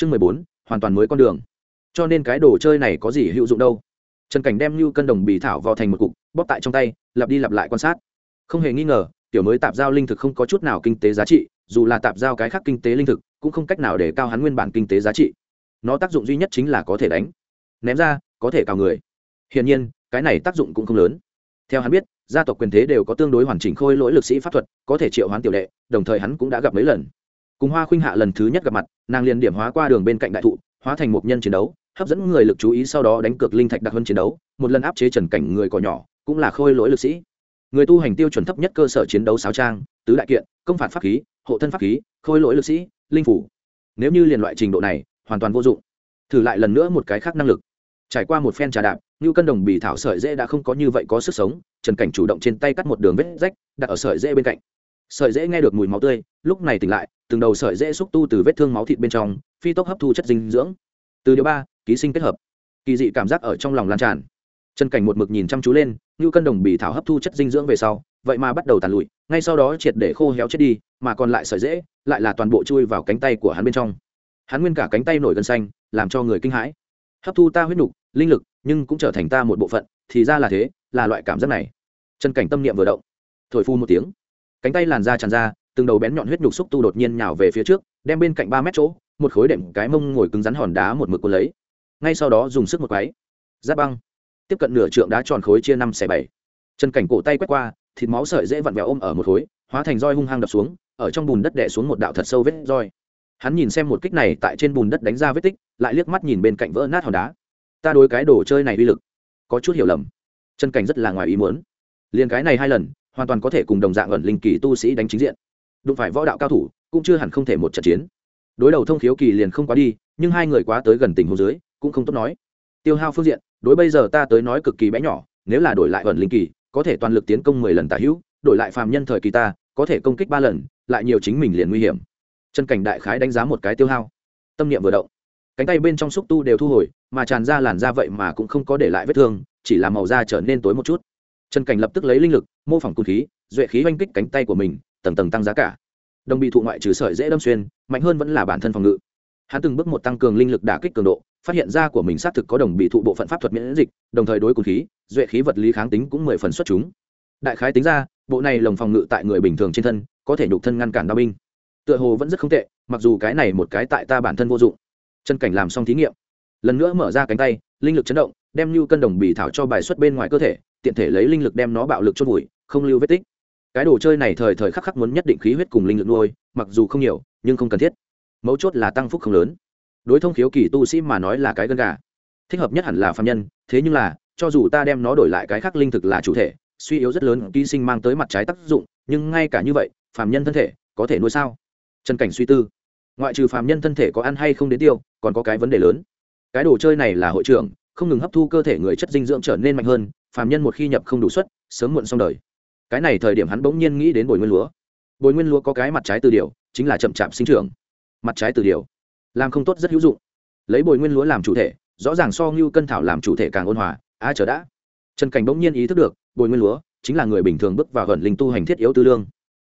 chương mười bốn, hoàn toàn mới con đường. Cho nên cái đồ chơi này có gì hữu dụng đâu? Trần cảnh đem như cân đồng bì thảo vào thành một cục, bóp tại trong tay, lặp đi lặp lại quan sát. Không hề nghi ngờ, tiểu mới tạp giao linh thực không có chút nào kinh tế giá trị, dù là tạp giao cái khác kinh tế linh thực, cũng không cách nào để cao hắn nguyên bản kinh tế giá trị. Nó tác dụng duy nhất chính là có thể đánh. Ném ra, có thể cào người. Hiển nhiên, cái này tác dụng cũng không lớn. Theo hắn biết, gia tộc quyền thế đều có tương đối hoàn chỉnh khôi lỗi lực sĩ pháp thuật, có thể triệu hoán tiểu đệ, đồng thời hắn cũng đã gặp mấy lần cùng hoa khuynh hạ lần thứ nhất gặp mặt, nàng liền điểm hóa qua đường bên cạnh đại thụ, hóa thành một nhân chiến đấu, hấp dẫn người lực chú ý sau đó đánh cược linh thạch đặc hơn chiến đấu, một lần áp chế trần cảnh người cỏ nhỏ, cũng là khôi lỗi lực sĩ. Người tu hành tiêu chuẩn thấp nhất cơ sở chiến đấu sáo trang, tứ đại kiện, công phạt pháp khí, hộ thân pháp khí, khôi lỗi lực sĩ, linh phủ. Nếu như liền loại trình độ này, hoàn toàn vô dụng. Thử lại lần nữa một cái khác năng lực. Trải qua một phen trà đạp như cân đồng bì thảo sợi dễ đã không có như vậy có sức sống, trần cảnh chủ động trên tay cắt một đường vết rách, đặt ở sợi dễ bên cạnh sợi dễ nghe được mùi máu tươi, lúc này tỉnh lại, từng đầu sợi dễ xúc tu từ vết thương máu thịt bên trong, phi tốc hấp thu chất dinh dưỡng. Từ điều ba, ký sinh kết hợp. Kỳ dị cảm giác ở trong lòng lan tràn. Trần cảnh một mực nhìn chăm chú lên, như cân đồng bì thảo hấp thu chất dinh dưỡng về sau, vậy mà bắt đầu tàn lụi, ngay sau đó triệt để khô héo chết đi, mà còn lại sợi dễ, lại là toàn bộ chui vào cánh tay của hắn bên trong. Hắn nguyên cả cánh tay nổi gân xanh, làm cho người kinh hãi. Hấp thu ta huyết nhục linh lực, nhưng cũng trở thành ta một bộ phận, thì ra là thế, là loại cảm giác này. Chân cảnh tâm niệm vừa động. Thổi phu một tiếng cánh tay làn da tràn ra, từng đầu bén nhọn huyết nhục xúc tu đột nhiên nhào về phía trước, đem bên cạnh ba mét chỗ, một khối đệm cái mông ngồi cứng rắn hòn đá một mực cuốn lấy. Ngay sau đó dùng sức một quáy giáp băng, tiếp cận nửa trượng đá tròn khối chia năm xẻ bảy. Chân cảnh cổ tay quét qua, thịt máu sợi dễ vặn vẹo ôm ở một khối, hóa thành roi hung hăng đập xuống, ở trong bùn đất đẻ xuống một đạo thật sâu vết roi. Hắn nhìn xem một kích này tại trên bùn đất đánh ra vết tích, lại liếc mắt nhìn bên cạnh vỡ nát hòn đá. Ta đối cái đồ chơi này uy lực, có chút hiểu lầm. Chân cảnh rất là ngoài ý muốn. Liền cái này hai lần hoàn toàn có thể cùng đồng dạng ẩn linh kỳ tu sĩ đánh chính diện. Đụng phải võ đạo cao thủ, cũng chưa hẳn không thể một trận chiến. Đối đầu thông khiếu kỳ liền không quá đi, nhưng hai người quá tới gần tình hồ dưới, cũng không tốt nói. Tiêu hao phương diện, đối bây giờ ta tới nói cực kỳ bé nhỏ, nếu là đổi lại ẩn linh kỳ, có thể toàn lực tiến công mười lần tả hữu, đổi lại phàm nhân thời kỳ ta, có thể công kích ba lần, lại nhiều chính mình liền nguy hiểm. Chân cảnh đại khái đánh giá một cái tiêu hao. Tâm niệm vừa động. Cánh tay bên trong xúc tu đều thu hồi, mà tràn ra làn da vậy mà cũng không có để lại vết thương, chỉ là màu da trở nên tối một chút trần cảnh lập tức lấy linh lực, mô phỏng cung khí, duệ khí oanh kích cánh tay của mình, tầng tầng tăng giá cả. Đồng bị thụ ngoại trừ sợi dễ đâm xuyên, mạnh hơn vẫn là bản thân phòng ngự. Hắn từng bước một tăng cường linh lực đả kích cường độ, phát hiện ra của mình xác thực có đồng bị thụ bộ phận pháp thuật miễn dịch, đồng thời đối cung khí, duệ khí vật lý kháng tính cũng mười phần xuất chúng. Đại khái tính ra, bộ này lồng phòng ngự tại người bình thường trên thân, có thể nhục thân ngăn cản đao binh. Tựa hồ vẫn rất không tệ, mặc dù cái này một cái tại ta bản thân vô dụng. Chân cảnh làm xong thí nghiệm. Lần nữa mở ra cánh tay, linh lực chấn động, đem như cân đồng bị thảo cho bài xuất bên ngoài cơ thể tiện thể lấy linh lực đem nó bạo lực chôn vùi, không lưu vết tích. Cái đồ chơi này thời thời khắc khắc muốn nhất định khí huyết cùng linh lực nuôi, mặc dù không nhiều, nhưng không cần thiết. Mấu chốt là tăng phúc không lớn. Đối thông khiếu kỳ tu sĩ mà nói là cái gân gà. Thích hợp nhất hẳn là phạm nhân, thế nhưng là, cho dù ta đem nó đổi lại cái khác linh thực là chủ thể, suy yếu rất lớn ký sinh mang tới mặt trái tác dụng, nhưng ngay cả như vậy phạm nhân thân thể có thể nuôi sao? Chân cảnh suy tư. Ngoại trừ phạm nhân thân thể có ăn hay không đến tiêu, còn có cái vấn đề lớn. Cái đồ chơi này là hội trưởng, không ngừng hấp thu cơ thể người chất dinh dưỡng trở nên mạnh hơn phạm nhân một khi nhập không đủ suất, sớm muộn xong đời. Cái này thời điểm hắn bỗng nhiên nghĩ đến bồi nguyên lúa. Bồi nguyên lúa có cái mặt trái từ điều, chính là chậm chạp sinh trưởng. Mặt trái từ điều, làm không tốt rất hữu dụng. Lấy bồi nguyên lúa làm chủ thể, rõ ràng so ngưu cân thảo làm chủ thể càng ôn hòa a chờ đã. Trần cảnh bỗng nhiên ý thức được, bồi nguyên lúa chính là người bình thường bước vào gần linh tu hành thiết yếu tư lương.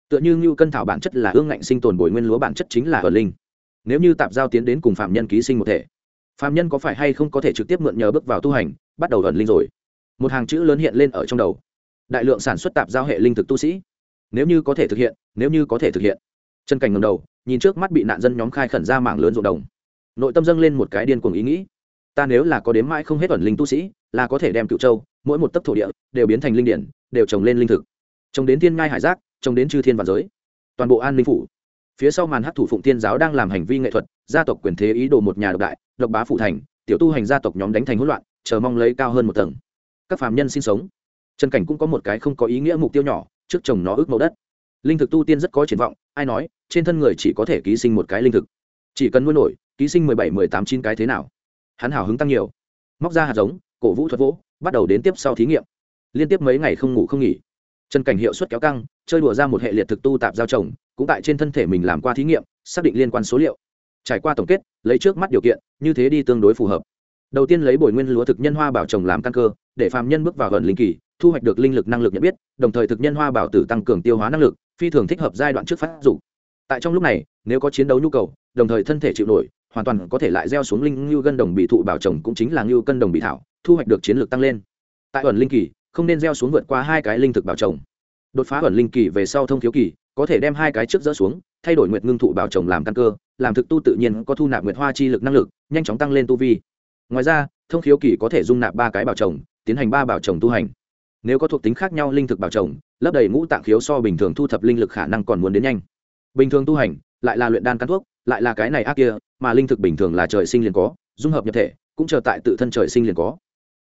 Tựa như ngưu cân thảo bản chất là ương ngạnh sinh tồn, bồi nguyên lúa bản chất chính là ở linh. Nếu như tạp giao tiến đến cùng phạm nhân ký sinh một thể phạm nhân có phải hay không có thể trực tiếp mượn nhờ bước vào tu hành, bắt đầu ẩn linh rồi? Một hàng chữ lớn hiện lên ở trong đầu. Đại lượng sản xuất tạp giao hệ linh thực tu sĩ. Nếu như có thể thực hiện, nếu như có thể thực hiện. Chân cảnh ngầm đầu, nhìn trước mắt bị nạn dân nhóm khai khẩn ra mạng lớn ruộng đồng. Nội tâm dâng lên một cái điên cuồng ý nghĩ. Ta nếu là có đếm mãi không hết ẩn linh tu sĩ, là có thể đem cựu châu, mỗi một tấc thổ địa, đều biến thành linh điển, đều trồng lên linh thực. Trồng đến thiên ngai hải giác, trồng đến chư thiên và giới. Toàn bộ an ninh phủ. Phía sau màn hát thủ phụng tiên giáo đang làm hành vi nghệ thuật, gia tộc quyền thế ý đồ một nhà độc đại, độc bá phụ thành, tiểu tu hành gia tộc nhóm đánh thành hỗn loạn, chờ mong lấy cao hơn một tầng các phàm nhân sinh sống. Trần cảnh cũng có một cái không có ý nghĩa mục tiêu nhỏ, trước chồng nó ước mẫu đất. Linh thực tu tiên rất có triển vọng, ai nói, trên thân người chỉ có thể ký sinh một cái linh thực. Chỉ cần nuôi nổi, ký sinh mười bảy, mười tám, chín cái thế nào? Hắn hào hứng tăng nhiều. Móc ra hạt giống, cổ vũ thuật vỗ, bắt đầu đến tiếp sau thí nghiệm. Liên tiếp mấy ngày không ngủ không nghỉ. Trần cảnh hiệu suất kéo căng, chơi đùa ra một hệ liệt thực tu tạp giao trồng cũng tại trên thân thể mình làm qua thí nghiệm, xác định liên quan số liệu. Trải qua tổng kết, lấy trước mắt điều kiện, như thế đi tương đối phù hợp đầu tiên lấy bồi nguyên lúa thực nhân hoa bảo trồng làm căn cơ, để phàm nhân bước vào gần linh kỳ, thu hoạch được linh lực năng lực nhận biết, đồng thời thực nhân hoa bảo tử tăng cường tiêu hóa năng lực, phi thường thích hợp giai đoạn trước phát dục. Tại trong lúc này, nếu có chiến đấu nhu cầu, đồng thời thân thể chịu nổi, hoàn toàn có thể lại gieo xuống linh ngưu gân đồng bị thụ bảo trồng cũng chính là ngưu cân đồng bị thảo, thu hoạch được chiến lược tăng lên. Tại ẩn linh kỳ, không nên gieo xuống vượt qua hai cái linh thực bảo trồng. Đột phá ẩn linh kỳ về sau thông thiếu kỳ, có thể đem hai cái trước dỡ xuống, thay đổi nguyệt ngưng thụ bảo trồng làm căn cơ, làm thực tu tự nhiên có thu nạp nguyệt hoa chi lực năng lực, nhanh chóng tăng lên tu vi ngoài ra, thông khiếu kỳ có thể dung nạp ba cái bảo trồng tiến hành ba bảo trồng tu hành. Nếu có thuộc tính khác nhau linh thực bảo trồng lấp đầy ngũ tạng khiếu so bình thường thu thập linh lực khả năng còn muốn đến nhanh. Bình thường tu hành, lại là luyện đan cắn thuốc, lại là cái này ác kia, mà linh thực bình thường là trời sinh liền có, dung hợp nhập thể, cũng chờ tại tự thân trời sinh liền có.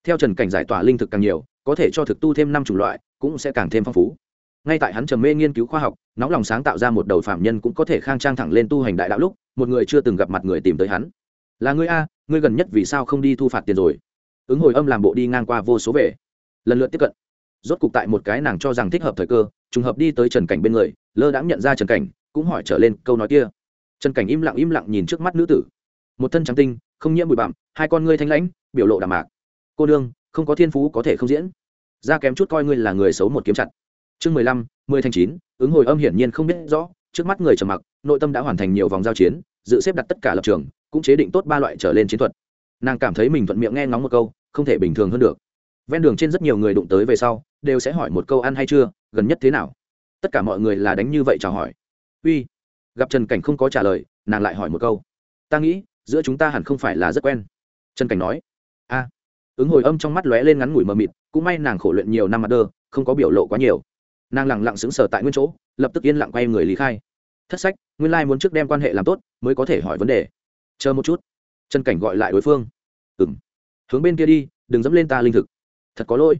Theo trần cảnh giải tỏa linh thực càng nhiều, có thể cho thực tu thêm năm chủng loại, cũng sẽ càng thêm phong phú. Ngay tại hắn trầm mê nghiên cứu khoa học, nóng lòng sáng tạo ra một đầu phạm nhân cũng có thể khang trang thẳng lên tu hành đại đạo lúc, một người chưa từng gặp mặt người tìm tới hắn là ngươi a, ngươi gần nhất vì sao không đi thu phạt tiền rồi? Ứng hồi âm làm bộ đi ngang qua vô số về lần lượt tiếp cận. Rốt cục tại một cái nàng cho rằng thích hợp thời cơ, trùng hợp đi tới trần cảnh bên người, lơ đãng nhận ra trần cảnh, cũng hỏi trở lên câu nói kia. Trần cảnh im lặng im lặng nhìn trước mắt nữ tử. Một thân trắng tinh, không nhiễm bụi bặm, hai con ngươi thanh lãnh, biểu lộ đạm mạc. Cô đương không có thiên phú có thể không diễn. Ra kém chút coi ngươi là người xấu một kiếm chặt. Chương mười lăm, mười thành chín, ứng hồi âm hiển nhiên không biết rõ, trước mắt người trầm mặc nội tâm đã hoàn thành nhiều vòng giao chiến, dự xếp đặt tất cả lập trường, cũng chế định tốt ba loại trở lên chiến thuật. Nàng cảm thấy mình thuận miệng nghe ngóng một câu, không thể bình thường hơn được. Ven đường trên rất nhiều người đụng tới về sau, đều sẽ hỏi một câu ăn hay chưa, gần nhất thế nào? Tất cả mọi người là đánh như vậy chào hỏi. Uy, gặp trần cảnh không có trả lời, nàng lại hỏi một câu. Ta nghĩ, giữa chúng ta hẳn không phải là rất quen. Trần cảnh nói. A. Ứng hồi âm trong mắt lóe lên ngắn ngủi mờ mịt, cũng may nàng khổ luyện nhiều năm mặt đơ, không có biểu lộ quá nhiều. Nàng lẳng lặng xứng sở tại nguyên chỗ, lập tức yên lặng quay người lý khai thất sách, nguyên lai、like、muốn trước đem quan hệ làm tốt, mới có thể hỏi vấn đề. Chờ một chút. Trần cảnh gọi lại đối phương. Ừ m hướng bên kia đi, đừng dẫm lên ta linh thực. Thật có lỗi.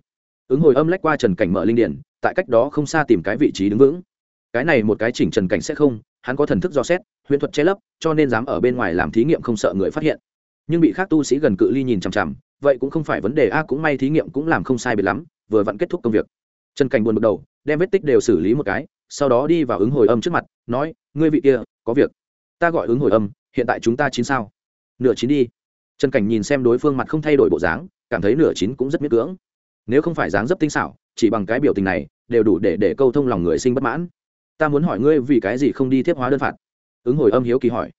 Ứng hồi âm lách qua trần cảnh mở linh điển, tại cách đó không xa tìm cái vị trí đứng vững. Cái này một cái chỉnh trần cảnh sẽ không, hắn có thần thức do xét, huyễn thuật che lấp, cho nên dám ở bên ngoài làm thí nghiệm không sợ người phát hiện. Nhưng bị khác tu sĩ gần cự ly nhìn chằm chằm, vậy cũng không phải vấn đề, a, cũng may thí nghiệm cũng làm không sai biệt lắm, vừa vặn kết thúc công việc. Trần cảnh buồn bực đầu, đem vết tích đều xử lý một cái sau đó đi vào ứng hồi âm trước mặt, nói, ngươi vị kia, có việc. Ta gọi ứng hồi âm, hiện tại chúng ta chín sao? Nửa chín đi. Trần cảnh nhìn xem đối phương mặt không thay đổi bộ dáng, cảm thấy nửa chín cũng rất miết cưỡng. Nếu không phải dáng dấp tinh xảo, chỉ bằng cái biểu tình này, đều đủ để để câu thông lòng người sinh bất mãn. Ta muốn hỏi ngươi vì cái gì không đi thiếp hóa đơn phạt? Ứng hồi âm hiếu kỳ hỏi.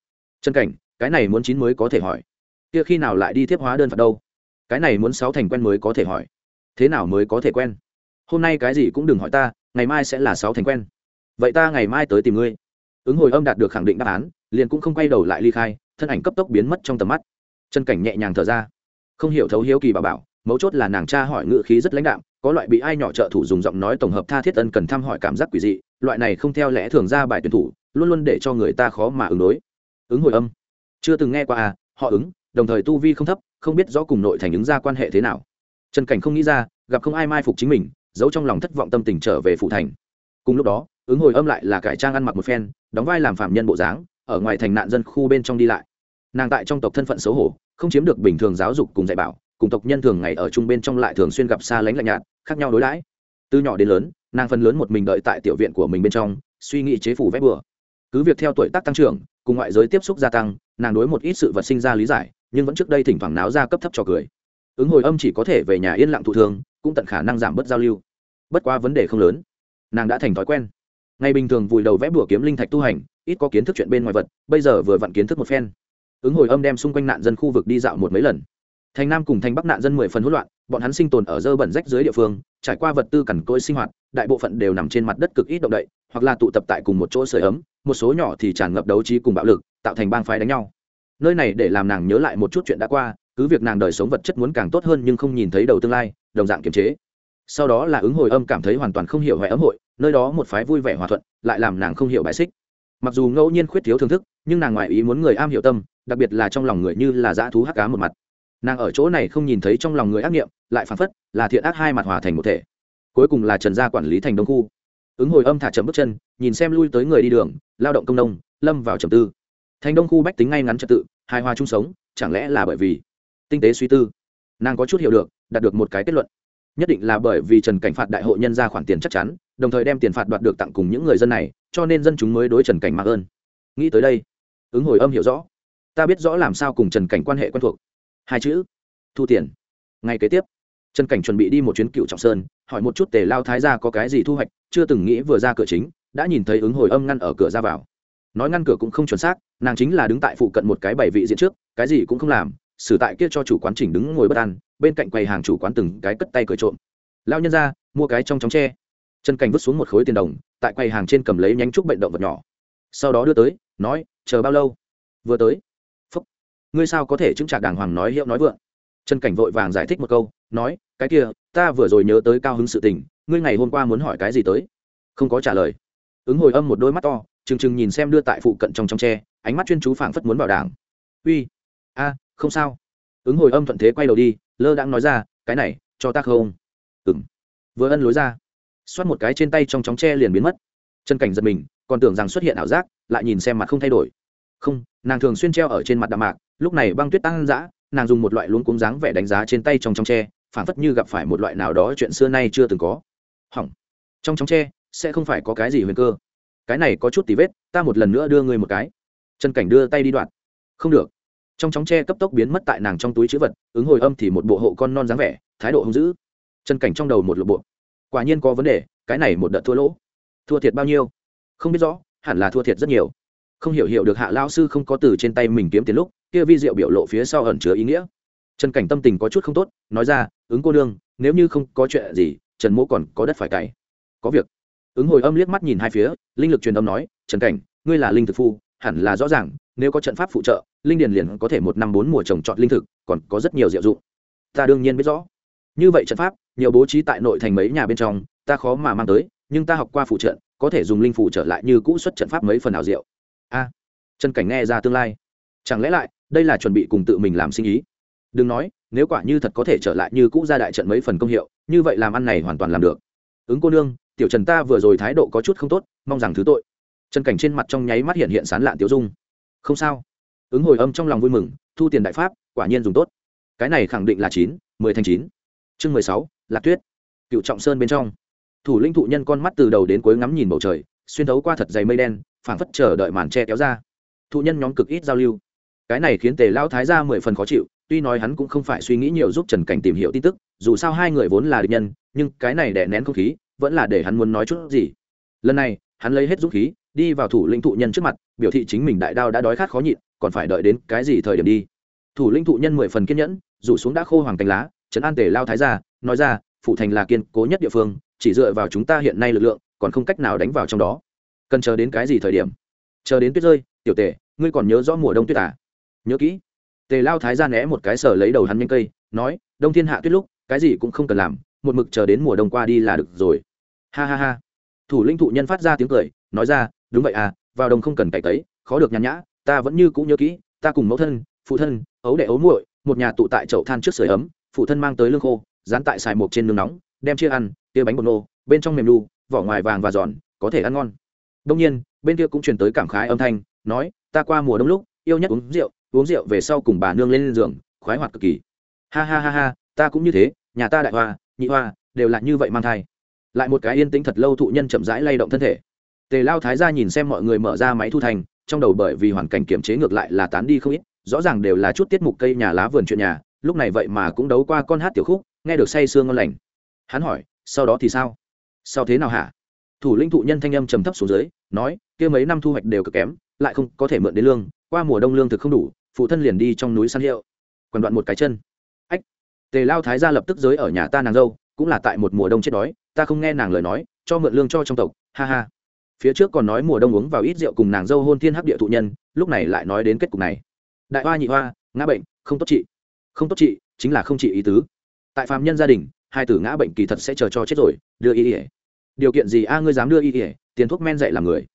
Trần cảnh, cái này muốn chín mới có thể hỏi. Kia khi nào lại đi thiếp hóa đơn phạt đâu? Cái này muốn sáu thành quen mới có thể hỏi. Thế nào mới có thể quen? Hôm nay cái gì cũng đừng hỏi ta, ngày mai sẽ là sáu thành quen vậy ta ngày mai tới tìm ngươi. Ứng hồi âm đạt được khẳng định đáp án, liền cũng không quay đầu lại ly khai, thân ảnh cấp tốc biến mất trong tầm mắt. Chân cảnh nhẹ nhàng thở ra. Không hiểu thấu hiếu kỳ bà bảo, mấu chốt là nàng cha hỏi ngự khí rất lãnh đạm, có loại bị ai nhỏ trợ thủ dùng giọng nói tổng hợp tha thiết ân cần thăm hỏi cảm giác quỷ dị, loại này không theo lẽ thường ra bài tuyển thủ, luôn luôn để cho người ta khó mà ứng đối. Ứng hồi âm. Chưa từng nghe qua à họ ứng, đồng thời tu vi không thấp, không biết rõ cùng nội thành ứng ra quan hệ thế nào. Trần cảnh không nghĩ ra, gặp không ai mai phục chính mình, giấu trong lòng thất vọng tâm tình trở về phụ thành. Cùng lúc đó ứng hồi âm lại là cải trang ăn mặc một phen, đóng vai làm phạm nhân bộ dáng, ở ngoài thành nạn dân khu bên trong đi lại. Nàng tại trong tộc thân phận xấu hổ, không chiếm được bình thường giáo dục cùng dạy bảo, cùng tộc nhân thường ngày ở chung bên trong lại thường xuyên gặp xa lánh lạnh nhạt, khác nhau đối đãi. Từ nhỏ đến lớn, nàng phần lớn một mình đợi tại tiểu viện của mình bên trong, suy nghĩ chế phủ vét bừa. Cứ việc theo tuổi tác tăng trưởng, cùng ngoại giới tiếp xúc gia tăng, nàng đối một ít sự vật sinh ra lý giải, nhưng vẫn trước đây thỉnh thoảng náo ra cấp thấp cho cười. Ứng hồi âm chỉ có thể về nhà yên lặng thụ thương, cũng tận khả năng giảm bớt giao lưu. Bất quá vấn đề không lớn. Nàng đã thành thói quen ngày bình thường vùi đầu vẽ bùa kiếm linh thạch tu hành, ít có kiến thức chuyện bên ngoài vật, bây giờ vừa vặn kiến thức một phen. Ứng hồi âm đem xung quanh nạn dân khu vực đi dạo một mấy lần. Thành nam cùng thành bắc nạn dân mười phần hỗn loạn, bọn hắn sinh tồn ở dơ bẩn rách dưới địa phương, trải qua vật tư cằn cỗi sinh hoạt, đại bộ phận đều nằm trên mặt đất cực ít động đậy, hoặc là tụ tập tại cùng một chỗ sưởi ấm, một số nhỏ thì tràn ngập đấu trí cùng bạo lực, tạo thành bang phái đánh nhau. Nơi này để làm nàng nhớ lại một chút chuyện đã qua, cứ việc nàng đời sống vật chất muốn càng tốt hơn nhưng không nhìn thấy đầu tương lai, đồng dạng kiềm chế sau đó là ứng hồi âm cảm thấy hoàn toàn không hiểu hoài ấm hội, nơi đó một phái vui vẻ hòa thuận, lại làm nàng không hiểu bài xích. Mặc dù ngẫu nhiên khuyết thiếu thưởng thức, nhưng nàng ngoại ý muốn người am hiểu tâm, đặc biệt là trong lòng người như là dã thú hắc cá một mặt. Nàng ở chỗ này không nhìn thấy trong lòng người ác nghiệm, lại phản phất là thiện ác hai mặt hòa thành một thể. Cuối cùng là trần gia quản lý thành đông khu. Ứng hồi âm thả chậm bước chân, nhìn xem lui tới người đi đường, lao động công nông, lâm vào trầm tư. Thành đông khu bách tính ngay ngắn trật tự, hài hòa chung sống, chẳng lẽ là bởi vì tinh tế suy tư? Nàng có chút hiểu được, đạt được một cái kết luận nhất định là bởi vì trần cảnh phạt đại hội nhân ra khoản tiền chắc chắn, đồng thời đem tiền phạt đoạt được tặng cùng những người dân này, cho nên dân chúng mới đối trần cảnh mạc ơn. Nghĩ tới đây, ứng hồi âm hiểu rõ. Ta biết rõ làm sao cùng trần cảnh quan hệ quen thuộc. Hai chữ, thu tiền. Ngay kế tiếp, trần cảnh chuẩn bị đi một chuyến cựu trọng sơn, hỏi một chút tề lao thái ra có cái gì thu hoạch, chưa từng nghĩ vừa ra cửa chính, đã nhìn thấy ứng hồi âm ngăn ở cửa ra vào. Nói ngăn cửa cũng không chuẩn xác, nàng chính là đứng tại phụ cận một cái bảy vị diện trước, cái gì cũng không làm xử tại kia cho chủ quán chỉnh đứng ngồi bất an, bên cạnh quầy hàng chủ quán từng cái cất tay cởi trộm. Lao nhân ra, mua cái trong chóng tre. Chân cảnh vứt xuống một khối tiền đồng, tại quầy hàng trên cầm lấy nhánh trúc bệnh động vật nhỏ. Sau đó đưa tới, nói, chờ bao lâu? Vừa tới. Phúc, ngươi sao có thể chứng trả đàng hoàng nói hiệu nói vượng? Chân cảnh vội vàng giải thích một câu, nói, cái kia, ta vừa rồi nhớ tới cao hứng sự tình, ngươi ngày hôm qua muốn hỏi cái gì tới? Không có trả lời. Ứng hồi âm một đôi mắt to, trừng trừng nhìn xem đưa tại phụ cận trong trong tre, ánh mắt chuyên chú phảng phất muốn bảo đảng uy, a không sao. Ứng hồi âm thuận thế quay đầu đi, lơ đãng nói ra, cái này, cho ta không? Ừng vừa ân lối ra, xoát một cái trên tay trong chóng tre liền biến mất. Chân cảnh giật mình, còn tưởng rằng xuất hiện ảo giác, lại nhìn xem mặt không thay đổi. Không, nàng thường xuyên treo ở trên mặt đạm mạc, lúc này băng tuyết tăng dã, nàng dùng một loại luống cúng dáng vẻ đánh giá trên tay trong trong tre phản phất như gặp phải một loại nào đó chuyện xưa nay chưa từng có. Hỏng. Trong trong tre, sẽ không phải có cái gì huyền cơ. Cái này có chút tí vết, ta một lần nữa đưa ngươi một cái. Chân cảnh đưa tay đi đoạn. Không được trong chóng tre cấp tốc biến mất tại nàng trong túi chữ vật, ứng hồi âm thì một bộ hộ con non dáng vẻ, thái độ hung dữ. Chân cảnh trong đầu một lộ bộ. Quả nhiên có vấn đề, cái này một đợt thua lỗ. Thua thiệt bao nhiêu? Không biết rõ, hẳn là thua thiệt rất nhiều. Không hiểu hiểu được hạ lao sư không có từ trên tay mình kiếm tiền lúc, kia vi diệu biểu lộ phía sau ẩn chứa ý nghĩa. Trần cảnh tâm tình có chút không tốt, nói ra, ứng cô nương, nếu như không có chuyện gì, trần mỗ còn có đất phải cày. Có việc. Ứng hồi âm liếc mắt nhìn hai phía, linh lực truyền âm nói, trần cảnh, ngươi là linh thực phu, hẳn là rõ ràng nếu có trận pháp phụ trợ, linh điền liền có thể một năm bốn mùa trồng trọt linh thực, còn có rất nhiều diệu dụng. Ta đương nhiên biết rõ. Như vậy trận pháp, nhiều bố trí tại nội thành mấy nhà bên trong, ta khó mà mang tới, nhưng ta học qua phụ trận, có thể dùng linh phụ trở lại như cũ xuất trận pháp mấy phần ảo diệu. A, trần cảnh nghe ra tương lai. Chẳng lẽ lại, đây là chuẩn bị cùng tự mình làm sinh ý? Đừng nói, nếu quả như thật có thể trở lại như cũ ra đại trận mấy phần công hiệu, như vậy làm ăn này hoàn toàn làm được. Ứng cô nương, tiểu trần ta vừa rồi thái độ có chút không tốt, mong rằng thứ tội. Trần cảnh trên mặt trong nháy mắt hiện hiện sán lạn tiểu dung không sao. Ứng hồi âm trong lòng vui mừng, thu tiền đại pháp, quả nhiên dùng tốt. Cái này khẳng định là chín, mười thành chín. Chương mười sáu, lạc tuyết. Cựu trọng sơn bên trong. Thủ linh thụ nhân con mắt từ đầu đến cuối ngắm nhìn bầu trời, xuyên thấu qua thật dày mây đen, phảng phất chờ đợi màn tre kéo ra. Thụ nhân nhóm cực ít giao lưu. Cái này khiến tề lao thái ra mười phần khó chịu, tuy nói hắn cũng không phải suy nghĩ nhiều giúp trần cảnh tìm hiểu tin tức, dù sao hai người vốn là địch nhân, nhưng cái này đè nén không khí, vẫn là để hắn muốn nói chút gì. Lần này, hắn lấy hết dũng khí đi vào thủ lĩnh thụ nhân trước mặt, biểu thị chính mình đại đao đã đói khát khó nhịn, còn phải đợi đến cái gì thời điểm đi? Thủ lĩnh thụ nhân mười phần kiên nhẫn, rủ xuống đã khô hoàng cánh lá, trấn an tề lao thái ra nói ra phụ thành là kiên cố nhất địa phương, chỉ dựa vào chúng ta hiện nay lực lượng, còn không cách nào đánh vào trong đó. Cần chờ đến cái gì thời điểm? Chờ đến tuyết rơi, tiểu tề, ngươi còn nhớ rõ mùa đông tuyết à? Nhớ kỹ. Tề lao thái ra né một cái sở lấy đầu hắn nhanh cây, nói, đông thiên hạ tuyết lúc, cái gì cũng không cần làm, một mực chờ đến mùa đông qua đi là được rồi. Ha ha ha. Thủ linh thụ nhân phát ra tiếng cười, nói ra đúng vậy à vào đồng không cần cày tấy, khó được nhàn nhã, ta vẫn như cũng nhớ kỹ, ta cùng mẫu thân, phụ thân, ấu đệ ấu muội, một nhà tụ tại chậu than trước sưởi ấm, phụ thân mang tới lương khô, dán tại xài mộc trên nương nóng, đem chia ăn, tia bánh bột nô, bên trong mềm lu vỏ ngoài vàng và giòn, có thể ăn ngon. Đông nhiên, bên kia cũng truyền tới cảm khái âm thanh, nói, ta qua mùa đông lúc, yêu nhất uống rượu uống rượu về sau cùng bà nương lên giường, khoái hoạt cực kỳ. Ha ha ha ha, ta cũng như thế, nhà ta đại hoa, nhị hoa, đều là như vậy mang thai. Lại một cái yên tĩnh thật lâu thụ nhân chậm rãi lay động thân thể tề lao thái ra nhìn xem mọi người mở ra máy thu thành, trong đầu bởi vì hoàn cảnh kiểm chế ngược lại là tán đi không ít, rõ ràng đều là chút tiết mục cây nhà lá vườn chuyện nhà, lúc này vậy mà cũng đấu qua con hát tiểu khúc, nghe được say sương ngon lành. Hắn hỏi, sau đó thì sao? Sau thế nào hả? Thủ linh thụ nhân thanh âm trầm thấp xuống dưới, nói, kia mấy năm thu hoạch đều cực kém, lại không có thể mượn đến lương, qua mùa đông lương thực không đủ, phụ thân liền đi trong núi săn hiệu còn đoạn một cái chân. Ách. Tề lao thái gia lập tức giới ở nhà ta nàng dâu, cũng là tại một mùa đông chết đói, ta không nghe nàng lời nói, cho mượn lương cho trong tộc, ha ha phía trước còn nói mùa đông uống vào ít rượu cùng nàng dâu hôn thiên hấp địa thụ nhân, lúc này lại nói đến kết cục này. Đại hoa nhị hoa, ngã bệnh, không tốt trị. Không tốt trị, chính là không trị ý tứ. Tại phạm nhân gia đình, hai tử ngã bệnh kỳ thật sẽ chờ cho chết rồi, đưa y ỉa điều kiện gì a, ngươi dám đưa y ỉa tiền thuốc men dạy làm người.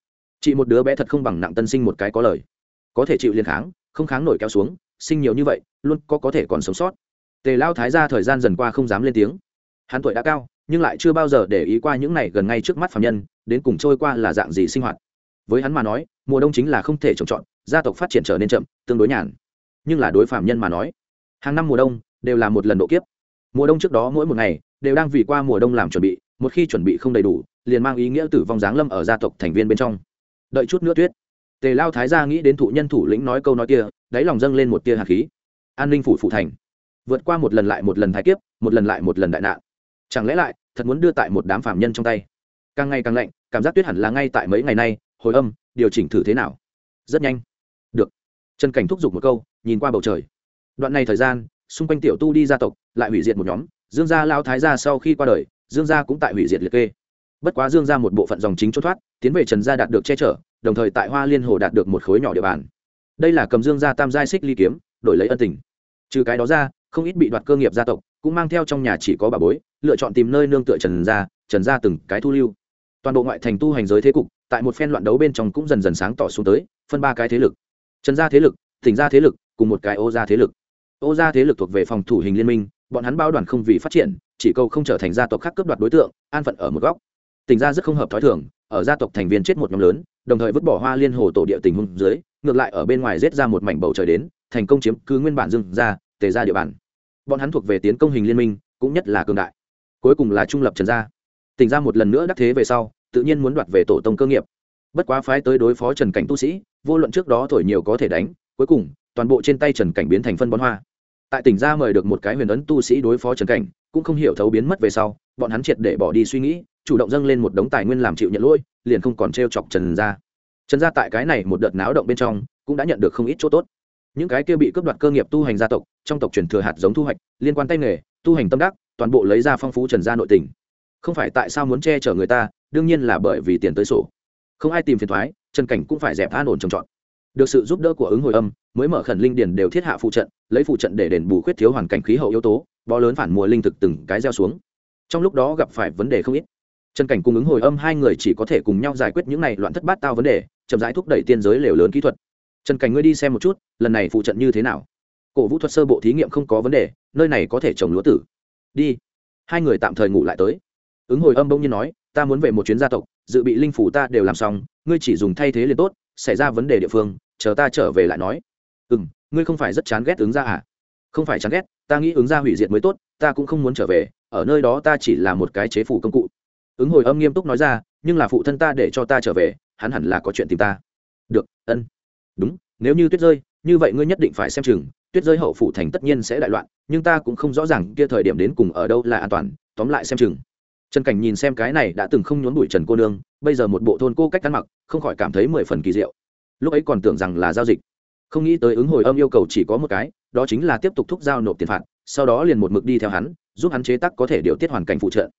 Chị một đứa bé thật không bằng nặng tân sinh một cái có lời. Có thể chịu liên kháng, không kháng nổi kéo xuống, sinh nhiều như vậy, luôn có có thể còn sống sót. Tề lao thái ra thời gian dần qua không dám lên tiếng. Hắn tuổi đã cao nhưng lại chưa bao giờ để ý qua những này gần ngay trước mắt phạm nhân, đến cùng trôi qua là dạng gì sinh hoạt. Với hắn mà nói, mùa đông chính là không thể trồng trọt, gia tộc phát triển trở nên chậm, tương đối nhàn. Nhưng là đối phạm nhân mà nói, hàng năm mùa đông đều là một lần độ kiếp. Mùa đông trước đó mỗi một ngày đều đang vì qua mùa đông làm chuẩn bị, một khi chuẩn bị không đầy đủ, liền mang ý nghĩa tử vong giáng lâm ở gia tộc thành viên bên trong. Đợi chút nữa tuyết. Tề lao thái gia nghĩ đến thụ nhân thủ lĩnh nói câu nói kia, đáy lòng dâng lên một tia hạt khí. An ninh phủ phụ thành. Vượt qua một lần lại một lần thái kiếp, một lần lại một lần đại nạn. Chẳng lẽ lại thật muốn đưa tại một đám phạm nhân trong tay. Càng ngày càng lạnh, cảm giác tuyết hẳn là ngay tại mấy ngày nay, hồi âm, điều chỉnh thử thế nào? Rất nhanh. Được. Trần cảnh thúc giục một câu, nhìn qua bầu trời. Đoạn này thời gian, xung quanh tiểu tu đi gia tộc, lại hủy diệt một nhóm. Dương gia lao thái gia sau khi qua đời, dương gia cũng tại hủy diệt liệt kê. Bất quá dương gia một bộ phận dòng chính trốn thoát, tiến về trần gia đạt được che chở, đồng thời tại hoa liên hồ đạt được một khối nhỏ địa bàn. Đây là cầm dương gia tam giai xích ly kiếm, đổi lấy ân tình. Trừ cái đó ra, không ít bị đoạt cơ nghiệp gia tộc cũng mang theo trong nhà chỉ có bà bối, lựa chọn tìm nơi nương tựa trần gia trần gia từng cái thu lưu. Toàn bộ ngoại thành tu hành giới thế cục, tại một phen loạn đấu bên trong cũng dần dần sáng tỏ xuống tới, phân ba cái thế lực. Trần gia thế lực tỉnh gia thế lực, cùng một cái ô gia thế lực. Ô gia thế lực thuộc về phòng thủ hình liên minh, bọn hắn bao đoàn không vì phát triển, chỉ câu không trở thành gia tộc khác cướp đoạt đối tượng, an phận ở một góc. Tỉnh gia rất không hợp thói thường, ở gia tộc thành viên chết một nhóm lớn, đồng thời vứt bỏ hoa liên hồ tổ địa tình hung dưới, ngược lại ở bên ngoài rết ra một mảnh bầu trời đến, thành công chiếm cứ nguyên bản dưng ra, tề ra địa bàn bọn hắn thuộc về tiến công hình liên minh, cũng nhất là cường đại. Cuối cùng là trung lập trần gia. Tỉnh ra một lần nữa đắc thế về sau, tự nhiên muốn đoạt về tổ tông cơ nghiệp. Bất quá phái tới đối phó trần cảnh tu sĩ, vô luận trước đó thổi nhiều có thể đánh, cuối cùng, toàn bộ trên tay trần cảnh biến thành phân bón hoa. Tại tỉnh gia mời được một cái huyền ấn tu sĩ đối phó trần cảnh, cũng không hiểu thấu biến mất về sau, bọn hắn triệt để bỏ đi suy nghĩ, chủ động dâng lên một đống tài nguyên làm chịu nhận lỗi, liền không còn t r e o chọc trần gia. Trần gia tại cái này một đợt náo động bên trong, cũng đã nhận được không ít chỗ tốt những cái kia bị cướp đoạt cơ nghiệp tu hành gia tộc, trong tộc truyền thừa hạt giống thu hoạch, liên quan tay nghề, tu hành tâm đắc, toàn bộ lấy ra phong phú trần gia nội tình. Không phải tại sao muốn che chở người ta, đương nhiên là bởi vì tiền tới sổ. Không ai tìm phiền thoái, trần cảnh cũng phải dẹp an ổn trồng trọt. Được sự giúp đỡ của ứng hồi âm, mới mở khẩn linh điền đều thiết hạ phụ trận, lấy phụ trận để đền bù khuyết thiếu hoàn cảnh khí hậu yếu tố, bó lớn phản mùa linh thực từng cái gieo xuống. Trong lúc đó gặp phải vấn đề không ít. Trần cảnh cung ứng hồi âm hai người chỉ có thể cùng nhau giải quyết những này loạn thất bát tao vấn đề, chậm rãi thúc đẩy tiên giới lều lớn kỹ thuật trần cảnh ngươi đi xem một chút, lần này phụ trận như thế nào? Cổ vũ thuật sơ bộ thí nghiệm không có vấn đề, nơi này có thể trồng lúa tử. Đi. Hai người tạm thời ngủ lại tới. Ứng hồi âm bỗng nhiên nói, ta muốn về một chuyến gia tộc, dự bị linh phủ ta đều làm xong, ngươi chỉ dùng thay thế liền tốt, xảy ra vấn đề địa phương, chờ ta trở về lại nói. Ừ m ngươi không phải rất chán ghét ứng ra à? Không phải chán ghét, ta nghĩ ứng ra hủy diệt mới tốt, ta cũng không muốn trở về, ở nơi đó ta chỉ là một cái chế phủ công cụ. Ứng hồi âm nghiêm túc nói ra, nhưng là phụ thân ta để cho ta trở về, hắn hẳn là có chuyện tìm ta. Được, ân đúng, nếu như tuyết rơi, như vậy ngươi nhất định phải xem chừng, tuyết rơi hậu phủ thành tất nhiên sẽ đại loạn, nhưng ta cũng không rõ ràng kia thời điểm đến cùng ở đâu là an toàn, tóm lại xem chừng. Trần cảnh nhìn xem cái này đã từng không nhốn bụi trần cô nương, bây giờ một bộ thôn cô cách ăn mặc, không khỏi cảm thấy mười phần kỳ diệu. Lúc ấy còn tưởng rằng là giao dịch. Không nghĩ tới ứng hồi âm yêu cầu chỉ có một cái, đó chính là tiếp tục thúc giao nộp tiền phạt, sau đó liền một mực đi theo hắn, giúp hắn chế tác có thể điều tiết hoàn cảnh phụ trợ.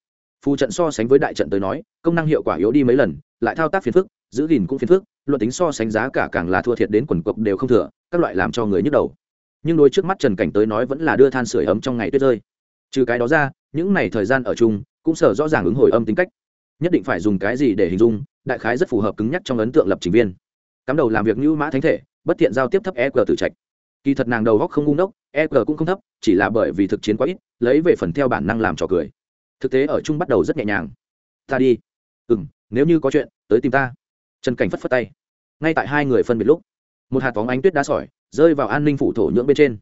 Phụ trận so sánh với đại trận tới nói, công năng hiệu quả yếu đi mấy lần, lại thao tác phiền phức, giữ gìn cũng phiền phức luận tính so sánh giá cả càng là thua thiệt đến quần cục đều không thừa các loại làm cho người nhức đầu. Nhưng đôi trước mắt trần cảnh tới nói vẫn là đưa than sửa ấm trong ngày tuyết rơi. Trừ cái đó ra những ngày thời gian ở chung cũng sở rõ ràng ứng hồi âm tính cách. Nhất định phải dùng cái gì để hình dung đại khái rất phù hợp cứng nhắc trong ấn tượng lập trình viên. Cắm đầu làm việc như mã thánh thể bất tiện giao tiếp thấp e g tự trạch. Kỳ thật nàng đầu góc không ngu ngốc, e g cũng không thấp chỉ là bởi vì thực chiến quá ít lấy về phần theo bản năng làm trò cười. Thực tế ở chung bắt đầu rất nhẹ nhàng. Ta đi. Ừ m nếu như có chuyện tới tìm ta trần cảnh phất phất tay. Ngay tại hai người phân biệt lúc, một hạt phóng ánh tuyết đá sỏi rơi vào an ninh phủ thổ nhưỡng bên trên.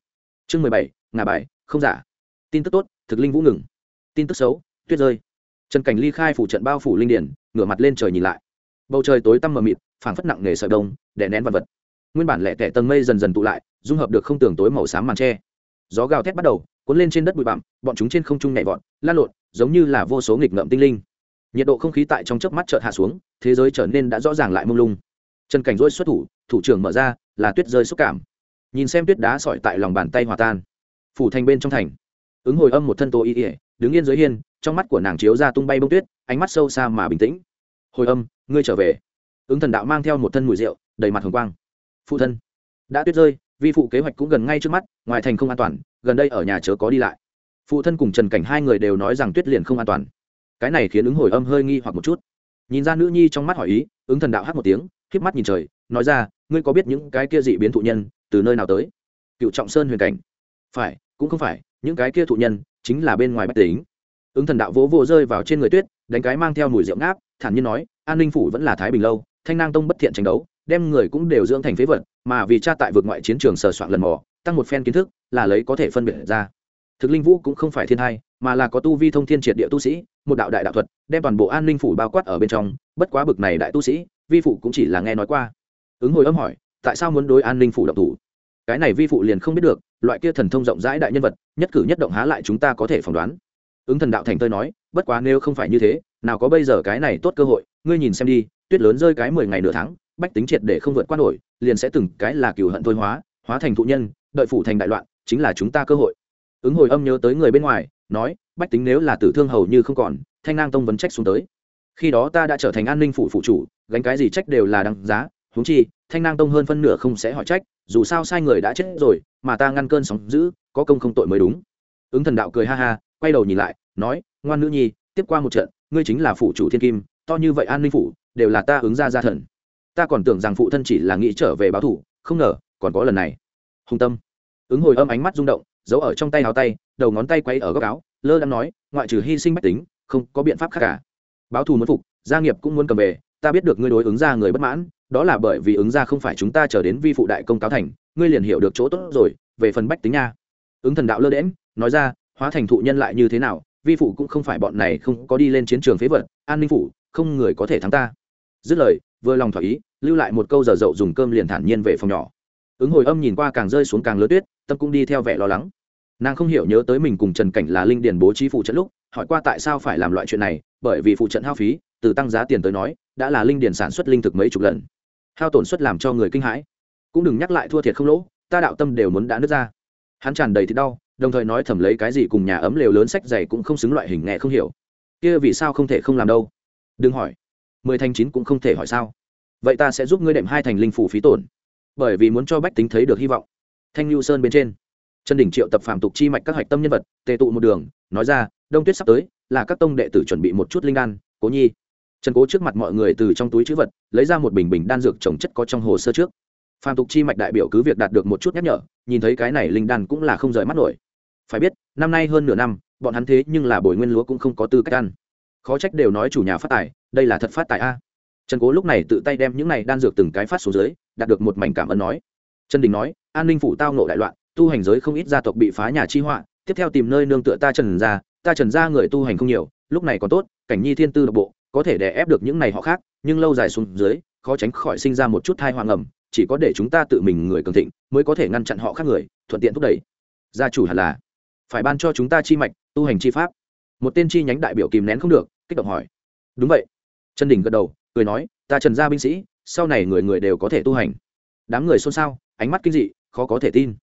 Chương mười bảy ngà bài, không giả. Tin tức tốt, thực linh vũ ngừng. Tin tức xấu, tuyết rơi. Trần cảnh ly khai phủ trận bao phủ linh điển, ngửa mặt lên trời nhìn lại. Bầu trời tối tăm mờ mịt, phảng phất nặng nề sợi đông đè nén vật vật. Nguyên bản lẻ tẻ tầng mây dần dần tụ lại, dung hợp được không tưởng tối màu xám màn tre gió gào thét bắt đầu, cuốn lên trên đất bụi bặm, bọn chúng trên không trung nhảy vọt, lan lộn, giống như là vô số nghịch ngợm tinh linh nhiệt độ không khí tại trong chớp mắt chợt hạ xuống, thế giới trở nên đã rõ ràng lại mông lung. Trần cảnh rỗi xuất thủ thủ trưởng mở ra, là tuyết rơi xúc cảm. Nhìn xem tuyết đá sỏi tại lòng bàn tay hòa tan. Phủ thành bên trong thành. Ứng hồi âm một thân tô y ỉa đứng yên dưới hiên, trong mắt của nàng chiếu ra tung bay bông tuyết, ánh mắt sâu xa mà bình tĩnh. Hồi âm, ngươi trở về. Ứng thần đạo mang theo một thân mùi rượu, đầy mặt hồng quang. Phụ thân. Đã tuyết rơi, vi phụ kế hoạch cũng gần ngay trước mắt, ngoài thành không an toàn, gần đây ở nhà chớ có đi lại. Phụ thân cùng trần cảnh hai người đều nói rằng tuyết liền không an toàn cái này khiến ứng hồi âm hơi nghi hoặc một chút. Nhìn ra nữ nhi trong mắt hỏi ý, ứng thần đạo hát một tiếng k mắt nhìn trời, nói ra, ngươi có biết những cái kia dị biến thụ nhân từ nơi nào tới? Cựu trọng sơn huyền cảnh. Phải, cũng không phải, những cái kia thụ nhân chính là bên ngoài bách tính. Ứng thần đạo vỗ vỗ rơi vào trên người tuyết, đánh cái mang theo mùi rượu ngáp, thản nhiên nói, an ninh phủ vẫn là thái bình lâu, thanh nang tông bất thiện tranh đấu, đem người cũng đều dưỡng thành phế vật, mà vì cha tại vượt ngoại chiến trường sờ soạn lần mò, tăng một phen kiến thức, là lấy có thể phân biệt ra thực linh vũ cũng không phải thiên hai, mà là có tu vi thông thiên triệt địa tu sĩ, một đạo đại đạo thuật, đem toàn bộ an ninh phủ bao quát ở bên trong. Bất quá bực này đại tu sĩ, vi phụ cũng chỉ là nghe nói qua. Ứng hồi âm hỏi, tại sao muốn đối an ninh phủ độc thủ? Cái này vi phụ liền không biết được, loại kia thần thông rộng rãi đại nhân vật, nhất cử nhất động há lại chúng ta có thể phỏng đoán. Ứng thần đạo thành tơi nói, bất quá nếu không phải như thế, nào có bây giờ cái này tốt cơ hội, ngươi nhìn xem đi, tuyết lớn rơi cái mười ngày nửa tháng, bách tính triệt để không vượt qua nổi, liền sẽ từng cái là cừu hận thôi hóa hóa thành thụ nhân, đợi phủ thành đại loạn, chính là chúng ta cơ hội ứng hồi âm nhớ tới người bên ngoài, nói, bách tính nếu là tử thương hầu như không còn, thanh nang tông vấn trách xuống tới. Khi đó ta đã trở thành an ninh phủ phụ chủ, gánh cái gì trách đều là đăng giá, huống chi, thanh nang tông hơn phân nửa không sẽ hỏi trách, dù sao sai người đã chết rồi, mà ta ngăn cơn sóng giữ có công không tội mới đúng. Ứng thần đạo cười ha ha, quay đầu nhìn lại, nói, ngoan nữ nhi, tiếp qua một trận, ngươi chính là phụ chủ thiên kim, to như vậy an ninh phủ, đều là ta ứng ra gia thần. Ta còn tưởng rằng phụ thân chỉ là nghĩ trở về báo thủ, không ngờ, còn có lần này. Hùng tâm. Ứng hồi âm ánh mắt rung động giấu ở trong tay áo tay, đầu ngón tay quay ở góc áo, lơ đang nói, ngoại trừ hy sinh bách tính, không có biện pháp khác cả. Báo thù muốn phục, gia nghiệp cũng muốn cầm về, ta biết được ngươi đối ứng ra người bất mãn, đó là bởi vì ứng ra không phải chúng ta chờ đến vi phụ đại công cáo thành, ngươi liền hiểu được chỗ tốt rồi, về phần bách tính nha. Ứng thần đạo lơ đễm nói ra, hóa thành thụ nhân lại như thế nào, vi phụ cũng không phải bọn này không có đi lên chiến trường phế vật, an ninh phủ, không người có thể thắng ta. Dứt lời, vừa lòng thỏa ý, lưu lại một câu giờ dậu dùng cơm liền thản nhiên về phòng nhỏ. Ứng hồi âm nhìn qua càng rơi xuống càng lớn tuyết, tâm cũng đi theo vẻ lo lắng nàng không hiểu nhớ tới mình cùng trần cảnh là linh điền bố trí phụ trận lúc, hỏi qua tại sao phải làm loại chuyện này, bởi vì phụ trận hao phí, từ tăng giá tiền tới nói, đã là linh điền sản xuất linh thực mấy chục lần. Hao tổn suất làm cho người kinh hãi. Cũng đừng nhắc lại thua thiệt không lỗ, ta đạo tâm đều muốn đã nứt ra. Hắn tràn đầy thì đau, đồng thời nói thầm lấy cái gì cùng nhà ấm lều lớn sách dày cũng không xứng loại hình nghe không hiểu. Kia vì sao không thể không làm đâu? Đừng hỏi. Mười thành chín cũng không thể hỏi sao. Vậy ta sẽ giúp ngươi đệm hai thành linh phủ phí tổn. Bởi vì muốn cho bách tính thấy được hy vọng. Thanh lưu sơn bên trên trần đỉnh triệu tập phạm tục chi mạch các hạch tâm nhân vật, tề tụ một đường, nói ra, đông tuyết sắp tới, là các tông đệ tử chuẩn bị một chút linh đan, cố nhi. Trần cố trước mặt mọi người từ trong túi chữ vật, lấy ra một bình bình đan dược trồng chất có trong hồ sơ trước. Phạm tục chi mạch đại biểu cứ việc đạt được một chút nhắc nhở, nhìn thấy cái này linh đan cũng là không rời mắt nổi. Phải biết, năm nay hơn nửa năm, bọn hắn thế nhưng là bồi nguyên lúa cũng không có tư cách ăn. Khó trách đều nói chủ nhà phát tài, đây là thật phát tài a. Trần cố lúc này tự tay đem những này đan dược từng cái phát xuống dưới, đạt được một mảnh cảm ơn nói. Trần đình nói, an ninh phủ tao nộ đại loạn tu hành giới không ít gia tộc bị phá nhà chi họa, tiếp theo tìm nơi nương tựa ta trần ra ta trần ra người tu hành không nhiều, lúc này còn tốt, cảnh nhi thiên tư độc bộ, có thể đè ép được những này họ khác, nhưng lâu dài xuống dưới, khó tránh khỏi sinh ra một chút thai hoàng ẩm, chỉ có để chúng ta tự mình người cường thịnh, mới có thể ngăn chặn họ khác người, thuận tiện thúc đẩy. Gia chủ hẳn là, phải ban cho chúng ta chi mạch, tu hành chi pháp. Một tên chi nhánh đại biểu kìm nén không được, kích động hỏi. Đúng vậy. Trần đình gật đầu, cười nói, ta trần gia binh sĩ, sau này người người đều có thể tu hành. Đám người xôn xao, ánh mắt kinh dị, khó có thể tin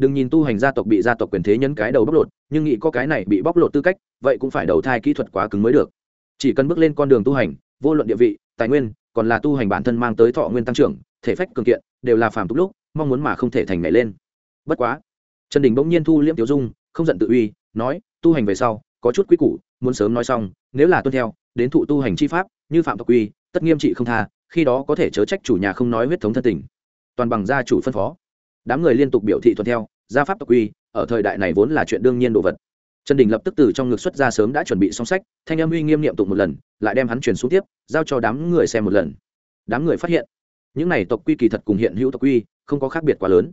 đừng nhìn tu hành gia tộc bị gia tộc quyền thế nhấn cái đầu bóc lột, nhưng nghĩ có cái này bị bóc lột tư cách, vậy cũng phải đầu thai kỹ thuật quá cứng mới được. Chỉ cần bước lên con đường tu hành, vô luận địa vị, tài nguyên, còn là tu hành bản thân mang tới thọ nguyên tăng trưởng, thể phách cường kiện, đều là phàm tục lúc, mong muốn mà không thể thành nhảy lên. Bất quá, trần đình bỗng nhiên thu liễm tiểu dung, không giận tự uy, nói, tu hành về sau, có chút quy củ, muốn sớm nói xong, nếu là tuân theo, đến thụ tu hành chi pháp, như phạm tộc quy, tất nghiêm trị không tha, khi đó có thể chớ trách chủ nhà không nói huyết thống thân tình. Toàn bằng gia chủ phân phó đám người liên tục biểu thị thuận theo, gia pháp tộc quy, ở thời đại này vốn là chuyện đương nhiên đồ vật. Trần đình lập tức từ trong ngực xuất ra sớm đã chuẩn bị song sách, thanh âm uy nghiêm niệm tụng một lần, lại đem hắn chuyển xuống tiếp, giao cho đám người xem một lần. Đám người phát hiện, những này tộc quy kỳ thật cùng hiện hữu tộc quy, không có khác biệt quá lớn.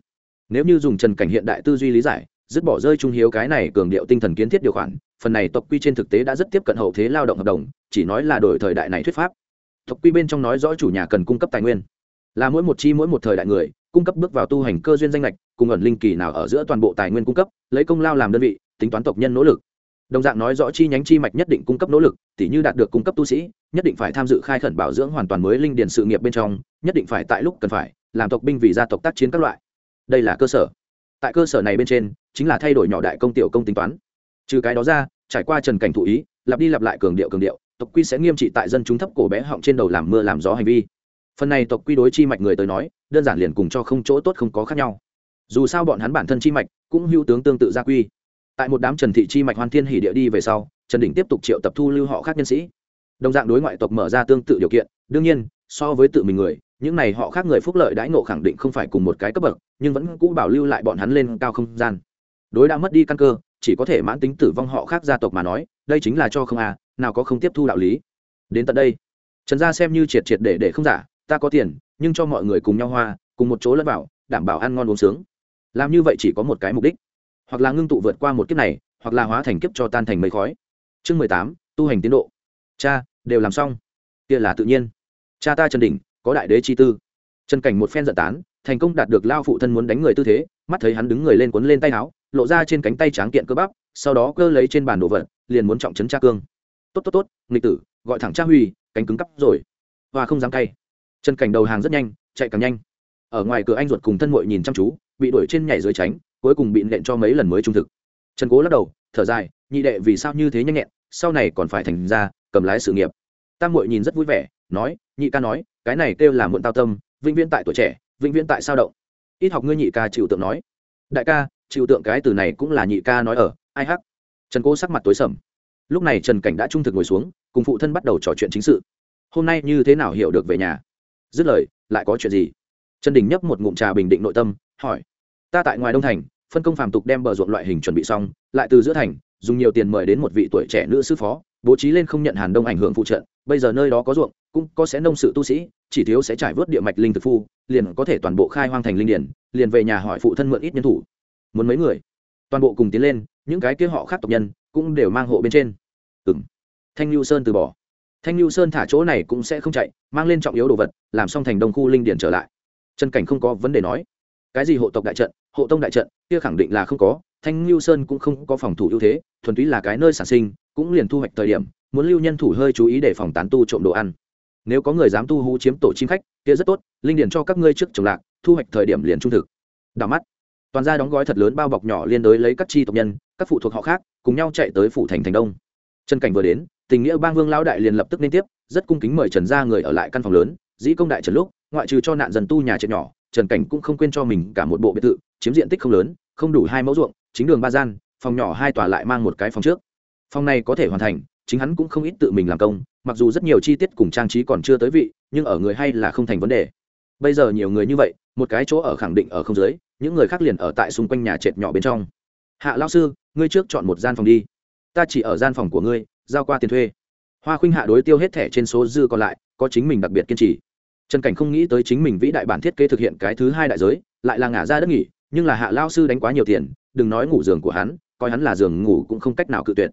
Nếu như dùng trần cảnh hiện đại tư duy lý giải, dứt bỏ rơi trung hiếu cái này cường điệu tinh thần kiến thiết điều khoản, phần này tộc quy trên thực tế đã rất tiếp cận hậu thế lao động hợp đồng, chỉ nói là đổi thời đại này thuyết pháp. Tộc quy bên trong nói rõ chủ nhà cần cung cấp tài nguyên. Là mỗi một chi mỗi một thời đại người cung cấp bước vào tu hành cơ duyên danh lệch, cùng ẩn linh kỳ nào ở giữa toàn bộ tài nguyên cung cấp, lấy công lao làm đơn vị, tính toán tộc nhân nỗ lực. Đồng dạng nói rõ chi nhánh chi mạch nhất định cung cấp nỗ lực, tỉ như đạt được cung cấp tu sĩ, nhất định phải tham dự khai khẩn bảo dưỡng hoàn toàn mới linh điền sự nghiệp bên trong, nhất định phải tại lúc cần phải, làm tộc binh vì gia tộc tác chiến các loại. Đây là cơ sở. Tại cơ sở này bên trên, chính là thay đổi nhỏ đại công tiểu công tính toán. Trừ cái đó ra, trải qua trần cảnh thụ ý, lặp đi lặp lại cường điệu cường điệu, tộc quy sẽ nghiêm trị tại dân chúng thấp cổ bé họng trên đầu làm mưa làm gió hành vi phần này tộc quy đối chi mạch người tới nói, đơn giản liền cùng cho không chỗ tốt không có khác nhau. Dù sao bọn hắn bản thân chi mạch, cũng hữu tướng tương tự gia quy. Tại một đám trần thị chi mạch hoàn thiên hỉ địa đi về sau, trần đỉnh tiếp tục triệu tập thu lưu họ khác nhân sĩ. Đồng dạng đối ngoại tộc mở ra tương tự điều kiện, đương nhiên, so với tự mình người, những này họ khác người phúc lợi đãi ngộ khẳng định không phải cùng một cái cấp bậc, nhưng vẫn cũ bảo lưu lại bọn hắn lên cao không gian. Đối đã mất đi căn cơ, chỉ có thể mãn tính tử vong họ khác gia tộc mà nói, đây chính là cho không à nào có không tiếp thu đạo lý. Đến tận đây, trần gia xem như triệt triệt để để không giả ta có tiền, nhưng cho mọi người cùng nhau hoa, cùng một chỗ lẫn vào, đảm bảo ăn ngon uống sướng. Làm như vậy chỉ có một cái mục đích. Hoặc là ngưng tụ vượt qua một kiếp này, hoặc là hóa thành kiếp cho tan thành mây khói. Chương mười tám, tu hành tiến độ. Cha, đều làm xong. Kia là tự nhiên. Cha ta trần đỉnh, có đại đế chi tư. Trần cảnh một phen giận tán, thành công đạt được lao phụ thân muốn đánh người tư thế, mắt thấy hắn đứng người lên quấn lên tay áo, lộ ra trên cánh tay tráng kiện cơ bắp, sau đó cơ lấy trên bàn đồ vật, liền muốn trọng trấn cha cương. Tốt tốt tốt, nghịch tử, gọi thẳng cha huy, cánh cứng cắp rồi. Hoa không dám cay trần cảnh đầu hàng rất nhanh, chạy càng nhanh. Ở ngoài cửa anh ruột cùng thân mội nhìn chăm chú, bị đuổi trên nhảy dưới tránh, cuối cùng bị nện cho mấy lần mới trung thực. Trần cố lắc đầu, thở dài, nhị đệ vì sao như thế nhanh nhẹn, sau này còn phải thành ra, cầm lái sự nghiệp. Tam mội nhìn rất vui vẻ, nói, nhị ca nói, cái này kêu là muộn tao tâm, vĩnh viễn tại tuổi trẻ, vĩnh viễn tại sao động. Ít học ngươi nhị ca chịu tượng nói. Đại ca, chịu tượng cái từ này cũng là nhị ca nói ở, ai hắc? Trần cố sắc mặt tối sầm. Lúc này trần cảnh đã trung thực ngồi xuống, cùng phụ thân bắt đầu trò chuyện chính sự. Hôm nay như thế nào hiểu được về nhà? Dứt lời, lại có chuyện gì? Trần đình nhấp một ngụm trà bình định nội tâm, hỏi. Ta tại ngoài đông thành, phân công phàm tục đem bờ ruộng loại hình chuẩn bị xong, lại từ giữa thành, dùng nhiều tiền mời đến một vị tuổi trẻ nữ sư phó, bố trí lên không nhận hàn đông ảnh hưởng phụ trợ, bây giờ nơi đó có ruộng, cũng có sẽ nông sự tu sĩ, chỉ thiếu sẽ trải vớt địa mạch linh thực phu, liền có thể toàn bộ khai hoang thành linh điển, liền về nhà hỏi phụ thân mượn ít nhân thủ. Muốn mấy người? Toàn bộ cùng tiến lên, những cái kia họ khác tộc nhân, cũng đều mang hộ bên trên. Ừng thanh lưu sơn từ bỏ thanh lưu sơn thả chỗ này cũng sẽ không chạy, mang lên trọng yếu đồ vật, làm xong thành đông khu linh điển trở lại. Trần cảnh không có vấn đề nói. Cái gì hộ tộc đại trận, hộ tông đại trận, kia khẳng định là không có. Thanh lưu sơn cũng không có phòng thủ ưu thế, thuần túy là cái nơi sản sinh, cũng liền thu hoạch thời điểm, muốn lưu nhân thủ hơi chú ý để phòng tán tu trộm đồ ăn. Nếu có người dám tu hú chiếm tổ chim khách, kia rất tốt, linh điển cho các ngươi trước trồng lạc, thu hoạch thời điểm liền trung thực. Đảo mắt. Toàn ra đóng gói thật lớn bao bọc nhỏ liên đối lấy các chi tộc nhân, các phụ thuộc họ khác, cùng nhau chạy tới phủ thành thành đông. Trần cảnh vừa đến tình nghĩa bang vương lão đại liền lập tức liên tiếp, rất cung kính mời trần ra người ở lại căn phòng lớn, dĩ công đại trần lúc, ngoại trừ cho nạn dần tu nhà trệt nhỏ, trần cảnh cũng không quên cho mình cả một bộ biệt thự, chiếm diện tích không lớn, không đủ hai mẫu ruộng, chính đường ba gian, phòng nhỏ hai tòa lại mang một cái phòng trước. Phòng này có thể hoàn thành, chính hắn cũng không ít tự mình làm công, mặc dù rất nhiều chi tiết cùng trang trí còn chưa tới vị, nhưng ở người hay là không thành vấn đề. Bây giờ nhiều người như vậy, một cái chỗ ở khẳng định ở không dưới, những người khác liền ở tại xung quanh nhà trệt nhỏ bên trong. Hạ lao sư, ngươi trước chọn một gian phòng đi. Ta chỉ ở gian phòng của ngươi giao qua tiền thuê. Hoa khuynh hạ đối tiêu hết thẻ trên số dư còn lại, có chính mình đặc biệt kiên trì. Trần cảnh không nghĩ tới chính mình vĩ đại bản thiết kế thực hiện cái thứ hai đại giới, lại là ngả ra đất nghỉ, nhưng là hạ lao sư đánh quá nhiều tiền, đừng nói ngủ giường của hắn, coi hắn là giường ngủ cũng không cách nào cự tuyệt.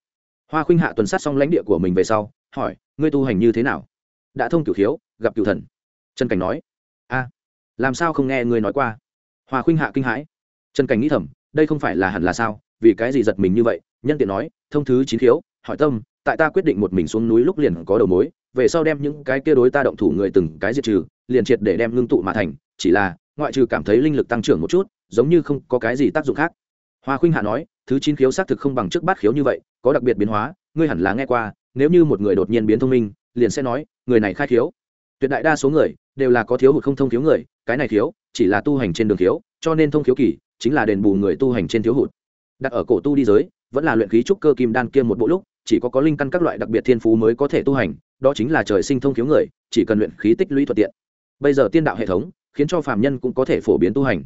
Hoa khuynh hạ tuần sát xong lãnh địa của mình về sau, hỏi, ngươi tu hành như thế nào? Đã thông cửu khiếu, gặp cửu thần. Trần cảnh nói, a, làm sao không nghe ngươi nói qua? Hoa khuynh hạ kinh hãi. Trần cảnh nghĩ thầm, đây không phải là hẳn là sao? Vì cái gì giật mình như vậy? Nhân tiện nói, thông thứ chín khiếu hỏi tâm, tại ta quyết định một mình xuống núi lúc liền có đầu mối, về sau đem những cái kia đối ta động thủ người từng cái diệt trừ, liền triệt để đem ngưng tụ mà thành, chỉ là, ngoại trừ cảm thấy linh lực tăng trưởng một chút, giống như không có cái gì tác dụng khác. Hoa khuynh hạ nói, thứ chín khiếu xác thực không bằng trước bát khiếu như vậy, có đặc biệt biến hóa, ngươi hẳn là nghe qua, nếu như một người đột nhiên biến thông minh, liền sẽ nói, người này khai khiếu. Tuyệt đại đa số người, đều là có thiếu hụt không thông thiếu người, cái này thiếu chỉ là tu hành trên đường thiếu cho nên thông thiếu kỳ, chính là đền bù người tu hành trên thiếu hụt. Đặt ở cổ tu đi giới, vẫn là luyện khí trúc cơ kim đan kia một bộ lúc chỉ có có linh căn các loại đặc biệt thiên phú mới có thể tu hành, đó chính là trời sinh thông thiếu người, chỉ cần luyện khí tích lũy thuận tiện. Bây giờ tiên đạo hệ thống khiến cho phàm nhân cũng có thể phổ biến tu hành.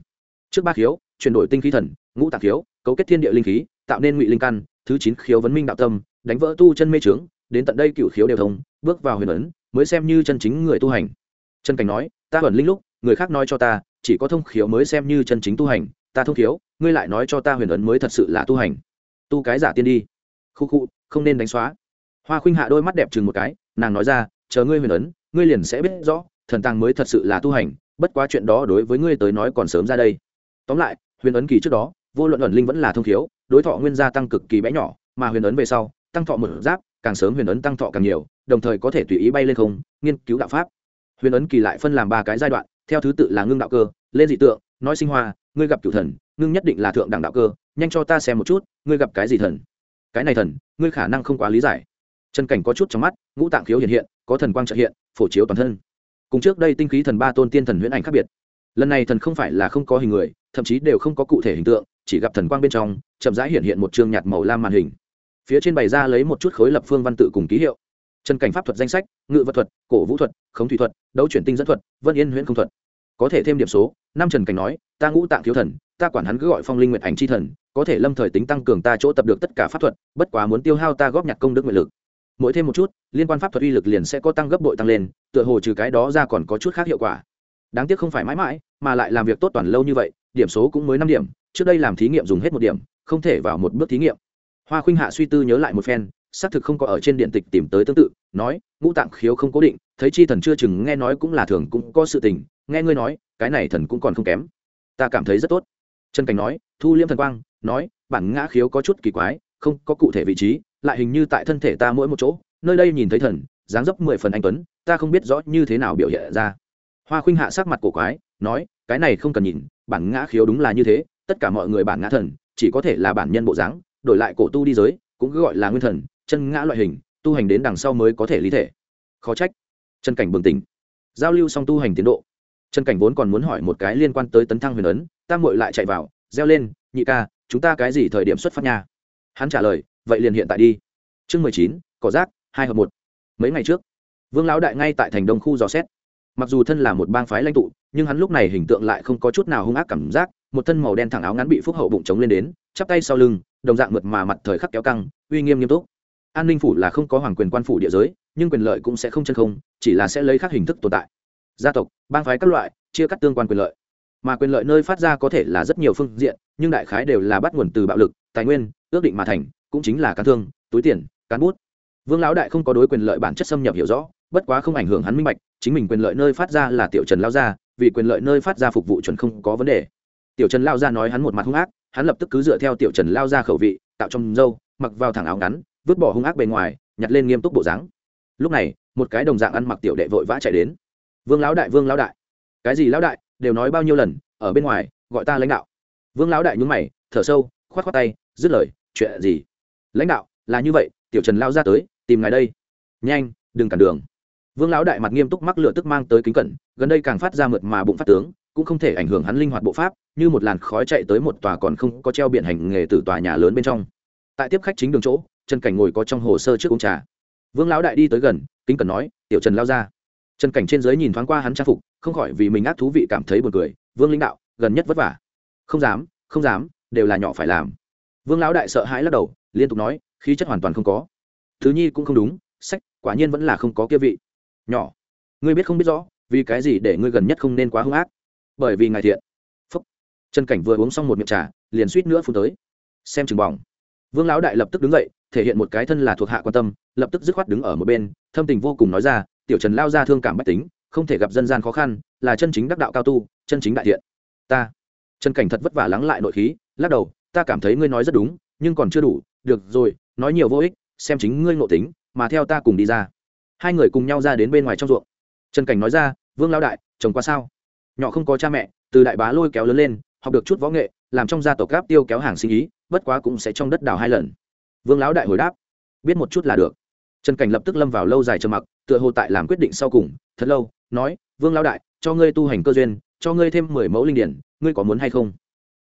Trước ba khiếu, chuyển đổi tinh khí thần, ngũ tạng khiếu, cấu kết thiên địa linh khí, tạo nên ngụy linh căn, thứ chín khiếu vấn minh đạo tâm, đánh vỡ tu chân mê trướng đến tận đây cựu khiếu đều thông, bước vào huyền ấn, mới xem như chân chính người tu hành. Chân cảnh nói, ta ẩn linh lúc, người khác nói cho ta, chỉ có thông khiếu mới xem như chân chính tu hành, ta thông khiếu, ngươi lại nói cho ta huyền ấn mới thật sự là tu hành. Tu cái giả tiên đi. Khu khu không nên đánh xóa. Hoa khuynh hạ đôi mắt đẹp chừng một cái, nàng nói ra, chờ ngươi huyền ấn, ngươi liền sẽ biết rõ, thần tàng mới thật sự là tu hành, bất quá chuyện đó đối với ngươi tới nói còn sớm ra đây. Tóm lại, huyền ấn kỳ trước đó, vô luận ẩn linh vẫn là thông khiếu, đối thọ nguyên gia tăng cực kỳ bé nhỏ, mà huyền ấn về sau, tăng thọ một giáp, càng sớm huyền ấn tăng thọ càng nhiều, đồng thời có thể tùy ý bay lên không, nghiên cứu đạo pháp. Huyền ấn kỳ lại phân làm ba cái giai đoạn, theo thứ tự là ngưng đạo cơ, lên dị tượng, nói sinh hoa, ngươi gặp cửu thần, ngưng nhất định là thượng đẳng đạo cơ, nhanh cho ta xem một chút, ngươi gặp cái gì thần? Cái này thần, ngươi khả năng không quá lý giải. Chân cảnh có chút trong mắt, ngũ tạng khiếu hiện hiện, có thần quang trợ hiện, phổ chiếu toàn thân. Cùng trước đây tinh khí thần ba tôn tiên thần huyễn ảnh khác biệt. Lần này thần không phải là không có hình người, thậm chí đều không có cụ thể hình tượng, chỉ gặp thần quang bên trong, chậm rãi hiện hiện một chương nhạt màu lam màn hình. Phía trên bày ra lấy một chút khối lập phương văn tự cùng ký hiệu. Chân cảnh pháp thuật danh sách, ngự vật thuật, cổ vũ thuật, khống thủy thuật, đấu chuyển tinh dẫn thuật, vân yên huyễn không thuật. Có thể thêm điểm số, năm trần cảnh nói, ta ngũ tạng thiếu thần ta quản hắn cứ gọi phong linh nguyện ảnh c h i thần, có thể lâm thời tính tăng cường ta chỗ tập được tất cả pháp thuật, bất quá muốn tiêu hao ta góp nhặt công đức nguyện lực. Mỗi thêm một chút, liên quan pháp thuật uy lực liền sẽ có tăng gấp bội tăng lên, tựa hồ trừ cái đó ra còn có chút khác hiệu quả. Đáng tiếc không phải mãi mãi, mà lại làm việc tốt toàn lâu như vậy, điểm số cũng mới năm điểm, trước đây làm thí nghiệm dùng hết một điểm, không thể vào một bước thí nghiệm. Hoa khuynh hạ suy tư nhớ lại một phen, xác thực không có ở trên điện tịch tìm tới tương tự, nói, ngũ tạng khiếu không cố định, thấy chi thần chưa chừng nghe nói cũng là thường cũng có sự tình, nghe ngươi nói, cái này thần cũng còn không kém. Ta cảm thấy rất tốt trần cảnh nói, thu liêm thần quang, nói, bản ngã khiếu có chút kỳ quái, không có cụ thể vị trí, lại hình như tại thân thể ta mỗi một chỗ, nơi đây nhìn thấy thần, dáng dấp mười phần anh tuấn, ta không biết rõ như thế nào biểu hiện ra. Hoa khuynh hạ sắc mặt cổ quái, nói, cái này không cần nhìn, bản ngã khiếu đúng là như thế, tất cả mọi người bản ngã thần, chỉ có thể là bản nhân bộ dáng, đổi lại cổ tu đi giới, cũng cứ gọi là nguyên thần, chân ngã loại hình, tu hành đến đằng sau mới có thể lý thể. Khó trách. Chân cảnh bừng tỉnh. Giao lưu xong tu hành tiến độ. Chân cảnh vốn còn muốn hỏi một cái liên quan tới tấn thăng huyền ấn tam muội lại chạy vào, reo lên, nhị ca, chúng ta cái gì thời điểm xuất phát nha? Hắn trả lời, vậy liền hiện tại đi. Chương mười chín, cỏ rác, hai hợp một. Mấy ngày trước, vương lão đại ngay tại thành đông khu dò xét. Mặc dù thân là một bang phái lãnh tụ, nhưng hắn lúc này hình tượng lại không có chút nào hung ác cảm giác, một thân màu đen thẳng áo ngắn bị phúc hậu bụng trống lên đến, chắp tay sau lưng, đồng dạng mượt mà mặt thời khắc kéo căng, uy nghiêm nghiêm túc. An ninh phủ là không có hoàng quyền quan phủ địa giới, nhưng quyền lợi cũng sẽ không chân không, chỉ là sẽ lấy các hình thức tồn tại. Gia tộc, bang phái các loại, chia cắt tương quan quyền lợi mà quyền lợi nơi phát ra có thể là rất nhiều phương diện, nhưng đại khái đều là bắt nguồn từ bạo lực, tài nguyên, ước định mà thành, cũng chính là cán thương, túi tiền, cán bút. Vương lão đại không có đối quyền lợi bản chất xâm nhập hiểu rõ, bất quá không ảnh hưởng hắn minh bạch, chính mình quyền lợi nơi phát ra là tiểu trần lao gia, vì quyền lợi nơi phát ra phục vụ chuẩn không có vấn đề. Tiểu trần lao gia nói hắn một mặt hung ác, hắn lập tức cứ dựa theo tiểu trần lao gia khẩu vị, tạo trong dâu, mặc vào thẳng áo ngắn, vứt bỏ hung ác bề ngoài, nhặt lên nghiêm túc bộ dáng. Lúc này, một cái đồng dạng ăn mặc tiểu đệ vội vã chạy đến. Vương lão đại, vương lão đại. Cái gì lão đại? Đều nói bao nhiêu lần, ở bên ngoài, gọi ta lãnh đạo. Vương lão đại nhúng mày, thở sâu, khoát khoát tay, dứt lời, chuyện gì? Lãnh đạo, là như vậy, tiểu trần lao ra tới, tìm ngài đây. Nhanh, đừng cản đường. Vương lão đại mặt nghiêm túc mắc lửa tức mang tới kính cẩn, gần đây càng phát ra mượt mà bụng phát tướng, cũng không thể ảnh hưởng hắn linh hoạt bộ pháp, như một làn khói chạy tới một tòa còn không có treo biển hành nghề từ tòa nhà lớn bên trong. Tại tiếp khách chính đường chỗ, trần cảnh ngồi có trong hồ sơ trước uống trà. Vương lão đại đi tới gần, kính cẩn nói, tiểu trần lao ra trần cảnh trên giới nhìn thoáng qua hắn trang phục, không khỏi vì mình ác thú vị cảm thấy buồn cười, vương lãnh đạo, gần nhất vất vả. Không dám không dám, đều là nhỏ phải làm. Vương lão đại sợ hãi lắc đầu, liên tục nói, khí chất hoàn toàn không có. Thứ nhi cũng không đúng, sách, quả nhiên vẫn là không có kia vị. Nhỏ, ngươi biết không biết rõ, vì cái gì để ngươi gần nhất không nên quá hung ác? Bởi vì ngài thiện. Phúc. Trần cảnh vừa uống xong một miệng trà, liền suýt nữa phun tới. Xem chừng bỏng. Vương lão đại lập tức đứng dậy, thể hiện một cái thân là thuộc hạ quan tâm, lập tức dứt khoát đứng ở một bên, thâm tình vô cùng nói ra tiểu trần lao ra thương cảm bách tính, không thể gặp dân gian khó khăn, là chân chính đắc đạo cao tu, chân chính đại thiện. Ta, trần cảnh thật vất vả lắng lại nội khí, lắc đầu, ta cảm thấy ngươi nói rất đúng, nhưng còn chưa đủ, được rồi, nói nhiều vô ích, xem chính ngươi ngộ tính, mà theo ta cùng đi ra. Hai người cùng nhau ra đến bên ngoài trong ruộng. Trần cảnh nói ra, vương lao đại, chồng qua sao? Nhỏ không có cha mẹ. Từ đại bá lôi kéo lớn lên, học được chút võ nghệ, làm trong gia tộc gáp tiêu kéo hàng sinh ý, bất quá cũng sẽ trong đất đào hai lần. Vương lão đại hồi đáp, biết một chút là được trần cảnh lập tức lâm vào lâu dài trầm mặc, tựa hồ tại làm quyết định sau cùng, thật lâu, nói, vương lão đại, cho ngươi tu hành cơ duyên, cho ngươi thêm mười mẫu linh điển, ngươi có muốn hay không?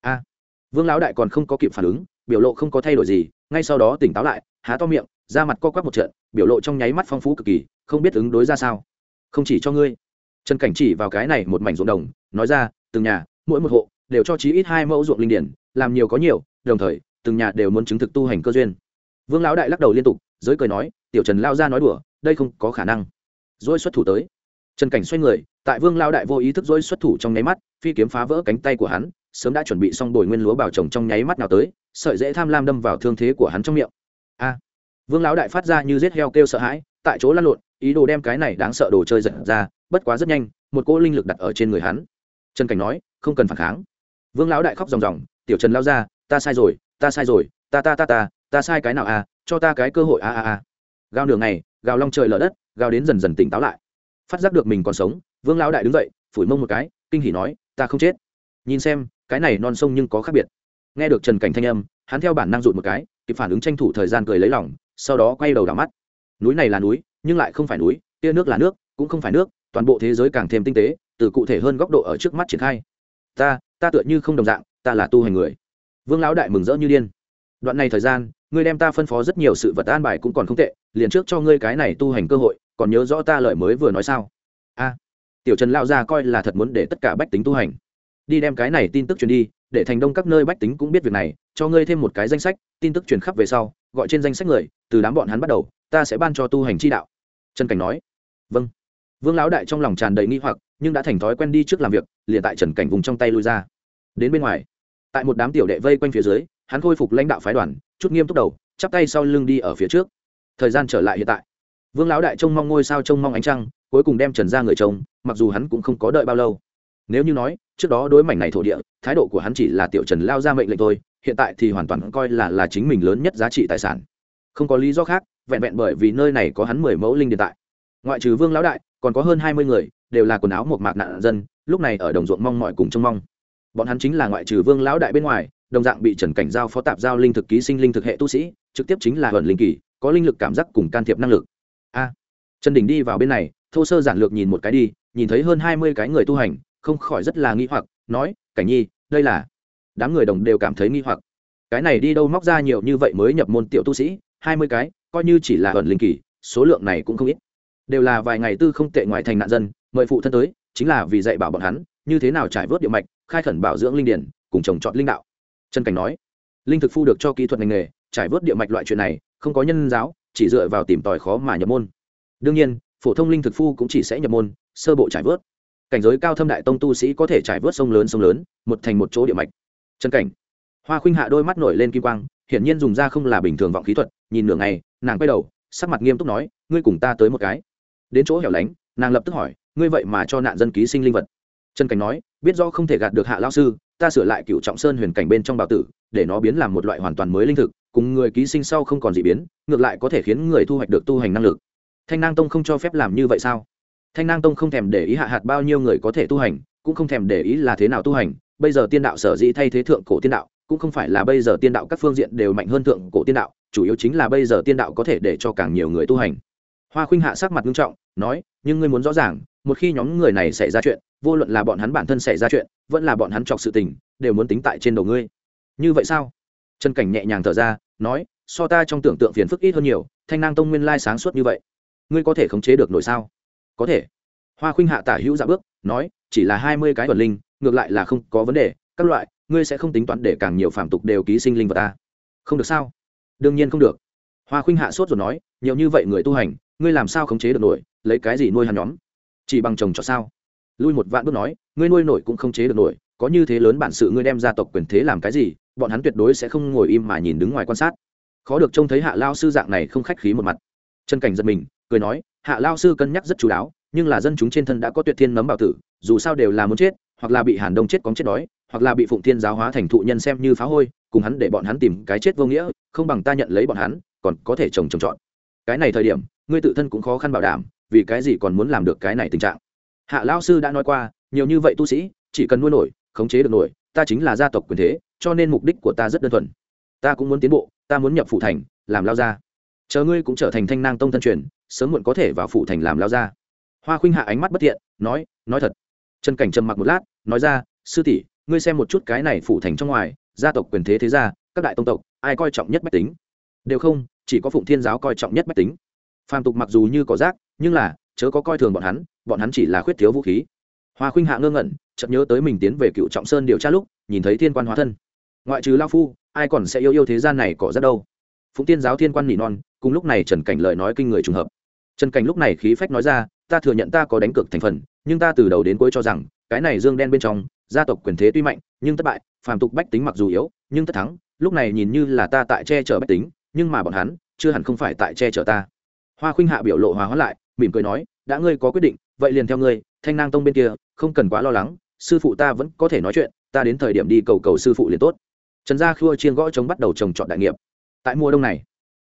A. Vương lão đại còn không có kịp phản ứng, biểu lộ không có thay đổi gì, ngay sau đó tỉnh táo lại, há to miệng ra mặt co quắp một trận, biểu lộ trong nháy mắt phong phú cực kỳ, không biết ứng đối ra sao. Không chỉ cho ngươi. Trần cảnh chỉ vào cái này một mảnh ruộng đồng, nói ra, từng nhà, mỗi một hộ, đều cho chí ít hai mẫu ruộng linh điển, làm nhiều có nhiều, đồng thời, từng nhà đều muốn chứng thực tu hành cơ duyên. Vương lão đại lắc đầu liên tục giới cười nói, tiểu trần lao ra nói đùa, đây không có khả năng. Dỗi xuất thủ tới. Trần cảnh xoay người, tại vương lao đại vô ý thức dỗi xuất thủ trong nháy mắt, phi kiếm phá vỡ cánh tay của hắn, sớm đã chuẩn bị xong bồi nguyên lúa bảo trồng trong nháy mắt nào tới, sợi dễ tham lam đâm vào thương thế của hắn trong miệng. A! Vương lão đại phát ra như giết heo kêu sợ hãi, tại chỗ lăn lộn, ý đồ đem cái này đáng sợ đồ chơi giật ra, bất quá rất nhanh, một cỗ linh lực đặt ở trên người hắn. Trần cảnh nói, không cần phản kháng. Vương lão đại khóc ròng ròng, tiểu trần lao ra, ta sai rồi, ta sai rồi, ta ta ta ta ta sai cái nào à cho ta cái cơ hội a a a. Gào nửa ngày, gào long trời lở đất, gào đến dần dần tỉnh táo lại. Phát giác được mình còn sống, vương lão đại đứng dậy, phủi mông một cái, kinh hỉ nói, ta không chết. Nhìn xem, cái này non sông nhưng có khác biệt. Nghe được trần cảnh thanh âm, hắn theo bản năng rụt một cái, kịp phản ứng tranh thủ thời gian cười lấy lòng, sau đó quay đầu đảo mắt. Núi này là núi, nhưng lại không phải núi, tia nước là nước, cũng không phải nước, toàn bộ thế giới càng thêm tinh tế, từ cụ thể hơn góc độ ở trước mắt triển khai. Ta ta tựa như không đồng dạng, ta là tu hành người. Vương lão đại mừng rỡ như điên. Đoạn này thời gian ngươi đem ta phân phó rất nhiều sự vật an bài cũng còn không tệ, liền trước cho ngươi cái này tu hành cơ hội, còn nhớ rõ ta lời mới vừa nói sao? A, tiểu trần lao ra coi là thật muốn để tất cả bách tính tu hành. Đi đem cái này tin tức truyền đi, để thành đông các nơi bách tính cũng biết việc này, cho ngươi thêm một cái danh sách, tin tức truyền khắp về sau, gọi trên danh sách người, từ đám bọn hắn bắt đầu, ta sẽ ban cho tu hành chi đạo. Trần cảnh nói. Vâng. Vương lão đại trong lòng tràn đầy nghi hoặc, nhưng đã thành thói quen đi trước làm việc, liền tại trần cảnh vùng trong tay lui ra. Đến bên ngoài, tại một đám tiểu đệ vây quanh phía dưới hắn khôi phục lãnh đạo phái đoàn, chút nghiêm túc đầu, chắp tay sau lưng đi ở phía trước. Thời gian trở lại hiện tại. Vương lão đại trông mong ngôi sao trông mong ánh trăng, cuối cùng đem trần ra người chồng mặc dù hắn cũng không có đợi bao lâu. Nếu như nói, trước đó đối mảnh này thổ địa, thái độ của hắn chỉ là tiểu trần lao ra mệnh lệnh thôi, hiện tại thì hoàn toàn coi là là chính mình lớn nhất giá trị tài sản. Không có lý do khác, vẹn vẹn bởi vì nơi này có hắn mười mẫu linh điện tại. Ngoại trừ vương lão đại, còn có hơn hai mươi người, đều là quần áo một mạc nạn dân, lúc này ở đồng ruộng mong mọi cùng trông mong. Bọn hắn chính là ngoại trừ vương lão đại bên ngoài đồng dạng bị trần cảnh giao phó tạp giao linh thực ký sinh linh thực hệ tu sĩ, trực tiếp chính là hận linh kỳ, có linh lực cảm giác cùng can thiệp năng lực. A. Trần đình đi vào bên này, thô sơ giản lược nhìn một cái đi, nhìn thấy hơn hai mươi cái người tu hành, không khỏi rất là nghi hoặc, nói, cảnh nhi, đây là? Đám người đồng đều cảm thấy nghi hoặc. Cái này đi đâu móc ra nhiều như vậy mới nhập môn tiểu tu sĩ, hai mươi cái, coi như chỉ là ẩn linh kỳ, số lượng này cũng không ít. Đều là vài ngày tư không tệ ngoại thành nạn dân, mời phụ thân tới, chính là vì dạy bảo bọn hắn, như thế nào trải vớt địa mạch, khai khẩn bảo dưỡng linh điển, cùng trồng trọt linh đạo trần cảnh nói, linh thực phu được cho kỹ thuật ngành nghề, trải vớt địa mạch loại chuyện này, không có nhân giáo, chỉ dựa vào tìm tòi khó mà nhập môn. Đương nhiên, phổ thông linh thực phu cũng chỉ sẽ nhập môn, sơ bộ trải vớt. Cảnh giới cao thâm đại tông tu sĩ có thể trải vớt sông lớn sông lớn, một thành một chỗ địa mạch. Trần cảnh, hoa khuynh hạ đôi mắt nổi lên kim quang, hiển nhiên dùng ra không là bình thường vọng khí thuật, nhìn nửa ngày, nàng quay đầu, sắc mặt nghiêm túc nói, ngươi cùng ta tới một cái. Đến chỗ hẻo lánh, nàng lập tức hỏi, ngươi vậy mà cho nạn dân ký sinh linh vật? Trần cảnh nói, biết do không thể gạt được hạ lao sư, ta sửa lại cựu trọng sơn huyền cảnh bên trong bào tử, để nó biến làm một loại hoàn toàn mới linh thực, cùng người ký sinh sau không còn gì biến, ngược lại có thể khiến người thu hoạch được tu hành năng lực. Thanh nang tông không cho phép làm như vậy sao? Thanh nang tông không thèm để ý hạ hạt bao nhiêu người có thể tu hành, cũng không thèm để ý là thế nào tu hành, bây giờ tiên đạo sở dĩ thay thế thượng cổ tiên đạo, cũng không phải là bây giờ tiên đạo các phương diện đều mạnh hơn thượng cổ tiên đạo, chủ yếu chính là bây giờ tiên đạo có thể để cho càng nhiều người tu hành. Hoa khuynh hạ sắc mặt nghiêm trọng, nói, nhưng ngươi muốn rõ ràng một khi nhóm người này xảy ra chuyện, vô luận là bọn hắn bản thân xảy ra chuyện, vẫn là bọn hắn chọc sự tình, đều muốn tính tại trên đầu ngươi. Như vậy sao? Trần cảnh nhẹ nhàng thở ra, nói, so ta trong tưởng tượng phiền phức ít hơn nhiều, thanh nang tông nguyên lai sáng suốt như vậy. Ngươi có thể khống chế được nổi sao? Có thể. Hoa khuynh hạ tả hữu dạ bước, nói, chỉ là hai mươi cái vật linh, ngược lại là không có vấn đề, các loại, ngươi sẽ không tính toán để càng nhiều phạm tục đều ký sinh linh vật ta. Không được sao? Đương nhiên không được. Hoa khuynh hạ sốt rồi nói, nhiều như vậy người tu hành, ngươi làm sao khống chế được nổi, lấy cái gì nuôi hắn nhóm? Chỉ bằng chồng cho sao? Lui một vạn bước nói, ngươi nuôi nổi cũng không chế được nổi, có như thế lớn bản sự ngươi đem gia tộc quyền thế làm cái gì, bọn hắn tuyệt đối sẽ không ngồi im mà nhìn đứng ngoài quan sát. Khó được trông thấy hạ lao sư dạng này không khách khí một mặt. Chân cảnh giật mình, cười nói, hạ lao sư cân nhắc rất chú đáo, nhưng là dân chúng trên thân đã có tuyệt thiên nấm bảo tử, dù sao đều là muốn chết, hoặc là bị hàn đông chết cóng chết đói, hoặc là bị phụng thiên giáo hóa thành thụ nhân xem như phá hôi, cùng hắn để bọn hắn tìm cái chết vô nghĩa, không bằng ta nhận lấy bọn hắn, còn có thể trồng trồng trọt. Cái này thời điểm, ngươi tự thân cũng khó khăn bảo đảm vì cái gì còn muốn làm được cái này tình trạng? Hạ lao sư đã nói qua, nhiều như vậy tu sĩ, chỉ cần nuôi nổi, khống chế được nổi, ta chính là gia tộc quyền thế, cho nên mục đích của ta rất đơn thuần. Ta cũng muốn tiến bộ, ta muốn nhập phủ thành, làm lao gia. Chờ ngươi cũng trở thành thanh nang tông thân truyền, sớm muộn có thể vào phủ thành làm lao gia. Hoa khuynh hạ ánh mắt bất thiện, nói nói thật. Trần cảnh trầm mặc một lát, nói ra, sư tỷ, ngươi xem một chút cái này phủ thành trong ngoài, gia tộc quyền thế thế gia, các đại tông tộc, ai coi trọng nhất bách tính? Đều không, chỉ có phụng thiên giáo coi trọng nhất bách tính. Phàm tục mặc dù như có rác nhưng là, chớ có coi thường bọn hắn bọn hắn chỉ là khuyết thiếu vũ khí. Hoa khuynh hạ ngơ ngẩn, chợt nhớ tới mình tiến về cựu trọng sơn điều tra lúc, nhìn thấy thiên quan hóa thân. Ngoại trừ lao phu, ai còn sẽ yêu yêu thế gian này cỏ rất đâu? Phụng tiên giáo thiên quan nỉ non, cùng lúc này trần cảnh lời nói kinh người trùng hợp. Trần cảnh lúc này khí phách nói ra, ta thừa nhận ta có đánh cược thành phần, nhưng ta từ đầu đến cuối cho rằng, cái này dương đen bên trong, gia tộc quyền thế tuy mạnh, nhưng thất bại, phàm tục bách tính mặc dù yếu, nhưng tất thắng, lúc này nhìn như là ta tại che chở bách tính, nhưng mà bọn hắn, chưa hẳn không phải tại che chở ta. Hoa khuynh hạ biểu lộ hòa hóa lại mỉm cười nói, đã ngươi có quyết định, vậy liền theo ngươi, thanh nang tông bên kia, không cần quá lo lắng, sư phụ ta vẫn có thể nói chuyện, ta đến thời điểm đi cầu cầu sư phụ liền tốt. Trần gia khua chiên gõ chống bắt đầu trồng trọt đại nghiệp. Tại mùa đông này,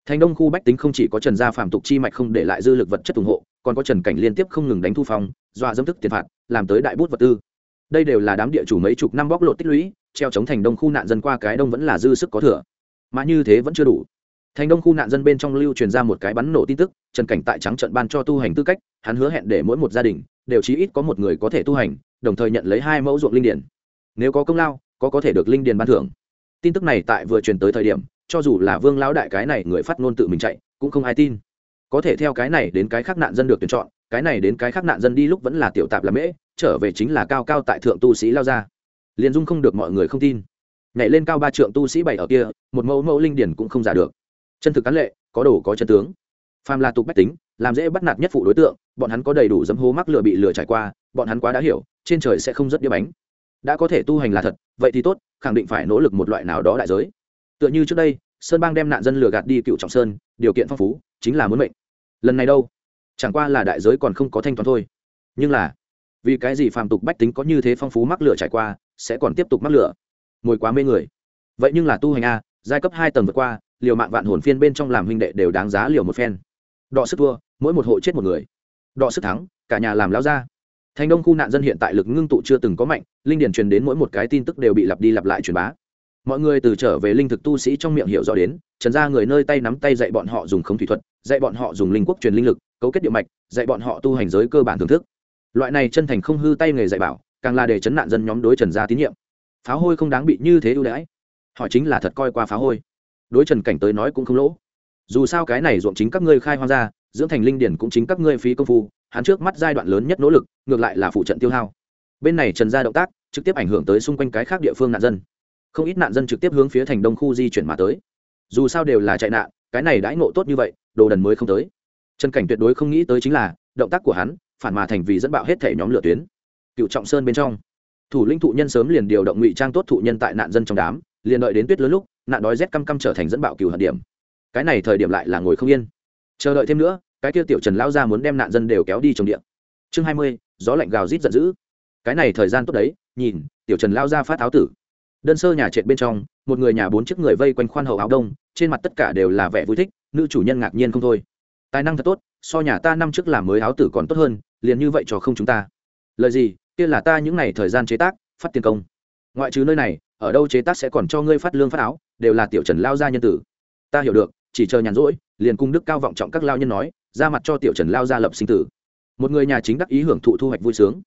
thành đông khu bách tính không chỉ có trần gia phạm tục chi mạch không để lại dư lực vật chất ủng hộ, còn có trần cảnh liên tiếp không ngừng đánh thu phong, dọa dâm thức tiền phạt, làm tới đại bút vật tư. Đây đều là đám địa chủ mấy chục năm bóc lột tích lũy, treo chống thành đông khu nạn dân qua cái đông vẫn là dư sức có thừa. Mà như thế vẫn chưa đủ thành đông khu nạn dân bên trong lưu truyền ra một cái bắn nổ tin tức, trần cảnh tại trắng trận ban cho tu hành tư cách, hắn hứa hẹn để mỗi một gia đình đều chí ít có một người có thể tu hành, đồng thời nhận lấy hai mẫu ruộng linh điển nếu có công lao, có có thể được linh điền ban thưởng. Tin tức này tại vừa truyền tới thời điểm, cho dù là vương lão đại cái này người phát ngôn tự mình chạy, cũng không ai tin. Có thể theo cái này đến cái khác nạn dân được tuyển chọn, cái này đến cái khác nạn dân đi lúc vẫn là tiểu tạp làm mễ, trở về chính là cao cao tại thượng tu sĩ lao ra. Liền dung không được mọi người không tin. Nhảy lên cao ba trượng tu sĩ bảy ở kia, một mẫu mẫu linh điển cũng không giả được chân thực cán lệ, có đồ có chân tướng. Phàm là tục bách tính, làm dễ bắt nạt nhất phụ đối tượng, bọn hắn có đầy đủ dấm hố mắc lửa bị lửa trải qua, bọn hắn quá đã hiểu, trên trời sẽ không rất đĩa bánh. Đã có thể tu hành là thật, vậy thì tốt, khẳng định phải nỗ lực một loại nào đó đại giới. Tựa như trước đây, sơn bang đem nạn dân lừa gạt đi cựu trọng sơn, điều kiện phong phú, chính là muốn mệnh. Lần này đâu? Chẳng qua là đại giới còn không có thanh toán thôi. Nhưng là, vì cái gì phàm tục bách tính có như thế phong phú mắc lửa trải qua, sẽ còn tiếp tục mắc lửa? Ngồi quá mê người. Vậy nhưng là tu hành a, giai cấp hai tầng vượt qua liều mạng vạn hồn phiên bên trong làm huynh đệ đều đáng giá liều một phen. Đọ sức thua, mỗi một hộ chết một người. Đọ sức thắng, cả nhà làm lao ra thành đông khu nạn dân hiện tại lực ngưng tụ chưa từng có mạnh, linh điển truyền đến mỗi một cái tin tức đều bị lặp đi lặp lại truyền bá. Mọi người từ trở về linh thực tu sĩ trong miệng hiểu rõ đến, trần gia người nơi tay nắm tay dạy bọn họ dùng không thủy thuật, dạy bọn họ dùng linh quốc truyền linh lực, cấu kết địa mạch, dạy bọn họ tu hành giới cơ bản thưởng thức. Loại này chân thành không hư tay nghề dạy bảo, càng là để chấn nạn dân nhóm đối trần gia tín nhiệm. Pháo hôi không đáng bị như thế ưu đãi. Họ chính là thật coi qua pháo hôi đối trần cảnh tới nói cũng không lỗ. Dù sao cái này ruộng chính các ngươi khai hoang ra, dưỡng thành linh điển cũng chính các ngươi phí công phu, hắn trước mắt giai đoạn lớn nhất nỗ lực, ngược lại là phụ trận tiêu hao. Bên này trần gia động tác trực tiếp ảnh hưởng tới xung quanh cái khác địa phương nạn dân. Không ít nạn dân trực tiếp hướng phía thành đông khu di chuyển mà tới. Dù sao đều là chạy nạn, cái này đãi ngộ tốt như vậy, đồ đần mới không tới. Trần cảnh tuyệt đối không nghĩ tới chính là, động tác của hắn, phản mà thành vì dẫn bạo hết thể nhóm lửa tuyến. Cựu trọng sơn bên trong, thủ lĩnh thụ nhân sớm liền điều động ngụy trang tốt thụ nhân tại nạn dân trong đám, liền đợi đến tuyết lớn lúc nạn đói rét căm căm trở thành dẫn bạo cừu hận điểm. Cái này thời điểm lại là ngồi không yên. Chờ đợi thêm nữa, cái kia tiểu trần lao ra muốn đem nạn dân đều kéo đi trồng điện. Chương hai mươi, gió lạnh gào rít giận dữ. Cái này thời gian tốt đấy, nhìn, tiểu trần lao ra phát áo tử. Đơn sơ nhà trệt bên trong, một người nhà bốn chiếc người vây quanh khoan hậu áo đông, trên mặt tất cả đều là vẻ vui thích, nữ chủ nhân ngạc nhiên không thôi. Tài năng thật tốt, so nhà ta năm trước làm mới áo tử còn tốt hơn, liền như vậy cho không chúng ta. Lời gì, kia là ta những ngày thời gian chế tác, phát tiền công. Ngoại trừ nơi này ở đâu chế tác sẽ còn cho ngươi phát lương phát áo, đều là tiểu trần lao gia nhân tử. Ta hiểu được, chỉ chờ nhàn rỗi, liền cung đức cao vọng trọng các lao nhân nói, ra mặt cho tiểu trần lao gia lập sinh tử. Một người nhà chính đắc ý hưởng thụ thu hoạch vui sướng.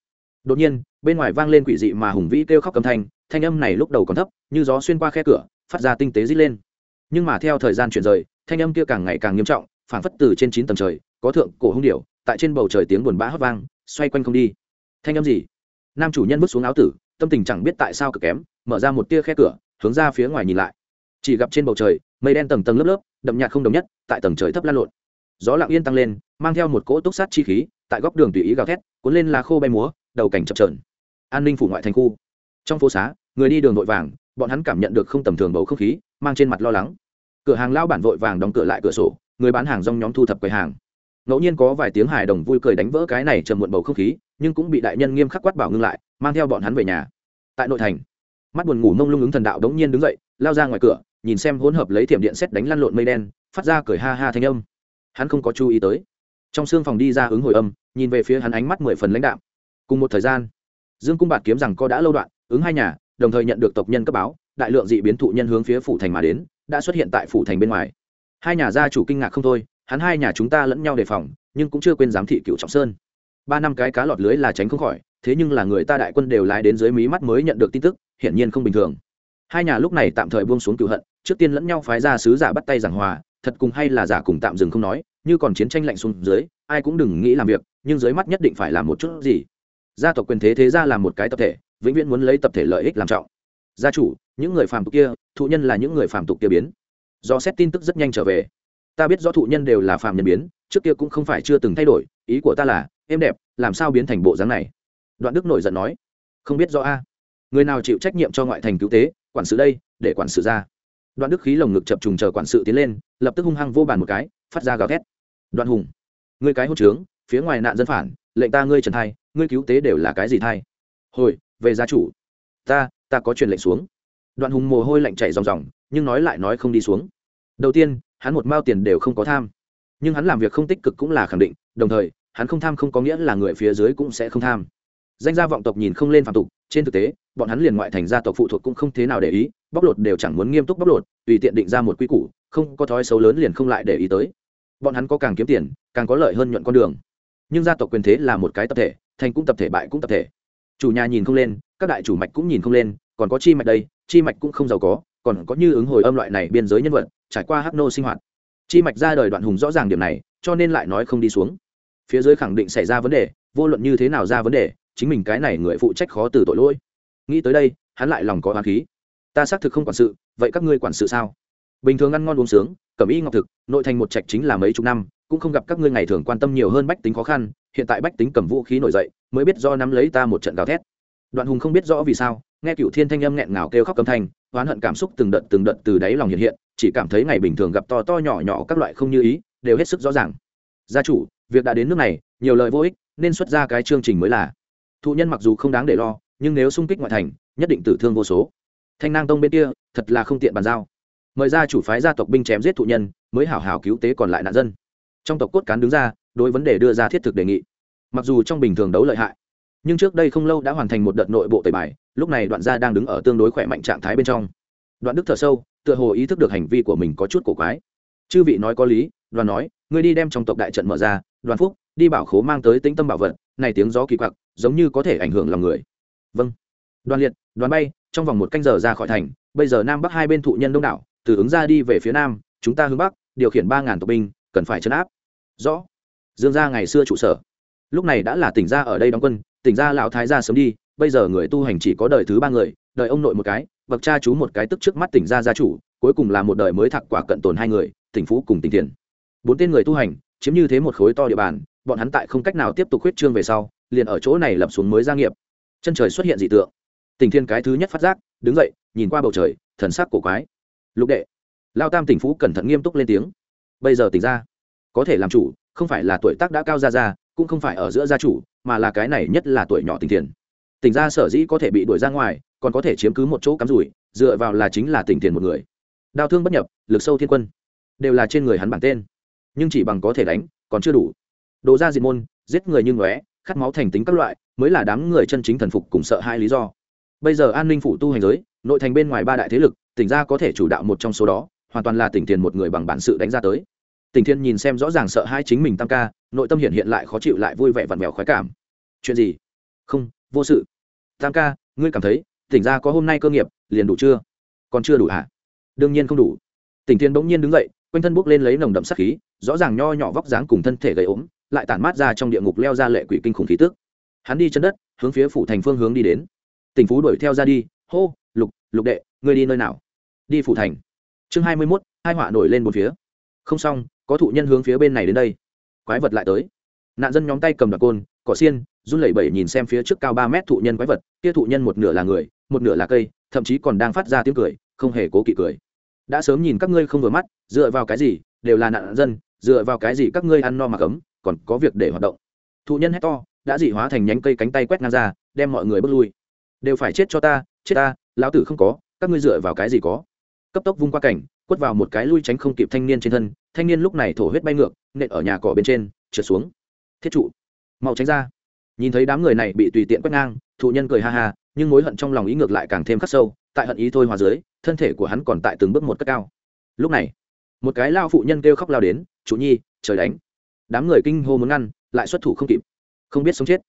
Đột nhiên, bên ngoài vang lên quỷ dị mà hùng vĩ kêu khóc cầm thanh thanh âm này lúc đầu còn thấp, như gió xuyên qua khe cửa, phát ra tinh tế rít lên. Nhưng mà theo thời gian chuyển rời, thanh âm kia càng ngày càng nghiêm trọng, phảng phất từ trên chín tầng trời, có thượng cổ hung điệu tại trên bầu trời tiếng buồn bã hót vang, xoay quanh không đi. Thanh âm gì? Nam chủ nhân bước xuống áo tử, tâm tình chẳng biết tại sao cực kém mở ra một tia khe cửa, hướng ra phía ngoài nhìn lại. Chỉ gặp trên bầu trời, mây đen tầng tầng lớp lớp, đậm nhạt không đồng nhất, tại tầng trời thấp lan lộn. Gió lặng yên tăng lên, mang theo một cỗ túc sát chi khí, tại góc đường tùy ý gào thét, cuốn lên lá khô bay múa, đầu cảnh chập trờn an ninh phủ ngoại thành khu. Trong phố xá, người đi đường vội vàng, bọn hắn cảm nhận được không tầm thường bầu không khí, mang trên mặt lo lắng. Cửa hàng lao bản vội vàng đóng cửa lại cửa sổ, người bán hàng rong nhóm thu thập quầy hàng. Ngẫu nhiên có vài tiếng hài đồng vui cười đánh vỡ cái này trầm muộn bầu không khí, nhưng cũng bị đại nhân nghiêm khắc quát bảo ngưng lại, mang theo bọn hắn về nhà. Tại nội thành mắt buồn ngủ mông lung ứng thần đạo đống nhiên đứng dậy, lao ra ngoài cửa, nhìn xem hỗn hợp lấy thiểm điện xét đánh lăn lộn mây đen, phát ra cười ha ha thanh âm. Hắn không có chú ý tới. Trong xương phòng đi ra ứng hồi âm, nhìn về phía hắn ánh mắt mười phần lãnh đạm. Cùng một thời gian, dương cung bạt kiếm rằng có đã lâu đoạn, ứng hai nhà, đồng thời nhận được tộc nhân cấp báo, đại lượng dị biến thụ nhân hướng phía phủ thành mà đến, đã xuất hiện tại phủ thành bên ngoài. Hai nhà gia chủ kinh ngạc không thôi, hắn hai nhà chúng ta lẫn nhau đề phòng, nhưng cũng chưa quên giám thị cựu trọng sơn. Ba năm cái cá lọt lưới là tránh không khỏi, thế nhưng là người ta đại quân đều lái đến dưới mí mắt mới nhận được tin tức hiển nhiên không bình thường. Hai nhà lúc này tạm thời buông xuống cựu hận, trước tiên lẫn nhau phái ra sứ giả bắt tay giảng hòa, thật cùng hay là giả cùng tạm dừng không nói, như còn chiến tranh lạnh xuống dưới, ai cũng đừng nghĩ làm việc, nhưng dưới mắt nhất định phải làm một chút gì. Gia tộc quyền thế thế ra là một cái tập thể, vĩnh viễn muốn lấy tập thể lợi ích làm trọng. Gia chủ, những người phàm tục kia, thụ nhân là những người phàm tục kia biến. Do xét tin tức rất nhanh trở về. Ta biết rõ thụ nhân đều là phàm nhân biến, trước kia cũng không phải chưa từng thay đổi, ý của ta là êm đẹp, làm sao biến thành bộ dáng này? Đoạn đức nổi giận nói. Không biết rõ a người nào chịu trách nhiệm cho ngoại thành cứu tế, quản sự đây, để quản sự ra. Đoạn đức khí lồng ngực chập trùng chờ quản sự tiến lên, lập tức hung hăng vô bàn một cái, phát ra gào thét. Đoạn hùng, ngươi cái hốt trướng, phía ngoài nạn dân phản, lệnh ta ngươi trần thai, ngươi cứu tế đều là cái gì thai? Hồi, về gia chủ. Ta ta có truyền lệnh xuống. Đoạn hùng mồ hôi lạnh chảy ròng ròng, nhưng nói lại nói không đi xuống. Đầu tiên, hắn một mao tiền đều không có tham. Nhưng hắn làm việc không tích cực cũng là khẳng định, đồng thời, hắn không tham không có nghĩa là người phía dưới cũng sẽ không tham. Danh gia vọng tộc nhìn không lên phạm tục, trên thực tế bọn hắn liền ngoại thành gia tộc phụ thuộc cũng không thế nào để ý, bóc lột đều chẳng muốn nghiêm túc bóc lột, tùy tiện định ra một quy củ, không có thói xấu lớn liền không lại để ý tới. Bọn hắn có càng kiếm tiền, càng có lợi hơn nhuận con đường. Nhưng gia tộc quyền thế là một cái tập thể, thành cũng tập thể bại cũng tập thể. Chủ nhà nhìn không lên, các đại chủ mạch cũng nhìn không lên, còn có chi mạch đây, chi mạch cũng không giàu có, còn có như ứng hồi âm loại này biên giới nhân vật, trải qua hắc nô sinh hoạt. Chi mạch ra đời đoạn hùng rõ ràng điểm này, cho nên lại nói không đi xuống. Phía dưới khẳng định xảy ra vấn đề, vô luận như thế nào ra vấn đề, chính mình cái này người phụ trách khó từ tội lỗi nghĩ tới đây, hắn lại lòng có hoàng khí. Ta xác thực không quản sự, vậy các ngươi quản sự sao? Bình thường ăn ngon uống sướng, cẩm y ngọc thực, nội thành một trạch chính là mấy chục năm, cũng không gặp các ngươi ngày thường quan tâm nhiều hơn bách tính khó khăn, hiện tại bách tính cầm vũ khí nổi dậy, mới biết do nắm lấy ta một trận gào thét. Đoạn hùng không biết rõ vì sao, nghe cựu thiên thanh âm nghẹn ngào kêu khóc cầm thanh, oán hận cảm xúc từng đợt từng đợt từ đáy lòng hiện hiện, chỉ cảm thấy ngày bình thường gặp to to nhỏ nhỏ các loại không như ý, đều hết sức rõ ràng. Gia chủ, việc đã đến nước này, nhiều lời vô ích, nên xuất ra cái chương trình mới là. Thụ nhân mặc dù không đáng để lo nhưng nếu xung kích ngoại thành, nhất định tử thương vô số. Thanh nang tông bên kia, thật là không tiện bàn giao. Mời ra chủ phái gia tộc binh chém giết thụ nhân, mới hảo hảo cứu tế còn lại nạn dân. Trong tộc cốt cán đứng ra, đối vấn đề đưa ra thiết thực đề nghị. Mặc dù trong bình thường đấu lợi hại, nhưng trước đây không lâu đã hoàn thành một đợt nội bộ tẩy bài, lúc này đoạn gia đang đứng ở tương đối khỏe mạnh trạng thái bên trong. Đoạn đức thở sâu, tựa hồ ý thức được hành vi của mình có chút cổ quái. Chư vị nói có lý, đoàn nói, ngươi đi đem trong tộc đại trận mở ra, đoàn phúc, đi bảo khố mang tới tĩnh tâm bảo vật, này tiếng gió kỳ quặc, giống như có thể ảnh hưởng lòng người vâng. Đoàn liệt, đoàn bay, trong vòng một canh giờ ra khỏi thành, bây giờ nam bắc hai bên thụ nhân đông đảo, từ ứng ra đi về phía nam, chúng ta hướng bắc, điều khiển ba ngàn tộc binh, cần phải chấn áp. Rõ. Dương gia ngày xưa trụ sở. Lúc này đã là tỉnh gia ở đây đóng quân, tỉnh gia lão thái gia sớm đi, bây giờ người tu hành chỉ có đời thứ ba người, đời ông nội một cái, bậc cha chú một cái tức trước mắt tỉnh gia gia chủ, cuối cùng là một đời mới thạc quả cận tồn hai người, tỉnh phú cùng tỉnh tiền bốn tên người tu hành, chiếm như thế một khối to địa bàn, bọn hắn tại không cách nào tiếp tục huyết trương về sau, liền ở chỗ này lập xuống mới gia nghiệp chân trời xuất hiện dị tượng. Tình thiên cái thứ nhất phát giác, đứng dậy, nhìn qua bầu trời, thần sắc cổ quái. Lục đệ. Lao tam tỉnh phú cẩn thận nghiêm túc lên tiếng. Bây giờ tỉnh ra có thể làm chủ, không phải là tuổi tác đã cao ra ra, cũng không phải ở giữa gia chủ, mà là cái này nhất là tuổi nhỏ tình thiền. Tỉnh ra sở dĩ có thể bị đuổi ra ngoài, còn có thể chiếm cứ một chỗ cắm rủi, dựa vào là chính là tỉnh thiền một người. Đau thương bất nhập, lực sâu thiên quân, đều là trên người hắn bản tên. Nhưng chỉ bằng có thể đánh, còn chưa đủ. Đồ ra diệt môn, giết người như ngóe khát máu thành tính các loại, mới là đám người chân chính thần phục cùng sợ hai lý do. Bây giờ an ninh phủ tu hành giới, nội thành bên ngoài ba đại thế lực, tỉnh ra có thể chủ đạo một trong số đó, hoàn toàn là tỉnh thiền một người bằng bản sự đánh ra tới. Tỉnh thiên nhìn xem rõ ràng sợ hai chính mình tam ca, nội tâm hiện hiện lại khó chịu lại vui vẻ vặn vẹo khoái cảm. Chuyện gì? Không, vô sự. Tam ca, ngươi cảm thấy, tỉnh ra có hôm nay cơ nghiệp, liền đủ chưa? Còn chưa đủ hả? Đương nhiên không đủ. Tỉnh thiên bỗng nhiên đứng dậy, quanh thân bốc lên lấy nồng đậm sắc khí, rõ ràng nho nhỏ vóc dáng cùng thân thể gầy ốm lại tản mát ra trong địa ngục leo ra lệ quỷ kinh khủng khí tức. Hắn đi chân đất, hướng phía phủ thành phương hướng đi đến. Tỉnh phú đuổi theo ra đi. Hô, lục lục đệ, ngươi đi nơi nào? Đi phủ thành. Chương hai mươi mốt, hai họa nổi lên một phía. Không xong, có thụ nhân hướng phía bên này đến đây. Quái vật lại tới. Nạn dân nhóm tay cầm đặc côn, cỏ xiên, run lẩy bẩy nhìn xem phía trước cao ba mét thụ nhân quái vật. Kia thụ nhân một nửa là người, một nửa là cây, thậm chí còn đang phát ra tiếng cười, không hề cố kỵ cười. Đã sớm nhìn các ngươi không vừa mắt, dựa vào cái gì, đều là nạn dân, dựa vào cái gì các ngươi ăn no mặc ấm còn có việc để hoạt động. Thụ nhân hét to, đã dị hóa thành nhánh cây cánh tay quét ngang ra, đem mọi người bước lui. Đều phải chết cho ta, chết ta, lão tử không có, các ngươi dựa vào cái gì có? Cấp tốc vung qua cảnh, quất vào một cái lui tránh không kịp thanh niên trên thân, thanh niên lúc này thổ huyết bay ngược, nện ở nhà cỏ bên trên, trượt xuống. Thiết trụ. Mau tránh ra. Nhìn thấy đám người này bị tùy tiện quét ngang, thụ nhân cười ha ha, nhưng mối hận trong lòng ý ngược lại càng thêm khắc sâu, tại hận ý thôi hòa dưới, thân thể của hắn còn tại từng bước một cất cao. Lúc này, một cái lao phụ nhân kêu khóc lao đến, chủ nhi, trời đánh đám người kinh hô muốn ngăn, lại xuất thủ không kịp. Không biết sống chết.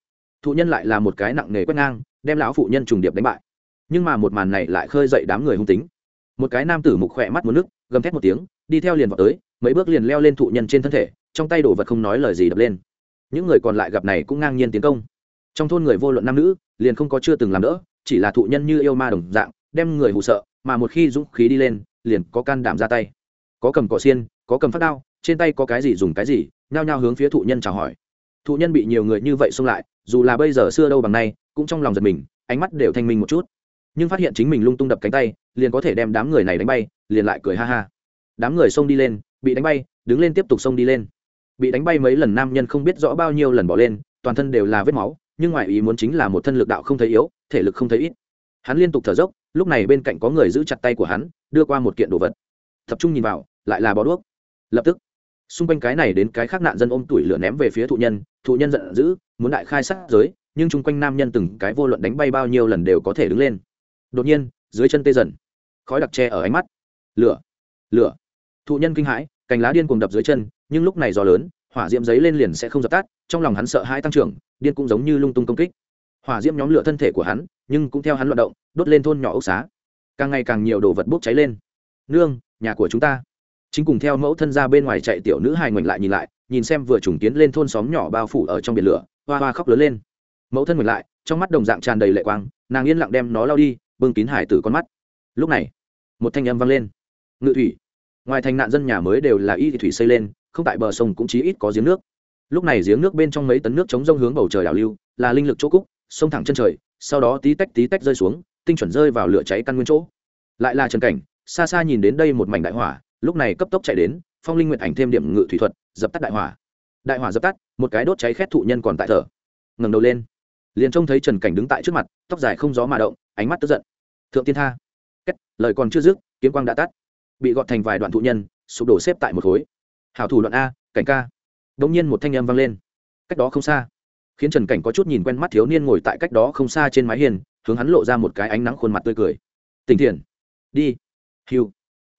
Thụ nhân lại là một cái nặng nề quét ngang, đem lão phụ nhân trùng điệp đánh bại. Nhưng mà một màn này lại khơi dậy đám người hung tính. Một cái nam tử mục khỏe mắt một nước, gầm thét một tiếng, đi theo liền vào tới, mấy bước liền leo lên thụ nhân trên thân thể, trong tay đổ vật không nói lời gì đập lên. Những người còn lại gặp này cũng ngang nhiên tiến công. Trong thôn người vô luận nam nữ, liền không có chưa từng làm đỡ, chỉ là thụ nhân như yêu ma đồng dạng, đem người hụ sợ, mà một khi dũng khí đi lên, liền có can đảm ra tay. Có cầm cỏ xiên, có cầm phát đao, trên tay có cái gì dùng cái gì nhao nhao hướng phía thụ nhân chào hỏi. Thụ nhân bị nhiều người như vậy xông lại, dù là bây giờ xưa đâu bằng nay, cũng trong lòng giật mình, ánh mắt đều thanh minh một chút. Nhưng phát hiện chính mình lung tung đập cánh tay, liền có thể đem đám người này đánh bay, liền lại cười ha ha. Đám người xông đi lên, bị đánh bay, đứng lên tiếp tục xông đi lên. Bị đánh bay mấy lần nam nhân không biết rõ bao nhiêu lần bỏ lên, toàn thân đều là vết máu, nhưng ngoại ý muốn chính là một thân lực đạo không thấy yếu, thể lực không thấy ít. Hắn liên tục thở dốc, lúc này bên cạnh có người giữ chặt tay của hắn, đưa qua một kiện đồ vật. Tập trung nhìn vào, lại là bó đuốc. Lập tức xung quanh cái này đến cái khác nạn dân ôm tuổi lửa ném về phía thụ nhân thụ nhân giận dữ, muốn đại khai sát giới, nhưng chung quanh nam nhân từng cái vô luận đánh bay bao nhiêu lần đều có thể đứng lên. Đột nhiên, dưới chân tê dần, khói đặc tre ở ánh mắt. Lửa lửa. Thụ nhân kinh hãi, cành lá điên cuồng đập dưới chân, nhưng lúc này gió lớn, hỏa diễm giấy lên liền sẽ không dập tắt, trong lòng hắn sợ hai tăng trưởng, điên cũng giống như lung tung công kích. Hỏa diễm nhóm lửa thân thể của hắn, nhưng cũng theo hắn loạt động, đốt lên thôn nhỏ ốc xá. Càng ngày càng nhiều đồ vật bốc cháy lên. Nương, nhà của chúng ta chính cùng theo mẫu thân ra bên ngoài chạy tiểu nữ hài ngoảnh lại nhìn lại, nhìn xem vừa trùng tiến lên thôn xóm nhỏ bao phủ ở trong biển lửa, hoa hoa khóc lớn lên. Mẫu thân ngoảnh lại, trong mắt đồng dạng tràn đầy lệ quang, nàng yên lặng đem nó lao đi, bưng kín hải tử con mắt. Lúc này, một thanh âm vang lên. Ngự thủy. Ngoài thành nạn dân nhà mới đều là y thủy xây lên, không tại bờ sông cũng chí ít có giếng nước. Lúc này giếng nước bên trong mấy tấn nước chống rông hướng bầu trời đảo lưu, là linh lực chỗ cúc, sông thẳng chân trời, sau đó tí tách tí tách rơi xuống, tinh chuẩn rơi vào lửa cháy căn nguyên chỗ. Lại là trần cảnh, xa xa nhìn đến đây một mảnh đại hỏa lúc này cấp tốc chạy đến phong linh nguyện ảnh thêm điểm ngự thủy thuật dập tắt đại hỏa. Đại hỏa dập tắt một cái đốt cháy khét thụ nhân còn tại thở. Ngẩng đầu lên liền trông thấy trần cảnh đứng tại trước mặt tóc dài không gió mà động ánh mắt tức giận. Thượng tiên tha. Kết, lời còn chưa dứt kiếm quang đã tắt. Bị gọt thành vài đoạn thụ nhân sụp đổ xếp tại một khối. Hảo thủ đoạn a cảnh ca. Đ ỗ n g nhiên một thanh âm vang lên. Cách đó không xa. Khiến trần cảnh có chút nhìn quen mắt thiếu niên ngồi tại cách đó không xa trên mái hiên hướng hắn lộ ra một cái ánh nắng khuôn mặt tươi cười. Tỉnh thiền đi. Hiu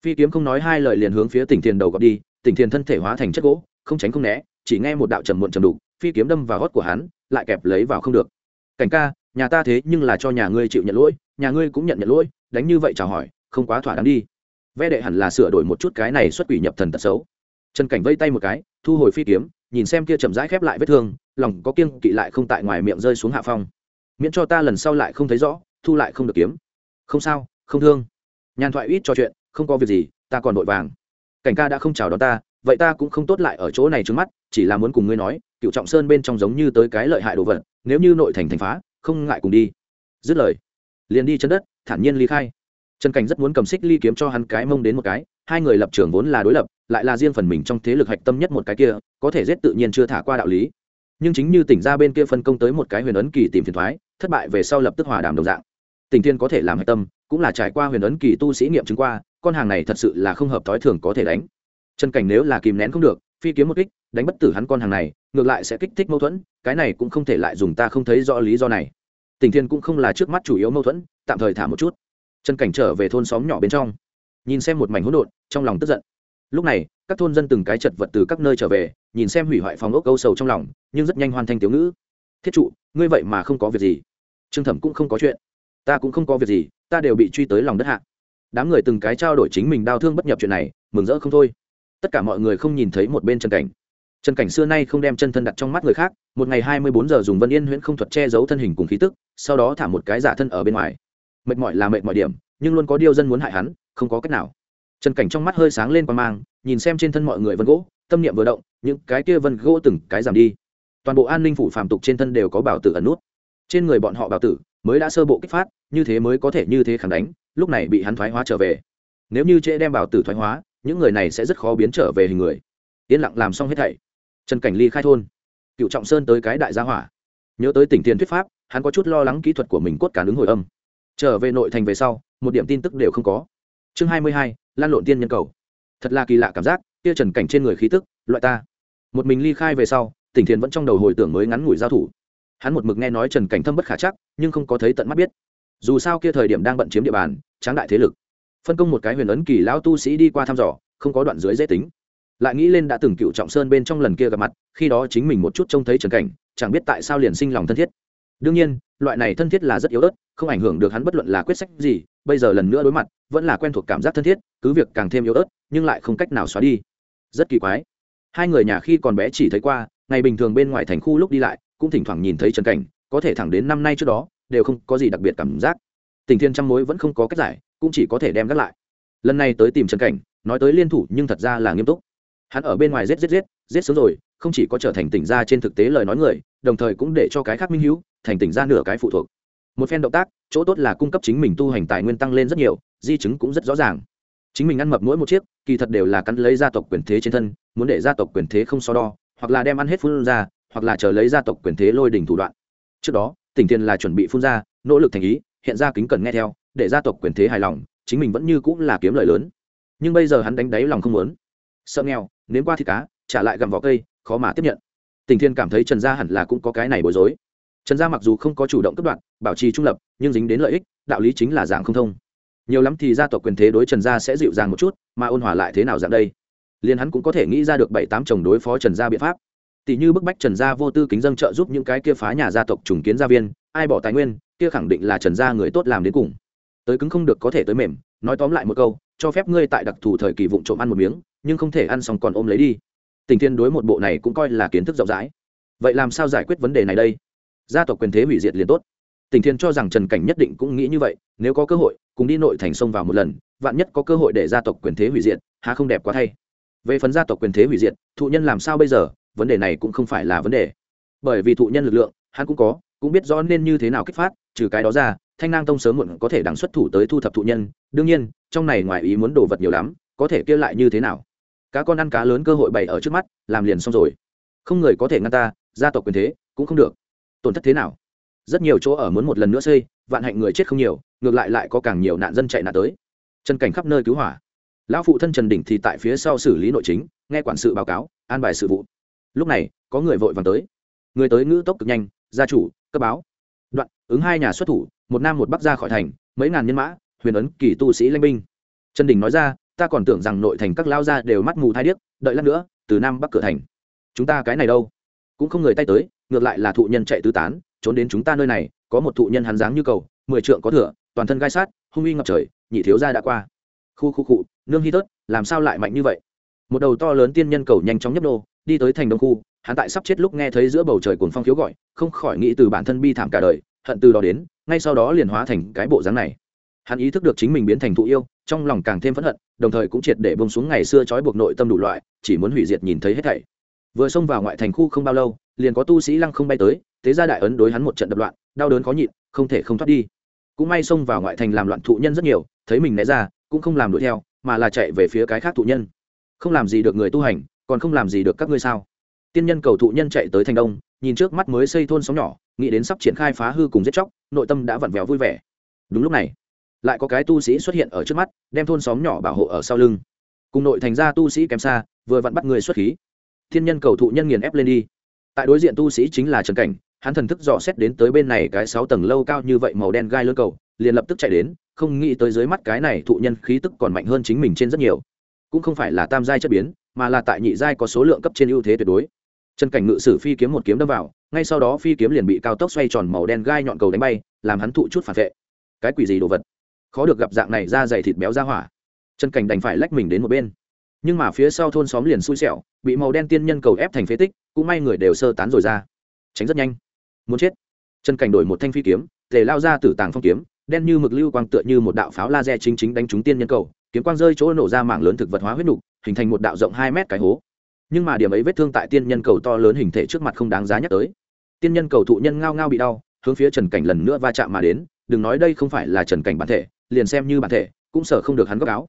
phi kiếm không nói hai lời liền hướng phía tỉnh thiền đầu gọt đi, tỉnh thiền thân thể hóa thành chất gỗ, không tránh không né, chỉ nghe một đạo trầm muộn trầm đục, phi kiếm đâm vào gót của hắn, lại kẹp lấy vào không được. Cảnh ca, nhà ta thế nhưng là cho nhà ngươi chịu nhận lỗi, nhà ngươi cũng nhận nhận lỗi, đánh như vậy chào hỏi, không quá thỏa đáng đi. Vẽ đệ hẳn là sửa đổi một chút cái này xuất quỷ nhập thần tật xấu. Trần cảnh vây tay một cái, thu hồi phi kiếm, nhìn xem kia chậm rãi khép lại vết thương, lòng có kiêng kỵ lại không tại ngoài miệng rơi xuống hạ phong. Miễn cho ta lần sau lại không thấy rõ, thu lại không được kiếm. Không sao, không thương. Nhàn thoại ít cho chuyện không có việc gì, ta còn vội vàng. Cảnh ca đã không chào đón ta, vậy ta cũng không tốt lại ở chỗ này trước mắt, chỉ là muốn cùng ngươi nói cựu trọng sơn bên trong giống như tới cái lợi hại đồ vật, nếu như nội thành thành phá, không ngại cùng đi. Dứt lời, liền đi chân đất, thản nhiên ly khai. Trần cảnh rất muốn cầm xích ly kiếm cho hắn cái mông đến một cái, hai người lập trường vốn là đối lập, lại là riêng phần mình trong thế lực hạch tâm nhất một cái kia, có thể giết tự nhiên chưa thả qua đạo lý. Nhưng chính như tỉnh ra bên kia phân công tới một cái huyền ấn kỳ tìm phiền thoái, thất bại về sau lập tức hòa đàm đồng dạng. Tỉnh thiên có thể làm hạch tâm, cũng là trải qua huyền ấn kỳ tu sĩ nghiệm chứng qua con hàng này thật sự là không hợp thói thường có thể đánh. Chân cảnh nếu là kìm nén không được, phi kiếm một kích, đánh bất tử hắn con hàng này, ngược lại sẽ kích thích mâu thuẫn, cái này cũng không thể lại dùng ta không thấy rõ lý do này. Tình thiên cũng không là trước mắt chủ yếu mâu thuẫn, tạm thời thả một chút. Chân cảnh trở về thôn xóm nhỏ bên trong, nhìn xem một mảnh hỗn độn, trong lòng tức giận. Lúc này, các thôn dân từng cái chật vật từ các nơi trở về, nhìn xem hủy hoại phòng ốc câu sầu trong lòng, nhưng rất nhanh hoàn thành tiểu ngữ. Thiết trụ, ngươi vậy mà không có việc gì. Trương thẩm cũng không có chuyện. Ta cũng không có việc gì, ta đều bị truy tới lòng đất hạ đám người từng cái trao đổi chính mình đau thương bất nhập chuyện này, mừng rỡ không thôi. Tất cả mọi người không nhìn thấy một bên trần cảnh. Trần cảnh xưa nay không đem chân thân đặt trong mắt người khác, một ngày hai mươi bốn giờ dùng vân yên huyễn không thuật che giấu thân hình cùng khí tức, sau đó thả một cái giả thân ở bên ngoài. Mệt mỏi là mệt mọi điểm, nhưng luôn có điều dân muốn hại hắn, không có cách nào. Trần cảnh trong mắt hơi sáng lên qua mang, nhìn xem trên thân mọi người vân gỗ, tâm niệm vừa động, những cái kia vân gỗ từng cái giảm đi. Toàn bộ an ninh phủ phàm tục trên thân đều có bảo tử ẩn nút. Trên người bọn họ bảo tử mới đã sơ bộ kích phát, như thế mới có thể như thế khẳng đánh, lúc này bị hắn thoái hóa trở về. Nếu như trễ đem bảo tử thoái hóa, những người này sẽ rất khó biến trở về hình người. Yên lặng làm xong hết thảy. Trần cảnh ly khai thôn. Cựu trọng sơn tới cái đại gia hỏa. Nhớ tới tỉnh tiền thuyết pháp, hắn có chút lo lắng kỹ thuật của mình cốt cản ứng hồi âm. Trở về nội thành về sau, một điểm tin tức đều không có. Chương hai mươi hai, lan lộn tiên nhân cầu. Thật là kỳ lạ cảm giác, kia trần cảnh trên người khí tức, loại ta. Một mình ly khai về sau, tỉnh thiền vẫn trong đầu hồi tưởng mới ngắn ngủi giao thủ hắn một mực nghe nói trần cảnh thâm bất khả chắc, nhưng không có thấy tận mắt biết. Dù sao kia thời điểm đang bận chiếm địa bàn, tráng đại thế lực. Phân công một cái huyền ấn kỳ lão tu sĩ đi qua thăm dò, không có đoạn dưới dễ tính. Lại nghĩ lên đã từng cựu trọng sơn bên trong lần kia gặp mặt, khi đó chính mình một chút trông thấy trần cảnh, chẳng biết tại sao liền sinh lòng thân thiết. Đương nhiên, loại này thân thiết là rất yếu ớt, không ảnh hưởng được hắn bất luận là quyết sách gì, bây giờ lần nữa đối mặt, vẫn là quen thuộc cảm giác thân thiết, cứ việc càng thêm yếu ớt, nhưng lại không cách nào xóa đi. Rất kỳ quái. Hai người nhà khi còn bé chỉ thấy qua, ngày bình thường bên ngoài thành khu lúc đi lại cũng thỉnh thoảng nhìn thấy trần cảnh, có thể thẳng đến năm nay trước đó, đều không có gì đặc biệt cảm giác. Tình thiên trăm mối vẫn không có cách giải, cũng chỉ có thể đem gác lại. Lần này tới tìm trần cảnh, nói tới liên thủ nhưng thật ra là nghiêm túc. Hắn ở bên ngoài rết rết rết rết sớm rồi, không chỉ có trở thành tỉnh gia trên thực tế lời nói người, đồng thời cũng để cho cái khác minh hữu thành tỉnh gia nửa cái phụ thuộc. Một phen động tác, chỗ tốt là cung cấp chính mình tu hành tài nguyên tăng lên rất nhiều, di chứng cũng rất rõ ràng. Chính mình ăn mập mỗi một chiếc, kỳ thật đều là cắn lấy gia tộc quyền thế trên thân, muốn để gia tộc quyền thế không so đo, hoặc là đem ăn hết phun ra hoặc là chờ lấy gia tộc quyền thế lôi đỉnh thủ đoạn. Trước đó, tỉnh tiền là chuẩn bị phun ra, nỗ lực thành ý, hiện ra kính cần nghe theo, để gia tộc quyền thế hài lòng, chính mình vẫn như cũng là kiếm lời lớn. Nhưng bây giờ hắn đánh đáy lòng không muốn. Sợ nghèo, nếm qua thịt cá, trả lại gặm vỏ cây, khó mà tiếp nhận. Tỉnh thiên cảm thấy trần gia hẳn là cũng có cái này bối rối. Trần gia mặc dù không có chủ động cấp đoạn bảo trì trung lập, nhưng dính đến lợi ích, đạo lý chính là dạng không thông. Nhiều lắm thì gia tộc quyền thế đối trần gia sẽ dịu dàng một chút, mà ôn hòa lại thế nào dạng đây? Liền hắn cũng có thể nghĩ ra được bảy tám chồng đối phó trần gia biện pháp tỷ như bức bách trần gia vô tư kính dân trợ giúp những cái kia phá nhà gia tộc trùng kiến gia viên, ai bỏ tài nguyên, kia khẳng định là trần gia người tốt làm đến cùng. Tới cứng không được có thể tới mềm, nói tóm lại một câu, cho phép ngươi tại đặc thù thời kỳ vụ trộm ăn một miếng, nhưng không thể ăn xong còn ôm lấy đi. Tình thiên đối một bộ này cũng coi là kiến thức rộng rãi. Vậy làm sao giải quyết vấn đề này đây? Gia tộc quyền thế hủy diệt liền tốt. Tình thiên cho rằng trần cảnh nhất định cũng nghĩ như vậy, nếu có cơ hội, cùng đi nội thành sông vào một lần, vạn nhất có cơ hội để gia tộc quyền thế hủy diệt, há không đẹp quá thay. Về phần gia tộc quyền thế hủy diệt, thụ nhân làm sao bây giờ? Vấn đề này cũng không phải là vấn đề. Bởi vì thụ nhân lực lượng, hắn cũng có, cũng biết rõ nên như thế nào kích phát, trừ cái đó ra, thanh nang tông sớm muộn có thể đằng xuất thủ tới thu thập thụ nhân. Đương nhiên, trong này ngoài ý muốn đồ vật nhiều lắm, có thể kia lại như thế nào? Cá con ăn cá lớn cơ hội bày ở trước mắt, làm liền xong rồi. Không người có thể ngăn ta, gia tộc quyền thế cũng không được. Tổn thất thế nào? Rất nhiều chỗ ở muốn một lần nữa xây, vạn hạnh người chết không nhiều, ngược lại lại có càng nhiều nạn dân chạy nạn tới. Chân cảnh khắp nơi cứu hỏa. Lão phụ thân trần đỉnh thì tại phía sau xử lý nội chính, nghe quản sự báo cáo, an bài sự vụ lúc này, có người vội vàng tới. Người tới ngữ tốc cực nhanh, gia chủ, cấp báo. Đoạn, ứng hai nhà xuất thủ, một nam một bắc ra khỏi thành, mấy ngàn nhân mã, huyền ấn kỳ tu sĩ lanh binh. Trần đình nói ra, ta còn tưởng rằng nội thành các lao gia đều mắt mù thai điếc, đợi lát nữa, từ nam bắc cửa thành. Chúng ta cái này đâu? Cũng không người tay tới, ngược lại là thụ nhân chạy tứ tán, trốn đến chúng ta nơi này, có một thụ nhân hắn dáng như cầu, mười trượng có thửa, toàn thân gai sát, hung uy ngập trời, nhị thiếu gia đã qua. Khu khu cụ nương hy tớt làm sao lại mạnh như vậy? Một đầu to lớn tiên nhân cầu nhanh chóng nhấp đô đi tới thành đông khu, hắn tại sắp chết lúc nghe thấy giữa bầu trời cuồng phong khiếu gọi, không khỏi nghĩ từ bản thân bi thảm cả đời, hận từ đó đến, ngay sau đó liền hóa thành cái bộ dáng này. Hắn ý thức được chính mình biến thành thụ yêu, trong lòng càng thêm phẫn hận, đồng thời cũng triệt để bông xuống ngày xưa trói buộc nội tâm đủ loại, chỉ muốn hủy diệt nhìn thấy hết thảy. Vừa xông vào ngoại thành khu không bao lâu, liền có tu sĩ lăng không bay tới, thế ra đại ấn đối hắn một trận đập loạn, đau đớn khó nhịn, không thể không thoát đi. Cũng may xông vào ngoại thành làm loạn thụ nhân rất nhiều, thấy mình né ra, cũng không làm đuổi theo, mà là chạy về phía cái khác thụ nhân. Không làm gì được người tu hành còn không làm gì được các ngươi sao? Tiên nhân cầu thụ nhân chạy tới thành đông, nhìn trước mắt mới xây thôn sóng nhỏ, nghĩ đến sắp triển khai phá hư cùng giết chóc, nội tâm đã vặn vẹo vui vẻ. Đúng lúc này, lại có cái tu sĩ xuất hiện ở trước mắt, đem thôn xóm nhỏ bảo hộ ở sau lưng. Cùng nội thành ra tu sĩ kém xa, vừa vặn bắt người xuất khí. Thiên nhân cầu thụ nhân nghiền ép lên đi. Tại đối diện tu sĩ chính là trần cảnh, hắn thần thức dò xét đến tới bên này cái sáu tầng lâu cao như vậy màu đen gai lơ cầu, liền lập tức chạy đến, không nghĩ tới dưới mắt cái này thụ nhân khí tức còn mạnh hơn chính mình trên rất nhiều. Cũng không phải là tam giai chất biến mà là tại nhị giai có số lượng cấp trên ưu thế tuyệt đối. Trần cảnh ngự sử phi kiếm một kiếm đâm vào, ngay sau đó phi kiếm liền bị cao tốc xoay tròn màu đen gai nhọn cầu đánh bay, làm hắn thụ chút phản vệ. Cái quỷ gì đồ vật? Khó được gặp dạng này ra dày thịt béo ra hỏa. Trần cảnh đành phải lách mình đến một bên. Nhưng mà phía sau thôn xóm liền xui xẻo, bị màu đen tiên nhân cầu ép thành phế tích, cũng may người đều sơ tán rồi ra. Tránh rất nhanh. Muốn chết. Trần cảnh đổi một thanh phi kiếm để lao ra từ tàng phong kiếm đen như mực lưu quang tựa như một đạo pháo laser chính chính đánh trúng tiên nhân cầu, kiếm quang rơi chỗ nổ ra mảng lớn thực vật hóa huyết nục, hình thành một đạo rộng hai mét cái hố. Nhưng mà điểm ấy vết thương tại tiên nhân cầu to lớn hình thể trước mặt không đáng giá nhắc tới. Tiên nhân cầu thụ nhân ngao ngao bị đau, hướng phía trần cảnh lần nữa va chạm mà đến, đừng nói đây không phải là trần cảnh bản thể, liền xem như bản thể, cũng sợ không được hắn góc áo.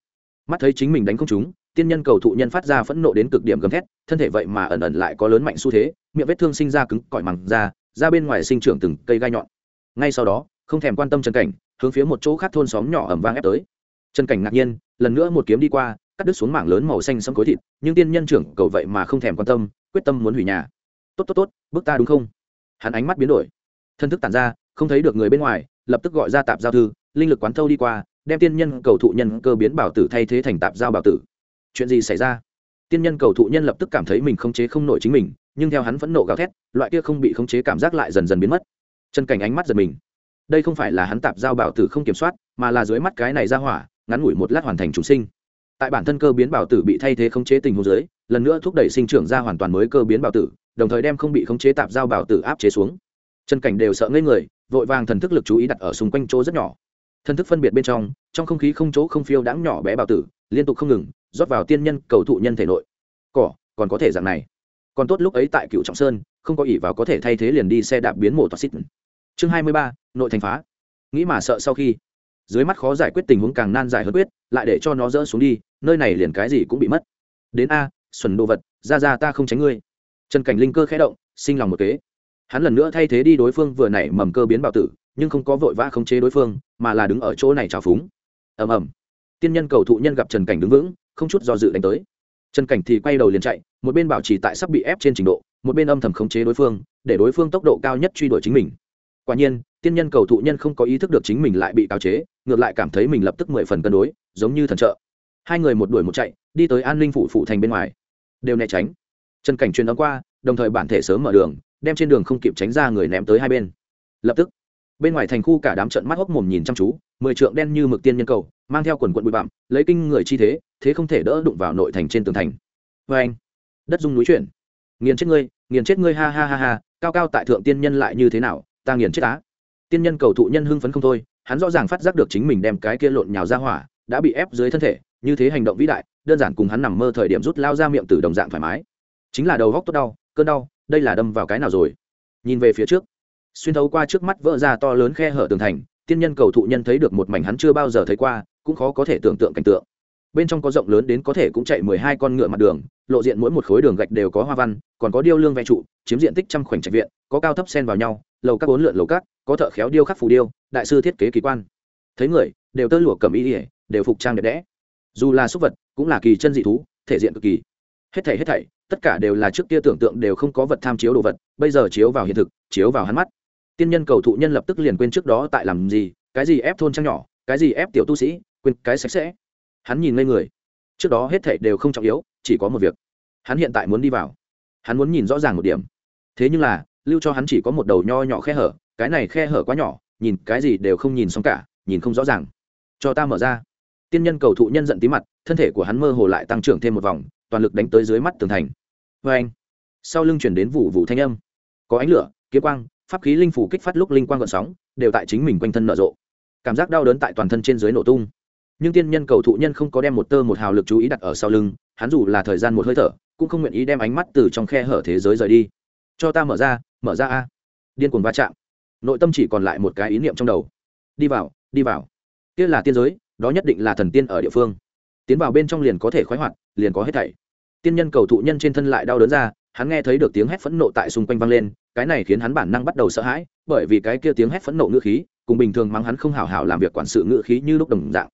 Mắt thấy chính mình đánh không chúng tiên nhân cầu thụ nhân phát ra phẫn nộ đến cực điểm gầm thét, thân thể vậy mà ẩn ẩn lại có lớn mạnh xu thế, miệng vết thương sinh ra cứng cỏi mằng ra ra bên ngoài sinh trưởng từng cây gai nhọn. Ngay sau đó, không thèm quan tâm trần cảnh hướng phía một chỗ khác thôn xóm nhỏ ẩm vang ép tới. Trần cảnh ngạc nhiên, lần nữa một kiếm đi qua, cắt đứt xuống mảng lớn màu xanh sẫm khối thịt, nhưng tiên nhân trưởng cầu vậy mà không thèm quan tâm, quyết tâm muốn hủy nhà. Tốt tốt tốt, bước ta đúng không? Hắn ánh mắt biến đổi. Thân thức tản ra, không thấy được người bên ngoài, lập tức gọi ra tạp giao thư, linh lực quán thâu đi qua, đem tiên nhân cầu thụ nhân cơ biến bảo tử thay thế thành tạp giao bảo tử. Chuyện gì xảy ra? Tiên nhân cầu thụ nhân lập tức cảm thấy mình khống chế không nổi chính mình, nhưng theo hắn phẫn nộ gào thét, loại kia không bị khống chế cảm giác lại dần dần biến mất. Chân cảnh ánh mắt giật mình đây không phải là hắn tạp giao bảo tử không kiểm soát, mà là dưới mắt cái này ra hỏa, ngắn ngủi một lát hoàn thành chúng sinh. Tại bản thân cơ biến bảo tử bị thay thế khống chế tình huống dưới, lần nữa thúc đẩy sinh trưởng ra hoàn toàn mới cơ biến bảo tử, đồng thời đem không bị khống chế tạp giao bảo tử áp chế xuống. Chân cảnh đều sợ ngây người, vội vàng thần thức lực chú ý đặt ở xung quanh chỗ rất nhỏ. Thần thức phân biệt bên trong trong không khí không chỗ không phiêu đáng nhỏ bé bảo tử, liên tục không ngừng, rót vào tiên nhân, cầu thụ nhân thể nội. Cỏ, còn có thể dạng này. Còn tốt lúc ấy tại cựu trọng sơn, không có ỷ vào có thể thay thế liền đi xe đạp biến mổ toa xít chương hai mươi ba, nội thành phá. Nghĩ mà sợ sau khi. Dưới mắt khó giải quyết tình huống càng nan giải hơn quyết, lại để cho nó dỡ xuống đi, nơi này liền cái gì cũng bị mất. Đến a, xuẩn đồ vật, ra ra ta không tránh ngươi. Trần cảnh linh cơ khẽ động, sinh lòng một kế. Hắn lần nữa thay thế đi đối phương vừa nảy mầm cơ biến bạo tử, nhưng không có vội vã khống chế đối phương, mà là đứng ở chỗ này trào phúng. Ầm ầm. Tiên nhân cầu thụ nhân gặp trần cảnh đứng vững, không chút do dự đánh tới. Trần cảnh thì quay đầu liền chạy, một bên bảo trì tại sắp bị ép trên trình độ, một bên âm thầm khống chế đối phương, để đối phương tốc độ cao nhất truy đuổi chính mình quả nhiên, tiên nhân cầu thụ nhân không có ý thức được chính mình lại bị cáo chế, ngược lại cảm thấy mình lập tức mười phần cân đối, giống như thần trợ. Hai người một đuổi một chạy, đi tới an ninh phủ phụ thành bên ngoài. Đều né tránh. Trần cảnh truyền ấm qua, đồng thời bản thể sớm mở đường, đem trên đường không kịp tránh ra người ném tới hai bên. Lập tức, bên ngoài thành khu cả đám trận mắt hốc mồm nhìn chăm chú, mười trượng đen như mực tiên nhân cầu, mang theo quần quận bụi bặm, lấy kinh người chi thế thế không thể đỡ đụng vào nội thành trên tường thành. Vê anh, đất dung núi chuyển. Nghiền chết ngươi, nghiền chết ngươi, ha ha ha ha, cao cao tại thượng tiên nhân lại như thế nào ta nghiền chết á. Tiên nhân cầu thụ nhân hưng phấn không thôi, hắn rõ ràng phát giác được chính mình đem cái kia lộn nhào ra hỏa, đã bị ép dưới thân thể, như thế hành động vĩ đại, đơn giản cùng hắn nằm mơ thời điểm rút lao ra miệng từ đồng dạng thoải mái. Chính là đầu góc tốt đau, cơn đau, đây là đâm vào cái nào rồi? Nhìn về phía trước, xuyên thấu qua trước mắt vỡ ra to lớn khe hở tường thành, tiên nhân cầu thụ nhân thấy được một mảnh hắn chưa bao giờ thấy qua, cũng khó có thể tưởng tượng cảnh tượng. Bên trong có rộng lớn đến có thể cũng chạy mười hai con ngựa mặt đường, lộ diện mỗi một khối đường gạch đều có hoa văn, còn có điêu lương vẽ trụ, chiếm diện tích trăm khoảnh trạch viện, có cao thấp sen vào nhau lầu các bốn lượn lầu các, có thợ khéo điêu khắc phù điêu, đại sư thiết kế kỳ quan. Thấy người, đều tơ lụa cầm y ỉa đều phục trang đẹp đẽ. Dù là súc vật, cũng là kỳ chân dị thú, thể diện cực kỳ. Hết thảy hết thảy, tất cả đều là trước kia tưởng tượng đều không có vật tham chiếu đồ vật, bây giờ chiếu vào hiện thực, chiếu vào hắn mắt. Tiên nhân cầu thụ nhân lập tức liền quên trước đó tại làm gì, cái gì ép thôn trang nhỏ, cái gì ép tiểu tu sĩ, quên cái sạch sẽ. Hắn nhìn ngây người. Trước đó hết thảy đều không trọng yếu, chỉ có một việc. Hắn hiện tại muốn đi vào. Hắn muốn nhìn rõ ràng một điểm. Thế nhưng là lưu cho hắn chỉ có một đầu nho nhỏ khe hở, cái này khe hở quá nhỏ, nhìn cái gì đều không nhìn xong cả, nhìn không rõ ràng. Cho ta mở ra. Tiên nhân cầu thụ nhân giận tí mặt, thân thể của hắn mơ hồ lại tăng trưởng thêm một vòng, toàn lực đánh tới dưới mắt tường thành. Vê anh, sau lưng chuyển đến vụ vụ thanh âm. Có ánh lửa, kiếm quang, pháp khí linh phủ kích phát lúc linh quang gợn sóng, đều tại chính mình quanh thân nở rộ. Cảm giác đau đớn tại toàn thân trên dưới nổ tung. Nhưng tiên nhân cầu thụ nhân không có đem một tơ một hào lực chú ý đặt ở sau lưng, hắn dù là thời gian một hơi thở, cũng không nguyện ý đem ánh mắt từ trong khe hở thế giới rời đi. Cho ta mở ra mở ra a. Điên cuồng va chạm. Nội tâm chỉ còn lại một cái ý niệm trong đầu. Đi vào đi vào. Kia là tiên giới, đó nhất định là thần tiên ở địa phương. Tiến vào bên trong liền có thể khoái hoạt, liền có hết thảy. Tiên nhân cầu thụ nhân trên thân lại đau đớn ra, hắn nghe thấy được tiếng hét phẫn nộ tại xung quanh vang lên, cái này khiến hắn bản năng bắt đầu sợ hãi, bởi vì cái kia tiếng hét phẫn nộ ngữ khí, cùng bình thường mắng hắn không hào hào làm việc quản sự ngữ khí như lúc đồng dạng.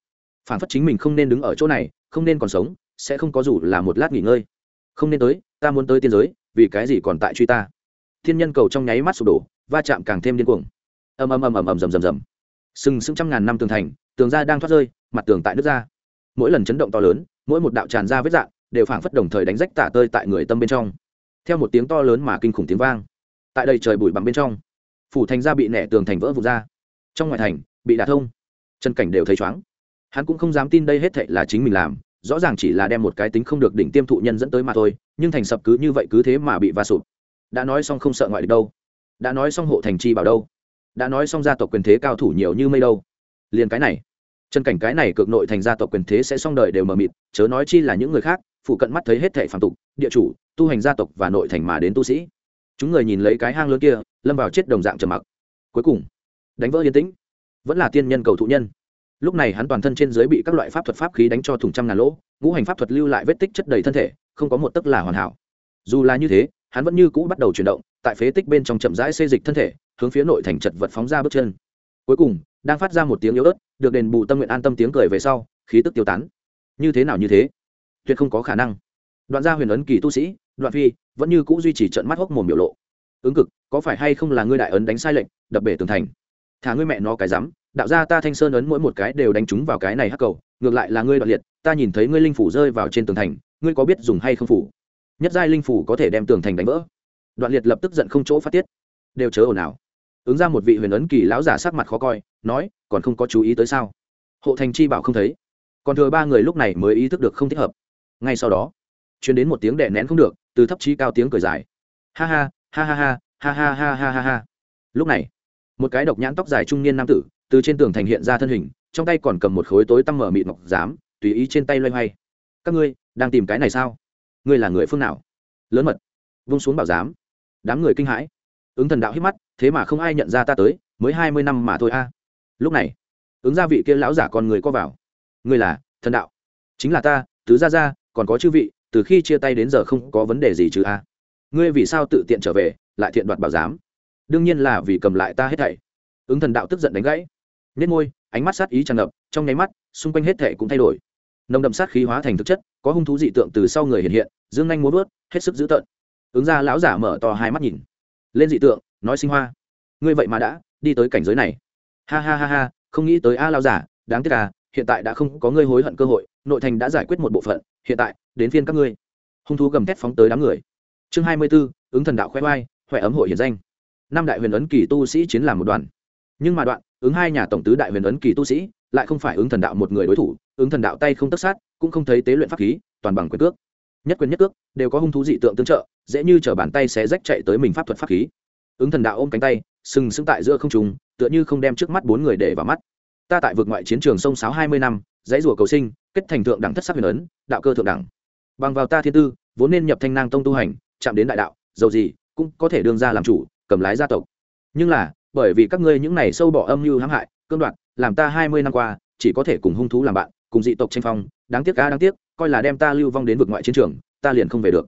Phản phất chính mình không nên đứng ở chỗ này, không nên còn sống, sẽ không có dù là một lát nghỉ ngơi. Không nên tới, ta muốn tới tiên giới, vì cái gì còn tại truy ta? Thiên nhân cầu trong nháy mắt sụp đổ, va chạm càng thêm điên cuồng. Ầm ầm ầm ầm ầm, rầm rầm rầm. Sừng sững trăm ngàn năm tường thành, tường ra đang thoát rơi, mặt tường tại nước ra. Mỗi lần chấn động to lớn, mỗi một đạo tràn ra vết dạng đều phảng phất đồng thời đánh rách tả tơi tại người tâm bên trong. Theo một tiếng to lớn mà kinh khủng tiếng vang, tại đây trời bụi bằng bên trong, phủ thành ra bị nẻ tường thành vỡ vụt ra. Trong ngoài thành, bị đả thông. Chân cảnh đều thấy chóng hắn cũng không dám tin đây hết thệ là chính mình làm, rõ ràng chỉ là đem một cái tính không được đỉnh tiêm thụ nhân dẫn tới mà thôi, nhưng thành sập cứ như vậy cứ thế mà bị va sụp đã nói xong không sợ ngoại địch đâu, đã nói xong hộ thành chi bảo đâu, đã nói xong gia tộc quyền thế cao thủ nhiều như mây đâu. Liền cái này, chân cảnh cái này cực nội thành gia tộc quyền thế sẽ xong đời đều mờ mịt, chớ nói chi là những người khác, phụ cận mắt thấy hết thệ phản tục, địa chủ, tu hành gia tộc và nội thành mà đến tu sĩ. Chúng người nhìn lấy cái hang lớn kia, lâm vào chết đồng dạng trầm mặc. Cuối cùng, đánh vỡ yên tĩnh, vẫn là tiên nhân cầu thụ nhân. Lúc này hắn toàn thân trên dưới bị các loại pháp thuật pháp khí đánh cho thùng trăm ngàn lỗ, ngũ hành pháp thuật lưu lại vết tích chất đầy thân thể, không có một tấc là hoàn hảo. Dù là như thế hắn vẫn như cũ bắt đầu chuyển động, tại phế tích bên trong chậm rãi xây dịch thân thể, hướng phía nội thành chật vật phóng ra bước chân. Cuối cùng, đang phát ra một tiếng yếu ớt, được đền bù tâm nguyện an tâm tiếng cười về sau, khí tức tiêu tán. Như thế nào như thế? Tuyệt không có khả năng. Đoạn gia huyền ấn kỳ tu sĩ, đoạn phi, vẫn như cũ duy trì trận mắt hốc mồm biểu lộ. Ứng cực, có phải hay không là ngươi đại ấn đánh sai lệnh đập bể tường thành? Thả ngươi mẹ nó cái rắm, đạo gia ta thanh sơn ấn mỗi một cái đều đánh trúng vào cái này hắc cầu, ngược lại là ngươi đoạn liệt, ta nhìn thấy ngươi linh phủ rơi vào trên tường thành, ngươi có biết dùng hay không phủ? Nhất giai linh phủ có thể đem tường thành đánh vỡ. Đoạn liệt lập tức giận không chỗ phát tiết. Đều chớ ồn ào. Ứng ra một vị huyền ấn kỳ lão giả sắc mặt khó coi, nói, còn không có chú ý tới sao? Hộ thành chi bảo không thấy. Còn thừa ba người lúc này mới ý thức được không thích hợp. Ngay sau đó chuyến đến một tiếng đè nén không được, từ thấp chí cao tiếng cười dài. Ha ha ha ha ha ha ha ha ha ha ha. Lúc này, một cái độc nhãn tóc dài trung niên nam tử, từ trên tường thành hiện ra thân hình, trong tay còn cầm một khối tối tăm mở mịt ngọc giám, tùy ý trên tay loay hoay. Các ngươi, đang tìm cái này sao? Ngươi là người phương nào? Lớn mật. Vung xuống bảo giám. Đám người kinh hãi. Ứng thần đạo hít mắt, thế mà không ai nhận ra ta tới, mới hai mươi năm mà thôi a. Lúc này, ứng gia vị kia lão giả con người co vào. Ngươi là thần đạo. Chính là ta, tứ gia gia, còn có chư vị, từ khi chia tay đến giờ không có vấn đề gì chứ a. Ngươi vì sao tự tiện trở về, lại thiện đoạt bảo giám? Đương nhiên là vì cầm lại ta hết thảy. Ứng thần đạo tức giận đánh gãy. Nết môi, ánh mắt sát ý tràn ngập, trong nháy mắt, xung quanh hết thảy cũng thay đổi nồng đậm sát khí hóa thành thực chất có hung thú dị tượng từ sau người hiện hiện dương nhanh muốn vớt hết sức dữ tợn. Ứng ra lão giả mở to hai mắt nhìn. Lên dị tượng nói sinh hoa. Ngươi vậy mà đã đi tới cảnh giới này. Ha ha ha ha không nghĩ tới a lão giả đáng tiếc à hiện tại đã không có ngươi hối hận cơ hội nội thành đã giải quyết một bộ phận hiện tại đến phiên các ngươi. Hung thú gầm thét phóng tới đám người. Chương hai mươi 24, ứng thần đạo khoe oai khoe ấm hội hiển danh. Năm đại huyền ấn kỳ tu sĩ chiến làm một đoàn. Nhưng mà đoạn ứng hai nhà tổng tứ đại huyền ấn kỳ tu sĩ, lại không phải ứng thần đạo một người đối thủ, ứng thần đạo tay không tất sát, cũng không thấy tế luyện pháp khí, toàn bằng quyền cước. Nhất quyền nhất cước, đều có hung thú dị tượng tương trợ, dễ như t bàn tay sẽ rách chạy tới mình pháp thuật pháp khí. Ứng thần đạo ôm cánh tay, sừng sững tại giữa không trùng tựa như không đem trước mắt bốn người để vào mắt. Ta tại vực ngoại chiến trường sông sáo hai mươi năm, dãy rùa cầu sinh, kết thành thượng đẳng thất sắc huyền ấn, đạo cơ thượng đẳng. Bằng vào ta thiên tư, vốn nên nhập thanh nang tông tu hành, chạm đến đại đạo, dầu gì, cũng có thể đương ra làm chủ, cầm lái gia tộc. Nhưng là bởi vì các ngươi những này sâu bỏ âm mưu hãm hại, cương đoạt, làm ta hai mươi năm qua, chỉ có thể cùng hung thú làm bạn, cùng dị tộc tranh phong, đáng tiếc ca đáng tiếc, coi là đem ta lưu vong đến vực ngoại chiến trường, ta liền không về được.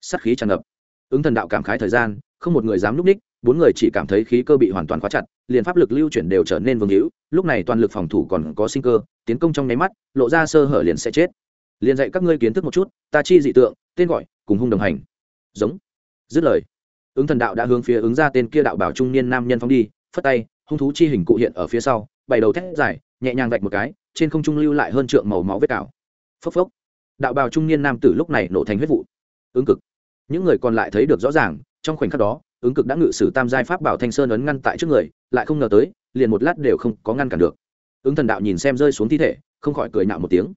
Sắt khí tràn ngập. Ứng thần đạo cảm khái thời gian, không một người dám núp ních, bốn người chỉ cảm thấy khí cơ bị hoàn toàn khóa chặt, liền pháp lực lưu chuyển đều trở nên vương hữu, lúc này toàn lực phòng thủ còn có sinh cơ, tiến công trong nháy mắt, lộ ra sơ hở liền sẽ chết. Liền dạy các ngươi kiến thức một chút, ta chi dị tượng, tên gọi, cùng hung đồng hành. Giống. Dứt lời ứng thần đạo đã hướng phía ứng ra tên kia đạo bảo trung niên nam nhân phóng đi, phất tay, hung thú chi hình cụ hiện ở phía sau bảy đầu thét dài, nhẹ nhàng vạch một cái, trên không trung lưu lại hơn trượng màu máu vết cào. Phốc phốc. Đạo bào trung niên nam tử lúc này nổ thành huyết vụ. Ứng cực. Những người còn lại thấy được rõ ràng, trong khoảnh khắc đó, ứng cực đã ngự sử tam giai pháp bảo thanh sơn ấn ngăn tại trước người, lại không ngờ tới, liền một lát đều không có ngăn cản được. Ứng thần đạo nhìn xem rơi xuống thi thể, không khỏi cười nạo một tiếng.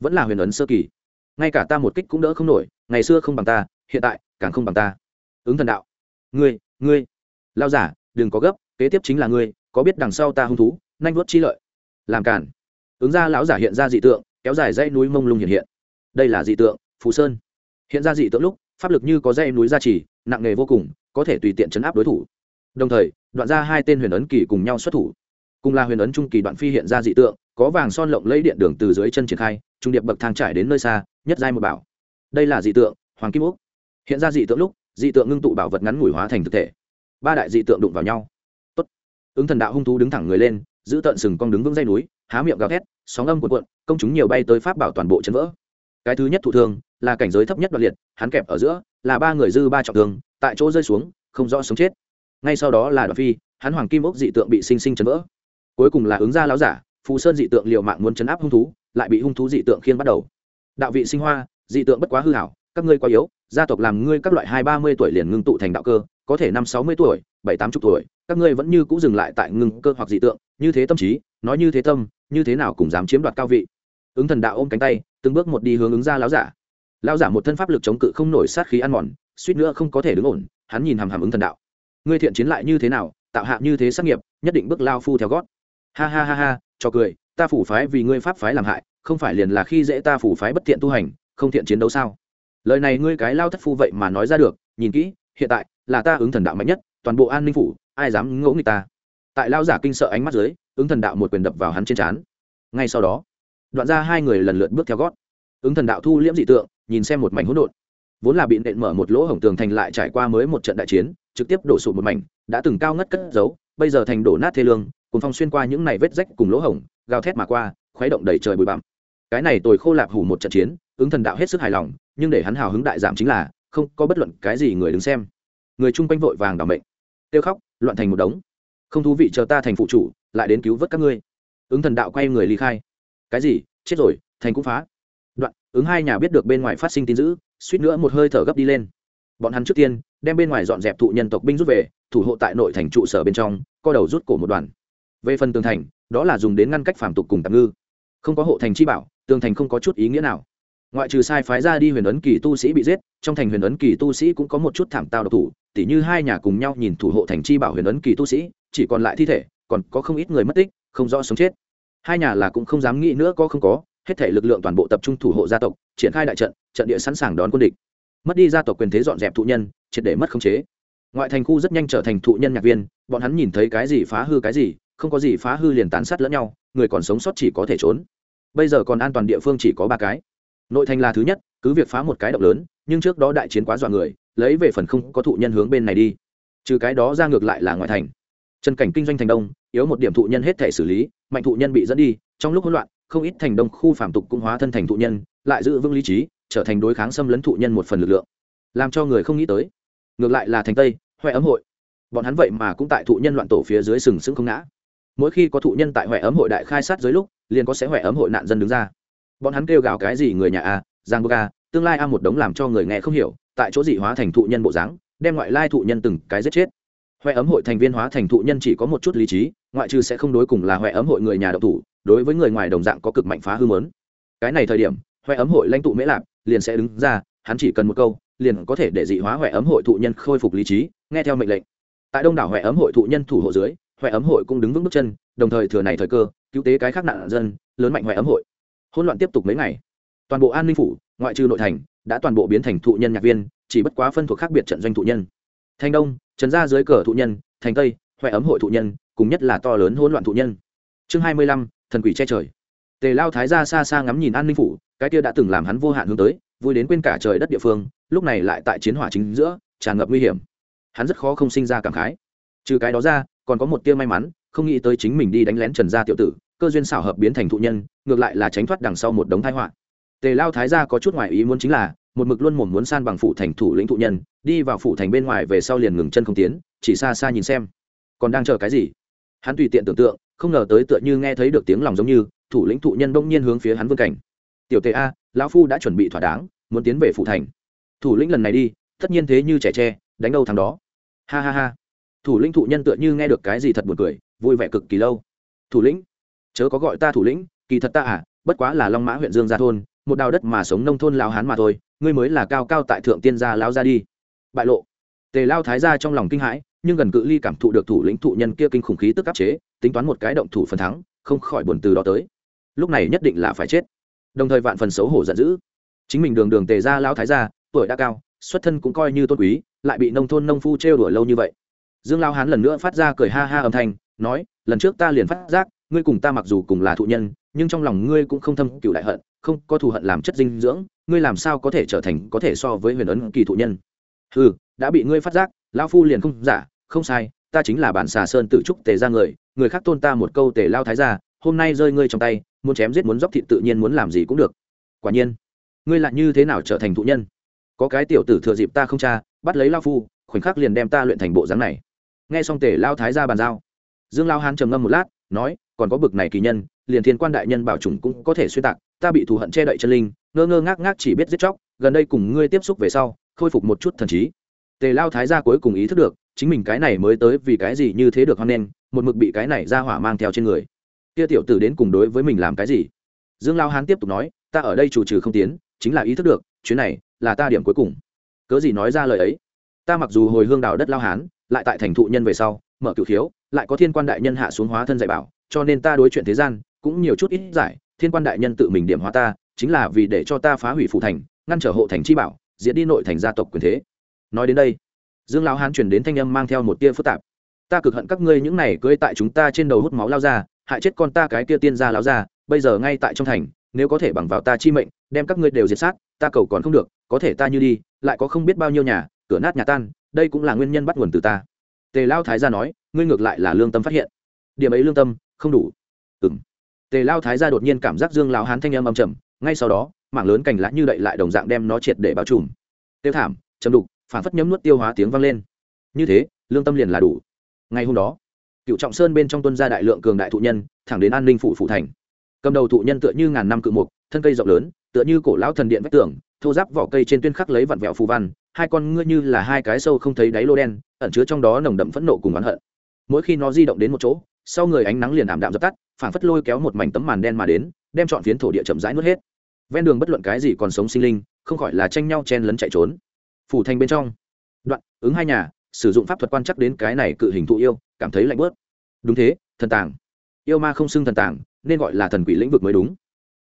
Vẫn là huyền ấn sơ kỳ. Ngay cả ta một kích cũng đỡ không nổi, ngày xưa không bằng ta, hiện tại càng không bằng ta. Ứng thần đạo ngươi ngươi. Lao giả, đừng có gấp, kế tiếp chính là ngươi, có biết đằng sau ta hung thú, nanh vuốt chi lợi. Làm cản ứng ra lão giả hiện ra dị tượng, kéo dài dãy núi mông lung hiện hiện. Đây là dị tượng phú sơn. Hiện ra dị tượng lúc, pháp lực như có dãy núi gia trì, nặng nề vô cùng, có thể tùy tiện chấn áp đối thủ. Đồng thời, đoạn ra hai tên huyền ấn kỳ cùng nhau xuất thủ. Cùng là huyền ấn trung kỳ đoạn phi hiện ra dị tượng, có vàng son lộng lấy điện đường từ dưới chân triển khai, trung điệp bậc thang trải đến nơi xa, nhất giai một bảo. Đây là dị tượng, hoàng kim úc. Hiện ra dị tượng lúc dị tượng ngưng tụ bảo vật ngắn ngủi hóa thành thực thể. Ba đại dị tượng đụng vào nhau. Tốt. ứng thần đạo hung thú đứng thẳng người lên, giữ tận sừng cong đứng vững dây núi, há miệng gào thét, sóng âm cuộn cuộn, công chúng nhiều bay tới pháp bảo toàn bộ chấn vỡ. Cái thứ nhất thụ thương là cảnh giới thấp nhất đoạn liệt, hắn kẹp ở giữa, là ba người dư ba trọng thương, tại chỗ rơi xuống, không rõ sống chết. Ngay sau đó là đoạn phi, hắn hoàng kim ốc dị tượng bị sinh sinh chấn vỡ. Cuối cùng là ứng gia láo giả, phù sơn dị tượng liều mạng muốn chấn áp hung thú, lại bị hung thú dị tượng khiên bắt đầu. Đạo vị sinh hoa, dị tượng bất quá hư hảo các ngươi quá yếu, gia tộc làm ngươi các loại hai, ba mươi tuổi liền ngưng tụ thành đạo cơ, có thể năm, sáu mươi tuổi, bảy, tám chục tuổi, các ngươi vẫn như c ũ dừng lại tại ngưng cơ hoặc dị tượng, như thế tâm trí, nói như thế tâm, như thế nào cũng dám chiếm đoạt cao vị. Ứng thần đạo ôm cánh tay, từng bước một đi hướng ứng ra láo giả. Lao giả một thân pháp lực chống cự không nổi sát khí ăn mòn, suýt nữa không có thể đứng ổn, hắn nhìn hàm hàm ứng thần đạo. Ngươi thiện chiến lại như thế nào, tạo hạ như thế sát nghiệp, nhất định bước lao phu theo gót. Ha ha ha ha, cho cười, ta phủ phái vì ngươi pháp phái làm hại, không phải liền là khi dễ ta phủ phái bất thiện tu hành, không thiện chiến đấu sao? Lời này ngươi cái lao thất phu vậy mà nói ra được, nhìn kỹ, hiện tại là ta ứng thần đạo mạnh nhất, toàn bộ an ninh phủ, ai dám ngỗ nghịch ta? Tại lao giả kinh sợ ánh mắt dưới, ứng thần đạo một quyền đập vào hắn trên trán. Ngay sau đó, đoạn ra hai người lần lượt bước theo gót. Ứng thần đạo thu liễm dị tượng, nhìn xem một mảnh hỗn độn. Vốn là bị nện mở một lỗ hổng tường thành lại trải qua mới một trận đại chiến, trực tiếp đổ sụt một mảnh, đã từng cao ngất cất giấu, bây giờ thành đổ nát thê lương cùng phong xuyên qua những này vết rách cùng lỗ hổng, gào thét mà qua, khuấy động đầy trời bụi bặm. Cái này tồi khô lạp hủ một trận chiến ứng thần đạo hết sức hài lòng, nhưng để hắn hào hứng đại giảm chính là, không có bất luận cái gì người đứng xem. Người chung quanh vội vàng đảm mệnh. Tiêu khóc, loạn thành một đống. Không thú vị chờ ta thành phụ chủ, lại đến cứu vớt các ngươi. Ứng thần đạo quay người ly khai. Cái gì? Chết rồi, thành cũng phá. Đoạn, ứng hai nhà biết được bên ngoài phát sinh tin dữ, suýt nữa một hơi thở gấp đi lên. Bọn hắn trước tiên, đem bên ngoài dọn dẹp thụ nhân tộc binh rút về, thủ hộ tại nội thành trụ sở bên trong, co đầu rút cổ một đoàn. Về phần tường thành, đó là dùng đến ngăn cách phản tục cùng tạm ngư. Không có hộ thành chi bảo, tường thành không có chút ý nghĩa nào ngoại trừ sai phái ra đi huyền ấn kỳ tu sĩ bị giết, trong thành huyền ấn kỳ tu sĩ cũng có một chút thảm tao độc thủ, tỉ như hai nhà cùng nhau nhìn thủ hộ thành chi bảo huyền ấn kỳ tu sĩ, chỉ còn lại thi thể, còn có không ít người mất tích, không rõ sống chết. Hai nhà là cũng không dám nghĩ nữa có không có, hết thể lực lượng toàn bộ tập trung thủ hộ gia tộc, triển khai đại trận trận địa sẵn sàng đón quân địch. Mất đi gia tộc quyền thế dọn dẹp thụ nhân, triệt để mất khống chế. Ngoại thành khu rất nhanh trở thành thụ nhân nhạc viên, bọn hắn nhìn thấy cái gì phá hư cái gì, không có gì phá hư liền tàn sát lẫn nhau, người còn sống sót chỉ có thể trốn. Bây giờ còn an toàn địa phương chỉ có ba cái nội thành là thứ nhất, cứ việc phá một cái động lớn, nhưng trước đó đại chiến quá dọa người, lấy về phần không có thụ nhân hướng bên này đi. Trừ cái đó ra ngược lại là ngoại thành. Trần cảnh kinh doanh thành đông, yếu một điểm thụ nhân hết thể xử lý, mạnh thụ nhân bị dẫn đi, trong lúc hỗn loạn, không ít thành đông khu phạm tục cũng hóa thân thành thụ nhân, lại giữ vững lý trí, trở thành đối kháng xâm lấn thụ nhân một phần lực lượng. Làm cho người không nghĩ tới. Ngược lại là thành tây, huệ ấm hội. Bọn hắn vậy mà cũng tại thụ nhân loạn tổ phía dưới sừng sững không ngã. Mỗi khi có thụ nhân tại huệ ấm hội đại khai sát dưới lúc, liền có sẽ huệ ấm hội nạn dân đứng ra bọn hắn kêu gào cái gì người nhà a, giang boga tương lai a một đống làm cho người nghe không hiểu, tại chỗ dị hóa thành thụ nhân bộ dáng, đem ngoại lai thụ nhân từng cái giết chết. Huệ ấm hội thành viên hóa thành thụ nhân chỉ có một chút lý trí, ngoại trừ sẽ không đối cùng là huệ ấm hội người nhà độc thủ, đối với người ngoài đồng dạng có cực mạnh phá hư mớn cái này thời điểm huệ ấm hội lãnh tụ mễ lạp, liền sẽ đứng ra, hắn chỉ cần một câu, liền có thể để dị hóa huệ ấm hội thụ nhân khôi phục lý trí, nghe theo mệnh lệnh. Tại đông đảo huệ ấm hội thụ nhân thủ hộ dưới huệ ấm hội cũng đứng vững bước chân, đồng thời thừa này thời cơ, cứu tế cái khác nạn dân, lớn mạnh huệ ấm hội hỗn loạn tiếp tục mấy ngày. Toàn bộ an ninh phủ, ngoại trừ nội thành, đã toàn bộ biến thành thụ nhân nhạc viên, chỉ bất quá phân thuộc khác biệt trận doanh thụ nhân. Thành đông, trần ra dưới cờ thụ nhân, thành tây, huệ ấm hội thụ nhân, cùng nhất là to lớn hỗn loạn thụ nhân. Chương hai mươi lăm, thần quỷ che trời. Tề lao thái ra xa xa ngắm nhìn an ninh phủ, cái kia đã từng làm hắn vô hạn hướng tới, vui đến quên cả trời đất địa phương, lúc này lại tại chiến hỏa chính giữa, tràn ngập nguy hiểm. Hắn rất khó không sinh ra cảm khái. Trừ cái đó ra, còn có một tia may mắn, không nghĩ tới chính mình đi đánh lén trần gia tiểu tử cơ duyên xảo hợp biến thành thụ nhân, ngược lại là tránh thoát đằng sau một đống thái họa. Tề lao thái gia có chút ngoại ý muốn chính là, một mực luôn mồm muốn san bằng phủ thành thủ lĩnh thụ nhân, đi vào phủ thành bên ngoài về sau liền ngừng chân không tiến, chỉ xa xa nhìn xem. Còn đang chờ cái gì? Hắn tùy tiện tưởng tượng, không ngờ tới tựa như nghe thấy được tiếng lòng giống như, thủ lĩnh thụ nhân đông nhiên hướng phía hắn vương cảnh. Tiểu tề a, lão phu đã chuẩn bị thỏa đáng, muốn tiến về phủ thành. Thủ lĩnh lần này đi, tất nhiên thế như trẻ tre, đánh đâu thằng đó. Ha ha ha. Thủ lĩnh thụ nhân tựa như nghe được cái gì thật buồn cười, vui vẻ cực kỳ lâu. Thủ lĩnh chớ có gọi ta thủ lĩnh, kỳ thật ta à bất quá là long mã huyện dương gia thôn, một đào đất mà sống nông thôn lao hán mà thôi, ngươi mới là cao cao tại thượng tiên gia lao ra đi. Bại lộ. Tề lao thái ra trong lòng kinh hãi, nhưng gần cự ly cảm thụ được thủ lĩnh thụ nhân kia kinh khủng khí tức áp chế, tính toán một cái động thủ phần thắng, không khỏi buồn từ đó tới. Lúc này nhất định là phải chết. Đồng thời vạn phần xấu hổ giận dữ. Chính mình đường đường tề ra lao thái ra tuổi đã cao, xuất thân cũng coi như tôn quý, lại bị nông thôn nông phu trêu đuổi lâu như vậy. Dương lao hán lần nữa phát ra cười ha ha âm thanh, nói, lần trước ta liền phát giác ngươi cùng ta mặc dù cùng là thụ nhân, nhưng trong lòng ngươi cũng không thâm cựu đại hận, không có thù hận làm chất dinh dưỡng, ngươi làm sao có thể trở thành có thể so với huyền ấn kỳ thụ nhân? Ừ đã bị ngươi phát giác lao phu liền không giả, không sai, ta chính là bản xà sơn tự trúc tề ra người người khác tôn ta một câu tề lao thái ra hôm nay rơi ngươi trong tay, muốn chém giết muốn dốc thịt tự nhiên muốn làm gì cũng được. Quả nhiên, ngươi lại như thế nào trở thành thụ nhân? Có cái tiểu tử thừa dịp ta không cha, bắt lấy lao phu, khoảnh khắc liền đem ta luyện thành bộ dáng này. Nghe xong tề lao thái ra bàn giao, dương lao hán trầm ngâm một lát, nói còn có bực này kỳ nhân, liền thiên quan đại nhân bảo chủng cũng có thể xuyên tạc, ta bị thù hận che đậy chân linh, ngơ ngơ ngác ngác chỉ biết giết chóc, gần đây cùng ngươi tiếp xúc về sau, khôi phục một chút thần trí. Tề lao thái gia cuối cùng ý thức được, chính mình cái này mới tới vì cái gì như thế được hoan nghênh, một mực bị cái này ra hỏa mang theo trên người. Kia tiểu tử đến cùng đối với mình làm cái gì? Dương lao hán tiếp tục nói, ta ở đây chủ trừ không tiến, chính là ý thức được, chuyến này là ta điểm cuối cùng. Cớ gì nói ra lời ấy? Ta mặc dù hồi hương đào đất lao hán, lại tại thành thụ nhân về sau, mở cửu khiếu, lại có thiên quan đại nhân hạ xuống hóa thân dạy bảo cho nên ta đối chuyện thế gian cũng nhiều chút ít giải, thiên quan đại nhân tự mình điểm hóa ta, chính là vì để cho ta phá hủy phụ thành, ngăn trở hộ thành chi bảo diễn đi nội thành gia tộc quyền thế. Nói đến đây, dương lão hán chuyển đến thanh âm mang theo một tia phức tạp. Ta cực hận các ngươi những này cưỡi tại chúng ta trên đầu hút máu lao ra, hại chết con ta cái kia tiên gia lão ra bây giờ ngay tại trong thành, nếu có thể bằng vào ta chi mệnh, đem các ngươi đều diệt sát, ta cầu còn không được, có thể ta như đi, lại có không biết bao nhiêu nhà, cửa nát nhà tan, đây cũng là nguyên nhân bắt nguồn từ ta. Tề lao thái gia nói, ngươi ngược lại là lương tâm phát hiện. Điểm ấy lương tâm không đủ. Ừng tề lao thái gia đột nhiên cảm giác dương lao hán thanh âm âm trầm, ngay sau đó, mảng lớn cành lá như đậy lại đồng dạng đem nó triệt để bao trùm. Tiêu thảm chầm đục phản phất nhấm nuốt tiêu hóa tiếng vang lên. Như thế, lương tâm liền là đủ. Ngay hôm đó, cựu trọng sơn bên trong tuân gia đại lượng cường đại thụ nhân, thẳng đến an ninh phủ phủ thành. Cầm đầu thụ nhân tựa như ngàn năm cự mục, thân cây rộng lớn, tựa như cổ lão thần điện vách tường, thô giáp vỏ cây trên tuyên khắc lấy vặn vẹo phù văn, hai con ngươi như là hai cái sâu không thấy đáy lô đen, ẩn chứa trong đó nồng đậm phẫn nộ cùng oán hận. Mỗi khi nó di động đến một chỗ sau người ánh nắng liền ảm đạm dập tắt, phảng phất lôi kéo một mảnh tấm màn đen mà đến, đem chọn phiến thổ địa chậm rãi nuốt hết. Ven đường bất luận cái gì còn sống sinh linh, không khỏi là tranh nhau chen lấn chạy trốn. Phủ thành bên trong. Đoạn, ứng hai nhà, sử dụng pháp thuật quan chắc đến cái này cự hình thụ yêu, cảm thấy lạnh bớt đúng thế, thần tàng. Yêu ma không xưng thần tàng, nên gọi là thần quỷ lĩnh vực mới đúng.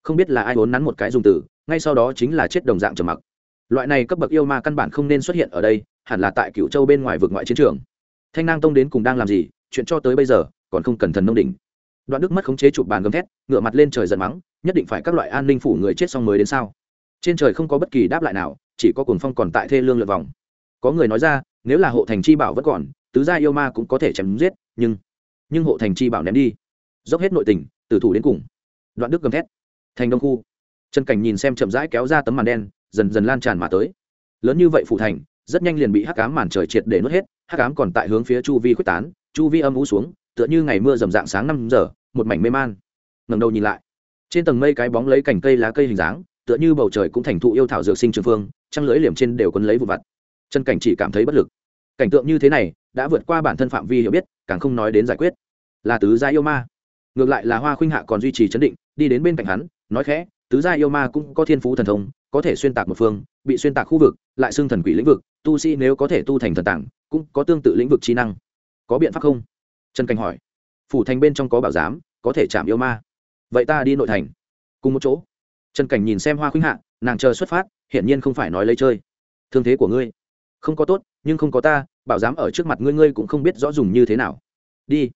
Không biết là ai vốn nắn một cái dùng từ, ngay sau đó chính là chết đồng dạng trầm mặc. Loại này cấp bậc yêu ma căn bản không nên xuất hiện ở đây, hẳn là tại cựu châu bên ngoài vực ngoại chiến trường. Thanh nang tông đến cùng đang làm gì, chuyện cho tới bây giờ còn không cần thần nông đỉnh. Đoạn đức mất khống chế chụp bàn gầm thét ngựa mặt lên trời giận mắng, nhất định phải các loại an ninh phủ người chết xong mới đến sao? Trên trời không có bất kỳ đáp lại nào, chỉ có cuồng phong còn tại thê lương lượt vòng. Có người nói ra, nếu là hộ thành chi bảo vẫn còn, tứ gia yêu ma cũng có thể chém giết, nhưng nhưng hộ thành chi bảo ném đi. Dốc hết nội tình từ thủ đến cùng. Đoạn đức gầm thét. Thành đông khu. Trần cảnh nhìn xem chậm rãi kéo ra tấm màn đen, dần dần lan tràn mà tới. Lớn như vậy phủ thành, rất nhanh liền bị hắc cám màn trời triệt để nuốt hết, hắc cám còn tại hướng phía chu vi quyết tán, chu vi âm ú xuống tựa như ngày mưa rầm rạng sáng năm giờ, một mảnh mê man. Ngẩng đầu nhìn lại, trên tầng mây cái bóng lấy cành cây lá cây hình dáng, tựa như bầu trời cũng thành thụ yêu thảo dược sinh trường phương, trăng lưỡi liềm trên đều quấn lấy vụ vặt. Chân cảnh chỉ cảm thấy bất lực. Cảnh tượng như thế này đã vượt qua bản thân phạm vi hiểu biết, càng không nói đến giải quyết. Là tứ gia yêu ma. Ngược lại là hoa khuynh hạ còn duy trì chấn định, đi đến bên cạnh hắn, nói khẽ, tứ gia yêu ma cũng có thiên phú thần thông, có thể xuyên tạc một phương, bị xuyên tạc khu vực, lại xưng thần quỷ lĩnh vực, tu sĩ nếu có thể tu thành thần tảng cũng có tương tự lĩnh vực trí năng. Có biện pháp không? Trần cảnh hỏi, phủ thành bên trong có bảo giám, có thể chạm yêu ma. Vậy ta đi nội thành. Cùng một chỗ, trần cảnh nhìn xem hoa khuynh hạ, nàng chờ xuất phát, hiển nhiên không phải nói lấy chơi. Thương thế của ngươi không có tốt, nhưng không có ta, bảo giám ở trước mặt ngươi ngươi cũng không biết rõ dùng như thế nào. Đi.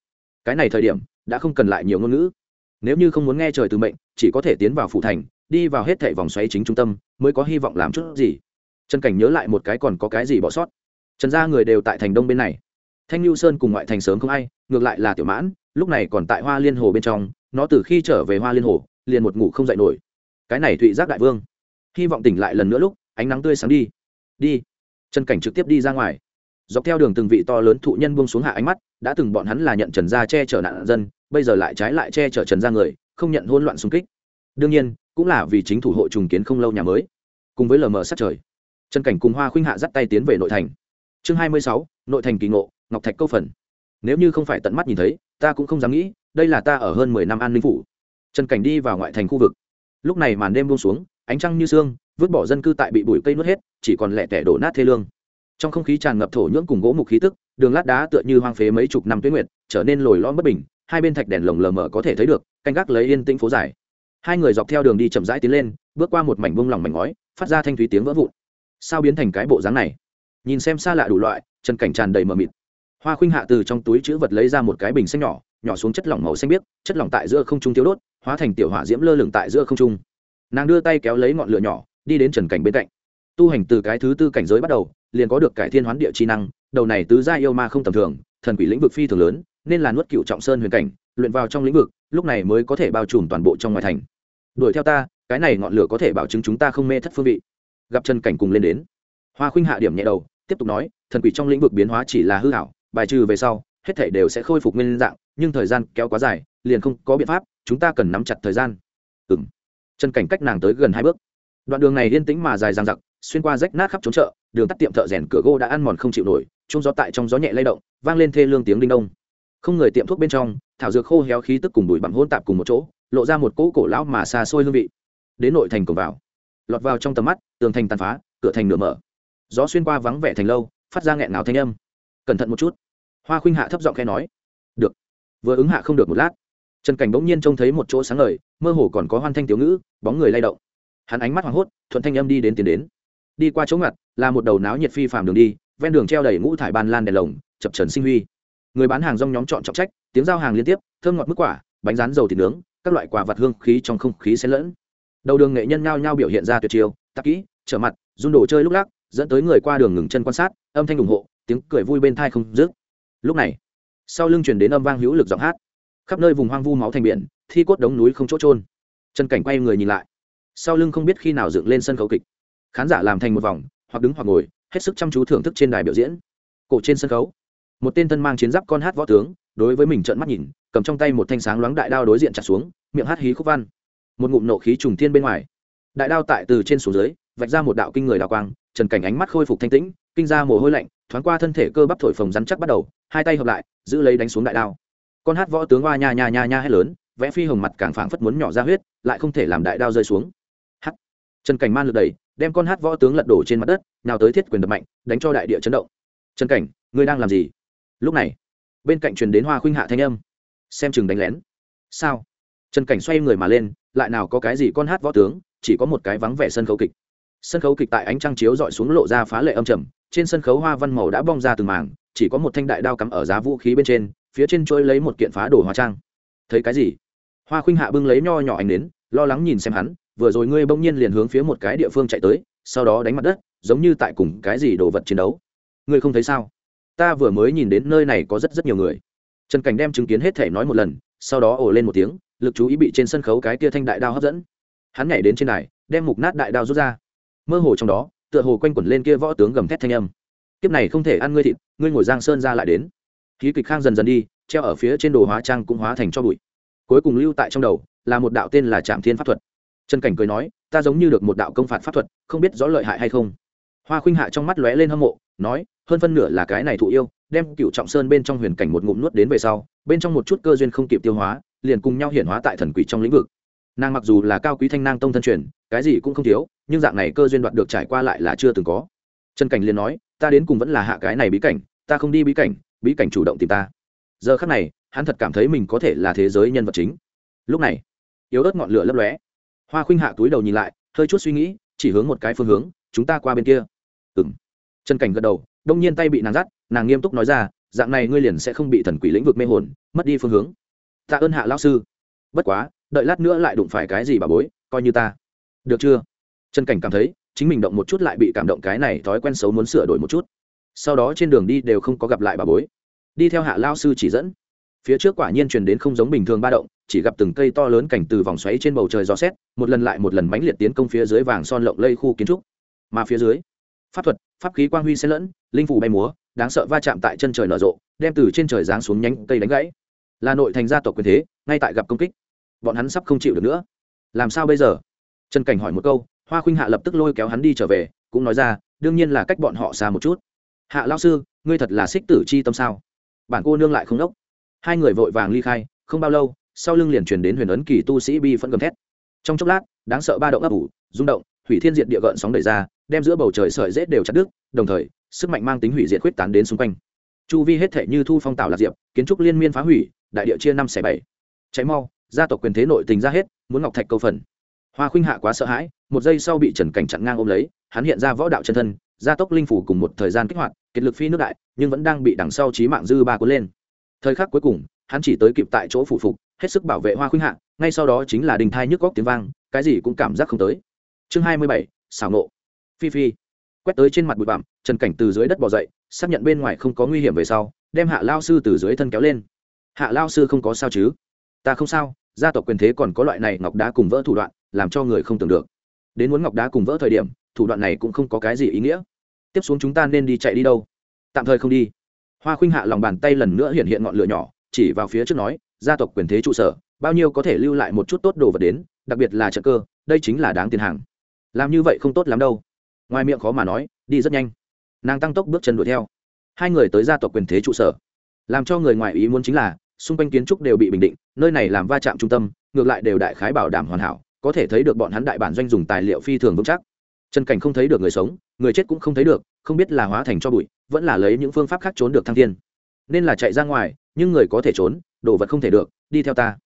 Cái này thời điểm, đã không cần lại nhiều ngôn ngữ. Nếu như không muốn nghe trời từ mệnh, chỉ có thể tiến vào phủ thành, đi vào hết thảy vòng xoáy chính trung tâm, mới có hy vọng làm chút gì. Trần cảnh nhớ lại một cái còn có cái gì bỏ sót. Trần gia người đều tại thành đông bên này. Thanh lưu sơn cùng ngoại thành sớm không ai ngược lại là tiểu mãn, lúc này còn tại hoa liên hồ bên trong, nó từ khi trở về hoa liên hồ, liền một ngủ không dậy nổi. Cái này thụy giác đại vương. Hy vọng tỉnh lại lần nữa lúc, ánh nắng tươi sáng đi. Đi. Trần cảnh trực tiếp đi ra ngoài. Dọc theo đường từng vị to lớn thụ nhân buông xuống hạ ánh mắt, đã từng bọn hắn là nhận trần gia che chở nạn dân, bây giờ lại trái lại che chở trần gia người, không nhận hỗn loạn xung kích. Đương nhiên, cũng là vì chính thủ hộ trùng kiến không lâu nhà mới. Cùng với lờ mờ sát trời trần cảnh cùng hoa khuynh hạ dắt tay tiến về nội thành. Chương hai mươi sáu, nội thành kỳ ngộ, ngọc thạch câu phần nếu như không phải tận mắt nhìn thấy, ta cũng không dám nghĩ, đây là ta ở hơn mười năm an ninh phủ. Trần cảnh đi vào ngoại thành khu vực. Lúc này màn đêm buông xuống, ánh trăng như sương, vứt bỏ dân cư tại bị bụi cây nuốt hết, chỉ còn lẻ tẻ đổ nát thê lương. Trong không khí tràn ngập thổ nhưỡng cùng gỗ mục khí tức, đường lát đá tựa như hoang phế mấy chục năm tuyết nguyệt, trở nên lồi lõm bất bình, hai bên thạch đèn lồng lờ mờ có thể thấy được, canh gác lấy yên tĩnh phố dài. Hai người dọc theo đường đi chậm rãi tiến lên, bước qua một mảnh bông lỏng mảnh ngói, phát ra thanh thúy tiếng vỡ vụn. Sao biến thành cái bộ dáng này? Nhìn xem xa lạ đủ loại chân cảnh tràn đầy mờ mịt hoa khuynh hạ từ trong túi chữ vật lấy ra một cái bình xanh nhỏ nhỏ xuống chất lỏng màu xanh biếc, chất lỏng tại giữa không trung thiếu đốt, hóa thành tiểu hỏa diễm lơ lửng tại giữa không trung. Nàng đưa tay kéo lấy ngọn lửa nhỏ, đi đến trần cảnh bên cạnh. Tu hành từ cái thứ tư cảnh giới bắt đầu, liền có được cải thiên hoán địa chi năng, đầu này tứ gia yêu ma không tầm thường, thần quỷ lĩnh vực phi thường lớn, nên là nuốt cựu trọng sơn huyền cảnh, luyện vào trong lĩnh vực, lúc này mới có thể bao trùm toàn bộ trong ngoài thành. Đuổi theo ta, cái này ngọn lửa có thể bảo chứng chúng ta không mê thất phương vị. Gặp trần cảnh cùng lên đến. Hoa khuynh hạ điểm nhẹ đầu, tiếp tục nói, thần quỷ trong lĩnh vực biến hóa chỉ là hư hảo bài trừ về sau, hết thể đều sẽ khôi phục nguyên dạng, nhưng thời gian kéo quá dài, liền không có biện pháp, chúng ta cần nắm chặt thời gian. Ừ m trần cảnh cách nàng tới gần hai bước. Đoạn đường này yên tĩnh mà dài dang dặc, xuyên qua rách nát khắp trốn chợ, đường tắt tiệm thợ rèn cửa gỗ đã ăn mòn không chịu nổi chung gió tại trong gió nhẹ lay động, vang lên thê lương tiếng đinh đông. Không người tiệm thuốc bên trong, thảo dược khô héo khí tức cùng bụi bặm hôn tạp cùng một chỗ, lộ ra một cỗ cổ lão mà xa xôi hương vị. Đến nội thành cổng vào. Lọt vào trong tầm mắt, tường thành tàn phá, cửa thành nửa mở. Gió xuyên qua vắng vẻ thành lâu, phát ra nghẹn ngào thanh âm. Cẩn thận một chút hoa khuynh hạ thấp giọng khe nói, được. Vừa ứng hạ không được một lát, trần cảnh bỗng nhiên trông thấy một chỗ sáng lời mơ hồ còn có hoan thanh tiểu ngữ, bóng người lay động. Hắn ánh mắt hoảng hốt, thuận thanh âm đi đến tiến đến. Đi qua chỗ ngặt, là một đầu náo nhiệt phi phàm đường đi, ven đường treo đầy ngũ thải ban lan đèn lồng, chập trần sinh huy. Người bán hàng rong nhóm chọn trọng trách, tiếng giao hàng liên tiếp, thơm ngọt mức quả, bánh rán dầu thịt nướng, các loại quà vặt hương khí trong không khí xen lẫn. Đầu đường nghệ nhân nhao nhao biểu hiện ra tuyệt chiêu tắc kỹ, trở mặt, run đồ chơi lúc lắc, dẫn tới người qua đường ngừng chân quan sát, âm thanh ủng hộ, tiếng cười vui bên thai không dứt lúc này, sau lưng chuyển đến âm vang hữu lực giọng hát. Khắp nơi vùng hoang vu máu thành biển, thi cốt đống núi không chỗ trôn Trần cảnh quay người nhìn lại. Sau lưng không biết khi nào dựng lên sân khấu kịch. Khán giả làm thành một vòng, hoặc đứng hoặc ngồi, hết sức chăm chú thưởng thức trên đài biểu diễn. Cổ trên sân khấu, một tên thân mang chiến giáp con hát võ tướng, đối với mình trợn mắt nhìn, cầm trong tay một thanh sáng loáng đại đao đối diện chặt xuống, miệng hát hí khúc văn. Một ngụm nộ khí trùng thiên bên ngoài. Đại đao tại từ trên xuống dưới, vạch ra một đạo kinh người đào quang, trần cảnh ánh mắt khôi phục thanh tĩnh, kinh ra mồ hôi lạnh, thoáng qua thân thể cơ bắp thổi phồng rắn chắc bắt đầu hai tay hợp lại, giữ lấy đánh xuống đại đao. Con hát võ tướng hoa nha nha nha nha hét lớn, vẽ phi hồng mặt càng phảng phất muốn nhỏ ra huyết, lại không thể làm đại đao rơi xuống. Hát. trần cảnh man lượt đẩy, đem con hát võ tướng lật đổ trên mặt đất, nào tới thiết quyền đập mạnh, đánh cho đại địa chấn động. Trần cảnh, ngươi đang làm gì? Lúc này, bên cạnh truyền đến hoa khuynh hạ thanh âm. Xem chừng đánh lén. Sao? Trần cảnh xoay người mà lên, lại nào có cái gì con hát võ tướng, chỉ có một cái vắng vẻ sân khấu kịch. Sân khấu kịch tại ánh trăng chiếu dọi xuống lộ ra phá lệ âm trầm, trên sân khấu hoa văn màu đã bong ra từng mảng chỉ có một thanh đại đao cắm ở giá vũ khí bên trên phía trên trôi lấy một kiện phá đồ hóa trang. Thấy cái gì? Hoa khuynh hạ bưng lấy nho nhỏ ảnh đến lo lắng nhìn xem hắn vừa rồi ngươi bỗng nhiên liền hướng phía một cái địa phương chạy tới sau đó đánh mặt đất giống như tại cùng cái gì đồ vật chiến đấu. Ngươi không thấy sao? Ta vừa mới nhìn đến nơi này có rất rất nhiều người. Trần cảnh đem chứng kiến hết thể nói một lần sau đó ồ lên một tiếng lực chú ý bị trên sân khấu cái kia thanh đại đao hấp dẫn. Hắn nhảy đến trên này, đem mục nát đại đao rút ra. Mơ hồ trong đó tựa hồ quanh quẩn lên kia võ tướng gầm thét thanh âm kiếp này không thể ăn ngươi thịt, ngươi ngồi giang sơn ra lại đến. Khí kịch khang dần dần đi, treo ở phía trên đồ hóa trang cũng hóa thành cho bụi. Cuối cùng lưu tại trong đầu, là một đạo tên là trạm thiên pháp thuật. Trần cảnh cười nói, ta giống như được một đạo công phạt pháp thuật, không biết rõ lợi hại hay không. Hoa khuynh hạ trong mắt lóe lên hâm mộ, nói, hơn phân nửa là cái này thụ yêu, đem cựu trọng sơn bên trong huyền cảnh một ngụm nuốt đến về sau, bên trong một chút cơ duyên không kịp tiêu hóa, liền cùng nhau hiển hóa tại thần quỷ trong lĩnh vực. Nàng mặc dù là cao quý thanh nang tông thân truyền, cái gì cũng không thiếu, nhưng dạng này cơ duyên đoạt được trải qua lại là chưa từng có. Trần cảnh liền nói ta đến cùng vẫn là hạ cái này bí cảnh, ta không đi bí cảnh bí cảnh chủ động tìm ta. Giờ khắc này, hắn thật cảm thấy mình có thể là thế giới nhân vật chính. Lúc này, yếu ớt ngọn lửa lấp lóe. Hoa khuynh hạ túi đầu nhìn lại, hơi chút suy nghĩ, chỉ hướng một cái phương hướng, chúng ta qua bên kia. Ừng trần cảnh gật đầu, đông nhiên tay bị nàng dắt, nàng nghiêm túc nói ra, dạng này ngươi liền sẽ không bị thần quỷ lĩnh vực mê hồn, mất đi phương hướng. Tạ ơn hạ lao sư. Bất quá, đợi lát nữa lại đụng phải cái gì bà bối, coi như ta. Được chưa? Trần cảnh cảm thấy chính mình động một chút lại bị cảm động cái này thói quen xấu muốn sửa đổi một chút. Sau đó trên đường đi đều không có gặp lại bà bối. Đi theo hạ lao sư chỉ dẫn. Phía trước quả nhiên truyền đến không giống bình thường ba động, chỉ gặp từng cây to lớn cảnh từ vòng xoáy trên bầu trời gió xét, một lần lại một lần mánh liệt tiến công phía dưới vàng son lộng lây khu kiến trúc. Mà phía dưới, pháp thuật, pháp khí quang huy xen lẫn, linh phủ bay múa, đáng sợ va chạm tại chân trời nở rộ, đem từ trên trời giáng xuống nhánh cây đánh gãy. Là nội thành gia tộc quyền thế, ngay tại gặp công kích. Bọn hắn sắp không chịu được nữa. Làm sao bây giờ? Trần cảnh hỏi một câu hoa khuynh hạ lập tức lôi kéo hắn đi trở về, cũng nói ra, đương nhiên là cách bọn họ xa một chút. Hạ lao sư, ngươi thật là xích tử chi tâm sao? Bản cô nương lại không đốc. Hai người vội vàng ly khai, không bao lâu, sau lưng liền truyền đến huyền ấn kỳ tu sĩ bi phân gầm thét. Trong chốc lát, đáng sợ ba động ấp ủ, rung động, hủy thiên diệt địa gợn sóng đầy ra, đem giữa bầu trời sợi rết đều chặt đứt, đồng thời, sức mạnh mang tính hủy diệt khuyết tán đến xung quanh. Chu vi hết thể như thu phong tạo lạc diệp, kiến trúc liên miên phá hủy, đại địa chia năm xẻ bảy. Cháy mau, gia tộc quyền thế nội tình ra hết, muốn ngọc thạch câu phần hoa khuynh hạ quá sợ hãi, một giây sau bị trần cảnh chặn ngang ôm lấy, hắn hiện ra võ đạo chân thân, gia tốc linh phủ cùng một thời gian kích hoạt, kiệt lực phi nước đại, nhưng vẫn đang bị đằng sau trí mạng dư ba cuốn lên. Thời khắc cuối cùng, hắn chỉ tới kịp tại chỗ phủ phục, hết sức bảo vệ hoa khuynh hạ, ngay sau đó chính là đình thai nhức góc tiếng vang, cái gì cũng cảm giác không tới. Chương hai mươi bảy, xảo nộ. Phi phi. Quét tới trên mặt bụi bặm, trần cảnh từ dưới đất bỏ dậy, xác nhận bên ngoài không có nguy hiểm về sau, đem hạ lao sư từ dưới thân kéo lên. Hạ lao sư không có sao chứ? Ta không sao, gia tộc quyền thế còn có loại này ngọc đá cùng vỡ thủ đoạn làm cho người không tưởng được. Đến muốn ngọc đá cùng vỡ thời điểm, thủ đoạn này cũng không có cái gì ý nghĩa. Tiếp xuống chúng ta nên đi chạy đi đâu? Tạm thời không đi. Hoa khuynh hạ lòng bàn tay lần nữa hiện hiện ngọn lửa nhỏ, chỉ vào phía trước nói, gia tộc quyền thế trụ sở, bao nhiêu có thể lưu lại một chút tốt đồ vật đến, đặc biệt là trận cơ, đây chính là đáng tiền hàng. Làm như vậy không tốt lắm đâu. Ngoài miệng khó mà nói, đi rất nhanh. Nàng tăng tốc bước chân đuổi theo. Hai người tới gia tộc quyền thế trụ sở. Làm cho người ngoài ý muốn chính là, xung quanh kiến trúc đều bị bình định, nơi này làm va chạm trung tâm, ngược lại đều đại khái bảo đảm hoàn hảo có thể thấy được bọn hắn đại bản doanh dùng tài liệu phi thường vững chắc. Trần cảnh không thấy được người sống, người chết cũng không thấy được, không biết là hóa thành cho bụi, vẫn là lấy những phương pháp khác trốn được thăng thiên. Nên là chạy ra ngoài, nhưng người có thể trốn, đồ vật không thể được, đi theo ta.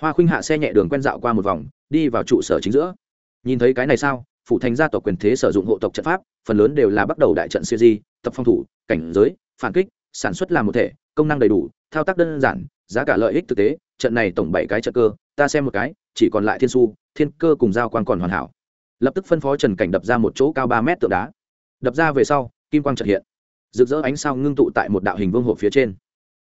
Hoa khuynh hạ xe nhẹ đường quen dạo qua một vòng, đi vào trụ sở chính giữa. Nhìn thấy cái này sao, phụ thành gia tộc quyền thế sử dụng hộ tộc trận pháp, phần lớn đều là bắt đầu đại trận siêu di, tập phòng thủ, cảnh giới, phản kích, sản xuất làm một thể, công năng đầy đủ, thao tác đơn giản, giá cả lợi ích thực tế, trận này tổng bảy cái trận cơ, ta xem một cái, chỉ còn lại thiên su thiên cơ cùng giao quang còn hoàn hảo. Lập tức phân phó trần cảnh đập ra một chỗ cao ba mét tượng đá. Đập ra về sau, kim quang trật hiện. Rực rỡ ánh sao ngưng tụ tại một đạo hình vương hộp phía trên.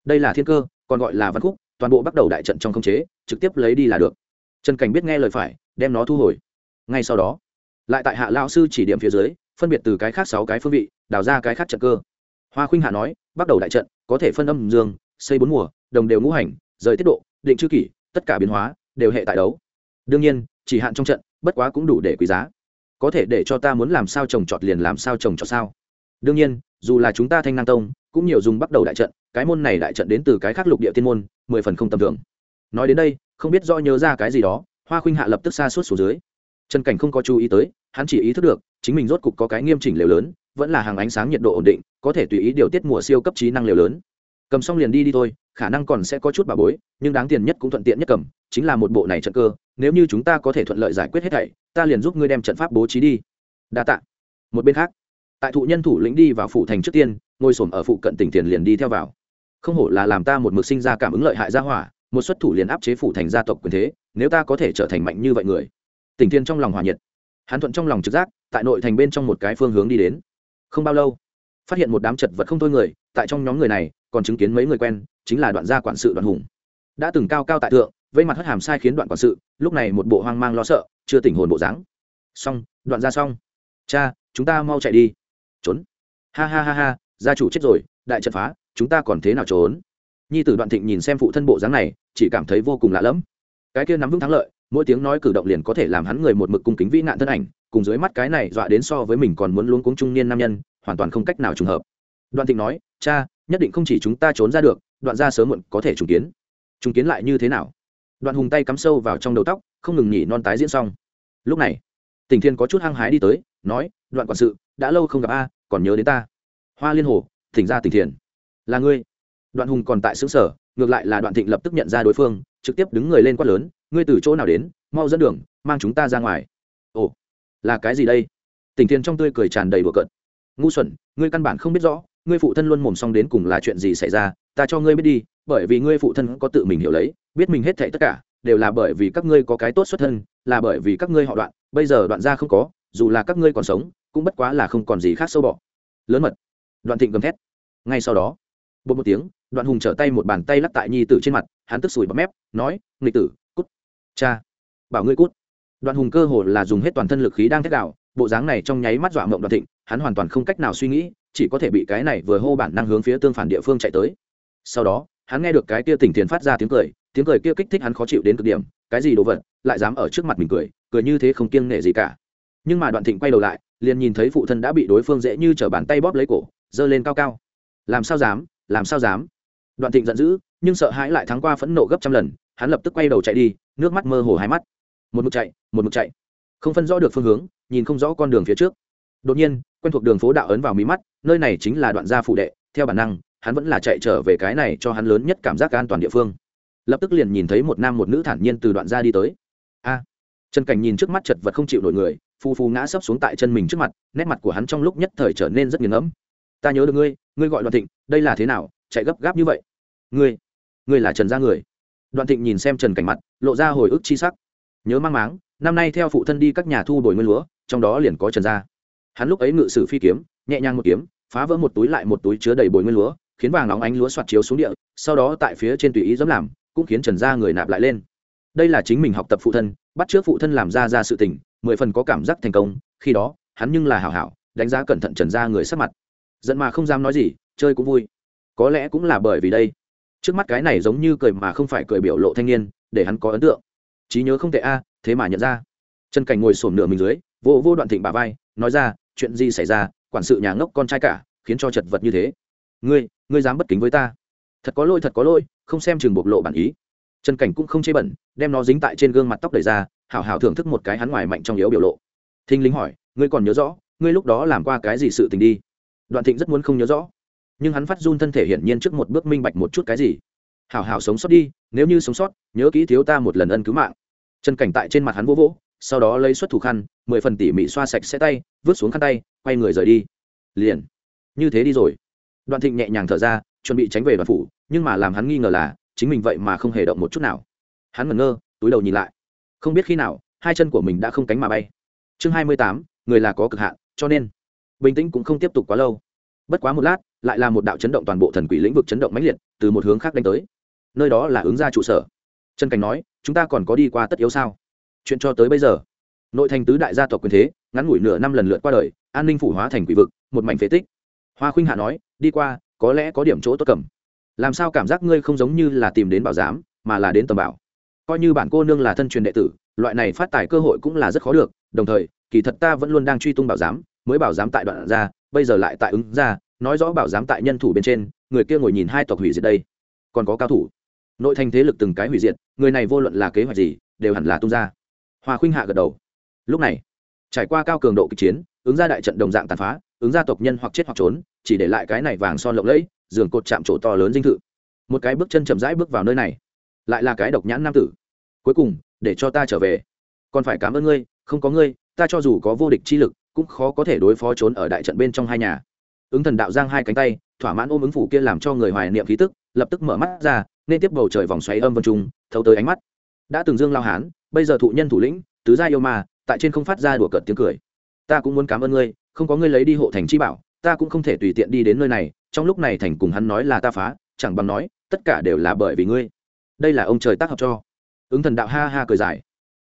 Đây là thiên cơ, còn gọi là văn khúc, toàn bộ bắt đầu đại trận trong khống chế, trực tiếp lấy đi là được. Trần cảnh biết nghe lời phải, đem nó thu hồi. Ngay sau đó, lại tại hạ lao sư chỉ điểm phía dưới, phân biệt từ cái khác sáu cái phương vị, đào ra cái khác trận cơ. Hoa khuynh hạ nói, bắt đầu đại trận, có thể phân âm dương, xây bốn mùa, đồng đều ngũ hành, rời tiết độ, định chư kỷ, tất cả biến hóa, đều hệ tại đấu. Đương nhiên chỉ hạn trong trận, bất quá cũng đủ để quý giá. Có thể để cho ta muốn làm sao trồng trọt liền làm sao trồng trọt sao? Đương nhiên, dù là chúng ta thanh năng tông, cũng nhiều dùng bắt đầu đại trận, cái môn này đại trận đến từ cái khác lục địa tiên môn, mười phần không tầm thường. Nói đến đây, không biết do nhớ ra cái gì đó, hoa khuynh hạ lập tức xa suốt xuống dưới. Trần cảnh không có chú ý tới, hắn chỉ ý thức được, chính mình rốt cục có cái nghiêm chỉnh lều lớn, vẫn là hàng ánh sáng nhiệt độ ổn định, có thể tùy ý điều tiết mùa siêu cấp trí năng lều lớn. Cầm xong liền đi đi thôi, khả năng còn sẽ có chút bà bối, nhưng đáng tiền nhất cũng thuận tiện nhất cầm, chính là một bộ này trận cơ nếu như chúng ta có thể thuận lợi giải quyết hết thảy, ta liền giúp ngươi đem trận pháp bố trí đi. Đa tạ. Một bên khác, tại thụ nhân thủ lĩnh đi vào phủ thành trước tiên, ngồi xổm ở phụ cận tỉnh tiền liền đi theo vào. Không hổ là làm ta một mực sinh ra cảm ứng lợi hại gia hỏa, một xuất thủ liền áp chế phủ thành gia tộc quyền thế, nếu ta có thể trở thành mạnh như vậy người. Tỉnh tiền trong lòng hòa nhiệt. Hắn thuận trong lòng trực giác, tại nội thành bên trong một cái phương hướng đi đến. Không bao lâu, phát hiện một đám chật vật không thôi người, tại trong nhóm người này, còn chứng kiến mấy người quen, chính là đoạn gia quản sự đoạn hùng. Đã từng cao cao tại thượng vây mặt hất hàm sai khiến đoạn quản sự, lúc này một bộ hoang mang lo sợ, chưa tỉnh hồn bộ dáng. Xong, đoạn ra xong. Cha, chúng ta mau chạy đi. Trốn. Ha ha ha ha, gia chủ chết rồi, đại trận phá, chúng ta còn thế nào trốn? Nhi tử đoạn thịnh nhìn xem phụ thân bộ dáng này, chỉ cảm thấy vô cùng lạ lẫm. Cái kia nắm vững thắng lợi, mỗi tiếng nói cử động liền có thể làm hắn người một mực cung kính vĩ nạn thân ảnh, cùng dưới mắt cái này dọa đến so với mình còn muốn luống cuống trung niên nam nhân, hoàn toàn không cách nào trùng hợp. Đoạn thịnh nói, cha, nhất định không chỉ chúng ta trốn ra được, đoạn ra sớm muộn có thể trùng kiến. Trùng kiến lại như thế nào? Đoạn hùng tay cắm sâu vào trong đầu tóc, không ngừng nhỉ non tái diễn xong. Lúc này tình thiên có chút hăng hái đi tới, nói, đoạn quản sự, đã lâu không gặp a, còn nhớ đến ta. Hoa liên hồ, thỉnh ra tình thiền. Là ngươi. Đoạn hùng còn tại xứ sở ngược lại là đoạn thịnh lập tức nhận ra đối phương, trực tiếp đứng người lên quát lớn, ngươi từ chỗ nào đến, mau dẫn đường, mang chúng ta ra ngoài. Ồ, là cái gì đây? Tình thiên trong tươi cười tràn đầy bừa cợt. Ngu xuẩn, ngươi căn bản không biết rõ ngươi phụ thân luôn mồm xong đến cùng là chuyện gì xảy ra, ta cho ngươi biết đi, bởi vì ngươi phụ thân có tự mình hiểu lấy, biết mình hết thệ tất cả, đều là bởi vì các ngươi có cái tốt xuất thân, là bởi vì các ngươi họ đoạn, bây giờ đoạn ra không có, dù là các ngươi còn sống, cũng bất quá là không còn gì khác sâu bọ. Lớn mật. Đoạn thịnh gầm thét. Ngay sau đó bột một tiếng, đoạn hùng trở tay một bàn tay lắc tại nhi tử trên mặt, hắn tức sủi bắp mép, nói, nghịch tử, cút. Cha, bảo ngươi cút. Đoạn hùng cơ hồ là dùng hết toàn thân lực khí đang thét đạo bộ dáng này trong nháy mắt dọa mộng đoạn thịnh, hắn hoàn toàn không cách nào suy nghĩ chỉ có thể bị cái này vừa hô bản năng hướng phía tương phản địa phương chạy tới. Sau đó, hắn nghe được cái kia tỉnh tiền phát ra tiếng cười tiếng cười kia kích thích hắn khó chịu đến cực điểm, cái gì đồ vật, lại dám ở trước mặt mình cười cười như thế không kiêng nể gì cả. Nhưng mà đoạn thịnh quay đầu lại, liền nhìn thấy phụ thân đã bị đối phương dễ như trở bàn tay bóp lấy cổ, giơ lên cao cao. Làm sao dám, làm sao dám? Đoạn thịnh giận dữ, nhưng sợ hãi lại thắng qua phẫn nộ gấp trăm lần, hắn lập tức quay đầu chạy đi, nước mắt mơ hồ hai mắt. Một mực chạy, một mực chạy. Không phân rõ được phương hướng, nhìn không rõ con đường phía trước. Đột nhiên quen thuộc đường phố đạo ấn vào mí mắt, nơi này chính là đoạn gia phụ đệ, theo bản năng, hắn vẫn là chạy trở về cái này cho hắn lớn nhất cảm giác an toàn địa phương. Lập tức liền nhìn thấy một nam một nữ thản nhiên từ đoạn gia đi tới. A! Trần cảnh nhìn trước mắt chật vật không chịu nổi người phu phu ngã sấp xuống tại chân mình trước mặt, nét mặt của hắn trong lúc nhất thời trở nên rất nghiền ngẫm. Ta nhớ được ngươi ngươi gọi đoạn thịnh, đây là thế nào, chạy gấp gáp như vậy? Ngươi ngươi là trần gia người. Đoạn thịnh nhìn xem trần cảnh mặt, lộ ra hồi ức chi sắc. Nhớ mang máng, năm nay theo phụ thân đi các nhà thu bồi nguyên lúa, trong đó liền có trần gia hắn lúc ấy ngự sử phi kiếm, nhẹ nhàng một kiếm, phá vỡ một túi lại một túi chứa đầy bồi nguyên lúa, khiến vàng nóng ánh lúa soạt chiếu xuống địa, sau đó tại phía trên tùy ý dẫm làm, cũng khiến trần gia người nạp lại lên. Đây là chính mình học tập phụ thân, bắt trước phụ thân làm ra ra sự tình, mười phần có cảm giác thành công, khi đó, hắn nhưng là hảo hảo, đánh giá cẩn thận trần gia người sắc mặt. Giận mà không dám nói gì, chơi cũng vui. Có lẽ cũng là bởi vì đây. Trước mắt cái này giống như cười mà không phải cười biểu lộ thanh niên, để hắn có ấn tượng. Trí nhớ không tệ a, thế mà nhận ra. Trần cảnh ngồi sổm nửa mình dưới, vô vô đoạn thịnh bà vai, nói ra chuyện gì xảy ra, quản sự nhà ngốc con trai cả, khiến cho chật vật như thế. Ngươi ngươi dám bất kính với ta? Thật có lỗi, thật có lỗi, không xem chừng bộc lộ bản ý. Trần cảnh cũng không chê bẩn, đem nó dính tại trên gương mặt tóc đầy ra, hảo hảo thưởng thức một cái hắn ngoài mạnh trong yếu biểu lộ. Thinh lính hỏi, ngươi còn nhớ rõ, ngươi lúc đó làm qua cái gì sự tình đi? Đoạn thịnh rất muốn không nhớ rõ, nhưng hắn phát run thân thể hiển nhiên trước một bước minh bạch một chút cái gì. Hảo hảo sống sót đi, nếu như sống sót, nhớ kỹ thiếu ta một lần ân cứu mạng. Trần cảnh tại trên mặt hắn vô vỗ sau đó lấy xuất thủ khăn, mười phần tỉ mỉ xoa sạch xe tay, vứt xuống khăn tay, quay người rời đi. Liền. Như thế đi rồi. Đoạn thịnh nhẹ nhàng thở ra, chuẩn bị tránh về đoàn phủ, nhưng mà làm hắn nghi ngờ là, chính mình vậy mà không hề động một chút nào. Hắn ngẩn ngơ, túi đầu nhìn lại. Không biết khi nào, hai chân của mình đã không cánh mà bay. Chương hai mươi tám, người là có cực hạn, cho nên. Bình tĩnh cũng không tiếp tục quá lâu. Bất quá một lát, lại là một đạo chấn động toàn bộ thần quỷ lĩnh vực chấn động mãnh liệt, từ một hướng khác đánh tới. Nơi đó là ứng ra trụ sở. Trần cảnh nói, chúng ta còn có đi qua tất yếu sao? Chuyện cho tới bây giờ. Nội thành tứ đại gia tộc quyền thế, ngắn ngủi nửa năm lần lượt qua đời, an ninh phủ hóa thành quỷ vực, một mảnh phế tích. Hoa khuynh hạ nói, đi qua, có lẽ có điểm chỗ tốt cầm. Làm sao cảm giác ngươi không giống như là tìm đến bảo giám, mà là đến tầm bảo? Coi như bản cô nương là thân truyền đệ tử, loại này phát tài cơ hội cũng là rất khó được, đồng thời, kỳ thật ta vẫn luôn đang truy tung bảo giám, mới bảo giám tại đoạn ra, bây giờ lại tại ứng ra, nói rõ bảo giám tại nhân thủ bên trên, người kia ngồi nhìn hai tộc hủy diệt đây. Còn có cao thủ. Nội thành thế lực từng cái hủy diệt, người này vô luận là kế hoạch gì, đều hẳn là tung ra hòa khuynh hạ gật đầu. Lúc này, trải qua cao cường độ kịch chiến, ứng ra đại trận đồng dạng tàn phá, ứng ra tộc nhân hoặc chết hoặc trốn, chỉ để lại cái này vàng son lộng lẫy, giường cột chạm trổ to lớn dinh thự. Một cái bước chân chậm rãi bước vào nơi này, lại là cái độc nhãn nam tử. Cuối cùng, để cho ta trở về. Còn phải cảm ơn ngươi, không có ngươi, ta cho dù có vô địch chi lực, cũng khó có thể đối phó trốn ở đại trận bên trong hai nhà. Ứng thần đạo giang hai cánh tay, thỏa mãn ôm ứng phủ kia làm cho người hoài niệm khí tức, lập tức mở mắt ra, nên tiếp bầu trời vòng xoáy âm vân trung, thấu tới ánh mắt đã từng dương lao hán, bây giờ thụ nhân thủ lĩnh, tứ gia yêu ma, tại trên không phát ra đùa cợt tiếng cười. Ta cũng muốn cảm ơn ngươi, không có ngươi lấy đi hộ thành chi bảo, ta cũng không thể tùy tiện đi đến nơi này, trong lúc này thành cùng hắn nói là ta phá, chẳng bằng nói, tất cả đều là bởi vì ngươi. Đây là ông trời tác hợp cho. Ứng thần đạo ha ha cười dài.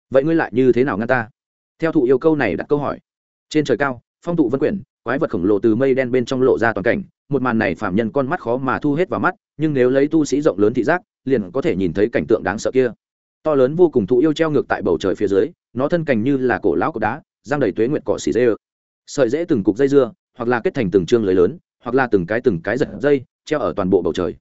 Vậy ngươi lại như thế nào ngăn ta? Theo thụ yêu câu này đặt câu hỏi. Trên trời cao, phong tụ vân quyển, quái vật khổng lồ từ mây đen bên trong lộ ra toàn cảnh. Một màn này phạm nhân con mắt khó mà thu hết vào mắt, nhưng nếu lấy tu sĩ rộng lớn thị giác, liền có thể nhìn thấy cảnh tượng đáng sợ kia to lớn vô cùng thụ yêu treo ngược tại bầu trời phía dưới, nó thân cành như là cổ lão cột đá, giang đầy tuế nguyệt cỏ xì dê sợi dễ từng cục dây dưa, hoặc là kết thành từng chương lưới lớn, hoặc là từng cái từng cái giật dây, treo ở toàn bộ bầu trời.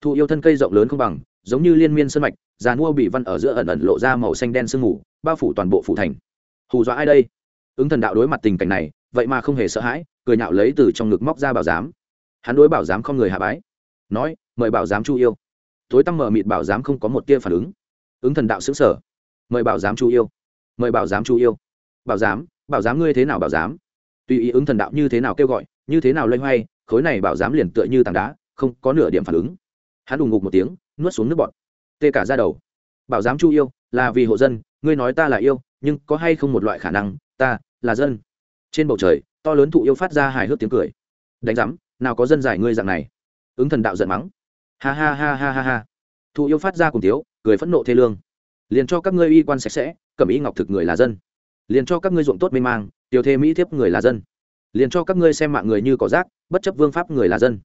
Thụ yêu thân cây rộng lớn không bằng, giống như liên miên sân mạch, già nua bị văn ở giữa ẩn ẩn lộ ra màu xanh đen sương mù, bao phủ toàn bộ phủ thành. Hù dọa ai đây? Ứng thần đạo đối mặt tình cảnh này, vậy mà không hề sợ hãi, cười nhạo lấy từ trong ngực móc ra bảo giám. Hắn đối bảo giám không người hạ bái. Nói, mời bảo giám chu yêu. Tối tăm mờ mịt bảo giám không có một tia phản ứng ứng thần đạo xứng sở. Mời bảo giám chu yêu. Mời bảo giám chu yêu. Bảo giám bảo giám ngươi thế nào bảo giám? Tùy ý ứng thần đạo như thế nào kêu gọi, như thế nào loay hoay, khối này bảo giám liền tựa như tảng đá, không có nửa điểm phản ứng. Hắn đùng ngục một tiếng, nuốt xuống nước bọt. Tê cả ra đầu. Bảo giám chu yêu, là vì hộ dân, ngươi nói ta là yêu, nhưng có hay không một loại khả năng, ta là dân. Trên bầu trời, to lớn thụ yêu phát ra hài hước tiếng cười. Đánh giám, nào có dân giải ngươi dạng này. Ứng thần đạo giận mắng. Ha ha ha ha ha ha. Thụ yêu phát ra cùng tiếu cười phẫn nộ thê lương. Liền cho các ngươi y quan sạch sẽ, cẩm y ngọc thực người là dân. Liền cho các ngươi ruộng tốt mê mang, tiểu thê mỹ thiếp người là dân. Liền cho các ngươi xem mạng người như cỏ rác, bất chấp vương pháp người là dân.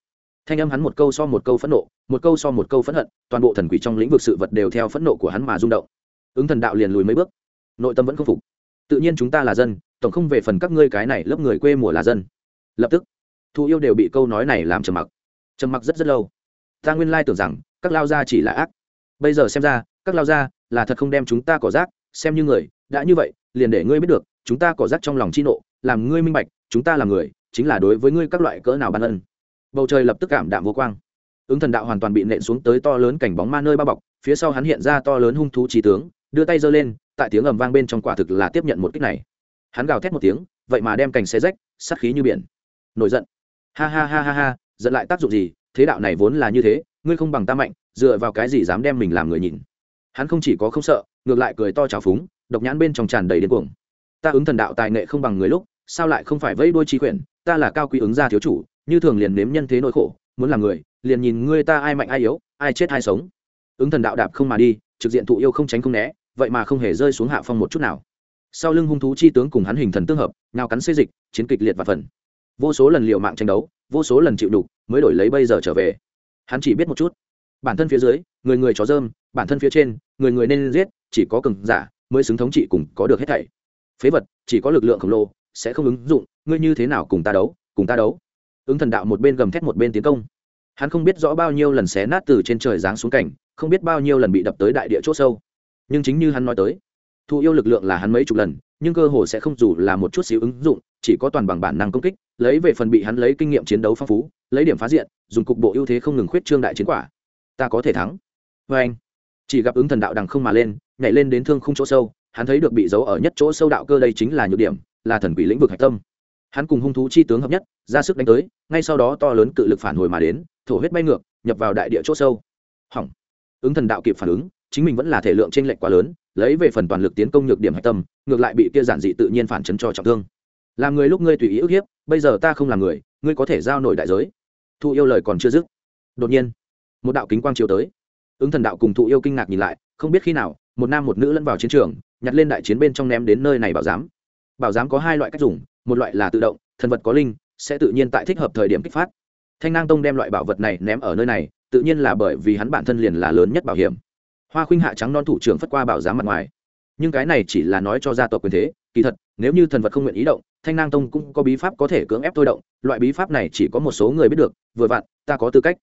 Thanh âm hắn một câu so một câu phẫn nộ, một câu so một câu phẫn hận, toàn bộ thần quỷ trong lĩnh vực sự vật đều theo phẫn nộ của hắn mà rung động. Ứng thần đạo liền lùi mấy bước. Nội tâm vẫn không phục. Tự nhiên chúng ta là dân, tổng không về phần các ngươi cái này lớp người quê mùa là dân. Lập tức thù yêu đều bị câu nói này làm trầm mặc. Trầm mặc rất rất lâu. Ta nguyên lai tưởng rằng, các lao gia chỉ là ác bây giờ xem ra, các lao gia là thật không đem chúng ta cỏ rác, xem như người, đã như vậy, liền để ngươi biết được, chúng ta cỏ rác trong lòng chi nộ, làm ngươi minh bạch, chúng ta là người, chính là đối với ngươi các loại cỡ nào ban ân. Bầu trời lập tức cảm đạm vô quang. Ứng thần đạo hoàn toàn bị nện xuống tới to lớn cảnh bóng ma nơi bao bọc, phía sau hắn hiện ra to lớn hung thú trí tướng, đưa tay giơ lên, tại tiếng ầm vang bên trong quả thực là tiếp nhận một kích này. Hắn gào thét một tiếng, vậy mà đem cành xe rách, sát khí như biển. Nổi giận. Ha ha ha ha ha, giận lại tác dụng gì, thế đạo này vốn là như thế ngươi không bằng ta mạnh, dựa vào cái gì dám đem mình làm người nhìn? Hắn không chỉ có không sợ, ngược lại cười to trào phúng, độc nhãn bên trong tràn đầy điên cuồng. Ta ứng thần đạo tài nghệ không bằng người lúc, sao lại không phải vẫy đuôi trí quyển ta là cao quý ứng gia thiếu chủ, như thường liền nếm nhân thế nỗi khổ, muốn làm người, liền nhìn ngươi ta ai mạnh ai yếu, ai chết ai sống. Ứng thần đạo đạp không mà đi, trực diện thụ yêu không tránh không né, vậy mà không hề rơi xuống hạ phong một chút nào. Sau lưng hung thú chi tướng cùng hắn hình thần tương hợp, nhào cắn xê dịch, chiến kịch liệt và phần. Vô số lần liều mạng tranh đấu, vô số lần chịu đục, mới đổi lấy bây giờ trở về hắn chỉ biết một chút. Bản thân phía dưới, người người chó dơm, bản thân phía trên, người người nên giết, chỉ có cường giả mới xứng thống trị cùng có được hết thảy. Phế vật, chỉ có lực lượng khổng lồ, sẽ không ứng dụng, ngươi như thế nào cùng ta đấu, cùng ta đấu? Ứng thần đạo một bên gầm thét một bên tiến công. Hắn không biết rõ bao nhiêu lần xé nát từ trên trời giáng xuống cảnh, không biết bao nhiêu lần bị đập tới đại địa c h ỗ sâu. Nhưng chính như hắn nói tới thụ yêu lực lượng là hắn mấy chục lần, nhưng cơ hồ sẽ không dù là một chút xíu ứng dụng, chỉ có toàn bằng bản năng công kích, lấy về phần bị hắn lấy kinh nghiệm chiến đấu phong phú, lấy điểm phá diện, dùng cục bộ ưu thế không ngừng khuyết trương đại chiến quả. Ta có thể thắng. Vê anh, chỉ gặp ứng thần đạo đằng không mà lên, nhảy lên đến thương không chỗ sâu, hắn thấy được bị giấu ở nhất chỗ sâu đạo cơ đây chính là nhược điểm, là thần quỷ lĩnh vực hạch tâm. Hắn cùng hung thú chi tướng hợp nhất, ra sức đánh tới, ngay sau đó to lớn cự lực phản hồi mà đến, thổ huyết bay ngược, nhập vào đại địa chỗ sâu. Hỏng. Ứng thần đạo kịp phản ứng chính mình vẫn là thể lượng t r ê n lệch quá lớn, lấy về phần toàn lực tiến công nhược điểm hạch tâm, ngược lại bị kia giản dị tự nhiên phản chấn cho trọng thương. Làm người lúc ngươi tùy ý ức hiếp, bây giờ ta không làm người, ngươi có thể giao nổi đại giới. Thụ yêu lời còn chưa dứt. Đột nhiên, một đạo kính quang chiếu tới. Ứng thần đạo cùng thụ yêu kinh ngạc nhìn lại, không biết khi nào, một nam một nữ lẫn vào chiến trường, nhặt lên đại chiến bên trong ném đến nơi này bảo giám. Bảo giám có hai loại cách dùng, một loại là tự động, thần vật có linh, sẽ tự nhiên tại thích hợp thời điểm kích phát. Thanh nang tông đem loại bảo vật này ném ở nơi này, tự nhiên là bởi vì hắn bản thân liền là lớn nhất bảo hiểm hoa khuynh hạ trắng non thủ trưởng phất qua bảo giám mặt ngoài nhưng cái này chỉ là nói cho gia tộc quyền thế kỳ thật nếu như thần vật không nguyện ý động thanh nang tông cũng có bí pháp có thể cưỡng ép thôi động loại bí pháp này chỉ có một số người biết được vừa vặn ta có tư cách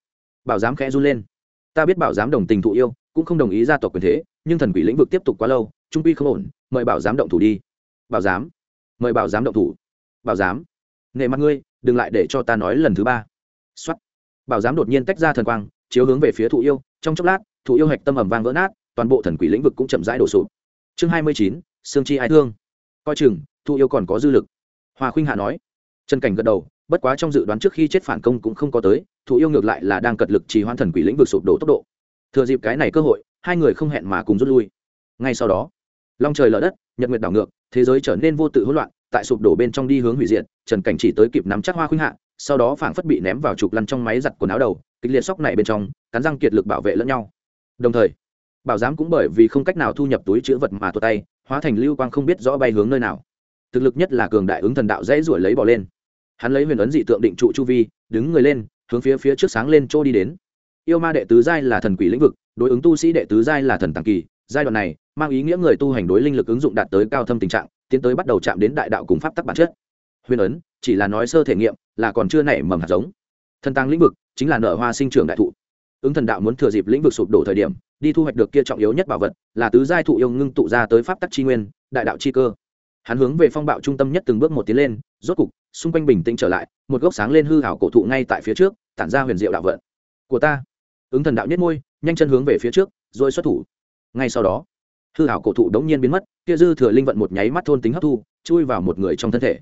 bảo giám khẽ run lên ta biết bảo giám đồng tình thụ yêu cũng không đồng ý gia tộc quyền thế nhưng thần quỷ lĩnh vực tiếp tục quá lâu trung quy không ổn mời bảo giám động thủ đi bảo giám mời bảo giám động thủ bảo giám nệ mặt ngươi đừng lại để cho ta nói lần thứ ba xuất bảo giám đột nhiên tách ra thần quang chiếu hướng về phía thụ yêu trong chốc lát thụ yêu hạch tâm ẩm vang vỡ nát, toàn bộ thần quỷ lĩnh vực cũng chậm rãi đổ sụp. Chương hai mươi chín, sương chi ai thương. Coi chừng thụ yêu còn có dư lực. Hòa khuynh hạ nói. Trần cảnh gật đầu, bất quá trong dự đoán trước khi chết phản công cũng không có tới thụ yêu ngược lại là đang cật lực trì hoãn thần quỷ lĩnh vực sụp đổ tốc độ. Thừa dịp cái này cơ hội, hai người không hẹn mà cùng rút lui. Ngay sau đó, long trời lở đất, nhật nguyệt đảo ngược, thế giới trở nên vô tự hỗn loạn, tại sụp đổ bên trong đi hướng hủy diệt, trần cảnh chỉ tới kịp nắm chắc hoa khuynh hạ, sau đó phảng phất bị ném vào trục lăn trong máy giặt quần áo đầu, kịch liệt sóc này bên trong, cắn răng kiệt lực bảo vệ lẫn nhau đồng thời, bảo giám cũng bởi vì không cách nào thu nhập túi chữ vật mà tụt tay, hóa thành lưu quang không biết rõ bay hướng nơi nào. Thực lực nhất là cường đại ứng thần đạo dễ ruổi lấy bỏ lên. Hắn lấy huyền ấn dị tượng định trụ chu vi, đứng người lên, hướng phía phía trước sáng lên chỗ đi đến. Yêu ma đệ tứ giai là thần quỷ lĩnh vực, đối ứng tu sĩ đệ tứ giai là thần tàng kỳ. Giai đoạn này, mang ý nghĩa người tu hành đối linh lực ứng dụng đạt tới cao thâm tình trạng, tiến tới bắt đầu chạm đến đại đạo cùng pháp tắc bản chất. Huyền ấn, chỉ là nói sơ thể nghiệm, là còn chưa nảy mầm hạt giống. Thần tăng lĩnh vực, chính là nở hoa sinh trưởng đại thụ ứng thần đạo muốn thừa dịp lĩnh vực sụp đổ thời điểm, đi thu hoạch được kia trọng yếu nhất bảo vật, là tứ giai thụ yêu ngưng tụ ra tới pháp tắc chi nguyên, đại đạo chi cơ. Hắn hướng về phong bạo trung tâm nhất từng bước một tiến lên, rốt cục, xung quanh bình tĩnh trở lại, một gốc sáng lên hư hảo cổ thụ ngay tại phía trước, tản ra huyền diệu đạo vận. Của ta. Ứng thần đạo nhất môi, nhanh chân hướng về phía trước, rồi xuất thủ. Ngay sau đó, hư hảo cổ thụ đống nhiên biến mất, kia dư thừa linh vận một nháy mắt thôn tính hấp thu, chui vào một người trong thân thể.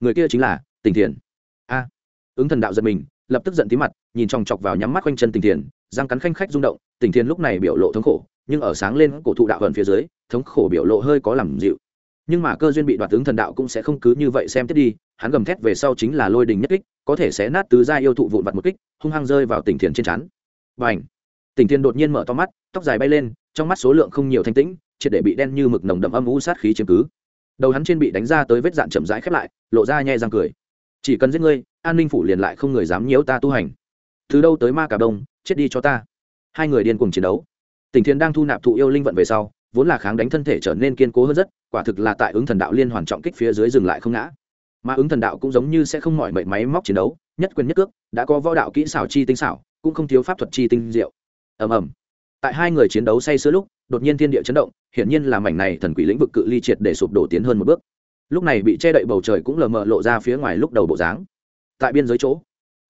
Người kia chính là tình thiền. A. Ứng thần đạo giật mình, lập tức giận tí mặt, nhìn chòng chọc vào nhắm mắt quanh chân tình thiền răng cắn khanh khách rung động tình thiên lúc này biểu lộ thống khổ, nhưng ở sáng lên cổ thụ đạo vần phía dưới, thống khổ biểu lộ hơi có làm dịu. Nhưng mà cơ duyên bị đoạt tướng thần đạo cũng sẽ không cứ như vậy xem tiếp đi, hắn gầm thét về sau chính là lôi đình nhất kích, có thể sẽ nát tứ gia yêu thụ vụn vặt một kích, hung hăng rơi vào tình thiền trên chắn và ảnh tình thiền đột nhiên mở to mắt, tóc dài bay lên, trong mắt số lượng không nhiều thanh tĩnh, triệt để bị đen như mực nồng đậm âm u sát khí chiếm cứ. Đầu hắn trên bị đánh ra tới vết dạn chậm rãi khép lại, lộ ra nhẹ răng cười. Chỉ cần giết ngươi, an ninh phủ liền lại không người dám nhiễu ta tu hành. Từ đâu tới ma cả đông chết đi cho ta. Hai người điên cùng chiến đấu. Tỉnh thiên đang thu nạp thụ yêu linh vận về sau, vốn là kháng đánh thân thể trở nên kiên cố hơn rất, quả thực là tại ứng thần đạo liên hoàn trọng kích phía dưới dừng lại không ngã. Mà ứng thần đạo cũng giống như sẽ không mỏi mệt máy móc chiến đấu, nhất quyền nhất cước, đã có võ đạo kỹ xảo chi tinh xảo, cũng không thiếu pháp thuật chi tinh diệu. Ầm ầm. Tại hai người chiến đấu say sưa lúc, đột nhiên thiên địa chấn động, hiển nhiên là mảnh này thần quỷ lĩnh vực cự ly triệt để sụp đổ tiến hơn một bước. Lúc này bị che đậy bầu trời cũng lờ mờ lộ ra phía ngoài lúc đầu bộ dáng. Tại biên giới chỗ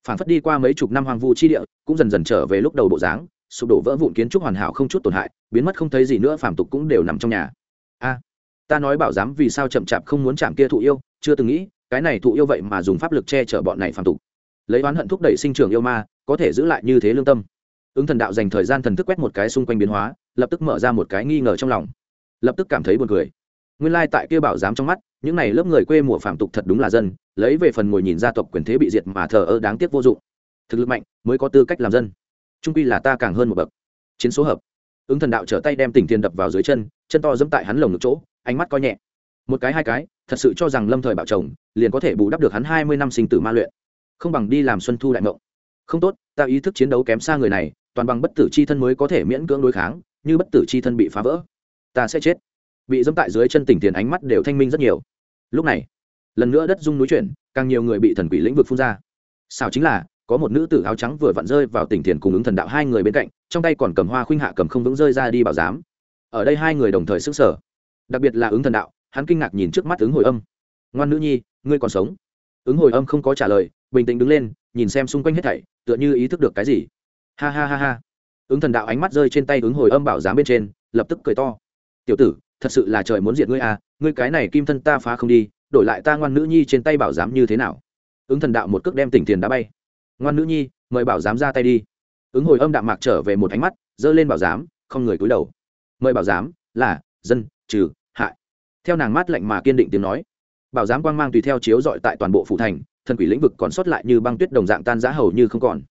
phản phất đi qua mấy chục năm hoang vu chi địa, cũng dần dần trở về lúc đầu bộ dáng, sụp đổ vỡ vụn kiến trúc hoàn hảo không chút tổn hại, biến mất không thấy gì nữa, phàm tục cũng đều nằm trong nhà. A, ta nói bảo giám vì sao chậm chạp không muốn chạm kia thụ yêu, chưa từng nghĩ, cái này thụ yêu vậy mà dùng pháp lực che chở bọn này phàm tục. Lấy oán hận thúc đẩy sinh trưởng yêu ma, có thể giữ lại như thế lương tâm. Ứng thần đạo dành thời gian thần thức quét một cái xung quanh biến hóa, lập tức mở ra một cái nghi ngờ trong lòng. Lập tức cảm thấy buồn cười. Nguyên lai tại kia bảo giám trong mắt những này lớp người quê mùa phạm tục thật đúng là dân, lấy về phần ngồi nhìn gia tộc quyền thế bị diệt mà thờ ơ đáng tiếc vô dụng. Thực lực mạnh mới có tư cách làm dân. Trung quy là ta càng hơn một bậc. Chiến số hợp. Ứng thần đạo trở tay đem tỉnh thiên đập vào dưới chân chân to dẫm tại hắn lồng ngực chỗ, ánh mắt coi nhẹ. Một cái hai cái, thật sự cho rằng lâm thời bảo chồng, liền có thể bù đắp được hắn hai mươi năm sinh tử ma luyện. Không bằng đi làm xuân thu đại mộng. Không tốt, ta ý thức chiến đấu kém xa người này, toàn bằng bất tử c h i thân mới có thể miễn cưỡng đối kháng, như bất tử c h i thân bị phá vỡ, ta sẽ chết bị dẫm tại dưới chân tỉnh tiền ánh mắt đều thanh minh rất nhiều. Lúc này, lần nữa đất dung núi chuyển, càng nhiều người bị thần quỷ lĩnh vực phun ra. Sao chính là, có một nữ tử áo trắng vừa vặn rơi vào tỉnh tiền cùng ứng thần đạo hai người bên cạnh, trong tay còn cầm hoa khuynh hạ cầm không vững rơi ra đi bảo giám. Ở đây hai người đồng thời sức sở đặc biệt là ứng thần đạo, hắn kinh ngạc nhìn trước mắt ứng hồi âm. Ngoan nữ nhi, ngươi còn sống? Ứng hồi âm không có trả lời, bình tĩnh đứng lên, nhìn xem xung quanh hết thảy, tựa như ý thức được cái gì. Ha ha ha ha. Ứng thần đạo ánh mắt rơi trên tay ứng hồi âm bảo giám bên trên, lập tức cười to. Tiểu tử thật sự là trời muốn diệt ngươi à ngươi cái này kim thân ta phá không đi, đổi lại ta ngoan nữ nhi trên tay bảo giám như thế nào? Ứng thần đạo một cước đem tỉnh tiền đá bay. Ngoan nữ nhi, mời bảo giám ra tay đi. Ứng hồi âm đạm mạc trở về một ánh mắt, giơ lên bảo giám, không người cúi đầu. Mời bảo giám, là, dân, trừ, hại. Theo nàng mát lạnh mà kiên định tiếng nói. Bảo giám quang mang tùy theo chiếu dọi tại toàn bộ phủ thành, thần quỷ lĩnh vực còn sót lại như băng tuyết đồng dạng tan giá hầu như không còn.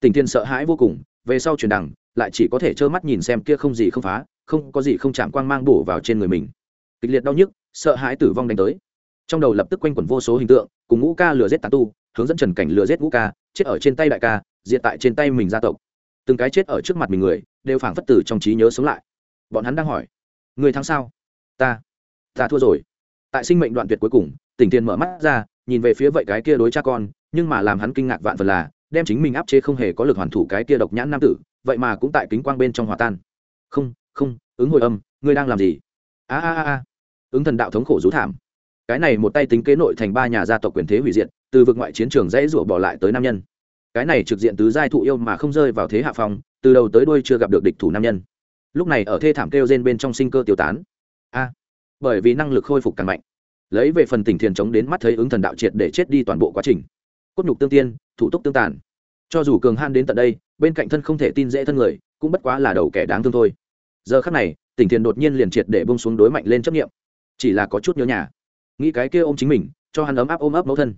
Tình thiên sợ hãi vô cùng, về sau truyền đằng, lại chỉ có thể trơ mắt nhìn xem kia không gì không phá không có gì không chạm quang mang bổ vào trên người mình. Kịch liệt đau nhức, sợ hãi tử vong đánh tới. Trong đầu lập tức quanh quẩn vô số hình tượng, cùng ngũ ca lừa giết tà tu, hướng dẫn trần cảnh lừa giết ngũ ca, chết ở trên tay đại ca diện tại trên tay mình gia tộc. Từng cái chết ở trước mặt mình người, đều phảng phất tử trong trí nhớ sống lại. Bọn hắn đang hỏi, người thắng sao? Ta ta thua rồi. Tại sinh mệnh đoạn tuyệt cuối cùng, tỉnh tiền mở mắt ra, nhìn về phía vậy cái kia đối cha con, nhưng mà làm hắn kinh ngạc vạn phần là, đem chính mình áp chế không hề có lực hoàn thủ cái kia độc nhãn nam tử, vậy mà cũng tại kính quang bên trong hòa tan. Không không, ứng hồi âm, ngươi đang làm gì? A a a a. Ứng thần đạo thống khổ rú thảm. Cái này một tay tính kế nội thành ba nhà gia tộc quyền thế hủy diệt, từ vực ngoại chiến trường dãy rủa bỏ lại tới nam nhân. Cái này trực diện tứ giai thụ yêu mà không rơi vào thế hạ phòng từ đầu tới đuôi chưa gặp được địch thủ nam nhân. Lúc này ở thê thảm kêu rên bên trong sinh cơ tiêu tán. A, bởi vì năng lực khôi phục càng mạnh. Lấy về phần tỉnh thiền chống đến mắt thấy ứng thần đạo triệt để chết đi toàn bộ quá trình. Cốt nhục tương tiên, thủ tục tương tàn. Cho dù cường han đến tận đây, bên cạnh thân không thể tin dễ thân người, cũng bất quá là đầu kẻ đáng thương thôi giờ khắc này, tỉnh thiền đột nhiên liền triệt để bông xuống đối mạnh lên chấp nghiệm chỉ là có chút nhớ nhà. Nghĩ cái kia ôm chính mình, cho hắn ấm áp ôm ấp mẫu thân.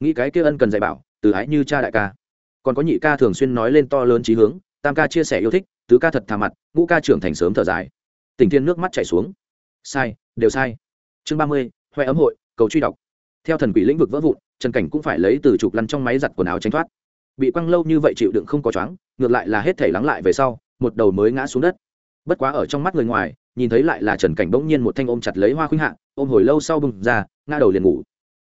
Nghĩ cái kia ân cần dạy bảo, từ ái như cha đại ca. Còn có nhị ca thường xuyên nói lên to lớn trí hướng, tam ca chia sẻ yêu thích, tứ ca thật thà mặt, ngũ ca trưởng thành sớm thở dài. Tình thiên nước mắt chảy xuống. Sai, đều sai. Chương ba mươi, hoe ấm hội, cầu truy đọc. Theo thần quỷ lĩnh vực vỡ vụn, trần cảnh cũng phải lấy từ chụp lăn trong máy giặt quần áo tránh thoát. Bị quăng lâu như vậy chịu đựng không có choáng, ngược lại là hết thể lắng lại về sau, một đầu mới ngã xuống đất bất quá ở trong mắt người ngoài, nhìn thấy lại là trần cảnh bỗng nhiên một thanh ôm chặt lấy hoa khuynh hạ, ôm hồi lâu sau bừng ra, ngã đầu liền ngủ.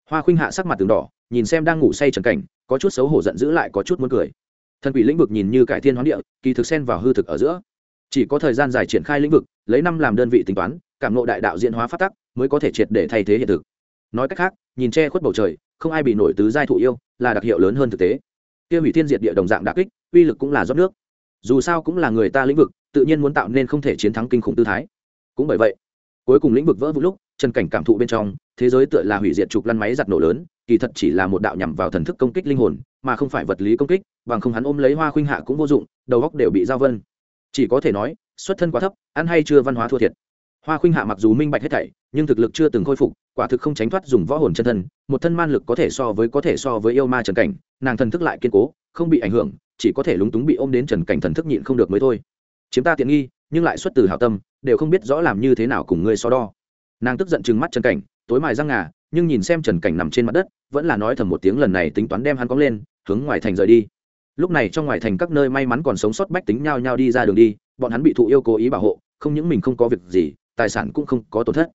Hoa khuynh hạ sắc mặt từng đỏ, nhìn xem đang ngủ say trần cảnh, có chút xấu hổ giận dữ lại có chút muốn cười. Thần quỷ lĩnh vực nhìn như cải thiên hoán địa, kỳ thực xen vào hư thực ở giữa. Chỉ có thời gian dài triển khai lĩnh vực, lấy năm làm đơn vị tính toán, cảm nộ đại đạo diễn hóa phát tắc, mới có thể triệt để thay thế hiện thực. Nói cách khác, nhìn che khuất bầu trời, không ai bị nổi tứ giai thụ yêu, là đặc hiệu lớn hơn thực tế. Kia hủy thiên diệt địa đồng dạng đặc kích, uy lực cũng là rót nước. Dù sao cũng là người ta lĩnh vực tự nhiên muốn tạo nên không thể chiến thắng kinh khủng tư thái. Cũng bởi vậy, cuối cùng lĩnh vực vỡ vụ lúc, trần cảnh cảm thụ bên trong, thế giới tựa là hủy diệt trục lăn máy giặt nổ lớn, kỳ thật chỉ là một đạo nhằm vào thần thức công kích linh hồn, mà không phải vật lý công kích, bằng không hắn ôm lấy hoa khuynh hạ cũng vô dụng, đầu góc đều bị giao vân. Chỉ có thể nói, xuất thân quá thấp, ăn hay chưa văn hóa thua thiệt. Hoa khuynh hạ mặc dù minh bạch hết thảy, nhưng thực lực chưa từng khôi phục, quả thực không tránh thoát dùng võ hồn chân thân, một thân man lực có thể so với, có thể so với yêu ma trần cảnh, nàng thần thức lại kiên cố, không bị ảnh hưởng, chỉ có thể lúng túng bị ôm đến trần cảnh thần thức nhịn không được mới thôi chiếm ta tiện nghi, nhưng lại xuất từ hảo tâm, đều không biết rõ làm như thế nào cùng ngươi so đo. Nàng tức giận chừng mắt trần cảnh, tối mài răng ngà, nhưng nhìn xem trần cảnh nằm trên mặt đất, vẫn là nói thầm một tiếng lần này tính toán đem hắn cóng lên, hướng ngoài thành rời đi. Lúc này trong ngoài thành các nơi may mắn còn sống sót bách tính nhao nhao đi ra đường đi, bọn hắn bị thụ yêu cố ý bảo hộ, không những mình không có việc gì, tài sản cũng không có tổn thất.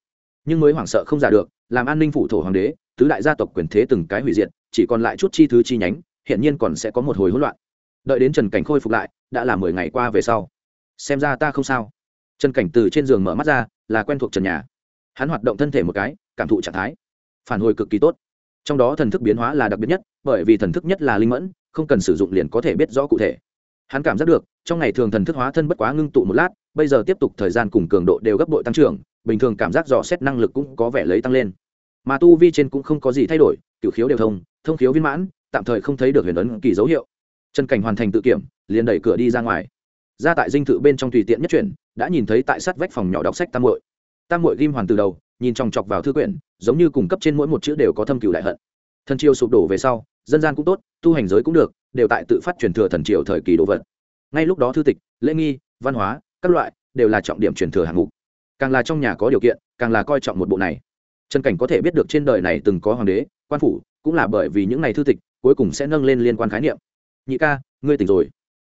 Nhưng mới hoảng sợ không giả được, làm an ninh phủ thổ hoàng đế, tứ đại gia tộc quyền thế từng cái hủy diệt, chỉ còn lại chút chi thứ chi nhánh hiện nhiên còn sẽ có một hồi hỗn loạn. Đợi đến trần cảnh khôi phục lại, đã là mười ngày qua về sau xem ra ta không sao. Trần cảnh từ trên giường mở mắt ra, là quen thuộc trần nhà. Hắn hoạt động thân thể một cái, cảm thụ trạng thái. Phản hồi cực kỳ tốt. Trong đó thần thức biến hóa là đặc biệt nhất, bởi vì thần thức nhất là linh mẫn, không cần sử dụng liền có thể biết rõ cụ thể. Hắn cảm giác được, trong ngày thường thần thức hóa thân bất quá ngưng tụ một lát, bây giờ tiếp tục thời gian cùng cường độ đều gấp bội tăng trưởng, bình thường cảm giác dò xét năng lực cũng có vẻ lấy tăng lên. Mà tu vi trên cũng không có gì thay đổi cựu khiếu đều thông thông khiếu viên mãn, tạm thời không thấy được huyền ấn kỳ dấu hiệu. Trần cảnh hoàn thành tự kiểm, liền đẩy cửa đi ra ngoài ra tại dinh thự bên trong tùy tiện nhất chuyển, đã nhìn thấy tại sát vách phòng nhỏ đọc sách tam hội tam hội ghim hoàn từ đầu, nhìn chòng chọc vào thư quyển, giống như cung cấp trên mỗi một chữ đều có thâm cựu đại hận. Thần triều sụp đổ về sau, dân gian cũng tốt, tu hành giới cũng được, đều tại tự phát truyền thừa thần triều thời kỳ đồ vật. Ngay lúc đó thư tịch, lễ nghi, văn hóa, các loại, đều là trọng điểm truyền thừa hạng mục. Càng là trong nhà có điều kiện, càng là coi trọng một bộ này. Trần cảnh có thể biết được trên đời này từng có hoàng đế, quan phủ, cũng là bởi vì những này thư tịch, cuối cùng sẽ nâng lên liên quan khái niệm. Nhị ca, ngươi tỉnh rồi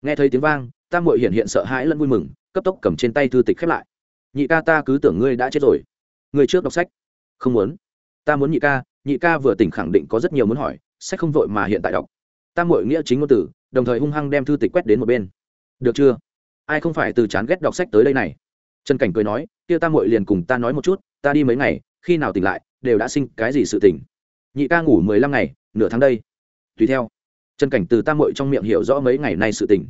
nghe thấy tiếng vang, tam mội hiện hiện sợ hãi lẫn vui mừng, cấp tốc cầm trên tay thư tịch khép lại. Nhị ca ta cứ tưởng ngươi đã chết rồi. Ngươi trước đọc sách. Không muốn. Ta muốn nhị ca nhị ca vừa tỉnh khẳng định có rất nhiều muốn hỏi, sách không vội mà hiện tại đọc. Tam mội nghĩa chính ngôn từ, đồng thời hung hăng đem thư tịch quét đến một bên. Được chưa? Ai không phải từ chán ghét đọc sách tới đây này? Trần cảnh cười nói, kia tam mội liền cùng ta nói một chút, ta đi mấy ngày, khi nào tỉnh lại, đều đã sinh cái gì sự tỉnh. Nhị ca ngủ mười lăm ngày, nửa tháng đây. Tùy theo trần cảnh từ tam mội trong miệng hiểu rõ mấy ngày nay sự tình.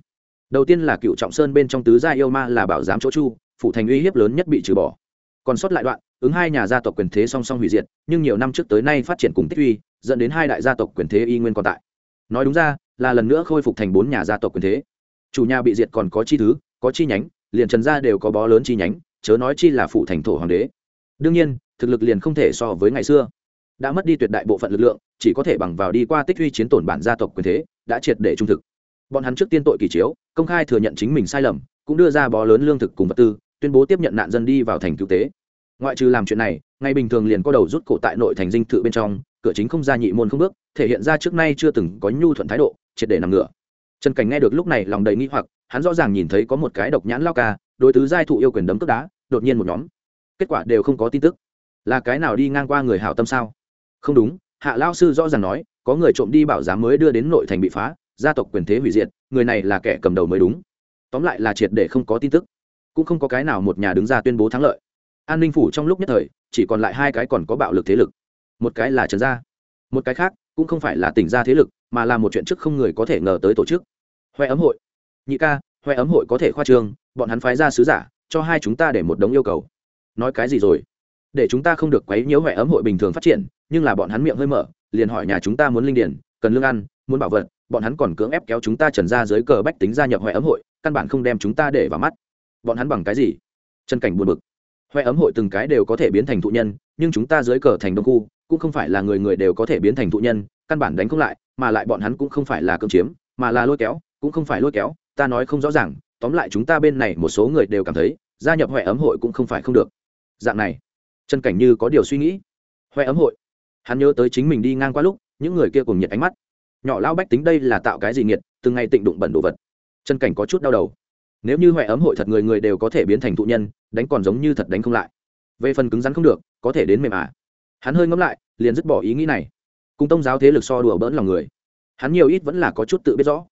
đầu tiên là cựu trọng sơn bên trong tứ gia yêu ma là bảo giám chỗ chu phụ thành uy hiếp lớn nhất bị trừ bỏ. Còn sót lại đoạn, ứng hai nhà gia tộc quyền thế song song hủy diệt, nhưng nhiều năm trước tới nay phát triển cùng tích uy, dẫn đến hai đại gia tộc quyền thế y nguyên còn tại. Nói đúng ra, là lần nữa khôi phục thành bốn nhà gia tộc quyền thế. Chủ nhà bị diệt còn có chi thứ, có chi nhánh, liền trần gia đều có bó lớn chi nhánh, chớ nói chi là phụ thành thổ hoàng đế. Đương nhiên, thực lực liền không thể so với ngày xưa. Đã mất đi tuyệt đại bộ phận lực lượng chỉ có thể bằng vào đi qua tích huy chiến tổn bản gia tộc quyền thế, đã triệt để trung thực. Bọn hắn trước tiên tội kỳ chiếu, công khai thừa nhận chính mình sai lầm, cũng đưa ra bó lớn lương thực cùng vật tư, tuyên bố tiếp nhận nạn dân đi vào thành cứu tế. Ngoại trừ làm chuyện này, ngày bình thường liền có đầu rút cổ tại nội thành dinh thự bên trong, cửa chính không ra nhị môn không bước, thể hiện ra trước nay chưa từng có nhu thuận thái độ, triệt để nằm ngửa. Trần cảnh nghe được lúc này lòng đầy nghi hoặc, hắn rõ ràng nhìn thấy có một cái độc nhãn lao ca, đối tứ giai thụ yêu quyền đấm cướp đá, đột nhiên một nhóm. Kết quả đều không có tin tức. Là cái nào đi ngang qua người hảo tâm sao? Không đúng hạ lao sư rõ ràng nói, có người trộm đi bảo giám mới đưa đến nội thành bị phá, gia tộc quyền thế hủy diệt, người này là kẻ cầm đầu mới đúng. Tóm lại là triệt để không có tin tức, cũng không có cái nào một nhà đứng ra tuyên bố thắng lợi. An ninh phủ trong lúc nhất thời, chỉ còn lại hai cái còn có bạo lực thế lực. Một cái là trần gia, một cái khác cũng không phải là tỉnh gia thế lực, mà là một chuyện trước không người có thể ngờ tới tổ chức. Hoe ấm hội, nhị ca hoe ấm hội có thể khoa trương, bọn hắn phái ra sứ giả, cho hai chúng ta để một đống yêu cầu. Nói cái gì rồi? Để chúng ta không được quấy nhiễu hoe ấm hội bình thường phát triển nhưng là bọn hắn miệng hơi mở, liền hỏi nhà chúng ta muốn linh điển cần lương ăn, muốn bảo vật, bọn hắn còn cưỡng ép kéo chúng ta trần ra dưới cờ bách tính gia nhập huệ ấm hội, căn bản không đem chúng ta để vào mắt. Bọn hắn bằng cái gì? Chân cảnh buồn bực. Huệ ấm hội từng cái đều có thể biến thành thụ nhân, nhưng chúng ta dưới cờ thành đông khu, cũng không phải là người người đều có thể biến thành thụ nhân, căn bản đánh không lại, mà lại bọn hắn cũng không phải là cưỡng chiếm, mà là lôi kéo, cũng không phải lôi kéo, ta nói không rõ ràng, tóm lại chúng ta bên này một số người đều cảm thấy, gia nhập huệ ấm hội cũng không phải không được. Dạng này, chân cảnh như có điều suy nghĩ. Huệ ấm hội hắn nhớ tới chính mình đi ngang qua lúc, những người kia cùng nhiệt ánh mắt. Nhỏ lao bách tính đây là tạo cái gì nghiệt, từng ngày tịnh đụng bẩn đồ vật. Chân cảnh có chút đau đầu. Nếu như huệ ấm hội thật người người đều có thể biến thành thụ nhân, đánh còn giống như thật đánh không lại. Về phần cứng rắn không được, có thể đến mềm à. Hắn hơi ngẫm lại, liền dứt bỏ ý nghĩ này. Cùng tông giáo thế lực so đùa bỡn lòng người. Hắn nhiều ít vẫn là có chút tự biết rõ.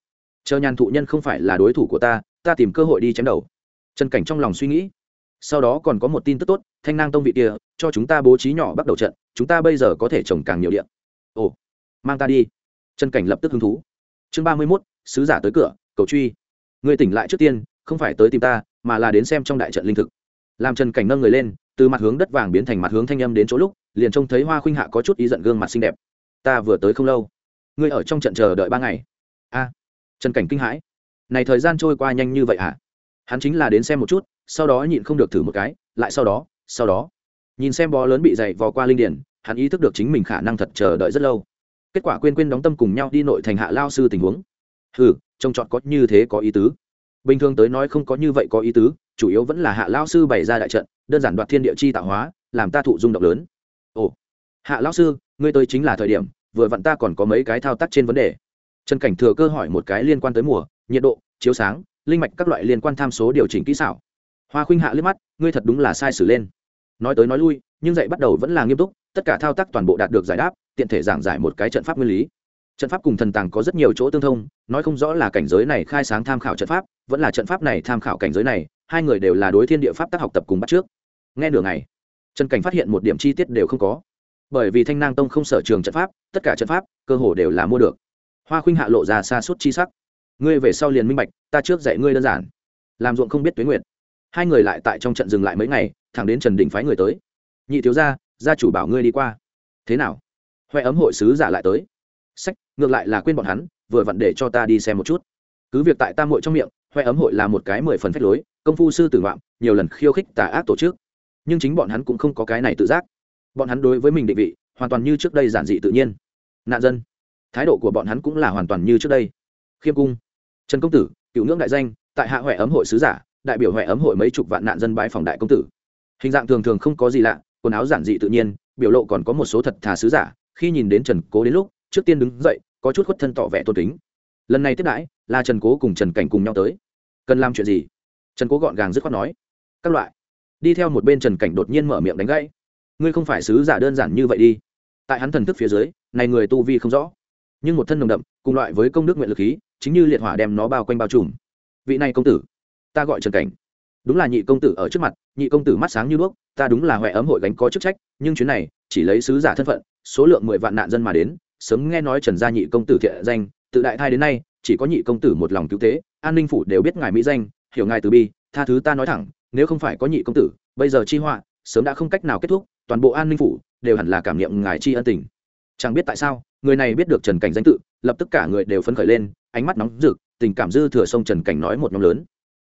Chờ nhàn thụ nhân không phải là đối thủ của ta ta tìm cơ hội đi chém đầu. Chân cảnh trong lòng suy nghĩ sau đó còn có một tin tức tốt, thanh nang tông vị kia, cho chúng ta bố trí nhỏ bắt đầu trận, chúng ta bây giờ có thể trồng càng nhiều điện ồ, mang ta đi. Trần cảnh lập tức hứng thú. Chương ba mươi mốt, sứ giả tới cửa, cầu truy. Người tỉnh lại trước tiên, không phải tới tìm ta, mà là đến xem trong đại trận linh thực. Làm trần cảnh nâng người lên, từ mặt hướng đất vàng biến thành mặt hướng thanh âm đến chỗ lúc, liền trông thấy hoa khuynh hạ có chút ý giận gương mặt xinh đẹp. Ta vừa tới không lâu. Ngươi ở trong trận chờ đợi ba ngày. A, trần cảnh kinh hãi. Này thời gian trôi qua nhanh như vậy hả? Hắn chính là đến xem một chút, sau đó nhịn không được thử một cái, lại sau đó sau đó. Nhìn xem bó lớn bị dày vò qua linh điển, hắn ý thức được chính mình khả năng thật chờ đợi rất lâu. Kết quả quên quên đóng tâm cùng nhau đi nội thành hạ lao sư tình huống. Hừ, trông chọn có như thế có ý tứ. Bình thường tới nói không có như vậy có ý tứ, chủ yếu vẫn là hạ lao sư bày ra đại trận, đơn giản đoạt thiên địa chi tạo hóa, làm ta thụ dung động lớn. Ồ, hạ lao sư, ngươi tới chính là thời điểm, vừa vặn ta còn có mấy cái thao tác trên vấn đề. Trần cảnh thừa cơ hỏi một cái liên quan tới mùa, nhiệt độ, chiếu sáng linh mạch các loại liên quan tham số điều chỉnh kỹ xảo. Hoa khuynh hạ liếc mắt, ngươi thật đúng là sai sử lên. Nói tới nói lui, nhưng dạy bắt đầu vẫn là nghiêm túc, tất cả thao tác toàn bộ đạt được giải đáp, tiện thể giảng giải một cái trận pháp nguyên lý. Trận pháp cùng thần tàng có rất nhiều chỗ tương thông, nói không rõ là cảnh giới này khai sáng tham khảo trận pháp, vẫn là trận pháp này tham khảo cảnh giới này, hai người đều là đối thiên địa pháp tác học tập cùng bắt trước. Nghe nửa ngày, trần cảnh phát hiện một điểm chi tiết đều không có. Bởi vì thanh nang tông không sở trường trận pháp, tất cả trận pháp, cơ hồ đều là mua được. Hoa khuynh hạ lộ ra xa suốt chi sắc ngươi về sau liền minh bạch, ta trước dạy ngươi đơn giản. Làm ruộng không biết tuế nguyệt. Hai người lại tại trong trận dừng lại mấy ngày, thẳng đến trần đình phái người tới. Nhị thiếu gia gia chủ bảo ngươi đi qua. Thế nào? Huệ ấm hội sứ giả lại tới. Sách, ngược lại là quên bọn hắn, vừa vặn để cho ta đi xem một chút. Cứ việc tại tam hội trong miệng huệ ấm hội là một cái mười phần phách lối, công phu sư tử ngoạm, nhiều lần khiêu khích tà ác tổ chức. Nhưng chính bọn hắn cũng không có cái này tự giác. Bọn hắn đối với mình định vị, hoàn toàn như trước đây giản dị tự nhiên. Nạn dân. Thái độ của bọn hắn cũng là hoàn toàn như trước đây. Khiêm cung trần công tử, cựu ngưỡng đại danh, tại hạ huệ ấm hội sứ giả, đại biểu huệ ấm hội mấy chục vạn nạn dân bãi phòng đại công tử. Hình dạng thường thường không có gì lạ, quần áo giản dị tự nhiên, biểu lộ còn có một số thật thà sứ giả, khi nhìn đến trần cố đến lúc, trước tiên đứng dậy, có chút khuất thân tỏ vẻ tôn kính. Lần này tiếp đãi, là trần cố cùng trần cảnh cùng nhau tới. Cần làm chuyện gì? Trần cố gọn gàng dứt khoát nói. Các loại. Đi theo một bên trần cảnh đột nhiên mở miệng đánh gãy. Ngươi không phải sứ giả đơn giản như vậy đi. Tại hắn thần thức phía dưới, này người tu vi không rõ nhưng một thân nồng đậm, cùng loại với công đức nguyện lực khí, chính như liệt hỏa đem nó bao quanh bao trùm. Vị này công tử, ta gọi trần cảnh. Đúng là nhị công tử ở trước mặt, nhị công tử mắt sáng như đuốc, ta đúng là huệ ấm hội gánh có chức trách, nhưng chuyến này, chỉ lấy sứ giả thân phận, số lượng mười vạn nạn dân mà đến, sớm nghe nói trần gia nhị công tử thiện danh tự đại thai đến nay, chỉ có nhị công tử một lòng cứu tế, an ninh phủ đều biết ngài mỹ danh, hiểu ngài từ bi, tha thứ ta nói thẳng, nếu không phải có nhị công tử, bây giờ chi họa, sớm đã không cách nào kết thúc, toàn bộ an ninh phủ đều hẳn là cảm nghiệm ngài chi ân tình chẳng biết tại sao, người này biết được trần cảnh danh tự, lập tức cả người đều phấn khởi lên, ánh mắt nóng rực, tình cảm dư thừa sông trần cảnh nói một nhóm lớn.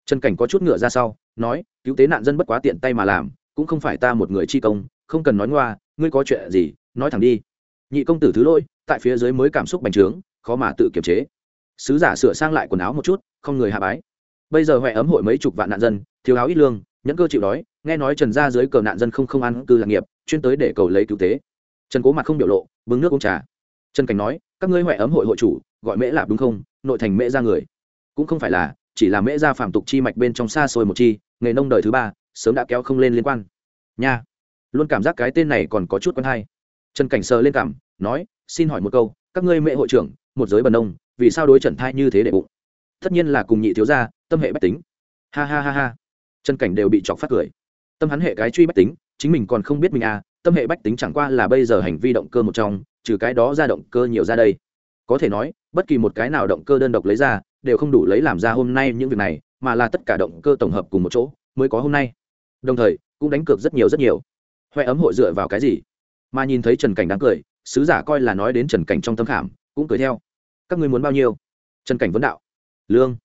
Trần cảnh có chút ngựa ra sau, nói, cứu tế nạn dân bất quá tiện tay mà làm, cũng không phải ta một người chi công, không cần nói ngoa, ngươi có chuyện gì, nói thẳng đi. Nhị công tử thứ lỗi, tại phía dưới mới cảm xúc bành trướng, khó mà tự kiềm chế. Sứ giả sửa sang lại quần áo một chút, không người hạ bái. Bây giờ huệ ấm hội mấy chục vạn nạn dân, thiếu áo ít lương, nhẫn cơ chịu đói, nghe nói trần gia dưới cờ nạn dân không không ăn cư lạc nghiệp, chuyên tới để cầu lấy cứu tế trần cố mặt không biểu lộ bưng nước uống trà trần cảnh nói các ngươi huệ ấm hội hội chủ gọi mễ lạp đúng không nội thành mễ ra người cũng không phải là chỉ là mễ ra phạm tục chi mạch bên trong xa xôi một chi nghề nông đời thứ ba sớm đã kéo không lên liên quan nha luôn cảm giác cái tên này còn có chút quen hay trần cảnh sờ lên cảm nói xin hỏi một câu các ngươi mẹ hội trưởng một giới bần nông vì sao đối trần thai như thế để bụng tất nhiên là cùng nhị thiếu gia tâm hệ bách tính ha ha ha ha trần cảnh đều bị chọc phát cười tâm hắn hệ cái truy bách tính chính mình còn không biết mình à tâm hệ bách tính chẳng qua là bây giờ hành vi động cơ một trong, trừ cái đó ra động cơ nhiều ra đây. Có thể nói, bất kỳ một cái nào động cơ đơn độc lấy ra, đều không đủ lấy làm ra hôm nay những việc này, mà là tất cả động cơ tổng hợp cùng một chỗ, mới có hôm nay. Đồng thời, cũng đánh cược rất nhiều rất nhiều. Huệ ấm hội dựa vào cái gì? Mà nhìn thấy trần cảnh đáng cười, sứ giả coi là nói đến trần cảnh trong tâm khảm, cũng cười theo. Các ngươi muốn bao nhiêu? Trần cảnh vấn đạo. Lương.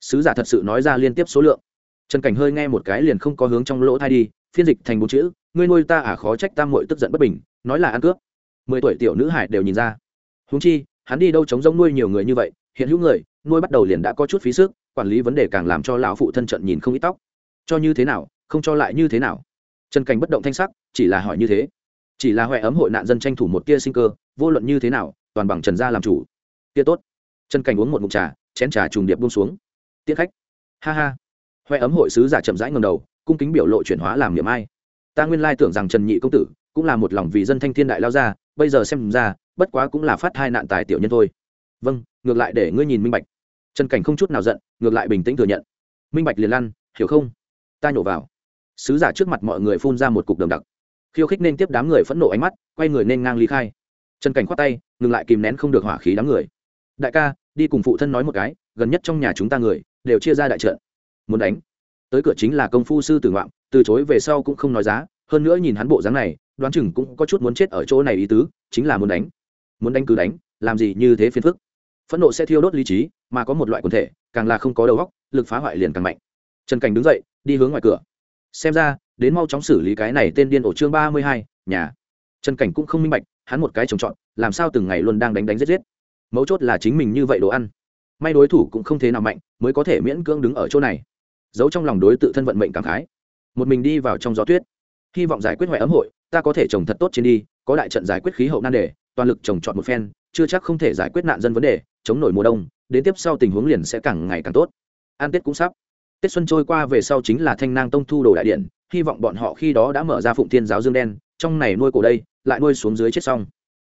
Sứ giả thật sự nói ra liên tiếp số lượng. Trần cảnh hơi nghe một cái liền không có hướng trong lỗ thai đi phiên dịch thành bốn chữ, ngươi nuôi ta à khó trách tam mội tức giận bất bình, nói là ăn cướp. Mười tuổi tiểu nữ hải đều nhìn ra. Húng chi, hắn đi đâu chống giống nuôi nhiều người như vậy, hiện hữu người, nuôi bắt đầu liền đã có chút phí sức, quản lý vấn đề càng làm cho lão phụ thân trận nhìn không ít tóc. Cho như thế nào, không cho lại như thế nào. Trần cảnh bất động thanh sắc, chỉ là hỏi như thế. Chỉ là huệ ấm hội nạn dân tranh thủ một tia sinh cơ, vô luận như thế nào, toàn bằng trần gia làm chủ. Tia tốt. Trần cảnh uống một mục trà, chén trà trùng điệp buông xuống. Tiết khách. Ha ha. Huệ ấm hội sứ giả chậm rãi ngầm đầu cung kính biểu lộ chuyển hóa làm niệm ai. Ta nguyên lai tưởng rằng trần nhị công tử cũng là một lòng vì dân thanh thiên đại lao ra bây giờ xem ra, bất quá cũng là phát hai nạn tài tiểu nhân thôi. Vâng ngược lại để ngươi nhìn minh bạch. Trần cảnh không chút nào giận, ngược lại bình tĩnh thừa nhận. Minh bạch liền lăn, hiểu không? Ta nhổ vào. Sứ giả trước mặt mọi người phun ra một cục đồng đặc. Khiêu khích nên tiếp đám người phẫn nộ ánh mắt, quay người nên ngang ly khai. Trần cảnh khoát tay, ngừng lại kìm nén không được hỏa khí đám người. Đại ca, đi cùng phụ thân nói một cái, gần nhất trong nhà chúng ta người đều chia ra đại trận. Muốn đánh tới cửa chính là công phu sư tử ngoạm, từ chối về sau cũng không nói giá, hơn nữa nhìn hắn bộ dáng này, đoán chừng cũng có chút muốn chết ở chỗ này ý tứ, chính là muốn đánh. Muốn đánh cứ đánh, làm gì như thế phiền phức. Phẫn nộ sẽ thiêu đốt lý trí, mà có một loại quần thể, càng là không có đầu óc, lực phá hoại liền càng mạnh. Trần cảnh đứng dậy, đi hướng ngoài cửa. Xem ra, đến mau chóng xử lý cái này tên điên ổ chương ba mươi hai, nhà. Trần cảnh cũng không minh bạch, hắn một cái trồng trọt, làm sao từng ngày luôn đang đánh đánh giết giết. Mấu chốt là chính mình như vậy đồ ăn. May đối thủ cũng không thế nào mạnh, mới có thể miễn cưỡng đứng ở chỗ này giấu trong lòng đối tự thân vận mệnh cảm khái. Một mình đi vào trong gió tuyết. Hy vọng giải quyết hoại ấm hội, ta có thể trồng thật tốt trên đi, có đại trận giải quyết khí hậu nan đề, toàn lực trồng trọt một phen, chưa chắc không thể giải quyết nạn dân vấn đề, chống nổi mùa đông, đến tiếp sau tình huống liền sẽ càng ngày càng tốt. An tết cũng sắp. Tết xuân trôi qua về sau chính là thanh nang tông thu đồ đại điện, hy vọng bọn họ khi đó đã mở ra phụng thiên giáo dương đen, trong này nuôi cổ đây, lại nuôi xuống dưới chết xong.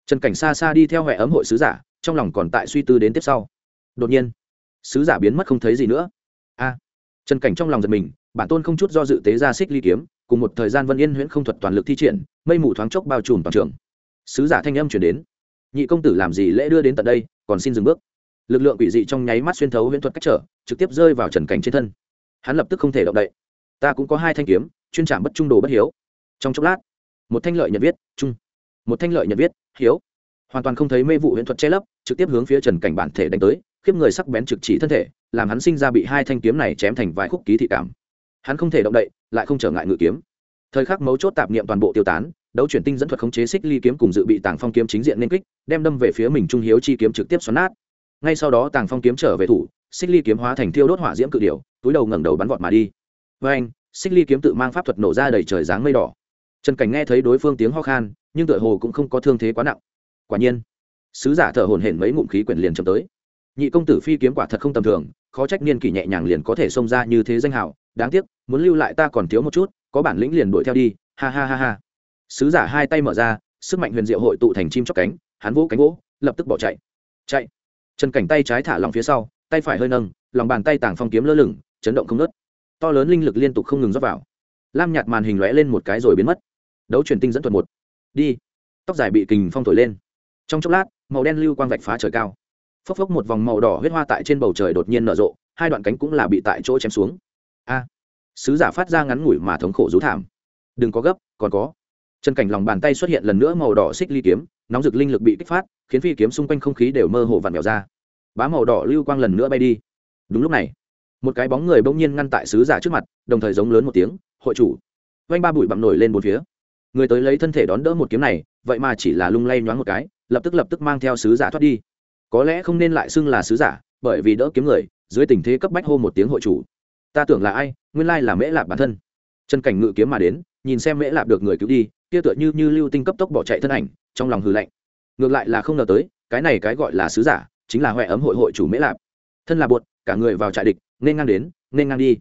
Trần cảnh xa xa đi theo huệ ấm hội sứ giả, trong lòng còn tại suy tư đến tiếp sau. Đột nhiên, sứ giả biến mất không thấy gì nữa. A trần cảnh trong lòng giật mình, bản tôn không chút do dự tế ra xích ly kiếm, cùng một thời gian vân yên huyễn không thuật toàn lực thi triển, mây mù thoáng chốc bao trùm toàn trường. Sứ giả thanh âm chuyển đến. Nhị công tử làm gì lễ đưa đến tận đây, còn xin dừng bước. Lực lượng quỷ dị trong nháy mắt xuyên thấu huyễn thuật cách trở, trực tiếp rơi vào trần cảnh trên thân. Hắn lập tức không thể động đậy. Ta cũng có hai thanh kiếm, chuyên trảm bất trung đồ bất hiếu. Trong chốc lát, một thanh lợi nhận viết trung một thanh lợi nhận viết, hiếu. Hoàn toàn không thấy mê vụ huyễn thuật che lấp, trực tiếp hướng phía trần cảnh bản thể đánh tới khiếp người sắc bén trực chỉ thân thể, làm hắn sinh ra bị hai thanh kiếm này chém thành vài khúc ký thị cảm. Hắn không thể động đậy, lại không trở ngại ngự kiếm. Thời khắc mấu chốt tạp niệm toàn bộ tiêu tán, đấu chuyển tinh dẫn thuật khống chế xích ly kiếm cùng dự bị tàng phong kiếm chính diện nên kích, đem đâm về phía mình trung hiếu chi kiếm trực tiếp xoắn nát. Ngay sau đó tàng phong kiếm trở về thủ, xích ly kiếm hóa thành thiêu đốt hỏa diễm cự điểu, túi đầu ngẩng đầu bắn vọt mà đi. Với anh, xích ly kiếm tự mang pháp thuật nổ ra đầy trời dáng mây đỏ. Trần cảnh nghe thấy đối phương tiếng ho khan, nhưng tựa hồ cũng không có thương thế quá nặng. Quả nhiên, sứ giả thở hổn hển mấy ngụm khí quyển liền chậm tới nhị công tử phi kiếm quả thật không tầm thường, khó trách niên kỷ nhẹ nhàng liền có thể xông ra như thế danh hào. Đáng tiếc, muốn lưu lại ta còn thiếu một chút, có bản lĩnh liền đuổi theo đi. Ha ha ha ha. Sứ giả hai tay mở ra, sức mạnh huyền diệu hội tụ thành chim chóc cánh, hắn vỗ cánh vỗ lập tức bỏ chạy. Chạy. Chân cảnh tay trái thả lòng phía sau, tay phải hơi nâng, lòng bàn tay tàng phong kiếm lơ lửng, chấn động không nớt to lớn linh lực liên tục không ngừng rót vào. Lam nhạt màn hình lóe lên một cái rồi biến mất. Đấu truyền tinh dẫn thuật một. Đi. Tóc dài bị kình phong thổi lên. Trong chốc lát, màu đen lưu quang vạch phá trời cao phốc phốc một vòng màu đỏ huyết hoa tại trên bầu trời đột nhiên nở rộ, hai đoạn cánh cũng là bị tại chỗ chém xuống. A, sứ giả phát ra ngắn ngủi mà thống khổ rú thảm. Đừng có gấp, còn có. Chân cảnh lòng bàn tay xuất hiện lần nữa màu đỏ xích ly kiếm, nóng rực linh lực bị kích phát, khiến phi kiếm xung quanh không khí đều mơ hồ vặn vẹo ra. Bá màu đỏ lưu quang lần nữa bay đi. Đúng lúc này, một cái bóng người bỗng nhiên ngăn tại sứ giả trước mặt, đồng thời giống lớn một tiếng, hội chủ. Vanh ba bụi bặm nổi lên bốn phía. Người tới lấy thân thể đón đỡ một kiếm này, vậy mà chỉ là lung lay nhoáng một cái, lập tức lập tức mang theo sứ giả thoát đi có lẽ không nên lại xưng là sứ giả, bởi vì đỡ kiếm người, dưới tình thế cấp bách hô một tiếng hội chủ. Ta tưởng là ai, nguyên lai là mễ lạp bản thân. Chân cảnh ngự kiếm mà đến, nhìn xem mễ lạp được người cứu đi, kia tựa như như lưu tinh cấp tốc bỏ chạy thân ảnh, trong lòng hư lạnh. Ngược lại là không ngờ tới, cái này cái gọi là sứ giả, chính là huệ ấm hội hội chủ mễ lạp. Thân là buột cả người vào trại địch, nên ngang đến, nên ngang đi.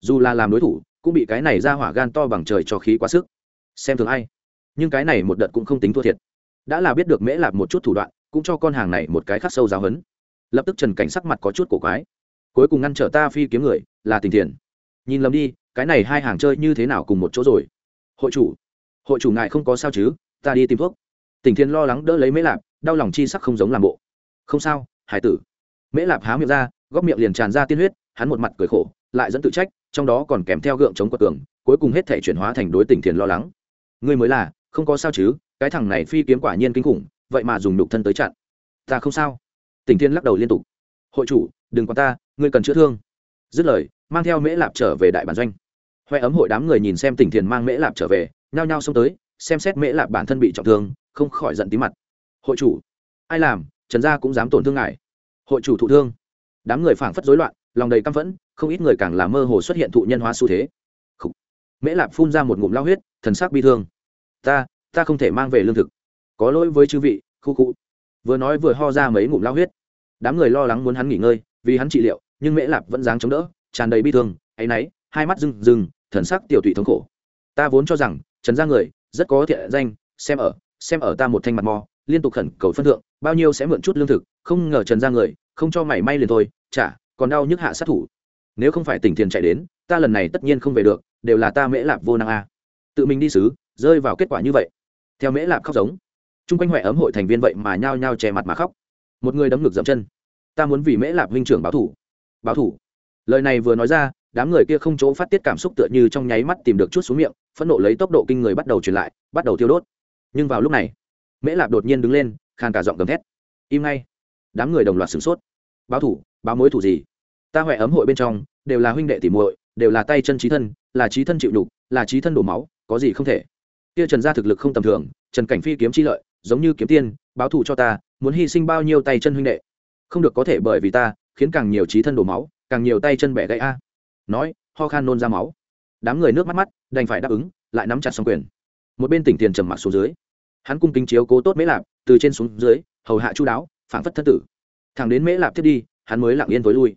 Dù là làm đối thủ, cũng bị cái này ra hỏa gan to bằng trời cho khí quá sức. Xem thường ai. Nhưng cái này một đợt cũng không tính thua thiệt. Đã là biết được mễ lạp một chút thủ đoạn cũng cho con hàng này một cái khắc sâu giáo hấn. Lập tức trần cảnh sắc mặt có chút cổ quái. Cuối cùng ngăn trở ta phi kiếm người, là tình thiền. Nhìn lầm đi, cái này hai hàng chơi như thế nào cùng một chỗ rồi? Hội chủ hội chủ ngại không có sao chứ, ta đi tìm thuốc. Tình thiên lo lắng đỡ lấy mễ lạp, đau lòng chi sắc không giống làm bộ. Không sao, hải tử. Mễ lạp há miệng ra, góc miệng liền tràn ra tiên huyết, hắn một mặt cười khổ, lại dẫn tự trách, trong đó còn kèm theo gượng chống quật tường cuối cùng hết thể chuyển hóa thành đối tình thiền lo lắng. Ngươi mới là, không có sao chứ, cái thằng này phi kiếm quả nhiên kinh khủng vậy mà dùng đục thân tới chặn. Ta không sao. Tỉnh thiên lắc đầu liên tục. Hội chủ, đừng quan ta, ngươi cần chữa thương. Dứt lời, mang theo mễ lạp trở về đại bản doanh. Hoe ấm hội đám người nhìn xem Tỉnh thiền mang mễ lạp trở về, nhao nhao xông tới, xem xét mễ lạp bản thân bị trọng thương, không khỏi giận tí mặt. Hội chủ, ai làm, trần gia cũng dám tổn thương ngài. Hội chủ thụ thương. Đám người phảng phất rối loạn, lòng đầy căm phẫn, không ít người càng là mơ hồ xuất hiện thụ nhân hóa xu thế. Khủ. mễ lạp phun ra một ngụm lao huyết, thần sắc bi thương. Ta ta không thể mang về lương thực có lỗi với chư vị, khu cụ vừa nói vừa ho ra mấy ngụm lao huyết. Đám người lo lắng muốn hắn nghỉ ngơi, vì hắn trị liệu, nhưng mễ lạp vẫn dáng chống đỡ, tràn đầy bi thương, áy náy, hai mắt rừng rừng thần sắc tiểu tụy thống khổ. Ta vốn cho rằng, trần gia người, rất có thiện danh, xem ở xem ở ta một thanh mặt mò, liên tục khẩn cầu phân thượng, bao nhiêu sẽ mượn chút lương thực, không ngờ trần gia người, không cho mảy may liền thôi, chả, còn đau nhức hạ sát thủ. Nếu không phải tỉnh tiền chạy đến, ta lần này tất nhiên không về được, đều là ta mễ lạp vô năng a. Tự mình đi xứ, rơi vào kết quả như vậy. Theo mễ lạp khóc giống chung quanh huệ ấm hội thành viên vậy mà nhao nhao che mặt mà khóc. Một người đấm ngực dậm chân. Ta muốn vì mễ lạp huynh trưởng báo thủ. Báo thủ. Lời này vừa nói ra, đám người kia không chỗ phát tiết cảm xúc tựa như trong nháy mắt tìm được chút xuống miệng, phẫn nộ lấy tốc độ kinh người bắt đầu truyền lại, bắt đầu tiêu đốt. Nhưng vào lúc này, mễ lạp đột nhiên đứng lên, khàn cả giọng gầm thét. Im ngay. Đám người đồng loạt sửng sốt. Báo thủ, báo mối thủ gì? Ta huệ ấm hội bên trong, đều là huynh đệ tỉ muội, đều là tay chân trí thân, là trí thân chịu đục là trí thân đổ máu, có gì không thể? Kia trần gia thực lực không tầm thường, trần cảnh phi kiếm chi lợi giống như kiếm tiên, báo thù cho ta, muốn hy sinh bao nhiêu tay chân huynh đệ? Không được có thể bởi vì ta, khiến càng nhiều trí thân đổ máu, càng nhiều tay chân bẻ gãy a. Nói, ho khan nôn ra máu. Đám người nước mắt mắt, đành phải đáp ứng, lại nắm chặt xong quyền. Một bên tỉnh tiền trầm mặc xuống dưới. Hắn cung kính chiếu cố tốt mễ lạp, từ trên xuống dưới, hầu hạ chu đáo, phảng phất thân tử. Thằng đến mễ lạp thiết đi, hắn mới lặng yên tối lui.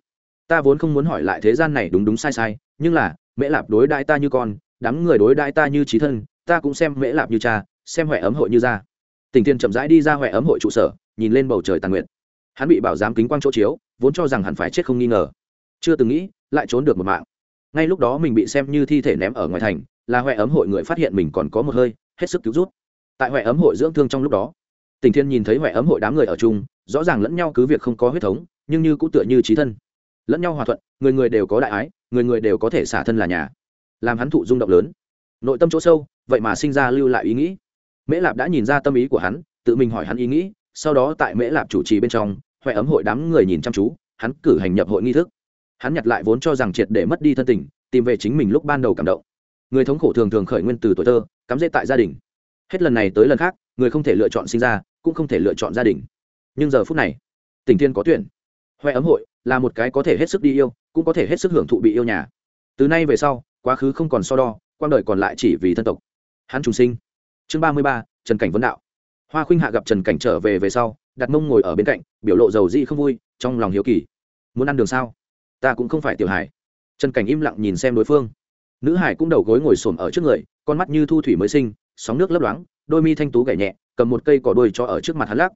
Ta vốn không muốn hỏi lại thế gian này đúng đúng sai sai, nhưng là, mễ lạp đối đãi ta như con, đám người đối đãi ta như trí thân, ta cũng xem mễ lạp như cha, xem huệ ấm hội như ra tỉnh Thiên chậm rãi đi ra huệ ấm hội trụ sở, nhìn lên bầu trời tàn nguyện hắn bị bảo giám kính quang chỗ chiếu, vốn cho rằng hẳn phải chết không nghi ngờ. Chưa từng nghĩ, lại trốn được một mạng. Ngay lúc đó mình bị xem như thi thể ném ở ngoài thành, là huệ ấm hội người phát hiện mình còn có một hơi, hết sức cứu rút. Tại huệ ấm hội dưỡng thương trong lúc đó, tình thiên nhìn thấy huệ ấm hội đám người ở chung, rõ ràng lẫn nhau cứ việc không có huyết thống, nhưng như cũng tựa như trí thân. Lẫn nhau hòa thuận, người người đều có đại ái, người người đều có thể xả thân là nhà. Làm hắn thụ rung động lớn. Nội tâm chỗ sâu, vậy mà sinh ra lưu lại ý nghĩ mễ lạp đã nhìn ra tâm ý của hắn, tự mình hỏi hắn ý nghĩ, sau đó tại mễ lạp chủ trì bên trong huệ ấm hội đám người nhìn chăm chú, hắn cử hành nhập hội nghi thức. Hắn nhặt lại vốn cho rằng triệt để mất đi thân tình, tìm về chính mình lúc ban đầu cảm động. Người thống khổ thường thường khởi nguyên từ tuổi thơ, cắm rễ tại gia đình. Hết lần này tới lần khác, người không thể lựa chọn sinh ra, cũng không thể lựa chọn gia đình. Nhưng giờ phút này, tình thiên có tuyển. Huệ ấm hội là một cái có thể hết sức đi yêu, cũng có thể hết sức hưởng thụ bị yêu nhà. Từ nay về sau, quá khứ không còn so đo quang đời còn lại chỉ vì thân tộc. Hắn trùng sinh chương ba mươi ba, trần cảnh vấn đạo. Hoa khuynh hạ gặp trần cảnh trở về về sau, đặt mông ngồi ở bên cạnh, biểu lộ dầu dị không vui, trong lòng hiếu kỳ. Muốn ăn đường sao? Ta cũng không phải tiểu hải trần cảnh im lặng nhìn xem đối phương. Nữ hải cũng đầu gối ngồi xổm ở trước người, con mắt như thu thủy mới sinh, sóng nước lấp loáng, đôi mi thanh tú gảy nhẹ, cầm một cây cỏ đôi cho ở trước mặt hắn lắc.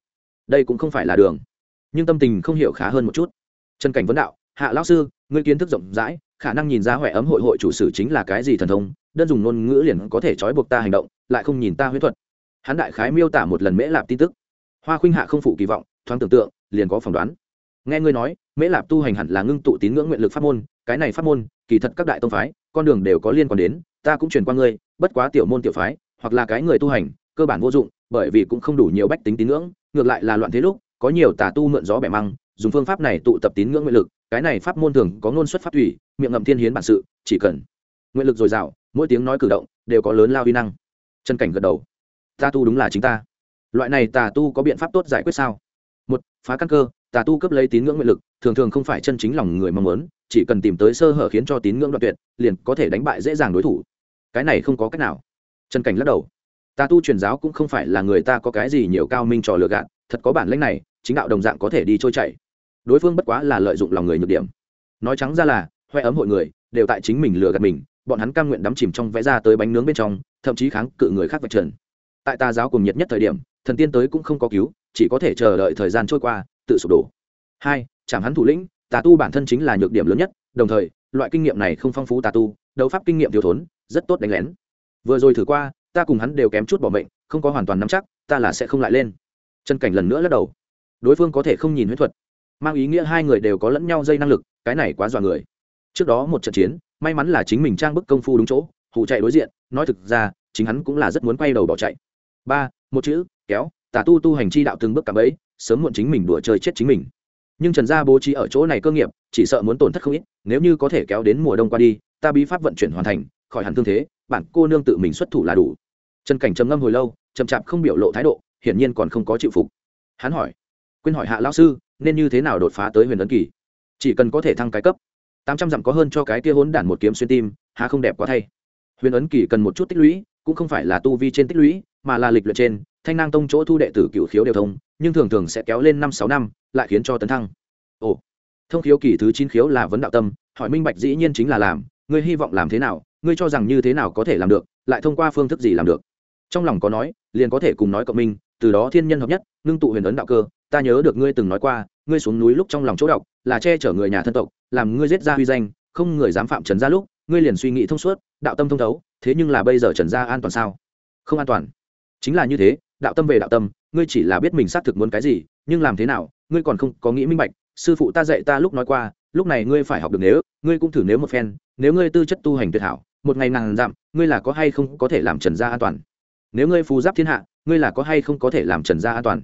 Đây cũng không phải là đường, nhưng tâm tình không hiểu khá hơn một chút. Trần cảnh vấn đạo, hạ lão sư, ngươi kiến thức rộng rãi, khả năng nhìn ra huệ ấm hội hội chủ sử chính là cái gì thần thông, đơn dùng ngôn ngữ liền có thể trói buộc ta hành động lại không nhìn ta huyết thuật. Hắn đại khái miêu tả một lần mễ lạp tin tức. Hoa khuynh hạ không phụ kỳ vọng, thoáng tưởng tượng, liền có phỏng đoán. Nghe ngươi nói, mễ lạp tu hành hẳn là ngưng tụ tín ngưỡng nguyện lực pháp môn, cái này pháp môn, kỳ thật các đại tông phái, con đường đều có liên quan đến, ta cũng truyền qua ngươi, bất quá tiểu môn tiểu phái, hoặc là cái người tu hành, cơ bản vô dụng, bởi vì cũng không đủ nhiều bách tính tín ngưỡng, ngược lại là loạn thế lúc, có nhiều tà tu mượn gió bẻ măng, dùng phương pháp này tụ tập tín ngưỡng nguyện lực, cái này pháp môn thường có ngôn xuất pháp thủy, miệng ngậm thiên hiến bản sự, chỉ cần nguyện lực dồi dào, mỗi tiếng nói cử động đều có lớn lao uy năng chân cảnh gật đầu. Ta tu đúng là chính ta. Loại này tà tu có biện pháp tốt giải quyết sao? Một, phá căn cơ, tà tu cấp lấy tín ngưỡng nguyện lực, thường thường không phải chân chính lòng người mong muốn, chỉ cần tìm tới sơ hở khiến cho tín ngưỡng đoạn tuyệt, liền có thể đánh bại dễ dàng đối thủ. Cái này không có cách nào. Trần cảnh lắc đầu. Tà tu truyền giáo cũng không phải là người ta có cái gì nhiều cao minh trò lừa gạt, thật có bản lĩnh này, chính đạo đồng dạng có thể đi trôi chảy. Đối phương bất quá là lợi dụng lòng người nhược điểm. Nói trắng ra là hoe ấm hội người, đều tại chính mình lừa gạt mình, bọn hắn cam nguyện đắm chìm trong vẽ ra tới bánh nướng bên trong thậm chí kháng cự người khác vạch trần. Tại tà giáo cùng nhiệt nhất thời điểm, thần tiên tới cũng không có cứu, chỉ có thể chờ đợi thời gian trôi qua, tự sụp đổ. Hai chẳng hắn thủ lĩnh, tà tu bản thân chính là nhược điểm lớn nhất, đồng thời, loại kinh nghiệm này không phong phú tà tu, đấu pháp kinh nghiệm thiếu thốn, rất tốt đánh lén. Vừa rồi thử qua, ta cùng hắn đều kém chút bỏ mệnh, không có hoàn toàn nắm chắc, ta là sẽ không lại lên. Chân cảnh lần nữa lắc đầu. Đối phương có thể không nhìn huyết thuật. Mang ý nghĩa hai người đều có lẫn nhau dây năng lực, cái này quá dọa người. Trước đó một trận chiến, may mắn là chính mình trang bức công phu đúng chỗ hụ chạy đối diện nói thực ra, chính hắn cũng là rất muốn quay đầu bỏ chạy. Ba, một chữ, kéo, tà tu tu hành chi đạo từng bước cả ấy sớm muộn chính mình đùa chơi chết chính mình. Nhưng trần gia bố trí ở chỗ này cơ nghiệp, chỉ sợ muốn tổn thất không ít, nếu như có thể kéo đến mùa đông qua đi, ta bí pháp vận chuyển hoàn thành, khỏi hẳn thương thế, bản cô nương tự mình xuất thủ là đủ. Trần cảnh trầm ngâm hồi lâu, chậm chạp không biểu lộ thái độ, hiển nhiên còn không có chịu phục. Hắn hỏi, quên hỏi hạ lao sư, nên như thế nào đột phá tới huyền ấn kỳ? Chỉ cần có thể thăng cái cấp, tám trăm dặm có hơn cho cái kia hốn đản một kiếm xuyên tim, há không đẹp quá thay? Huyền ấn kỳ cần một chút tích lũy, cũng không phải là tu vi trên tích lũy, mà là lịch luyện trên, thanh năng tông chỗ thu đệ tử cựu khiếu đều thông, nhưng thường thường sẽ kéo lên năm sáu năm, lại khiến cho tấn thăng. Ồ, thông khiếu kỳ thứ chín khiếu là vấn đạo tâm, hỏi minh bạch dĩ nhiên chính là làm, ngươi hy vọng làm thế nào, ngươi cho rằng như thế nào có thể làm được, lại thông qua phương thức gì làm được? Trong lòng có nói, liền có thể cùng nói cộng minh, từ đó thiên nhân hợp nhất, ngưng tụ huyền ấn đạo cơ, ta nhớ được ngươi từng nói qua, ngươi xuống núi lúc trong lòng chỗ đọc là che chở người nhà thân tộc, làm ngươi giết ra huy danh, không người dám phạm trần gia lúc ngươi liền suy nghĩ thông suốt, đạo tâm thông thấu, thế nhưng là bây giờ trần gia an toàn sao? Không an toàn. Chính là như thế, đạo tâm về đạo tâm, ngươi chỉ là biết mình xác thực muốn cái gì, nhưng làm thế nào, ngươi còn không có nghĩ minh bạch. Sư phụ ta dạy ta lúc nói qua, lúc này ngươi phải học được nếu, ngươi cũng thử nếu một phen, nếu ngươi tư chất tu hành tuyệt hảo, một ngày nàng dặm, ngươi là có hay không có thể làm trần gia an toàn? Nếu ngươi phù giáp thiên hạ, ngươi là có hay không có thể làm trần gia an toàn?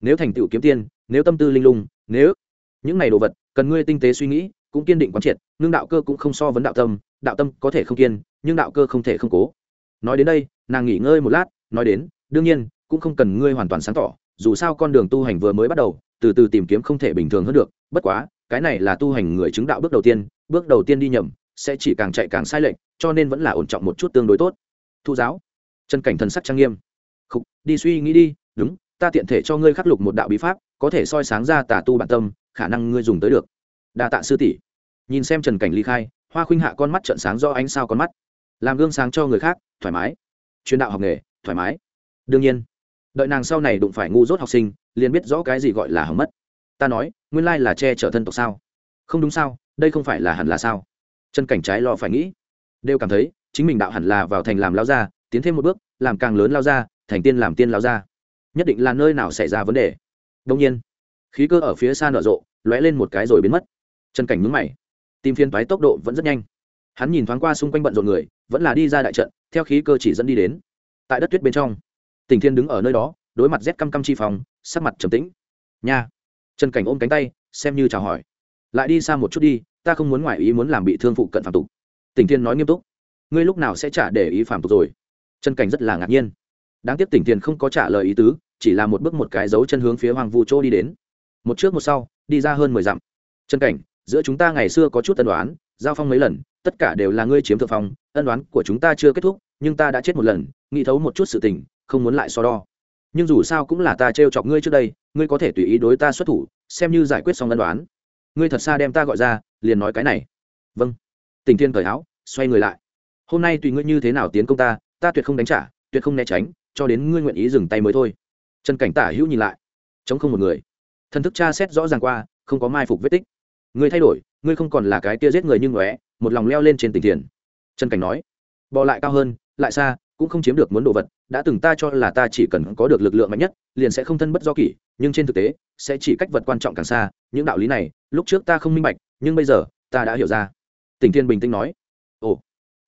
Nếu thành tựu kiếm tiên, nếu tâm tư linh lung, nếu những này đồ vật, cần ngươi tinh tế suy nghĩ, cũng kiên định quán triệt, nương đạo cơ cũng không so vấn đạo tâm đạo tâm có thể không kiên, nhưng đạo cơ không thể không cố. Nói đến đây, nàng nghỉ ngơi một lát, nói đến, đương nhiên, cũng không cần ngươi hoàn toàn sáng tỏ, dù sao con đường tu hành vừa mới bắt đầu, từ từ tìm kiếm không thể bình thường hơn được, bất quá, cái này là tu hành người chứng đạo bước đầu tiên, bước đầu tiên đi nhầm, sẽ chỉ càng chạy càng sai lệch, cho nên vẫn là ổn trọng một chút tương đối tốt. Thu giáo trần cảnh thần sắc trang nghiêm. Khục, đi suy nghĩ đi, đúng, ta tiện thể cho ngươi khắc lục một đạo bí pháp, có thể soi sáng ra tà tu bản tâm, khả năng ngươi dùng tới được. Đa tạ sư tỷ. Nhìn xem trần cảnh ly khai hoa khuynh hạ con mắt trận sáng do ánh sao con mắt, làm gương sáng cho người khác, thoải mái. Chuyên đạo học nghề, thoải mái. Đương nhiên, đợi nàng sau này đụng phải ngu dốt học sinh, liền biết rõ cái gì gọi là hỏng mất. Ta nói, nguyên lai là che chở thân tộc sao? Không đúng sao, đây không phải là hẳn là sao? Chân cảnh trái lo phải nghĩ. Đều cảm thấy, chính mình đạo hẳn là vào thành làm lao gia, tiến thêm một bước, làm càng lớn lao gia, thành tiên làm tiên lao gia. Nhất định là nơi nào xảy ra vấn đề. Đông nhiên, khí cơ ở phía xa nở rộ, lóe lên một cái rồi biến mất. Chân cảnh nhúng mày tìm phiên toái tốc độ vẫn rất nhanh. Hắn nhìn thoáng qua xung quanh bận rộn người, vẫn là đi ra đại trận, theo khí cơ chỉ dẫn đi đến. Tại đất tuyết bên trong tình thiên đứng ở nơi đó, đối mặt rét căm căm chi phòng sắc mặt trầm tĩnh. Nha. Trần cảnh ôm cánh tay, xem như chào hỏi. Lại đi xa một chút đi, ta không muốn ngoại ý muốn làm bị thương phụ cận phạm tục. Tình thiên nói nghiêm túc. Ngươi lúc nào sẽ trả để ý phạm tục rồi? Trần cảnh rất là ngạc nhiên. Đáng tiếc tình thiên không có trả lời ý tứ, chỉ là một bước một cái dấu chân hướng phía hoàng vu chỗ đi đến. Một trước một sau, đi ra hơn mười dặm. Trần cảnh giữa chúng ta ngày xưa có chút tân đoán giao phong mấy lần, tất cả đều là ngươi chiếm thượng phong, ân đoán của chúng ta chưa kết thúc, nhưng ta đã chết một lần, nghĩ thấu một chút sự tình, không muốn lại so đo. Nhưng dù sao cũng là ta t chọc ngươi trước đây, ngươi có thể tùy ý đối ta xuất thủ, xem như giải quyết xong ân đoán ngươi thật xa đem ta gọi ra, liền nói cái này. Vâng. Tình thiên cởi áo, xoay người lại. Hôm nay tùy ngươi như thế nào tiến công ta ta tuyệt không đánh trả, tuyệt không né tránh, cho đến ngươi nguyện ý dừng tay mới thôi. Trần cảnh tả hữu nhìn lại. Chống không một người. Thần thức tra xét rõ ràng qua, không có mai phục vết tích ngươi thay đổi, ngươi không còn là cái tia giết người như ngóe, một lòng leo lên trên tình tiền trần cảnh nói bỏ lại cao hơn, lại xa, cũng không chiếm được muốn đồ vật, đã từng ta cho là ta chỉ cần có được lực lượng mạnh nhất, liền sẽ không thân bất do kỷ, nhưng trên thực tế, sẽ chỉ cách vật quan trọng càng xa, những đạo lý này, lúc trước ta không minh bạch, nhưng bây giờ, ta đã hiểu ra. Tình thiên bình tĩnh nói, ồ,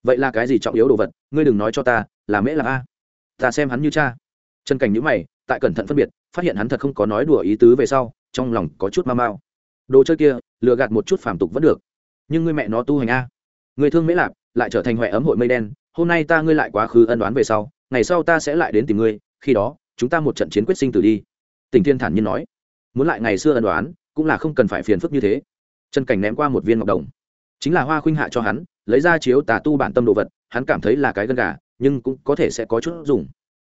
vậy là cái gì trọng yếu đồ vật, ngươi đừng nói cho ta, là mễ là a. Ta xem hắn như cha. Trần cảnh nhữ mày, tại cẩn thận phân biệt, phát hiện hắn thật không có nói đùa ý tứ về sau, trong lòng có chút mau mau. Đồ chơi kia lừa gạt một chút phàm tục vẫn được. Nhưng ngươi mẹ nó tu hành a. Người thương mễ lạp, lại trở thành huệ ấm hội mây đen, hôm nay ta ngươi lại quá khứ ân đoán về sau, ngày sau ta sẽ lại đến tìm ngươi, khi đó, chúng ta một trận chiến quyết sinh tử đi. Tình thiên thản nhiên nói. Muốn lại ngày xưa ân đoán cũng là không cần phải phiền phức như thế. Chân cảnh ném qua một viên ngọc đồng. Chính là hoa khuynh hạ cho hắn, lấy ra chiếu tà tu bản tâm đồ vật, hắn cảm thấy là cái gân gà, nhưng cũng có thể sẽ có chút dùng.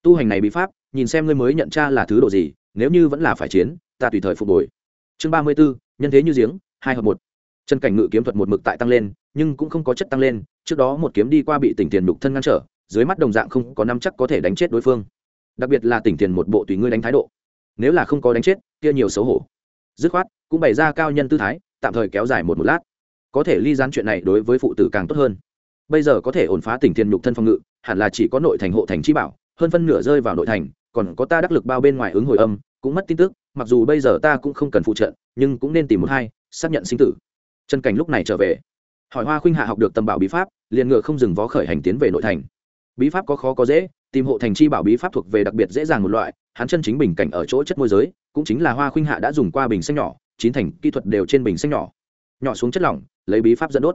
Tu hành này bí pháp, nhìn xem ngươi mới nhận ra là thứ độ gì, nếu như vẫn là phải chiến, ta tùy thời phục hồi. Chương ba mươi b ố nhân thế như giếng hai hợp một. Chân cảnh ngự kiếm thuật một mực tại tăng lên, nhưng cũng không có chất tăng lên. Trước đó một kiếm đi qua bị tỉnh tiền đục thân ngăn trở, dưới mắt đồng dạng không có năm chắc có thể đánh chết đối phương. Đặc biệt là tỉnh tiền một bộ tùy ngươi đánh thái độ. Nếu là không có đánh chết, kia nhiều xấu hổ. Dứt khoát, cũng bày ra cao nhân tư thái, tạm thời kéo dài một một lát. Có thể ly gián chuyện này đối với phụ tử càng tốt hơn. Bây giờ có thể ổn phá tỉnh tiền nhục thân phòng ngự, hẳn là chỉ có nội thành hộ thành chi bảo, hơn phân nửa rơi vào nội thành, còn có ta đắc lực bao bên ngoài ứng hồi âm, cũng mất tin tức, mặc dù bây giờ ta cũng không cần phụ trợ, nhưng cũng nên tìm một hai xác nhận sinh tử. Trần cảnh lúc này trở về. Hỏi hoa khuynh hạ học được tầm bảo bí pháp, liền ngựa không dừng vó khởi hành tiến về nội thành. Bí pháp có khó có dễ, tìm hộ thành chi bảo bí pháp thuộc về đặc biệt dễ dàng một loại, hắn chân chính bình cảnh ở chỗ chất môi giới, cũng chính là hoa khuynh hạ đã dùng qua bình xanh nhỏ, chín thành kỹ thuật đều trên bình xanh nhỏ. Nhỏ xuống chất lỏng, lấy bí pháp dẫn đốt.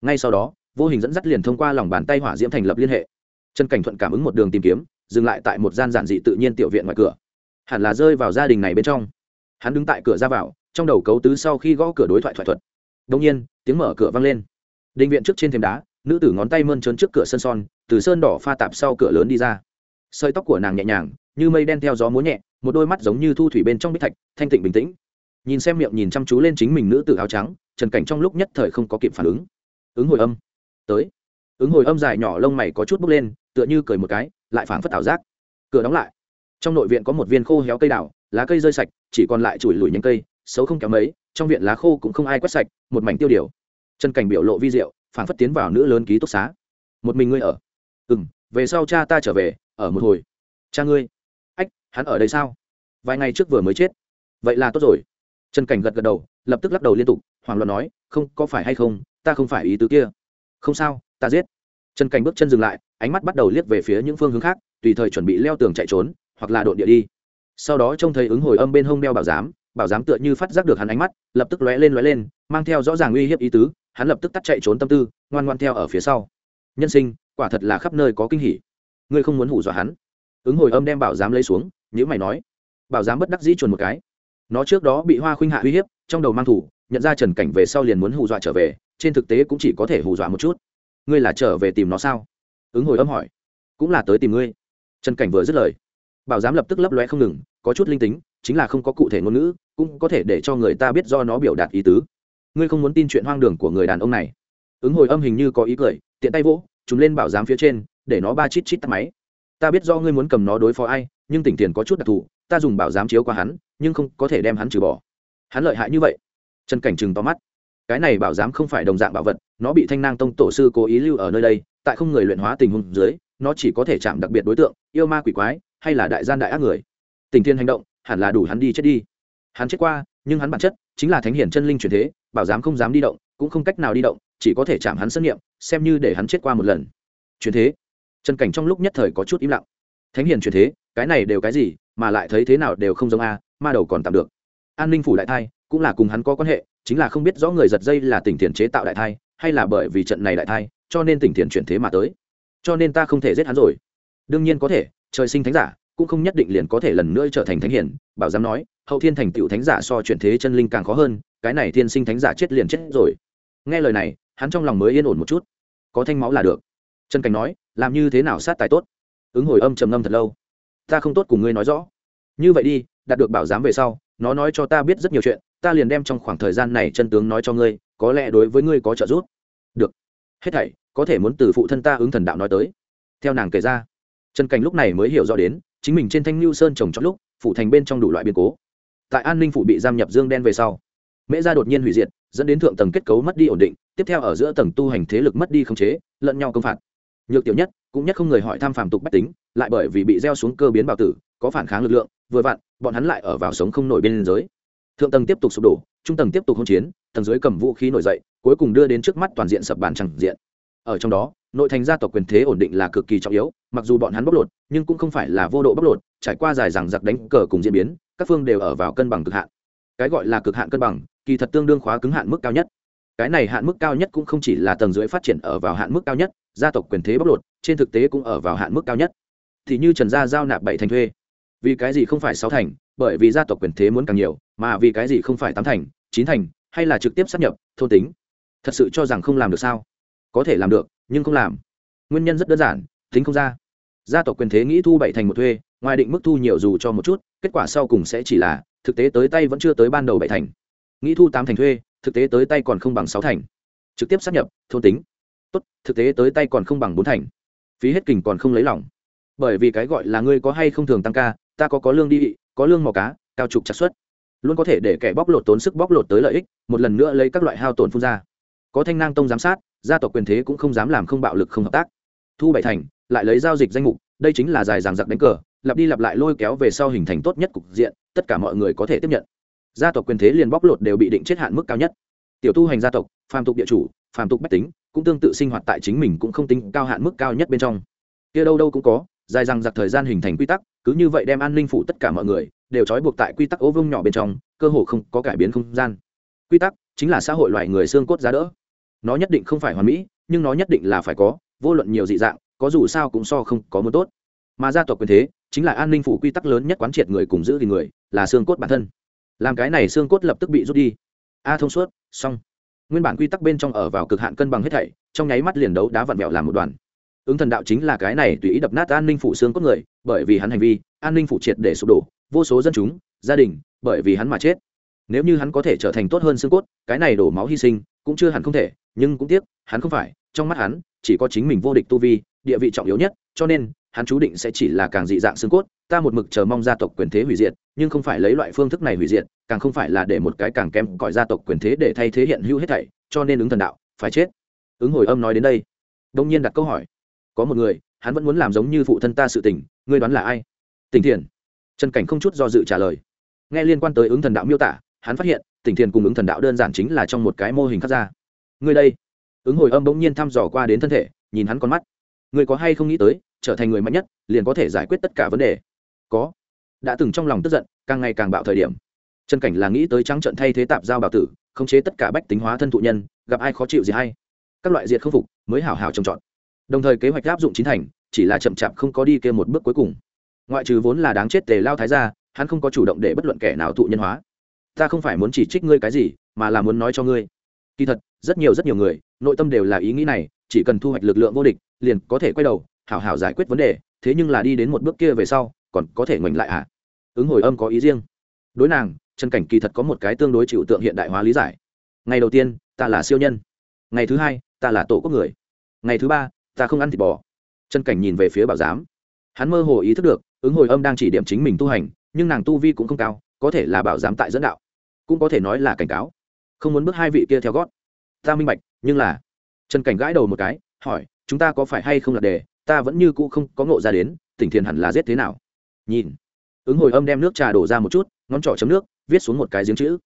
Ngay sau đó, vô hình dẫn dắt liền thông qua lòng bàn tay hỏa diễm thành lập liên hệ. Trần cảnh thuận cảm ứng một đường tìm kiếm, dừng lại tại một gian giản dị tự nhiên tiểu viện ngoài cửa. Hẳn là rơi vào gia đình này bên trong. Hắn đứng tại cửa ra vào trong đầu cấu tứ sau khi gõ cửa đối thoại thoại thuật. Đông nhiên, tiếng mở cửa vang lên. Định viện trước trên thềm đá, nữ tử ngón tay mơn trớn trước cửa sân son, từ sơn đỏ pha tạp sau cửa lớn đi ra. Sợi tóc của nàng nhẹ nhàng, như mây đen theo gió múa nhẹ, một đôi mắt giống như thu thủy bên trong bích thạch, thanh tịnh bình tĩnh. Nhìn xem miệng nhìn chăm chú lên chính mình nữ tử áo trắng, trần cảnh trong lúc nhất thời không có kịp phản ứng. Ứng hồi âm. Tới. Ứng hồi âm dài nhỏ lông mày có chút bốc lên, tựa như cười một cái, lại phảng phất ảo giác. Cửa đóng lại. Trong nội viện có một viên khô héo cây đào, lá cây rơi sạch, chỉ còn lại chùi lùi nhánh cây xấu không kém mấy, trong viện lá khô cũng không ai quét sạch, một mảnh tiêu điều. Chân cảnh biểu lộ vi diệu, phản phất tiến vào nữ lớn ký túc xá. Một mình ngươi ở? Ừ m về sau cha ta trở về, ở một hồi. Cha ngươi? Ách, hắn ở đây sao? Vài ngày trước vừa mới chết. Vậy là tốt rồi. Trần cảnh gật gật đầu, lập tức lắc đầu liên tục hoàng luận nói, không, có phải hay không, ta không phải ý tứ kia. Không sao, ta giết. Trần cảnh bước chân dừng lại, ánh mắt bắt đầu liếc về phía những phương hướng khác, tùy thời chuẩn bị leo tường chạy trốn, hoặc là đội địa đi. Sau đó trông thấy ứng hồi âm bên hông đeo bảo giám bảo giám tựa như phát giác được hắn ánh mắt, lập tức lóe lên lóe lên, mang theo rõ ràng uy hiếp ý tứ, hắn lập tức tắt chạy trốn tâm tư, ngoan ngoan theo ở phía sau. Nhân sinh, quả thật là khắp nơi có kinh hỉ. Ngươi không muốn hủ dọa hắn. Ứng hồi âm đem bảo giám lấy xuống nhữ mày nói. Bảo giám bất đắc dĩ chuồn một cái. Nó trước đó bị hoa khuynh hạ uy hiếp, trong đầu mang thủ, nhận ra trần cảnh về sau liền muốn hù dọa trở về, trên thực tế cũng chỉ có thể hù dọa một chút. Ngươi là trở về tìm nó sao? Ứng hồi âm hỏi. Cũng là tới tìm ngươi. Trần cảnh vừa dứt lời, bảo giám lập tức lấp loe không ngừng, có chút linh tính, chính là không có cụ thể ngôn ngữ cũng có thể để cho người ta biết do nó biểu đạt ý tứ. Ngươi không muốn tin chuyện hoang đường của người đàn ông này. Ứng hồi âm hình như có ý cười, tiện tay vỗ chúng lên bảo giám phía trên, để nó ba chít chít tắt máy. Ta biết do ngươi muốn cầm nó đối phó ai, nhưng tỉnh tiền có chút đặc thù, ta dùng bảo giám chiếu qua hắn, nhưng không có thể đem hắn trừ bỏ. Hắn lợi hại như vậy. Trần cảnh chừng to mắt. Cái này bảo giám không phải đồng dạng bảo vật, nó bị thanh nang tông tổ sư cố ý lưu ở nơi đây, tại không người luyện hóa tình huống dưới, nó chỉ có thể chạm đặc biệt đối tượng, yêu ma quỷ quái, hay là đại gian đại ác người. Tình thiên hành động, hẳn là đủ hắn đi chết đi hắn chết qua, nhưng hắn bản chất chính là thánh hiển chân linh truyền thế, bảo giám không dám đi động, cũng không cách nào đi động, chỉ có thể chạm hắn sân nghiệm xem như để hắn chết qua một lần. Truyền thế. Trần cảnh trong lúc nhất thời có chút im lặng. Thánh hiền truyền thế, cái này đều cái gì, mà lại thấy thế nào đều không giống a, ma đầu còn tạm được. An ninh phủ đại thai, cũng là cùng hắn có quan hệ, chính là không biết rõ người giật dây là tỉnh thiền chế tạo đại thai, hay là bởi vì trận này đại thai, cho nên tỉnh thiền chuyển thế mà tới. Cho nên ta không thể giết hắn rồi. Đương nhiên có thể, trời sinh thánh giả cũng không nhất định liền có thể lần nữa trở thành thánh hiển. Bảo giám nói, hậu thiên thành tựu thánh giả so chuyển thế chân linh càng khó hơn, cái này thiên sinh thánh giả chết liền chết rồi. Nghe lời này, hắn trong lòng mới yên ổn một chút. Có thanh máu là được. Trần cảnh nói, làm như thế nào sát tài tốt? Ứng hồi âm trầm ngâm thật lâu. Ta không tốt cùng ngươi nói rõ. Như vậy đi, đạt được bảo giám về sau, nó nói cho ta biết rất nhiều chuyện, ta liền đem trong khoảng thời gian này chân tướng nói cho ngươi, có lẽ đối với ngươi có trợ giúp. Được. Hết thảy, có thể muốn từ phụ thân ta ứng thần đạo nói tới. Theo nàng kể ra, trần cảnh lúc này mới hiểu rõ đến chính mình trên thanh lưu sơn trồng trong lúc phụ thành bên trong đủ loại biến cố. Tại an ninh phủ bị giam nhập dương đen về sau, mễ gia đột nhiên hủy diệt, dẫn đến thượng tầng kết cấu mất đi ổn định, tiếp theo ở giữa tầng tu hành thế lực mất đi khống chế, lẫn nhau công phạt. Nhược tiểu nhất, cũng nhất không người hỏi tham phàm tục bách tính, lại bởi vì bị gieo xuống cơ biến bào tử, có phản kháng lực lượng, vừa vặn, bọn hắn lại ở vào sống không nổi bên giới. Thượng tầng tiếp tục sụp đổ, trung tầng tiếp tục hỗn chiến, tầng dưới cầm vũ khí nổi dậy, cuối cùng đưa đến trước mắt toàn diện sập bàn chẳng diện. Ở trong đó nội thành gia tộc quyền thế ổn định là cực kỳ trọng yếu, mặc dù bọn hắn bóc lột, nhưng cũng không phải là vô độ bóc lột, trải qua dài rằng giặc đánh cờ cùng diễn biến, các phương đều ở vào cân bằng cực hạn. Cái gọi là cực hạn cân bằng, kỳ thật tương đương khóa cứng hạn mức cao nhất. Cái này hạn mức cao nhất cũng không chỉ là tầng dưới phát triển ở vào hạn mức cao nhất, gia tộc quyền thế bóc lột, trên thực tế cũng ở vào hạn mức cao nhất. Thì như trần gia giao nạp bảy thành thuê. Vì cái gì không phải sáu thành? Bởi vì gia tộc quyền thế muốn càng nhiều, mà vì cái gì không phải tám thành, chín thành, hay là trực tiếp sắp nhập, thôn tính? Thật sự cho rằng không làm được sao? Có thể làm được nhưng không làm. Nguyên nhân rất đơn giản, tính không ra. Gia tộc quyền thế nghĩ thu bảy thành một thuê, ngoài định mức thu nhiều dù cho một chút, kết quả sau cùng sẽ chỉ là, thực tế tới tay vẫn chưa tới ban đầu bảy thành. Nghĩ thu tám thành thuê, thực tế tới tay còn không bằng sáu thành. Trực tiếp sắp nhập, thôn tính. Tốt, thực tế tới tay còn không bằng bốn thành. Phí hết kình còn không lấy lòng. Bởi vì cái gọi là ngươi có hay không thường tăng ca, ta có có lương đi, có lương mò cá, cao trục chặt xuất. Luôn có thể để kẻ bóc lột tốn sức bóc lột tới lợi ích, một lần nữa lấy các loại hao tổn phun ra. Có thanh nang tông giám sát gia tộc quyền thế cũng không dám làm không bạo lực không hợp tác. Thu bảy thành, lại lấy giao dịch danh mục, đây chính là dài dàng giặc đánh cờ, lặp đi lặp lại lôi kéo về sau hình thành tốt nhất cục diện, tất cả mọi người có thể tiếp nhận. Gia tộc quyền thế liền bóc lột đều bị định chết hạn mức cao nhất. Tiểu tu hành gia tộc, phàm tục địa chủ, phàm tục bách tính, cũng tương tự sinh hoạt tại chính mình cũng không tính cao hạn mức cao nhất bên trong. Kia đâu đâu cũng có, dài rằng giặc thời gian hình thành quy tắc, cứ như vậy đem an ninh phụ tất cả mọi người, đều trói buộc tại quy tắc ố vương nhỏ bên trong, cơ hồ không có cải biến không gian. Quy tắc chính là xã hội loài người xương cốt giá đỡ nó nhất định không phải hoàn mỹ, nhưng nó nhất định là phải có, vô luận nhiều dị dạng, có dù sao cũng so không có muốn tốt. Mà gia tộc quyền thế, chính là an ninh phủ quy tắc lớn nhất quán triệt người cùng giữ thì người, là xương cốt bản thân. Làm cái này xương cốt lập tức bị rút đi. A thông suốt, xong. Nguyên bản quy tắc bên trong ở vào cực hạn cân bằng hết thảy, trong nháy mắt liền đấu đá vặn vẹo làm một đoàn. Ứng thần đạo chính là cái này tùy ý đập nát an ninh phủ xương cốt người, bởi vì hắn hành vi, an ninh phủ triệt để sụp đổ, vô số dân chúng, gia đình, bởi vì hắn mà chết nếu như hắn có thể trở thành tốt hơn xương cốt, cái này đổ máu hy sinh cũng chưa hẳn không thể, nhưng cũng tiếc, hắn không phải, trong mắt hắn, chỉ có chính mình vô địch tu vi, địa vị trọng yếu nhất, cho nên, hắn chú định sẽ chỉ là càng dị dạng xương cốt, ta một mực chờ mong gia tộc quyền thế hủy diệt, nhưng không phải lấy loại phương thức này hủy diệt, càng không phải là để một cái càng kém cõi gia tộc quyền thế để thay thế hiện hữu hết thảy, cho nên ứng thần đạo, phải chết. Ứng hồi âm nói đến đây, đông nhiên đặt câu hỏi. Có một người, hắn vẫn muốn làm giống như phụ thân ta sự tình, ngươi đoán là ai? Tình thiền. Trần cảnh không chút do dự trả lời. Nghe liên quan tới ứng thần đạo miêu tả hắn phát hiện, tỉnh thiền cùng ứng thần đạo đơn giản chính là trong một cái mô hình khác ra. Ngươi đây. Ứng hồi âm bỗng nhiên thăm dò qua đến thân thể, nhìn hắn con mắt. Ngươi có hay không nghĩ tới, trở thành người mạnh nhất, liền có thể giải quyết tất cả vấn đề? Có. Đã từng trong lòng tức giận, càng ngày càng bạo thời điểm. Trần cảnh là nghĩ tới trắng trận thay thế tạp giao bảo tử, khống chế tất cả bách tính hóa thân thụ nhân, gặp ai khó chịu gì hay. Các loại diệt không phục, mới hảo hảo trồng trọt. Đồng thời kế hoạch áp dụng chính thành, chỉ là chậm chạp không có đi kêu một bước cuối cùng. Ngoại trừ vốn là đáng chết tề lao thái ra hắn không có chủ động để bất luận kẻ nào thụ nhân hóa ta không phải muốn chỉ trích ngươi cái gì, mà là muốn nói cho ngươi. Kỳ thật, rất nhiều rất nhiều người, nội tâm đều là ý nghĩ này, chỉ cần thu hoạch lực lượng vô địch, liền có thể quay đầu, hảo hảo giải quyết vấn đề, thế nhưng là đi đến một bước kia về sau, còn có thể ngoảnh lại à? Ứng hồi âm có ý riêng. Đối nàng, trần cảnh kỳ thật có một cái tương đối chịu tượng hiện đại hóa lý giải. Ngày đầu tiên, ta là siêu nhân. Ngày thứ hai, ta là tổ quốc người. Ngày thứ ba, ta không ăn thịt bò. Trần cảnh nhìn về phía bảo giám. Hắn mơ hồ ý thức được, ứng hồi âm đang chỉ điểm chính mình tu hành, nhưng nàng tu vi cũng không cao, có thể là bảo giám tại dẫn đạo cũng có thể nói là cảnh cáo. Không muốn bước hai vị kia theo gót. Ta minh bạch, nhưng là, trần cảnh gãi đầu một cái, hỏi, chúng ta có phải hay không là đề, ta vẫn như cũ không có ngộ ra đến, tỉnh thiền hẳn là giết thế nào? Nhìn, ứng hồi âm đem nước trà đổ ra một chút, ngón trỏ chấm nước, viết xuống một cái giếng chữ.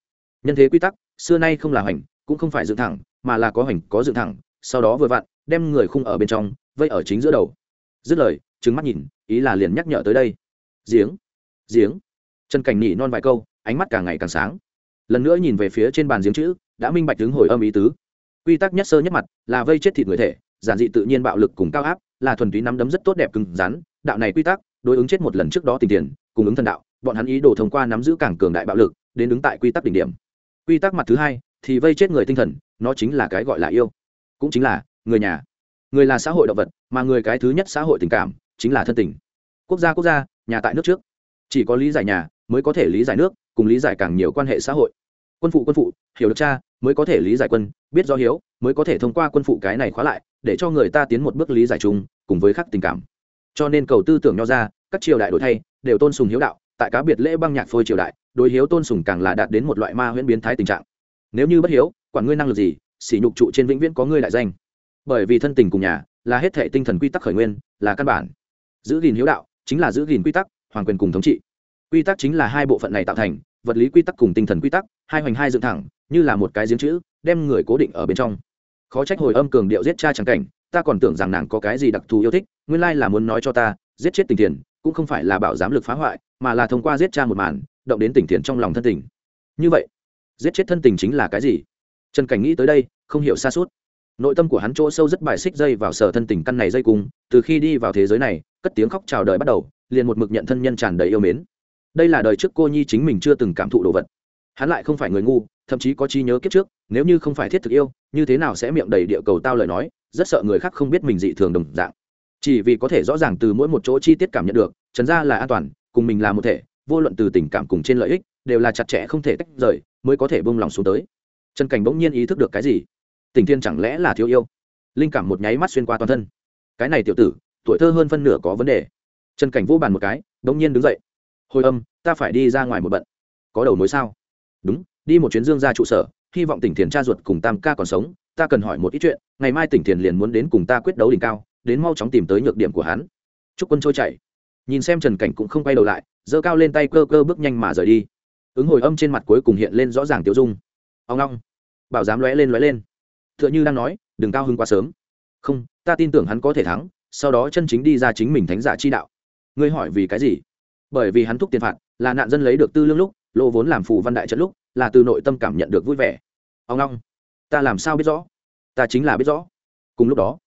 Nhân thế quy tắc, xưa nay không là hoành, cũng không phải dựng thẳng, mà là có hoành, có dựng thẳng, sau đó vừa vặn, đem người khung ở bên trong, vây ở chính giữa đầu. Dứt lời trứng mắt nhìn, ý là liền nhắc nhở tới đây. Giếng giếng. Trần cảnh nhỉ non vài câu, ánh mắt càng ngày càng sáng lần nữa nhìn về phía trên bàn giếng chữ, đã minh bạch đứng hồi âm ý tứ. Quy tắc nhất sơ nhất mặt là vây chết thịt người thể, giản dị tự nhiên bạo lực cùng cao áp, là thuần túy nắm đấm rất tốt đẹp cứng rắn, đạo này quy tắc, đối ứng chết một lần trước đó tình tiền, cùng ứng thần đạo, bọn hắn ý đồ thông qua nắm giữ càng cường đại bạo lực, đến đứng tại quy tắc đỉnh điểm. Quy tắc mặt thứ hai, thì vây chết người tinh thần, nó chính là cái gọi là yêu, cũng chính là người nhà. Người là xã hội động vật, mà người cái thứ nhất xã hội tình cảm, chính là thân tình. Quốc gia quốc gia, nhà tại nước trước. Chỉ có lý giải nhà mới có thể lý giải nước, cùng lý giải càng nhiều quan hệ xã hội quân phụ quân phụ, hiểu được cha, mới có thể lý giải quân, biết do hiếu, mới có thể thông qua quân phụ cái này khóa lại, để cho người ta tiến một bước lý giải chung, cùng với khắc tình cảm. Cho nên cầu tư tưởng nho ra, các triều đại đổi thay, đều tôn sùng hiếu đạo, tại cá biệt lễ băng nhạc phôi triều đại, đối hiếu tôn sùng càng là đạt đến một loại ma huyễn biến thái tình trạng. Nếu như bất hiếu, quản ngươi năng lực gì, sỉ nhục trụ trên vĩnh viễn có ngươi đại danh. Bởi vì thân tình cùng nhà, là hết thể tinh thần quy tắc khởi nguyên, là căn bản. Giữ gìn hiếu đạo, chính là giữ gìn quy tắc hoàng quyền cùng thống trị. Quy tắc chính là hai bộ phận này tạo thành, vật lý quy tắc cùng tinh thần quy tắc hai hoành hai dựng thẳng, như là một cái giếng chữ, đem người cố định ở bên trong. Khó trách hồi âm cường điệu giết cha chẳng cảnh, ta còn tưởng rằng nàng có cái gì đặc thù yêu thích, nguyên lai là muốn nói cho ta, giết chết tình thiền, cũng không phải là bảo giám lực phá hoại, mà là thông qua giết cha một màn, động đến tình thiền trong lòng thân tình. Như vậy, giết chết thân tình chính là cái gì? Trần cảnh nghĩ tới đây, không hiểu xa suốt. Nội tâm của hắn chỗ sâu rất bài xích dây vào sở thân tình căn này dây cung từ khi đi vào thế giới này, cất tiếng khóc chào đời bắt đầu, liền một mực nhận thân nhân tràn đầy yêu mến. Đây là đời trước cô nhi chính mình chưa từng cảm thụ đồ vật hắn lại không phải người ngu, thậm chí có trí nhớ kiếp trước, nếu như không phải thiết thực yêu, như thế nào sẽ miệng đầy địa cầu tao lời nói, rất sợ người khác không biết mình dị thường đồng dạng. Chỉ vì có thể rõ ràng từ mỗi một chỗ chi tiết cảm nhận được, trần gia là an toàn, cùng mình là một thể, vô luận từ tình cảm cùng trên lợi ích, đều là chặt chẽ không thể tách rời, mới có thể bông lòng xuống tới. Trần cảnh bỗng nhiên ý thức được cái gì? Tình thiên chẳng lẽ là thiếu yêu? Linh cảm một nháy mắt xuyên qua toàn thân. Cái này tiểu tử, tuổi thơ hơn phân nửa có vấn đề. Trần cảnh vô bàn một cái, bỗng nhiên đứng dậy. Hồi âm, ta phải đi ra ngoài một bận. Có đầu mối sao? Đúng, đi một chuyến dương ra trụ sở, hy vọng tỉnh thiền cha ruột cùng tam ca còn sống, ta cần hỏi một ít chuyện, ngày mai tỉnh thiền liền muốn đến cùng ta quyết đấu đỉnh cao, đến mau chóng tìm tới nhược điểm của hắn. Chúc quân trôi chảy. Nhìn xem trần cảnh cũng không quay đầu lại, giơ cao lên tay cơ cơ bước nhanh mà rời đi. Ứng hồi âm trên mặt cuối cùng hiện lên rõ ràng tiêu dung. Ông long. Bảo dám lóe lên lóe lên. T h ư ợ n h ư đang nói, đừng cao hưng quá sớm. Không, ta tin tưởng hắn có thể thắng, sau đó chân chính đi ra chính mình thánh giả chi đạo. Ngươi hỏi vì cái gì? Bởi vì hắn thúc tiền phạt, là nạn dân lấy được tư lương lúc lô vốn làm phù văn đại trận lúc, là từ nội tâm cảm nhận được vui vẻ. Ông long, ta làm sao biết rõ? Ta chính là biết rõ. Cùng lúc đó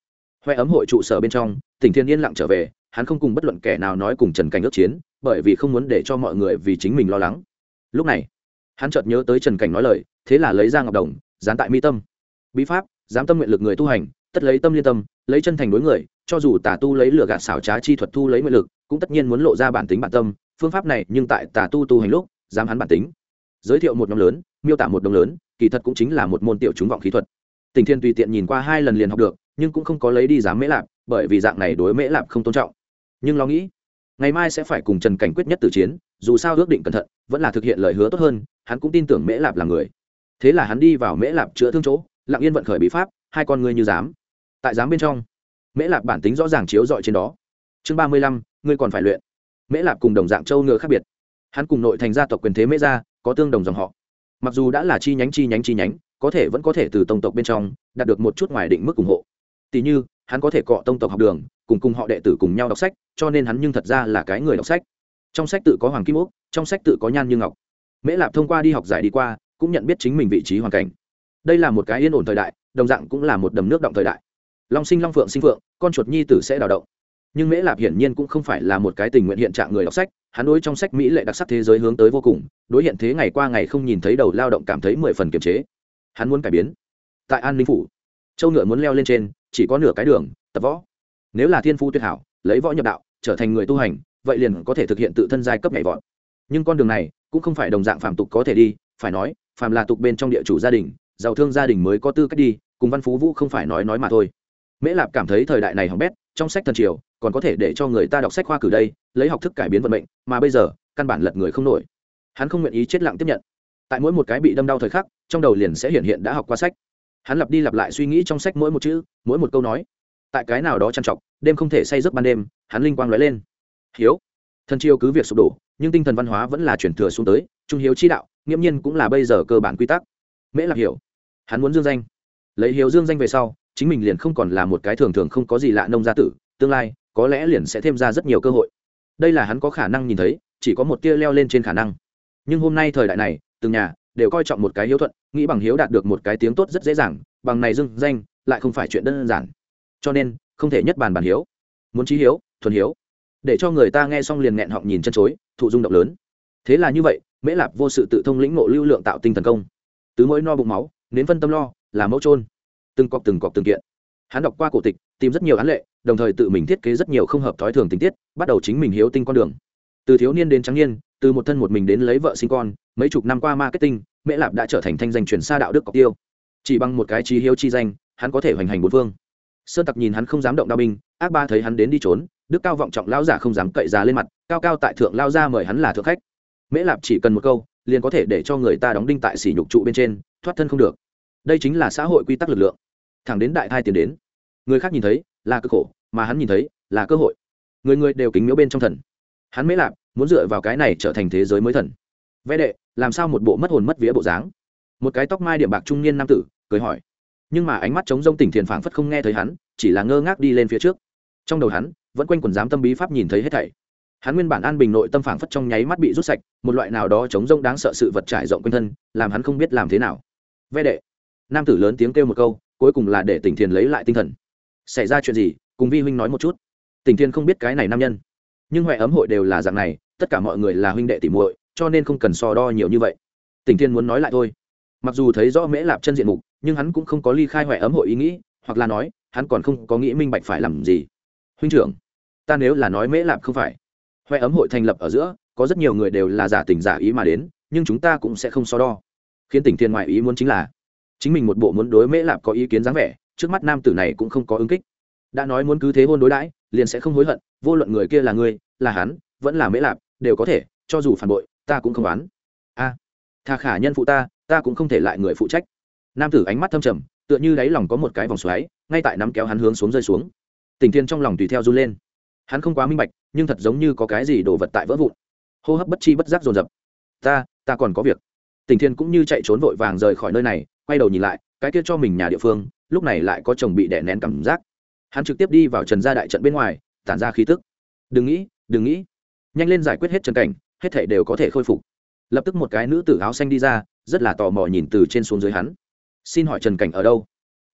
hoe ấm hội trụ sở bên trong, tỉnh thiên yên lặng trở về, hắn không cùng bất luận kẻ nào nói cùng trần cảnh ước chiến, bởi vì không muốn để cho mọi người vì chính mình lo lắng. Lúc này, hắn chợt nhớ tới trần cảnh nói lời, thế là lấy ra ngọc đồng, dán tại mi tâm. Bí pháp, dám tâm nguyện lực người tu hành, tất lấy tâm liên tâm, lấy chân thành đối người, cho dù tà tu lấy lửa gạt xảo trá chi thuật thu lấy nguyện lực, cũng tất nhiên muốn lộ ra bản tính bản tâm. Phương pháp này nhưng tại tà tu tu hành lúc dám hắn bản tính. Giới thiệu một nhóm lớn, miêu tả một đồng lớn, kỳ thật cũng chính là một môn tiểu chúng vọng khí thuật. Tình thiên tùy tiện nhìn qua hai lần liền học được, nhưng cũng không có lấy đi dám mễ lạp, bởi vì dạng này đối mễ lạp không tôn trọng. Nhưng lo nghĩ, ngày mai sẽ phải cùng trần cảnh quyết nhất tử chiến, dù sao ước định cẩn thận, vẫn là thực hiện lời hứa tốt hơn, hắn cũng tin tưởng mễ lạp là người. Thế là hắn đi vào mễ lạp chữa thương chỗ, lặng yên vận khởi bí pháp, hai con ngươi như dám. Tại dám bên trong, mễ lạp bản tính rõ ràng chiếu dọi trên đó. Chương ba mươi lăm, ngươi còn phải luyện. Mễ lạp cùng đồng dạng châu ngựa khác biệt hắn cùng nội thành gia tộc quyền thế mễ gia, có tương đồng dòng họ. Mặc dù đã là chi nhánh chi nhánh chi nhánh, có thể vẫn có thể từ tông tộc bên trong đạt được một chút ngoài định mức ủng hộ. Tỷ như, hắn có thể cọ tông tộc học đường, cùng cùng họ đệ tử cùng nhau đọc sách, cho nên hắn nhưng thật ra là cái người đọc sách. Trong sách tự có hoàng kim úc, trong sách tự có nhan như ngọc. Mễ lạp thông qua đi học giải đi qua, cũng nhận biết chính mình vị trí hoàn cảnh. Đây là một cái yên ổn thời đại, đồng dạng cũng là một đầm nước động thời đại. Long sinh long phượng sinh phượng, con chuột nhi tử sẽ đào động nhưng mễ lạp hiển nhiên cũng không phải là một cái tình nguyện hiện trạng người đọc sách, hắn đối trong sách mỹ lệ đặc sắc thế giới hướng tới vô cùng, đối hiện thế ngày qua ngày không nhìn thấy đầu lao động cảm thấy mười phần kiềm chế. Hắn muốn cải biến. Tại an ninh phủ, châu ngựa muốn leo lên trên, chỉ có nửa cái đường, tập võ. Nếu là thiên phu tuyệt hảo, lấy võ nhập đạo, trở thành người tu hành, vậy liền có thể thực hiện tự thân giai cấp nhảy vọt. Nhưng con đường này cũng không phải đồng dạng phạm tục có thể đi, phải nói phạm là tục bên trong địa chủ gia đình, giàu thương gia đình mới có tư cách đi, cùng văn phú vũ không phải nói nói mà thôi. Mễ lạp cảm thấy thời đại này hỏng bét trong sách thần triều, còn có thể để cho người ta đọc sách khoa cử đây, lấy học thức cải biến vận mệnh, mà bây giờ, căn bản lật người không nổi. Hắn không nguyện ý chết lặng tiếp nhận. Tại mỗi một cái bị đâm đau thời khắc, trong đầu liền sẽ hiện hiện đã học qua sách. Hắn lặp đi lặp lại suy nghĩ trong sách mỗi một chữ, mỗi một câu nói. Tại cái nào đó trằn trọc, đêm không thể say giấc ban đêm, hắn linh quang lóe lên. Hiếu. Thần triều cứ việc sụp đổ, nhưng tinh thần văn hóa vẫn là chuyển thừa xuống tới, trung hiếu chi đạo, nghiễm nhiên cũng là bây giờ cơ bản quy tắc. Mễ lạc hiểu. Hắn muốn dương danh. Lấy hiếu dương danh về sau chính mình liền không còn là một cái thường thường không có gì lạ nông gia tử, tương lai, có lẽ liền sẽ thêm ra rất nhiều cơ hội. Đây là hắn có khả năng nhìn thấy, chỉ có một tia leo lên trên khả năng. Nhưng hôm nay thời đại này, từng nhà đều coi trọng một cái hiếu thuận, nghĩ bằng hiếu đạt được một cái tiếng tốt rất dễ dàng, bằng này dưng danh, lại không phải chuyện đơn giản. Cho nên, không thể nhất bàn bàn hiếu. Muốn trí hiếu, thuần hiếu. Để cho người ta nghe xong liền nghẹn họng nhìn chân chối, thụ dung động lớn. Thế là như vậy, mễ lạp vô sự tự thông lĩnh ngộ lưu lượng tạo tinh thần công. Tứ mỗi no bụng máu nến phân tâm lo, là mẫu trôn từng cọc từng cọc từng kiện. Hắn đọc qua cổ tịch, tìm rất nhiều án lệ, đồng thời tự mình thiết kế rất nhiều không hợp thói thường tình tiết, bắt đầu chính mình hiếu tinh con đường. Từ thiếu niên đến trắng niên, từ một thân một mình đến lấy vợ sinh con, mấy chục năm qua marketing, mễ lạp đã trở thành thanh danh truyền xa đạo đức cọc tiêu. Chỉ bằng một cái trí hiếu chi danh, hắn có thể hoành hành bốn phương. Sơn tặc nhìn hắn không dám động đao binh, ác ba thấy hắn đến đi trốn, đức cao vọng trọng lao giả không dám cậy ra lên mặt, cao cao tại thượng lao ra mời hắn là thượng khách. Mễ lạp chỉ cần một câu, liền có thể để cho người ta đóng đinh tại sỉ nhục trụ bên trên, thoát thân không được đây chính là xã hội quy tắc lực lượng. Thẳng đến đại thai tiền đến, người khác nhìn thấy là cơ khổ, mà hắn nhìn thấy là cơ hội. Người người đều kính miếu bên trong thần. Hắn mễ lạp, muốn dựa vào cái này trở thành thế giới mới thần. Vẽ đệ, làm sao một bộ mất hồn mất vía bộ dáng? Một cái tóc mai điểm bạc trung niên nam tử, cười hỏi. Nhưng mà ánh mắt chống rông tỉnh thiền phảng phất không nghe thấy hắn, chỉ là ngơ ngác đi lên phía trước. Trong đầu hắn, vẫn quanh quần giám tâm bí pháp nhìn thấy hết thảy. Hắn nguyên bản an bình nội tâm phảng phất trong nháy mắt bị rút sạch, một loại nào đó chống rông đáng sợ sự vật trải rộng quanh thân, làm hắn không biết làm thế nào. Vẽ đệ nam tử lớn tiếng kêu một câu, cuối cùng là để tỉnh thiền lấy lại tinh thần. Xảy ra chuyện gì? Cùng vi huynh nói một chút. Tỉnh thiền không biết cái này nam nhân. Nhưng huệ ấm hội đều là dạng này, tất cả mọi người là huynh đệ tỉ muội, cho nên không cần so đo nhiều như vậy. Tỉnh thiên muốn nói lại thôi. Mặc dù thấy rõ mễ lạp chân diện mục, nhưng hắn cũng không có ly khai huệ ấm hội ý nghĩ, hoặc là nói, hắn còn không có nghĩ minh bạch phải làm gì. Huynh trưởng, ta nếu là nói mễ lạp không phải huệ ấm hội thành lập ở giữa, có rất nhiều người đều là giả tình giả ý mà đến, nhưng chúng ta cũng sẽ không so đo. Khiến tỉnh thiên ngoại ý muốn chính là chính mình một bộ muốn đối mễ lạp có ý kiến dáng vẻ trước mắt nam tử này cũng không có ứng kích. Đã nói muốn cứ thế hôn đối đãi liền sẽ không hối hận vô luận người kia là ngươi là hắn vẫn là mễ lạp đều có thể cho dù phản bội ta cũng không oán. A à, thà khả nhân phụ ta ta cũng không thể lại người phụ trách. Nam tử ánh mắt thâm trầm tựa như đáy lòng có một cái vòng xoáy ngay tại nắm kéo hắn hướng xuống rơi xuống. Tình thiên trong lòng tùy theo run lên. Hắn không quá minh bạch nhưng thật giống như có cái gì đổ vật tại vỡ vụn. Hô hấp bất chi bất giác dồn dập. Ta ta còn có việc tình thiên cũng như chạy trốn vội vàng rời khỏi nơi này, quay đầu nhìn lại, cái kia cho mình nhà địa phương, lúc này lại có chồng bị đè nén cảm giác. Hắn trực tiếp đi vào trần gia đại trận bên ngoài, tản ra khí tức. Đừng nghĩ đừng nghĩ. Nhanh lên giải quyết hết trần cảnh, hết thể đều có thể khôi phục. Lập tức một cái nữ tử áo xanh đi ra, rất là tò mò nhìn từ trên xuống dưới hắn. Xin hỏi trần cảnh ở đâu?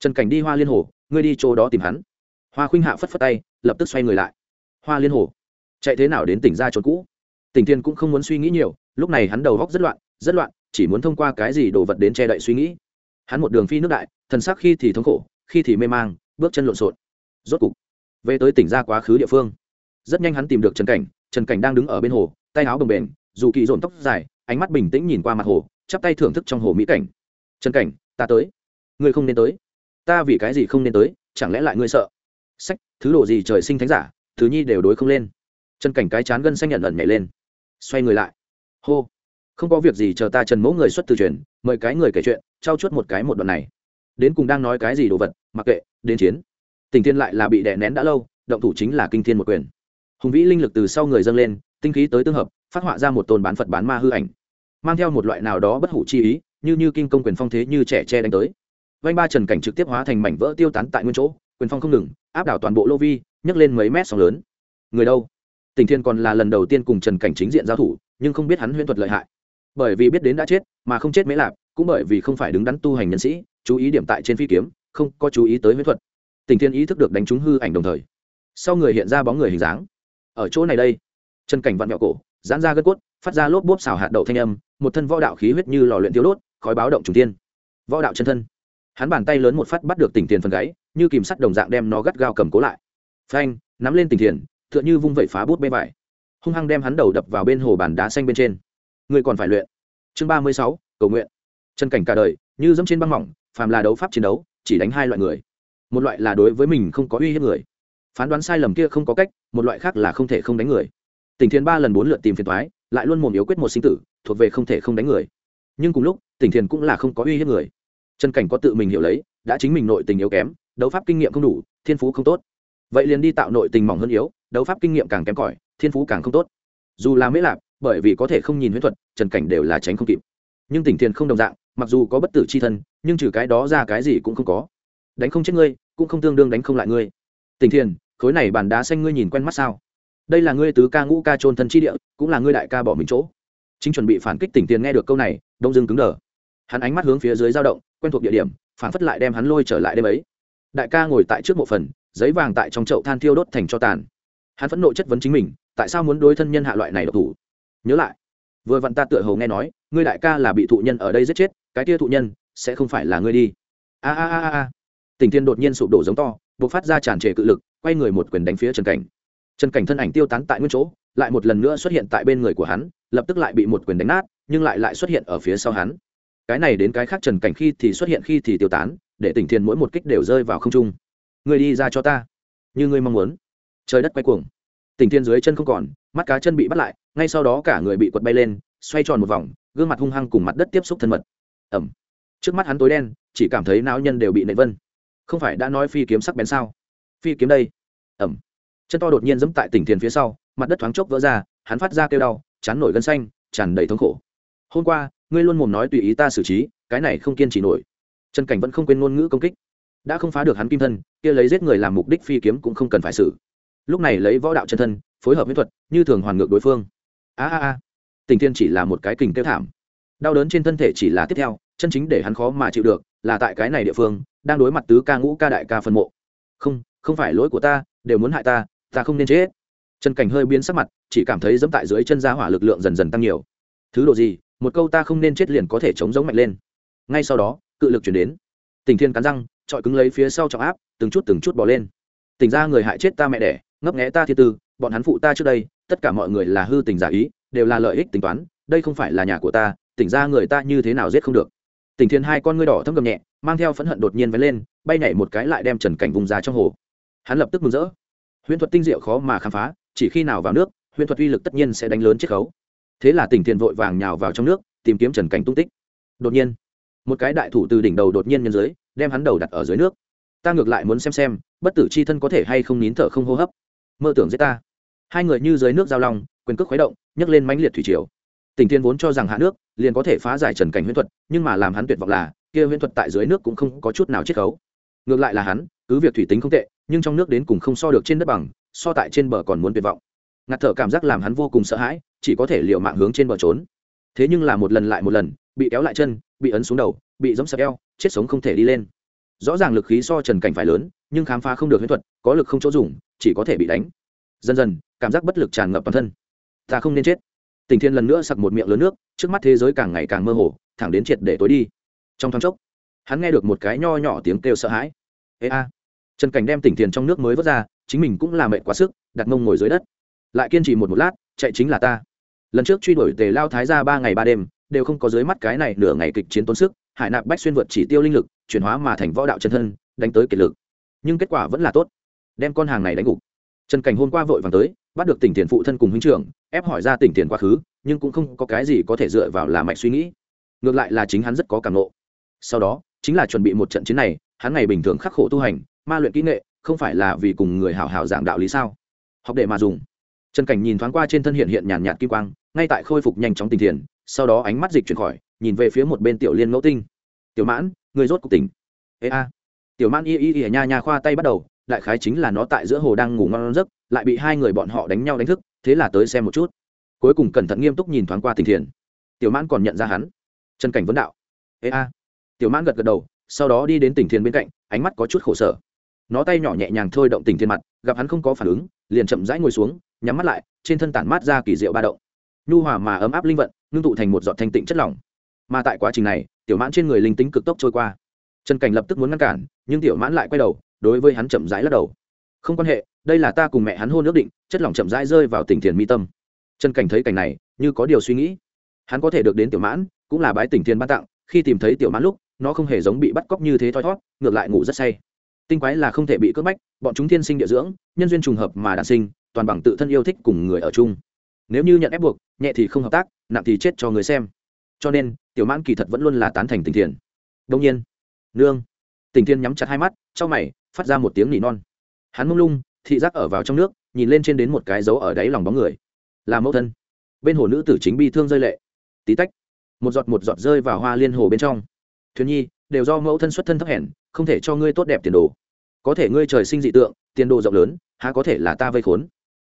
Trần cảnh đi hoa liên hồ, ngươi đi chỗ đó tìm hắn. Hoa khuynh hạ phất phất tay, lập tức xoay người lại. Hoa liên hồ, chạy thế nào đến tỉnh ra trốn cũ? Tỉnh thiên cũng không muốn suy nghĩ nhiều, lúc này hắn đầu góc rất loạn rất loạn chỉ muốn thông qua cái gì đồ vật đến che đậy suy nghĩ. Hắn một đường phi nước đại, thần sắc khi thì thống khổ, khi thì mê mang, bước chân lộn xộn. Rốt cục, về tới tỉnh ra quá khứ địa phương. Rất nhanh hắn tìm được trần cảnh trần cảnh đang đứng ở bên hồ, tay áo bồng bềnh, dù kỳ dồn tóc dài, ánh mắt bình tĩnh nhìn qua mặt hồ, chắp tay thưởng thức trong hồ mỹ cảnh. Trần cảnh, ta tới. Ngươi không nên tới. Ta vì cái gì không nên tới, chẳng lẽ lại ngươi sợ? Sách, thứ đồ gì trời sinh thánh giả, thứ nhi đều đối không lên. Trần cảnh cái chán gân xanh nhận ẩn nhảy lên. Xoay người lại. Hô không có việc gì chờ ta trần mẫu người xuất từ truyền, mời cái người kể chuyện, trao chuốt một cái một đoạn này. Đến cùng đang nói cái gì đồ vật, mặc kệ, đến chiến. Tình thiên lại là bị đè nén đã lâu, động thủ chính là kinh thiên một quyền. Hùng vĩ linh lực từ sau người dâng lên, tinh khí tới tương hợp, phát họa ra một tôn bán phật bán ma hư ảnh. Mang theo một loại nào đó bất hủ chi ý, như như kinh công quyền phong thế như trẻ tre đánh tới. Vanh ba trần cảnh trực tiếp hóa thành mảnh vỡ tiêu tán tại nguyên chỗ, quyền phong không ngừng, áp đảo toàn bộ lô vi, nhấc lên mấy mét sóng lớn. Người đâu? Tình thiên còn là lần đầu tiên cùng trần cảnh chính diện giao thủ, nhưng không biết hắn huyễn thuật lợi hại bởi vì biết đến đã chết, mà không chết mễ lạp, cũng bởi vì không phải đứng đắn tu hành nhân sĩ, chú ý điểm tại trên phi kiếm, không có chú ý tới huyễn thuật. Tình thiên ý thức được đánh trúng hư ảnh đồng thời, sau người hiện ra bóng người hình dáng. Ở chỗ này đây, chân cảnh vặn mẹo cổ, giãn ra gân cốt, phát ra lốp bốp xào hạt đậu thanh âm, một thân võ đạo khí huyết như lò luyện thiếu đốt, khói báo động trùng tiên võ đạo chân thân. Hắn bàn tay lớn một phát bắt được tỉnh tiền phần gáy, như kìm sắt đồng dạng đem nó gắt gao cầm cố lại. Phanh, nắm lên tỉnh tiền tựa như vung vẩy phá bút bê vải hung hăng đem hắn đầu đập vào bên hồ bàn đá xanh bên trên người còn phải luyện. Chương ba mươi sáu, cầu nguyện. Chân cảnh cả đời, như dẫm trên băng mỏng, phàm là đấu pháp chiến đấu, chỉ đánh hai loại người. Một loại là đối với mình không có uy hiếp người. Phán đoán sai lầm kia không có cách, một loại khác là không thể không đánh người. Tỉnh thiền ba lần bốn lượt tìm phiền thoái lại luôn mồm yếu quyết một sinh tử, thuộc về không thể không đánh người. Nhưng cùng lúc, tỉnh thiền cũng là không có uy hiếp người. Chân cảnh có tự mình hiểu lấy, đã chính mình nội tình yếu kém, đấu pháp kinh nghiệm không đủ, thiên phú không tốt. Vậy liền đi tạo nội tình mỏng hơn yếu, đấu pháp kinh nghiệm càng kém cỏi, thiên phú càng không tốt. Dù là mỹ lạp bởi vì có thể không nhìn huyễn thuật, trần cảnh đều là tránh không kịp. Nhưng tỉnh thiền không đồng dạng, mặc dù có bất tử c h i thân, nhưng trừ cái đó ra cái gì cũng không có. Đánh không chết ngươi, cũng không tương đương đánh không lại ngươi. Tỉnh thiền, khối này bàn đá xanh ngươi nhìn quen mắt sao? Đây là ngươi tứ ca ngũ ca trôn thân chi địa, cũng là ngươi đại ca bỏ mình chỗ. Chính chuẩn bị phản kích tỉnh tiền nghe được câu này, đông dưng cứng đờ. Hắn ánh mắt hướng phía dưới dao động, quen thuộc địa điểm, phản phất lại đem hắn lôi trở lại đêm ấy. Đại ca ngồi tại trước mộ phần, giấy vàng tại trong chậu than thiêu đốt thành cho tàn. Hắn phẫn nộ chất vấn chính mình, tại sao muốn đối thân nhân hạ loại này độc thủ? Nhớ lại. Vừa vặn ta tựa hầu nghe nói, ngươi đại ca là bị thụ nhân ở đây giết chết, cái kia thụ nhân sẽ không phải là ngươi đi. A a a a tình thiên đột nhiên sụp đổ giống to b ộ c phát ra tràn trề cự lực, quay người một quyền đánh phía trần cảnh. Trần cảnh thân ảnh tiêu tán tại nguyên chỗ, lại một lần nữa xuất hiện tại bên người của hắn, lập tức lại bị một quyền đánh nát, nhưng lại lại xuất hiện ở phía sau hắn. Cái này đến cái khác trần cảnh khi thì xuất hiện khi thì tiêu tán, để tỉnh thiên mỗi một kích đều rơi vào không trung. Người đi ra cho ta. Như ngươi mong muốn. Trời đất quay cuồng. Tỉnh thiên dưới chân không còn, mắt cá chân bị bắt lại ngay sau đó cả người bị quật bay lên, xoay tròn một vòng, gương mặt hung hăng cùng mặt đất tiếp xúc thân mật. Ẩm trước mắt hắn tối đen, chỉ cảm thấy não nhân đều bị nệ vân. Không phải đã nói phi kiếm sắc bén sao? Phi kiếm đây. Ẩm chân to đột nhiên dẫm tại tỉnh thiền phía sau, mặt đất thoáng chốc vỡ ra, hắn phát ra kêu đau, chán nổi gân xanh, tràn đầy thống khổ. Hôm qua, ngươi luôn mồm nói tùy ý ta xử trí, cái này không kiên trì nổi. Trần cảnh vẫn không quên ngôn ngữ công kích. Đã không phá được hắn kim thân, kia lấy giết người làm mục đích phi kiếm cũng không cần phải xử. Lúc này lấy võ đạo chân thân, phối hợp mỹ thuật, như thường hoàn ngược đối phương a a a. Tình thiên chỉ là một cái kình kêu thảm. Đau đớn trên thân thể chỉ là tiếp theo, chân chính để hắn khó mà chịu được, là tại cái này địa phương, đang đối mặt tứ ca ngũ ca đại ca phân mộ. Không không phải lỗi của ta, đều muốn hại ta ta không nên chết. Trần cảnh hơi biến sắc mặt, chỉ cảm thấy dẫm tại dưới chân ra hỏa lực lượng dần dần tăng nhiều. Thứ độ gì, một câu ta không nên chết liền có thể chống giống mạnh lên. Ngay sau đó, cự lực chuyển đến. Tình thiên cắn răng, trọi cứng lấy phía sau trọng áp, từng chút từng chút bỏ lên. Tỉnh ra người hại chết ta mẹ đẻ, ngấp nghẽ ta thiên tư bọn hắn phụ ta trước đây, tất cả mọi người là hư tình giả ý, đều là lợi ích tính toán, đây không phải là nhà của ta, tỉnh ra người ta như thế nào giết không được. Tỉnh thiên hai con ngươi đỏ thâm cầm nhẹ, mang theo phẫn hận đột nhiên vén lên, bay nhảy một cái lại đem trần cảnh vùng ra trong hồ. Hắn lập tức mừng rỡ. Huyễn thuật tinh diệu khó mà khám phá, chỉ khi nào vào nước huyễn thuật uy lực tất nhiên sẽ đánh lớn chiết khấu. Thế là tỉnh thiên vội vàng nhào vào trong nước, tìm kiếm trần cảnh tung tích. Đột nhiên, một cái đại thủ từ đỉnh đầu đột nhiên nhân dưới, đem hắn đầu đặt ở dưới nước. Ta ngược lại muốn xem xem, bất tử c h i thân có thể hay không nín thở không hô hấp. Mơ tưởng giết ta hai người như dưới nước giao long, quyền cước khuấy động, nhấc lên mãnh liệt thủy triều. Tỉnh thiên vốn cho rằng hạ nước, liền có thể phá giải trần cảnh huyễn thuật, nhưng mà làm hắn tuyệt vọng là, kia huyễn thuật tại dưới nước cũng không có chút nào chiết khấu. Ngược lại là hắn, cứ việc thủy tính không tệ, nhưng trong nước đến cùng không so được trên đất bằng, so tại trên bờ còn muốn tuyệt vọng. Ngạt thở cảm giác làm hắn vô cùng sợ hãi, chỉ có thể liều mạng hướng trên bờ trốn. Thế nhưng là một lần lại một lần, bị kéo lại chân, bị ấn xuống đầu, bị giống sập eo, chết sống không thể đi lên. Rõ ràng lực khí so trần cảnh phải lớn, nhưng khám phá không được huyễn thuật, có lực không chỗ dùng, chỉ có thể bị đánh. Dần dần cảm giác bất lực tràn ngập toàn thân. Ta không nên chết. Tình thiên lần nữa sặc một miệng lớn nước, trước mắt thế giới càng ngày càng mơ hồ, thẳng đến triệt để tối đi. Trong thoáng chốc, hắn nghe được một cái nho nhỏ tiếng kêu sợ hãi. Ê a. Trần cảnh đem tỉnh thiền trong nước mới vớt ra, chính mình cũng là mệt quá sức, đặt mông ngồi dưới đất. Lại kiên trì một một lát, chạy chính là ta. Lần trước truy đuổi tề lao thái ra ba ngày ba đêm, đều không có dưới mắt cái này nửa ngày kịch chiến tốn sức, hải nạp bách xuyên vượt chỉ tiêu linh lực, chuyển hóa mà thành võ đạo chân thân, đánh tới kiệt lực. Nhưng kết quả vẫn là tốt. Đem con hàng này đánh gục. Trần cảnh hôm qua vội vàng tới bắt được tỉnh tiền phụ thân cùng huynh trưởng, ép hỏi ra tỉnh tiền quá khứ, nhưng cũng không có cái gì có thể dựa vào là mạch suy nghĩ. Ngược lại là chính hắn rất có cảm nộ. Sau đó, chính là chuẩn bị một trận chiến này, hắn ngày bình thường khắc khổ tu hành, ma luyện kỹ nghệ, không phải là vì cùng người hảo hảo giảng đạo lý sao? Học để mà dùng. Trần cảnh nhìn thoáng qua trên thân hiện hiện nhàn nhạt kim quang, ngay tại khôi phục nhanh chóng tình thiền, sau đó ánh mắt dịch chuyển khỏi, nhìn về phía một bên tiểu liên ngẫu tinh. Tiểu mãn, người rốt cục tỉnh. Ê a. Tiểu mãn y y y nha nha khoa tay bắt đầu đại khái chính là nó tại giữa hồ đang ngủ ngon giấc, lại bị hai người bọn họ đánh nhau đánh thức, thế là tới xem một chút. Cuối cùng cẩn thận nghiêm túc nhìn thoáng qua tình thiền. Tiểu mãn còn nhận ra hắn. Trần cảnh vấn đạo. Ê a. Tiểu mãn gật gật đầu, sau đó đi đến tỉnh thiền bên cạnh, ánh mắt có chút khổ sở. Nó tay nhỏ nhẹ nhàng thôi động tỉnh thiên mặt, gặp hắn không có phản ứng, liền chậm rãi ngồi xuống, nhắm mắt lại, trên thân tản mát ra kỳ diệu ba động. Nhu hòa mà ấm áp linh vận, ngưng tụ thành một giọt thanh tịnh chất lỏng. Mà tại quá trình này, tiểu mãn trên người linh tính cực tốc trôi qua. Trần cảnh lập tức muốn ngăn cản, nhưng tiểu mãn lại quay đầu đối với hắn chậm rãi lắc đầu. Không quan hệ, đây là ta cùng mẹ hắn hôn ước định, chất lỏng chậm rãi rơi vào tỉnh thiền mi tâm. Trần cảnh thấy cảnh này, như có điều suy nghĩ. Hắn có thể được đến tiểu mãn, cũng là bái tỉnh thiền ban tặng, khi tìm thấy tiểu mãn lúc, nó không hề giống bị bắt cóc như thế thoi thót ngược lại ngủ rất say. Tinh quái là không thể bị cướp bách, bọn chúng thiên sinh địa dưỡng, nhân duyên trùng hợp mà đản sinh, toàn bằng tự thân yêu thích cùng người ở chung. Nếu như nhận ép buộc, nhẹ thì không hợp tác, nặng thì chết cho người xem. Cho nên, tiểu mãn kỳ thật vẫn luôn là tán thành tình thiền. Đông nhiên, nương tình thiên nhắm chặt hai mắt trong mày, phát ra một tiếng nỉ non. Hắn mông lung, thị giác ở vào trong nước, nhìn lên trên đến một cái dấu ở đáy lòng bóng người. Là mẫu thân. Bên hồ nữ tử chính bi thương rơi lệ. Tí tách. Một giọt một giọt rơi vào hoa liên hồ bên trong. Thuyền nhi, đều do mẫu thân xuất thân thấp hèn, không thể cho ngươi tốt đẹp tiền đồ. Có thể ngươi trời sinh dị tượng, tiền đồ rộng lớn, há có thể là ta vây khốn.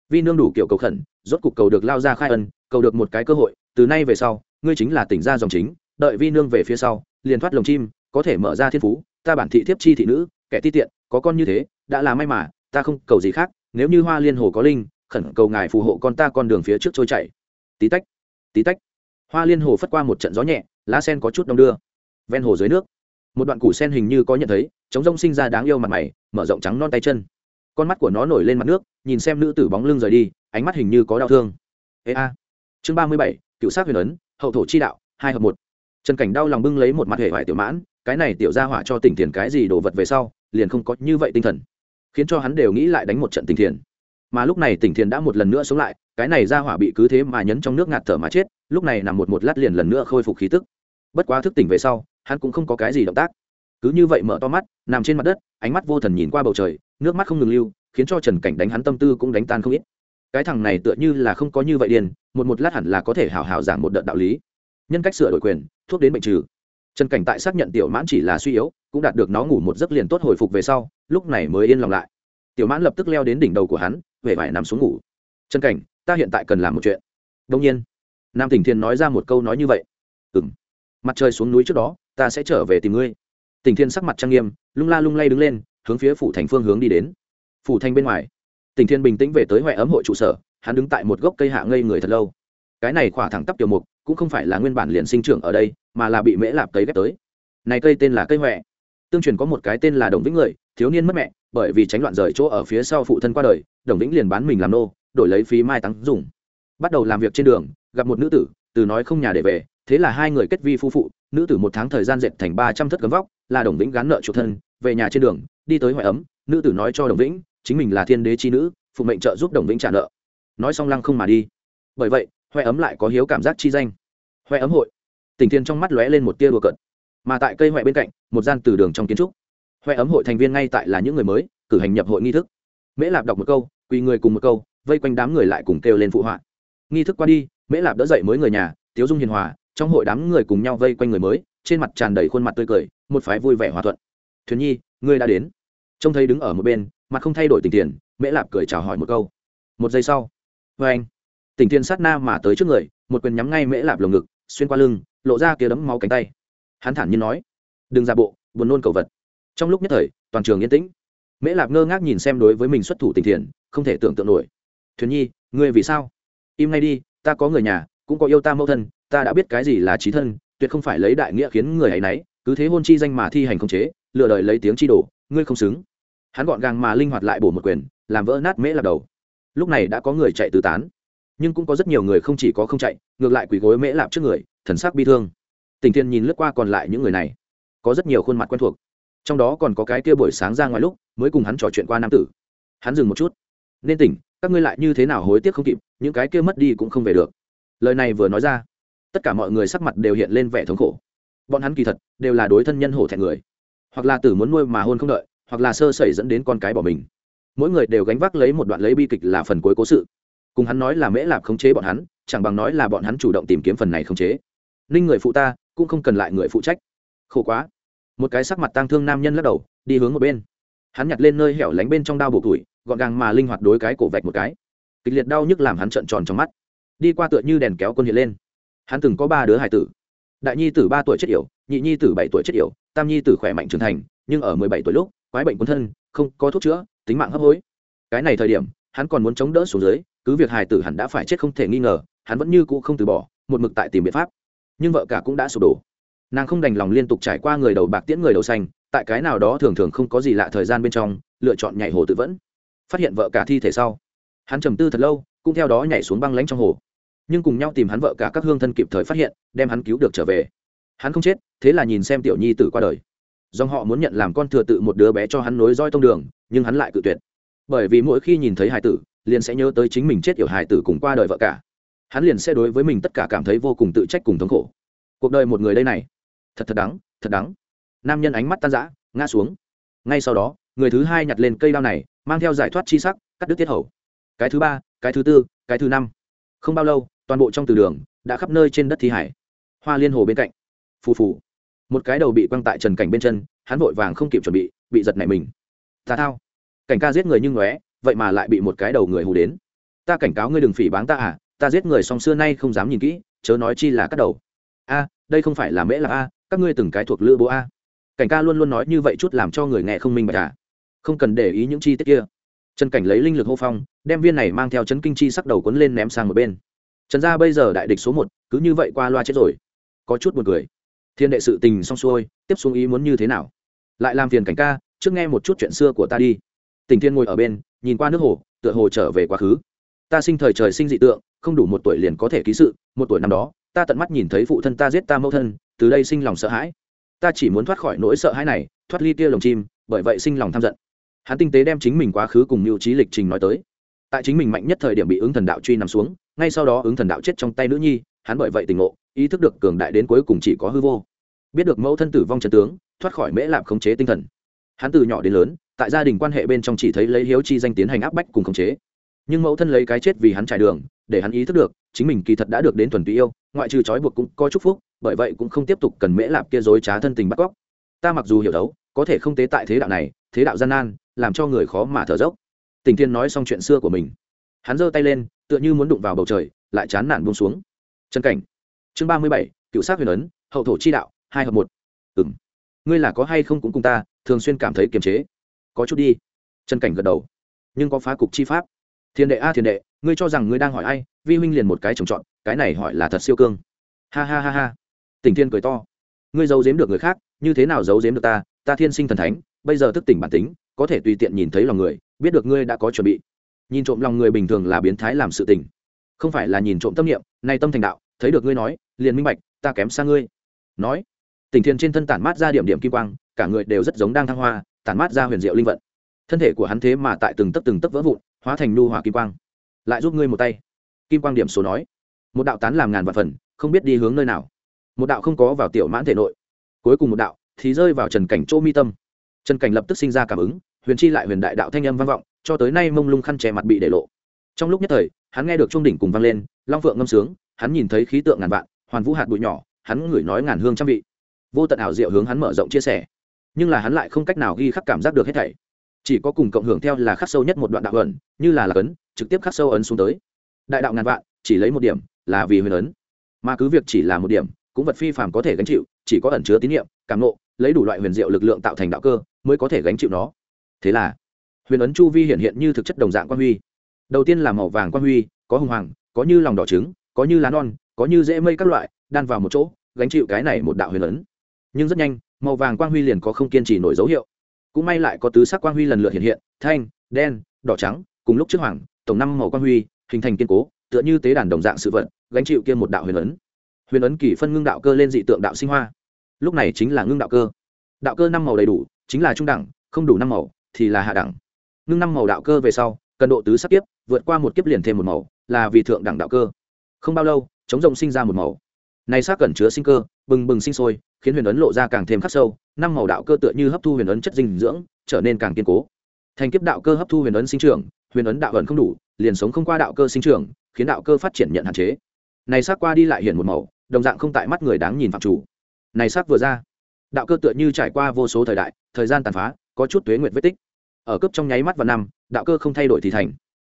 Vi nương đủ kiểu cầu khẩn, rốt cục cầu được lao ra khai ân, cầu được một cái cơ hội, từ nay về sau, ngươi chính là tỉnh ra dòng chính, đợi vi nương về phía sau, liền thoát lồng chim có thể mở ra thiên phú, ta bản thị thiếp chi thị nữ, kẻ ti tiện, có con như thế, đã là may mà, ta không cầu gì khác, nếu như hoa liên hồ có linh, khẩn cầu ngài phù hộ con ta con đường phía trước trôi chảy. Tí tách tí tách. Hoa liên hồ phất qua một trận gió nhẹ, lá sen có chút đông đưa. Ven hồ dưới nước, một đoạn củ sen hình như có nhận thấy chống rông sinh ra đáng yêu mặt mày, mở rộng trắng non tay chân. Con mắt của nó nổi lên mặt nước, nhìn xem nữ tử bóng lưng rời đi, ánh mắt hình như có đau thương. Ê a. Chương ba mươi bảy, cựu sát huyền ấn, hậu thổ chi đạo, hai hợp một. Trần cảnh đau lòng bưng lấy một mặt hệ vải tiểu mãn cái này tiểu ra hỏa cho tỉnh tiền cái gì đồ vật về sau, liền không có như vậy tinh thần, khiến cho hắn đều nghĩ lại đánh một trận tỉnh thiền mà lúc này tỉnh thiền đã một lần nữa sống lại, cái này ra hỏa bị cứ thế mà nhấn trong nước ngạt thở mà chết, lúc này nằm một một lát liền lần nữa khôi phục khí tức. Bất quá thức tỉnh về sau, hắn cũng không có cái gì động tác. Cứ như vậy mở to mắt, nằm trên mặt đất, ánh mắt vô thần nhìn qua bầu trời, nước mắt không ngừng lưu, khiến cho trần cảnh đánh hắn tâm tư cũng đánh tan không ít. Cái thằng này tựa như là không có như vậy điền một một lát hẳn là có thể hào hào giảng một đợt đạo lý. Nhân cách sửa đổi quyền, thuốc đến bệnh trừ trần cảnh tại xác nhận tiểu mãn chỉ là suy yếu, cũng đạt được nó ngủ một giấc liền tốt hồi phục về sau, lúc này mới yên lòng lại. Tiểu mãn lập tức leo đến đỉnh đầu của hắn về vải nằm xuống ngủ. Trần cảnh, ta hiện tại cần làm một chuyện. Đông nhiên. Nam tỉnh thiên nói ra một câu nói như vậy. Ừ m mặt trời xuống núi trước đó, ta sẽ trở về tìm ngươi. Tỉnh thiên sắc mặt trang nghiêm, lung la lung lay đứng lên, hướng phía phủ thành phương hướng đi đến. Phủ thành bên ngoài, tỉnh thiên bình tĩnh về tới huệ ấm hội trụ sở, hắn đứng tại một gốc cây hạ ngây người thật lâu. Cái này khỏa thẳng tắp tiểu mục, cũng không phải là nguyên bản liền sinh trưởng ở đây mà là bị mễ lạp cấy ghép tới. Này cây tên là cây huệ tương truyền có một cái tên là đồng vĩnh người, thiếu niên mất mẹ, bởi vì tránh loạn rời chỗ ở phía sau phụ thân qua đời, đồng vĩnh liền bán mình làm nô, đổi lấy phí mai táng dùng. Bắt đầu làm việc trên đường, gặp một nữ tử, từ nói không nhà để về, thế là hai người kết vi phu phụ, nữ tử một tháng thời gian dệt thành ba trăm thất cấm vóc, là đồng vĩnh gán nợ chủ thân, về nhà trên đường, đi tới hoài ấm, nữ tử nói cho đồng vĩnh, chính mình là thiên đế chi nữ, phụ mệnh trợ giúp đồng vĩnh trả nợ. Nói xong lăng không mà đi. Bởi vậy, hoài ấm lại có hiếu cảm giác chi danh. Hoài ấm hội tình thiên trong mắt lóe lên một tia đùa cận mà tại cây hoại bên cạnh, một gian từ đường trong kiến trúc. Hoại ấm hội thành viên ngay tại là những người mới, cử hành nhập hội nghi thức. Mễ lạp đọc một câu, quỳ người cùng một câu, vây quanh đám người lại cùng kêu lên phụ họa. Nghi thức qua đi, mễ lạp đỡ dậy mới người nhà, tiếu dung hiền hòa, trong hội đám người cùng nhau vây quanh người mới, trên mặt tràn đầy khuôn mặt tươi cười, một phái vui vẻ hòa thuận. Thuyền nhi, ngươi đã đến. Trông thấy đứng ở một bên, mặt không thay đổi tình tiền mễ lạp cười chào hỏi một câu. Một giây sau vê anh tình Thiên sát na mà tới trước người, một quyền nhắm ngay mễ lạp lồng ngực, xuyên qua lưng lộ ra kia đấm máu cánh tay. Hắn thản nhiên nói, đừng ra bộ, buồn nôn cầu vật. Trong lúc nhất thời, toàn trường yên tĩnh. Mễ lạp ngơ ngác nhìn xem đối với mình xuất thủ tình thiền không thể tưởng tượng nổi. Thuyền nhi, ngươi vì sao? Im ngay đi, ta có người nhà, cũng có yêu ta mẫu thân, ta đã biết cái gì là trí thân, tuyệt không phải lấy đại nghĩa khiến người ấy nấy, cứ thế hôn chi danh mà thi hành không chế lựa đời lấy tiếng chi đổ ngươi không xứng. Hắn gọn gàng mà linh hoạt lại bổ một quyền, làm vỡ nát mễ lạp đầu. Lúc này đã có người chạy tứ tán, nhưng cũng có rất nhiều người không chỉ có không chạy, ngược lại quỳ gối mễ lạp trước người thần sắc bi thương. Tình thiên nhìn lướt qua còn lại những người này, có rất nhiều khuôn mặt quen thuộc. Trong đó còn có cái kia buổi sáng ra ngoài lúc, mới cùng hắn trò chuyện qua nam tử. Hắn dừng một chút. Nên tỉnh, các ngươi lại như thế nào hối tiếc không kịp, những cái kia mất đi cũng không về được. Lời này vừa nói ra, tất cả mọi người sắc mặt đều hiện lên vẻ thống khổ. Bọn hắn kỳ thật, đều là đối thân nhân hổ thẹn người. Hoặc là tử muốn nuôi mà hôn không đợi, hoặc là sơ sẩy dẫn đến con cái bỏ mình. Mỗi người đều gánh vác lấy một đoạn lấy bi kịch là phần cuối cố sự. Cùng hắn nói là mễ lạp khống chế bọn hắn, chẳng bằng nói là bọn hắn chủ động tìm kiếm phần này khống chế ninh người phụ ta, cũng không cần lại người phụ trách. Khổ quá. Một cái sắc mặt tang thương nam nhân lắc đầu, đi hướng một bên. Hắn nhặt lên nơi hẻo lánh bên trong đao bổ tuổi, gọn gàng mà linh hoạt đối cái cổ vạch một cái. Kịch liệt đau nhức làm hắn trợn tròn trong mắt. Đi qua tựa như đèn kéo quân hiện lên. Hắn từng có ba đứa hải tử. Đại nhi tử ba tuổi chết yểu, nhị nhi tử bảy tuổi chết yểu, tam nhi tử khỏe mạnh trưởng thành, nhưng ở mười bảy tuổi lúc, quái bệnh quân thân, không có thuốc chữa, tính mạng hấp hối. Cái này thời điểm, hắn còn muốn chống đỡ xuống dưới, cứ việc hải tử hẳn đã phải chết không thể nghi ngờ, hắn vẫn như cũ không từ bỏ, một mực tại tìm biện pháp nhưng vợ cả cũng đã sụp đổ. Nàng không đành lòng liên tục trải qua người đầu bạc tiễn người đầu xanh, tại cái nào đó thường thường không có gì lạ thời gian bên trong, lựa chọn nhảy hồ tự vẫn. Phát hiện vợ cả thi thể sau, hắn trầm tư thật lâu, cũng theo đó nhảy xuống băng lánh trong hồ. Nhưng cùng nhau tìm hắn vợ cả các hương thân kịp thời phát hiện, đem hắn cứu được trở về. Hắn không chết, thế là nhìn xem tiểu nhi tử qua đời. Dòng họ muốn nhận làm con thừa tự một đứa bé cho hắn nối roi tông đường, nhưng hắn lại cự tuyệt. Bởi vì mỗi khi nhìn thấy hải tử, liền sẽ nhớ tới chính mình chết yểu hải tử cùng qua đời vợ cả hắn liền sẽ đối với mình tất cả cảm thấy vô cùng tự trách cùng thống khổ. Cuộc đời một người đây này, thật thật đắng thật đắng. Nam nhân ánh mắt tan rã, ngã xuống. Ngay sau đó, người thứ hai nhặt lên cây đao này, mang theo giải thoát chi sắc, cắt đứt tiết hầu. Cái thứ ba, cái thứ tư, cái thứ năm. Không bao lâu, toàn bộ trong từ đường đã khắp nơi trên đất thi hải. Hoa liên hồ bên cạnh. Phù phù. Một cái đầu bị quăng tại trần cảnh bên chân, hắn vội vàng không kịp chuẩn bị bị giật nảy mình. Ta thao. Cảnh ca giết người nhưng ngóe, vậy mà lại bị một cái đầu người hù đến. Ta cảnh cáo ngươi đừng phỉ báng ta à ta giết người song xưa nay không dám nhìn kỹ, chớ nói chi là cắt đầu. A, đây không phải là mễ là a, các ngươi từng cái thuộc lữ bố a. Cảnh ca luôn luôn nói như vậy chút làm cho người nghe không minh bạch à. Không cần để ý những chi tiết kia. Trần cảnh lấy linh lực hô phong, đem viên này mang theo chấn kinh chi sắc đầu quấn lên ném sang một bên. Trần gia bây giờ đại địch số một, cứ như vậy qua loa chết rồi. Có chút buồn cười. Thiên đệ sự tình xong xuôi, tiếp xuống ý muốn như thế nào? Lại làm phiền cảnh ca, trước nghe một chút chuyện xưa của ta đi. Tình thiên ngồi ở bên, nhìn qua nước hồ, tựa hồ trở về quá khứ ta sinh thời trời sinh dị tượng, không đủ một tuổi liền có thể ký sự, một tuổi năm đó, ta tận mắt nhìn thấy phụ thân ta giết ta mẫu thân, từ đây sinh lòng sợ hãi. Ta chỉ muốn thoát khỏi nỗi sợ hãi này, thoát ly tia lồng chim, bởi vậy sinh lòng tham giận. Hắn tinh tế đem chính mình quá khứ cùng mưu trí lịch trình nói tới. Tại chính mình mạnh nhất thời điểm bị ứng thần đạo truy nằm xuống, ngay sau đó ứng thần đạo chết trong tay nữ nhi, hắn bởi vậy tỉnh ngộ, ý thức được cường đại đến cuối cùng chỉ có hư vô. Biết được mẫu thân tử vong trần tướng, thoát khỏi mễ lạp khống chế tinh thần. Hắn từ nhỏ đến lớn, tại gia đình quan hệ bên trong chỉ thấy lấy hiếu chi danh tiến hành áp bách cùng khống chế nhưng mẫu thân lấy cái chết vì hắn trải đường, để hắn ý thức được, chính mình kỳ thật đã được đến thuần túy yêu, ngoại trừ trói buộc cũng có chúc phúc, bởi vậy cũng không tiếp tục cần mễ lạp kia dối trá thân tình bắt cóc. Ta mặc dù hiểu đấu có thể không tế tại thế đạo này, thế đạo gian nan, làm cho người khó mà thở dốc. Tình thiên nói xong chuyện xưa của mình. Hắn giơ tay lên, tựa như muốn đụng vào bầu trời, lại chán nản buông xuống. Chân cảnh. Chương ba mươi bảy, cựu sát huyền ấn, hậu thổ chi đạo, hai hợp một. Ừng ngươi là có hay không cũng cùng ta, thường xuyên cảm thấy kiềm chế. Có chút đi. Chân cảnh gật đầu. Nhưng có phá cục chi pháp thiên đệ a, thiên đệ, ngươi cho rằng ngươi đang hỏi ai? Vi huynh liền một cái trồng trọt cái này hỏi là thật siêu cương. Ha ha ha ha. Tỉnh thiên cười to. Ngươi giấu giếm được người khác, như thế nào giấu giếm được ta? Ta thiên sinh thần thánh, bây giờ thức tỉnh bản tính, có thể tùy tiện nhìn thấy lòng người, biết được ngươi đã có chuẩn bị. Nhìn trộm lòng người bình thường là biến thái làm sự tình. Không phải là nhìn trộm tâm niệm, nay tâm thành đạo, thấy được ngươi nói, liền minh bạch, ta kém xa ngươi. Nói, tỉnh thiên trên thân tản mát ra điểm điểm kim quang, cả người đều rất giống đang thăng hoa, tản mát ra huyền diệu linh vận thân thể của hắn thế mà tại từng tấc từng tấc vỡ vụn, hóa thành nu hỏa kim quang. Lại giúp ngươi một tay. Kim quang điểm số nói. Một đạo tán làm ngàn vạn phần, không biết đi hướng nơi nào. Một đạo không có vào tiểu mãn thể nội. Cuối cùng một đạo thì rơi vào trần cảnh chỗ mi tâm. Trần cảnh lập tức sinh ra cảm ứng, huyền chi lại huyền đại đạo thanh âm vang vọng, cho tới nay mông lung khăn che mặt bị để lộ. Trong lúc nhất thời, hắn nghe được trung đỉnh cùng vang lên, long phượng ngâm sướng, hắn nhìn thấy khí tượng ngàn vạn, hoàn vũ hạt bụi nhỏ, hắn ngửi nói ngàn hương trăm vị. Vô tận ảo diệu hướng hắn mở rộng chia sẻ. Nhưng là hắn lại không cách nào ghi khắc cảm giác được hết thảy chỉ có cùng cộng hưởng theo là khắc sâu nhất một đoạn đạo ẩn, như là là ấn, trực tiếp khắc sâu ấn xuống tới. Đại đạo ngàn vạn, chỉ lấy một điểm, là vì huyền ấn. Mà cứ việc chỉ là một điểm, cũng vật phi phàm có thể gánh chịu, chỉ có ẩn chứa tín nhiệm cảm nộ lấy đủ loại huyền diệu lực lượng tạo thành đạo cơ, mới có thể gánh chịu nó. Thế là, huyền ấn chu vi hiện hiện như thực chất đồng dạng quan huy. Đầu tiên là màu vàng quan huy, có hùng hoàng, có như lòng đỏ trứng, có như lá non, có như dễ mây các loại, đan vào một chỗ, gánh chịu cái này một đạo huyền ấn. Nhưng rất nhanh, màu vàng quang huy liền có không kiên trì nổi dấu hiệu cũng may lại có tứ sắc quang huy lần lượt hiện hiện, thanh, đen, đỏ trắng, cùng lúc trước hoàng, tổng năm màu quang huy, hình thành kiên cố, tựa như tế đàn đồng dạng sự vật, gánh chịu kia một đạo huyền ấn. Huyền ấn kỳ phân ngưng đạo cơ lên dị tượng đạo sinh hoa. Lúc này chính là ngưng đạo cơ. Đạo cơ năm màu đầy đủ, chính là trung đẳng, không đủ năm màu, thì là hạ đẳng. Ngưng năm màu đạo cơ về sau, cần độ tứ sắc kiếp, vượt qua một kiếp liền thêm một màu, là vì thượng đẳng đạo cơ. Không bao lâu, chống rộng sinh ra một màu này xác cẩn chứa sinh cơ, bừng bừng sinh sôi, khiến huyền ấn lộ ra càng thêm khắc sâu, năm màu đạo cơ tựa như hấp thu huyền ấn chất dinh dưỡng, trở nên càng kiên cố. Thành kiếp đạo cơ hấp thu huyền ấn sinh trưởng, huyền ấn đạo ẩn không đủ, liền sống không qua đạo cơ sinh trưởng, khiến đạo cơ phát triển nhận hạn chế. Này xác qua đi lại hiện một màu, đồng dạng không tại mắt người đáng nhìn phạm chủ. Này xác vừa ra, đạo cơ tựa như trải qua vô số thời đại, thời gian tàn phá, có chút tuế nguyện vết tích. Ở cấp trong nháy mắt và năm, đạo cơ không thay đổi thì thành.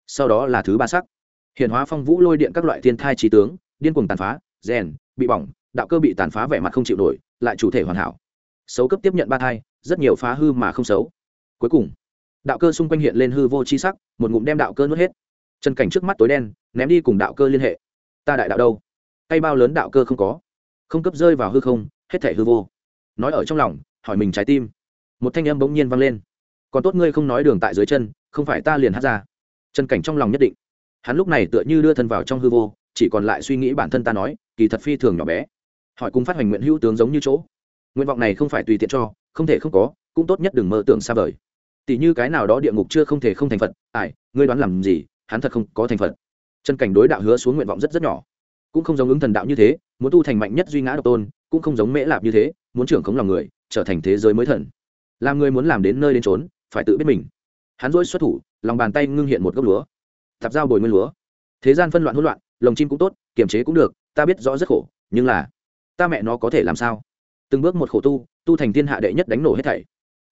Sau đó là thứ ba sắc. Hiện hóa phong vũ lôi điện các loại thiên thai trí tướng, điên cuồng tàn phá, rèn bị bỏng, đạo cơ bị tàn phá vẻ mặt không chịu nổi, lại chủ thể hoàn hảo. Xấu cấp tiếp nhận ba thai, rất nhiều phá hư mà không xấu. Cuối cùng, đạo cơ xung quanh hiện lên hư vô c h i sắc, một ngụm đem đạo cơ nuốt hết. Chân cảnh trước mắt tối đen, ném đi cùng đạo cơ liên hệ. Ta đại đạo đâu? Tay bao lớn đạo cơ không có. Không cấp rơi vào hư không, hết thể hư vô. Nói ở trong lòng, hỏi mình trái tim. Một thanh âm bỗng nhiên vang lên. Còn tốt ngươi không nói đường tại dưới chân, không phải ta liền hát ra. Trần cảnh trong lòng nhất định. Hắn lúc này tựa như đưa thân vào trong hư vô chỉ còn lại suy nghĩ bản thân ta nói, kỳ thật phi thường nhỏ bé. Hỏi cùng phát hành nguyện hữu tướng giống như chỗ. Nguyện vọng này không phải tùy tiện cho, không thể không có, cũng tốt nhất đừng mơ tưởng xa vời. Tỷ như cái nào đó địa ngục chưa không thể không thành phật ải ngươi đoán làm gì, hắn thật không có thành phật. Chân cảnh đối đạo hứa xuống nguyện vọng rất rất nhỏ. Cũng không giống ứng thần đạo như thế, muốn tu thành mạnh nhất duy ngã độc tôn, cũng không giống mễ lạp như thế, muốn trưởng khống lòng người, trở thành thế giới mới thần. Làm người muốn làm đến nơi đến trốn phải tự biết mình. Hắn dỗi xuất thủ, lòng bàn tay ngưng hiện một gốc lúa. Tạp giao bồi nguyên lúa. Thế gian phân loạn hỗn loạn lồng chim cũng tốt, kiềm chế cũng được, ta biết rõ rất khổ, nhưng là, ta mẹ nó có thể làm sao? Từng bước một khổ tu tu thành thiên hạ đệ nhất đánh nổ hết thảy.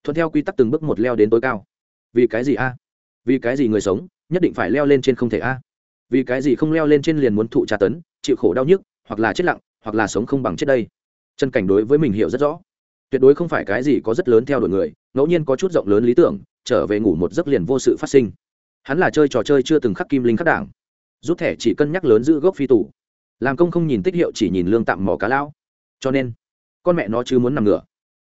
Thuận theo quy tắc từng bước một leo đến tối cao. Vì cái gì a? Vì cái gì người sống, nhất định phải leo lên trên không thể a? Vì cái gì không leo lên trên liền muốn thụ tra tấn, chịu khổ đau nhức, hoặc là chết lặng, hoặc là sống không bằng chết đây? Chân cảnh đối với mình hiểu rất rõ. Tuyệt đối không phải cái gì có rất lớn theo đuổi người, ngẫu nhiên có chút rộng lớn lý tưởng, trở về ngủ một giấc liền vô sự phát sinh. Hắn là chơi trò chơi chưa từng khắc kim linh khắc đảng rút thẻ chỉ cân nhắc lớn giữ gốc phi tủ làm công không nhìn tích hiệu chỉ nhìn lương tạm mỏ cá lão cho nên, con mẹ nó chứ muốn nằm ngửa.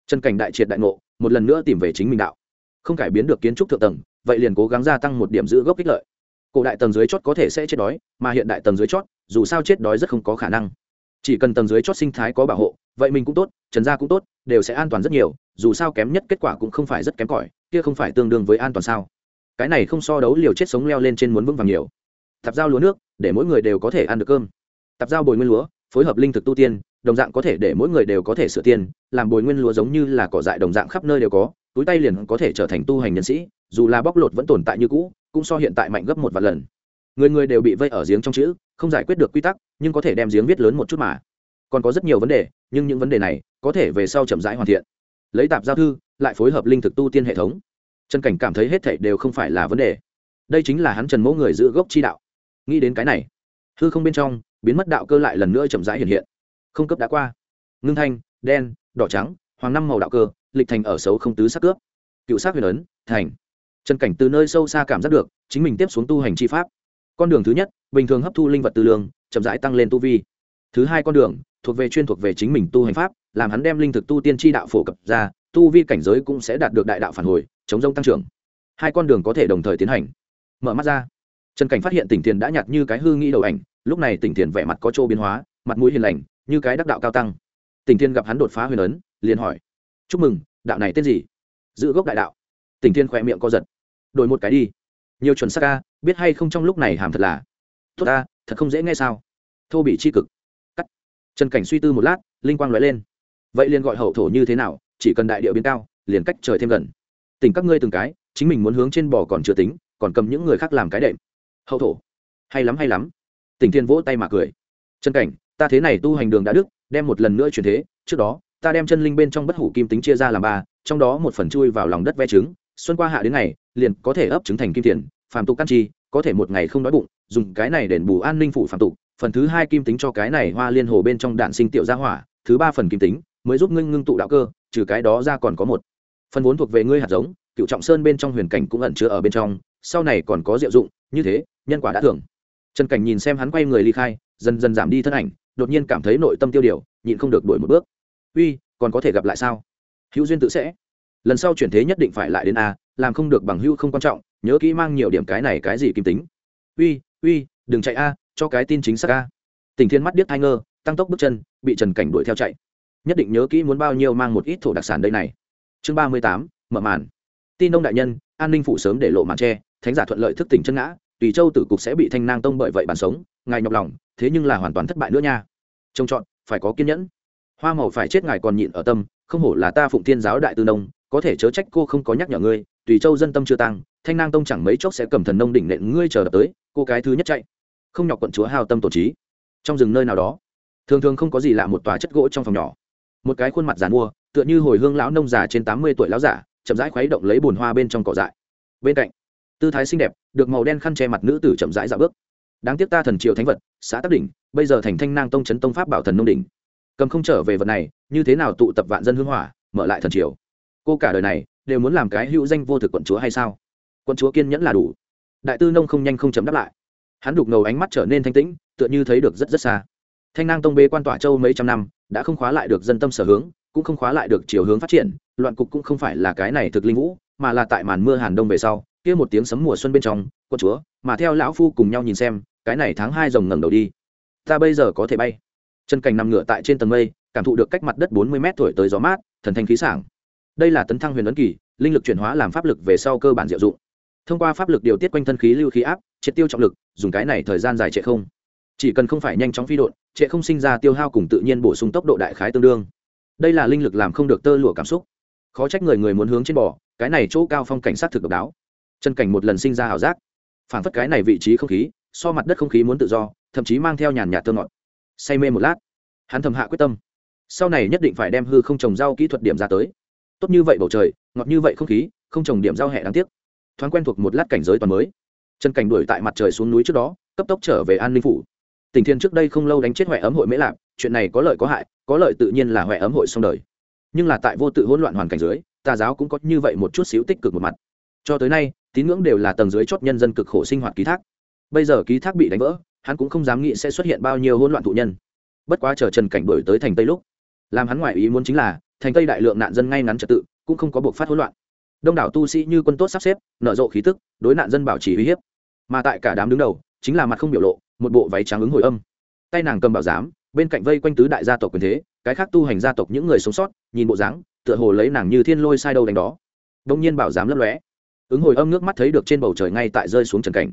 Chân cảnh đại triệt đại ngộ, một lần nữa tìm về chính mình đạo. Không cải biến được kiến trúc thượng tầng, vậy liền cố gắng gia tăng một điểm giữ gốc ích lợi. Cổ đại tầng dưới chót có thể sẽ chết đói, mà hiện đại tầng dưới chót, dù sao chết đói rất không có khả năng. Chỉ cần tầng dưới chót sinh thái có bảo hộ, vậy mình cũng tốt, trần gia cũng tốt, đều sẽ an toàn rất nhiều, dù sao kém nhất kết quả cũng không phải rất kém cỏi, kia không phải tương đương với an toàn sao? Cái này không so đấu liều chết sống leo lên trên muốn vững vàng nhiều tạp giao lúa nước, để mỗi người đều có thể ăn được cơm. Tạp giao bồi nguyên lúa, phối hợp linh thực tu tiên, đồng dạng có thể để mỗi người đều có thể sửa tiền, làm bồi nguyên lúa giống như là cỏ dại đồng dạng khắp nơi đều có, túi tay liền có thể trở thành tu hành nhân sĩ, dù là bóc lột vẫn tồn tại như cũ, cũng so hiện tại mạnh gấp một vài lần. Người người đều bị vây ở giếng trong chữ, không giải quyết được quy tắc, nhưng có thể đem giếng viết lớn một chút mà. Còn có rất nhiều vấn đề, nhưng những vấn đề này, có thể về sau chậm rãi hoàn thiện. Lấy tạp giao thư, lại phối hợp linh thực tu tiên hệ thống. Trần cảnh cảm thấy hết thảy đều không phải là vấn đề. Đây chính là hắn trần mẫu người giữ gốc chi đạo nghĩ đến cái này, hư không bên trong, biến mất đạo cơ lại lần nữa chậm rãi hiện hiện. Không cấp đã qua. Ngưng thanh, đen, đỏ trắng, hoàng năm màu đạo cơ, lịch thành ở xấu không tứ sắc cướp. Cựu sắc huyền ấn, thành. Trần cảnh từ nơi sâu xa cảm giác được, chính mình tiếp xuống tu hành chi pháp. Con đường thứ nhất, bình thường hấp thu linh vật tư lương, chậm rãi tăng lên tu vi. Thứ hai con đường, thuộc về chuyên thuộc về chính mình tu hành pháp, làm hắn đem linh thực tu tiên tri đạo phổ cập ra, tu vi cảnh giới cũng sẽ đạt được đại đạo phản hồi, chống rông tăng trưởng. Hai con đường có thể đồng thời tiến hành. Mở mắt ra trần cảnh phát hiện tỉnh tiền đã nhạt như cái hư nghĩ đầu ảnh, lúc này tỉnh tiền vẻ mặt có chỗ biến hóa, mặt mũi hiền lành, như cái đắc đạo cao tăng. Tỉnh thiên gặp hắn đột phá huyền ấn, liền hỏi, chúc mừng, đạo này tên gì? Giữ gốc đại đạo. Tỉnh thiên khỏe miệng co giật, đổi một cái đi. Nhiều chuẩn xác ca biết hay không trong lúc này hàm thật là? Tốt ta thật không dễ nghe sao? Thô bị c h i cực. Cắt. Trần cảnh suy tư một lát, linh quang nói lên. Vậy liền gọi hậu thổ như thế nào, chỉ cần đại điệu biến cao, liền cách trời thêm gần. Tỉnh các ngươi từng cái, chính mình muốn hướng trên bò còn chưa tính, còn cầm những người khác làm cái đệm hậu thổ. Hay lắm hay lắm. Tỉnh thiên vỗ tay mà cười. Chân cảnh, ta thế này tu hành đường đã đức, đem một lần nữa chuyển thế. Trước đó, ta đem chân linh bên trong bất hủ kim tính chia ra làm ba, trong đó một phần chui vào lòng đất ve trứng. Xuân qua hạ đến ngày, liền có thể ấp trứng thành kim tiền. Phàm tục căn chi, có thể một ngày không đói bụng, dùng cái này đền bù an ninh phủ phàm tục. Phần thứ hai kim tính cho cái này hoa liên hồ bên trong đạn sinh tiểu gia hỏa, thứ ba phần kim tính, mới giúp ngưng ngưng tụ đạo cơ, trừ cái đó ra còn có một. Phần vốn thuộc về ngươi hạt giống, cựu trọng sơn bên trong huyền cảnh cũng ẩn chứa ở bên trong sau này còn có diệu dụng, như thế, nhân quả đã thưởng. Trần cảnh nhìn xem hắn quay người ly khai, dần dần giảm đi thân ảnh, đột nhiên cảm thấy nội tâm tiêu điều, nhịn không được đổi một bước. Uy, còn có thể gặp lại sao? Hữu duyên tự sẽ. Lần sau chuyển thế nhất định phải lại đến a, làm không được bằng hữu không quan trọng, nhớ kỹ mang nhiều điểm cái này cái gì kim tính. Uy uy, đừng chạy a, cho cái tin chính xác a. Tình thiên mắt điếc thai ngơ, tăng tốc bước chân, bị trần cảnh đuổi theo chạy. Nhất định nhớ kỹ muốn bao nhiêu mang một ít thổ đặc sản đây này. Chương ba mươi tám, mở màn. Tin ông đại nhân an ninh phủ sớm để lộ màn tre, thánh giả thuận lợi thức tỉnh chân ngã, tùy châu tử cục sẽ bị thanh nang tông bởi vậy bàn sống, ngài nhọc lòng, thế nhưng là hoàn toàn thất bại nữa nha. Trông chọn, phải có kiên nhẫn. Hoa màu phải chết ngài còn nhịn ở tâm, không hổ là ta phụng thiên giáo đại tư nông, có thể chớ trách cô không có nhắc nhở ngươi, tùy châu dân tâm chưa tăng thanh nang tông chẳng mấy chốc sẽ cầm thần nông đỉnh nện ngươi chờ tới, cô cái thứ nhất chạy. Không nhọc quận chúa hào tâm tổ trí. Trong rừng nơi nào đó, thường thường không có gì lạ một tòa chất gỗ trong phòng nhỏ. Một cái khuôn mặt giàn mua tựa như hồi hương lão nông già trên tám mươi tuổi lão giả chậm rãi khuấy động lấy bùn hoa bên trong cỏ dại. Bên cạnh, tư thái xinh đẹp, được màu đen khăn che mặt nữ tử chậm rãi dạo bước. Đáng tiếc ta thần triều thánh vật, xã tắc đỉnh, bây giờ thành thanh nang tông chấn tông pháp bảo thần nông đỉnh. Cầm không trở về vật này, như thế nào tụ tập vạn dân hương hỏa, mở lại thần triều? Cô cả đời này, đều muốn làm cái hữu danh vô thực quận chúa hay sao? Quận chúa kiên nhẫn là đủ. Đại tư nông không nhanh không chấm đáp lại. Hắn đục ngầu ánh mắt trở nên thanh tĩnh, tựa như thấy được rất rất xa. Thanh nang tông bê quan tỏa châu mấy trăm năm, đã không khóa lại được dân tâm sở hướng, cũng không khóa lại được chiều hướng phát triển loạn cục cũng không phải là cái này thực linh vũ, mà là tại màn mưa hàn đông về sau, kia một tiếng sấm mùa xuân bên trong quân chúa, mà theo lão phu cùng nhau nhìn xem, cái này tháng hai rồng ngẩng đầu đi. Ta bây giờ có thể bay. Chân cành nằm ngựa tại trên tầng mây, cảm thụ được cách mặt đất bốn mươi mét thổi tới gió mát, thần thanh khí sảng. Đây là tấn thăng huyền ấn kỳ, linh lực chuyển hóa làm pháp lực về sau cơ bản diệu dụng. Thông qua pháp lực điều tiết quanh thân khí lưu khí áp, triệt tiêu trọng lực, dùng cái này thời gian dài trệ không. Chỉ cần không phải nhanh chóng phi độn, trệ không sinh ra tiêu hao cùng tự nhiên bổ sung tốc độ đại khái tương đương. Đây là linh lực làm không được tơ lụa cảm xúc khó trách người người muốn hướng trên bò, cái này chỗ cao phong cảnh sát thực độc đáo. Chân cảnh một lần sinh ra ảo giác. Phản phất cái này vị trí không khí, so mặt đất không khí muốn tự do, thậm chí mang theo nhàn nhạt thơ ngọt. Say mê một lát, hắn thầm hạ quyết tâm. Sau này nhất định phải đem hư không trồng rau kỹ thuật điểm ra tới. Tốt như vậy bầu trời, ngọt như vậy không khí, không trồng điểm rau hẹ đáng tiếc. Thoáng quen thuộc một lát cảnh giới toàn mới. Chân cảnh đuổi tại mặt trời xuống núi trước đó, cấp tốc trở về an ninh phủ. Tỉnh thiên trước đây không lâu đánh chết huệ ấm hội mễ lạp, chuyện này có lợi có hại, có lợi tự nhiên là huệ ấm hội xong đời nhưng là tại vô tự hỗn loạn hoàn cảnh dưới, tà giáo cũng có như vậy một chút xíu tích cực một mặt. Cho tới nay, tín ngưỡng đều là tầng dưới chót nhân dân cực khổ sinh hoạt ký thác. Bây giờ ký thác bị đánh vỡ, hắn cũng không dám nghĩ sẽ xuất hiện bao nhiêu hỗn loạn thụ nhân. Bất quá chờ trần cảnh đổi tới thành tây lúc, làm hắn ngoại ý muốn chính là, thành tây đại lượng nạn dân ngay ngắn trật tự, cũng không có buộc phát hỗn loạn. Đông đảo tu sĩ như quân tốt sắp xếp, nở rộ khí tức, đối nạn dân bảo trì uy hiếp. Mà tại cả đám đứng đầu, chính là mặt không biểu lộ, một bộ váy trắng ứng hồi âm. Tay nàng cầm bảo giám bên cạnh vây quanh tứ đại gia tộc quyền thế, cái khác tu hành gia tộc những người sống sót, nhìn bộ dáng, tựa hồ lấy nàng như thiên lôi sai đâu đánh đó. Đông nhiên bảo giám lấp lóe. Ứng hồi âm nước mắt thấy được trên bầu trời ngay tại rơi xuống trần cảnh.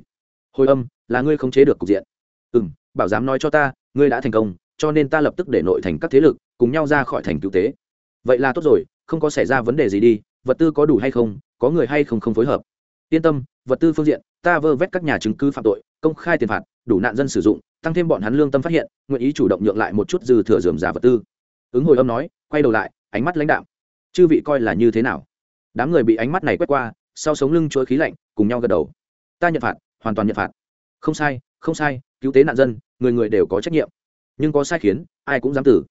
Hồi âm, là ngươi không chế được cục diện. Ừ m bảo giám nói cho ta, ngươi đã thành công, cho nên ta lập tức để nội thành các thế lực cùng nhau ra khỏi thành cứu tế. Vậy là tốt rồi, không có xảy ra vấn đề gì đi, vật tư có đủ hay không, có người hay không không phối hợp. Yên tâm, vật tư phương diện, ta vơ vét các nhà chứng cứ phạm tội, công khai tiền phạt đủ nạn dân sử dụng, tăng thêm bọn hắn lương tâm phát hiện, nguyện ý chủ động nhượng lại một chút dư thừa dườm giả vật tư. Ứng hồi âm nói, quay đầu lại, ánh mắt lãnh đạo chư vị coi là như thế nào? Đám người bị ánh mắt này quét qua, sau sống lưng chuỗi khí lạnh, cùng nhau gật đầu. Ta nhận phạt, hoàn toàn nhận phạt. Không sai không sai, cứu tế nạn dân, người người đều có trách nhiệm. Nhưng có sai khiến, ai cũng dám tử.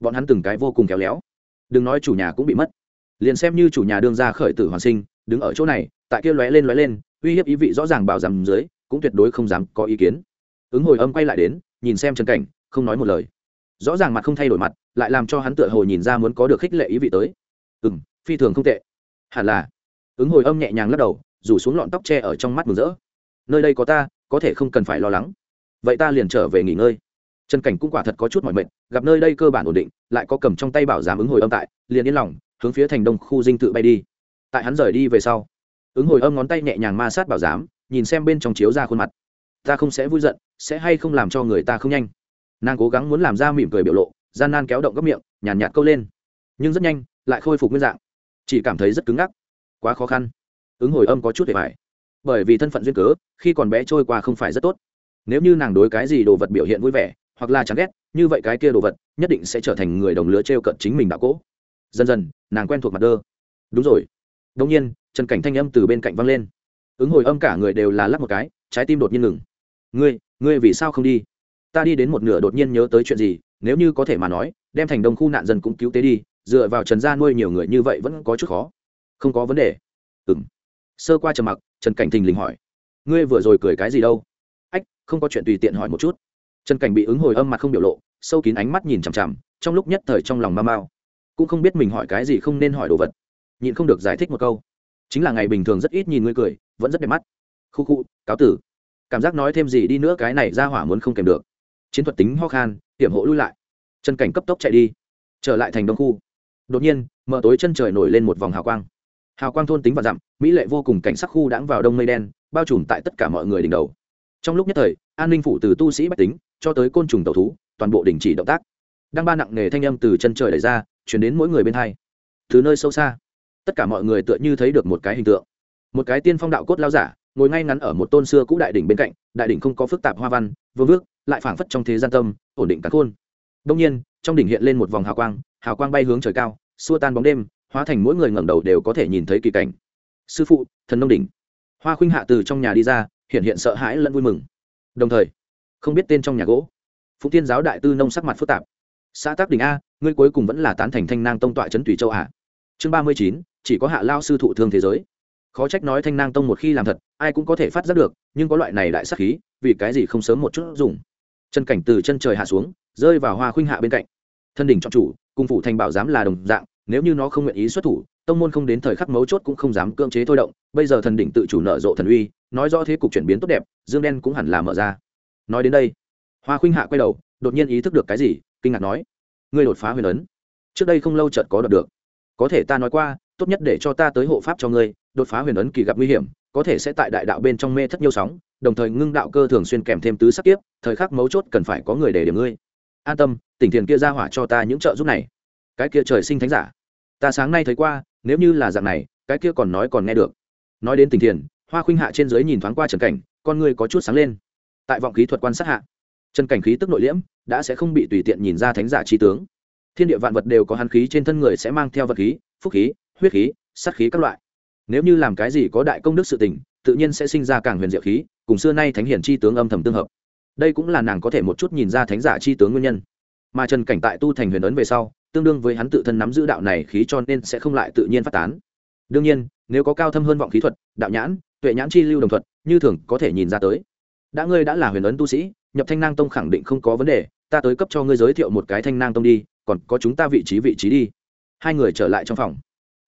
Bọn hắn từng cái vô cùng khéo léo. Đừng nói chủ nhà cũng bị mất. Liền xem như chủ nhà đương ra khởi tử hoàn sinh, đứng ở chỗ này, tại kia lóe lên lóe lên, uy hiếp ý vị rõ ràng bảo giảm dưới, cũng tuyệt đối không dám có ý kiến ứng hồi âm quay lại đến, nhìn xem trần cảnh, không nói một lời. Rõ ràng mặt không thay đổi mặt, lại làm cho hắn tựa hồ nhìn ra muốn có được khích lệ ý vị tới. Ừ m phi thường không tệ. Hẳn là. Ứng hồi âm nhẹ nhàng lắc đầu, rủ xuống lọn tóc tre ở trong mắt mừng rỡ. Nơi đây có ta, có thể không cần phải lo lắng. Vậy ta liền trở về nghỉ ngơi. Trần cảnh cũng quả thật có chút mọi mệnh gặp nơi đây cơ bản ổn định, lại có cầm trong tay bảo giám ứng hồi âm tại, liền yên lòng, hướng phía thành đông khu dinh tự bay đi. Tại hắn rời đi về sau, ứng hồi âm ngón tay nhẹ nhàng ma sát bảo giám, nhìn xem bên trong chiếu ra khuôn mặt ta không sẽ vui giận sẽ hay không làm cho người ta không nhanh. Nàng cố gắng muốn làm ra mỉm cười biểu lộ gian nan kéo động góc miệng nhàn nhạt, nhạt câu lên. Nhưng rất nhanh lại khôi phục nguyên dạng. Chỉ cảm thấy rất cứng ngắc. Quá khó khăn. Ứng hồi âm có chút để phải bởi vì thân phận duyên cớ khi còn bé trôi qua không phải rất tốt. Nếu như nàng đối cái gì đồ vật biểu hiện vui vẻ hoặc là chán ghét như vậy cái kia đồ vật nhất định sẽ trở thành người đồng lứa t r e o cận chính mình đạo cỗ. Dần dần nàng quen thuộc mặt đơ. Đúng rồi. Đông nhiên trần cảnh thanh âm từ bên cạnh văng lên. Ứng hồi âm cả người đều là lắp một cái trái tim đột nhiên ngừng ngươi ngươi vì sao không đi? Ta đi đến một nửa đột nhiên nhớ tới chuyện gì, nếu như có thể mà nói, đem thành đông khu nạn dân cũng cứu tế đi, dựa vào trần gia nuôi nhiều người như vậy vẫn có chút khó. Không có vấn đề. Ừ m sơ qua trầm mặc, trần cảnh thình lình hỏi. Ngươi vừa rồi cười cái gì đâu? Ách, không có chuyện tùy tiện hỏi một chút. Trần cảnh bị ứng hồi âm mặt không biểu lộ, sâu kín ánh mắt nhìn chằm chằm, trong lúc nhất thời trong lòng ma mao. Cũng không biết mình hỏi cái gì không nên hỏi đồ vật. Nhịn không được giải thích một câu. Chính là ngày bình thường rất ít nhìn ngươi cười, vẫn rất đẹp mắt. Khu khu, cáo tử cảm giác nói thêm gì đi nữa cái này ra hỏa muốn không kèm được. Chiến thuật tính ho khan hiểm hộ lui lại. Chân cảnh cấp tốc chạy đi, trở lại thành đông khu. Đột nhiên, mở tối chân trời nổi lên một vòng hào quang. Hào quang thôn tính và dặm, mỹ lệ vô cùng cảnh sắc khu đãng vào đông mây đen, bao trùm tại tất cả mọi người đỉnh đầu. Trong lúc nhất thời, an ninh phủ từ tu sĩ bách tính, cho tới côn trùng tàu thú, toàn bộ đình chỉ động tác. Đang ba nặng nề thanh âm từ chân trời đẩy ra, chuyển đến mỗi người bên hai. Từ nơi sâu xa, tất cả mọi người tựa như thấy được một cái hình tượng. Một cái tiên phong đạo cốt lao giả ngồi ngay ngắn ở một tôn xưa cũ đại đỉnh bên cạnh, đại đỉnh không có phức tạp hoa văn, vương vước, lại phảng phất trong thế gian tâm, ổn định cả khôn. Đông nhiên, trong đỉnh hiện lên một vòng hào quang hào quang bay hướng trời cao, xua tan bóng đêm, hóa thành mỗi người ngẩng đầu đều có thể nhìn thấy kỳ cảnh. Sư phụ, thần nông đỉnh. Hoa khuynh hạ từ trong nhà đi ra, hiện hiện sợ hãi lẫn vui mừng. Đồng thời, không biết tên trong nhà gỗ. Phụng tiên giáo đại tư nông sắc mặt phức tạp. Xã tác Đỉnh a, ngươi cuối cùng vẫn là tán thành thanh nang tông tọa trấn tùy châu hạ chương ba mươi chín, chỉ có hạ lao sư thụ thương thế giới khó trách nói thanh nang tông một khi làm thật, ai cũng có thể phát giác được, nhưng có loại này đại sắc khí, vì cái gì không sớm một chút dùng? Chân cảnh từ chân trời hạ xuống, rơi vào hoa khuynh hạ bên cạnh. Thân đỉnh chọn chủ, cung phụ thành bảo giám là đồng dạng, nếu như nó không nguyện ý xuất thủ, tông môn không đến thời khắc mấu chốt cũng không dám cưỡng chế thôi động, bây giờ thần đỉnh tự chủ nợ rộ thần uy, nói rõ thế cục chuyển biến tốt đẹp, dương đen cũng hẳn là mở ra. Nói đến đây, hoa khuynh hạ quay đầu, đột nhiên ý thức được cái gì, kinh ngạc nói, ngươi đột phá huyền ấn, trước đây không lâu chợt có đọc được. Có thể ta nói qua, tốt nhất để cho ta tới hộ pháp cho ngươi đột phá huyền ấn kỳ gặp nguy hiểm, có thể sẽ tại đại đạo bên trong mê thất nhiều sóng, đồng thời ngưng đạo cơ thường xuyên kèm thêm tứ sắc tiếp thời khắc mấu chốt cần phải có người để điểm ngươi. An tâm, tỉnh thiền kia ra hỏa cho ta những trợ giúp này. Cái kia trời sinh thánh giả. Ta sáng nay thấy qua, nếu như là dạng này, cái kia còn nói còn nghe được. Nói đến tỉnh thiền, hoa khuynh hạ trên dưới nhìn thoáng qua trần cảnh, con ngươi có chút sáng lên. Tại vọng khí thuật quan sát hạ, trần cảnh khí tức nội liễm, đã sẽ không bị tùy tiện nhìn ra thánh giả trí tướng. Thiên địa vạn vật đều có hàn khí trên thân người sẽ mang theo vật khí, phúc khí, huyết khí, sát khí các loại nếu như làm cái gì có đại công đức sự tình, tự nhiên sẽ sinh ra càng huyền diệu khí, cùng xưa nay thánh hiển chi tướng âm thầm tương hợp. Đây cũng là nàng có thể một chút nhìn ra thánh giả chi tướng nguyên nhân. Mà trần cảnh tại tu thành huyền ấn về sau, tương đương với hắn tự thân nắm giữ đạo này khí cho nên sẽ không lại tự nhiên phát tán. Đương nhiên, nếu có cao thâm hơn vọng khí thuật, đạo nhãn, tuệ nhãn chi lưu đồng thuật, như thường có thể nhìn ra tới. Đã ngươi đã là huyền ấn tu sĩ, nhập thanh nang tông khẳng định không có vấn đề, ta tới cấp cho ngươi giới thiệu một cái thanh nang tông đi, còn có chúng ta vị trí vị trí đi. Hai người trở lại trong phòng.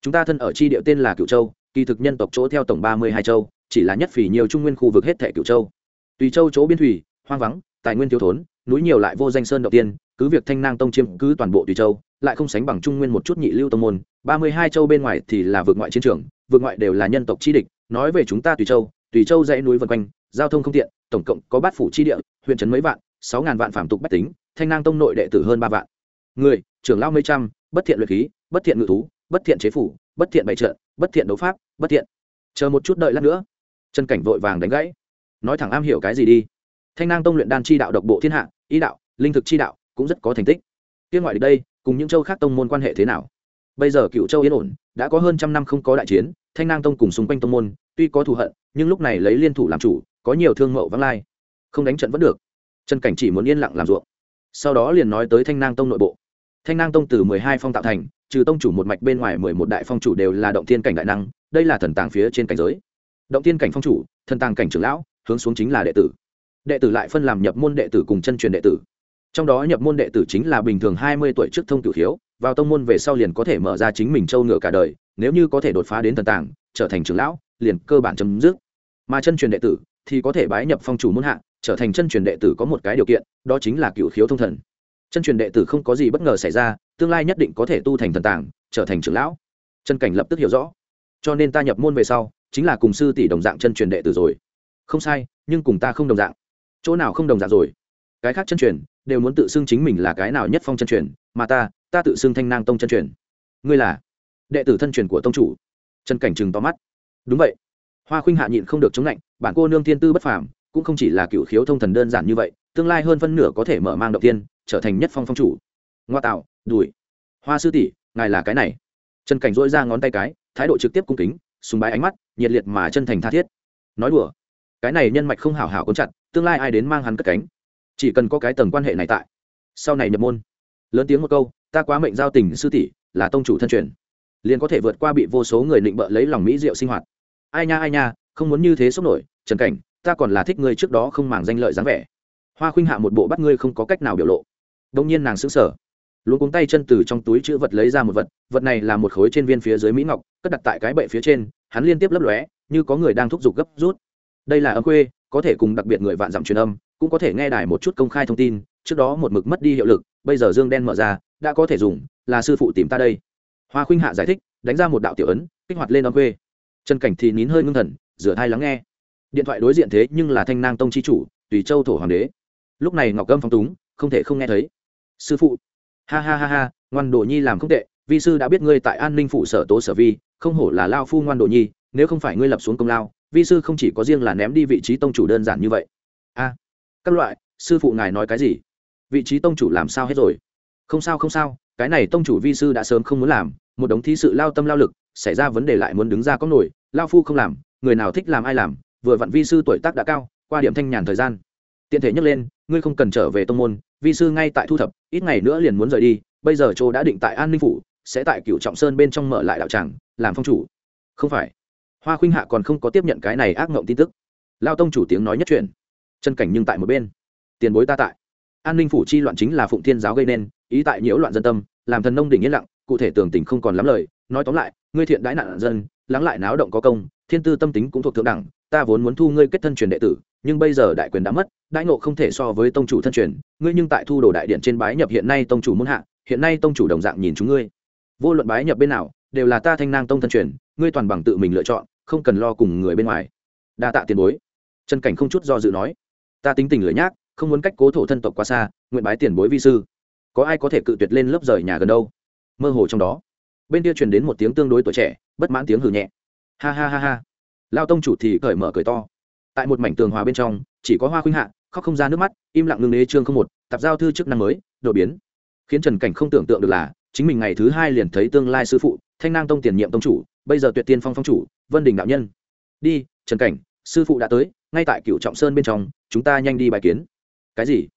Chúng ta thân ở chi địa tên là cựu châu kỳ thực nhân tộc chỗ theo tổng ba mươi hai châu, chỉ là nhất phỉ nhiều trung nguyên khu vực hết thẻ cựu châu. Tùy châu chỗ biên thủy, hoang vắng, tài nguyên thiếu thốn, núi nhiều lại vô danh sơn đầu tiên, cứ việc thanh nang tông chiếm cứ toàn bộ tùy châu, lại không sánh bằng trung nguyên một chút nhị lưu tông môn, ba mươi hai châu bên ngoài thì là vượt ngoại chiến trường vượt ngoại đều là nhân tộc chi địch, nói về chúng ta tùy châu tùy châu dãy núi vân quanh, giao thông không tiện, tổng cộng có bát phủ chi địa, huyện trấn mấy vạn, sáu ngàn vạn phạm tục bách tính, thanh nang tông nội đệ tử hơn ba vạn. Người, trưởng lao mấy trăm, bất thiện luyện khí, bất thiện ngự thú, bất thiện chế phủ bất thiện bày trợ bất thiện đấu pháp, bất thiện. Chờ một chút đợi lát nữa. Chân cảnh vội vàng đánh gãy. Nói thẳng am hiểu cái gì đi. Thanh nang tông luyện đan chi đạo độc bộ thiên hạ, ý đạo, linh thực chi đạo cũng rất có thành tích. Tiên ngoại đây, cùng những châu khác tông môn quan hệ thế nào? Bây giờ cựu châu yên ổn, đã có hơn trăm năm không có đại chiến, thanh nang tông cùng xung quanh tông môn, tuy có thù hận, nhưng lúc này lấy liên thủ làm chủ, có nhiều thương mậu vắng lai. Không đánh trận vẫn được. Trần cảnh chỉ muốn yên lặng làm ruộng. Sau đó liền nói tới thanh nang tông nội bộ. Thanh nang tông từ mười hai phong tạo thành trừ tông chủ một mạch bên ngoài mười một đại phong chủ đều là động thiên cảnh đại năng, đây là thần tàng phía trên cảnh giới. Động thiên cảnh phong chủ, thần tàng cảnh trưởng lão, hướng xuống chính là đệ tử. Đệ tử lại phân làm nhập môn đệ tử cùng chân truyền đệ tử. Trong đó nhập môn đệ tử chính là bình thường hai mươi tuổi trước thông cửu thiếu vào tông môn về sau liền có thể mở ra chính mình châu ngựa cả đời, nếu như có thể đột phá đến thần tàng, trở thành trưởng lão, liền cơ bản chấm dứt. Mà chân truyền đệ tử thì có thể bái nhập phong chủ môn hạ, trở thành chân truyền đệ tử có một cái điều kiện, đó chính là cửu khiếu thông thần. Chân truyền đệ tử không có gì bất ngờ xảy ra tương lai nhất định có thể tu thành thần tàng, trở thành trưởng lão. Chân cảnh lập tức hiểu rõ. Cho nên ta nhập môn về sau, chính là cùng sư tỷ đồng dạng chân truyền đệ tử rồi. Không sai, nhưng cùng ta không đồng dạng. Chỗ nào không đồng dạng rồi? Cái khác chân truyền, đều muốn tự xưng chính mình là cái nào nhất phong chân truyền, mà ta ta tự xưng thanh nang tông chân truyền. Ngươi là đệ tử thân truyền của tông chủ. Chân cảnh chừng to mắt. Đúng vậy. Hoa khuynh hạ nhịn không được chống lạnh, bản cô nương thiên tư bất phàm, cũng không chỉ là cựu khiếu thông thần đơn giản như vậy, tương lai hơn phân nửa có thể mở mang động tiên trở thành nhất phong phong chủ. Ngoa tạo đùi. Hoa sư tỷ, ngài là cái này. Trần cảnh dỗi ra ngón tay cái, thái độ trực tiếp cung kính, sùng bái ánh mắt, nhiệt liệt mà chân thành tha thiết. Nói đùa, cái này nhân mạch không hảo hảo cuốn chặt, tương lai ai đến mang hắn cất cánh? Chỉ cần có cái tầng quan hệ này tại, sau này nhập môn, lớn tiếng một câu, ta quá mệnh giao tình sư tỷ, là tông chủ thân truyền. Liền có thể vượt qua bị vô số người định bợ lấy lòng mỹ rượu sinh hoạt. Ai nha ai nha, không muốn như thế sốc nổi, trần cảnh, ta còn là thích ngươi trước đó không màng danh lợi dáng vẻ. Hoa khuynh hạ một bộ bắt ngươi không có cách nào biểu lộ. Đông nhiên nàng sững sở luôn cuống tay chân từ trong túi chữ vật lấy ra một vật vật này là một khối trên viên phía dưới mỹ ngọc, cất đặt tại cái bệ phía trên, hắn liên tiếp lấp lóe, như có người đang thúc giục gấp rút. Đây là âm khuê, có thể cùng đặc biệt người vạn dặm truyền âm, cũng có thể nghe đài một chút công khai thông tin, trước đó một mực mất đi hiệu lực, bây giờ dương đen mở ra, đã có thể dùng, là sư phụ tìm ta đây. Hoa khuynh hạ giải thích, đánh ra một đạo tiểu ấn, kích hoạt lên âm khuê. Trần cảnh thì nín hơi ngưng thần, rửa thai lắng nghe. Điện thoại đối diện thế nhưng là thanh nang tông chi chủ, tùy châu thổ hoàng đế. Lúc này ngọc gâm phong túng, không thể không nghe thấy. Sư phụ ha ha ha ha, ngoan đồ nhi làm không tệ, vi sư đã biết ngươi tại an ninh phụ sở tố sở vi, không hổ là lao phu ngoan đồ nhi, nếu không phải ngươi lập xuống công lao, vi sư không chỉ có riêng là ném đi vị trí tông chủ đơn giản như vậy. A, các loại, sư phụ ngài nói cái gì? Vị trí tông chủ làm sao hết rồi? Không sao không sao, cái này tông chủ vi sư đã sớm không muốn làm, một đống thí sự lao tâm lao lực, xảy ra vấn đề lại muốn đứng ra có nổi, lao phu không làm, người nào thích làm ai làm, vừa vặn vi sư tuổi tác đã cao, qua điểm thanh nhàn thời gian. Tiện thể nhắc lên, ngươi không cần trở về tông môn vi sư ngay tại thu thập, ít ngày nữa liền muốn rời đi, bây giờ chỗ đã định tại an ninh phủ, sẽ tại cựu trọng sơn bên trong mở lại đạo tràng, làm phong chủ. Không phải. Hoa khuynh hạ còn không có tiếp nhận cái này ác ngộng tin tức. Lao tông chủ tiếng nói nhất truyền. Chân cảnh nhưng tại một bên. Tiền bối ta tại. An ninh phủ chi loạn chính là phụng thiên giáo gây nên, ý tại nhiễu loạn dân tâm, làm thần nông đỉnh yên lặng, cụ thể tường tình không còn lắm lời, nói tóm lại, ngươi thiện đãi nạn dân, lắng lại náo động có công, thiên tư tâm tính cũng thuộc thượng đẳng ta vốn muốn thu ngươi kết thân truyền đệ tử, nhưng bây giờ đại quyền đã mất đại ngộ không thể so với tông chủ thân truyền, ngươi nhưng tại thu đồ đại điện trên bái nhập hiện nay tông chủ muốn hạ, hiện nay tông chủ đồng dạng nhìn chúng ngươi. Vô luận bái nhập bên nào, đều là ta thanh nang tông thân truyền, ngươi toàn bằng tự mình lựa chọn, không cần lo cùng người bên ngoài. Đa tạ tiền bối. Trần cảnh không chút do dự nói. Ta tính tình lười nhác, không muốn cách cố thổ thân tộc quá xa, nguyện bái tiền bối vi sư. Có ai có thể cự tuyệt lên lớp rời nhà gần đâu? Mơ hồ trong đó, bên kia truyền đến một tiếng tương đối tuổi trẻ, bất mãn tiếng hử nhẹ. Ha ha ha ha lao tông chủ thì cởi mở cười to. Tại một mảnh tường hòa bên trong, chỉ có hoa khuynh hạ, khóc không ra nước mắt, im lặng ngưng nế chương không một, tập giao thư chức năng mới, đột biến. Khiến trần cảnh không tưởng tượng được là, chính mình ngày thứ hai liền thấy tương lai sư phụ, thanh nang tông tiền nhiệm tông chủ, bây giờ tuyệt tiên phong phong chủ, vân đình đạo nhân. Đi, trần cảnh, sư phụ đã tới, ngay tại cựu trọng sơn bên trong, chúng ta nhanh đi bài kiến. Cái gì?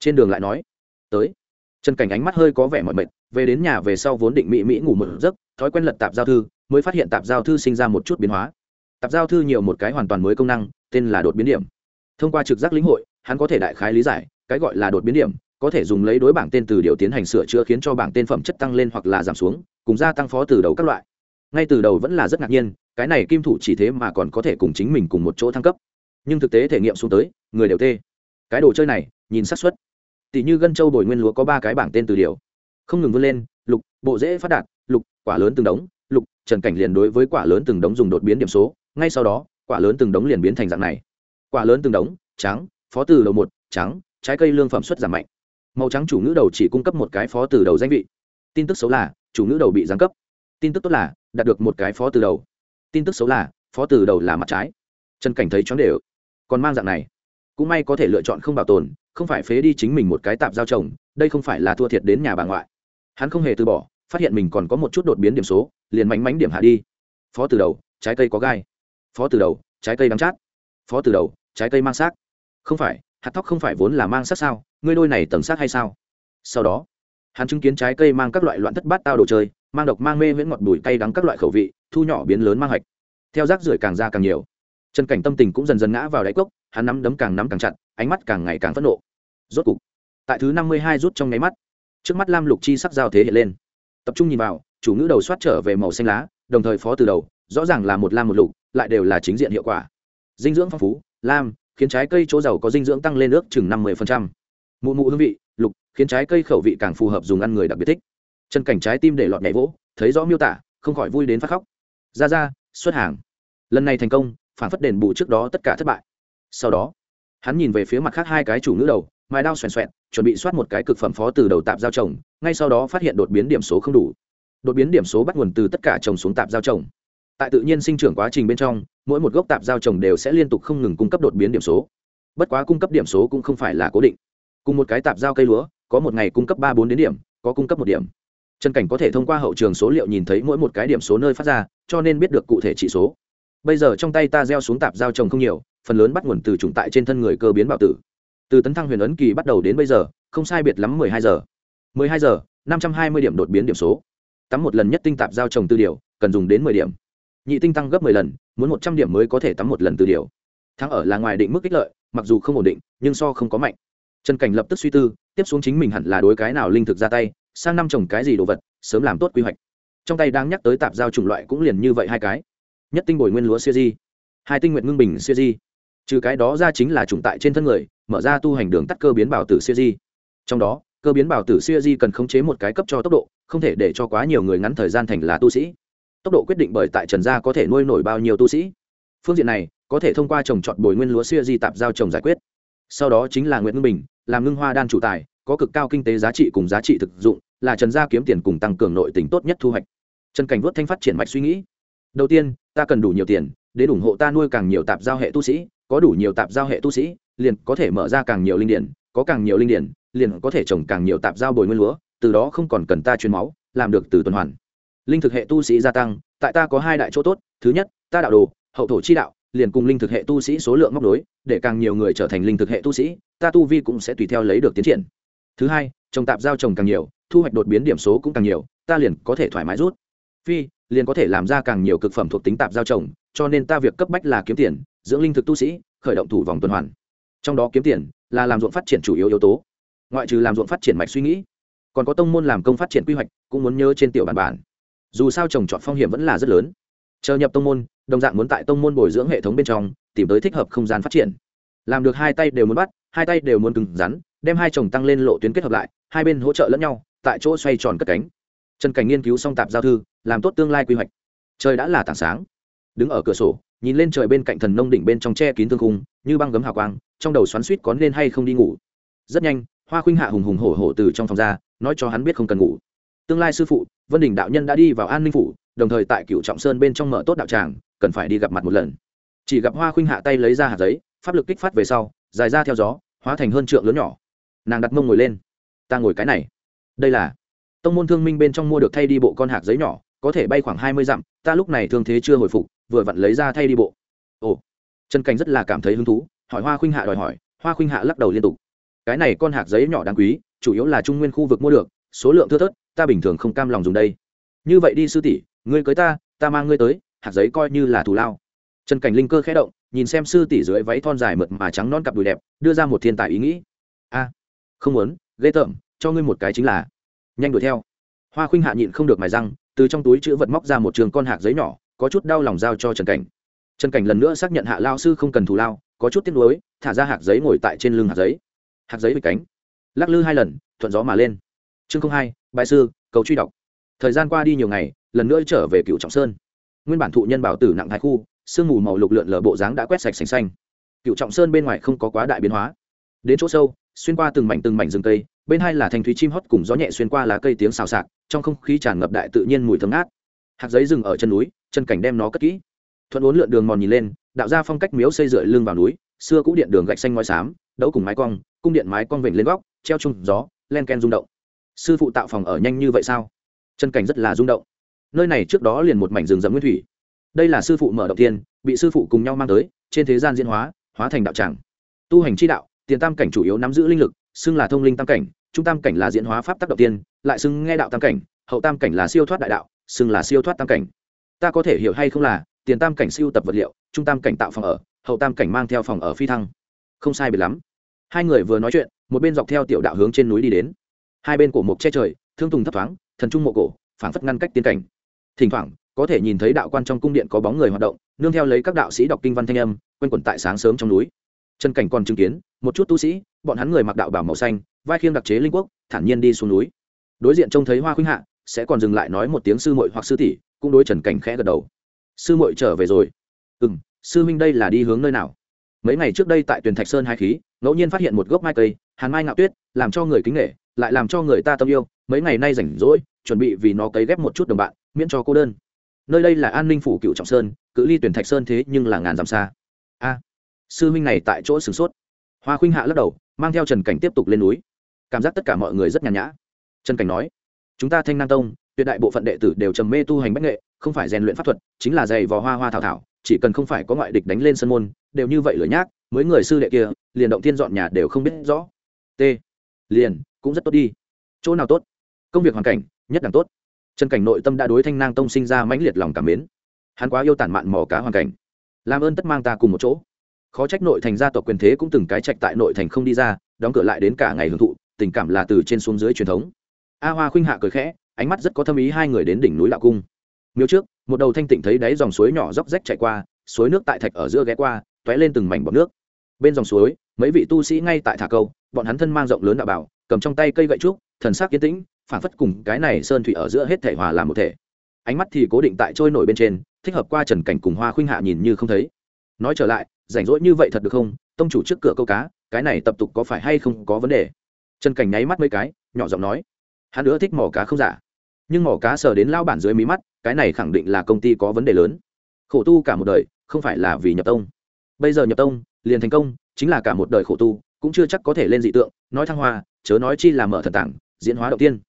Trên đường lại nói. Tới. Trần cảnh ánh mắt hơi có vẻ mỏi mệt, về đến nhà về sau vốn định mỹ mỹ ngủ một giấc, thói quen lật tạp giao thư, mới phát hiện tạp giao thư sinh ra một chút biến hóa tạp giao thư nhiều một cái hoàn toàn mới công năng, tên là đột biến điểm. Thông qua trực giác lĩnh hội, hắn có thể đại khái lý giải, cái gọi là đột biến điểm, có thể dùng lấy đối bảng tên từ điều tiến hành sửa chữa khiến cho bảng tên phẩm chất tăng lên hoặc là giảm xuống, cùng gia tăng phó từ đầu các loại. Ngay từ đầu vẫn là rất ngạc nhiên, cái này kim thủ chỉ thế mà còn có thể cùng chính mình cùng một chỗ thăng cấp. Nhưng thực tế thể nghiệm xuống tới, người đều tê. Cái đồ chơi này, nhìn xác suất. Tỷ như gân châu bồi nguyên lúa có ba cái bảng tên từ điều. Không ngừng vươn lên, lục, bộ dễ phát đạt, lục, quả lớn từng đống, lục, trần cảnh liền đối với quả lớn từng đống dùng đột biến điểm số ngay sau đó, quả lớn từng đống liền biến thành dạng này. Quả lớn từng đống, trắng, phó từ đầu một, trắng, trái cây lương phẩm xuất giảm mạnh. Màu trắng chủ ngữ đầu chỉ cung cấp một cái phó từ đầu danh vị. Tin tức xấu là, chủ ngữ đầu bị giáng cấp. Tin tức tốt là, đạt được một cái phó từ đầu. Tin tức xấu là, phó từ đầu là mặt trái. Trần cảnh thấy chóng đều. Còn mang dạng này. Cũng may có thể lựa chọn không bảo tồn, không phải phế đi chính mình một cái tạp giao chồng đây không phải là thua thiệt đến nhà bà ngoại. Hắn không hề từ bỏ, phát hiện mình còn có một chút đột biến điểm số, liền mánh mánh điểm hạ đi. Phó từ đầu, trái cây có gai phó từ đầu, trái cây đắng chát. Phó từ đầu, trái cây mang xác. Không phải, hạt thóc không phải vốn là mang xác sao? Ngươi đôi này tầng xác hay sao? Sau đó, hắn chứng kiến trái cây mang các loại loạn thất bát tao đồ chơi, mang độc mang mê miễn ngọt bùi cay đắng các loại khẩu vị, thu nhỏ biến lớn mang hạch. Theo rác rưởi càng ra càng nhiều. Chân cảnh tâm tình cũng dần dần ngã vào đáy cốc, hắn nắm đấm càng nắm càng chặt, ánh mắt càng ngày càng phẫn nộ. Rốt cục, tại thứ năm mươi hai rút trong nháy mắt, trước mắt lam lục chi sắc giao thế hiện lên. Tập trung nhìn vào, chủ ngữ đầu soát trở về màu xanh lá, đồng thời phó từ đầu rõ ràng là một lam một lục, lại đều là chính diện hiệu quả. Dinh dưỡng phong phú, lam, khiến trái cây chỗ giàu có dinh dưỡng tăng lên ước chừng năm mươi mụ mụ hương vị, lục, khiến trái cây khẩu vị càng phù hợp dùng ăn người đặc biệt thích. Chân cảnh trái tim để lọt nhảy vỗ, thấy rõ miêu tả, không khỏi vui đến phát khóc. Ra ra, xuất hàng. Lần này thành công, phản phất đền bù trước đó tất cả thất bại. Sau đó, hắn nhìn về phía mặt khác hai cái chủ ngữ đầu, mài đao xoèn xoẹn, chuẩn bị soát một cái cực phẩm phó từ đầu tạp giao trồng ngay sau đó phát hiện đột biến điểm số không đủ. Đột biến điểm số bắt nguồn từ tất cả trồng xuống tạp giao trồng tại tự nhiên sinh trưởng quá trình bên trong, mỗi một gốc tạp giao trồng đều sẽ liên tục không ngừng cung cấp đột biến điểm số. Bất quá cung cấp điểm số cũng không phải là cố định. Cùng một cái tạp giao cây lúa, có một ngày cung cấp ba bốn đến điểm, có cung cấp một điểm. Trần cảnh có thể thông qua hậu trường số liệu nhìn thấy mỗi một cái điểm số nơi phát ra, cho nên biết được cụ thể chỉ số. Bây giờ trong tay ta gieo xuống tạp giao trồng không nhiều, phần lớn bắt nguồn từ chủng tại trên thân người cơ biến bạo tử. Từ tấn thăng huyền ấn kỳ bắt đầu đến bây giờ, không sai biệt lắm mười hai giờ. mười hai giờ, năm trăm hai mươi điểm đột biến điểm số. Tắm một lần nhất tinh tạp giao trồng tư điều, cần dùng đến mười điểm nhị tinh tăng gấp mười lần, muốn một trăm điểm mới có thể tắm một lần từ điều. Thắng ở là ngoài định mức ích lợi, mặc dù không ổn định, nhưng so không có mạnh. Trần cảnh lập tức suy tư, tiếp xuống chính mình hẳn là đối cái nào linh thực ra tay, sang năm trồng cái gì đồ vật, sớm làm tốt quy hoạch. Trong tay đang nhắc tới tạp giao chủng loại cũng liền như vậy hai cái. Nhất tinh bồi nguyên lúa siêu di, hai tinh nguyện ngưng bình siêu di. Trừ cái đó ra chính là chủng tại trên thân người, mở ra tu hành đường tắt cơ biến bảo tử siêu di. Trong đó, cơ biến bảo tử siêu di cần khống chế một cái cấp cho tốc độ, không thể để cho quá nhiều người ngắn thời gian thành là tu sĩ tốc độ quyết định bởi tại trần gia có thể nuôi nổi bao nhiêu tu sĩ. Phương diện này, có thể thông qua trồng trọt bồi nguyên lúa xuya di tạp giao trồng giải quyết. Sau đó chính là nguyễn ngưng bình, làm ngưng hoa đan chủ tài, có cực cao kinh tế giá trị cùng giá trị thực dụng, là trần gia kiếm tiền cùng tăng cường nội tình tốt nhất thu hoạch. Trần cảnh vuốt thanh phát triển mạch suy nghĩ. Đầu tiên, ta cần đủ nhiều tiền để ủng hộ ta nuôi càng nhiều tạp giao hệ tu sĩ, có đủ nhiều tạp giao hệ tu sĩ, liền có thể mở ra càng nhiều linh điển, có càng nhiều linh điển, liền có thể trồng càng nhiều tạp giao bồi nguyên lúa, từ đó không còn cần ta truyền máu, làm được từ tuần hoàn linh thực hệ tu sĩ gia tăng, tại ta có hai đại chỗ tốt, thứ nhất, ta đạo đồ, hậu thổ chi đạo, liền cùng linh thực hệ tu sĩ số lượng móc đối để càng nhiều người trở thành linh thực hệ tu sĩ, ta tu vi cũng sẽ tùy theo lấy được tiến triển. Thứ hai, trồng tạp giao trồng càng nhiều, thu hoạch đột biến điểm số cũng càng nhiều, ta liền có thể thoải mái rút. Phi, liền có thể làm ra càng nhiều cực phẩm thuộc tính tạp giao trồng, cho nên ta việc cấp bách là kiếm tiền, dưỡng linh thực tu sĩ, khởi động thủ vòng tuần hoàn. Trong đó kiếm tiền là làm ruộng phát triển chủ yếu yếu tố. Ngoại trừ làm ruộng phát triển mạch suy nghĩ, còn có tông môn làm công phát triển quy hoạch, cũng muốn nhớ trên tiểu bản bản dù sao trồng trọt phong hiểm vẫn là rất lớn. Chờ nhập tông môn, đồng dạng muốn tại tông môn bồi dưỡng hệ thống bên trong, tìm tới thích hợp không gian phát triển. Làm được hai tay đều muốn bắt, hai tay đều muốn cứng rắn, đem hai chồng tăng lên lộ tuyến kết hợp lại, hai bên hỗ trợ lẫn nhau, tại chỗ xoay tròn cất cánh. Trần cảnh nghiên cứu xong tạp giao thư, làm tốt tương lai quy hoạch. Trời đã là tảng sáng. Đứng ở cửa sổ, nhìn lên trời bên cạnh thần nông đỉnh bên trong che kín thương khung, như băng gấm hào quang, trong đầu xoắn suýt có nên hay không đi ngủ. Rất nhanh, hoa khuynh hạ hùng hùng hổ hổ từ trong phòng ra, nói cho hắn biết không cần ngủ tương lai sư phụ, vân đình đạo nhân đã đi vào an ninh phủ, đồng thời tại cựu trọng sơn bên trong mở tốt đạo tràng, cần phải đi gặp mặt một lần. Chỉ gặp hoa khuynh hạ tay lấy ra hạt giấy, pháp lực kích phát về sau, dài ra theo gió, hóa thành hơn trượng lớn nhỏ. Nàng đặt mông ngồi lên. Ta ngồi cái này. Đây là tông môn thương minh bên trong mua được thay đi bộ con hạt giấy nhỏ, có thể bay khoảng hai mươi dặm, ta lúc này thương thế chưa hồi phục, vừa vặn lấy ra thay đi bộ. Ồ. Trần cảnh rất là cảm thấy hứng thú, hỏi hoa khuynh hạ đòi hỏi, hoa khuynh hạ lắc đầu liên tục. Cái này con hạt giấy nhỏ đáng quý, chủ yếu là trung nguyên khu vực mua được số lượng thưa thớt, ta bình thường không cam lòng dùng đây. Như vậy đi sư tỷ, ngươi cưới ta ta mang ngươi tới, hạt giấy coi như là thù lao. Trần cảnh linh cơ khẽ động, nhìn xem sư tỷ dưới váy thon dài mượt mà trắng non cặp đùi đẹp, đưa ra một thiên tài ý nghĩ. A, không muốn, ghê tởm, cho ngươi một cái chính là. Nhanh đuổi theo. Hoa khuynh hạ nhịn không được mài răng, từ trong túi chữ vật móc ra một trường con hạt giấy nhỏ, có chút đau lòng giao cho trần cảnh. Trần cảnh lần nữa xác nhận hạ lao sư không cần thù lao, có chút tiếc nuối, thả ra hạt giấy ngồi tại trên lưng hạt giấy. Hạt giấy bị cánh. Lắc lư hai lần, thuận gió mà lên chương không hai, bài sư, cầu truy đọc. Thời gian qua đi nhiều ngày, lần nữa trở về cựu trọng sơn. Nguyên bản thụ nhân bảo tử nặng thái khu, sương mù màu lục lượn lờ bộ dáng đã quét sạch sành xanh. Cựu trọng sơn bên ngoài không có quá đại biến hóa. Đến chỗ sâu, xuyên qua từng mảnh từng mảnh rừng cây, bên hai là thanh thúy chim hót cùng gió nhẹ xuyên qua lá cây tiếng xào xạc, trong không khí tràn ngập đại tự nhiên mùi thơm ngát. Hạt giấy rừng ở chân núi, chân cảnh đem nó cất kỹ. Thuận uốn lượn đường mòn nhìn lên, đạo ra phong cách miếu xây dựa lưng vào núi, xưa cũ điện đường gạch xanh ngói xám đẫu cùng mái cong, cung điện mái cong vểnh lên góc, treo chung gió, len ken rung động sư phụ tạo phòng ở nhanh như vậy sao? Chân cảnh rất là rung động. Nơi này trước đó liền một mảnh rừng rậm nguyên thủy. Đây là sư phụ mở đầu tiên, bị sư phụ cùng nhau mang tới, trên thế gian diễn hóa hóa thành đạo tràng. Tu hành chi đạo, tiền tam cảnh chủ yếu nắm giữ linh lực, xưng là thông linh tam cảnh, trung tam cảnh là diễn hóa pháp tác đầu tiên, lại xưng nghe đạo tam cảnh, hậu tam cảnh là siêu thoát đại đạo, xưng là siêu thoát tam cảnh. Ta có thể hiểu hay không là, tiền tam cảnh siêu tập vật liệu, trung tam cảnh tạo phòng ở, hậu tam cảnh mang theo phòng ở phi thăng. Không sai biệt lắm. Hai người vừa nói chuyện, một bên dọc theo tiểu đạo hướng trên núi đi đến hai bên cổ mộc che trời, thương tùng thấp thoáng, thần trung mộ cổ, phảng phất ngăn cách tiên cảnh. Thỉnh thoảng, có thể nhìn thấy đạo quan trong cung điện có bóng người hoạt động, nương theo lấy các đạo sĩ đọc kinh văn thanh âm, quanh quẩn tại sáng sớm trong núi. Trần cảnh còn chứng kiến, một chút tu sĩ, bọn hắn người mặc đạo bảo màu xanh, vai khiêng đặc chế linh quốc, thản nhiên đi xuống núi. Đối diện trông thấy hoa khuynh hạ, sẽ còn dừng lại nói một tiếng sư muội hoặc sư tỷ, cũng đối trần cảnh khẽ gật đầu. Sư muội trở về rồi. Ừ m sư minh đây là đi hướng nơi nào? Mấy ngày trước đây tại tuyền thạch sơn hai khí, ngẫu nhiên phát hiện một gốc mai cây, hàn mai ngạo tuyết, làm cho người kính nghệ lại làm cho người ta tâm yêu, mấy ngày nay rảnh rỗi, chuẩn bị vì nó cấy ghép một chút đồng bạn, miễn cho cô đơn. Nơi đây là an ninh phủ cựu trọng sơn, cự ly tuyển thạch sơn thế nhưng là ngàn dặm xa. A, sư huynh này tại chỗ sửng sốt. Hoa khuynh hạ lắc đầu, mang theo trần cảnh tiếp tục lên núi. Cảm giác tất cả mọi người rất nhàn nhã. Trần cảnh nói, chúng ta thanh nam tông, tuyệt đại bộ phận đệ tử đều trầm mê tu hành bách nghệ, không phải rèn luyện pháp thuật, chính là giày vò hoa hoa thảo thảo, chỉ cần không phải có ngoại địch đánh lên sân môn, đều như vậy lửa nhác, mới người sư đệ kia, liền động tiên dọn nhà đều không biết rõ. T. Liền cũng rất tốt đi. Chỗ nào tốt? Công việc hoàn cảnh, nhất đẳng tốt. Trần cảnh nội tâm đã đối thanh nang tông sinh ra mãnh liệt lòng cảm mến. Hắn quá yêu tản mạn mỏ cá hoàn cảnh. Làm ơn tất mang ta cùng một chỗ. Khó trách nội thành gia tộc quyền thế cũng từng cái trạch tại nội thành không đi ra, đóng cửa lại đến cả ngày hưởng thụ, tình cảm là từ trên xuống dưới truyền thống. A hoa khuynh hạ cười khẽ, ánh mắt rất có thâm ý hai người đến đỉnh núi đạo cung. Miếu trước, một đầu thanh tịnh thấy đáy dòng suối nhỏ róc rách chạy qua, suối nước tại thạch ở giữa ghé qua t ó é lên từng mảnh bọc nước. Bên dòng suối, mấy vị tu sĩ ngay tại thả câu, bọn hắn thân mang rộng lớn đạo bảo cầm trong tay cây gậy trúc, thần sắc kiến tĩnh phản phất cùng cái này sơn thủy ở giữa hết thể hòa làm một thể. Ánh mắt thì cố định tại trôi nổi bên trên, thích hợp qua trần cảnh cùng hoa khuynh hạ nhìn như không thấy. Nói trở lại, rảnh rỗi như vậy thật được không? Tông chủ trước cửa câu cá, cái này tập tục có phải hay không có vấn đề? Trần cảnh nháy mắt mấy cái, nhỏ giọng nói. Hắn nữa thích mỏ cá không giả. Nhưng mỏ cá sờ đến lao bản dưới mí mắt, cái này khẳng định là công ty có vấn đề lớn. Khổ tu cả một đời, không phải là vì nhập tông. Bây giờ nhập tông, liền thành công, chính là cả một đời khổ tu cũng chưa chắc có thể lên dị tượng, nói thăng hoa, chớ nói chi là mở thần tảng, diễn hóa đầu tiên.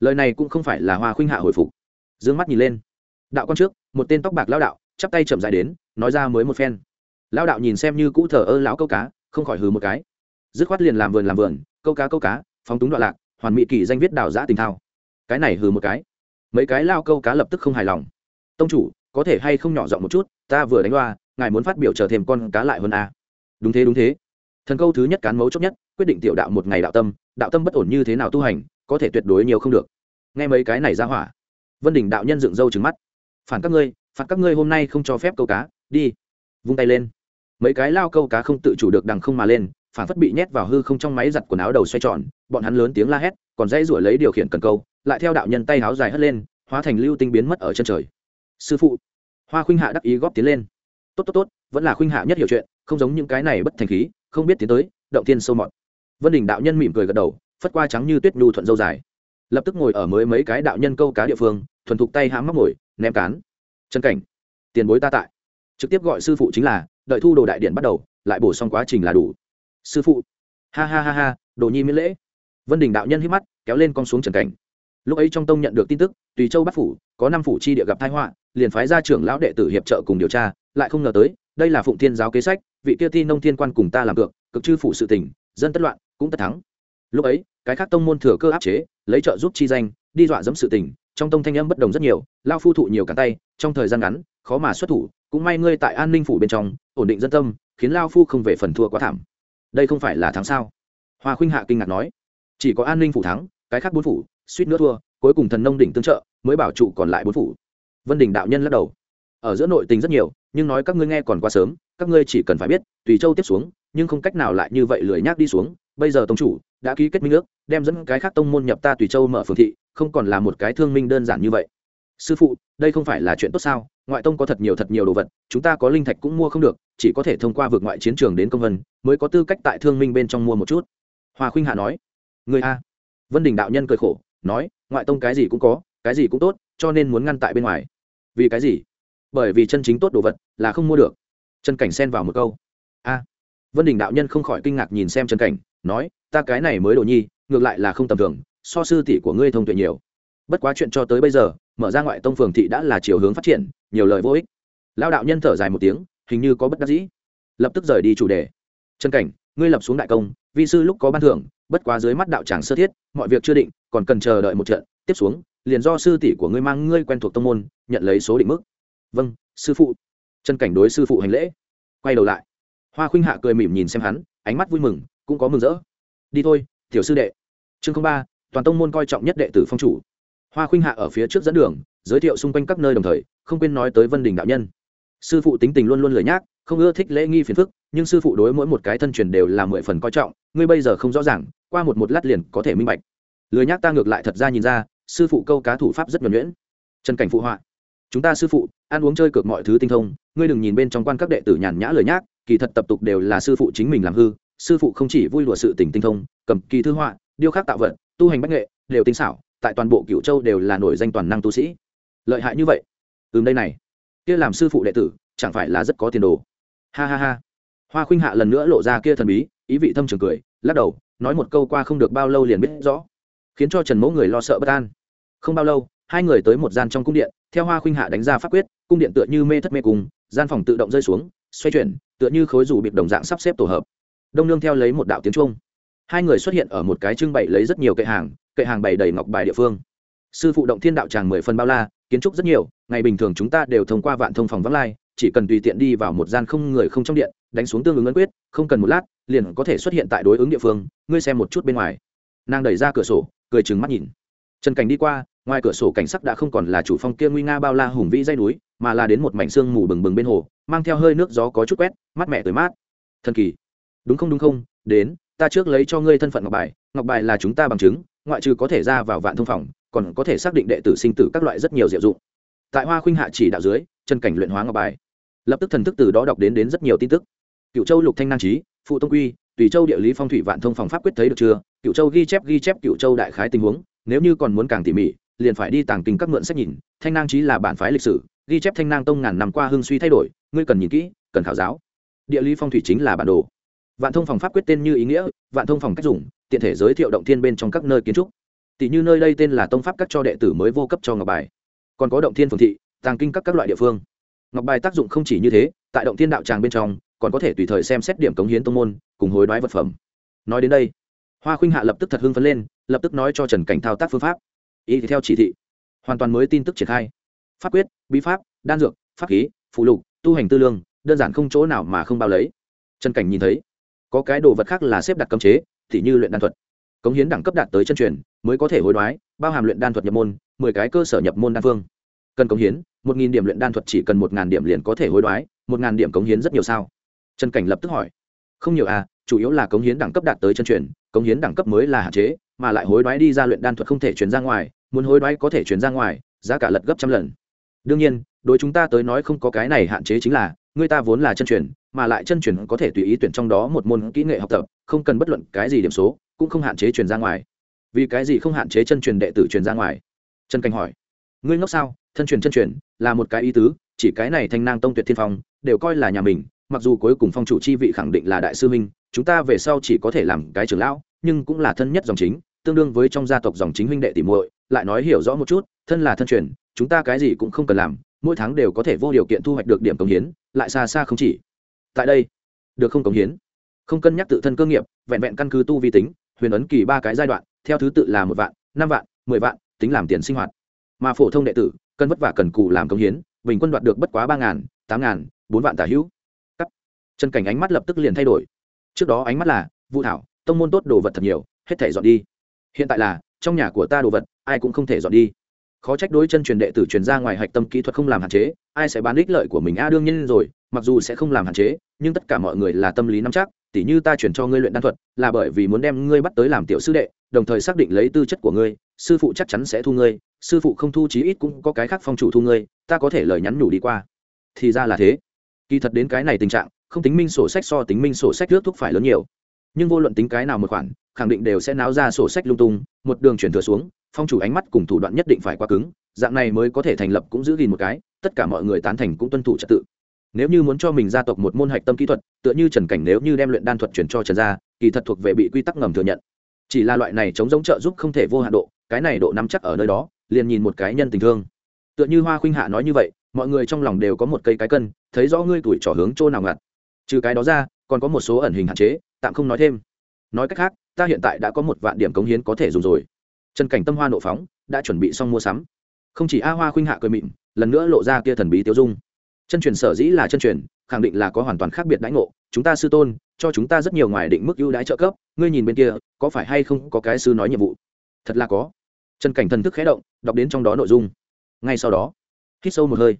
Lời này cũng không phải là hoa khuynh hạ hồi phục. D ư ơ n g mắt nhìn lên. Đạo con trước, một tên tóc bạc lao đạo, chắp tay chậm dài đến, nói ra mới một phen. Lao đạo nhìn xem như cũ thờ ơ lão câu cá, không khỏi hừ một cái. Dứt khoát liền làm vườn làm vườn, câu cá câu cá, phóng túng đoạn lạc, hoàn mỹ kỳ danh viết đào giã tình thao. Cái này hừ một cái. Mấy cái lao câu cá lập tức không hài lòng. Tông chủ, có thể hay không nhỏ giọng một chút, ta vừa đánh loa ngài muốn phát biểu chờ thêm con cá lại hơn a à. đúng thế đúng thế thần câu thứ nhất cán mấu chốt nhất, quyết định tiểu đạo một ngày đạo tâm đạo tâm bất ổn như thế nào tu hành, có thể tuyệt đối nhiều không được. Nghe mấy cái này ra hỏa. Vân đình đạo nhân dựng râu trứng mắt. Phản các ngươi phạt các ngươi hôm nay không cho phép câu cá, đi. Vung tay lên. Mấy cái lao câu cá không tự chủ được đằng không mà lên, phản phất bị nhét vào hư không trong máy giặt quần áo đầu xoay tròn, bọn hắn lớn tiếng la hét, còn dây ruổi lấy điều khiển cần câu, lại theo đạo nhân tay áo dài hất lên, hóa thành lưu tinh biến mất ở chân trời. Sư phụ. Hoa khuynh hạ đắc ý góp tiến lên. Tốt tốt tốt, vẫn là khuynh hạ nhất hiểu chuyện, không giống những cái này bất thành khí không biết tiến tới, động tiên sâu mọt. Vân đình đạo nhân mỉm cười gật đầu, phất qua trắng như tuyết nhu thuận dâu dài. Lập tức ngồi ở mới mấy cái đạo nhân câu cá địa phương, thuần thục tay hãm móc ngồi, ném cán. Chân cảnh. Tiền bối ta tại. Trực tiếp gọi sư phụ chính là, đợi thu đồ đại điện bắt đầu, lại bổ xong quá trình là đủ. Sư phụ. Ha ha ha ha, đồ nhi miễn lễ. Vân đình đạo nhân hít mắt, kéo lên con xuống trần cảnh. Lúc ấy trong tông nhận được tin tức, tùy châu bắc phủ, có năm phủ chi địa gặp thái họa, liền phái ra trưởng lão đệ tử hiệp trợ cùng điều tra, lại không ngờ tới đây là phụng thiên giáo kế sách, vị kia ti nông thiên quan cùng ta làm cược, cực chư phủ sự tỉnh dân tất loạn, cũng tất thắng. Lúc ấy, cái khác tông môn thừa cơ áp chế, lấy trợ giúp chi danh, đi dọa dẫm sự tình, trong tông thanh âm bất đồng rất nhiều, lao phu thụ nhiều cả tay, trong thời gian ngắn, khó mà xuất thủ, cũng may ngươi tại an ninh phủ bên trong, ổn định dân tâm, khiến lao phu không về phần thua quá thảm. Đây không phải là thắng sao? Hoa khuynh hạ kinh ngạc nói. Chỉ có an ninh phủ thắng, cái khác bốn phủ, suýt nữa thua, cuối cùng thần nông đỉnh tương trợ, mới bảo trụ còn lại bốn phủ. Vân Đỉnh đạo nhân lắc đầu. Ở giữa nội tình rất nhiều nhưng nói các ngươi nghe còn quá sớm, các ngươi chỉ cần phải biết, tùy châu tiếp xuống, nhưng không cách nào lại như vậy lười nhác đi xuống. Bây giờ tông chủ đã ký kết minh ước, đem dẫn cái khác tông môn nhập ta tùy châu mở phường thị, không còn là một cái thương minh đơn giản như vậy. Sư phụ, đây không phải là chuyện tốt sao? Ngoại tông có thật nhiều thật nhiều đồ vật, chúng ta có linh thạch cũng mua không được, chỉ có thể thông qua vượt ngoại chiến trường đến công vân, mới có tư cách tại thương minh bên trong mua một chút. Hòa khuynh hạ nói. Người a. Vân đình đạo nhân cười khổ, nói, ngoại tông cái gì cũng có, cái gì cũng tốt, cho nên muốn ngăn tại bên ngoài. Vì cái gì? Bởi vì chân chính tốt đồ vật là không mua được. Trần cảnh xen vào một câu. A. Vân đình đạo nhân không khỏi kinh ngạc nhìn xem trần cảnh, nói, ta cái này mới đồ nhi, ngược lại là không tầm thường, so sư tỷ của ngươi thông tuệ nhiều. Bất quá chuyện cho tới bây giờ, mở ra ngoại tông phường thị đã là chiều hướng phát triển, nhiều lời vô ích. Lao đạo nhân thở dài một tiếng, hình như có bất đắc dĩ. Lập tức rời đi chủ đề. Trần cảnh, ngươi lập xuống đại công, vi sư lúc có ban thưởng, bất quá dưới mắt đạo tràng sơ thiết, mọi việc chưa định, còn cần chờ đợi một trận, tiếp xuống, liền do sư tỷ của ngươi mang ngươi quen thuộc tông môn, nhận lấy số định mức vâng sư phụ. Trần cảnh đối sư phụ hành lễ, quay đầu lại. Hoa khuynh hạ cười mỉm nhìn xem hắn, ánh mắt vui mừng, cũng có mừng rỡ. Đi thôi, tiểu sư đệ. Chương ba, toàn tông môn coi trọng nhất đệ tử phong chủ. Hoa khuynh hạ ở phía trước dẫn đường, giới thiệu xung quanh các nơi đồng thời, không quên nói tới vân đình đạo nhân. Sư phụ tính tình luôn luôn lười nhác, không ưa thích lễ nghi phiền phức, nhưng sư phụ đối mỗi một cái thân truyền đều là mười phần coi trọng, ngươi bây giờ không rõ ràng, qua một một lát liền có thể minh bạch. Lười nhác ta ngược lại thật ra nhìn ra, sư phụ câu cá thủ pháp rất nhuẩn nhuyễn. Trần cảnh phụ họa chúng ta sư phụ, ăn uống chơi cược mọi thứ tinh thông, ngươi đừng nhìn bên trong quan các đệ tử nhàn nhã lời nhác, kỳ thật tập tục đều là sư phụ chính mình làm hư, sư phụ không chỉ vui lụa sự tình tinh thông, cầm kỳ thư họa, điêu khắc tạo vật, tu hành bách nghệ, đều tinh xảo, tại toàn bộ cựu châu đều là nổi danh toàn năng tu sĩ. Lợi hại như vậy? Ừm đây này. Kia làm sư phụ đệ tử, chẳng phải là rất có tiền đồ. Ha ha ha. Hoa khuynh hạ lần nữa lộ ra kia thần bí, ý vị thâm trường cười, lắc đầu, nói một câu qua không được bao lâu liền biết rõ, khiến cho trần mẫu người lo sợ bất an. Không bao lâu, hai người tới một gian trong cung điện theo hoa khuynh hạ đánh ra pháp quyết, cung điện tựa như mê thất mê cùng gian phòng tự động rơi xuống, xoay chuyển, tựa như khối rủ bịp đồng dạng sắp xếp tổ hợp. Đông nương theo lấy một đạo tiếng trung hai người xuất hiện ở một cái trưng bày lấy rất nhiều kệ hàng kệ hàng bày đầy ngọc bài địa phương. Sư phụ động thiên đạo tràng mười phần bao la, kiến trúc rất nhiều, ngày bình thường chúng ta đều thông qua vạn thông phòng vắng lai, chỉ cần tùy tiện đi vào một gian không người không trong điện, đánh xuống tương ứng ấn quyết, không cần một lát, liền có thể xuất hiện tại đối ứng địa phương, ngươi xem một chút bên ngoài. Nàng đẩy ra cửa sổ, cười trừng mắt nhìn. Trần cảnh đi qua ngoài cửa sổ cảnh sắc đã không còn là chủ phong kia nguy nga bao la hùng vĩ dây núi, mà là đến một mảnh xương mù bừng bừng bên hồ, mang theo hơi nước gió có chút quét, mát mẹ tới mát. Thần kỳ. Đúng không đúng không? Đến, ta trước lấy cho ngươi thân phận ngọc bài. Ngọc bài là chúng ta bằng chứng, ngoại trừ có thể ra vào vạn thông phòng, còn có thể xác định đệ tử sinh tử các loại rất nhiều diệu dụng. Tại hoa khuynh hạ chỉ đạo dưới, chân cảnh luyện hóa ngọc bài. Lập tức thần thức từ đó đọc đến đến rất nhiều tin tức. Cựu châu lục thanh năng trí phụ tông quy, tùy châu địa lý phong thủy vạn thông phòng pháp quyết thấy được chưa? Cựu châu ghi chép ghi chép cựu châu đại khái tình huống, nếu như còn muốn càng tỉ mỉ liền phải đi tàng kinh các mượn sách nhìn, thanh nang trí là bản phái lịch sử, ghi chép thanh nang tông ngàn năm qua hương suy thay đổi, ngươi cần nhìn kỹ, cần khảo giáo. Địa lý phong thủy chính là bản đồ. Vạn thông phòng pháp quyết tên như ý nghĩa, vạn thông phòng cách dùng, tiện thể giới thiệu động thiên bên trong các nơi kiến trúc. Tỷ như nơi đây tên là tông pháp các cho đệ tử mới vô cấp cho ngọc bài. Còn có động thiên phường thị, tàng kinh các các loại địa phương. Ngọc bài tác dụng không chỉ như thế, tại động thiên đạo tràng bên trong, còn có thể tùy thời xem xét điểm cống hiến tông môn, cùng hối đoái vật phẩm. Nói đến đây, hoa khuynh hạ lập tức thật hưng phấn lên, lập tức nói cho trần cảnh thao tác phương pháp ý thì theo chỉ thị. Hoàn toàn mới tin tức triển khai. Pháp quyết, bí pháp, đan dược, pháp khí, phụ lục, tu hành tư lương, đơn giản không chỗ nào mà không bao lấy. Trần cảnh nhìn thấy, có cái đồ vật khác là xếp đặt cấm chế, thì như luyện đan thuật. Cống hiến đẳng cấp đạt tới chân truyền, mới có thể hối đoái, bao hàm luyện đan thuật nhập môn, mười cái cơ sở nhập môn đan phương. Cần cống hiến, một nghìn điểm luyện đan thuật chỉ cần một ngàn điểm liền có thể hối đoái, một ngàn điểm cống hiến rất nhiều sao? Trần cảnh lập tức hỏi. Không nhiều à chủ yếu là cống hiến đẳng cấp đạt tới chân truyền, cống hiến đẳng cấp mới là hạn chế mà lại hối đoái đi ra luyện đan thuật không thể chuyển ra ngoài, muốn hối đoái có thể chuyển ra ngoài, giá cả lật gấp trăm lần. Đương nhiên, đối chúng ta tới nói không có cái này hạn chế chính là, người ta vốn là chân truyền, mà lại chân truyền có thể tùy ý tuyển trong đó một môn kỹ nghệ học tập, không cần bất luận cái gì điểm số, cũng không hạn chế truyền ra ngoài. Vì cái gì không hạn chế chân truyền đệ tử truyền ra ngoài? Trần cảnh hỏi. Ngươi ngốc sao? Thân truyền chân truyền là một cái ý tứ, chỉ cái này thanh nang tông tuyệt thiên phong đều coi là nhà mình, mặc dù cuối cùng phong chủ chi vị khẳng định là đại sư minh chúng ta về sau chỉ có thể làm cái trưởng lão nhưng cũng là thân nhất dòng chính, tương đương với trong gia tộc dòng chính huynh đệ tỷ muội, lại nói hiểu rõ một chút, thân là thân truyền, chúng ta cái gì cũng không cần làm, mỗi tháng đều có thể vô điều kiện thu hoạch được điểm công hiến, lại xa xa không chỉ. Tại đây, được không công hiến? Không cân nhắc tự thân cơ nghiệp, vẹn vẹn căn cứ tu vi tính, huyền ấn kỳ ba cái giai đoạn, theo thứ tự là một vạn, năm vạn, mười vạn, tính làm tiền sinh hoạt. Mà phổ thông đệ tử, cân vất vả cần cù làm công hiến, bình quân đoạt được bất quá ba ngàn, tám ngàn, bốn vạn tả hữu. Chân cảnh ánh mắt lập tức liền thay đổi. Trước đó ánh mắt là, vũ thảo tông môn tốt đồ vật thật nhiều, hết thể dọn đi. Hiện tại là, trong nhà của ta đồ vật, ai cũng không thể dọn đi. Khó trách đối chân truyền đệ tử truyền ra ngoài hạch tâm kỹ thuật không làm hạn chế, ai sẽ bán ích lợi của mình? A, đương nhiên rồi, mặc dù sẽ không làm hạn chế, nhưng tất cả mọi người là tâm lý nắm chắc, tỉ như ta chuyển cho ngươi luyện đan thuật, là bởi vì muốn đem ngươi bắt tới làm tiểu sư đệ, đồng thời xác định lấy tư chất của ngươi, sư phụ chắc chắn sẽ thu ngươi, sư phụ không thu chí ít cũng có cái khác phong chủ thu ngươi, ta có thể lời nhắn nhủ đi qua. Thì ra là thế. Kỳ thật đến cái này tình trạng, không tính minh sổ sách so tính minh sổ sách trước thúc phải lớn nhiều nhưng vô luận tính cái nào một khoản, khẳng định đều sẽ náo ra sổ sách lung tung, một đường chuyển thừa xuống, phong chủ ánh mắt cùng thủ đoạn nhất định phải quá cứng, dạng này mới có thể thành lập cũng giữ gìn một cái, tất cả mọi người tán thành cũng tuân thủ trật tự. Nếu như muốn cho mình gia tộc một môn hạch tâm kỹ thuật, tựa như trần cảnh nếu như đem luyện đan thuật chuyển cho trần gia, kỳ thật thuộc về bị quy tắc ngầm thừa nhận. Chỉ là loại này chống giống trợ giúp không thể vô hạn độ, cái này độ nắm chắc ở nơi đó, liền nhìn một cái nhân tình thương. Tựa như hoa khuynh hạ nói như vậy, mọi người trong lòng đều có một cây cái cân, thấy rõ ngươi tuổi trỏ hướng chỗ nào ngặt. Trừ cái đó ra, còn có một số ẩn hình hạn chế tạm không nói thêm. Nói cách khác, ta hiện tại đã có một vạn điểm cống hiến có thể dùng rồi. Trần cảnh tâm hoa nộ phóng, đã chuẩn bị xong mua sắm. Không chỉ a hoa khuynh hạ cười mịn, lần nữa lộ ra kia thần bí tiêu dung. Chân truyền sở dĩ là chân truyền, khẳng định là có hoàn toàn khác biệt đãi ngộ. Chúng ta sư tôn, cho chúng ta rất nhiều ngoài định mức ưu đãi trợ cấp, ngươi nhìn bên kia, có phải hay không có cái sư nói nhiệm vụ? Thật là có. Trần cảnh thần thức khé động, đọc đến trong đó nội dung. Ngay sau đó, hít sâu một hơi.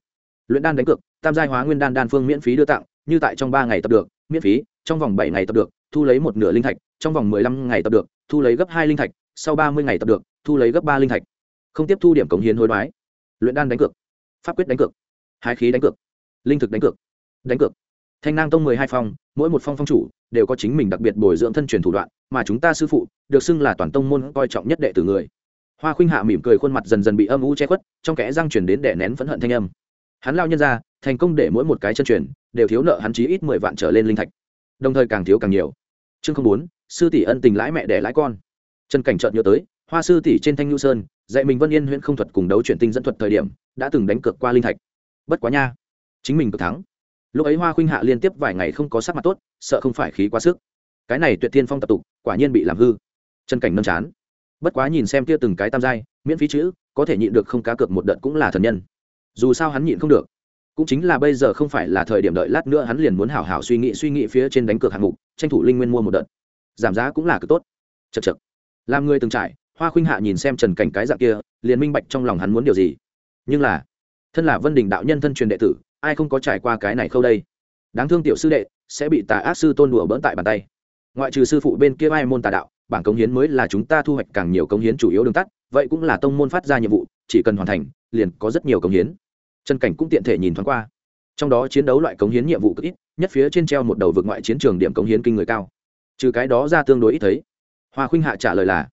Luyện đan đánh cược, tam giai hóa nguyên đan đan phương miễn phí đưa tặng, như tại trong ba ngày tập được, miễn phí, trong vòng bảy ngày tập được thu lấy một nửa linh thạch, trong vòng mười lăm ngày tập được, thu lấy gấp hai linh thạch, sau ba mươi ngày tập được, thu lấy gấp ba linh thạch. Không tiếp thu điểm cống hiến hối đoái. Luyện đan đánh cược. Pháp quyết đánh cược. Hai khí đánh cược. Linh thực đánh cược. Đánh cược. Thanh nang tông mười hai phong, mỗi một phong phong chủ đều có chính mình đặc biệt bồi dưỡng thân truyền thủ đoạn, mà chúng ta sư phụ được xưng là toàn tông môn coi trọng nhất đệ tử người. Hoa khuynh hạ mỉm cười khuôn mặt dần dần bị âm u che khuất, trong kẽ răng chuyển đến để nén phẫn hận thanh âm. Hắn lao nhân ra, thành công để mỗi một cái chân truyền đều thiếu nợ hắn chí ít mười vạn trở lên linh thạch đồng thời càng thiếu càng nhiều. Chương không bốn, sư tỷ ân tình lãi mẹ đẻ lãi con. Trần cảnh trợn nhớ tới, hoa sư tỷ trên thanh nhu sơn, dạy mình vân yên huyễn không thuật cùng đấu chuyển tinh dẫn thuật thời điểm, đã từng đánh cược qua linh thạch. Bất quá nha, chính mình cực thắng. Lúc ấy hoa khuynh hạ liên tiếp vài ngày không có sắc mặt tốt, sợ không phải khí quá sức. Cái này tuyệt thiên phong tập tục, quả nhiên bị làm hư. Chân cảnh nâm chán. Bất quá nhìn xem kia từng cái tam giai, miễn phí chữ, có thể nhịn được không cá cược một đợt cũng là thần nhân. Dù sao hắn nhịn không được cũng chính là bây giờ không phải là thời điểm đợi lát nữa hắn liền muốn hảo hảo suy nghĩ suy nghĩ phía trên đánh cược hạng mục, tranh thủ linh nguyên mua một đợt. Giảm giá cũng là cực tốt. Chật chật làm người từng trải, hoa khuynh hạ nhìn xem trần cảnh cái dạng kia, liền minh bạch trong lòng hắn muốn điều gì. Nhưng là, thân là vân đình đạo nhân thân truyền đệ tử, ai không có trải qua cái này khâu đây? Đáng thương tiểu sư đệ, sẽ bị tà ác sư tôn đùa bỡn tại bàn tay. Ngoại trừ sư phụ bên kia ai môn tà đạo, bảng cống hiến mới là chúng ta thu hoạch càng nhiều cống hiến chủ yếu đường tắt, vậy cũng là tông môn phát ra nhiệm vụ, chỉ cần hoàn thành, liền có rất nhiều cống hiến trần cảnh cũng tiện thể nhìn thoáng qua. Trong đó chiến đấu loại cống hiến nhiệm vụ cực ít, nhất phía trên treo một đầu vực ngoại chiến trường điểm cống hiến kinh người cao. Trừ cái đó ra tương đối ít thấy. Hoa khuynh hạ trả lời là,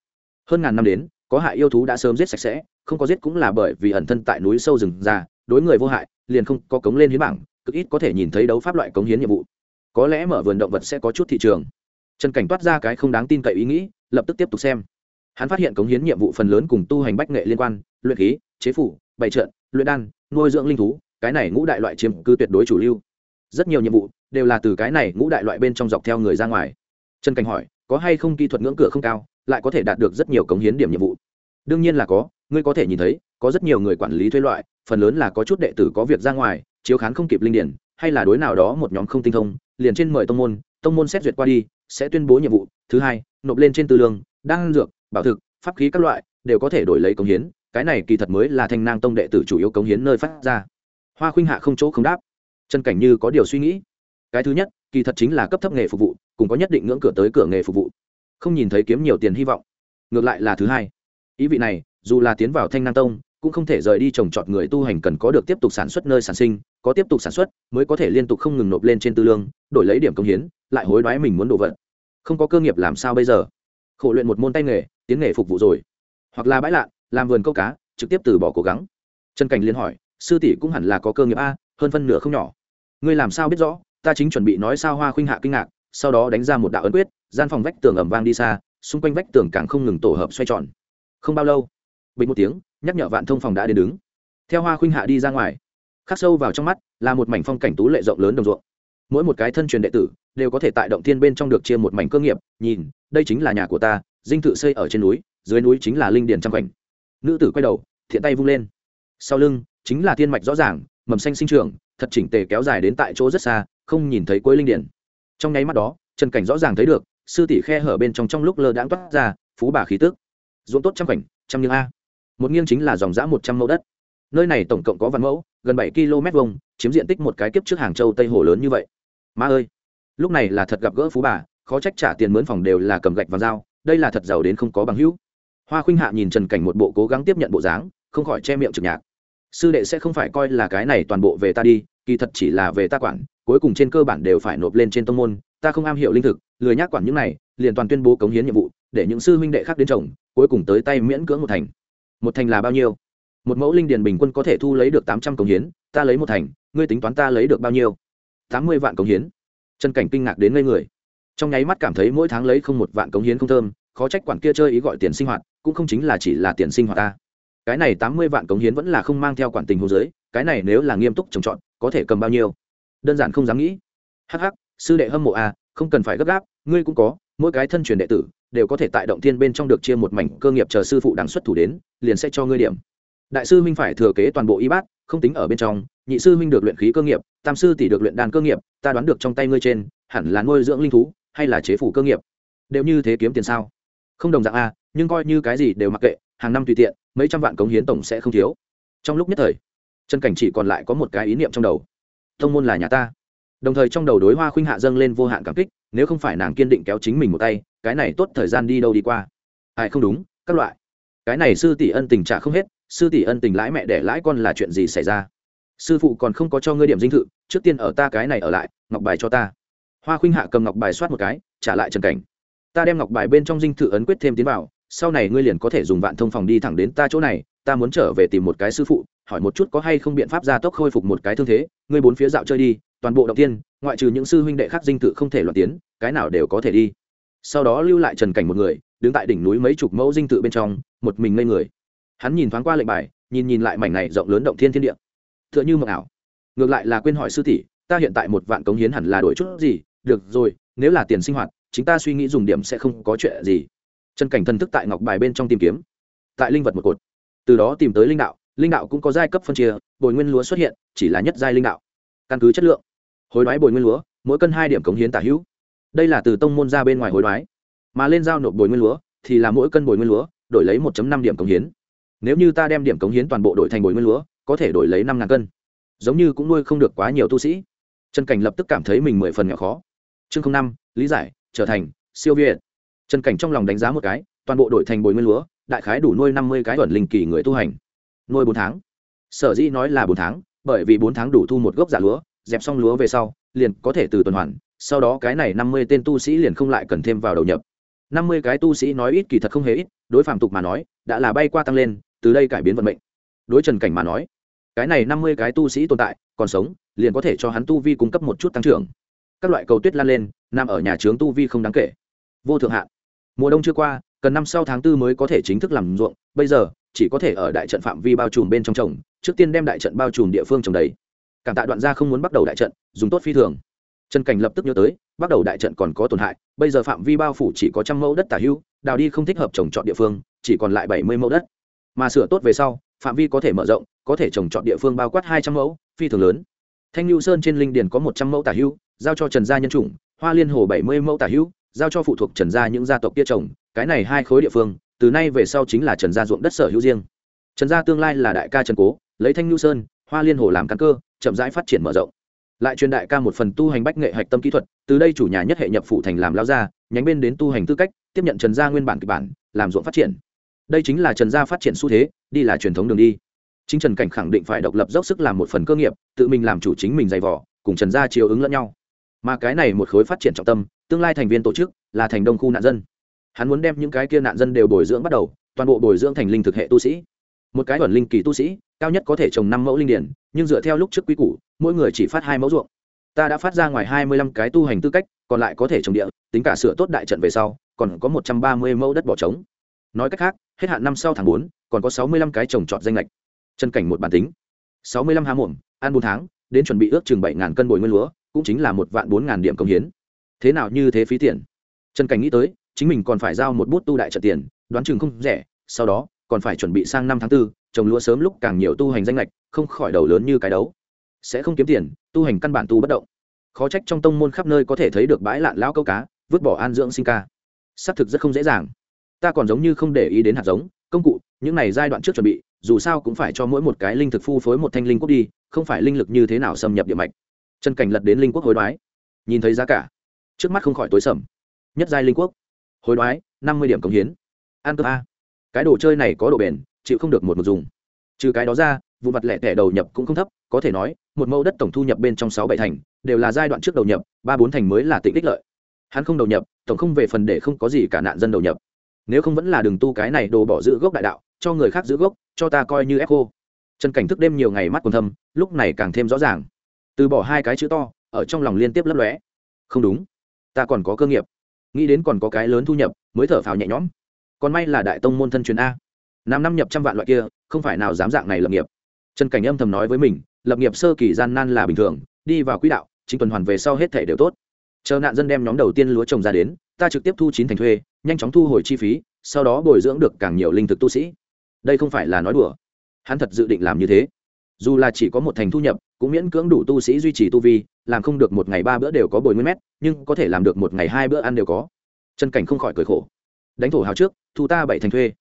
hơn ngàn năm đến, có hại yêu thú đã sớm giết sạch sẽ, không có giết cũng là bởi vì ẩn thân tại núi sâu rừng già, đối người vô hại, liền không có cống lên hiến bảng, cực ít có thể nhìn thấy đấu pháp loại cống hiến nhiệm vụ. Có lẽ mở vườn động vật sẽ có chút thị trường. Trần cảnh toát ra cái không đáng tin cậy ý nghĩ, lập tức tiếp tục xem. Hắn phát hiện cống hiến nhiệm vụ phần lớn cùng tu hành bách nghệ liên quan, luyện khí, chế phủ, bày trợn luyện đan nuôi dưỡng linh thú, cái này ngũ đại loại chiếm cư tuyệt đối chủ lưu. Rất nhiều nhiệm vụ đều là từ cái này ngũ đại loại bên trong dọc theo người ra ngoài. Trần cảnh hỏi, có hay không kỹ thuật ngưỡng cửa không cao, lại có thể đạt được rất nhiều cống hiến điểm nhiệm vụ? Đương nhiên là có, ngươi có thể nhìn thấy, có rất nhiều người quản lý thuê loại, phần lớn là có chút đệ tử có việc ra ngoài, chiếu khán không kịp linh điển, hay là đối nào đó một nhóm không tinh thông, liền trên mời tông môn tông môn xét duyệt qua đi, sẽ tuyên bố nhiệm vụ. Thứ hai, nộp lên trên tư lương, đan dược, bảo thực, pháp khí các loại, đều có thể đổi lấy công hiến cái này kỳ thật mới là thanh nang tông đệ tử chủ yếu cống hiến nơi phát ra. Hoa khuynh hạ không chỗ không đáp. Trần cảnh như có điều suy nghĩ. Cái thứ nhất, kỳ thật chính là cấp thấp nghề phục vụ, cùng có nhất định ngưỡng cửa tới cửa nghề phục vụ. Không nhìn thấy kiếm nhiều tiền hy vọng. Ngược lại là thứ hai. Ý vị này, dù là tiến vào thanh năng tông, cũng không thể rời đi trồng trọt người tu hành cần có được tiếp tục sản xuất nơi sản sinh, có tiếp tục sản xuất, mới có thể liên tục không ngừng nộp lên trên tư lương, đổi lấy điểm công hiến, lại hối đoái mình muốn đồ vật không có cơ nghiệp làm sao bây giờ? Khổ luyện một môn tay nghề, tiến nghề phục vụ rồi. Hoặc là bãi lạ làm vườn câu cá, trực tiếp từ bỏ cố gắng. Trần cảnh liên hỏi, sư tỷ cũng hẳn là có cơ nghiệp a, hơn phân nửa không nhỏ. Ngươi làm sao biết rõ, ta chính chuẩn bị nói sao hoa khuynh hạ kinh ngạc, sau đó đánh ra một đạo ấn quyết, gian phòng vách tường ẩm vang đi xa, xung quanh vách tường càng không ngừng tổ hợp xoay tròn. Không bao lâu, bình một tiếng, nhắc nhở vạn thông phòng đã đến đứng. Theo hoa khuynh hạ đi ra ngoài, khắc sâu vào trong mắt, là một mảnh phong cảnh tú lệ rộng lớn đồng ruộng. Mỗi một cái thân truyền đệ tử, đều có thể tại động thiên bên trong được chia một mảnh cơ nghiệp, nhìn, đây chính là nhà của ta, dinh thự xây ở trên núi, dưới núi chính là linh điền trăm cảnh nữ tử quay đầu, thiện tay vung lên. Sau lưng, chính là thiên mạch rõ ràng, mầm xanh sinh trưởng, thật chỉnh tề kéo dài đến tại chỗ rất xa, không nhìn thấy cuối linh điển. Trong nháy mắt đó trần cảnh rõ ràng thấy được, sư tỷ khe hở bên trong trong lúc lơ đãng toát ra, phú bà khí tức. Ruộng tốt trăm cảnh trăm nghiêng a. Một nghiêng chính là dòng giã một trăm mẫu đất. Nơi này tổng cộng có vạn mẫu, gần bảy km vông chiếm diện tích một cái kiếp trước hàng châu tây hồ lớn như vậy. Ma ơi! Lúc này là thật gặp gỡ phú bà, khó trách trả tiền mướn phòng đều là cầm gạch và dao, đây là thật giàu đến không có bằng hữu hoa khuynh hạ nhìn trần cảnh một bộ cố gắng tiếp nhận bộ dáng, không khỏi che miệng trực nhạc. Sư đệ sẽ không phải coi là cái này toàn bộ về ta đi, kỳ thật chỉ là về ta quản, cuối cùng trên cơ bản đều phải nộp lên trên tông môn, ta không am hiểu linh thực, lười nhác quản những này, liền toàn tuyên bố cống hiến nhiệm vụ, để những sư huynh đệ khác đến chồng cuối cùng tới tay miễn cưỡng một thành. Một thành là bao nhiêu? Một mẫu linh điền bình quân có thể thu lấy được tám trăm cống hiến, ta lấy một thành, ngươi tính toán ta lấy được bao nhiêu? Tám mươi vạn cống hiến. Chân cảnh kinh ngạc đến ngây người. Trong nháy mắt cảm thấy mỗi tháng lấy không một vạn cống hiến không thơm, khó trách quản kia chơi ý gọi tiền sinh hoạt cũng không chính là chỉ là tiền sinh hoạt ta. Cái này tám mươi vạn cống hiến vẫn là không mang theo quản tình hồ giới cái này nếu là nghiêm túc trồng trọt, có thể cầm bao nhiêu? Đơn giản không dám nghĩ. Hắc hắc, sư đệ hâm mộ à không cần phải gấp gáp, ngươi cũng có, mỗi cái thân truyền đệ tử đều có thể tại động thiên bên trong được chia một mảnh cơ nghiệp chờ sư phụ đảng xuất thủ đến, liền sẽ cho ngươi điểm. Đại sư huynh phải thừa kế toàn bộ y bát, không tính ở bên trong, nhị sư huynh được luyện khí cơ nghiệp, tam sư tỷ được luyện đàn cơ nghiệp, ta đoán được trong tay ngươi trên, hẳn là nuôi dưỡng linh thú, hay là chế phủ cơ nghiệp. Đều như thế kiếm tiền sao? Không đồng dạng a nhưng coi như cái gì đều mặc kệ, hàng năm tùy tiện, mấy trăm vạn cống hiến tổng sẽ không thiếu. Trong lúc nhất thời chân cảnh chỉ còn lại có một cái ý niệm trong đầu. Thông môn là nhà ta. Đồng thời trong đầu đối hoa khuynh hạ dâng lên vô hạn cảm kích, nếu không phải nàng kiên định kéo chính mình một tay, cái này tốt thời gian đi đâu đi qua? Ai không đúng, các loại. Cái này sư tỷ ân tình trả không hết, sư tỷ ân tình lãi mẹ để lãi con là chuyện gì xảy ra? Sư phụ còn không có cho ngươi điểm dinh thự, trước tiên ở ta cái này ở lại, ngọc bài cho ta. Hoa khuynh hạ cầm ngọc bài soát một cái, trả lại trần cảnh. Ta đem ngọc bài bên trong dinh thự ấn quyết thêm tiến vào sau này ngươi liền có thể dùng vạn thông phòng đi thẳng đến ta chỗ này, ta muốn trở về tìm một cái sư phụ, hỏi một chút có hay không biện pháp gia tốc khôi phục một cái thương thế, ngươi bốn phía dạo chơi đi, toàn bộ động tiên, ngoại trừ những sư huynh đệ khác dinh tự không thể loạn tiến, cái nào đều có thể đi. Sau đó lưu lại trần cảnh một người, đứng tại đỉnh núi mấy chục mẫu dinh tự bên trong, một mình ngây người. Hắn nhìn thoáng qua lệnh bài, nhìn nhìn lại mảnh này rộng lớn động thiên thiên địa. T h ư ợ n h ư mộng ảo. Ngược lại là quên hỏi sư tỷ, ta hiện tại một vạn cống hiến hẳn là đổi chút gì? Được rồi, nếu là tiền sinh hoạt chúng ta suy nghĩ dùng điểm sẽ không có chuyện gì trần cảnh thần thức tại ngọc bài bên trong tìm kiếm, tại linh vật một cột. Từ đó tìm tới linh đạo linh đạo cũng có giai cấp phân chia, bồi nguyên lúa xuất hiện, chỉ là nhất giai linh đạo. Căn cứ chất lượng, hối đoái bồi nguyên lúa, mỗi cân hai điểm cống hiến tả hữu. Đây là từ tông môn ra bên ngoài hối đoái, mà lên giao nộp bồi nguyên lúa thì là mỗi cân bồi nguyên lúa, đổi lấy 1 năm điểm cống hiến. Nếu như ta đem điểm cống hiến toàn bộ đổi thành bồi nguyên lúa, có thể đổi lấy năm ngàn cân. Giống như cũng nuôi không được quá nhiều tu sĩ. Trần cảnh lập tức cảm thấy mình mười phần nhỏ khó. Chương năm, lý giải, trở thành siêu việt trần cảnh trong lòng đánh giá một cái, toàn bộ đổi thành bồi nguyên lúa, đại khái đủ nuôi năm mươi cái ẩn linh kỳ người tu hành. Nuôi bốn tháng. Sở dĩ nói là bốn tháng, bởi vì bốn tháng đủ thu một gốc giả lúa, dẹp xong lúa về sau, liền có thể từ tuần hoàn, sau đó cái này năm mươi tên tu sĩ liền không lại cần thêm vào đầu nhập. Năm mươi cái tu sĩ nói ít kỳ thật không hề ít, đối phạm tục mà nói, đã là bay qua tăng lên, từ đây cải biến vận mệnh. Đối trần cảnh mà nói, cái này năm mươi cái tu sĩ tồn tại, còn sống, liền có thể cho hắn tu vi cung cấp một chút tăng trưởng. Các loại cầu tuyết lan lên, nằm ở nhà trướng tu vi không đáng kể. Vô thượng hạn mùa đông chưa qua, cần năm sau tháng tư mới có thể chính thức làm ruộng. Bây giờ, chỉ có thể ở đại trận phạm vi bao trùm bên trong trồng, trước tiên đem đại trận bao trùm địa phương trồng đầy. Cảm tạ đoạn gia không muốn bắt đầu đại trận, dùng tốt phi thường. Trần cảnh lập tức nhớ tới, bắt đầu đại trận còn có tổn hại, bây giờ phạm vi bao phủ chỉ có trăm mẫu đất tả hưu đào đi không thích hợp trồng trọt địa phương, chỉ còn lại bảy mươi mẫu đất. Mà sửa tốt về sau, phạm vi có thể mở rộng, có thể trồng trọt địa phương bao quát hai trăm mẫu, phi thường lớn. Thanh lưu sơn trên linh điền có một trăm mẫu tả hưu giao cho trần gia nhân chủng, hoa liên hồ bảy mươi mẫu tả hưu giao cho phụ thuộc trần gia những gia tộc kia trồng, cái này hai khối địa phương, từ nay về sau chính là trần gia ruộng đất sở hữu riêng. Trần gia tương lai là đại ca trần cố, lấy thanh nhu sơn, hoa liên hồ làm căn cơ, chậm rãi phát triển mở rộng. Lại truyền đại ca một phần tu hành bách nghệ hạch tâm kỹ thuật, từ đây chủ nhà nhất hệ nhập phủ thành làm lao gia, nhánh bên đến tu hành tư cách, tiếp nhận trần gia nguyên bản kịch bản, làm ruộng phát triển. Đây chính là trần gia phát triển xu thế, đi là truyền thống đường đi. Chính trần cảnh khẳng định phải độc lập dốc sức làm một phần cơ nghiệp, tự mình làm chủ chính mình dày vỏ cùng trần gia chiều ứng lẫn nhau. Mà cái này một khối phát triển trọng tâm tương lai thành viên tổ chức là thành đông khu nạn dân. Hắn muốn đem những cái kia nạn dân đều bồi dưỡng bắt đầu, toàn bộ bồi dưỡng thành linh thực hệ tu sĩ. Một cái ẩn linh kỳ tu sĩ, cao nhất có thể trồng năm mẫu linh điển, nhưng dựa theo lúc trước quy củ, mỗi người chỉ phát hai mẫu ruộng. Ta đã phát ra ngoài hai mươi lăm cái tu hành tư cách, còn lại có thể trồng địa, tính cả sửa tốt đại trận về sau, còn có một trăm ba mươi mẫu đất bỏ trống. Nói cách khác, hết hạn năm sau tháng bốn, còn có sáu mươi lăm cái trồng trọt danh lệch. Chân cảnh một bản tính. sáu mươi lăm há muộm ăn bốn tháng, đến chuẩn bị ước chừng bảy ngàn cân bồi nguyên lúa, cũng chính là một vạn bốn ngàn điểm công hiến thế nào như thế phí tiền? Trần cảnh nghĩ tới chính mình còn phải giao một bút tu đại trợ tiền đoán chừng không rẻ sau đó còn phải chuẩn bị sang năm tháng 4, trồng lúa sớm lúc càng nhiều tu hành danh lệch không khỏi đầu lớn như cái đấu. Sẽ không kiếm tiền tu hành căn bản tu bất động. Khó trách trong tông môn khắp nơi có thể thấy được bãi lạn lão câu cá vứt bỏ an dưỡng sinh ca. Xác thực rất không dễ dàng. Ta còn giống như không để ý đến hạt giống công cụ những này giai đoạn trước chuẩn bị dù sao cũng phải cho mỗi một cái linh thực phu phối một thanh linh quốc đi không phải linh lực như thế nào xâm nhập địa mạch. Chân cảnh lật đến linh quốc hối đoái. Nhìn thấy giá cả trước mắt không khỏi tối sầm. Nhất giai linh quốc. Hối đoái, năm mươi điểm cống hiến. An cấp a. Cái đồ chơi này có độ bền, chịu không được một mực dùng. Trừ cái đó ra, vụ mặt lẻ tẻ đầu nhập cũng không thấp, có thể nói, một mẫu đất tổng thu nhập bên trong sáu bảy thành, đều là giai đoạn trước đầu nhập, ba bốn thành mới là tịnh đích lợi. Hắn không đầu nhập, tổng không về phần để không có gì cả nạn dân đầu nhập. Nếu không vẫn là đường tu cái này đồ bỏ giữ gốc đại đạo, cho người khác giữ gốc, cho ta coi như ép khô trần cảnh thức đêm nhiều ngày mắt còn thâm, lúc này càng thêm rõ ràng. Từ bỏ hai cái chữ to, ở trong lòng liên tiếp lấp lóe. Không đúng ta còn có cơ nghiệp. Nghĩ đến còn có cái lớn thu nhập, mới thở phào nhẹ nhõm. Còn may là đại tông môn thân truyền a. Năm năm nhập trăm vạn loại kia, không phải nào dám dạng này lập nghiệp. Trần cảnh âm thầm nói với mình, lập nghiệp sơ kỳ gian nan là bình thường, đi vào quỹ đạo, chính tuần hoàn về sau hết thể đều tốt. Chờ nạn dân đem nhóm đầu tiên lúa trồng ra đến, ta trực tiếp thu chín thành thuê, nhanh chóng thu hồi chi phí, sau đó bồi dưỡng được càng nhiều linh thực tu sĩ. Đây không phải là nói đùa. Hắn thật dự định làm như thế dù là chỉ có một thành thu nhập, cũng miễn cưỡng đủ tu sĩ duy trì tu vi, làm không được một ngày ba bữa đều có bồi nguyên mét, nhưng có thể làm được một ngày hai bữa ăn đều có. Chân cảnh không khỏi cười khổ. Đánh thổ hào trước, thu ta bảy thành thuê.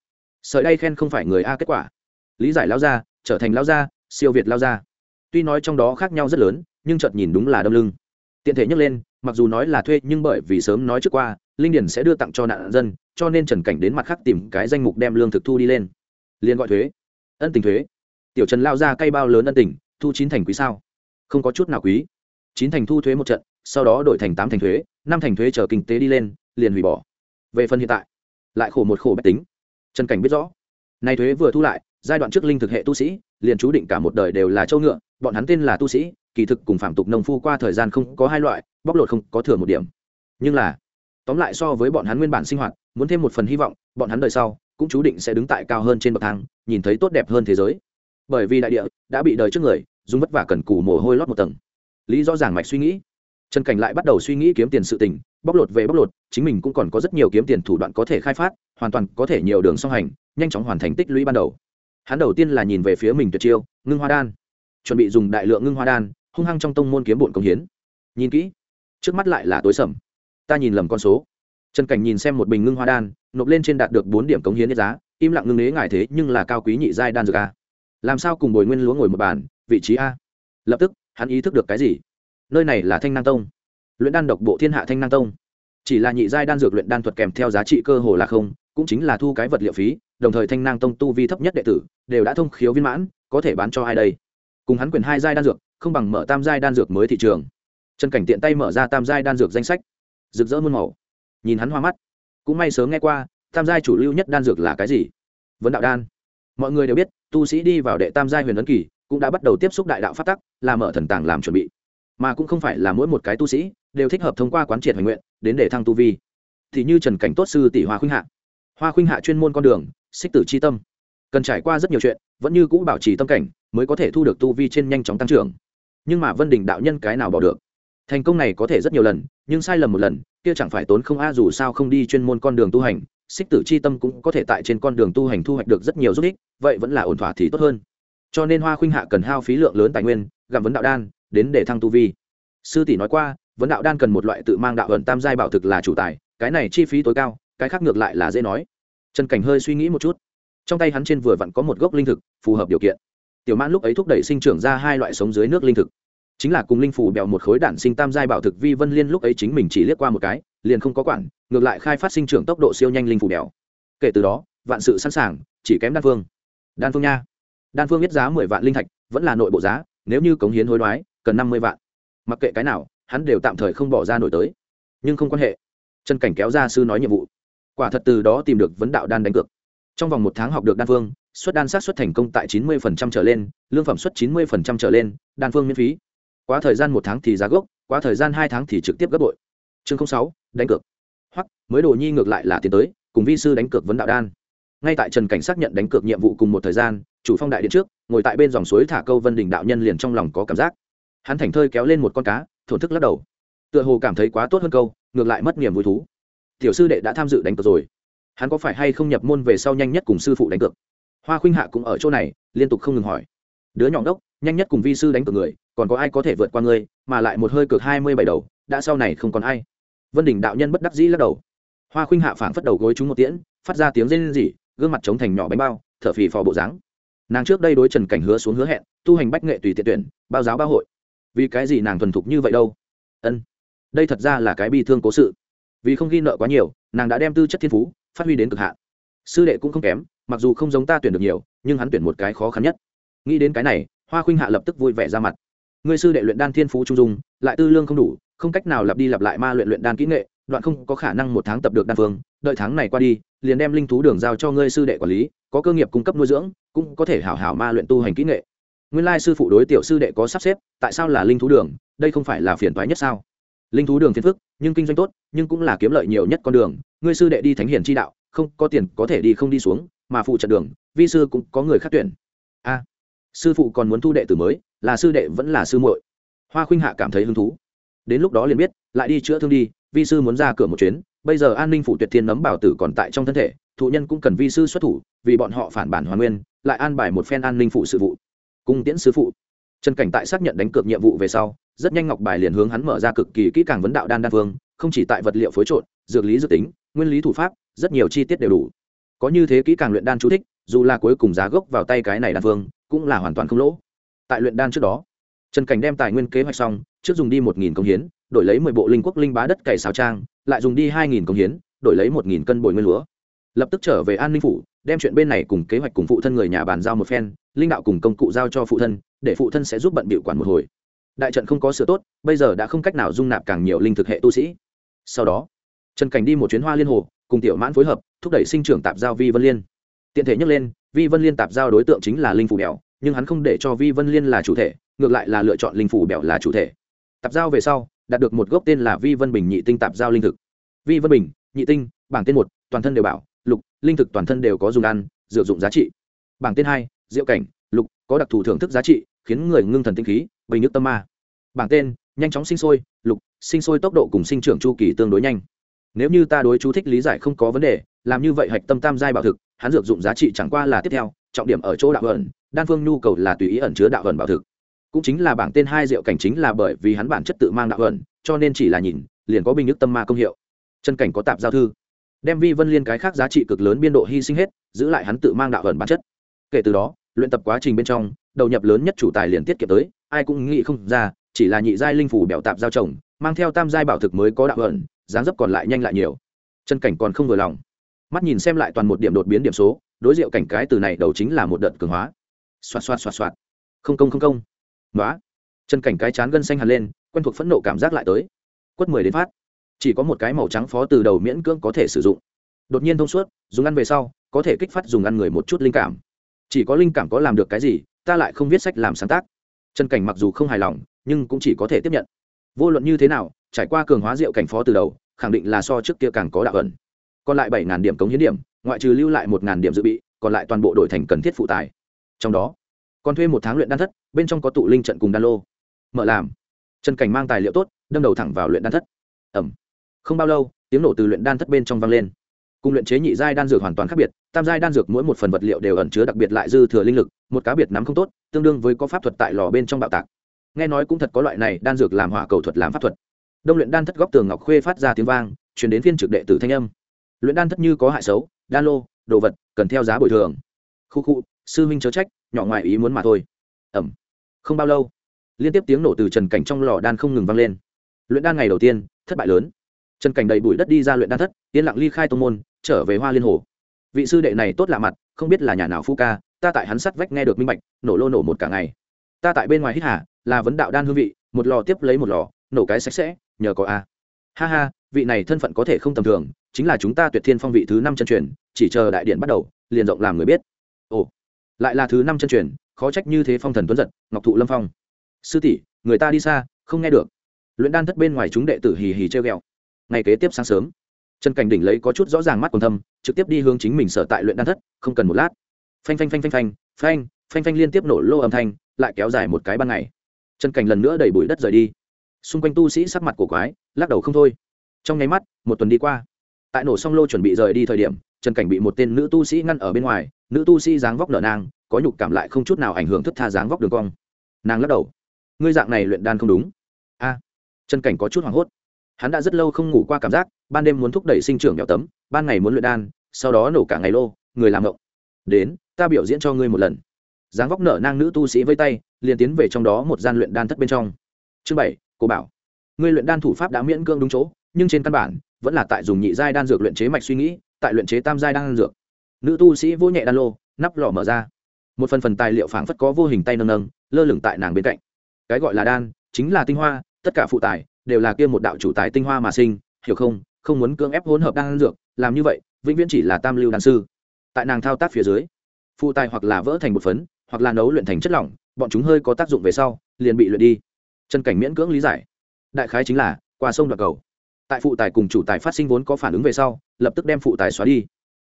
Sợi đây khen không phải người a kết quả. Lý giải lao ra, trở thành lao ra, siêu việt lao ra. Tuy nói trong đó khác nhau rất lớn, nhưng chợt nhìn đúng là đâm lưng. Tiện thể nhắc lên, mặc dù nói là thuê, nhưng bởi vì sớm nói trước qua, linh điển sẽ đưa tặng cho nạn dân, cho nên trần cảnh đến mặt khác tìm cái danh mục đem lương thực thu đi lên. Liền gọi thuế. Ân tình thuế tiểu trần lao ra cây bao lớn ân tình, thu chín thành quý sao? Không có chút nào quý. Chín thành thu thuế một trận, sau đó đổi thành tám thành thuế, năm thành thuế chờ kinh tế đi lên, liền hủy bỏ. Về phần hiện tại, lại khổ một khổ bách tính. Trần cảnh biết rõ, nay thuế vừa thu lại, giai đoạn trước linh thực hệ tu sĩ, liền chú định cả một đời đều là châu ngựa, bọn hắn tên là tu sĩ, kỳ thực cùng phạm tục nông phu qua thời gian không có hai loại, bóc lột không có thừa một điểm. Nhưng là, tóm lại so với bọn hắn nguyên bản sinh hoạt, muốn thêm một phần hy vọng, bọn hắn đời sau cũng chú định sẽ đứng tại cao hơn trên bậc thang, nhìn thấy tốt đẹp hơn thế giới bởi vì đại địa đã bị đời trước người dùng vất vả cần cù mồ hôi lót một tầng. Lý rõ ràng mạch suy nghĩ. Trần cảnh lại bắt đầu suy nghĩ kiếm tiền sự tình, bóc lột về bóc lột, chính mình cũng còn có rất nhiều kiếm tiền thủ đoạn có thể khai phát, hoàn toàn có thể nhiều đường song hành, nhanh chóng hoàn thành tích lũy ban đầu. Hắn đầu tiên là nhìn về phía mình tuyệt chiêu, ngưng hoa đan. Chuẩn bị dùng đại lượng ngưng hoa đan, hung hăng trong tông môn kiếm bổn công hiến. Nhìn kỹ, trước mắt lại là tối sầm. Ta nhìn lầm con số. Trần cảnh nhìn xem một bình ngưng hoa đan, nộp lên trên đạt được bốn điểm cống hiến giá, im lặng ngưng nế ngại thế nhưng là cao quý nhị giai đan dược a làm sao cùng bồi nguyên lúa ngồi một bàn, vị trí a? Lập tức, hắn ý thức được cái gì? Nơi này là thanh năng tông. Luyện đan độc bộ thiên hạ thanh năng tông. Chỉ là nhị giai đan dược luyện đan thuật kèm theo giá trị cơ hồ là không, cũng chính là thu cái vật liệu phí, đồng thời thanh năng tông tu vi thấp nhất đệ tử, đều đã thông khiếu viên mãn, có thể bán cho ai đây? Cùng hắn quyền hai giai đan dược, không bằng mở tam giai đan dược mới thị trường. Trần cảnh tiện tay mở ra tam giai đan dược danh sách. Rực rỡ muôn màu. Nhìn hắn hoa mắt. Cũng may sớm nghe qua, tam giai chủ lưu nhất đan dược là cái gì? Vấn đạo đan. Mọi người đều biết tu sĩ đi vào đệ tam giai huyền ấn kỳ, cũng đã bắt đầu tiếp xúc đại đạo phát tắc, là mở thần tàng làm chuẩn bị. Mà cũng không phải là mỗi một cái tu sĩ đều thích hợp thông qua quán triệt hoành nguyện đến để thăng tu vi. Thì như trần cảnh tốt sư tỷ hoa khuynh hạ. Hoa khuynh hạ chuyên môn con đường, xích tử c h i tâm. Cần trải qua rất nhiều chuyện, vẫn như cũ bảo trì tâm cảnh, mới có thể thu được tu vi trên nhanh chóng tăng trưởng. Nhưng mà vân đình đạo nhân cái nào bỏ được? Thành công này có thể rất nhiều lần, nhưng sai lầm một lần, kia chẳng phải tốn không a dù sao không đi chuyên môn con đường tu hành xích tử c h i tâm cũng có thể tại trên con đường tu hành thu hoạch được rất nhiều giúp ích, vậy vẫn là ổn thỏa thì tốt hơn. Cho nên hoa khuynh hạ cần hao phí lượng lớn tài nguyên gặm vấn đạo đan, đến để thăng tu vi. Sư tỷ nói qua, vấn đạo đan cần một loại tự mang đạo ẩn tam giai bảo thực là chủ tài, cái này chi phí tối cao, cái khác ngược lại là dễ nói. Trần cảnh hơi suy nghĩ một chút. Trong tay hắn trên vừa vặn có một gốc linh thực, phù hợp điều kiện. Tiểu mãn lúc ấy thúc đẩy sinh trưởng ra hai loại sống dưới nước linh thực. Chính là cùng linh phủ bèo một khối đản sinh tam giai bảo thực vi vân liên lúc ấy chính mình chỉ liếc qua một cái liền không có quản, ngược lại khai phát sinh trưởng tốc độ siêu nhanh linh phủ bèo. Kể từ đó, vạn sự sẵn sàng, chỉ kém đan phương. Đan phương nha. Đan phương biết giá mười vạn linh thạch, vẫn là nội bộ giá, nếu như cống hiến hối đoái, cần năm mươi vạn. Mặc kệ cái nào, hắn đều tạm thời không bỏ ra nổi tới. Nhưng không quan hệ. Chân cảnh kéo ra sư nói nhiệm vụ. Quả thật từ đó tìm được vấn đạo đan đánh cược. Trong vòng một tháng học được đan phương, xuất đan sát xuất thành công tại chín mươi trở lên, lương phẩm xuất chín mươi trở lên, đan phương miễn phí. Quá thời gian một tháng thì giá gốc, quá thời gian hai tháng thì trực tiếp gấp bội. Chương sáu đánh cược. Hoặc, mới đồ nhi ngược lại là tiến tới, cùng vi sư đánh cược vấn đạo đan. Ngay tại trần cảnh xác nhận đánh cược nhiệm vụ cùng một thời gian, chủ phong đại điện trước, ngồi tại bên dòng suối thả câu vân đình đạo nhân liền trong lòng có cảm giác. Hắn thành thơi kéo lên một con cá, thổn thức lắc đầu. Tựa hồ cảm thấy quá tốt hơn câu, ngược lại mất niềm vui thú. Tiểu sư đệ đã tham dự đánh cược rồi. Hắn có phải hay không nhập môn về sau nhanh nhất cùng sư phụ đánh cược? Hoa khuynh hạ cũng ở chỗ này, liên tục không ngừng hỏi. Đứa nhỏ đốc nhanh nhất cùng vi sư đánh cược người, còn có ai có thể vượt qua ngươi, mà lại một hơi cược hai mươi bảy đầu, đã sau này không còn ai vân đình đạo nhân bất đắc dĩ lắc đầu. Hoa khuynh hạ phảng phất đầu gối chúng một tiễn, phát ra tiếng rên rỉ, gương mặt trống thành nhỏ bánh bao, thở phì phò bộ dáng. Nàng trước đây đối trần cảnh hứa xuống hứa hẹn, tu hành bách nghệ tùy tiện tuyển, bao giáo bao hội. Vì cái gì nàng thuần thục như vậy đâu? Ân, đây thật ra là cái bi thương cố sự. Vì không ghi nợ quá nhiều, nàng đã đem tư chất thiên phú, phát huy đến cực hạn. Sư đệ cũng không kém, mặc dù không giống ta tuyển được nhiều, nhưng hắn tuyển một cái khó khăn nhất. Nghĩ đến cái này, hoa khuynh hạ lập tức vui vẻ ra mặt. Người sư đệ luyện đan thiên phú trung dung, lại tư lương không đủ không cách nào lặp đi lặp lại ma luyện luyện đan kỹ nghệ, đoạn không có khả năng một tháng tập được đan phương, đợi tháng này qua đi, liền đem linh thú đường giao cho ngươi sư đệ quản lý, có cơ nghiệp cung cấp nuôi dưỡng, cũng có thể hảo hảo ma luyện tu hành kỹ nghệ. Nguyên lai sư phụ đối tiểu sư đệ có sắp xếp, tại sao là linh thú đường, đây không phải là phiền toái nhất sao? Linh thú đường phiền phức, nhưng kinh doanh tốt, nhưng cũng là kiếm lợi nhiều nhất con đường, ngươi sư đệ đi thánh hiền chi đạo, không, có tiền có thể đi không đi xuống, mà phụ trận đường, vi sư cũng có người khác tuyển. A, sư phụ còn muốn thu đệ tử mới, là sư đệ vẫn là sư muội. Hoa khuynh hạ cảm thấy hứng thú đến lúc đó liền biết, lại đi chữa thương đi, vi sư muốn ra cửa một chuyến, bây giờ an ninh phủ tuyệt thiên nấm bảo tử còn tại trong thân thể, thụ nhân cũng cần vi sư xuất thủ, vì bọn họ phản bản hoàn nguyên, lại an bài một phen an ninh phụ sự vụ. Cung tiễn sứ phụ. Trần cảnh tại xác nhận đánh cược nhiệm vụ về sau, rất nhanh ngọc bài liền hướng hắn mở ra cực kỳ kỹ càng vấn đạo đan đan phương không chỉ tại vật liệu phối trộn, dược lý dự tính, nguyên lý thủ pháp, rất nhiều chi tiết đều đủ. Có như thế kỹ càng luyện đan chú thích, dù là cuối cùng giá gốc vào tay cái này đan phương cũng là hoàn toàn không lỗ. Tại luyện đan trước đó trần cảnh đem tài nguyên kế hoạch xong, trước dùng đi một nghìn công hiến, đổi lấy mười bộ linh quốc linh bá đất cày xào trang, lại dùng đi hai nghìn công hiến, đổi lấy một nghìn cân bồi nguyên lúa. Lập tức trở về an ninh phủ, đem chuyện bên này cùng kế hoạch cùng phụ thân người nhà bàn giao một phen, linh đạo cùng công cụ giao cho phụ thân, để phụ thân sẽ giúp bận bịu quản một hồi. Đại trận không có sửa tốt, bây giờ đã không cách nào dung nạp càng nhiều linh thực hệ tu sĩ. Sau đó, trần cảnh đi một chuyến hoa liên hồ, cùng tiểu mãn phối hợp, thúc đẩy sinh trưởng tạp giao vi vân liên. Tiện thể nhắc lên, vi vân liên tạp giao đối tượng chính là linh phủ bèo, nhưng hắn không để cho vi vân liên là chủ thể ngược lại là lựa chọn linh phủ bèo là chủ thể. Tạp giao về sau, đạt được một gốc tên là vi vân bình nhị tinh tạp giao linh thực. Vi vân bình, nhị tinh, bảng tên một, toàn thân đều bảo, lục, linh thực toàn thân đều có dùng ăn, dựa dụng giá trị. Bảng tên hai, diệu cảnh, lục, có đặc thù thưởng thức giá trị, khiến người ngưng thần tinh khí bình nước tâm ma. Bảng tên, nhanh chóng sinh sôi, lục, sinh sôi tốc độ cùng sinh trưởng chu kỳ tương đối nhanh. Nếu như ta đối chú thích lý giải không có vấn đề, làm như vậy hạch tâm tam giai bảo thực, hắn dược dụng giá trị chẳng qua là tiếp theo, trọng điểm ở chỗ đạo ẩn, đan phương nhu cầu là tùy ý ẩn chứa đạo ẩn bảo thực cũng chính là bảng tên hai diệu cảnh chính là bởi vì hắn bản chất tự mang đạo ẩn cho nên chỉ là nhìn, liền có bình nước tâm ma công hiệu. Chân cảnh có tạp giao thư. Đem vi vân liên cái khác giá trị cực lớn biên độ hy sinh hết, giữ lại hắn tự mang đạo ẩn bản chất. Kể từ đó, luyện tập quá trình bên trong, đầu nhập lớn nhất chủ tài liền tiết kiệm tới, ai cũng nghĩ không ra, chỉ là nhị giai linh phủ bèo tạp giao chồng, mang theo tam giai bảo thực mới có đạo ẩn dáng dấp còn lại nhanh lại nhiều. Chân cảnh còn không vừa lòng. Mắt nhìn xem lại toàn một điểm đột biến điểm số, đối diệu cảnh cái từ này đầu chính là một đợt cường hóa. Xoạt xoạt xoạt xoạt. Không công không công nói chân cảnh cái chán gân xanh hẳn lên, quen thuộc phẫn nộ cảm giác lại tới. Quất mười đến phát. Chỉ có một cái màu trắng phó từ đầu miễn cưỡng có thể sử dụng. Đột nhiên thông suốt, dùng ăn về sau, có thể kích phát dùng ăn người một chút linh cảm. Chỉ có linh cảm có làm được cái gì, ta lại không viết sách làm sáng tác. Chân cảnh mặc dù không hài lòng, nhưng cũng chỉ có thể tiếp nhận. Vô luận như thế nào, trải qua cường hóa rượu cảnh phó từ đầu, khẳng định là so trước kia càng có đạo ẩn. Còn lại bảy điểm cống hiến điểm, ngoại trừ lưu lại một điểm dự bị, còn lại toàn bộ đổi thành cần thiết phụ tài trong đó còn thuê một tháng luyện đan thất, bên trong có tụ linh trận cùng đan lô. Mở làm. Chân cảnh mang tài liệu tốt, đâm đầu thẳng vào luyện đan thất. Ẩm không bao lâu, tiếng nổ từ luyện đan thất bên trong vang lên. Cùng luyện chế nhị giai đan dược hoàn toàn khác biệt, tam giai đan dược mỗi một phần vật liệu đều ẩn chứa đặc biệt lại dư thừa linh lực, một cá biệt nắm không tốt, tương đương với có pháp thuật tại lò bên trong bạo tạc. Nghe nói cũng thật có loại này, đan dược làm hỏa cầu thuật làm pháp thuật. Đông luyện đan thất góc tường ngọc khuê phát ra tiếng vang chuyển đến phiên trực đệ tử thanh âm. Luyện đan thất như có hại xấu, đan lô, đồ vật, cần theo giá bồi thường. Khu khu sư huynh chớ trách, nhỏ ngoài ý muốn mà thôi. Ẩm không bao lâu, liên tiếp tiếng nổ từ trần cảnh trong lò đan không ngừng vang lên. Luyện đan ngày đầu tiên, thất bại lớn. Trần cảnh đầy bụi đất đi ra luyện đan thất, yên lặng ly khai tô môn, trở về hoa liên hồ. Vị sư đệ này tốt lạ mặt, không biết là nhà nào phu ca, ta tại hắn sắt vách nghe được minh bạch, nổ lô nổ một cả ngày. Ta tại bên ngoài hít hà, là vấn đạo đan hương vị, một lò tiếp lấy một lò, nổ cái sạch sẽ, nhờ có a. Ha ha, vị này thân phận có thể không tầm thường, chính là chúng ta tuyệt thiên phong vị thứ năm chân truyền, chỉ chờ đại điện bắt đầu, liền rộng làm người biết. Ồ lại là thứ năm chân truyền, khó trách như thế phong thần tuấn giật, ngọc thụ lâm phong. Sư tỷ, người ta đi xa, không nghe được. Luyện đan thất bên ngoài chúng đệ tử hì hì treo ghẹo. Ngày kế tiếp sáng sớm, trần cảnh đỉnh lấy có chút rõ ràng mắt còn thâm, trực tiếp đi hướng chính mình sở tại luyện đan thất, không cần một lát. Phanh phanh phanh phanh phanh phanh phanh phanh liên tiếp nổ lô âm thanh, lại kéo dài một cái ban ngày. Trần cảnh lần nữa đẩy bụi đất rời đi. Xung quanh tu sĩ sắc mặt của quái, lắc đầu không thôi. Trong nháy mắt, một tuần đi qua. Tại nổ xong lô chuẩn bị rời đi thời điểm trần cảnh bị một tên nữ tu sĩ ngăn ở bên ngoài, nữ tu sĩ dáng vóc nở nang, có nhục cảm lại không chút nào ảnh hưởng thức tha dáng vóc đường cong. Nàng lắc đầu. Ngươi dạng này luyện đan không đúng. A. Trần cảnh có chút hoảng hốt. Hắn đã rất lâu không ngủ qua cảm giác, ban đêm muốn thúc đẩy sinh trưởng nhỏ tấm, ban ngày muốn luyện đan, sau đó nổ cả ngày lô, người làm ngộng. Đến, ta biểu diễn cho ngươi một lần. Dáng vóc nở nang nữ tu sĩ vây tay, liền tiến về trong đó một gian luyện đan thất bên trong. Chương bảy, cô bảo. Ngươi luyện đan thủ pháp đã miễn cương đúng chỗ, nhưng trên căn bản, vẫn là tại dùng nhị giai đan dược luyện chế mạch suy nghĩ tại luyện chế tam giai đan dược. Nữ tu sĩ vô nhẹ đan lô, nắp lọ mở ra. Một phần phần tài liệu phảng phất có vô hình tay nâng nâng, lơ lửng tại nàng bên cạnh. Cái gọi là đan, chính là tinh hoa, tất cả phụ tài đều là kia một đạo chủ tài tinh hoa mà sinh, hiểu không? Không muốn cưỡng ép hỗn hợp đan dược, làm như vậy, vĩnh viễn chỉ là tam lưu đan sư. Tại nàng thao tác phía dưới, phụ tài hoặc là vỡ thành một phấn, hoặc là nấu luyện thành chất lỏng, bọn chúng hơi có tác dụng về sau, liền bị luyện đi. Chân cảnh miễn cưỡng lý giải. Đại khái chính là, qua sông đoạt cầu tại phụ tài cùng chủ tài phát sinh vốn có phản ứng về sau, lập tức đem phụ tài xóa đi.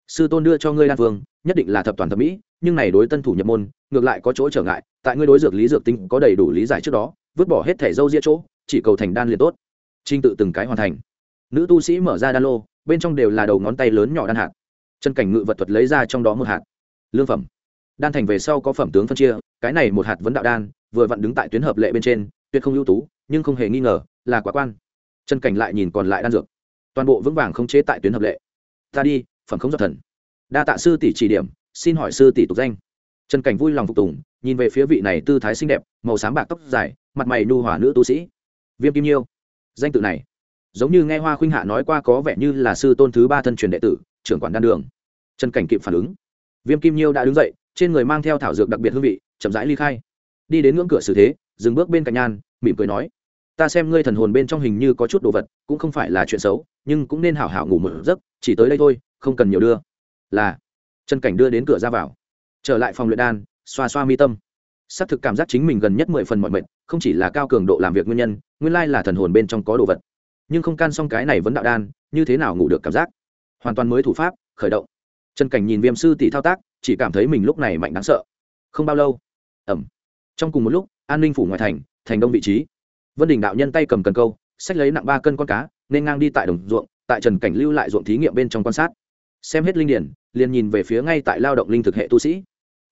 Sư tôn đưa cho ngươi đan vương, nhất định là thập toàn thẩm mỹ, nhưng này đối tân thủ nhập môn, ngược lại có chỗ trở ngại, tại ngươi đối dược lý dược tinh có đầy đủ lý giải trước đó, vứt bỏ hết thẻ dâu ria chỗ, chỉ cầu thành đan liền tốt. Trinh tự từng cái hoàn thành. Nữ tu sĩ mở ra đan lô, bên trong đều là đầu ngón tay lớn nhỏ đan hạt. Chân cảnh ngự vật thuật lấy ra trong đó một hạt. Lương phẩm. Đan thành về sau có phẩm tướng phân chia, cái này một hạt vấn đạo đan, vừa vặn đứng tại tuyến hợp lệ bên trên, tuyệt không ưu tú, nhưng không hề nghi ngờ là quá quan chân cảnh lại nhìn còn lại đan dược. Toàn bộ vững vàng không chế tại tuyến hợp lệ. Ta đi, phẩm không do thần. Đa tạ sư tỷ chỉ điểm, xin hỏi sư tỷ tục danh. Trần cảnh vui lòng phục tùng, nhìn về phía vị này tư thái xinh đẹp, màu xám bạc tóc dài, mặt mày nu hỏa nữ tu sĩ. Viêm kim nhiêu. Danh tự này, giống như nghe hoa khuynh hạ nói qua có vẻ như là sư tôn thứ ba thân truyền đệ tử, trưởng quản đan đường. Trần cảnh kịp phản ứng. Viêm kim nhiêu đã đứng dậy, trên người mang theo thảo dược đặc biệt hương vị, chậm rãi ly khai. Đi đến ngưỡng cửa xử thế, dừng bước bên cạnh nhan, mỉm cười nói ta xem ngươi thần hồn bên trong hình như có chút đồ vật, cũng không phải là chuyện xấu, nhưng cũng nên hảo hảo ngủ một giấc, chỉ tới đây thôi, không cần nhiều đưa. Là. Trần cảnh đưa đến cửa ra vào. Trở lại phòng luyện đan, xoa xoa mi tâm. Xác thực cảm giác chính mình gần nhất mười phần mọi mệnh không chỉ là cao cường độ làm việc nguyên nhân, nguyên lai là thần hồn bên trong có đồ vật. Nhưng không can xong cái này vẫn đạo đan, như thế nào ngủ được cảm giác? Hoàn toàn mới thủ pháp, khởi động. Trần cảnh nhìn viêm sư tỷ thao tác, chỉ cảm thấy mình lúc này mạnh đáng sợ. Không bao lâu. Ẩm. Trong cùng một lúc, an ninh phủ ngoài thành thành đông vị trí vân đình đạo nhân tay cầm cần câu, xách lấy nặng ba cân con cá, nên ngang đi tại đồng ruộng, tại trần cảnh lưu lại ruộng thí nghiệm bên trong quan sát. Xem hết linh điển, liền nhìn về phía ngay tại lao động linh thực hệ tu sĩ.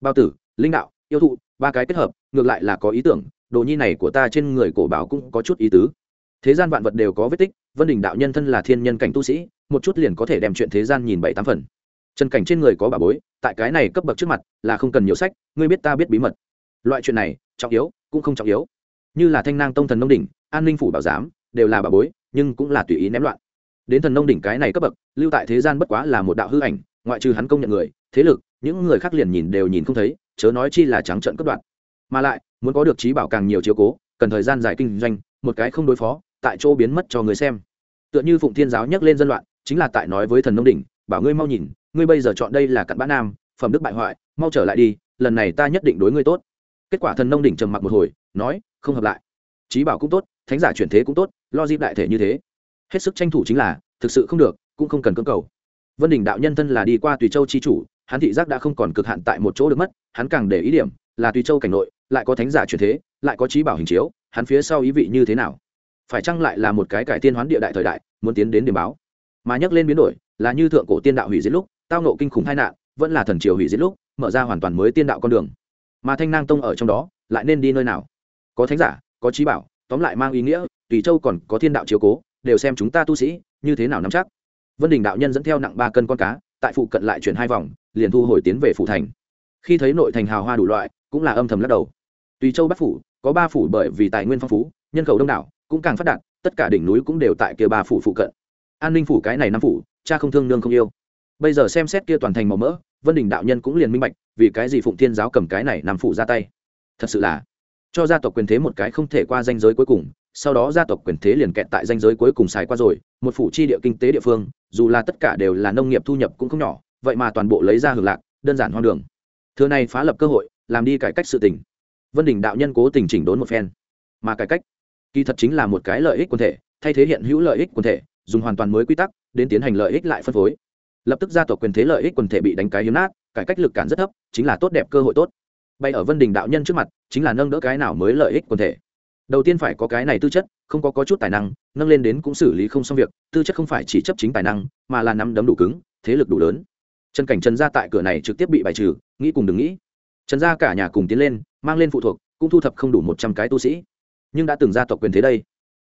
Bao tử, linh đạo, yêu thụ, ba cái kết hợp, ngược lại là có ý tưởng, đồ nhi này của ta trên người cổ bảo cũng có chút ý tứ. Thế gian vạn vật đều có vết tích, vân đình đạo nhân thân là thiên nhân cảnh tu sĩ, một chút liền có thể đem chuyện thế gian nhìn bảy tám phần. Trần cảnh trên người có bà bối, tại cái này cấp bậc trước mặt là không cần nhiều sách, ngươi biết ta biết bí mật. Loại chuyện này, trọng yếu, cũng không trọng yếu như là thanh nang tông thần nông đỉnh, an ninh phủ bảo giám, đều là bà bối, nhưng cũng là tùy ý ném loạn. Đến thần nông đỉnh cái này cấp bậc, lưu tại thế gian bất quá là một đạo hư ảnh, ngoại trừ hắn công nhận người, thế lực, những người khác liền nhìn đều nhìn không thấy, chớ nói chi là trắng trợn cấp đoạn mà lại, muốn có được trí bảo càng nhiều chiếu cố, cần thời gian dài kinh doanh, một cái không đối phó, tại chỗ biến mất cho người xem. Tựa như phụng thiên giáo nhắc lên dân loạn, chính là tại nói với thần nông đỉnh, bảo ngươi mau nhìn, ngươi bây giờ chọn đây là cặn bã nam, phẩm đức bại hoại, mau trở lại đi, lần này ta nhất định đối ngươi tốt. Kết quả thần nông đỉnh trầm mặc một hồi, nói không hợp lại. Trí bảo cũng tốt, thánh giả chuyển thế cũng tốt, lo dịp đại thể như thế. Hết sức tranh thủ chính là, thực sự không được, cũng không cần cưỡng cầu. Vân đình đạo nhân thân là đi qua tùy châu chi chủ, hắn thị giác đã không còn cực hạn tại một chỗ được mất, hắn càng để ý điểm, là tùy châu cảnh nội, lại có thánh giả chuyển thế, lại có trí bảo hình chiếu, hắn phía sau ý vị như thế nào? Phải chăng lại là một cái cải tiên hoán địa đại thời đại, muốn tiến đến điểm báo? Mà nhắc lên biến đổi, là như thượng cổ tiên đạo hủy diệt lúc, tao nộ kinh khủng tai nạn, vẫn là thần triều hủy diệt lúc, mở ra hoàn toàn mới tiên đạo con đường. Mà thanh nang tông ở trong đó, lại nên đi nơi nào? Có thánh giả, có trí bảo, tóm lại mang ý nghĩa, tùy châu còn có thiên đạo chiếu cố, đều xem chúng ta tu sĩ như thế nào nắm chắc. Vân đình đạo nhân dẫn theo nặng ba cân con cá, tại phụ cận lại chuyển hai vòng, liền thu hồi tiến về phủ thành. Khi thấy nội thành hào hoa đủ loại, cũng là âm thầm lắc đầu. Tùy châu bắc phủ, có ba phủ bởi vì tài nguyên phong phú, nhân khẩu đông đảo, cũng càng phát đạt, tất cả đỉnh núi cũng đều tại kia ba phủ phụ cận. An ninh phủ cái này năm phủ, cha không thương nương không yêu. Bây giờ xem xét kia toàn thành màu mỡ, vân đình đạo nhân cũng liền minh bạch, vì cái gì phụng thiên giáo cầm cái này nằm phủ ra tay. Thật sự là cho gia tộc quyền thế một cái không thể qua danh giới cuối cùng, sau đó gia tộc quyền thế liền kẹt tại danh giới cuối cùng xài qua rồi, một phủ chi địa kinh tế địa phương, dù là tất cả đều là nông nghiệp thu nhập cũng không nhỏ, vậy mà toàn bộ lấy ra hưởng lạc, đơn giản hoang đường. Thưa này phá lập cơ hội, làm đi cải cách sự tình. Vân đình đạo nhân cố tình chỉnh đốn một phen. Mà cải cách, kỳ thật chính là một cái lợi ích quần thể, thay thế hiện hữu lợi ích quần thể, dùng hoàn toàn mới quy tắc, đến tiến hành lợi ích lại phân phối. Lập tức gia tộc quyền thế lợi ích quần thể bị đánh cái hiếm nát, cải cách lực cản rất thấp, chính là tốt đẹp cơ hội tốt bay ở vân đình đạo nhân trước mặt, chính là nâng đỡ cái nào mới lợi ích quần thể. Đầu tiên phải có cái này tư chất, không có có chút tài năng, nâng lên đến cũng xử lý không xong việc, tư chất không phải chỉ chấp chính tài năng, mà là nắm đấm đủ cứng, thế lực đủ lớn. Trần cảnh trần gia tại cửa này trực tiếp bị bài trừ, nghĩ cùng đừng nghĩ. Trần gia cả nhà cùng tiến lên, mang lên phụ thuộc, cũng thu thập không đủ một trăm cái tu sĩ. Nhưng đã từng gia tộc quyền thế đây.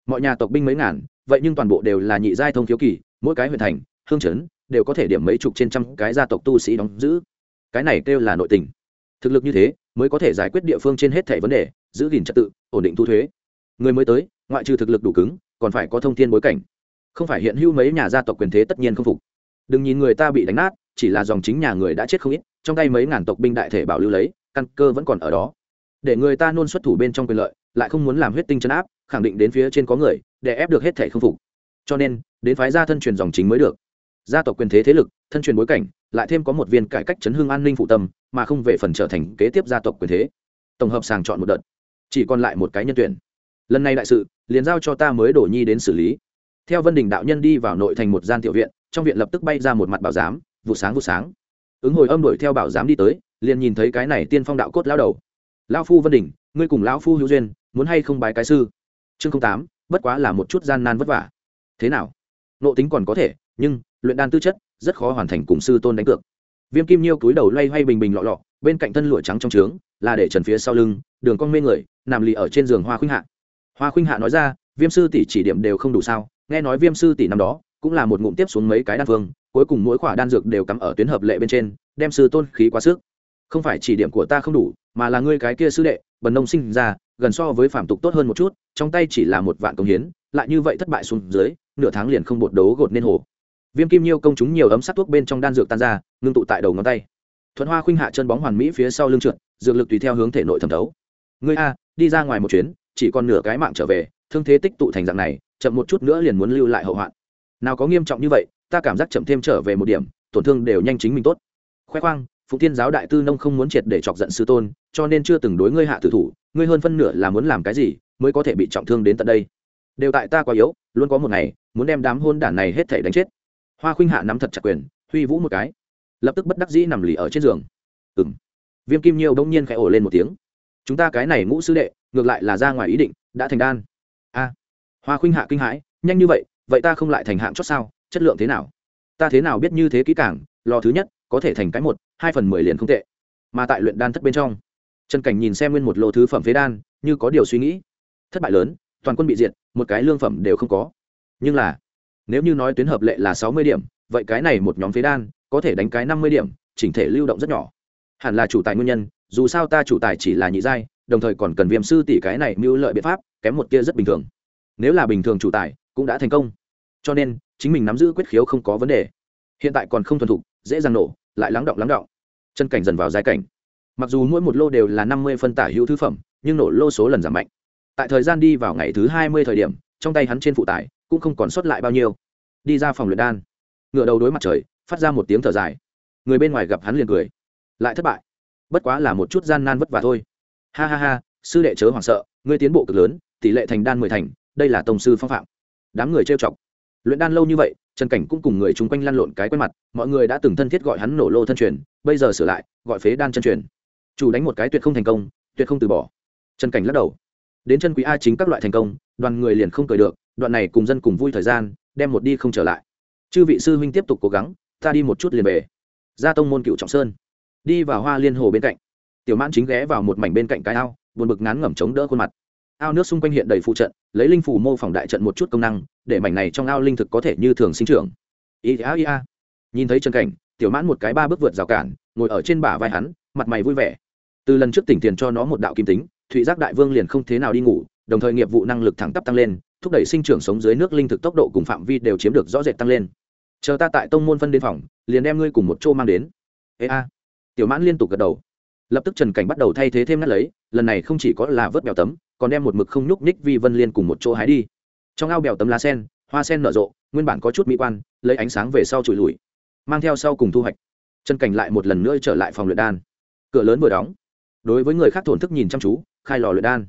Mọi nhà tộc binh mấy ngàn, vậy nhưng toàn bộ đều là nhị giai thông thiếu kỳ, mỗi cái huyện thành, hương trấn đều có thể điểm mấy chục trên trăm cái gia tộc tu sĩ đóng giữ. Cái này kêu là nội tình. Thực lực như thế mới có thể giải quyết địa phương trên hết thẻ vấn đề, giữ gìn trật tự, ổn định thu thuế. Người mới tới, ngoại trừ thực lực đủ cứng, còn phải có thông tin bối cảnh. Không phải hiện hữu mấy nhà gia tộc quyền thế tất nhiên không phục. Đừng nhìn người ta bị đánh nát, chỉ là dòng chính nhà người đã chết không ít, trong tay mấy ngàn tộc binh đại thể bảo lưu lấy, căn cơ vẫn còn ở đó. Để người ta nôn xuất thủ bên trong quyền lợi, lại không muốn làm huyết tinh chấn áp, khẳng định đến phía trên có người, để ép được hết thể không phục. Cho nên, đến phái gia thân truyền dòng chính mới được gia tộc quyền thế thế lực, thân truyền bối cảnh, lại thêm có một viên cải cách chấn hương an ninh phụ tâm, mà không về phần trở thành kế tiếp gia tộc quyền thế. Tổng hợp sàng chọn một đợt, chỉ còn lại một cái nhân tuyển. Lần này đại sự, liền giao cho ta mới đổ nhi đến xử lý. Theo vân đình đạo nhân đi vào nội thành một gian tiểu viện, trong viện lập tức bay ra một mặt bảo giám, vụ sáng vụ sáng. Ứng hồi âm đuổi theo bảo giám đi tới, liền nhìn thấy cái này tiên phong đạo cốt lao đầu. Lao phu vân đình, ngươi cùng lão phu hữu duyên, muốn hay không bái cái sư? Chương tám, bất quá là một chút gian nan vất vả. Thế nào? Nộ tính còn có thể, nhưng luyện đan tư chất, rất khó hoàn thành cùng sư tôn đánh cược. Viêm kim nhiêu cúi đầu loay hoay bình bình lọ lọ, bên cạnh thân lụa trắng trong trướng, là để trần phía sau lưng, đường con mê người, nằm lì ở trên giường hoa khuynh hạ. Hoa khuynh hạ nói ra, viêm sư tỷ chỉ điểm đều không đủ sao, nghe nói viêm sư tỷ năm đó, cũng là một ngụm tiếp xuống mấy cái đan phương, cuối cùng mỗi khỏa đan dược đều cắm ở tuyến hợp lệ bên trên, đem sư tôn khí quá sức. Không phải chỉ điểm của ta không đủ, mà là ngươi cái kia sư đệ, bần nông sinh ra, gần so với phạm tục tốt hơn một chút, trong tay chỉ là một vạn công hiến, lại như vậy thất bại xuống dưới, nửa tháng liền không bột đấu gột nên hồ viêm kim nhiêu công chúng nhiều ấm sát thuốc bên trong đan dược tan ra, ngưng tụ tại đầu ngón tay. Thuận hoa khuynh hạ chân bóng hoàn mỹ phía sau lưng trượt, dược lực tùy theo hướng thể nội thẩm thấu. Ngươi a, đi ra ngoài một chuyến, chỉ còn nửa cái mạng trở về, thương thế tích tụ thành dạng này, chậm một chút nữa liền muốn lưu lại hậu hoạn. Nào có nghiêm trọng như vậy, ta cảm giác chậm thêm trở về một điểm, tổn thương đều nhanh chính mình tốt. Khoe khoang phụ tiên giáo đại tư nông không muốn triệt để chọc giận sư tôn, cho nên chưa từng đối ngươi hạ tử thủ, ngươi hơn phân nửa là muốn làm cái gì, mới có thể bị trọng thương đến tận đây. Đều tại ta quá yếu, luôn có một ngày, muốn đem đám hôn đản này hết thể đánh chết hoa khuynh hạ nắm thật chặt quyền, huy vũ một cái. Lập tức bất đắc dĩ nằm lì ở trên giường. Ừng viêm kim nhiêu đông nhiên khẽ ổ lên một tiếng. Chúng ta cái này ngũ sư đệ, ngược lại là ra ngoài ý định, đã thành đan. A. Hoa khuynh hạ kinh hãi, nhanh như vậy vậy ta không lại thành hạng chót sao, chất lượng thế nào? Ta thế nào biết như thế kỹ càng, lò thứ nhất, có thể thành cái một, hai phần mười liền không tệ. Mà tại luyện đan thất bên trong, trần cảnh nhìn xem nguyên một lô thứ phẩm phế đan, như có điều suy nghĩ. Thất bại lớn, toàn quân bị diệt, một cái lương phẩm đều không có. Nhưng là nếu như nói tuyến hợp lệ là sáu mươi điểm, vậy cái này một nhóm phế đan, có thể đánh cái năm mươi điểm, chỉnh thể lưu động rất nhỏ. Hẳn là chủ tài nguyên nhân, dù sao ta chủ tài chỉ là nhị giai, đồng thời còn cần viêm sư tỷ cái này mưu lợi biện pháp, kém một kia rất bình thường. Nếu là bình thường chủ tài, cũng đã thành công. Cho nên, chính mình nắm giữ quyết khiếu không có vấn đề. Hiện tại còn không thuần thục, dễ dàng nổ, lại lắng động lắng động. Chân cảnh dần vào giai cảnh. Mặc dù mỗi một lô đều là năm mươi phân tả hữu thứ phẩm, nhưng nổ lô số lần giảm mạnh. Tại thời gian đi vào ngày thứ hai mươi thời điểm, trong tay hắn trên phụ tải cũng không còn sót lại bao nhiêu. Đi ra phòng luyện đan. Ngựa đầu đối mặt trời, phát ra một tiếng thở dài. Người bên ngoài gặp hắn liền cười. Lại thất bại. Bất quá là một chút gian nan vất vả thôi. Ha ha ha, sư đệ chớ hoảng sợ, ngươi tiến bộ cực lớn, tỷ lệ thành đan mười thành, đây là tổng sư phong phạm. Đám người trêu chọc. Luyện đan lâu như vậy, trần cảnh cũng cùng người chung quanh lăn lộn cái quen mặt, mọi người đã từng thân thiết gọi hắn nổ lô thân truyền, bây giờ sửa lại, gọi phế đan chân truyền. Chủ đánh một cái tuyệt không thành công, tuyệt không từ bỏ. Trần cảnh lắc đầu. Đến chân quý a chính các loại thành công, đoàn người liền không cười được đoạn này cùng dân cùng vui thời gian, đem một đi không trở lại. Chư vị sư huynh tiếp tục cố gắng, ta đi một chút liền về. Ra tông môn cựu trọng sơn. Đi vào hoa liên hồ bên cạnh. Tiểu mãn chính ghé vào một mảnh bên cạnh cái ao, buồn bực ngán ngẩm chống đỡ khuôn mặt. Ao nước xung quanh hiện đầy phụ trận, lấy linh phủ mô phỏng đại trận một chút công năng, để mảnh này trong ao linh thực có thể như thường sinh trưởng. Ý a ý a nhìn thấy chân cảnh, tiểu mãn một cái ba bước vượt rào cản, ngồi ở trên bả vai hắn, mặt mày vui vẻ. Từ lần trước tỉnh tiền cho nó một đạo kim tính, thụy giác đại vương liền không thế nào đi ngủ, đồng thời nghiệp vụ năng lực thẳng tắp tăng lên thúc đẩy sinh trưởng sống dưới nước linh thực tốc độ cùng phạm vi đều chiếm được rõ rệt tăng lên. Chờ ta tại tông môn phân đến phòng, liền đem ngươi cùng một chỗ mang đến. Ê a. Tiểu mãn liên tục gật đầu. Lập tức trần cảnh bắt đầu thay thế thêm ngắt lấy, lần này không chỉ có là vớt bèo tấm, còn đem một mực không nhúc ních vi vân liên cùng một chỗ hái đi. Trong ao bèo tấm lá sen, hoa sen nở rộ, nguyên bản có chút mỹ quan, lấy ánh sáng về sau trụi lùi, mang theo sau cùng thu hoạch. Trần cảnh lại một lần nữa trở lại phòng luyện đan. Cửa lớn vừa đóng, đối với người khác thổn thức nhìn chăm chú, khai lò luyện đan.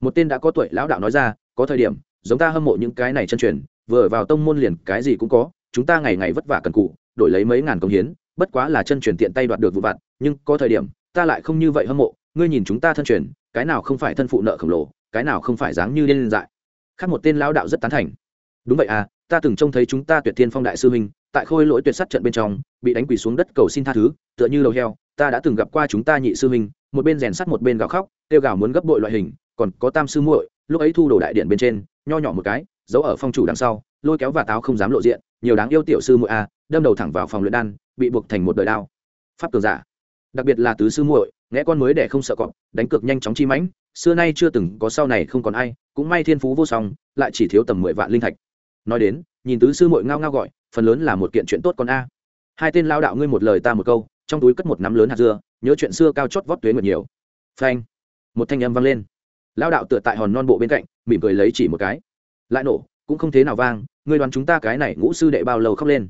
Một tên đã có tuổi lão đạo nói ra, có thời điểm giống ta hâm mộ những cái này chân truyền, vừa vào tông môn liền cái gì cũng có, chúng ta ngày ngày vất vả cần cụ, đổi lấy mấy ngàn công hiến, bất quá là chân truyền tiện tay đoạt được vụ vặt, nhưng có thời điểm, ta lại không như vậy hâm mộ, ngươi nhìn chúng ta thân truyền, cái nào không phải thân phụ nợ khổng lồ, cái nào không phải dáng như liên dại. Khác một tên lão đạo rất tán thành. Đúng vậy à ta từng trông thấy chúng ta tuyệt thiên phong đại sư huynh, tại khôi lỗi tuyệt sắt trận bên trong, bị đánh quỳ xuống đất cầu xin tha thứ, tựa như lầu heo, ta đã từng gặp qua chúng ta nhị sư huynh, một bên rèn sắt một bên gào khóc, kêu gào muốn gấp bội loại hình, còn có tam sư muội lúc ấy thu đồ đại điện bên trên, nho nhỏ một cái, giấu ở phong chủ đằng sau, lôi kéo và táo không dám lộ diện, nhiều đáng yêu tiểu sư muội a, đâm đầu thẳng vào phòng luyện đan, bị buộc thành một đời đao. Pháp cường giả. Đặc biệt là tứ sư muội nghe con mới để không sợ cọp, đánh cược nhanh chóng chi mãnh, xưa nay chưa từng có sau này không còn ai, cũng may thiên phú vô song, lại chỉ thiếu tầm mười vạn linh thạch. Nói đến, nhìn tứ sư muội ngao ngao gọi, phần lớn là một kiện chuyện tốt con a. Hai tên lao đạo ngươi một lời ta một câu, trong túi cất một nắm lớn hạt dưa, nhớ chuyện xưa cao chót vót tuế nguyệt nhiều. Phanh. Một thanh âm vang lên lao đạo tựa tại hòn non bộ bên cạnh, mỉm cười lấy chỉ một cái. Lại nổ, cũng không thế nào vang, ngươi đoán chúng ta cái này ngũ sư đệ bao lâu khóc lên.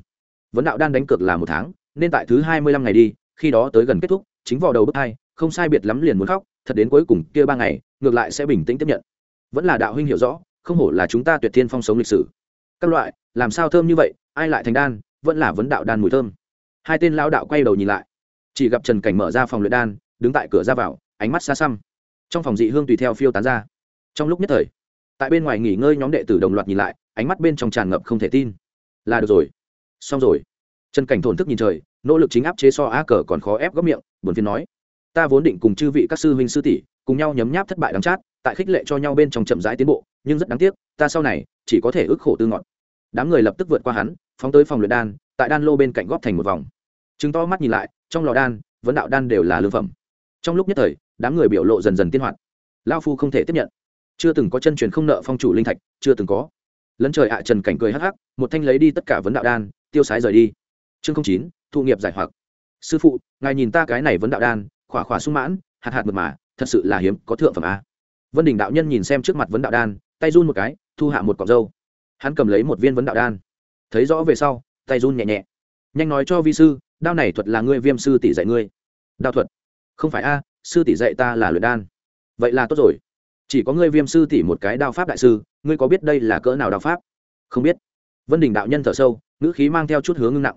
Vấn đạo đan đánh cược là một tháng, nên tại thứ hai mươi lăm ngày đi, khi đó tới gần kết thúc, chính vào đầu bước hai, không sai biệt lắm liền muốn khóc, thật đến cuối cùng kia ba ngày, ngược lại sẽ bình tĩnh tiếp nhận. Vẫn là đạo huynh hiểu rõ, không hổ là chúng ta tuyệt thiên phong sống lịch sử. Các loại, làm sao thơm như vậy, ai lại thành đan, vẫn là vấn đạo đan mùi thơm. Hai tên lao đạo quay đầu nhìn lại. Chỉ gặp trần cảnh mở ra phòng luyện đan, đứng tại cửa ra vào, ánh mắt xa xăm trong phòng dị hương tùy theo phiêu tán ra. Trong lúc nhất thời, tại bên ngoài nghỉ ngơi nhóm đệ tử đồng loạt nhìn lại, ánh mắt bên trong tràn ngập không thể tin. Là được rồi. Xong rồi. Trần cảnh thổn thức nhìn trời, nỗ lực chính áp chế so á cờ còn khó ép góc miệng, buồn phiền nói. Ta vốn định cùng chư vị các sư huynh sư tỷ cùng nhau nhấm nháp thất bại đắng chát, tại khích lệ cho nhau bên trong chậm rãi tiến bộ, nhưng rất đáng tiếc, ta sau này chỉ có thể ức khổ tư ngọn. đám người lập tức vượt qua hắn, phóng tới phòng luyện đan, tại đan lô bên cạnh góp thành một vòng. Chứng to mắt nhìn lại, trong lò đan, vấn đạo đan đều là lương phẩm. Trong lúc nhất thời đám người biểu lộ dần dần tiên hoạt. Lao phu không thể tiếp nhận. Chưa từng có chân truyền không nợ phong chủ linh thạch, chưa từng có. Lấn trời ạ à, trần cảnh cười hắc hắc, một thanh lấy đi tất cả vấn đạo đan, tiêu sái rời đi. Chương chín, thụ nghiệp giải hoặc. Sư phụ, ngài nhìn ta cái này vấn đạo đan, khỏa khỏa sung mãn, hạt hạt mật mà, thật sự là hiếm, có thượng phẩm a. Vân đình đạo nhân nhìn xem trước mặt vấn đạo đan, tay run một cái, thu hạ một cọc dâu hắn cầm lấy một viên vấn đạo đan. Thấy rõ về sau, tay run nhẹ nhẹ. Nhanh nói cho vi sư, đao này thuật là ngươi viêm sư tỷ dạy ngươi. Đao thuật? Không phải a sư tỷ dạy ta là luyện đan. Vậy là tốt rồi. Chỉ có ngươi viêm sư tỷ một cái đao pháp đại sư, ngươi có biết đây là cỡ nào đao pháp? Không biết. Vân đình đạo nhân thở sâu, ngữ khí mang theo chút hướng ngưng nặng.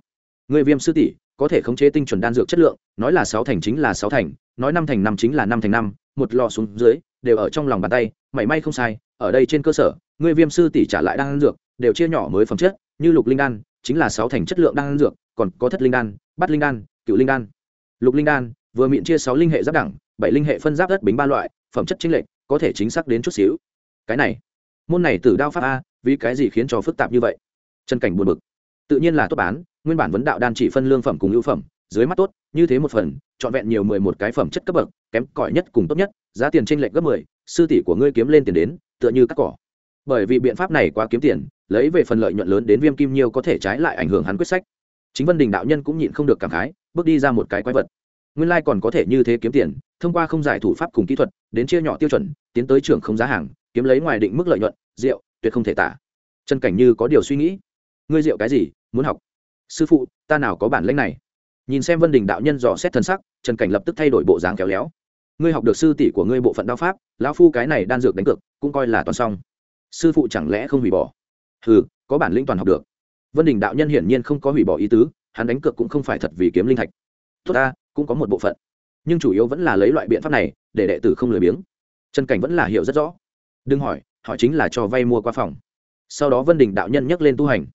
Ngươi viêm sư tỷ, có thể khống chế tinh chuẩn đan dược chất lượng, nói là sáu thành chính là sáu thành, nói năm thành năm chính là năm thành năm, một lò xuống dưới, đều ở trong lòng bàn tay, mảy may không sai, ở đây trên cơ sở, ngươi viêm sư tỷ trả lại đan dược, đều chia nhỏ mới phẩm chất, như lục linh đan, chính là sáu thành chất lượng đan dược, còn có thất linh đan, bát linh đan, cựu linh đan. Lục linh đan vừa miệng chia sáu linh hệ giáp đẳng, bảy linh hệ phân giáp đất bính ba loại, phẩm chất chính lệch, có thể chính xác đến chút xíu. Cái này, môn này từ đao pháp a, vì cái gì khiến cho phức tạp như vậy? Chân cảnh buồn bực. Tự nhiên là tốt bán, nguyên bản vấn đạo đan chỉ phân lương phẩm cùng ưu phẩm, dưới mắt tốt, như thế một phần, trọn vẹn nhiều mười một cái phẩm chất cấp bậc, kém cỏi nhất cùng tốt nhất, giá tiền tranh lệch gấp mười, sư tỷ của ngươi kiếm lên tiền đến, tựa như cắt cỏ. Bởi vì biện pháp này quá kiếm tiền, lấy về phần lợi nhuận lớn đến viêm kim nhiều có thể trái lại ảnh hưởng hắn quyết sách. Chính vân đình đạo nhân cũng nhịn không được cảm khái, bước đi ra một cái quái vật nguyên lai còn có thể như thế kiếm tiền, thông qua không giải thủ pháp cùng kỹ thuật, đến chia nhỏ tiêu chuẩn, tiến tới trường không giá hàng, kiếm lấy ngoài định mức lợi nhuận, rượu, tuyệt không thể tả. Trần cảnh như có điều suy nghĩ. Ngươi rượu cái gì, muốn học? Sư phụ, ta nào có bản lĩnh này? Nhìn xem vân đình đạo nhân dò xét thân sắc, trần cảnh lập tức thay đổi bộ dáng kéo léo. Ngươi học được sư tỷ của ngươi bộ phận đao pháp, lão phu cái này đan dược đánh cực cũng coi là toàn xong. Sư phụ chẳng lẽ không hủy bỏ? Ừ có bản lĩnh toàn học được. Vân đình đạo nhân hiển nhiên không có hủy bỏ ý tứ, hắn đánh cược cũng không phải thật vì kiếm linh thạch. Tốt ta cũng có một bộ phận. Nhưng chủ yếu vẫn là lấy loại biện pháp này để đệ tử không lười biếng. Trần cảnh vẫn là hiểu rất rõ. Đừng hỏi hỏi chính là cho vay mua qua phòng. Sau đó vân đình đạo nhân nhắc lên tu hành.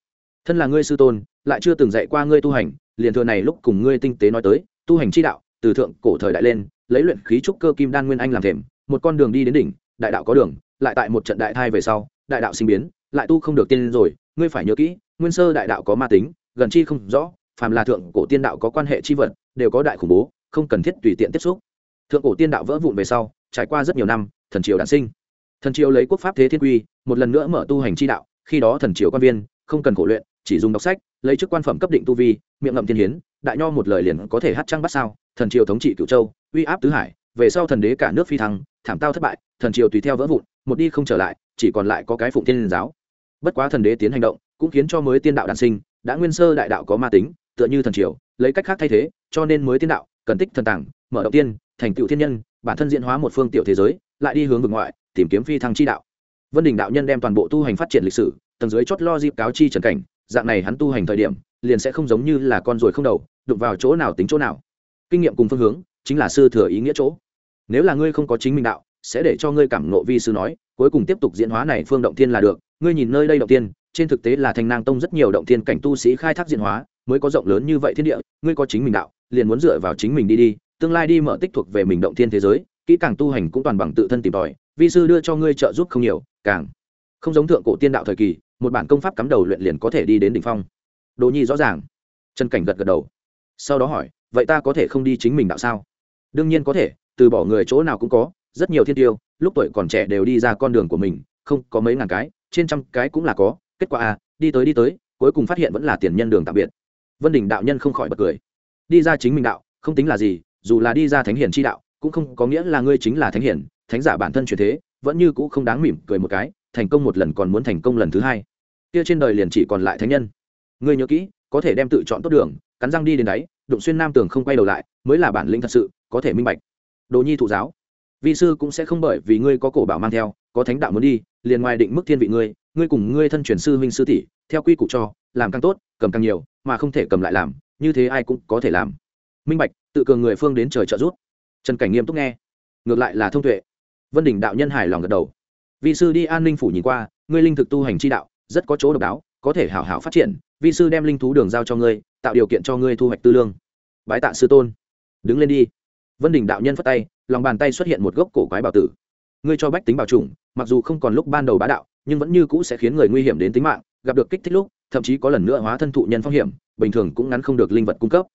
Thân là ngươi sư tôn, lại chưa từng dạy qua ngươi tu hành, liền thừa này lúc cùng ngươi tinh tế nói tới, tu hành chi đạo, từ thượng cổ thời đại lên, lấy luyện khí trúc cơ kim đan nguyên anh làm thềm, một con đường đi đến đỉnh, đại đạo có đường, lại tại một trận đại thai về sau, đại đạo sinh biến, lại tu không được tiên rồi, ngươi phải nhớ kỹ, nguyên sơ đại đạo có ma tính, gần chi không rõ phàm là thượng cổ tiên đạo có quan hệ chi vật, đều có đại khủng bố, không cần thiết tùy tiện tiếp xúc. Thượng cổ tiên đạo vỡ vụn về sau, trải qua rất nhiều năm, thần triều đản sinh. Thần triều lấy quốc pháp thế thiên quy, một lần nữa mở tu hành chi đạo, khi đó thần triều quan viên, không cần khổ luyện, chỉ dùng đọc sách, lấy chức quan phẩm cấp định tu vi, miệng ngậm thiên hiến, đại nho một lời liền có thể hát trăng bắt sao, thần triều thống trị cựu châu, uy áp tứ hải, về sau thần đế cả nước phi thăng, thảm tao thất bại, thần triều tùy theo vỡ vụn, một đi không trở lại, chỉ còn lại có cái phụng thiên giáo. Bất quá thần đế tiến hành động, cũng khiến cho mới tiên đạo đản sinh, đã nguyên sơ đại đạo có ma tính tựa như thần triều, lấy cách khác thay thế, cho nên mới tiên đạo, cần tích thần tàng, mở động tiên, thành tựu thiên nhân, bản thân diễn hóa một phương tiểu thế giới, lại đi hướng vực ngoại, tìm kiếm phi thăng chi đạo. Vân đình đạo nhân đem toàn bộ tu hành phát triển lịch sử, tầng dưới chót lo dịp cáo chi trần cảnh, dạng này hắn tu hành thời điểm, liền sẽ không giống như là con ruồi không đầu, đụng vào chỗ nào tính chỗ nào. Kinh nghiệm cùng phương hướng, chính là sư thừa ý nghĩa chỗ. Nếu là ngươi không có chính mình đạo, sẽ để cho ngươi cảm nộ vi sư nói, cuối cùng tiếp tục diễn hóa này phương động tiên là được, ngươi nhìn nơi đây động tiên trên thực tế là thanh nang tông rất nhiều động thiên cảnh tu sĩ khai thác diễn hóa, mới có rộng lớn như vậy thiên địa, ngươi có chính mình đạo, liền muốn dựa vào chính mình đi đi, tương lai đi mở tích thuộc về mình động thiên thế giới, kỹ càng tu hành cũng toàn bằng tự thân tìm tòi, vi sư đưa cho ngươi trợ giúp không nhiều, càng không giống thượng cổ tiên đạo thời kỳ, một bản công pháp cắm đầu luyện liền có thể đi đến đỉnh phong. Đồ nhi rõ ràng trần cảnh gật gật đầu, sau đó hỏi, vậy ta có thể không đi chính mình đạo sao? Đương nhiên có thể, từ bỏ người chỗ nào cũng có, rất nhiều thiên tiêu, lúc tuổi còn trẻ đều đi ra con đường của mình, không có mấy ngàn cái, trên trăm cái cũng là có kết quả à đi tới đi tới, cuối cùng phát hiện vẫn là tiền nhân đường tạm biệt. Vân đình đạo nhân không khỏi bật cười. Đi ra chính mình đạo, không tính là gì, dù là đi ra thánh hiển chi đạo, cũng không có nghĩa là ngươi chính là thánh hiển thánh giả bản thân truyền thế, vẫn như cũ không đáng mỉm cười một cái, thành công một lần còn muốn thành công lần thứ hai. Kia trên đời liền chỉ còn lại thánh nhân. Ngươi nhớ kỹ, có thể đem tự chọn tốt đường, cắn răng đi đến đáy, đụng xuyên nam tường không quay đầu lại, mới là bản lĩnh thật sự, có thể minh bạch. Đồ nhi thụ giáo. Vi sư cũng sẽ không bởi vì ngươi có cổ bảo mang theo, có thánh đạo muốn đi, liền ngoài định mức thiên vị ngươi ngươi cùng ngươi thân truyền sư huynh sư tỷ, theo quy củ cho, làm càng tốt, cầm càng nhiều, mà không thể cầm lại làm, như thế ai cũng có thể làm. Minh bạch, tự cường người phương đến trời trợ giúp. Trần cảnh nghiêm túc nghe. Ngược lại là thông tuệ. Vân đình đạo nhân hài lòng gật đầu. Vi sư đi an ninh phủ nhìn qua, ngươi linh thực tu hành chi đạo, rất có chỗ độc đáo, có thể hảo hảo phát triển. Vi sư đem linh thú đường giao cho ngươi, tạo điều kiện cho ngươi thu hoạch tư lương. Bái tạ sư tôn. Đứng lên đi. Vân đình đạo nhân phất tay, lòng bàn tay xuất hiện một gốc cổ quái bảo tử. Ngươi cho bách tính bảo chủng, mặc dù không còn lúc ban đầu bá đạo nhưng vẫn như cũ sẽ khiến người nguy hiểm đến tính mạng gặp được kích thích lúc thậm chí có lần nữa hóa thân thụ nhân phong hiểm bình thường cũng ngắn không được linh vật cung cấp.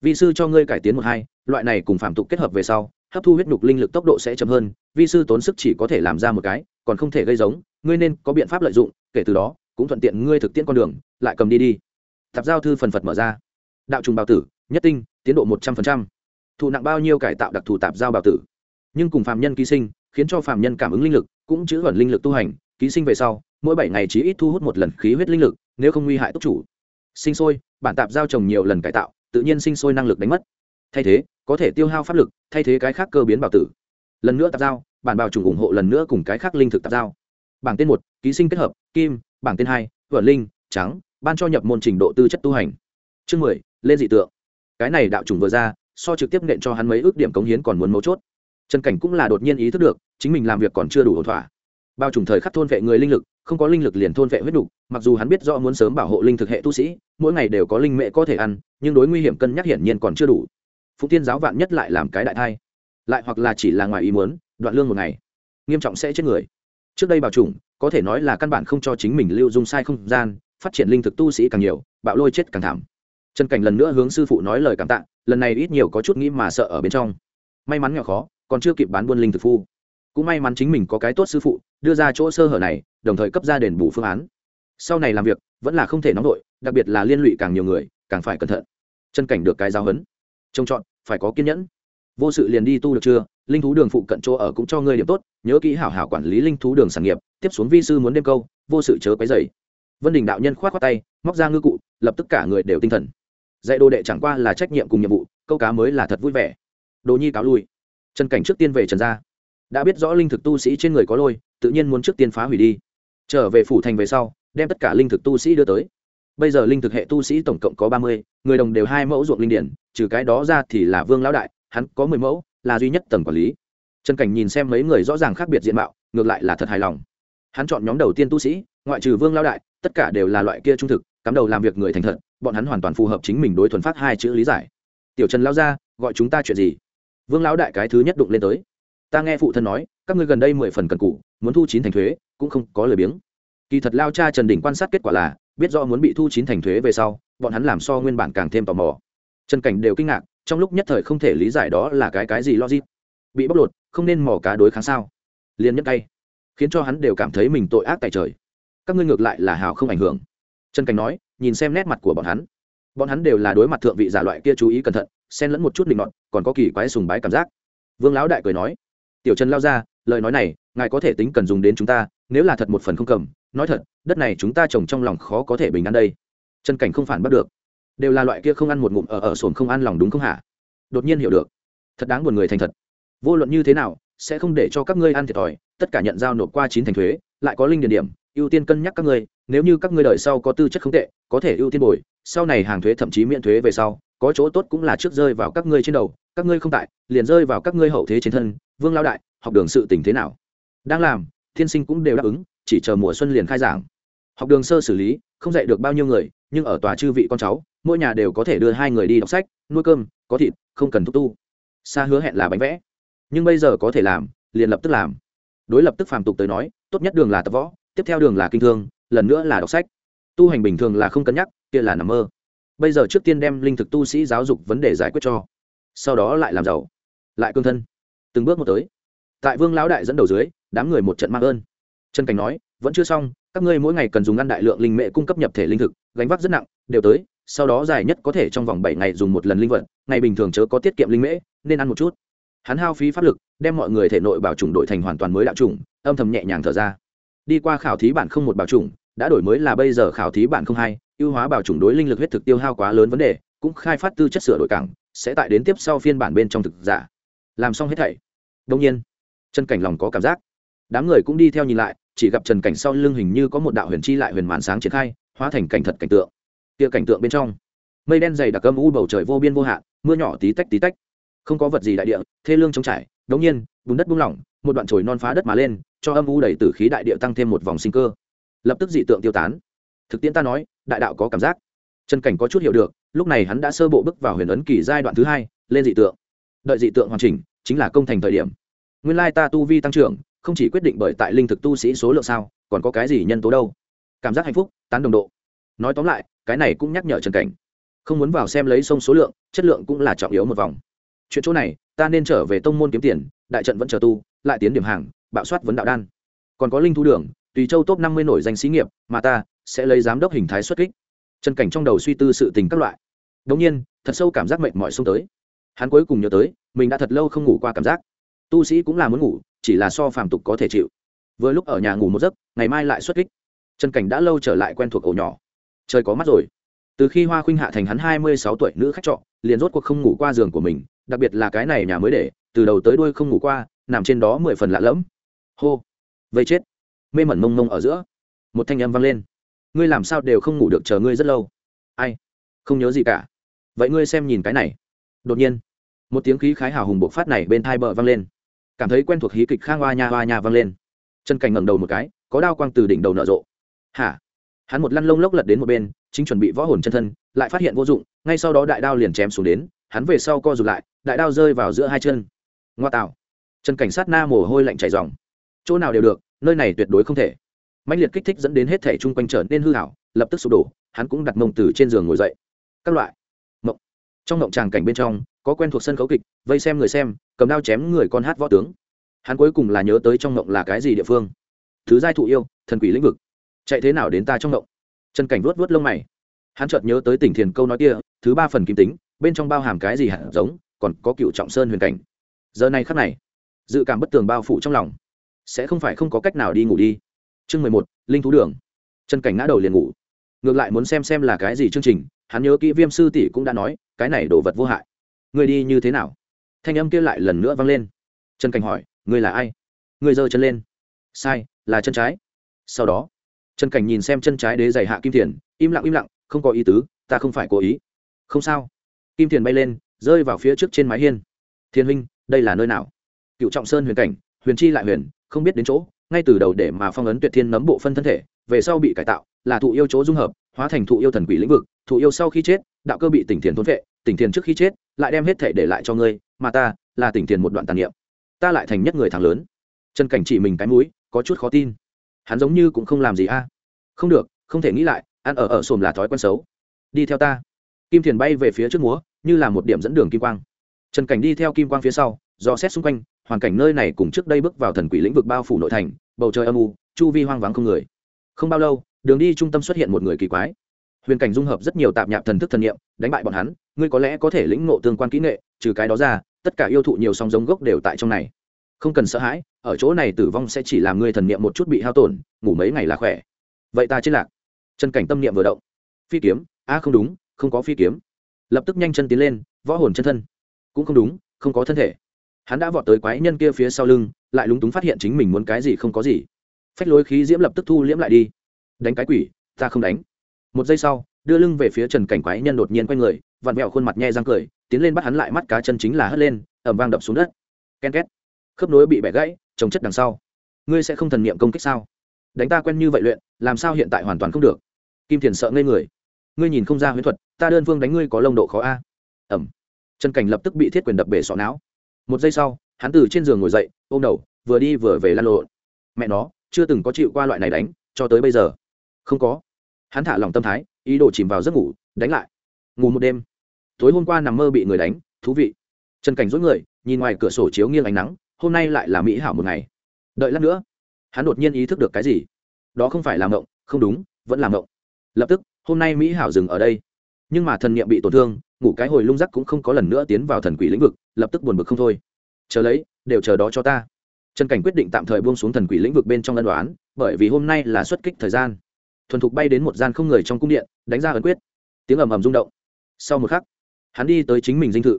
Vi sư cho ngươi cải tiến một hai loại này cùng phạm tục kết hợp về sau hấp thu huyết nhục linh lực tốc độ sẽ chậm hơn vi sư tốn sức chỉ có thể làm ra một cái còn không thể gây giống ngươi nên có biện pháp lợi dụng kể từ đó cũng thuận tiện ngươi thực tiễn con đường lại cầm đi đi. Tạp giao thư phần phật mở ra. Đạo trùng bào tử nhất tinh tiến độ một trăm phần trăm, thụ nặng bao nhiêu cải tạo đặc thù tạp giao bào tử. Nhưng cùng phạm nhân ký sinh khiến cho phạm nhân cảm ứng linh lực cũng chữ ẩn linh lực tu hành ký sinh về sau, mỗi bảy ngày chỉ ít thu hút một lần khí huyết linh lực, nếu không nguy hại túc chủ. Sinh sôi, bản tạp giao trồng nhiều lần cải tạo, tự nhiên sinh sôi năng lực đánh mất. Thay thế, có thể tiêu hao pháp lực, thay thế cái khác cơ biến bảo tử. Lần nữa tạp giao, bản bảo trùng ủng hộ lần nữa cùng cái khác linh thực tạp giao. Bảng tên một, ký sinh kết hợp, kim, bảng tên hai vợn linh, trắng, ban cho nhập môn trình độ tư chất tu hành. Chương mười, lên dị tượng. Cái này đạo trùng vừa ra, so trực tiếp nện cho hắn mấy ước điểm cống hiến còn muốn mấu chốt. Trần cảnh cũng là đột nhiên ý thức được, chính mình làm việc còn chưa đủ ổn thỏa bao trùm thời khắc thôn vệ người linh lực, không có linh lực liền thôn vệ huyết đục mặc dù hắn biết rõ muốn sớm bảo hộ linh thực hệ tu sĩ, mỗi ngày đều có linh mệ có thể ăn, nhưng đối nguy hiểm cân nhắc hiển nhiên còn chưa đủ. Phụng tiên giáo vạn nhất lại làm cái đại thai, lại hoặc là chỉ là ngoài ý muốn, đoạn lương một ngày, nghiêm trọng sẽ chết người. Trước đây bảo trùng có thể nói là căn bản không cho chính mình lưu dung sai không gian, phát triển linh thực tu sĩ càng nhiều, bạo lôi chết càng thảm. Trần cảnh lần nữa hướng sư phụ nói lời cảm tạ, lần này ít nhiều có chút nghĩ mà sợ ở bên trong. May mắn nhỏ khó, còn chưa kịp bán buôn linh thực phu cũng may mắn chính mình có cái tốt sư phụ, đưa ra chỗ sơ hở này, đồng thời cấp ra đền bù phương án. Sau này làm việc, vẫn là không thể nóng đội đặc biệt là liên lụy càng nhiều người, càng phải cẩn thận. Chân cảnh được cái giáo hấn trông chọn, phải có kiên nhẫn. Vô sự liền đi tu được chưa? Linh thú đường phụ cận chỗ ở cũng cho ngươi điểm tốt, nhớ kỹ hảo hảo quản lý linh thú đường sản nghiệp, tiếp xuống vi sư muốn đêm câu, vô sự chớ quấy dày vân đình đạo nhân khoát khoát tay, móc ra ngư cụ, lập tức cả người đều tinh thần. Dạy đồ đệ chẳng qua là trách nhiệm cùng nhiệm vụ, câu cá mới là thật vui vẻ. Đồ nhi cáo lui. Trần cảnh trước tiên về trần gia đã biết rõ linh thực tu sĩ trên người có lôi, tự nhiên muốn trước tiên phá hủy đi. Trở về phủ thành về sau, đem tất cả linh thực tu sĩ đưa tới. Bây giờ linh thực hệ tu sĩ tổng cộng có ba mươi, người đồng đều hai mẫu ruộng linh điển, trừ cái đó ra thì là vương lão đại, hắn có mười mẫu, là duy nhất tầng quản lý. Trần cảnh nhìn xem mấy người rõ ràng khác biệt diện mạo, ngược lại là thật hài lòng. Hắn chọn nhóm đầu tiên tu sĩ, ngoại trừ vương lão đại, tất cả đều là loại kia trung thực, cắm đầu làm việc người thành thật, bọn hắn hoàn toàn phù hợp chính mình đối thuần phát hai chữ lý giải. Tiểu trần lao ra gọi chúng ta chuyện gì? Vương lão đại cái thứ nhất đụng lên tới ta nghe phụ thân nói, các ngươi gần đây mười phần cần cụ muốn thu chín thành thuế, cũng không có lời biếng. Kỳ thật lao cha trần đình quan sát kết quả là, biết rõ muốn bị thu chín thành thuế về sau, bọn hắn làm so nguyên bản càng thêm tò mò. Trần cảnh đều kinh ngạc, trong lúc nhất thời không thể lý giải đó là cái cái gì logic. Bị bóc lột, không nên mò cá đối kháng sao? Liền nhấc tay khiến cho hắn đều cảm thấy mình tội ác tại trời. Các ngươi ngược lại là hào không ảnh hưởng. Trần cảnh nói, nhìn xem nét mặt của bọn hắn. Bọn hắn đều là đối mặt thượng vị giả loại kia chú ý cẩn thận, xen lẫn một chút định nọt, còn có kỳ quái sùng bái cảm giác. Vương lão đại cười nói tiểu trần lao ra, lời nói này, ngài có thể tính cần dùng đến chúng ta, nếu là thật một phần không cầm, nói thật, đất này chúng ta trồng trong lòng khó có thể bình an đây. Trần cảnh không phản bắt được. Đều là loại kia không ăn một ngụm ờ, ờ, ở ở sồn không ăn lòng đúng không hả? Đột nhiên hiểu được. Thật đáng buồn người thành thật. Vô luận như thế nào, sẽ không để cho các ngươi ăn thiệt thòi, tất cả nhận giao nộp qua chín thành thuế, lại có linh điển điểm, ưu tiên cân nhắc các ngươi, nếu như các ngươi đời sau có tư chất không tệ, có thể ưu tiên bồi, sau này hàng thuế thậm chí miễn thuế về sau, có chỗ tốt cũng là trước rơi vào các ngươi trên đầu các ngươi không tại, liền rơi vào các ngươi hậu thế trên thân, vương lao đại, học đường sự tình thế nào? Đang làm, thiên sinh cũng đều đáp ứng, chỉ chờ mùa xuân liền khai giảng. Học đường sơ xử lý, không dạy được bao nhiêu người, nhưng ở tòa chư vị con cháu, mỗi nhà đều có thể đưa hai người đi đọc sách, nuôi cơm, có thịt, không cần thúc tu. Xa hứa hẹn là bánh vẽ. Nhưng bây giờ có thể làm, liền lập tức làm. Đối lập tức phàm tục tới nói, tốt nhất đường là tập võ, tiếp theo đường là kinh thương, lần nữa là đọc sách. Tu hành bình thường là không cân nhắc, kia là nằm mơ. Bây giờ trước tiên đem linh thực tu sĩ giáo dục vấn đề giải quyết cho sau đó lại làm giàu, lại cương thân. Từng bước một tới, tại vương lão đại dẫn đầu dưới, đám người một trận mang ơn. Trần cảnh nói, vẫn chưa xong, các ngươi mỗi ngày cần dùng ăn đại lượng linh mệ cung cấp nhập thể linh thực, gánh vác rất nặng, đều tới, sau đó dài nhất có thể trong vòng bảy ngày dùng một lần linh vật, ngày bình thường chớ có tiết kiệm linh mễ nên ăn một chút. Hắn hao phí pháp lực, đem mọi người thể nội bảo chủng đổi thành hoàn toàn mới đạo chủng, âm thầm nhẹ nhàng thở ra. Đi qua khảo thí bản không một bảo chủng, đã đổi mới là bây giờ khảo thí bản không hai, ưu hóa bảo chủng đối linh lực huyết thực tiêu hao quá lớn vấn đề, cũng khai phát tư chất sửa đổi cảng sẽ tại đến tiếp sau phiên bản bên trong thực giả. Làm xong hết thảy. Đông nhiên chân cảnh lòng có cảm giác. Đám người cũng đi theo nhìn lại, chỉ gặp trần cảnh sau lưng hình như có một đạo huyền chi lại huyền màn sáng triển khai, hóa thành cảnh thật cảnh tượng. Tia cảnh tượng bên trong, mây đen dày đặc âm u bầu trời vô biên vô hạn, mưa nhỏ tí tách tí tách. Không có vật gì đại địa, thê lương trống trải, đống nhiên, bùn đất buông lỏng, một đoạn chồi non phá đất mà lên, cho âm u đầy tử khí đại địa tăng thêm một vòng sinh cơ. Lập tức dị tượng tiêu tán. Thực tiễn ta nói, đại đạo có cảm giác. Trần cảnh có chút hiểu được lúc này hắn đã sơ bộ bước vào huyền ấn kỳ giai đoạn thứ hai, lên dị tượng. Đợi dị tượng hoàn chỉnh, chính là công thành thời điểm. Nguyên lai ta tu vi tăng trưởng, không chỉ quyết định bởi tại linh thực tu sĩ số lượng sao, còn có cái gì nhân tố đâu. Cảm giác hạnh phúc, tán đồng độ. Nói tóm lại, cái này cũng nhắc nhở trần cảnh. Không muốn vào xem lấy sông số lượng, chất lượng cũng là trọng yếu một vòng. Chuyện chỗ này, ta nên trở về tông môn kiếm tiền, đại trận vẫn chờ tu, lại tiến điểm hàng, bạo soát vấn đạo đan. Còn có linh thu đường, tùy châu top năm mươi nổi danh xí nghiệp, mà ta sẽ lấy giám đốc hình thái xuất kích trần cảnh trong đầu suy tư sự tình các loại. Đ nhiên, thật sâu cảm giác mệt mỏi xông tới. Hắn cuối cùng nhớ tới, mình đã thật lâu không ngủ qua cảm giác. Tu sĩ cũng là muốn ngủ, chỉ là so phàm tục có thể chịu. Vừa lúc ở nhà ngủ một giấc, ngày mai lại xuất kích. Trần cảnh đã lâu trở lại quen thuộc ổ nhỏ. Trời có mắt rồi. Từ khi hoa khuynh hạ thành hắn hai mươi sáu tuổi nữ khách trọ, liền rốt cuộc không ngủ qua giường của mình, đặc biệt là cái này nhà mới để, từ đầu tới đuôi không ngủ qua, nằm trên đó mười phần lạ lẫm. Hô. Vây chết. Mê mẩn mông mông ở giữa. Một thanh âm vang lên ngươi làm sao đều không ngủ được chờ ngươi rất lâu? Ai? Không nhớ gì cả. Vậy ngươi xem nhìn cái này. Đột nhiên, một tiếng khí khái hào hùng bộc phát này bên thai bờ vang lên. Cảm thấy quen thuộc hí kịch khang hoa nha hoa nha vang lên. Chân cảnh ngẩng đầu một cái, có đao quang từ đỉnh đầu nở rộ. Hả? Hắn một lăn lông lốc lật đến một bên, chính chuẩn bị võ hồn chân thân, lại phát hiện vô dụng, ngay sau đó đại đao liền chém xuống đến, hắn về sau co rụt lại, đại đao rơi vào giữa hai chân. Ngoa tạo. Chân cảnh sát na mồ hôi lạnh chảy dòng. Chỗ nào đều được, nơi này tuyệt đối không thể mạnh liệt kích thích dẫn đến hết thể chung quanh trở nên hư hảo lập tức sụp đổ, hắn cũng đặt mông từ trên giường ngồi dậy. Các loại mộng. Trong mộng tràng cảnh bên trong, có quen thuộc sân khấu kịch, vây xem người xem, cầm đao chém người con hát võ tướng. Hắn cuối cùng là nhớ tới trong mộng là cái gì địa phương. Thứ giai thụ yêu, thần quỷ lĩnh vực. Chạy thế nào đến ta trong mộng? Chân cảnh vuốt vuốt lông mày. Hắn chợt nhớ tới tỉnh thiền câu nói kia, thứ ba phần kim tính, bên trong bao hàm cái gì hẳn giống, còn có cựu trọng sơn huyền cảnh. Giờ này khắc này, dự cảm bất tường bao phủ trong lòng. Sẽ không phải không có cách nào đi ngủ đi chương mười một, linh thú đường. Chân cảnh ngã đầu liền ngủ. Ngược lại muốn xem xem là cái gì chương trình, hắn nhớ kỹ viêm sư tỷ cũng đã nói, cái này đồ vật vô hại. Người đi như thế nào? Thanh âm kia lại lần nữa vang lên. Chân cảnh hỏi người là ai? Người giơ chân lên. Sai, là chân trái. Sau đó chân cảnh nhìn xem chân trái đế giày hạ kim thiền, im lặng im lặng, không có ý tứ, ta không phải cố ý. Không sao. Kim thiền bay lên, rơi vào phía trước trên mái hiên. Thiên huynh, đây là nơi nào? Cựu trọng sơn huyền cảnh, huyền chi lại huyền, không biết đến chỗ ngay từ đầu để mà phong ấn tuyệt thiên nấm bộ phân thân thể, về sau bị cải tạo, là thụ yêu chỗ dung hợp, hóa thành thụ yêu thần quỷ lĩnh vực, thụ yêu sau khi chết, đạo cơ bị tỉnh thiền thôn vệ, tỉnh thiền trước khi chết, lại đem hết thể để lại cho ngươi, mà ta là tỉnh thiền một đoạn tàn niệm. Ta lại thành nhất người thằng lớn. Chân cảnh chỉ mình cái mũi, có chút khó tin. Hắn giống như cũng không làm gì a. Không được, không thể nghĩ lại, ăn ở ở xồm là thói quen xấu. Đi theo ta. Kim thiền bay về phía trước múa, như là một điểm dẫn đường kim quang. Trần cảnh đi theo kim quang phía sau do xét xung quanh hoàn cảnh nơi này cùng trước đây bước vào thần quỷ lĩnh vực bao phủ nội thành, bầu trời âm u, chu vi hoang vắng không người. Không bao lâu, đường đi trung tâm xuất hiện một người kỳ quái. Huyền cảnh dung hợp rất nhiều tạp nhạp thần thức thần nghiệm đánh bại bọn hắn, ngươi có lẽ có thể lĩnh ngộ tương quan kỹ nghệ, trừ cái đó ra, tất cả yêu thụ nhiều song giống gốc đều tại trong này. Không cần sợ hãi, ở chỗ này tử vong sẽ chỉ làm ngươi thần niệm một chút bị hao tổn, ngủ mấy ngày là khỏe. Vậy ta chết lạc. Chân cảnh tâm niệm vừa động. Phi kiếm? A không đúng, không có phi kiếm. Lập tức nhanh chân tiến lên, võ hồn chân thân. Cũng không đúng, không có thân thể hắn đã vọt tới quái nhân kia phía sau lưng, lại lúng túng phát hiện chính mình muốn cái gì không có gì. Phách lối khí diễm lập tức thu liễm lại đi. Đánh cái quỷ, ta không đánh. Một giây sau, đưa lưng về phía trần cảnh quái nhân đột nhiên quay người, vặn vẹo khuôn mặt nhe răng cười, tiến lên bắt hắn lại mắt cá chân chính là hất lên ẩm vang đập xuống đất. Ken két. Khớp nối bị bẻ gãy trồng chất đằng sau. Ngươi sẽ không thần niệm công kích sao? Đánh ta quen như vậy luyện, làm sao hiện tại hoàn toàn không được? Kim thiền sợ ngây người. Ngươi nhìn không ra huyễn thuật, ta đơn phương đánh ngươi có lông độ khó a. Ẩm trần cảnh lập tức bị thiết quyền đập bể sọ não một giây sau, hắn từ trên giường ngồi dậy, ôm đầu, vừa đi vừa về lăn lộn. Mẹ nó, chưa từng có chịu qua loại này đánh, cho tới bây giờ. Không có. Hắn thả lòng tâm thái, ý đồ chìm vào giấc ngủ, đánh lại. Ngủ một đêm. Tối hôm qua nằm mơ bị người đánh, thú vị. Trần cảnh dối người, nhìn ngoài cửa sổ chiếu nghiêng ánh nắng, hôm nay lại là mỹ hảo một ngày. Đợi lát nữa, hắn đột nhiên ý thức được cái gì? Đó không phải là mộng, không đúng, vẫn là mộng. Lập tức, hôm nay mỹ hảo dừng ở đây nhưng mà thần niệm bị tổn thương, ngủ cái hồi lung rắc cũng không có lần nữa tiến vào thần quỷ lĩnh vực, lập tức buồn bực không thôi. Chờ lấy, đều chờ đó cho ta. Trần cảnh quyết định tạm thời buông xuống thần quỷ lĩnh vực bên trong ân đoán bởi vì hôm nay là xuất kích thời gian. Thuần thục bay đến một gian không người trong cung điện, đánh ra ấn quyết. Tiếng ầm ầm rung động. Sau một khắc, hắn đi tới chính mình dinh thự.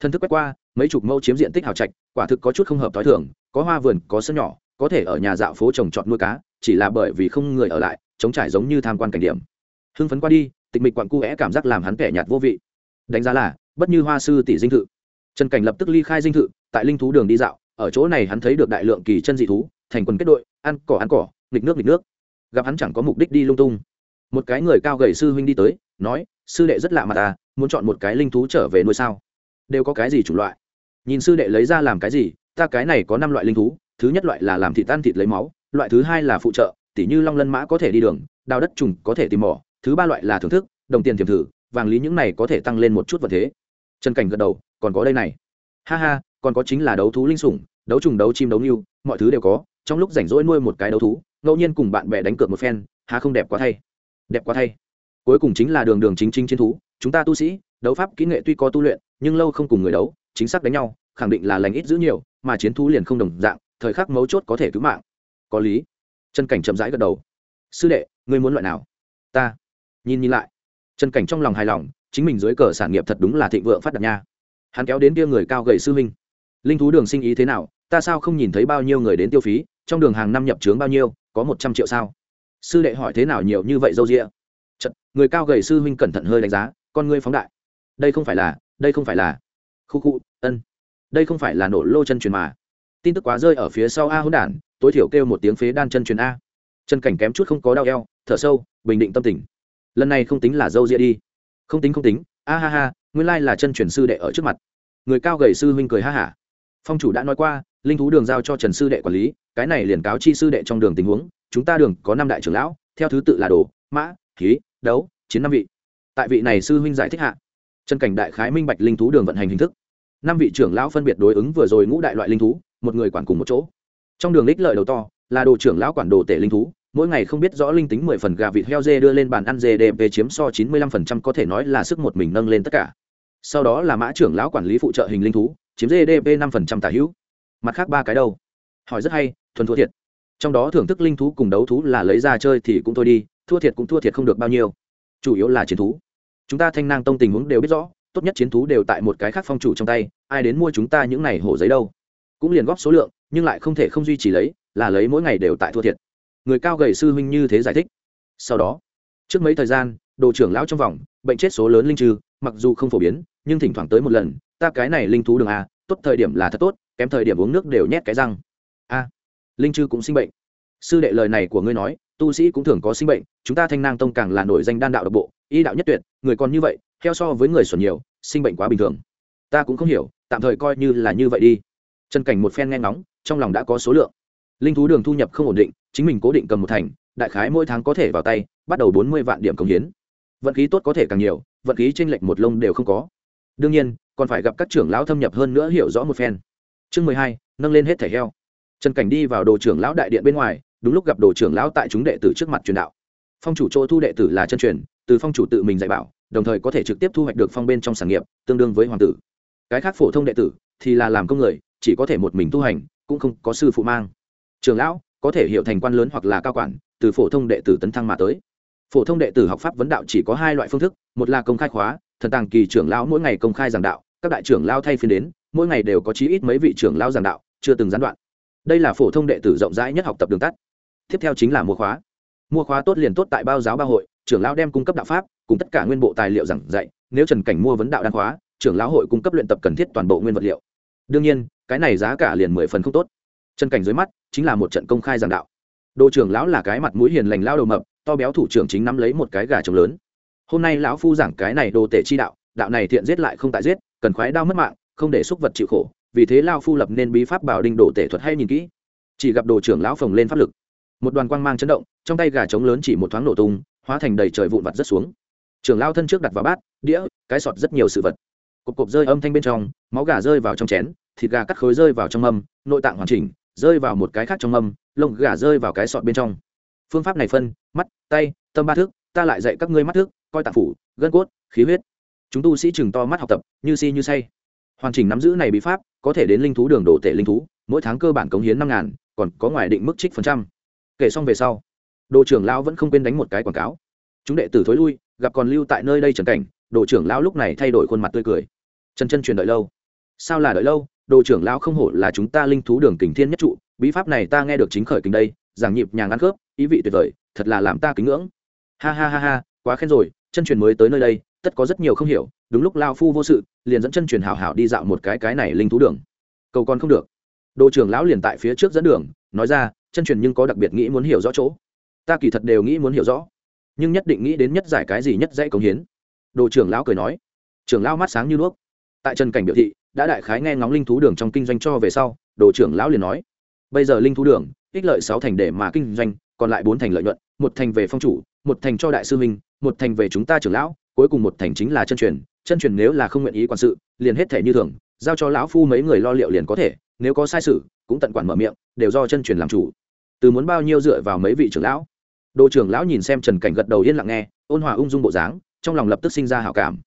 Thân thức quét qua, mấy chục mẫu chiếm diện tích hào trạch, quả thực có chút không hợp t h o i thường, có hoa vườn, có sân nhỏ, có thể ở nhà dạo phố trồng trọt nuôi cá, chỉ là bởi vì không người ở lại chống trải giống như tham quan cảnh điểm. Hưng phấn qua đi tịch mịch quặn cu é cảm giác làm hắn kẻ nhạt vô vị. Đánh giá là, bất như hoa sư tỷ dinh thự. Trần cảnh lập tức ly khai dinh thự, tại linh thú đường đi dạo, ở chỗ này hắn thấy được đại lượng kỳ chân dị thú, thành quần kết đội, ăn cỏ ăn cỏ, nghịch nước nghịch nước. Gặp hắn chẳng có mục đích đi lung tung. Một cái người cao gầy sư huynh đi tới, nói, sư đệ rất lạ mặt à muốn chọn một cái linh thú trở về nuôi sao? Đều có cái gì chủng loại? Nhìn sư đệ lấy ra làm cái gì, ta cái này có năm loại linh thú, thứ nhất loại là làm thịt tan thịt lấy máu, loại thứ hai là phụ trợ, tỉ như long lân mã có thể đi đường, đào đất trùng có thể tìm mỏ thứ ba loại là thưởng thức, đồng tiền tiềm thử, vàng lý những này có thể tăng lên một chút vật thế. Trần cảnh gật đầu, còn có đây này. Ha ha, còn có chính là đấu thú linh sủng, đấu trùng đấu chim đấu nghiêu mọi thứ đều có, trong lúc rảnh rỗi nuôi một cái đấu thú, ngẫu nhiên cùng bạn bè đánh cược một phen, há không đẹp quá thay. Đẹp quá thay. Cuối cùng chính là đường đường chính chính chiến thú, chúng ta tu sĩ, đấu pháp kỹ nghệ tuy có tu luyện, nhưng lâu không cùng người đấu, chính xác đánh nhau, khẳng định là lành ít giữ nhiều, mà chiến thú liền không đồng dạng, thời khắc mấu chốt có thể cứu mạng. Có lý. Chân cảnh chậm rãi gật đầu. Sư đệ, ngươi muốn loại nào? Ta nhìn nhìn lại. Trần cảnh trong lòng hài lòng chính mình dưới cờ sản nghiệp thật đúng là thịnh vượng phát đạt nha. Hắn kéo đến kia người cao gầy sư huynh. Linh thú đường sinh ý thế nào ta sao không nhìn thấy bao nhiêu người đến tiêu phí trong đường hàng năm nhập trướng bao nhiêu có một trăm triệu sao? Sư đệ hỏi thế nào nhiều như vậy dâu rịa Chật, người cao gầy sư huynh cẩn thận hơi đánh giá con ngươi phóng đại. Đây không phải là đây không phải là. Khu khu ân. Đây không phải là nổ lô chân truyền mà. Tin tức quá rơi ở phía sau a hỗn đản tối thiểu kêu một tiếng phế đan chân truyền a. Chân cảnh kém chút không có đau eo thở sâu bình định tâm tình lần này không tính là dâu ria đi. Không tính không tính. A ha ha, nguyên lai là chân truyền sư đệ ở trước mặt. Người cao gầy sư huynh cười ha hả. Phong chủ đã nói qua, linh thú đường giao cho trần sư đệ quản lý, cái này liền cáo chi sư đệ trong đường tình huống. Chúng ta đường có năm đại trưởng lão, theo thứ tự là đồ, mã, khí, đấu, chiến năm vị. Tại vị này sư huynh giải thích hạ trần cảnh đại khái minh bạch linh thú đường vận hành hình thức. Năm vị trưởng lão phân biệt đối ứng vừa rồi ngũ đại loại linh thú, một người quản cùng một chỗ. Trong đường lích lợi đầu to, là đồ trưởng lão quản đồ tể linh thú mỗi ngày không biết rõ linh tính mười phần gà vịt heo dê đưa lên bàn ăn dê đệm về chiếm so chín mươi lăm phần trăm có thể nói là sức một mình nâng lên tất cả. Sau đó là mã trưởng lão quản lý phụ trợ hình linh thú, chiếm gdp năm phần trăm tả hữu. Mặt khác ba cái đâu? Hỏi rất hay, thuần thua thiệt. Trong đó thưởng thức linh thú cùng đấu thú là lấy ra chơi thì cũng thôi đi, thua thiệt cũng thua thiệt không được bao nhiêu. Chủ yếu là chiến thú. Chúng ta thanh nang tông tình huống đều biết rõ, tốt nhất chiến thú đều tại một cái khác phong chủ trong tay, ai đến mua chúng ta những này hổ giấy đâu? Cũng liền góp số lượng, nhưng lại không thể không duy trì lấy, là lấy mỗi ngày đều tại thua thiệt người cao gầy sư huynh như thế giải thích. Sau đó, trước mấy thời gian, đồ trưởng lão trong vòng, bệnh chết số lớn linh trừ, mặc dù không phổ biến, nhưng thỉnh thoảng tới một lần, ta cái này linh thú đường a tốt thời điểm là thật tốt, kém thời điểm uống nước đều nhét cái răng. A, linh trừ cũng sinh bệnh. Sư đệ lời này của ngươi nói, tu sĩ cũng thường có sinh bệnh, chúng ta thanh nang tông càng là nổi danh đan đạo độc bộ, y đạo nhất tuyệt, người còn như vậy, theo so với người xuẩn nhiều, sinh bệnh quá bình thường. Ta cũng không hiểu, tạm thời coi như là như vậy đi. Trần cảnh một phen nghe ngóng, trong lòng đã có số lượng. Linh thú đường thu nhập không ổn định chính mình cố định cầm một thành, đại khái mỗi tháng có thể vào tay, bắt đầu bốn mươi vạn điểm công hiến. Vận khí tốt có thể càng nhiều, vận khí trên lệch một lông đều không có. Đương nhiên, còn phải gặp các trưởng lão thâm nhập hơn nữa hiểu rõ một phen. Chương mười hai, nâng lên hết thẻ heo. Trần cảnh đi vào đồ trưởng lão đại điện bên ngoài, đúng lúc gặp đồ trưởng lão tại chúng đệ tử trước mặt truyền đạo. Phong chủ chỗ thu đệ tử là chân truyền, từ phong chủ tự mình dạy bảo, đồng thời có thể trực tiếp thu hoạch được phong bên trong sản nghiệp, tương đương với hoàng tử. Cái khác phổ thông đệ tử thì là làm công người, chỉ có thể một mình tu hành, cũng không có sư phụ mang. Trường lão có thể hiểu thành quan lớn hoặc là cao quản, từ phổ thông đệ tử tấn thăng mà tới. Phổ thông đệ tử học pháp vấn đạo chỉ có hai loại phương thức, một là công khai khóa, thần tàng kỳ trưởng lão mỗi ngày công khai giảng đạo, các đại trưởng lao thay phiên đến, mỗi ngày đều có chí ít mấy vị trưởng lao giảng đạo, chưa từng gián đoạn. Đây là phổ thông đệ tử rộng rãi nhất học tập đường tắt. Tiếp theo chính là mua khóa. Mua khóa tốt liền tốt tại bao giáo ba hội, trưởng lão đem cung cấp đạo pháp, cùng tất cả nguyên bộ tài liệu giảng dạy, nếu trần cảnh mua vấn đạo đan khóa, trưởng lão hội cung cấp luyện tập cần thiết toàn bộ nguyên vật liệu. Đương nhiên, cái này giá cả liền mười phần không tốt chân cảnh dưới mắt chính là một trận công khai giảng đạo. Đồ trưởng lão là cái mặt mũi hiền lành lao đầu mập, to béo thủ trưởng chính nắm lấy một cái gà trống lớn. Hôm nay lão phu giảng cái này đồ tể chi đạo đạo này thiện giết lại không tại giết, cần khoái đau mất mạng, không để xúc vật chịu khổ, vì thế lao phu lập nên bí pháp bảo đinh đồ tể thuật hay nhìn kỹ. Chỉ gặp đồ trưởng lão phồng lên pháp lực. Một đoàn quang mang chấn động, trong tay gà trống lớn chỉ một thoáng nổ tung, hóa thành đầy trời vụn vặt rất xuống. Trưởng lao thân trước đặt vào bát, đĩa, cái sọt rất nhiều sự vật. Cộp cộp rơi âm thanh bên trong, máu gà rơi vào trong chén, thịt gà cắt khối rơi vào trong âm nội tạng hoàn chỉnh rơi vào một cái khác trong âm, lông gà rơi vào cái sọt bên trong. Phương pháp này phân mắt tay tâm ba thước ta lại dạy các ngươi mắt thước coi tạng phủ gân cốt khí huyết. Chúng tu sĩ chừng to mắt học tập như si như say. Hoàn chỉnh nắm giữ này bí pháp có thể đến linh thú đường đổ tể linh thú mỗi tháng cơ bản cống hiến năm ngàn còn có ngoài định mức trích phần trăm. Kể xong về sau đồ trưởng lão vẫn không quên đánh một cái quảng cáo. Chúng đệ tử thối lui gặp còn lưu tại nơi đây trần cảnh đồ trưởng lão lúc này thay đổi khuôn mặt tươi cười. Trần chân truyền đợi lâu. Sao là đợi lâu? Đồ trưởng lão không hổ là chúng ta linh thú đường kình thiên nhất trụ, bí pháp này ta nghe được chính khởi kính đây, giảng nhịp nhàng ăn khớp, ý vị tuyệt vời, thật là làm ta kính ngưỡng. Ha ha ha ha, quá khen rồi, chân truyền mới tới nơi đây, tất có rất nhiều không hiểu, đúng lúc lao phu vô sự, liền dẫn chân truyền hảo hảo đi dạo một cái cái này linh thú đường. Cầu còn không được. Đồ trưởng lão liền tại phía trước dẫn đường, nói ra, chân truyền nhưng có đặc biệt nghĩ muốn hiểu rõ chỗ. Ta kỳ thật đều nghĩ muốn hiểu rõ, nhưng nhất định nghĩ đến nhất giải cái gì nhất dãy công hiến. Đồ trưởng lão cười nói. Trưởng lão mắt sáng như đuốc. Tại trần cảnh biểu thị đã đại khái nghe ngóng linh thú đường trong kinh doanh cho về sau, đồ trưởng lão liền nói, bây giờ linh thú đường, ích lợi sáu thành để mà kinh doanh, còn lại bốn thành lợi nhuận, một thành về phong chủ, một thành cho đại sư minh một thành về chúng ta trưởng lão, cuối cùng một thành chính là chân truyền. Chân truyền nếu là không nguyện ý quản sự, liền hết thể như thường, giao cho lão phu mấy người lo liệu liền có thể, nếu có sai sự, cũng tận quản mở miệng, đều do chân truyền làm chủ. Từ muốn bao nhiêu dựa vào mấy vị trưởng lão? Đồ trưởng lão nhìn xem trần cảnh gật đầu yên lặng nghe, ôn hòa ung dung bộ dáng, trong lòng lập tức sinh ra hảo cảm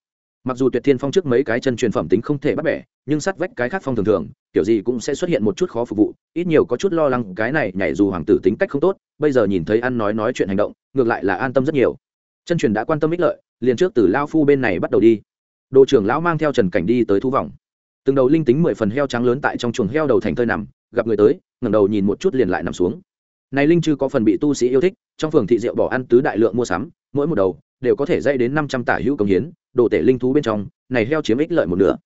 mặc dù tuyệt thiên phong trước mấy cái chân truyền phẩm tính không thể bắt bẻ, nhưng sát vách cái khác phong thường thường, kiểu gì cũng sẽ xuất hiện một chút khó phục vụ. Ít nhiều có chút lo lắng cái này nhảy dù hoàng tử tính cách không tốt, bây giờ nhìn thấy ăn nói nói chuyện hành động, ngược lại là an tâm rất nhiều. Chân truyền đã quan tâm ích lợi, liền trước từ lao phu bên này bắt đầu đi. Đồ trưởng lão mang theo trần cảnh đi tới thu vòng. Từng đầu linh tính mười phần heo trắng lớn tại trong chuồng heo đầu thành thơi nằm, gặp người tới, ngẩng đầu nhìn một chút liền lại nằm xuống. Này linh chư có phần bị tu sĩ yêu thích, trong phường thị rượu bỏ ăn tứ đại lượng mua sắm, mỗi một đầu đều có thể dây đến năm trăm tả hữu công hiến đồ tể linh thú bên trong, này heo chiếm ích lợi một nửa.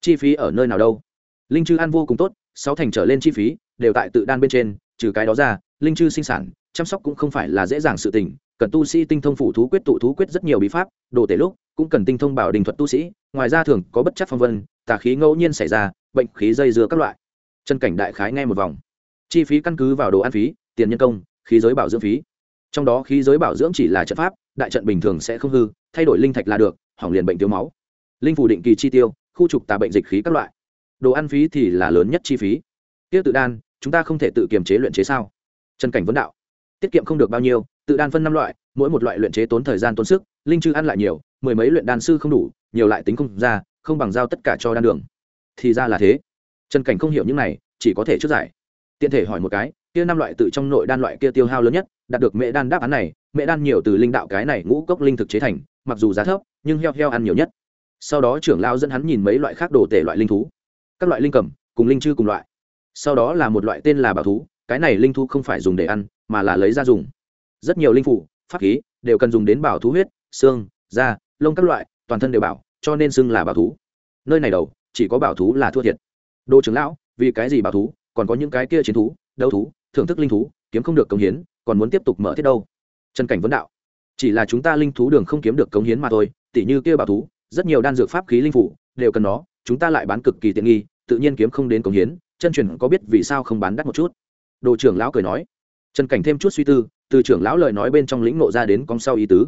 Chi phí ở nơi nào đâu? Linh chư ăn vô cùng tốt, sáu thành trở lên chi phí, đều tại tự đan bên trên, trừ cái đó ra, linh chư sinh sản, chăm sóc cũng không phải là dễ dàng sự tình, cần tu sĩ tinh thông phủ thú quyết tụ thú quyết rất nhiều bí pháp, đồ tể lúc cũng cần tinh thông bảo đình thuật tu sĩ, ngoài ra thường có bất chấp phong vân, tà khí ngẫu nhiên xảy ra, bệnh khí dây dưa các loại. Chân cảnh đại khái nghe một vòng. Chi phí căn cứ vào đồ ăn phí, tiền nhân công, khí giới bảo dưỡng phí. Trong đó khí giới bảo dưỡng chỉ là trận pháp, đại trận bình thường sẽ không hư, thay đổi linh thạch là được hỏng liền bệnh thiếu máu. Linh phủ định kỳ chi tiêu, khu trục tà bệnh dịch khí các loại. Đồ ăn phí thì là lớn nhất chi phí. Tiêu tự đan, chúng ta không thể tự kiềm chế luyện chế sao? Trần cảnh vấn đạo. Tiết kiệm không được bao nhiêu, tự đan phân năm loại, mỗi một loại luyện chế tốn thời gian tốn sức, linh chư ăn lại nhiều, mười mấy luyện đan sư không đủ, nhiều lại tính không ra, không bằng giao tất cả cho đan đường. Thì ra là thế. Trần cảnh không hiểu những này, chỉ có thể trước giải. Tiện thể hỏi một cái, kia năm loại tự trong nội đan loại kia tiêu hao lớn nhất, đạt được mẹ đan đáp án này mẹ đan nhiều từ linh đạo cái này ngũ cốc linh thực chế thành, mặc dù giá thấp, nhưng heo heo ăn nhiều nhất. Sau đó trưởng lao dẫn hắn nhìn mấy loại khác đồ tể loại linh thú. Các loại linh cầm cùng linh chư cùng loại. Sau đó là một loại tên là bảo thú, cái này linh thú không phải dùng để ăn, mà là lấy ra dùng. Rất nhiều linh phụ pháp khí, đều cần dùng đến bảo thú huyết, xương, da, lông các loại, toàn thân đều bảo, cho nên xưng là bảo thú. Nơi này đầu, chỉ có bảo thú là thua thiệt. Đồ trưởng lão, vì cái gì bảo thú, còn có những cái kia chiến thú, đấu thú, thưởng thức linh thú, kiếm không được công hiến, còn muốn tiếp tục mở thiết đâu? Trần cảnh vấn đạo chỉ là chúng ta linh thú đường không kiếm được cống hiến mà thôi tỉ như kia bảo thú rất nhiều đan dược pháp khí linh phủ đều cần nó chúng ta lại bán cực kỳ tiện nghi tự nhiên kiếm không đến cống hiến chân truyền có biết vì sao không bán đắt một chút. Đồ trưởng lão cười nói. Trần cảnh thêm chút suy tư từ trưởng lão lời nói bên trong lĩnh nộ ra đến con sau ý tứ.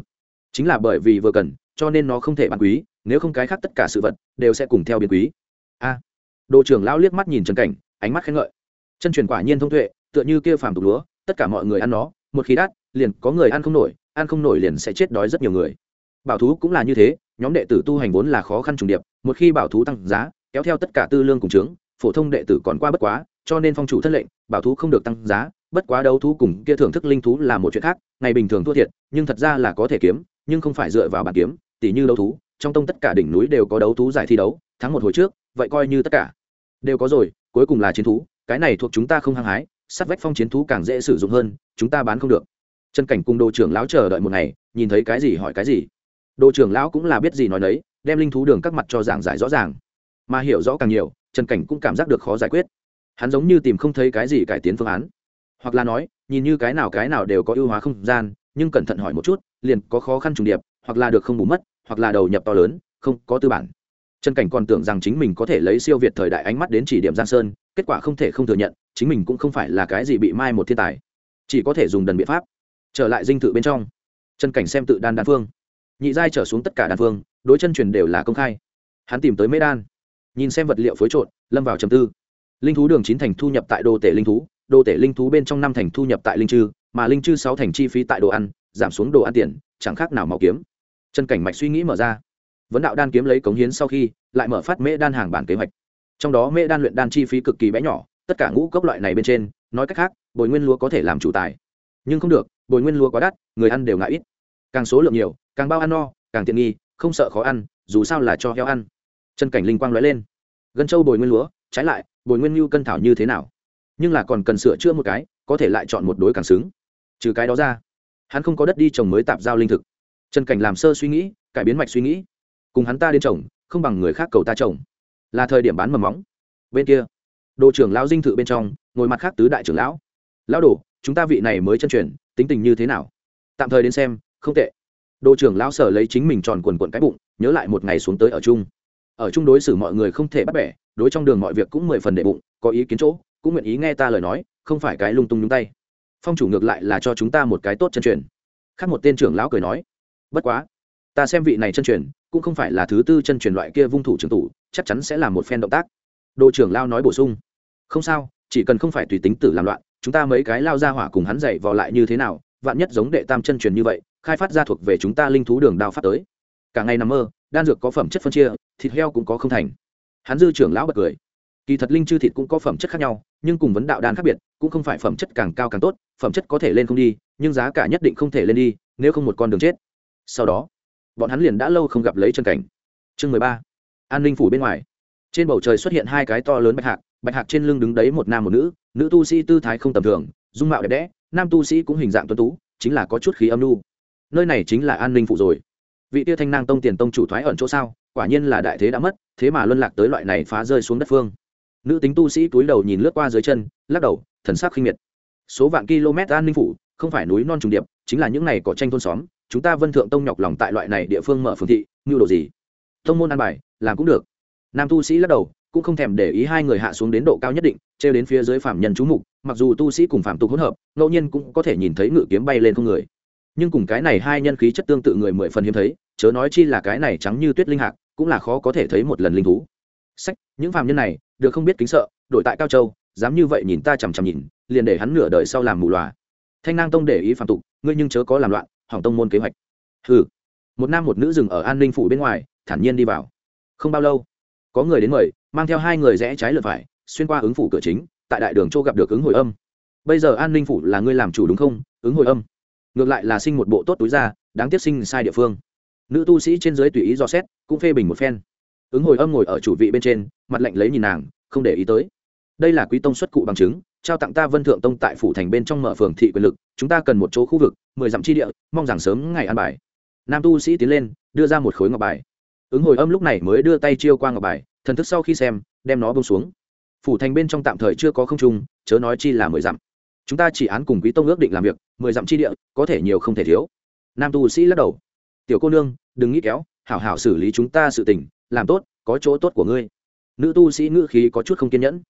Chính là bởi vì vừa cần cho nên nó không thể bán quý nếu không cái khác tất cả sự vật đều sẽ cùng theo biến quý. A. À, đồ trưởng lão liếc mắt nhìn trần cảnh ánh mắt khen ngợi. Chân truyền quả nhiên thông tuệ tựa như kia phàm tục lúa tất cả mọi người ăn nó một khi đắt liền có người ăn không nổi, ăn không nổi liền sẽ chết đói rất nhiều người. Bảo thú cũng là như thế, nhóm đệ tử tu hành vốn là khó khăn trùng điệp, một khi bảo thú tăng giá, kéo theo tất cả tư lương cùng trướng, phổ thông đệ tử còn qua bất quá, cho nên phong chủ thân lệnh, bảo thú không được tăng giá, bất quá đấu thú cùng kia thưởng thức linh thú là một chuyện khác, ngày bình thường thua thiệt, nhưng thật ra là có thể kiếm, nhưng không phải dựa vào bản kiếm tỷ như đấu thú, trong tông tất cả đỉnh núi đều có đấu thú giải thi đấu, thắng một hồi trước, vậy coi như tất cả. Đều có rồi, cuối cùng là chiến thú, cái này thuộc chúng ta không hăng hái, sát vách phong chiến thú càng dễ sử dụng hơn, chúng ta bán không được trần cảnh cùng đồ trưởng lão chờ đợi một ngày, nhìn thấy cái gì hỏi cái gì. Đồ trưởng lão cũng là biết gì nói đấy đem linh thú đường các mặt cho giảng giải rõ ràng. Mà hiểu rõ càng nhiều, trần cảnh cũng cảm giác được khó giải quyết. Hắn giống như tìm không thấy cái gì cải tiến phương án. Hoặc là nói, nhìn như cái nào cái nào đều có ưu hóa không gian, nhưng cẩn thận hỏi một chút, liền có khó khăn trùng điệp, hoặc là được không bù mất, hoặc là đầu nhập to lớn, không có tư bản. Trần cảnh còn tưởng rằng chính mình có thể lấy siêu việt thời đại ánh mắt đến chỉ điểm giang sơn, kết quả không thể không thừa nhận, chính mình cũng không phải là cái gì bị mai một thiên tài. Chỉ có thể dùng đần biện pháp trở lại dinh thự bên trong. Chân cảnh xem tự đan đan phương. Nhị giai trở xuống tất cả đan phương, đối chân truyền đều là công khai. Hắn tìm tới mễ đan. Nhìn xem vật liệu phối trộn, lâm vào trầm tư. Linh thú đường chín thành thu nhập tại đô tể linh thú đô tể linh thú bên trong năm thành thu nhập tại linh chư mà linh chư sáu thành chi phí tại đồ ăn, giảm xuống đồ ăn tiền, chẳng khác nào màu kiếm. Chân cảnh mạch suy nghĩ mở ra. Vấn đạo đan kiếm lấy cống hiến sau khi, lại mở phát mễ đan hàng bản kế hoạch. Trong đó mễ đan luyện đan chi phí cực kỳ bé nhỏ, tất cả ngũ cốc loại này bên trên, nói cách khác, bồi nguyên lúa có thể làm chủ tài nhưng không được, bồi nguyên lúa quá đắt, người ăn đều ngại ít. Càng số lượng nhiều, càng bao ăn no, càng tiện nghi, không sợ khó ăn, dù sao là cho heo ăn. Chân cảnh linh quang lóe lên. Gân châu bồi nguyên lúa, trái lại, bồi nguyên mưu cân thảo như thế nào? Nhưng là còn cần sửa chữa một cái, có thể lại chọn một đối càng xứng. Trừ cái đó ra, hắn không có đất đi trồng mới tạp giao linh thực. Trần cảnh làm sơ suy nghĩ, cải biến mạch suy nghĩ. Cùng hắn ta đến trồng, không bằng người khác cầu ta trồng. Là thời điểm bán mầm móng. Bên kia, đồ trưởng lão dinh thự bên trong, ngồi mặt khác tứ đại trưởng lão. Lão đồ chúng ta vị này mới chân truyền, tính tình như thế nào? Tạm thời đến xem, không tệ. Đô trưởng lão sở lấy chính mình tròn quần quần cái bụng, nhớ lại một ngày xuống tới ở chung. Ở chung đối xử mọi người không thể bắt bẻ, đối trong đường mọi việc cũng mười phần đệ bụng, có ý kiến chỗ, cũng nguyện ý nghe ta lời nói, không phải cái lung tung nhúng tay. Phong chủ ngược lại là cho chúng ta một cái tốt chân truyền. Khác một tên trưởng lão cười nói, bất quá, ta xem vị này chân truyền, cũng không phải là thứ tư chân truyền loại kia vung thủ trưởng tủ, chắc chắn sẽ là một phen động tác. Đô trưởng lao nói bổ sung, không sao, chỉ cần không phải tùy tính tử làm loạn chúng ta mấy cái lao ra hỏa cùng hắn dạy vò lại như thế nào, vạn nhất giống đệ tam chân truyền như vậy, khai phát ra thuộc về chúng ta linh thú đường đao phát tới. Cả ngày nằm mơ, đan dược có phẩm chất phân chia, thịt heo cũng có không thành. Hắn dư trưởng lão bật cười. Kỳ thật linh chư thịt cũng có phẩm chất khác nhau, nhưng cùng vấn đạo đan khác biệt, cũng không phải phẩm chất càng cao càng tốt, phẩm chất có thể lên không đi, nhưng giá cả nhất định không thể lên đi, nếu không một con đường chết. Sau đó, bọn hắn liền đã lâu không gặp lấy chân cảnh. Chương mười ba. An ninh phủ bên ngoài. Trên bầu trời xuất hiện hai cái to lớn bạch hạc bạch hạc trên lưng đứng đấy một nam một nữ nữ tu sĩ tư thái không tầm thường, dung mạo đẹp đẽ, nam tu sĩ cũng hình dạng tuân tú, chính là có chút khí âm nu. Nơi này chính là an ninh phủ rồi. Vị tia thanh nang tông tiền tông chủ thoái ẩn chỗ sao, quả nhiên là đại thế đã mất, thế mà luân lạc tới loại này phá rơi xuống đất phương. Nữ tính tu sĩ túi đầu nhìn lướt qua dưới chân, lắc đầu, thần sắc khinh miệt. Số vạn km an ninh phủ, không phải núi non trùng điệp, chính là những này có tranh thôn xóm, chúng ta vân thượng tông nhọc lòng tại loại này địa phương mở phương thị như đồ gì? Tông môn an bài, làm cũng được. Nam tu sĩ lắc đầu cũng không thèm để ý hai người hạ xuống đến độ cao nhất định treo đến phía dưới phạm nhân chú mục, mặc dù tu sĩ cùng phạm tục hỗn hợp, ngẫu nhiên cũng có thể nhìn thấy ngự kiếm bay lên không người. Nhưng cùng cái này hai nhân khí chất tương tự người mười phần hiếm thấy, chớ nói chi là cái này trắng như tuyết linh hạc, cũng là khó có thể thấy một lần linh thú. Sách, những phạm nhân này, được không biết kính sợ, đổi tại cao châu, dám như vậy nhìn ta chằm chằm nhìn, liền để hắn nửa đời sau làm mù loà. Thanh nang tông để ý phạm tục, ngươi nhưng chớ có làm loạn, hỏng tông môn kế hoạch. Hừ. Một nam một nữ dừng ở an ninh phủ bên ngoài, thản nhiên đi vào. Không bao lâu có người đến mời, mang theo hai người rẽ trái lượt phải, xuyên qua ứng phủ cửa chính, tại đại đường châu gặp được ứng hồi âm. Bây giờ an ninh phủ là ngươi làm chủ đúng không? Ứng hồi âm. Ngược lại là sinh một bộ tốt túi ra, đáng tiếc sinh sai địa phương. Nữ tu sĩ trên dưới tùy ý dò xét, cũng phê bình một phen. Ứng hồi âm ngồi ở chủ vị bên trên, mặt lạnh lấy nhìn nàng, không để ý tới. Đây là quý tông xuất cụ bằng chứng, trao tặng ta vân thượng tông tại phủ thành bên trong mở phường thị quyền lực, chúng ta cần một chỗ khu vực, mười dặm chi địa, mong rằng sớm ngày ăn bài. Nam tu sĩ tiến lên, đưa ra một khối ngọc bài ứng hồi âm lúc này mới đưa tay chiêu qua ngọc bài, thần thức sau khi xem, đem nó bông xuống. Phủ thành bên trong tạm thời chưa có không trung, chớ nói chi là mười dặm. Chúng ta chỉ án cùng quý tông ước định làm việc, mười dặm chi địa, có thể nhiều không thể thiếu. Nam tu sĩ lắc đầu. Tiểu cô nương, đừng nghĩ kéo, hảo hảo xử lý chúng ta sự tình, làm tốt, có chỗ tốt của ngươi. Nữ tu sĩ ngữ khí có chút không kiên nhẫn.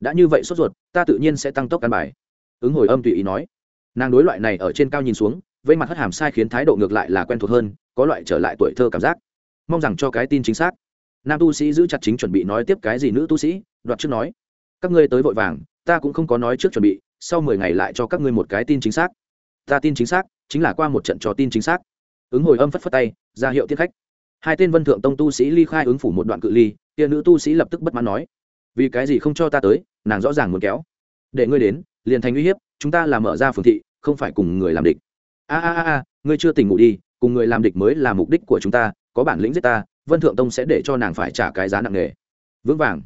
Đã như vậy sốt ruột, ta tự nhiên sẽ tăng tốc căn bài. Ứng hồi âm tùy ý nói. Nàng đối loại này ở trên cao nhìn xuống, vây mặt hất hàm sai khiến thái độ ngược lại là quen thuộc hơn, có loại trở lại tuổi thơ cảm giác mong rằng cho cái tin chính xác. Nam tu sĩ giữ chặt chính chuẩn bị nói tiếp cái gì nữ tu sĩ, đoạt trước nói. Các ngươi tới vội vàng, ta cũng không có nói trước chuẩn bị, sau mười ngày lại cho các ngươi một cái tin chính xác. Ta tin chính xác, chính là qua một trận cho tin chính xác. Ứng hồi âm phất phất tay, ra hiệu tiết khách. Hai tên vân thượng tông tu sĩ ly khai ứng phủ một đoạn cự ly tia nữ tu sĩ lập tức bất mãn nói. Vì cái gì không cho ta tới, nàng rõ ràng muốn kéo. Để ngươi đến, liền thành uy hiếp, chúng ta là mở ra phường thị, không phải cùng người làm địch. A a a a, ngươi chưa tỉnh ngủ đi, cùng người làm địch mới là mục đích của chúng ta có bản lĩnh giết ta, vân thượng tông sẽ để cho nàng phải trả cái giá nặng nề. Vững vàng.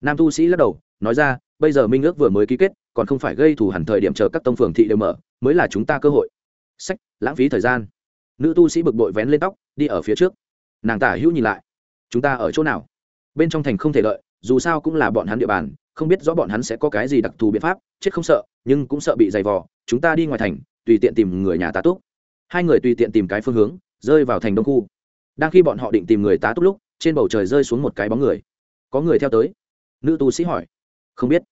Nam tu sĩ lắc đầu, nói ra, bây giờ minh ước vừa mới ký kết, còn không phải gây thù hẳn thời điểm chờ các tông phường thị đều mở, mới là chúng ta cơ hội. Sách, lãng phí thời gian. Nữ tu sĩ bực bội vén lên tóc, đi ở phía trước. Nàng tả hữu nhìn lại. Chúng ta ở chỗ nào? Bên trong thành không thể lợi dù sao cũng là bọn hắn địa bàn, không biết rõ bọn hắn sẽ có cái gì đặc thù biện pháp, chết không sợ, nhưng cũng sợ bị dày vò. Chúng ta đi ngoài thành, tùy tiện tìm người nhà tá túc. Hai người tùy tiện tìm cái phương hướng, rơi vào thành đông khu đang khi bọn họ định tìm người tá túc lúc, trên bầu trời rơi xuống một cái bóng người. Có người theo tới. Nữ tu sĩ hỏi. Không biết.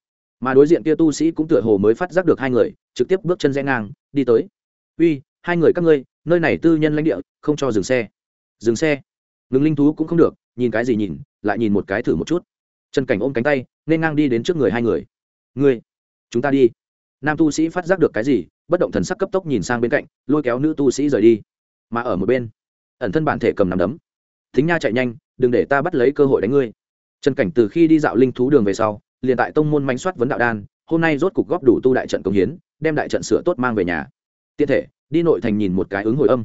Mà đối diện kia tu sĩ cũng tựa hồ mới phát giác được hai người, trực tiếp bước chân rẽ ngang, đi tới. Uy, hai người các ngươi, nơi này tư nhân lãnh địa, không cho dừng xe. Dừng xe? Ngừng linh thú cũng không được, nhìn cái gì nhìn, lại nhìn một cái thử một chút. Trần cảnh ôm cánh tay, nên ngang đi đến trước người hai người. Ngươi, chúng ta đi. Nam tu sĩ phát giác được cái gì, bất động thần sắc cấp tốc nhìn sang bên cạnh, lôi kéo nữ tu sĩ rời đi. Mà ở một bên ẩn thân bản thể cầm nằm đấm. Thính nha chạy nhanh, đừng để ta bắt lấy cơ hội đánh ngươi. Trần cảnh từ khi đi dạo linh thú đường về sau, liền tại tông môn manh soát vấn đạo đan, hôm nay rốt cục góp đủ tu đại trận công hiến, đem đại trận sửa tốt mang về nhà. Tiện thể, đi nội thành nhìn một cái ứng hồi âm.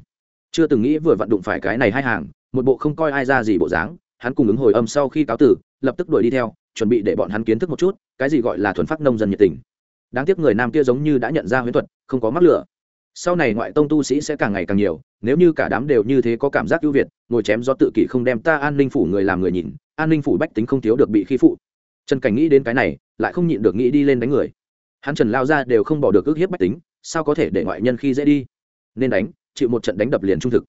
Chưa từng nghĩ vừa vặn đụng phải cái này hai hàng, một bộ không coi ai ra gì bộ dáng, hắn cùng ứng hồi âm sau khi cáo tử, lập tức đuổi đi theo, chuẩn bị để bọn hắn kiến thức một chút, cái gì gọi là thuần phát nông dân nhiệt tình. Đáng tiếc người nam kia giống như đã nhận ra huyễn thuật, không có mắc lửa sau này ngoại tông tu sĩ sẽ càng ngày càng nhiều, nếu như cả đám đều như thế có cảm giác ưu việt, ngồi chém do tự kỷ không đem ta an ninh phủ người làm người nhìn, an ninh phủ bách tính không thiếu được bị khi phụ. Trần cảnh nghĩ đến cái này, lại không nhịn được nghĩ đi lên đánh người. Hắn trần lao ra đều không bỏ được ước hiếp bách tính, sao có thể để ngoại nhân khi dễ đi? Nên đánh, chịu một trận đánh đập liền trung thực.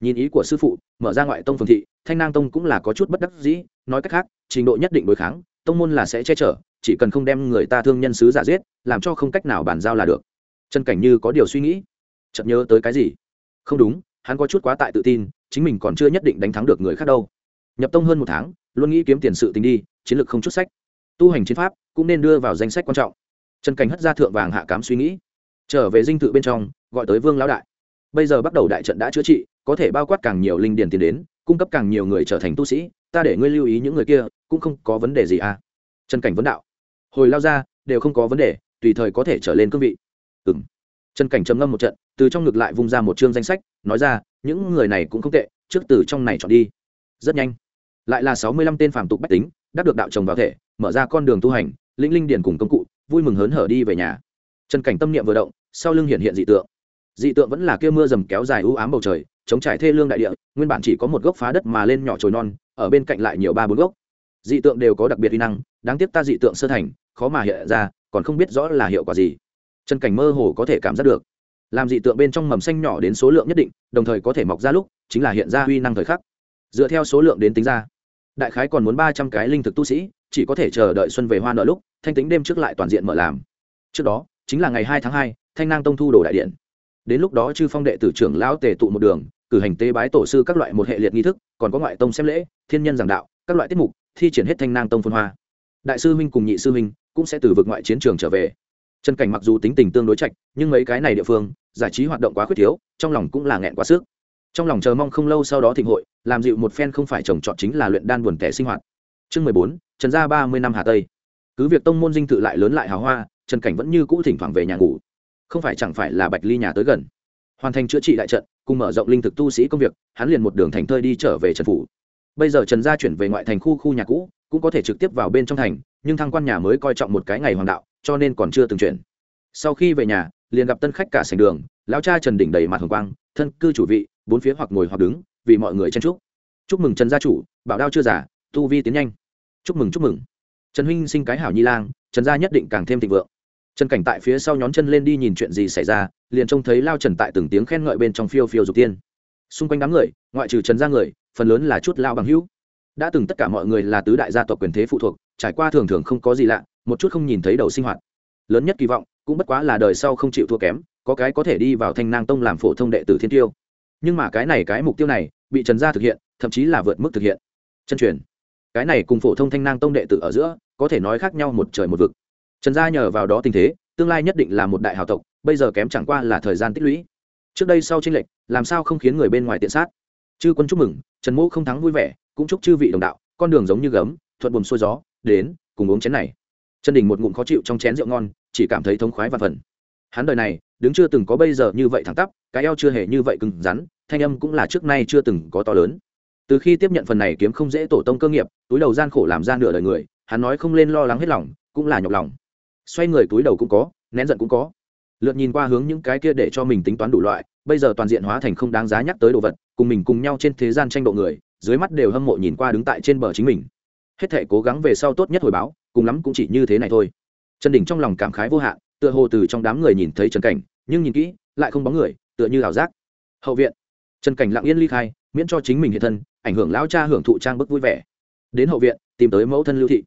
Nhìn ý của sư phụ, mở ra ngoại tông phường thị, thanh nang tông cũng là có chút bất đắc dĩ, nói cách khác, trình độ nhất định đối kháng, tông môn là sẽ che chở, chỉ cần không đem người ta thương nhân sứ giả giết, làm cho không cách nào bàn giao là được trần cảnh như có điều suy nghĩ. Chợt nhớ tới cái gì? Không đúng, hắn có chút quá tại tự tin, chính mình còn chưa nhất định đánh thắng được người khác đâu. Nhập tông hơn một tháng, luôn nghĩ kiếm tiền sự tình đi, chiến lược không chút sách. Tu hành chiến pháp cũng nên đưa vào danh sách quan trọng. Trần cảnh hất ra thượng vàng hạ cám suy nghĩ. Trở về dinh thự bên trong, gọi tới vương lão đại. Bây giờ bắt đầu đại trận đã chữa trị, có thể bao quát càng nhiều linh điền tiền đến, cung cấp càng nhiều người trở thành tu sĩ, ta để ngươi lưu ý những người kia, cũng không có vấn đề gì à? Trần cảnh vấn đạo. Hồi lao ra, đều không có vấn đề, tùy thời có thể trở lên cương vị ừng trần cảnh trầm ngâm một trận, từ trong ngực lại vung ra một chương danh sách, nói ra, những người này cũng không tệ, trước từ trong này chọn đi. Rất nhanh. Lại là sáu mươi lăm tên phàm tục bách tính đắc được đạo chồng vào thể, mở ra con đường tu hành, linh linh điển cùng công cụ, vui mừng hớn hở đi về nhà. Trần cảnh tâm niệm vừa động, sau lưng hiện hiện dị tượng. Dị tượng vẫn là kia mưa dầm kéo dài u ám bầu trời, chống trải thê lương đại địa, nguyên bản chỉ có một gốc phá đất mà lên nhỏ trồi non, ở bên cạnh lại nhiều ba bốn gốc. Dị tượng đều có đặc biệt uy năng, đáng tiếc ta dị tượng sơ thành, khó mà hiện ra, còn không biết rõ là hiệu quả gì trần cảnh mơ hồ có thể cảm giác được. Làm dị tượng bên trong mầm xanh nhỏ đến số lượng nhất định, đồng thời có thể mọc ra lúc, chính là hiện ra huy năng thời khắc. Dựa theo số lượng đến tính ra, đại khái còn muốn ba trăm cái linh thực tu sĩ, chỉ có thể chờ đợi xuân về hoa nợ lúc, thanh tính đêm trước lại toàn diện mở làm. Trước đó, chính là ngày hai tháng hai, thanh nang tông thu đồ đại điện. Đến lúc đó chư phong đệ tử trưởng lão tề tụ một đường, cử hành tế bái tổ sư các loại một hệ liệt nghi thức, còn có ngoại tông xem lễ, thiên nhân giảng đạo, các loại tiết mục, thi triển hết thanh nang tông phân hoa. Đại sư huynh cùng nhị sư huynh cũng sẽ từ vực ngoại chiến trường trở về trần cảnh mặc dù tính tình tương đối chạch nhưng mấy cái này địa phương, giải trí hoạt động quá khuyết thiếu, trong lòng cũng là nghẹn quá sức. Trong lòng chờ mong không lâu sau đó thịnh hội, làm dịu một phen không phải trồng trọt chính là luyện đan buồn tẻ sinh hoạt. Chương mười bốn, trần gia ba mươi năm hà tây. Cứ việc tông môn dinh thự lại lớn lại hào hoa, trần cảnh vẫn như cũ thỉnh thoảng về nhà ngủ. Không phải chẳng phải là bạch ly nhà tới gần. Hoàn thành chữa trị đại trận, cùng mở rộng linh thực tu sĩ công việc, hắn liền một đường thành thơi đi trở về trần phủ. Bây giờ trần gia chuyển về ngoại thành khu khu nhà cũ, cũng có thể trực tiếp vào bên trong thành, nhưng thăng quan nhà mới coi trọng một cái ngày hoàng đạo cho nên còn chưa từng chuyển. Sau khi về nhà, liền gặp tân khách cả sành đường, lão cha trần đỉnh đầy mặt hồng quang, thân cư chủ vị, bốn phía hoặc ngồi hoặc đứng, vì mọi người chen chúc. Chúc mừng trần gia chủ, bảo đao chưa giả tu vi tiến nhanh. Chúc mừng chúc mừng. Trần huynh sinh cái hảo nhi lang, trần gia nhất định càng thêm thịnh vượng. Trần cảnh tại phía sau nhón chân lên đi nhìn chuyện gì xảy ra, liền trông thấy lao trần tại từng tiếng khen ngợi bên trong phiêu phiêu dục tiên. Xung quanh đám người, ngoại trừ trần gia người, phần lớn là chút lao bằng hữu. Đã từng tất cả mọi người là tứ đại gia tộc quyền thế phụ thuộc, trải qua thường thường không có gì lạ một chút không nhìn thấy đầu sinh hoạt. Lớn nhất kỳ vọng, cũng bất quá là đời sau không chịu thua kém, có cái có thể đi vào thanh nang tông làm phổ thông đệ tử thiên tiêu. Nhưng mà cái này cái mục tiêu này, bị trần gia thực hiện, thậm chí là vượt mức thực hiện. Chân truyền. Cái này cùng phổ thông thanh nang tông đệ tử ở giữa, có thể nói khác nhau một trời một vực. Trần gia nhờ vào đó tình thế, tương lai nhất định là một đại hào tộc, bây giờ kém chẳng qua là thời gian tích lũy. Trước đây sau tranh lệch, làm sao không khiến người bên ngoài tiện sát? Chư quân chúc mừng, trần mỗ không thắng vui vẻ, cũng chúc chư vị đồng đạo, con đường giống như gấm, thuận buồm xuôi gió, đến, cùng uống chén này trần đình một ngụm khó chịu trong chén rượu ngon, chỉ cảm thấy thống khoái và phần. Hắn đời này, đứng chưa từng có bây giờ như vậy thẳng tắp, cái eo chưa hề như vậy cứng rắn, thanh âm cũng là trước nay chưa từng có to lớn. Từ khi tiếp nhận phần này kiếm không dễ tổ tông cơ nghiệp, túi đầu gian khổ làm ra nửa đời người, hắn nói không lên lo lắng hết lòng, cũng là nhọc lòng. Xoay người túi đầu cũng có, nén giận cũng có. Lượt nhìn qua hướng những cái kia để cho mình tính toán đủ loại, bây giờ toàn diện hóa thành không đáng giá nhắc tới đồ vật, cùng mình cùng nhau trên thế gian tranh độ người, dưới mắt đều hâm mộ nhìn qua đứng tại trên bờ chính mình hết thể cố gắng về sau tốt nhất hồi báo, cùng lắm cũng chỉ như thế này thôi. Trần đình trong lòng cảm khái vô hạn, tựa hồ từ trong đám người nhìn thấy trần cảnh, nhưng nhìn kỹ, lại không bóng người, tựa như ảo giác. Hậu viện, trần cảnh lặng yên ly khai, miễn cho chính mình hiện thân, ảnh hưởng lão cha hưởng thụ trang bức vui vẻ. Đến hậu viện, tìm tới mẫu thân lưu thị.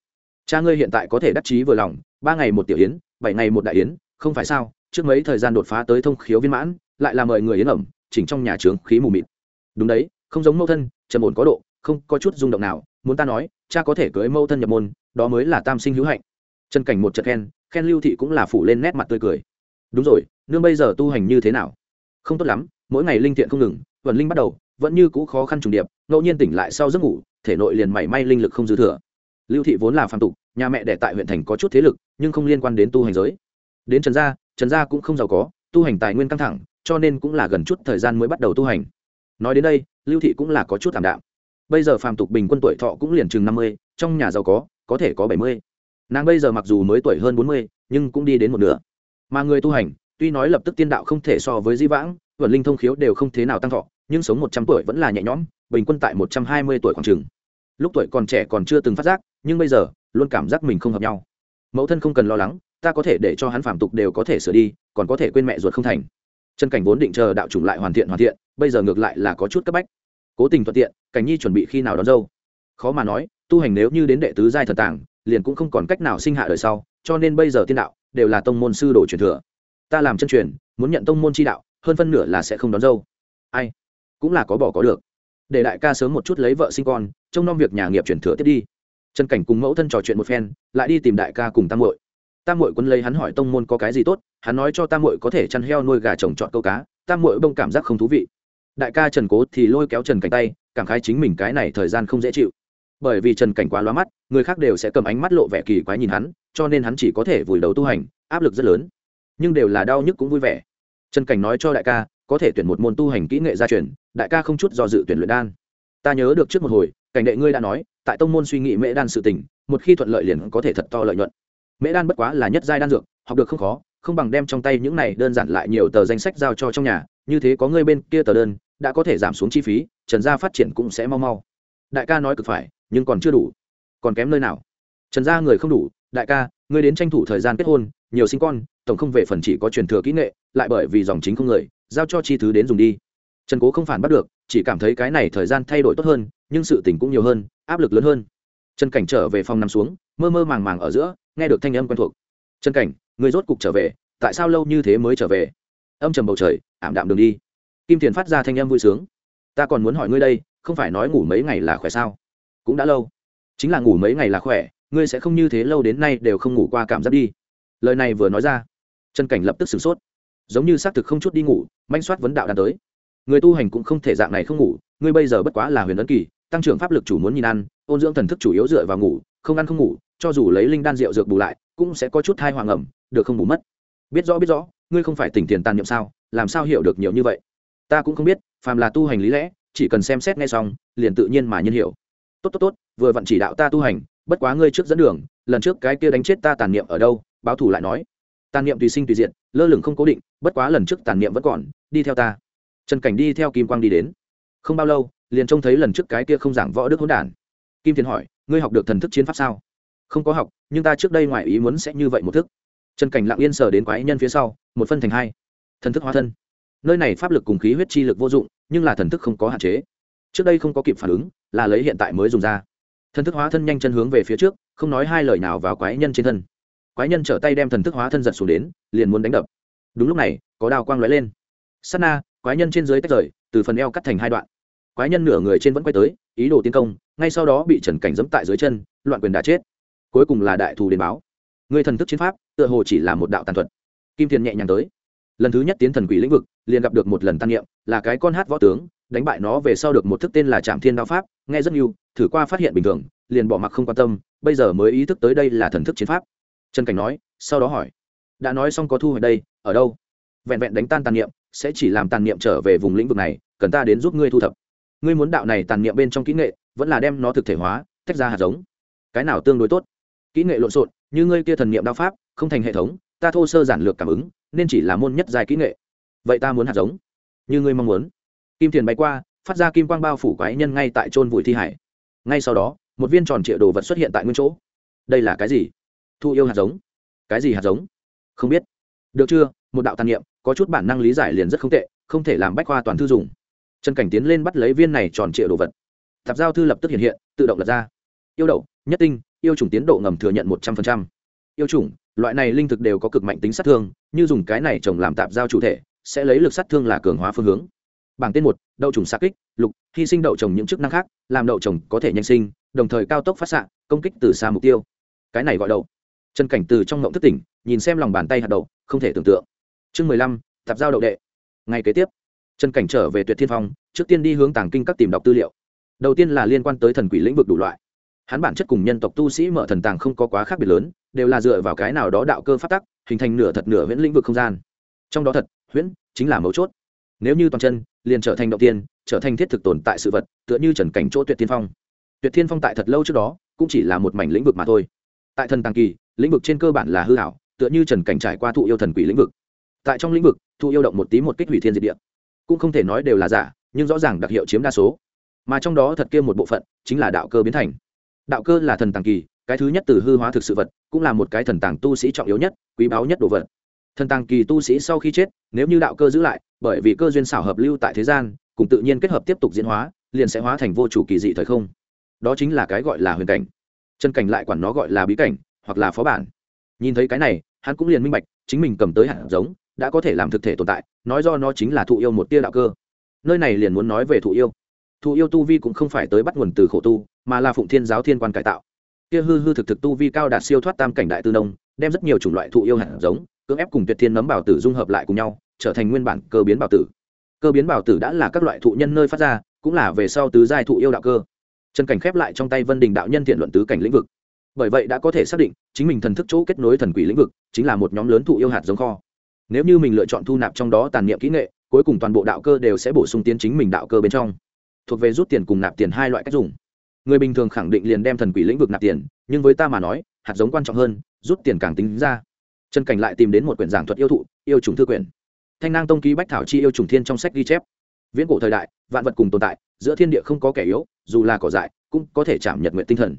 Cha ngươi hiện tại có thể đắc chí vừa lòng, ba ngày một tiểu yến, bảy ngày một đại yến, không phải sao, trước mấy thời gian đột phá tới thông khiếu viên mãn, lại là mời người yến ẩm, chỉnh trong nhà trướng khí mù mịt. Đúng đấy, không giống mẫu thân, trầm ổn có độ, không có chút rung động nào, muốn ta nói cha có thể cưới mẫu thân nhập môn, đó mới là tam sinh hữu hạnh. Trần cảnh một trận khen khen lưu thị cũng là phủ lên nét mặt tươi cười. Đúng rồi, nương bây giờ tu hành như thế nào? Không tốt lắm, mỗi ngày linh thiện không ngừng, vận linh bắt đầu, vẫn như cũ khó khăn trùng điệp, ngẫu nhiên tỉnh lại sau giấc ngủ, thể nội liền mảy may linh lực không dư thừa. Lưu thị vốn là phàm tục, nhà mẹ đẻ tại huyện thành có chút thế lực, nhưng không liên quan đến tu hành giới. Đến trần gia trần gia cũng không giàu có, tu hành tài nguyên căng thẳng, cho nên cũng là gần chút thời gian mới bắt đầu tu hành. Nói đến đây, lưu thị cũng là có chút thảm đạm bây giờ phàm tục bình quân tuổi thọ cũng liền chừng năm mươi, trong nhà giàu có có thể có bảy mươi. Nàng bây giờ mặc dù mới tuổi hơn bốn mươi, nhưng cũng đi đến một nửa. Mà người tu hành, tuy nói lập tức tiên đạo không thể so với di vãng vận linh thông khiếu đều không thế nào tăng thọ, nhưng sống một trăm tuổi vẫn là nhẹ nhõm, bình quân tại một trăm hai mươi tuổi khoảng chừng. Lúc tuổi còn trẻ còn chưa từng phát giác, nhưng bây giờ, luôn cảm giác mình không hợp nhau. Mẫu thân không cần lo lắng, ta có thể để cho hắn phàm tục đều có thể sửa đi, còn có thể quên mẹ ruột không thành. Chân cảnh vốn định chờ đạo chủng lại hoàn thiện hoàn thiện, bây giờ ngược lại là có chút cấp bách cố tình thuận tiện, cảnh nhi chuẩn bị khi nào đón dâu. Khó mà nói, tu hành nếu như đến đệ tứ giai thần tàng, liền cũng không còn cách nào sinh hạ đời sau, cho nên bây giờ tiên đạo đều là tông môn sư đồ truyền thừa. Ta làm chân truyền, muốn nhận tông môn chi đạo, hơn phân nửa là sẽ không đón dâu. Ai? Cũng là có bỏ có được. Để đại ca sớm một chút lấy vợ sinh con, trông nom việc nhà nghiệp truyền thừa tiếp đi. Trần cảnh cùng mẫu thân trò chuyện một phen, lại đi tìm đại ca cùng tam muội. Tam muội quân lấy hắn hỏi tông môn có cái gì tốt, hắn nói cho tam muội có thể chăn heo nuôi gà trồng trọt câu cá, tam muội bông cảm giác không thú vị đại ca trần cố thì lôi kéo trần cảnh tay, cảm khái chính mình cái này thời gian không dễ chịu. Bởi vì trần cảnh quá loa mắt, người khác đều sẽ cầm ánh mắt lộ vẻ kỳ quái nhìn hắn, cho nên hắn chỉ có thể vùi đầu tu hành, áp lực rất lớn. Nhưng đều là đau nhức cũng vui vẻ. Trần cảnh nói cho đại ca, có thể tuyển một môn tu hành kỹ nghệ gia truyền, đại ca không chút do dự tuyển luyện đan. Ta nhớ được trước một hồi, cảnh đệ ngươi đã nói, tại tông môn suy nghĩ mễ đan sự tình, một khi thuận lợi liền có thể thật to lợi nhuận. Mễ đan bất quá là nhất giai đan dược, học được không khó, không bằng đem trong tay những này đơn giản lại nhiều tờ danh sách giao cho trong nhà, như thế có ngươi bên kia tờ đơn đã có thể giảm xuống chi phí, trần gia phát triển cũng sẽ mau mau. Đại ca nói cực phải, nhưng còn chưa đủ. Còn kém nơi nào? Trần gia người không đủ, đại ca, ngươi đến tranh thủ thời gian kết hôn, nhiều sinh con, tổng không về phần chỉ có truyền thừa kỹ nghệ, lại bởi vì dòng chính không người, giao cho chi thứ đến dùng đi. Trần cố không phản bắt được, chỉ cảm thấy cái này thời gian thay đổi tốt hơn, nhưng sự tình cũng nhiều hơn, áp lực lớn hơn. Trần cảnh trở về phòng nằm xuống, mơ mơ màng màng ở giữa, nghe được thanh âm quen thuộc. Trần cảnh người rốt cục trở về, tại sao lâu như thế mới trở về? Âm trầm bầu trời, ảm đạm đường đi kim thiền phát ra thanh âm vui sướng. Ta còn muốn hỏi ngươi đây, không phải nói ngủ mấy ngày là khỏe sao? Cũng đã lâu. Chính là ngủ mấy ngày là khỏe, ngươi sẽ không như thế lâu đến nay đều không ngủ qua cảm giác đi. Lời này vừa nói ra trần cảnh lập tức sửng sốt. Giống như xác thực không chút đi ngủ, manh soát vấn đạo đàn tới. Người tu hành cũng không thể dạng này không ngủ, ngươi bây giờ bất quá là huyền ấn kỳ, tăng trưởng pháp lực chủ muốn nhìn ăn, ôn dưỡng thần thức chủ yếu dựa vào ngủ, không ăn không ngủ, cho dù lấy linh đan rượu dược bù lại, cũng sẽ có chút thai hoàng ẩm, được không bù mất. Biết rõ biết rõ, ngươi không phải tỉnh tiền tàn niệm sao, làm sao hiểu được nhiều như vậy? Ta cũng không biết, phàm là tu hành lý lẽ, chỉ cần xem xét nghe xong, liền tự nhiên mà nhân hiểu. Tốt tốt tốt, vừa vặn chỉ đạo ta tu hành, bất quá ngươi trước dẫn đường, lần trước cái kia đánh chết ta tàn niệm ở đâu, báo thủ lại nói. Tàn niệm tùy sinh tùy diện lơ lửng không cố định, bất quá lần trước tàn niệm vẫn còn, đi theo ta. Trần cảnh đi theo kim quang đi đến. Không bao lâu, liền trông thấy lần trước cái kia không giảng võ đức hỗn đản. Kim thiền hỏi, ngươi học được thần thức chiến pháp sao? Không có học, nhưng ta trước đây ngoài ý muốn sẽ như vậy một thức. Trần cảnh lặng yên sờ đến quái nhân phía sau, một phân thành hai. Thần thức hóa thân nơi này pháp lực cùng khí huyết chi lực vô dụng, nhưng là thần thức không có hạn chế. Trước đây không có kịp phản ứng, là lấy hiện tại mới dùng ra. Thần thức hóa thân nhanh chân hướng về phía trước, không nói hai lời nào vào quái nhân trên thân. Quái nhân trở tay đem thần thức hóa thân giật xuống đến, liền muốn đánh đập. Đúng lúc này, có đào quang lóe lên. Sắt na, quái nhân trên dưới tách rời, từ phần eo cắt thành hai đoạn. Quái nhân nửa người trên vẫn quay tới, ý đồ tiến công, ngay sau đó bị trần cảnh dẫm tại dưới chân, loạn quyền đã chết. Cuối cùng là đại thù đến báo. Người thần thức chiến pháp, tựa hồ chỉ là một đạo tàn thuật. Kim thiền nhẹ nhàng tới. Lần thứ nhất tiến thần quỷ lĩnh vực liền gặp được một lần tăng nghiệm là cái con hát võ tướng, đánh bại nó về sau được một thức tên là trạm thiên đao pháp, nghe rất nhiều thử qua phát hiện bình thường, liền bỏ mặc không quan tâm, bây giờ mới ý thức tới đây là thần thức chiến pháp. Trần cảnh nói, sau đó hỏi, đã nói xong có thu hồi đây, ở đâu? Vẹn vẹn đánh tan tàn niệm, sẽ chỉ làm tàn niệm trở về vùng lĩnh vực này, cần ta đến giúp ngươi thu thập. Ngươi muốn đạo này tàn niệm bên trong kỹ nghệ, vẫn là đem nó thực thể hóa, tách ra hạt giống. Cái nào tương đối tốt? Kỹ nghệ lộn xộn, như ngươi kia thần niệm đao pháp, không thành hệ thống, ta thô sơ giản lược cảm ứng, nên chỉ là môn nhất dài kỹ nghệ vậy ta muốn hạt giống. Như ngươi mong muốn. Kim thiền bay qua, phát ra kim quang bao phủ quái nhân ngay tại trôn vùi thi hải. Ngay sau đó, một viên tròn trịa đồ vật xuất hiện tại nguyên chỗ. Đây là cái gì? Thu yêu hạt giống. Cái gì hạt giống? Không biết. Được chưa? Một đạo tàn niệm, có chút bản năng lý giải liền rất không tệ, không thể làm bách khoa toàn thư dùng. Trần cảnh tiến lên bắt lấy viên này tròn trịa đồ vật. Tạp giao thư lập tức hiện hiện, tự động lật ra. Yêu đậu, nhất tinh, yêu chủng tiến độ ngầm thừa nhận một trăm phần trăm. Yêu chủng, loại này linh thực đều có cực mạnh tính sát thương, như dùng cái này trồng làm tạp giao chủ thể sẽ lấy lực sát thương là cường hóa phương hướng. Bảng tên một, đậu trùng xa kích, lục, hy sinh đậu trồng những chức năng khác, làm đậu trồng có thể nhanh sinh, đồng thời cao tốc phát xạ, công kích từ xa mục tiêu. Cái này gọi đậu. Trần cảnh từ trong ngộng thất tỉnh, nhìn xem lòng bàn tay hạt đậu, không thể tưởng tượng. Chương mười lăm, tạp giao đậu đệ. Ngày kế tiếp trần cảnh trở về tuyệt thiên phong, trước tiên đi hướng tàng kinh các tìm đọc tư liệu. Đầu tiên là liên quan tới thần quỷ lĩnh vực đủ loại. Hắn bản chất cùng nhân tộc tu sĩ mở thần tàng không có quá khác biệt lớn, đều là dựa vào cái nào đó đạo cơ phát tắc, hình thành nửa thật nửa viễn lĩnh vực không gian trong đó thật, huyễn, chính là mấu chốt. Nếu như toàn chân, liền trở thành động tiên, trở thành thiết thực tồn tại sự vật, tựa như trần cảnh chỗ tuyệt thiên phong. Tuyệt thiên phong tại thật lâu trước đó, cũng chỉ là một mảnh lĩnh vực mà thôi. Tại thần tàng kỳ, lĩnh vực trên cơ bản là hư hảo tựa như trần cảnh trải qua thụ yêu thần quỷ lĩnh vực. Tại trong lĩnh vực, thụ yêu động một tí một kích hủy thiên diệt địa. Cũng không thể nói đều là giả, nhưng rõ ràng đặc hiệu chiếm đa số. Mà trong đó thật kia một bộ phận, chính là đạo cơ biến thành. Đạo cơ là thần tàng kỳ, cái thứ nhất từ hư hóa thực sự vật, cũng là một cái thần tàng tu sĩ trọng yếu nhất, quý báu nhất đồ vật thần tàng kỳ tu sĩ sau khi chết, nếu như đạo cơ giữ lại, bởi vì cơ duyên xảo hợp lưu tại thế gian, cùng tự nhiên kết hợp tiếp tục diễn hóa, liền sẽ hóa thành vô chủ kỳ dị thời không. Đó chính là cái gọi là huyền cảnh. Chân cảnh lại quản nó gọi là bí cảnh, hoặc là phó bản. Nhìn thấy cái này, hắn cũng liền minh bạch, chính mình cầm tới hạt giống, đã có thể làm thực thể tồn tại, nói do nó chính là thụ yêu một tia đạo cơ. Nơi này liền muốn nói về thụ yêu. Thụ yêu tu vi cũng không phải tới bắt nguồn từ khổ tu, mà là phụng thiên giáo thiên quan cải tạo. Kia hư hư thực thực tu vi cao đạt siêu thoát tam cảnh đại tư nông, đem rất nhiều chủng loại thụ yêu hạt giống cưỡng ép cùng tuyệt thiên nấm bảo tử dung hợp lại cùng nhau, trở thành nguyên bản cơ biến bảo tử. Cơ biến bảo tử đã là các loại thụ nhân nơi phát ra, cũng là về sau tứ giai thụ yêu đạo cơ. Trần cảnh khép lại trong tay vân đình đạo nhân thiện luận tứ cảnh lĩnh vực. Bởi vậy đã có thể xác định, chính mình thần thức chỗ kết nối thần quỷ lĩnh vực, chính là một nhóm lớn thụ yêu hạt giống kho. Nếu như mình lựa chọn thu nạp trong đó tàn niệm kỹ nghệ, cuối cùng toàn bộ đạo cơ đều sẽ bổ sung tiến chính mình đạo cơ bên trong. Thuộc về rút tiền cùng nạp tiền hai loại cách dùng. Người bình thường khẳng định liền đem thần quỷ lĩnh vực nạp tiền, nhưng với ta mà nói, hạt giống quan trọng hơn, rút tiền càng tính ra trần cảnh lại tìm đến một quyển giảng thuật yêu thụ, yêu trùng thư quyển. Thanh nang tông ký bách thảo chi yêu trùng thiên trong sách ghi chép. Viễn cổ thời đại, vạn vật cùng tồn tại, giữa thiên địa không có kẻ yếu, dù là cỏ dại, cũng có thể chạm nhật nguyện tinh thần.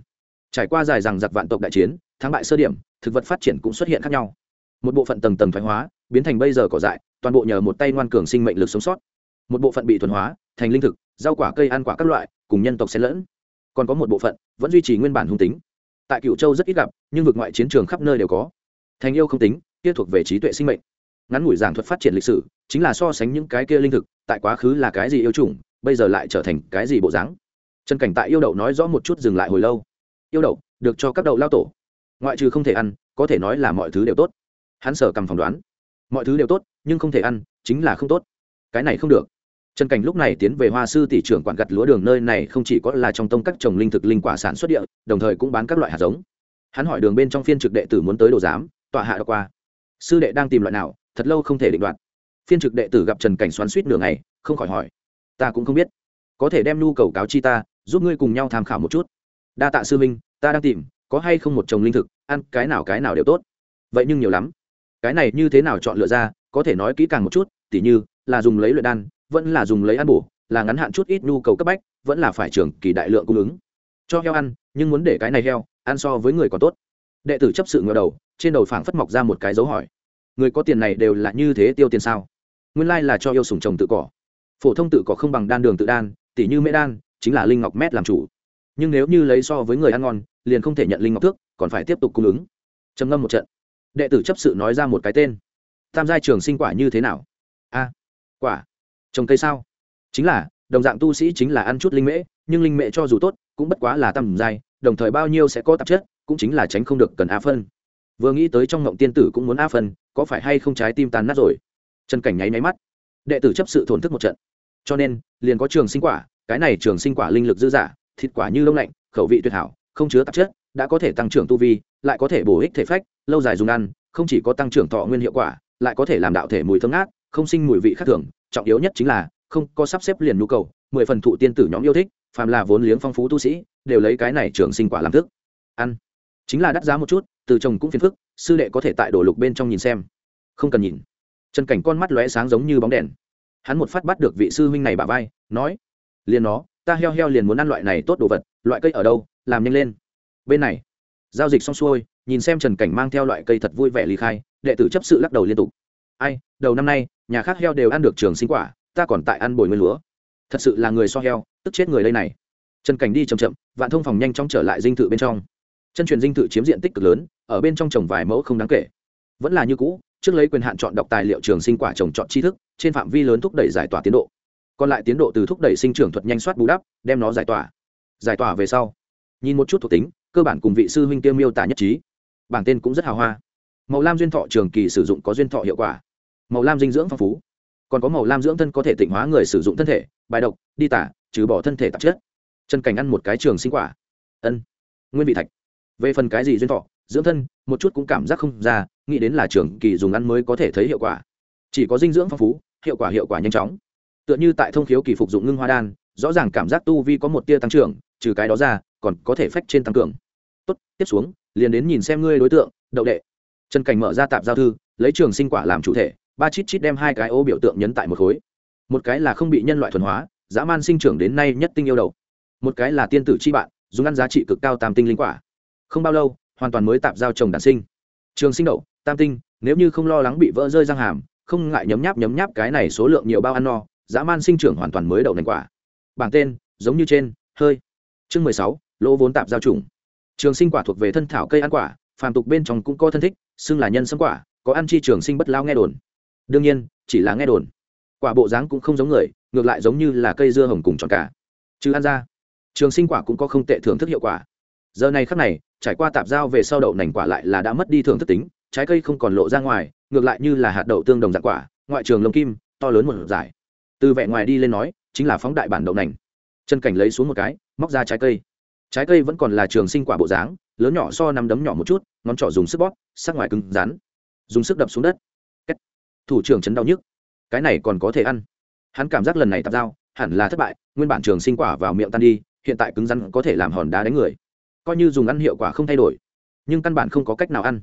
Trải qua dài rằng giặc vạn tộc đại chiến, thắng bại sơ điểm, thực vật phát triển cũng xuất hiện khác nhau. Một bộ phận tầng tầng thoái hóa, biến thành bây giờ cỏ dại, toàn bộ nhờ một tay ngoan cường sinh mệnh lực sống sót. Một bộ phận bị thuần hóa, thành linh thực, rau quả, cây ăn quả các loại, cùng nhân tộc xen lẫn. Còn có một bộ phận, vẫn duy trì nguyên bản hung tính. Tại cựu châu rất ít gặp, nhưng vực ngoại chiến trường khắp nơi đều có thành yêu không tính, kia thuộc về trí tuệ sinh mệnh. Ngắn ngủi giảng thuật phát triển lịch sử, chính là so sánh những cái kia linh thực, tại quá khứ là cái gì yêu chủng, bây giờ lại trở thành cái gì bộ dáng. Trần cảnh tại yêu đậu nói rõ một chút dừng lại hồi lâu. Yêu đậu, được cho các đậu lao tổ. Ngoại trừ không thể ăn, có thể nói là mọi thứ đều tốt. Hắn sở cầm phỏng đoán. Mọi thứ đều tốt, nhưng không thể ăn, chính là không tốt. Cái này không được. Trần cảnh lúc này tiến về hoa sư tỷ trưởng quản gặt lúa đường nơi này không chỉ có là trong tông các trồng linh thực linh quả sản xuất địa, đồng thời cũng bán các loại hạt giống. Hắn hỏi đường bên trong phiên trực đệ tử muốn tới đồ giám tọa hạ đọc qua. Sư đệ đang tìm loại nào, thật lâu không thể định đoạt. Phiên trực đệ tử gặp trần cảnh xoắn suýt nửa ngày, không khỏi hỏi. Ta cũng không biết. Có thể đem nhu cầu cáo chi ta, giúp ngươi cùng nhau tham khảo một chút. Đa tạ sư minh ta đang tìm, có hay không một chồng linh thực, ăn cái nào cái nào đều tốt. Vậy nhưng nhiều lắm. Cái này như thế nào chọn lựa ra, có thể nói kỹ càng một chút, tỉ như, là dùng lấy luyện đan, vẫn là dùng lấy ăn bổ, là ngắn hạn chút ít nhu cầu cấp bách, vẫn là phải trường kỳ đại lượng cung ứng. Cho heo ăn, nhưng muốn để cái này heo, ăn so với người còn tốt đệ tử chấp sự ngờ đầu trên đầu phảng phất mọc ra một cái dấu hỏi. Người có tiền này đều là như thế tiêu tiền sao? Nguyên lai là cho yêu sùng trồng tự cỏ. Phổ thông tự cỏ không bằng đan đường tự đan tỉ như mễ đan chính là linh ngọc mét làm chủ. Nhưng nếu như lấy so với người ăn ngon liền không thể nhận linh ngọc thước còn phải tiếp tục cung ứng. Trầm ngâm một trận. Đệ tử chấp sự nói ra một cái tên. Tam giai trường sinh quả như thế nào? A, quả. Trồng cây sao? Chính là đồng dạng tu sĩ chính là ăn chút linh mễ nhưng linh mễ cho dù tốt cũng bất quá là tầm giai, đồng thời bao nhiêu sẽ có tạp chất cũng chính là tránh không được cần a phân. Vừa nghĩ tới trong ngộng tiên tử cũng muốn a phân, có phải hay không trái tim tàn nát rồi? Trần cảnh nháy máy mắt. Đệ tử chấp sự thổn thức một trận. Cho nên, liền có trường sinh quả, cái này trường sinh quả linh lực dư giả, thịt quả như lông lạnh, khẩu vị tuyệt hảo, không chứa tạp chất, đã có thể tăng trưởng tu vi, lại có thể bổ ích thể phách, lâu dài dùng ăn, không chỉ có tăng trưởng thọ nguyên hiệu quả, lại có thể làm đạo thể mùi thơm ngát, không sinh mùi vị khác thường. Trọng yếu nhất chính là, không có sắp xếp liền nhu cầu, mười phần thụ tiên tử nhóm yêu thích, phàm là vốn liếng phong phú tu sĩ, đều lấy cái này trường sinh quả làm thức. Ăn chính là đắt giá một chút, từ chồng cũng phiền phức, sư đệ có thể tại đổ lục bên trong nhìn xem. Không cần nhìn. Trần cảnh con mắt lóe sáng giống như bóng đèn. Hắn một phát bắt được vị sư huynh này bà vai, nói, liền nó, ta heo heo liền muốn ăn loại này tốt đồ vật, loại cây ở đâu, làm nhanh lên. Bên này, giao dịch xong xuôi, nhìn xem trần cảnh mang theo loại cây thật vui vẻ ly khai, đệ tử chấp sự lắc đầu liên tục, ai, đầu năm nay, nhà khác heo đều ăn được trường sinh quả, ta còn tại ăn bồi nguyên lúa. Thật sự là người so heo, tức chết người đây này. Trần cảnh đi chậm chậm, vạn thông phòng nhanh chóng trở lại dinh thự bên trong chân truyền dinh thự chiếm diện tích cực lớn, ở bên trong trồng vài mẫu không đáng kể. Vẫn là như cũ, trước lấy quyền hạn chọn đọc tài liệu trường sinh quả trồng chọn tri thức, trên phạm vi lớn thúc đẩy giải tỏa tiến độ. Còn lại tiến độ từ thúc đẩy sinh trưởng thuật nhanh soát bù đắp, đem nó giải tỏa. Giải tỏa về sau, nhìn một chút thuộc tính, cơ bản cùng vị sư huynh tiêu miêu tả nhất trí. Bảng tên cũng rất hào hoa. Màu lam duyên thọ trường kỳ sử dụng có duyên thọ hiệu quả. Màu lam dinh dưỡng phong phú. Còn có màu lam dưỡng thân có thể tịnh hóa người sử dụng thân thể, bài độc, đi tả, trừ bỏ thân thể tạp chất. Chân cảnh ăn một cái trường sinh quả. Ân. Nguyên vị thạch về phần cái gì duyên thọ, dưỡng thân, một chút cũng cảm giác không ra, nghĩ đến là trường kỳ dùng ăn mới có thể thấy hiệu quả. Chỉ có dinh dưỡng phong phú, hiệu quả hiệu quả nhanh chóng. Tựa như tại thông khiếu kỳ phục dụng ngưng hoa đan, rõ ràng cảm giác tu vi có một tia tăng trưởng, trừ cái đó ra, còn có thể phách trên tăng cường. Tốt, tiếp xuống, liền đến nhìn xem ngươi đối tượng, đậu đệ. Trần cảnh mở ra tạp giao thư, lấy trường sinh quả làm chủ thể, ba chít chít đem hai cái ô biểu tượng nhấn tại một khối. Một cái là không bị nhân loại thuần hóa, dã man sinh trưởng đến nay nhất tinh yêu đầu. Một cái là tiên tử chi bạn, dùng ăn giá trị cực cao tam tinh linh quả không bao lâu, hoàn toàn mới tạp giao trồng đản sinh. Trường sinh đậu, tam tinh, nếu như không lo lắng bị vỡ rơi răng hàm, không ngại nhấm nháp nhấm nháp cái này số lượng nhiều bao ăn no, dã man sinh trưởng hoàn toàn mới đậu nành quả. Bảng tên, giống như trên, hơi. Chương mười sáu, lỗ vốn tạp giao trùng trường sinh quả thuộc về thân thảo cây ăn quả, phàm tục bên trong cũng có thân thích, xưng là nhân sâm quả, có ăn chi trường sinh bất lao nghe đồn. Đương nhiên, chỉ là nghe đồn. Quả bộ dáng cũng không giống người, ngược lại giống như là cây dưa hồng cùng tròn cả. Chứ ăn ra, trường sinh quả cũng có không tệ thưởng thức hiệu quả. Giờ này khắc này trải qua tạp giao về sau đậu nành quả lại là đã mất đi thưởng thức tính, trái cây không còn lộ ra ngoài, ngược lại như là hạt đậu tương đồng dạng quả, ngoại trường lông kim, to lớn một giải. Từ vẻ ngoài đi lên nói, chính là phóng đại bản đậu nành. Chân cảnh lấy xuống một cái, móc ra trái cây. Trái cây vẫn còn là trường sinh quả bộ dáng, lớn nhỏ so nắm đấm nhỏ một chút, ngón trỏ dùng sức bóp, sắc ngoài cứng rắn. Dùng sức đập xuống đất. Kết. thủ trưởng chấn đau nhức. Cái này còn có thể ăn. Hắn cảm giác lần này tạp dao hẳn là thất bại, nguyên bản trường sinh quả vào miệng tan đi, hiện tại cứng rắn có thể làm hòn đá đánh người coi như dùng ăn hiệu quả không thay đổi, nhưng căn bản không có cách nào ăn.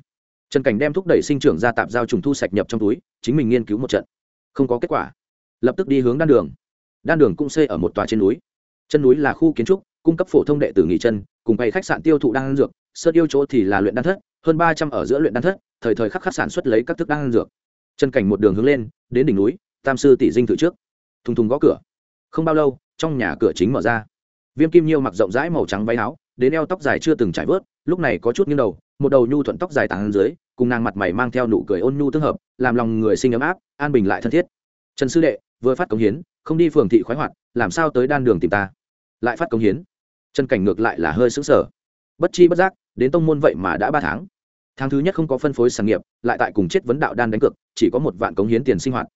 Trần cảnh đem thúc đẩy sinh trưởng ra tạp giao trùng thu sạch nhập trong túi, chính mình nghiên cứu một trận. Không có kết quả. Lập tức đi hướng đan đường. Đan đường cũng xây ở một tòa trên núi. Chân núi là khu kiến trúc, cung cấp phổ thông đệ tử nghỉ chân, cùng bày khách sạn tiêu thụ đan dược. Sơ yêu chỗ thì là luyện đan thất, hơn ba trăm ở giữa luyện đan thất, thời thời khắc khắc sản xuất lấy các thức đan dược. Chân cảnh một đường hướng lên, đến đỉnh núi, tam sư tỷ dinh thự trước. Thùng thùng gõ cửa. Không bao lâu, trong nhà cửa chính mở ra. Viêm kim nhiêu mặc rộng rãi màu trắng váy áo đến eo tóc dài chưa từng trải vớt, lúc này có chút nghiêng đầu, một đầu nhu thuận tóc dài tàn dưới, cùng nàng mặt mày mang theo nụ cười ôn nhu tương hợp, làm lòng người sinh ấm áp, an bình lại thân thiết. Trần sư đệ, vừa phát công hiến, không đi phường thị khoái hoạt, làm sao tới đan đường tìm ta? Lại phát công hiến. Trần cảnh ngược lại là hơi xứng sở bất chi bất giác, đến tông môn vậy mà đã ba tháng. Tháng thứ nhất không có phân phối sản nghiệp, lại tại cùng chết vấn đạo đan đánh cược, chỉ có một vạn cống hiến tiền sinh hoạt.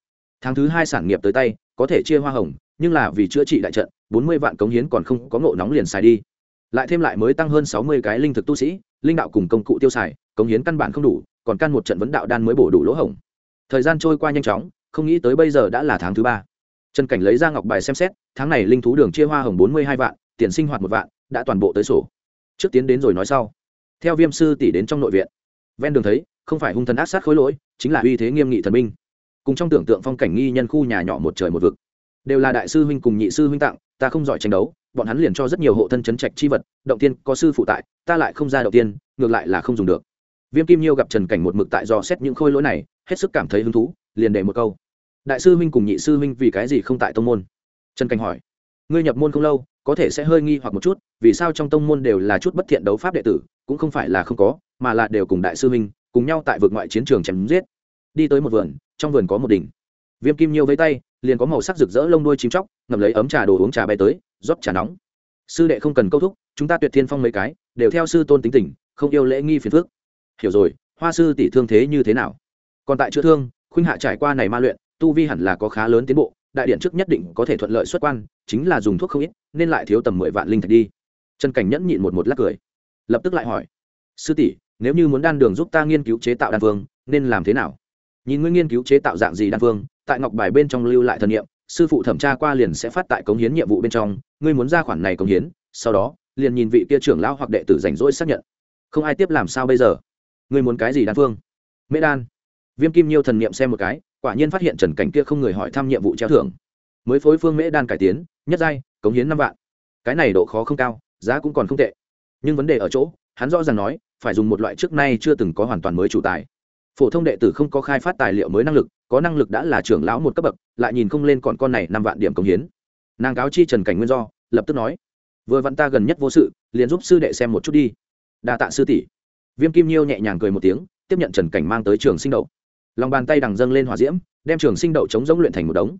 Tháng thứ hai sản nghiệp tới tay, có thể chia hoa hồng, nhưng là vì chữa trị đại trận, bốn mươi vạn cống hiến còn không có ngộ nóng liền xài đi lại thêm lại mới tăng hơn sáu mươi cái linh thực tu sĩ, linh đạo cùng công cụ tiêu xài, cống hiến căn bản không đủ, còn căn một trận vấn đạo đan mới bổ đủ lỗ hổng. Thời gian trôi qua nhanh chóng, không nghĩ tới bây giờ đã là tháng thứ ba. Trần cảnh lấy ra ngọc bài xem xét, tháng này linh thú đường chia hoa hồng bốn mươi hai vạn, tiền sinh hoạt một vạn, đã toàn bộ tới sổ. Trước tiến đến rồi nói sau. Theo viêm sư tỷ đến trong nội viện. Ven đường thấy, không phải hung thần ác sát khối lỗi, chính là uy thế nghiêm nghị thần minh cùng trong tưởng tượng phong cảnh nghi nhân khu nhà nhỏ một trời một vực. Đều là đại sư huynh cùng nhị sư huynh tặng ta không giỏi tranh đấu, bọn hắn liền cho rất nhiều hộ thân chấn trạch chi vật, động tiên có sư phụ tại, ta lại không ra động tiên, ngược lại là không dùng được. Viêm kim nhiêu gặp trần cảnh một mực tại do xét những khôi lỗi này, hết sức cảm thấy hứng thú, liền để một câu. Đại sư huynh cùng nhị sư huynh vì cái gì không tại tông môn? Trần cảnh hỏi. Ngươi nhập môn không lâu, có thể sẽ hơi nghi hoặc một chút, vì sao trong tông môn đều là chút bất thiện đấu pháp đệ tử, cũng không phải là không có, mà là đều cùng đại sư huynh, cùng nhau tại vực ngoại chiến trường chém giết. Đi tới một vườn, trong vườn có một đỉnh viêm kim nhiêu với tay, liền có màu sắc rực rỡ lông đuôi chim chóc, ngậm lấy ấm trà đồ uống trà bay tới, rót trà nóng. Sư đệ không cần câu thúc, chúng ta tuyệt thiên phong mấy cái, đều theo sư tôn tính tình, không yêu lễ nghi phiền phước hiểu rồi, hoa sư tỷ thương thế như thế nào? Còn tại chữa thương, khuynh hạ trải qua này ma luyện, tu vi hẳn là có khá lớn tiến bộ, đại điện trước nhất định có thể thuận lợi xuất quan, chính là dùng thuốc không ít, nên lại thiếu tầm mười vạn linh thạch đi. Trần cảnh nhẫn nhịn một một lắc cười. Lập tức lại hỏi, sư tỷ, nếu như muốn đan đường giúp ta nghiên cứu chế tạo đan phương nên làm thế nào? Nhìn ngươi nghiên cứu chế tạo dạng gì đan phương tại ngọc bài bên trong lưu lại thần nghiệm sư phụ thẩm tra qua liền sẽ phát tại cống hiến nhiệm vụ bên trong, ngươi muốn ra khoản này cống hiến, sau đó, liền nhìn vị kia trưởng lão hoặc đệ tử rảnh rỗi xác nhận. Không ai tiếp làm sao bây giờ? Ngươi muốn cái gì đan phương? Mễ đan. Viêm kim nhiêu thần niệm xem một cái, quả nhiên phát hiện trần cảnh kia không người hỏi thăm nhiệm vụ treo thưởng. Mới phối phương mễ đan cải tiến, nhất giai, cống hiến năm vạn. Cái này độ khó không cao, giá cũng còn không tệ. Nhưng vấn đề ở chỗ, hắn rõ ràng nói, phải dùng một loại trước nay chưa từng có hoàn toàn mới chủ tài phổ thông đệ tử không có khai phát tài liệu mới năng lực, có năng lực đã là trưởng lão một cấp bậc, lại nhìn không lên còn con này năm vạn điểm công hiến. Nàng cáo chi trần cảnh nguyên do, lập tức nói, vừa vặn ta gần nhất vô sự, liền giúp sư đệ xem một chút đi. Đa tạ sư tỷ. Viêm kim nhiêu nhẹ nhàng cười một tiếng, tiếp nhận trần cảnh mang tới trường sinh đậu. Lòng bàn tay đằng dâng lên hỏa diễm, đem trường sinh đậu chống giống luyện thành một đống.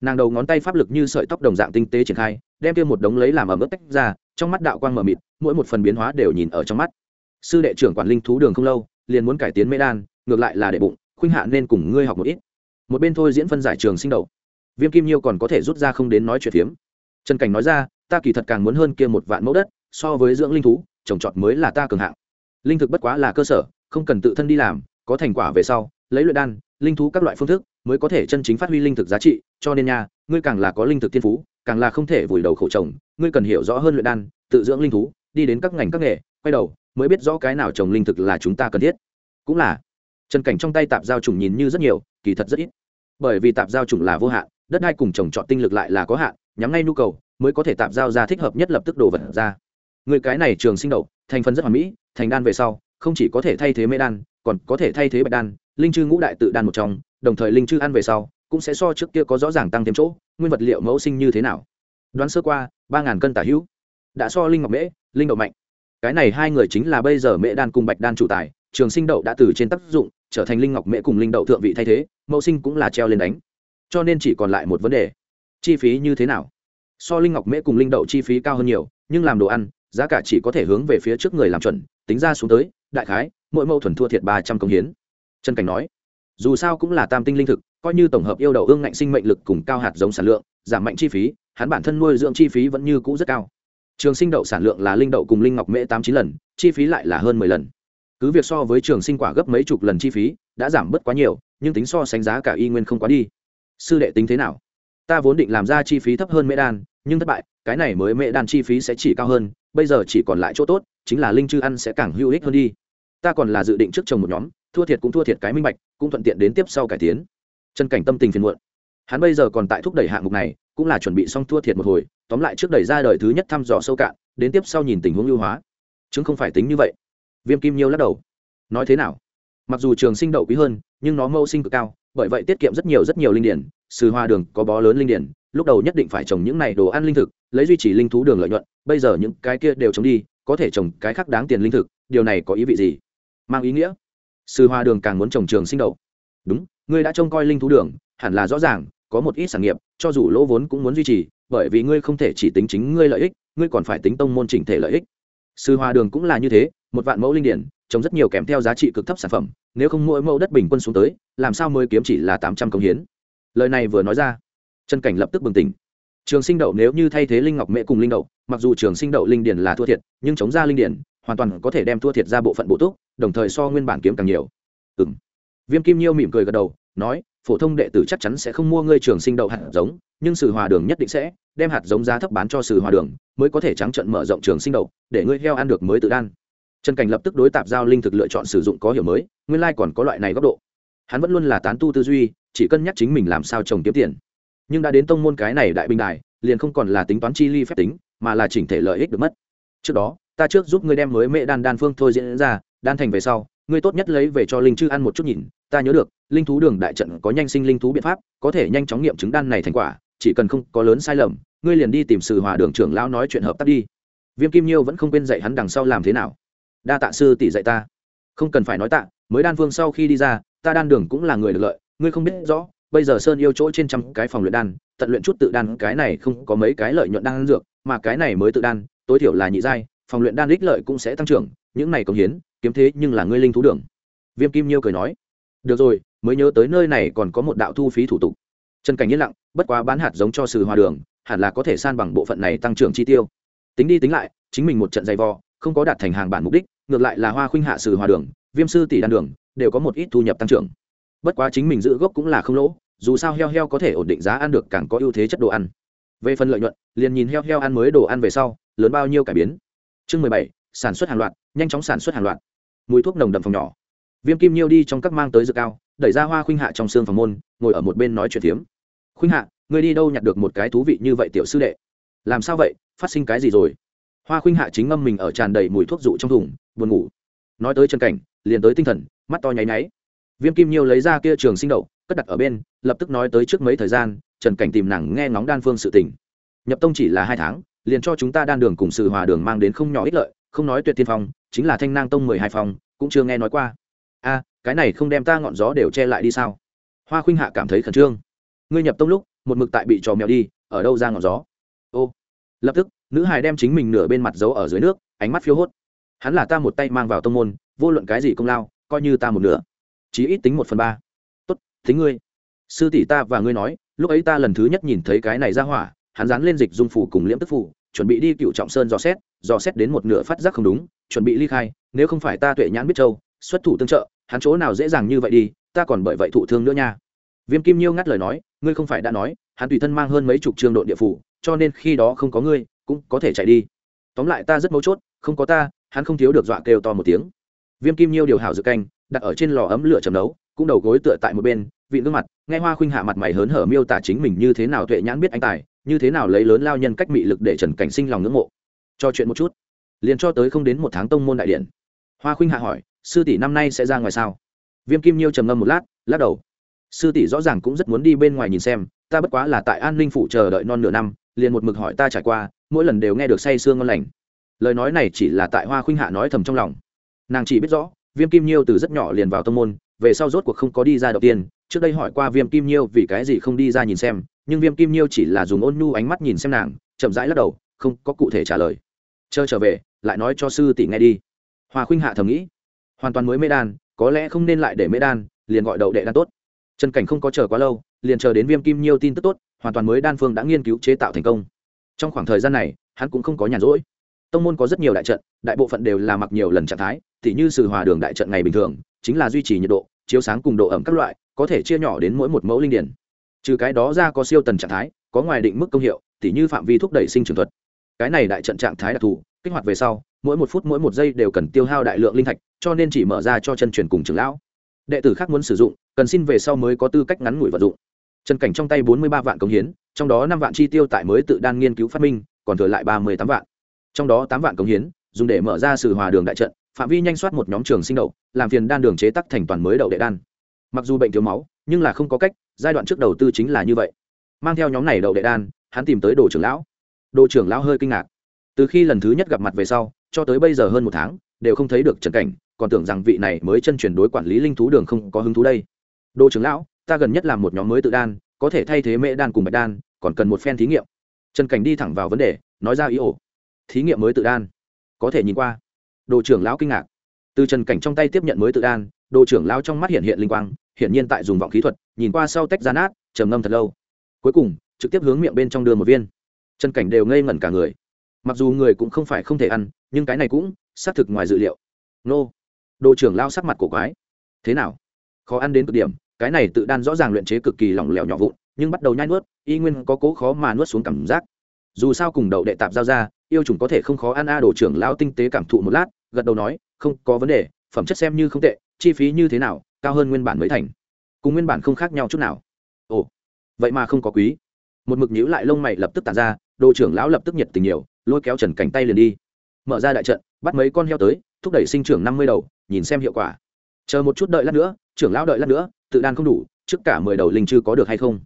Nàng đầu ngón tay pháp lực như sợi tóc đồng dạng tinh tế triển khai, đem kia một đống lấy làm ở mức tách ra, trong mắt đạo quang mờ mịt, mỗi một phần biến hóa đều nhìn ở trong mắt. Sư đệ trưởng quản linh thú đường không lâu, liền muốn cải tiến mê đan ngược lại là để bụng, khuynh hạ nên cùng ngươi học một ít. Một bên thôi diễn phân giải trường sinh đậu viêm kim nhiêu còn có thể rút ra không đến nói chuyện phiếm. Trần cảnh nói ra, ta kỳ thật càng muốn hơn kia một vạn mẫu đất, so với dưỡng linh thú, trồng trọt mới là ta cường hạng. Linh thực bất quá là cơ sở, không cần tự thân đi làm, có thành quả về sau, lấy luyện đan, linh thú các loại phương thức mới có thể chân chính phát huy linh thực giá trị, cho nên nha, ngươi càng là có linh thực thiên phú, càng là không thể vùi đầu khổ trồng, ngươi cần hiểu rõ hơn luyện đan, tự dưỡng linh thú, đi đến các ngành các nghề, quay đầu, mới biết rõ cái nào trồng linh thực là chúng ta cần thiết. Cũng là trần cảnh trong tay tạp giao trùng nhìn như rất nhiều, kỳ thật rất ít. Bởi vì tạp giao trùng là vô hạn, đất đai cùng trồng trọt tinh lực lại là có hạn, nhắm ngay nhu cầu, mới có thể tạp giao ra thích hợp nhất lập tức đồ vật ra. Người cái này trường sinh đậu, thành phần rất hoàn mỹ, thành đan về sau, không chỉ có thể thay thế mê đan, còn có thể thay thế bạch đan, linh chư ngũ đại tự đan một trong, đồng thời linh chư ăn về sau, cũng sẽ so trước kia có rõ ràng tăng thêm chỗ, nguyên vật liệu mẫu sinh như thế nào. Đoán sơ qua, ba ngàn cân tả hữu. Đã so linh ngọc mễ, linh đậu mạnh. Cái này hai người chính là bây giờ mễ đan cùng bạch đan chủ tài, trường sinh đậu đã từ trên tác dụng trở thành linh ngọc mễ cùng linh đậu thượng vị thay thế, mẫu sinh cũng là treo lên đánh. Cho nên chỉ còn lại một vấn đề. Chi phí như thế nào? So linh ngọc mễ cùng linh đậu chi phí cao hơn nhiều, nhưng làm đồ ăn, giá cả chỉ có thể hướng về phía trước người làm chuẩn, tính ra xuống tới, đại khái, mỗi mẫu thuần thua thiệt ba trăm công hiến. Trần cảnh nói, dù sao cũng là tam tinh linh thực, coi như tổng hợp yêu đậu ương ngạnh sinh mệnh lực cùng cao hạt giống sản lượng, giảm mạnh chi phí, hắn bản thân nuôi dưỡng chi phí vẫn như cũ rất cao. Trường sinh đậu sản lượng là linh đậu cùng linh ngọc mễ tám chín lần, chi phí lại là hơn mười lần cứ việc so với trường sinh quả gấp mấy chục lần chi phí, đã giảm bớt quá nhiều, nhưng tính so sánh giá cả y nguyên không quá đi. Sư đệ tính thế nào? Ta vốn định làm ra chi phí thấp hơn mễ đan, nhưng thất bại, cái này mới mễ đan chi phí sẽ chỉ cao hơn, bây giờ chỉ còn lại chỗ tốt, chính là linh chư ăn sẽ càng hữu ích hơn đi. Ta còn là dự định trước trồng một nhóm, thua thiệt cũng thua thiệt cái minh bạch, cũng thuận tiện đến tiếp sau cải tiến. Chân cảnh tâm tình phiền muộn. Hắn bây giờ còn tại thúc đẩy hạng mục này, cũng là chuẩn bị xong thua thiệt một hồi, tóm lại trước đẩy ra đời thứ nhất thăm dò sâu cạn, đến tiếp sau nhìn tình huống ưu hóa. Chứng không phải tính như vậy viêm kim nhiêu lắc đầu. Nói thế nào? Mặc dù trường sinh đậu quý hơn, nhưng nó mâu sinh cực cao, bởi vậy tiết kiệm rất nhiều rất nhiều linh điển. Sư hoa đường có bó lớn linh điển, lúc đầu nhất định phải trồng những này đồ ăn linh thực, lấy duy trì linh thú đường lợi nhuận, bây giờ những cái kia đều trồng đi, có thể trồng cái khác đáng tiền linh thực, điều này có ý vị gì? Mang ý nghĩa. Sư hoa đường càng muốn trồng trường sinh đậu. Đúng, ngươi đã trông coi linh thú đường, hẳn là rõ ràng, có một ít sản nghiệp, cho dù lỗ vốn cũng muốn duy trì, bởi vì ngươi không thể chỉ tính chính ngươi lợi ích, ngươi còn phải tính tông môn chỉnh thể lợi ích. Sư hoa đường cũng là như thế một vạn mẫu linh điển, trồng rất nhiều kèm theo giá trị cực thấp sản phẩm, nếu không mỗi mẫu đất bình quân xuống tới, làm sao mới kiếm chỉ là tám trăm công hiến? Lời này vừa nói ra, trần cảnh lập tức bừng tỉnh. Trường sinh đậu nếu như thay thế linh ngọc mễ cùng linh đậu, mặc dù trường sinh đậu linh điển là thua thiệt, nhưng chống ra linh điển, hoàn toàn có thể đem thua thiệt ra bộ phận bổ túc, đồng thời so nguyên bản kiếm càng nhiều. Ừ m viêm kim nhiêu mỉm cười gật đầu, nói, phổ thông đệ tử chắc chắn sẽ không mua ngươi trường sinh đậu hạt giống, nhưng sử hòa đường nhất định sẽ đem hạt giống giá thấp bán cho sử hòa đường, mới có thể trắng trận mở rộng trường sinh đậu, để ngươi heo ăn được mới tự đan trần cảnh lập tức đối tạp giao linh thực lựa chọn sử dụng có hiểu mới, nguyên lai còn có loại này góc độ. Hắn vẫn luôn là tán tu tư duy, chỉ cân nhắc chính mình làm sao trồng kiếm tiền. Nhưng đã đến tông môn cái này đại binh đài, liền không còn là tính toán chi ly phép tính, mà là chỉnh thể lợi ích được mất. Trước đó, ta trước giúp ngươi đem mới mẹ đan đan phương thôi diễn ra, đan thành về sau, ngươi tốt nhất lấy về cho linh chư ăn một chút nhìn, ta nhớ được, linh thú đường đại trận có nhanh sinh linh thú biện pháp, có thể nhanh chóng nghiệm chứng đan này thành quả, chỉ cần không có lớn sai lầm, ngươi liền đi tìm sự hòa đường trưởng lão nói chuyện hợp tác đi. Viêm kim nhiêu vẫn không quên dạy hắn đằng sau làm thế nào đa tạ sư tỷ dạy ta. Không cần phải nói tạ, mới đan phương sau khi đi ra, ta đan đường cũng là người được lợi, ngươi không biết rõ, bây giờ sơn yêu chỗ trên trăm cái phòng luyện đan, tận luyện chút tự đan, cái này không có mấy cái lợi nhuận đan dược, mà cái này mới tự đan, tối thiểu là nhị giai, phòng luyện đan ích lợi cũng sẽ tăng trưởng, những này công hiến, kiếm thế nhưng là ngươi linh thú đường. Viêm kim nhiêu cười nói, được rồi, mới nhớ tới nơi này còn có một đạo thu phí thủ tục. Trần cảnh yên lặng, bất quá bán hạt giống cho sử hòa đường, hẳn là có thể san bằng bộ phận này tăng trưởng chi tiêu. Tính đi tính lại, chính mình một trận dày vò, không có đạt thành hàng bản mục đích ngược lại là hoa khuynh hạ sử hòa đường, viêm sư tỷ đan đường, đều có một ít thu nhập tăng trưởng. Bất quá chính mình giữ gốc cũng là không lỗ, dù sao heo heo có thể ổn định giá ăn được càng có ưu thế chất đồ ăn. Về phần lợi nhuận, liền nhìn heo heo ăn mới đồ ăn về sau, lớn bao nhiêu cải biến. Chương mười bảy, sản xuất hàng loạt, nhanh chóng sản xuất hàng loạt. Mùi thuốc nồng đậm phòng nhỏ. Viêm kim nhiêu đi trong các mang tới dự cao, đẩy ra hoa khuynh hạ trong xương phòng môn, ngồi ở một bên nói chuyện tiếm. khuynh hạ, ngươi đi đâu nhặt được một cái thú vị như vậy tiểu sư đệ? Làm sao vậy? Phát sinh cái gì rồi? Hoa khuynh hạ chính ngâm mình ở tràn đầy mùi thuốc dụ trong thùng buồn ngủ. Nói tới chân cảnh, liền tới tinh thần, mắt to nháy nháy. Viêm kim nhiêu lấy ra kia trường sinh đậu, cất đặt ở bên, lập tức nói tới trước mấy thời gian, trần cảnh tìm nàng nghe ngóng đan phương sự tình. Nhập tông chỉ là hai tháng, liền cho chúng ta đan đường cùng sự hòa đường mang đến không nhỏ ích lợi, không nói tuyệt tiên phong, chính là thanh nang tông mười hai phong, cũng chưa nghe nói qua. A, cái này không đem ta ngọn gió đều che lại đi sao? Hoa khuynh hạ cảm thấy khẩn trương. Ngươi nhập tông lúc, một mực tại bị trò mèo đi, ở đâu ra ngọn gió? Ô, lập tức, nữ hài đem chính mình nửa bên mặt giấu ở dưới nước, ánh mắt phiếu hốt hắn là ta một tay mang vào tông môn, vô luận cái gì công lao, coi như ta một nửa. Chí ít tính một phần ba. Tốt tính ngươi. Sư tỷ ta và ngươi nói, lúc ấy ta lần thứ nhất nhìn thấy cái này ra hỏa, hắn dán lên dịch dung phủ cùng liễm tức phủ, chuẩn bị đi cựu trọng sơn dò xét dò xét đến một nửa phát giác không đúng, chuẩn bị ly khai, nếu không phải ta tuệ nhãn biết châu, xuất thủ tương trợ, hắn chỗ nào dễ dàng như vậy đi, ta còn bởi vậy thụ thương nữa nha. Viêm kim nhiêu ngắt lời nói, ngươi không phải đã nói, hắn tùy thân mang hơn mấy chục trường đội địa phủ, cho nên khi đó không có ngươi, cũng có thể chạy đi. Tóm lại ta rất mấu chốt, không có ta hắn không thiếu được dọa kêu to một tiếng. Viêm kim nhiêu điều hảo dự canh, đặt ở trên lò ấm lửa chầm nấu, cũng đầu gối tựa tại một bên, vị gương mặt, nghe hoa khuynh hạ mặt mày hớn hở miêu tả chính mình như thế nào tuệ nhãn biết anh tài, như thế nào lấy lớn lao nhân cách mị lực để trần cảnh sinh lòng ngưỡng mộ. Cho chuyện một chút. Liền cho tới không đến một tháng tông môn đại điện. Hoa khuynh hạ hỏi, sư tỷ năm nay sẽ ra ngoài sao? Viêm kim nhiêu trầm ngâm một lát, lắc đầu. Sư tỷ rõ ràng cũng rất muốn đi bên ngoài nhìn xem, ta bất quá là tại an ninh phủ chờ đợi non nửa năm, liền một mực hỏi ta trải qua, mỗi lần đều nghe được say sương ngon lành lời nói này chỉ là tại hoa khuynh hạ nói thầm trong lòng nàng chỉ biết rõ viêm kim nhiêu từ rất nhỏ liền vào tâm môn về sau rốt cuộc không có đi ra đầu tiên trước đây hỏi qua viêm kim nhiêu vì cái gì không đi ra nhìn xem nhưng viêm kim nhiêu chỉ là dùng ôn nhu ánh mắt nhìn xem nàng chậm rãi lắc đầu không có cụ thể trả lời chờ trở về lại nói cho sư tỷ nghe đi hoa khuynh hạ thầm nghĩ hoàn toàn mới mê đan có lẽ không nên lại để mê đan liền gọi đậu đệ đan tốt trần cảnh không có chờ quá lâu liền chờ đến viêm kim nhiêu tin tức tốt hoàn toàn mới đan phương đã nghiên cứu chế tạo thành công trong khoảng thời gian này hắn cũng không có nhàn rỗi tông môn có rất nhiều đại trận, đại bộ phận đều là mặc nhiều lần trạng thái t h như sự hòa đường đại trận ngày bình thường, chính là duy trì nhiệt độ, chiếu sáng cùng độ ẩm các loại, có thể chia nhỏ đến mỗi một mẫu linh điển. Trừ cái đó ra có siêu tần trạng thái, có ngoài định mức công hiệu t h như phạm vi thúc đẩy sinh trường thuật. Cái này đại trận trạng thái đặc thù, kích hoạt về sau, mỗi một phút mỗi một giây đều cần tiêu hao đại lượng linh thạch, cho nên chỉ mở ra cho chân truyền cùng trường lão. Đệ tử khác muốn sử dụng, cần xin về sau mới có tư cách ngắn ngủi vận dụng. Trần cảnh trong tay bốn mươi ba vạn công hiến, trong đó năm vạn chi tiêu tại mới tự đan nghiên cứu phát minh, còn thừa lại ba mươi tám vạn trong đó tám vạn công hiến, dùng để mở ra sự hòa đường đại trận, phạm vi nhanh soát một nhóm trường sinh đậu, làm phiền đan đường chế tắc thành toàn mới đậu đệ đan. Mặc dù bệnh thiếu máu, nhưng là không có cách, giai đoạn trước đầu tư chính là như vậy. Mang theo nhóm này đậu đệ đan, hắn tìm tới đồ trưởng lão. Đồ trưởng lão hơi kinh ngạc. Từ khi lần thứ nhất gặp mặt về sau, cho tới bây giờ hơn một tháng, đều không thấy được trần cảnh, còn tưởng rằng vị này mới chân chuyển đối quản lý linh thú đường không có hứng thú đây. Đồ trưởng lão, ta gần nhất làm một nhóm mới tự đan, có thể thay thế mễ đan cùng bạch đan, còn cần một phen thí nghiệm. Trần cảnh đi thẳng vào vấn đề, nói ra ý ổ thí nghiệm mới tự đan. Có thể nhìn qua. Đồ trưởng lão kinh ngạc. Từ trần cảnh trong tay tiếp nhận mới tự đan, đồ trưởng lão trong mắt hiện hiện linh quang hiện nhiên tại dùng vọng khí thuật, nhìn qua sau tách ra nát, trầm ngâm thật lâu. Cuối cùng, trực tiếp hướng miệng bên trong đưa một viên. Trần cảnh đều ngây ngẩn cả người. Mặc dù người cũng không phải không thể ăn, nhưng cái này cũng xác thực ngoài dự liệu. Nô. Đồ trưởng lao sắc mặt cổ quái. Thế nào? Khó ăn đến cực điểm, cái này tự đan rõ ràng luyện chế cực kỳ lỏng lẻo nhỏ vụn, nhưng bắt đầu nhai nuốt, y nguyên có cố khó mà nuốt xuống cảm giác. Dù sao cùng đậu đệ tạp giao ra yêu trùng có thể không khó ăn a, đồ trưởng lão tinh tế cảm thụ một lát, gật đầu nói, không có vấn đề, phẩm chất xem như không tệ, chi phí như thế nào, cao hơn nguyên bản mới thành. Cùng nguyên bản không khác nhau chút nào. Ồ, vậy mà không có quý. Một mực nhíu lại lông mày lập tức tàn ra, đồ trưởng lão lập tức nhiệt tình nhiều, lôi kéo trần cảnh tay liền đi. Mở ra đại trận, bắt mấy con heo tới, thúc đẩy sinh trưởng năm mươi đầu, nhìn xem hiệu quả. Chờ một chút đợi lát nữa, trưởng lão đợi lát nữa, tự đan không đủ, trước cả mười đầu linh chư có được hay không?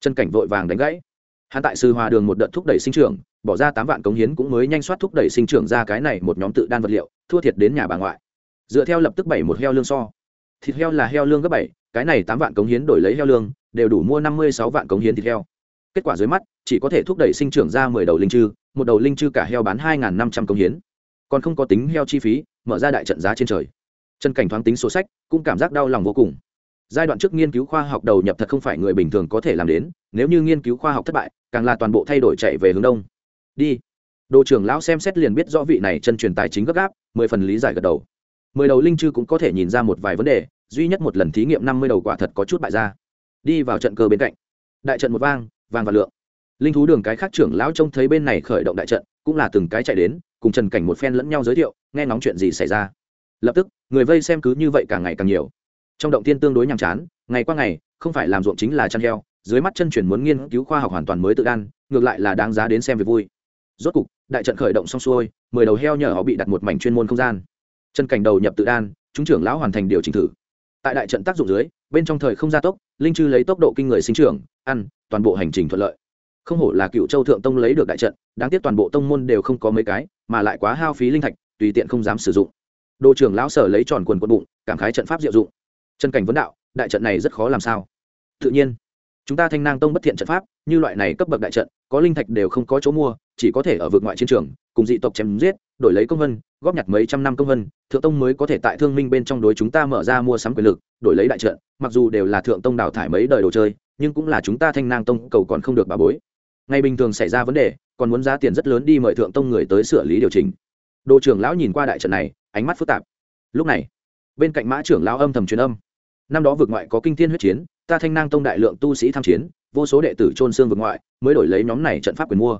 Trần cảnh vội vàng đánh gãy. Hắn tại sư hòa đường một đợt thúc đẩy sinh trưởng bỏ ra tám vạn cống hiến cũng mới nhanh soát thúc đẩy sinh trưởng ra cái này một nhóm tự đan vật liệu, thua thiệt đến nhà bà ngoại. Dựa theo lập tức bảy một heo lương so. Thịt heo là heo lương gấp bảy, cái này tám vạn cống hiến đổi lấy heo lương, đều đủ mua năm mươi sáu vạn cống hiến thịt heo. Kết quả dưới mắt, chỉ có thể thúc đẩy sinh trưởng ra mười đầu linh trư, một đầu linh trư cả heo bán hai năm trăm cống hiến. Còn không có tính heo chi phí, mở ra đại trận giá trên trời. Chân cảnh thoáng tính số sách, cũng cảm giác đau lòng vô cùng. Giai đoạn trước nghiên cứu khoa học đầu nhập thật không phải người bình thường có thể làm đến, nếu như nghiên cứu khoa học thất bại, càng là toàn bộ thay đổi chạy về hướng đông đi. Đồ trưởng lão xem xét liền biết rõ vị này chân truyền tài chính gấp gáp, mười phần lý giải gật đầu. Mười đầu linh chư cũng có thể nhìn ra một vài vấn đề, duy nhất một lần thí nghiệm năm mươi đầu quả thật có chút bại ra. Đi vào trận cơ bên cạnh. Đại trận một vang vang và lượng. Linh thú đường cái khác trưởng lão trông thấy bên này khởi động đại trận, cũng là từng cái chạy đến, cùng trần cảnh một phen lẫn nhau giới thiệu, nghe ngóng chuyện gì xảy ra. Lập tức, người vây xem cứ như vậy càng ngày càng nhiều. Trong động tiên tương đối nhàm chán, ngày qua ngày, không phải làm ruộng chính là chăn heo, dưới mắt chân chuyển muốn nghiên cứu khoa học hoàn toàn mới tự đan, ngược lại là đáng giá đến xem việc vui rốt cục, đại trận khởi động xong xuôi, mười đầu heo nhờ họ bị đặt một mảnh chuyên môn không gian. Chân cảnh đầu nhập tự đan, chúng trưởng lão hoàn thành điều chỉnh thử. Tại đại trận tác dụng dưới, bên trong thời không gia tốc, linh chư lấy tốc độ kinh người sinh trưởng, ăn, toàn bộ hành trình thuận lợi. Không hổ là cựu châu thượng tông lấy được đại trận, đáng tiếc toàn bộ tông môn đều không có mấy cái, mà lại quá hao phí linh thạch, tùy tiện không dám sử dụng. Đồ trưởng lão sở lấy tròn quần quần bụng, cảm khái trận pháp diệu dụng. Chân cảnh vấn đạo, đại trận này rất khó làm sao? Tự nhiên chúng ta thanh nang tông bất thiện trận pháp, như loại này cấp bậc đại trận, có linh thạch đều không có chỗ mua, chỉ có thể ở vực ngoại chiến trường, cùng dị tộc chém giết, đổi lấy công vân, góp nhặt mấy trăm năm công vân, thượng tông mới có thể tại thương minh bên trong đối chúng ta mở ra mua sắm quyền lực, đổi lấy đại trận, mặc dù đều là thượng tông đào thải mấy đời đồ chơi, nhưng cũng là chúng ta thanh nang tông cầu còn không được bà bối. Ngày bình thường xảy ra vấn đề, còn muốn giá tiền rất lớn đi mời thượng tông người tới xử lý điều chỉnh. Đồ trưởng lão nhìn qua đại trận này, ánh mắt phức tạp. Lúc này, bên cạnh mã trưởng lão âm thầm truyền âm. Năm đó vượt ngoại có kinh thiên huyết chiến ta thanh nang tông đại lượng tu sĩ tham chiến, vô số đệ tử trôn xương vượt ngoại, mới đổi lấy nhóm này trận pháp quyền mua.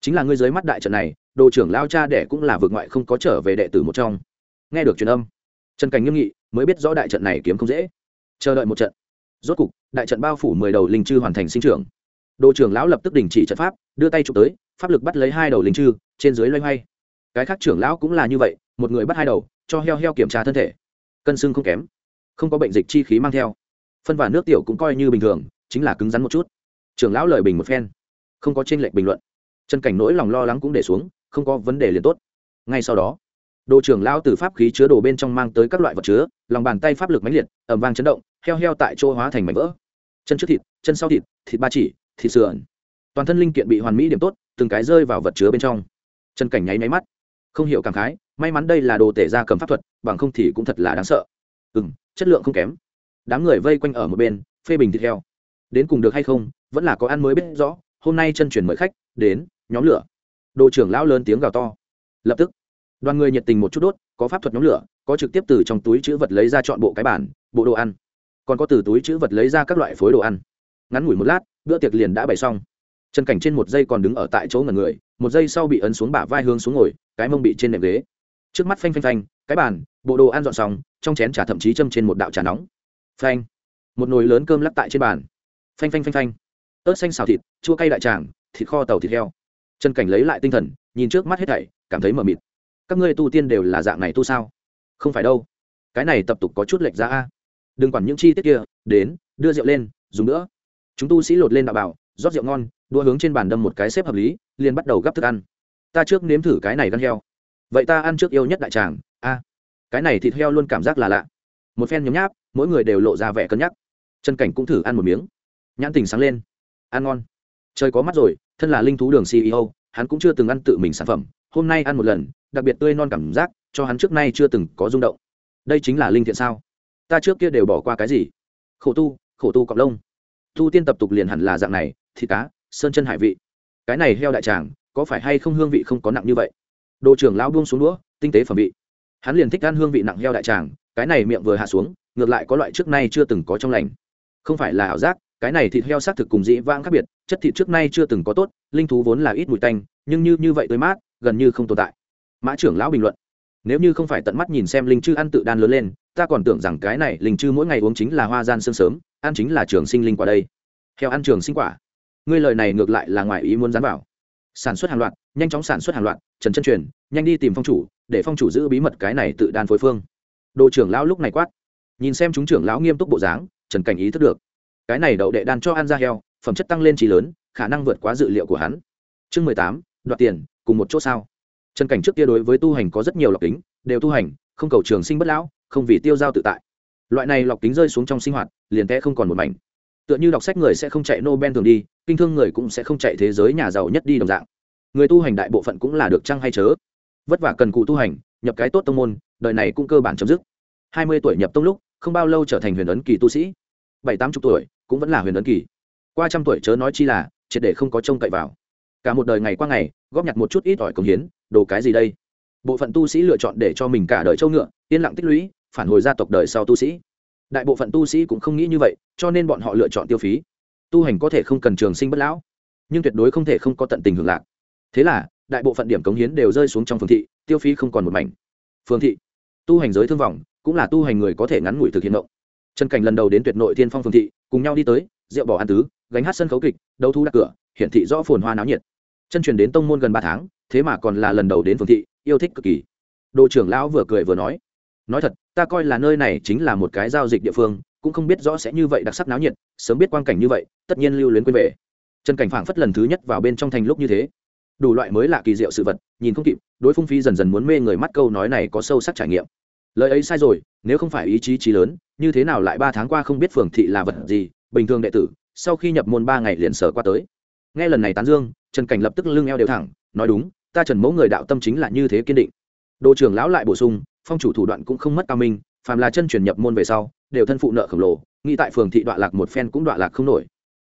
Chính là ngươi dưới mắt đại trận này, đồ trưởng lao cha đẻ cũng là vượt ngoại không có trở về đệ tử một trong. Nghe được truyền âm, trần cảnh nghiêm nghị, mới biết rõ đại trận này kiếm không dễ. Chờ đợi một trận. Rốt cục, đại trận bao phủ mười đầu linh chư hoàn thành sinh trưởng. Đồ trưởng lão lập tức đình chỉ trận pháp, đưa tay chụp tới, pháp lực bắt lấy hai đầu linh chư, trên dưới loay hoay. Cái khác trưởng lão cũng là như vậy, một người bắt hai đầu, cho heo heo kiểm tra thân thể. Cân xương không kém, không có bệnh dịch chi khí mang theo phân và nước tiểu cũng coi như bình thường, chính là cứng rắn một chút. Trưởng lão lời bình một phen, không có tranh lệch bình luận. Chân cảnh nỗi lòng lo lắng cũng để xuống, không có vấn đề liền tốt. Ngay sau đó, đồ trưởng lão từ pháp khí chứa đồ bên trong mang tới các loại vật chứa, lòng bàn tay pháp lực mãnh liệt ẩm vang chấn động, heo heo tại chỗ hóa thành mảnh vỡ. Chân trước thịt, chân sau thịt thịt ba chỉ, thịt sườn. Toàn thân linh kiện bị hoàn mỹ điểm tốt, từng cái rơi vào vật chứa bên trong. Chân cảnh nháy máy mắt, không hiểu cảm khái, may mắn đây là đồ tể ra cầm pháp thuật, bằng không thì cũng thật là đáng sợ. Ừ m chất lượng không kém đám người vây quanh ở một bên, phê bình thịt heo. Đến cùng được hay không, vẫn là có ăn mới biết rõ. Hôm nay chân chuyển mời khách, đến, nhóm lửa. Đội trưởng lão lớn tiếng gào to. Lập tức, đoàn người nhiệt tình một chút đốt, có pháp thuật nhóm lửa, có trực tiếp từ trong túi chữ vật lấy ra chọn bộ cái bản bộ đồ ăn. Còn có từ túi chữ vật lấy ra các loại phối đồ ăn. Ngắn ngủi một lát, bữa tiệc liền đã bày xong. Chân cảnh trên một giây còn đứng ở tại chỗ ngần người, một giây sau bị ấn xuống bả vai hướng xuống ngồi, cái mông bị trên nệm ghế. Trước mắt phanh phanh phanh, cái bàn, bộ đồ ăn dọn xong, trong chén trà thậm chí châm trên một đạo trà nóng phanh. Một nồi lớn cơm lắc tại trên bàn. Phanh phanh phanh phanh. Ớt xanh xào thịt, chua cay đại tràng, thịt kho tàu thịt heo. Trần cảnh lấy lại tinh thần, nhìn trước mắt hết thảy, cảm thấy mờ mịt. Các ngươi tu tiên đều là dạng này tu sao? Không phải đâu. Cái này tập tục có chút lệch ra a. Đừng quản những chi tiết kia, đến, đưa rượu lên, dùng nữa. Chúng tu sĩ lột lên đạo bảo, rót rượu ngon, đua hướng trên bàn đâm một cái xếp hợp lý, liền bắt đầu gắp thức ăn. Ta trước nếm thử cái này gan heo. Vậy ta ăn trước yêu nhất đại tràng, a. Cái này thịt heo luôn cảm giác là lạ một phen nhấm nháp, mỗi người đều lộ ra vẻ cân nhắc. Chân cảnh cũng thử ăn một miếng. Nhãn tình sáng lên. Ăn ngon. Trời có mắt rồi, thân là linh thú đường ceo hắn cũng chưa từng ăn tự mình sản phẩm. Hôm nay ăn một lần, đặc biệt tươi non cảm giác, cho hắn trước nay chưa từng có rung động. Đây chính là linh thiện sao? Ta trước kia đều bỏ qua cái gì? Khổ tu khổ tu cọc lông. Tu tiên tập tục liền hẳn là dạng này, thịt cá, sơn chân hải vị. Cái này heo đại tràng, có phải hay không hương vị không có nặng như vậy? Đồ trưởng lão buông xuống đũa, tinh tế phẩm vị. Hắn liền thích ăn hương vị nặng heo đại tràng cái này miệng vừa hạ xuống, ngược lại có loại trước nay chưa từng có trong lành. Không phải là ảo giác, cái này thịt heo xác thực cùng dĩ vãng khác biệt, chất thịt trước nay chưa từng có tốt, linh thú vốn là ít mùi tanh, nhưng như như vậy tới mát, gần như không tồn tại. Mã trưởng lão bình luận, nếu như không phải tận mắt nhìn xem linh chư ăn tự đan lớn lên, ta còn tưởng rằng cái này linh chư mỗi ngày uống chính là hoa gian sương sớm, ăn chính là trường sinh linh quả đây. Heo ăn trường sinh quả. Ngươi lời này ngược lại là ngoài ý muốn dán vào. Sản xuất hàng loạt, nhanh chóng sản xuất hàng loạt, trần chân truyền, nhanh đi tìm phong chủ, để phong chủ giữ bí mật cái này tự đan phối phương đồ trưởng lão lúc này quát. Nhìn xem chúng trưởng lão nghiêm túc bộ dáng, trần cảnh ý thức được. Cái này đậu đệ đan cho ăn ra heo, phẩm chất tăng lên trí lớn, khả năng vượt quá dự liệu của hắn. Chương mười tám, đoạt tiền, cùng một chỗ sao. Trần cảnh trước kia đối với tu hành có rất nhiều lọc kính, đều tu hành, không cầu trường sinh bất lão, không vì tiêu giao tự tại. Loại này lọc kính rơi xuống trong sinh hoạt, liền té không còn một mảnh. Tựa như đọc sách người sẽ không chạy nobel thường đi, kinh thương người cũng sẽ không chạy thế giới nhà giàu nhất đi đồng dạng. Người tu hành đại bộ phận cũng là được chăng hay chớ? Vất vả cần cụ tu hành, nhập cái tốt tông môn đời này cũng cơ bản chấm dứt. Hai mươi tuổi nhập tông lúc, không bao lâu trở thành huyền ấn kỳ tu sĩ. Bảy, tám chục tuổi, cũng vẫn là huyền ấn kỳ. Qua trăm tuổi chớ nói chi là, triệt để không có trông cậy vào. Cả một đời ngày qua ngày, góp nhặt một chút ít ỏi công hiến, đồ cái gì đây? Bộ phận tu sĩ lựa chọn để cho mình cả đời châu ngựa, yên lặng tích lũy, phản hồi gia tộc đời sau tu sĩ. Đại bộ phận tu sĩ cũng không nghĩ như vậy, cho nên bọn họ lựa chọn tiêu phí. Tu hành có thể không cần trường sinh bất lão, nhưng tuyệt đối không thể không có tận tình hưởng lạc. Thế là, đại bộ phận điểm cống hiến đều rơi xuống trong phường thị, tiêu phí không còn một mảnh. Phường thị tu hành giới thương vọng, cũng là tu hành người có thể ngắn ngủi thực hiện động trần cảnh lần đầu đến tuyệt nội thiên phong Phương thị, cùng nhau đi tới, rượu bỏ ăn tứ, gánh hát sân khấu kịch, đấu thu đặt cửa, hiển thị rõ phồn hoa náo nhiệt. Chân truyền đến tông môn gần ba tháng, thế mà còn là lần đầu đến Phương thị, yêu thích cực kỳ. Đồ trưởng lão vừa cười vừa nói nói thật, ta coi là nơi này chính là một cái giao dịch địa phương, cũng không biết rõ sẽ như vậy đặc sắc náo nhiệt, sớm biết quang cảnh như vậy, tất nhiên lưu luyến quên về. Trần cảnh phảng phất lần thứ nhất vào bên trong thành lúc như thế. Đủ loại mới lạ kỳ diệu sự vật, nhìn không kịp, đối phung phi dần dần muốn mê người mắt câu nói này có sâu sắc trải nghiệm lời ấy sai rồi, nếu không phải ý chí trí lớn, như thế nào lại ba tháng qua không biết phường thị là vật gì, bình thường đệ tử, sau khi nhập môn ba ngày liền sở qua tới. Nghe lần này tán dương, trần cảnh lập tức lưng eo đều thẳng, nói đúng, ta trần mẫu người đạo tâm chính là như thế kiên định. Đồ trưởng lão lại bổ sung, phong chủ thủ đoạn cũng không mất cao minh, phàm là chân chuyển nhập môn về sau, đều thân phụ nợ khổng lồ, nghĩ tại phường thị đoạn lạc một phen cũng đoạn lạc không nổi.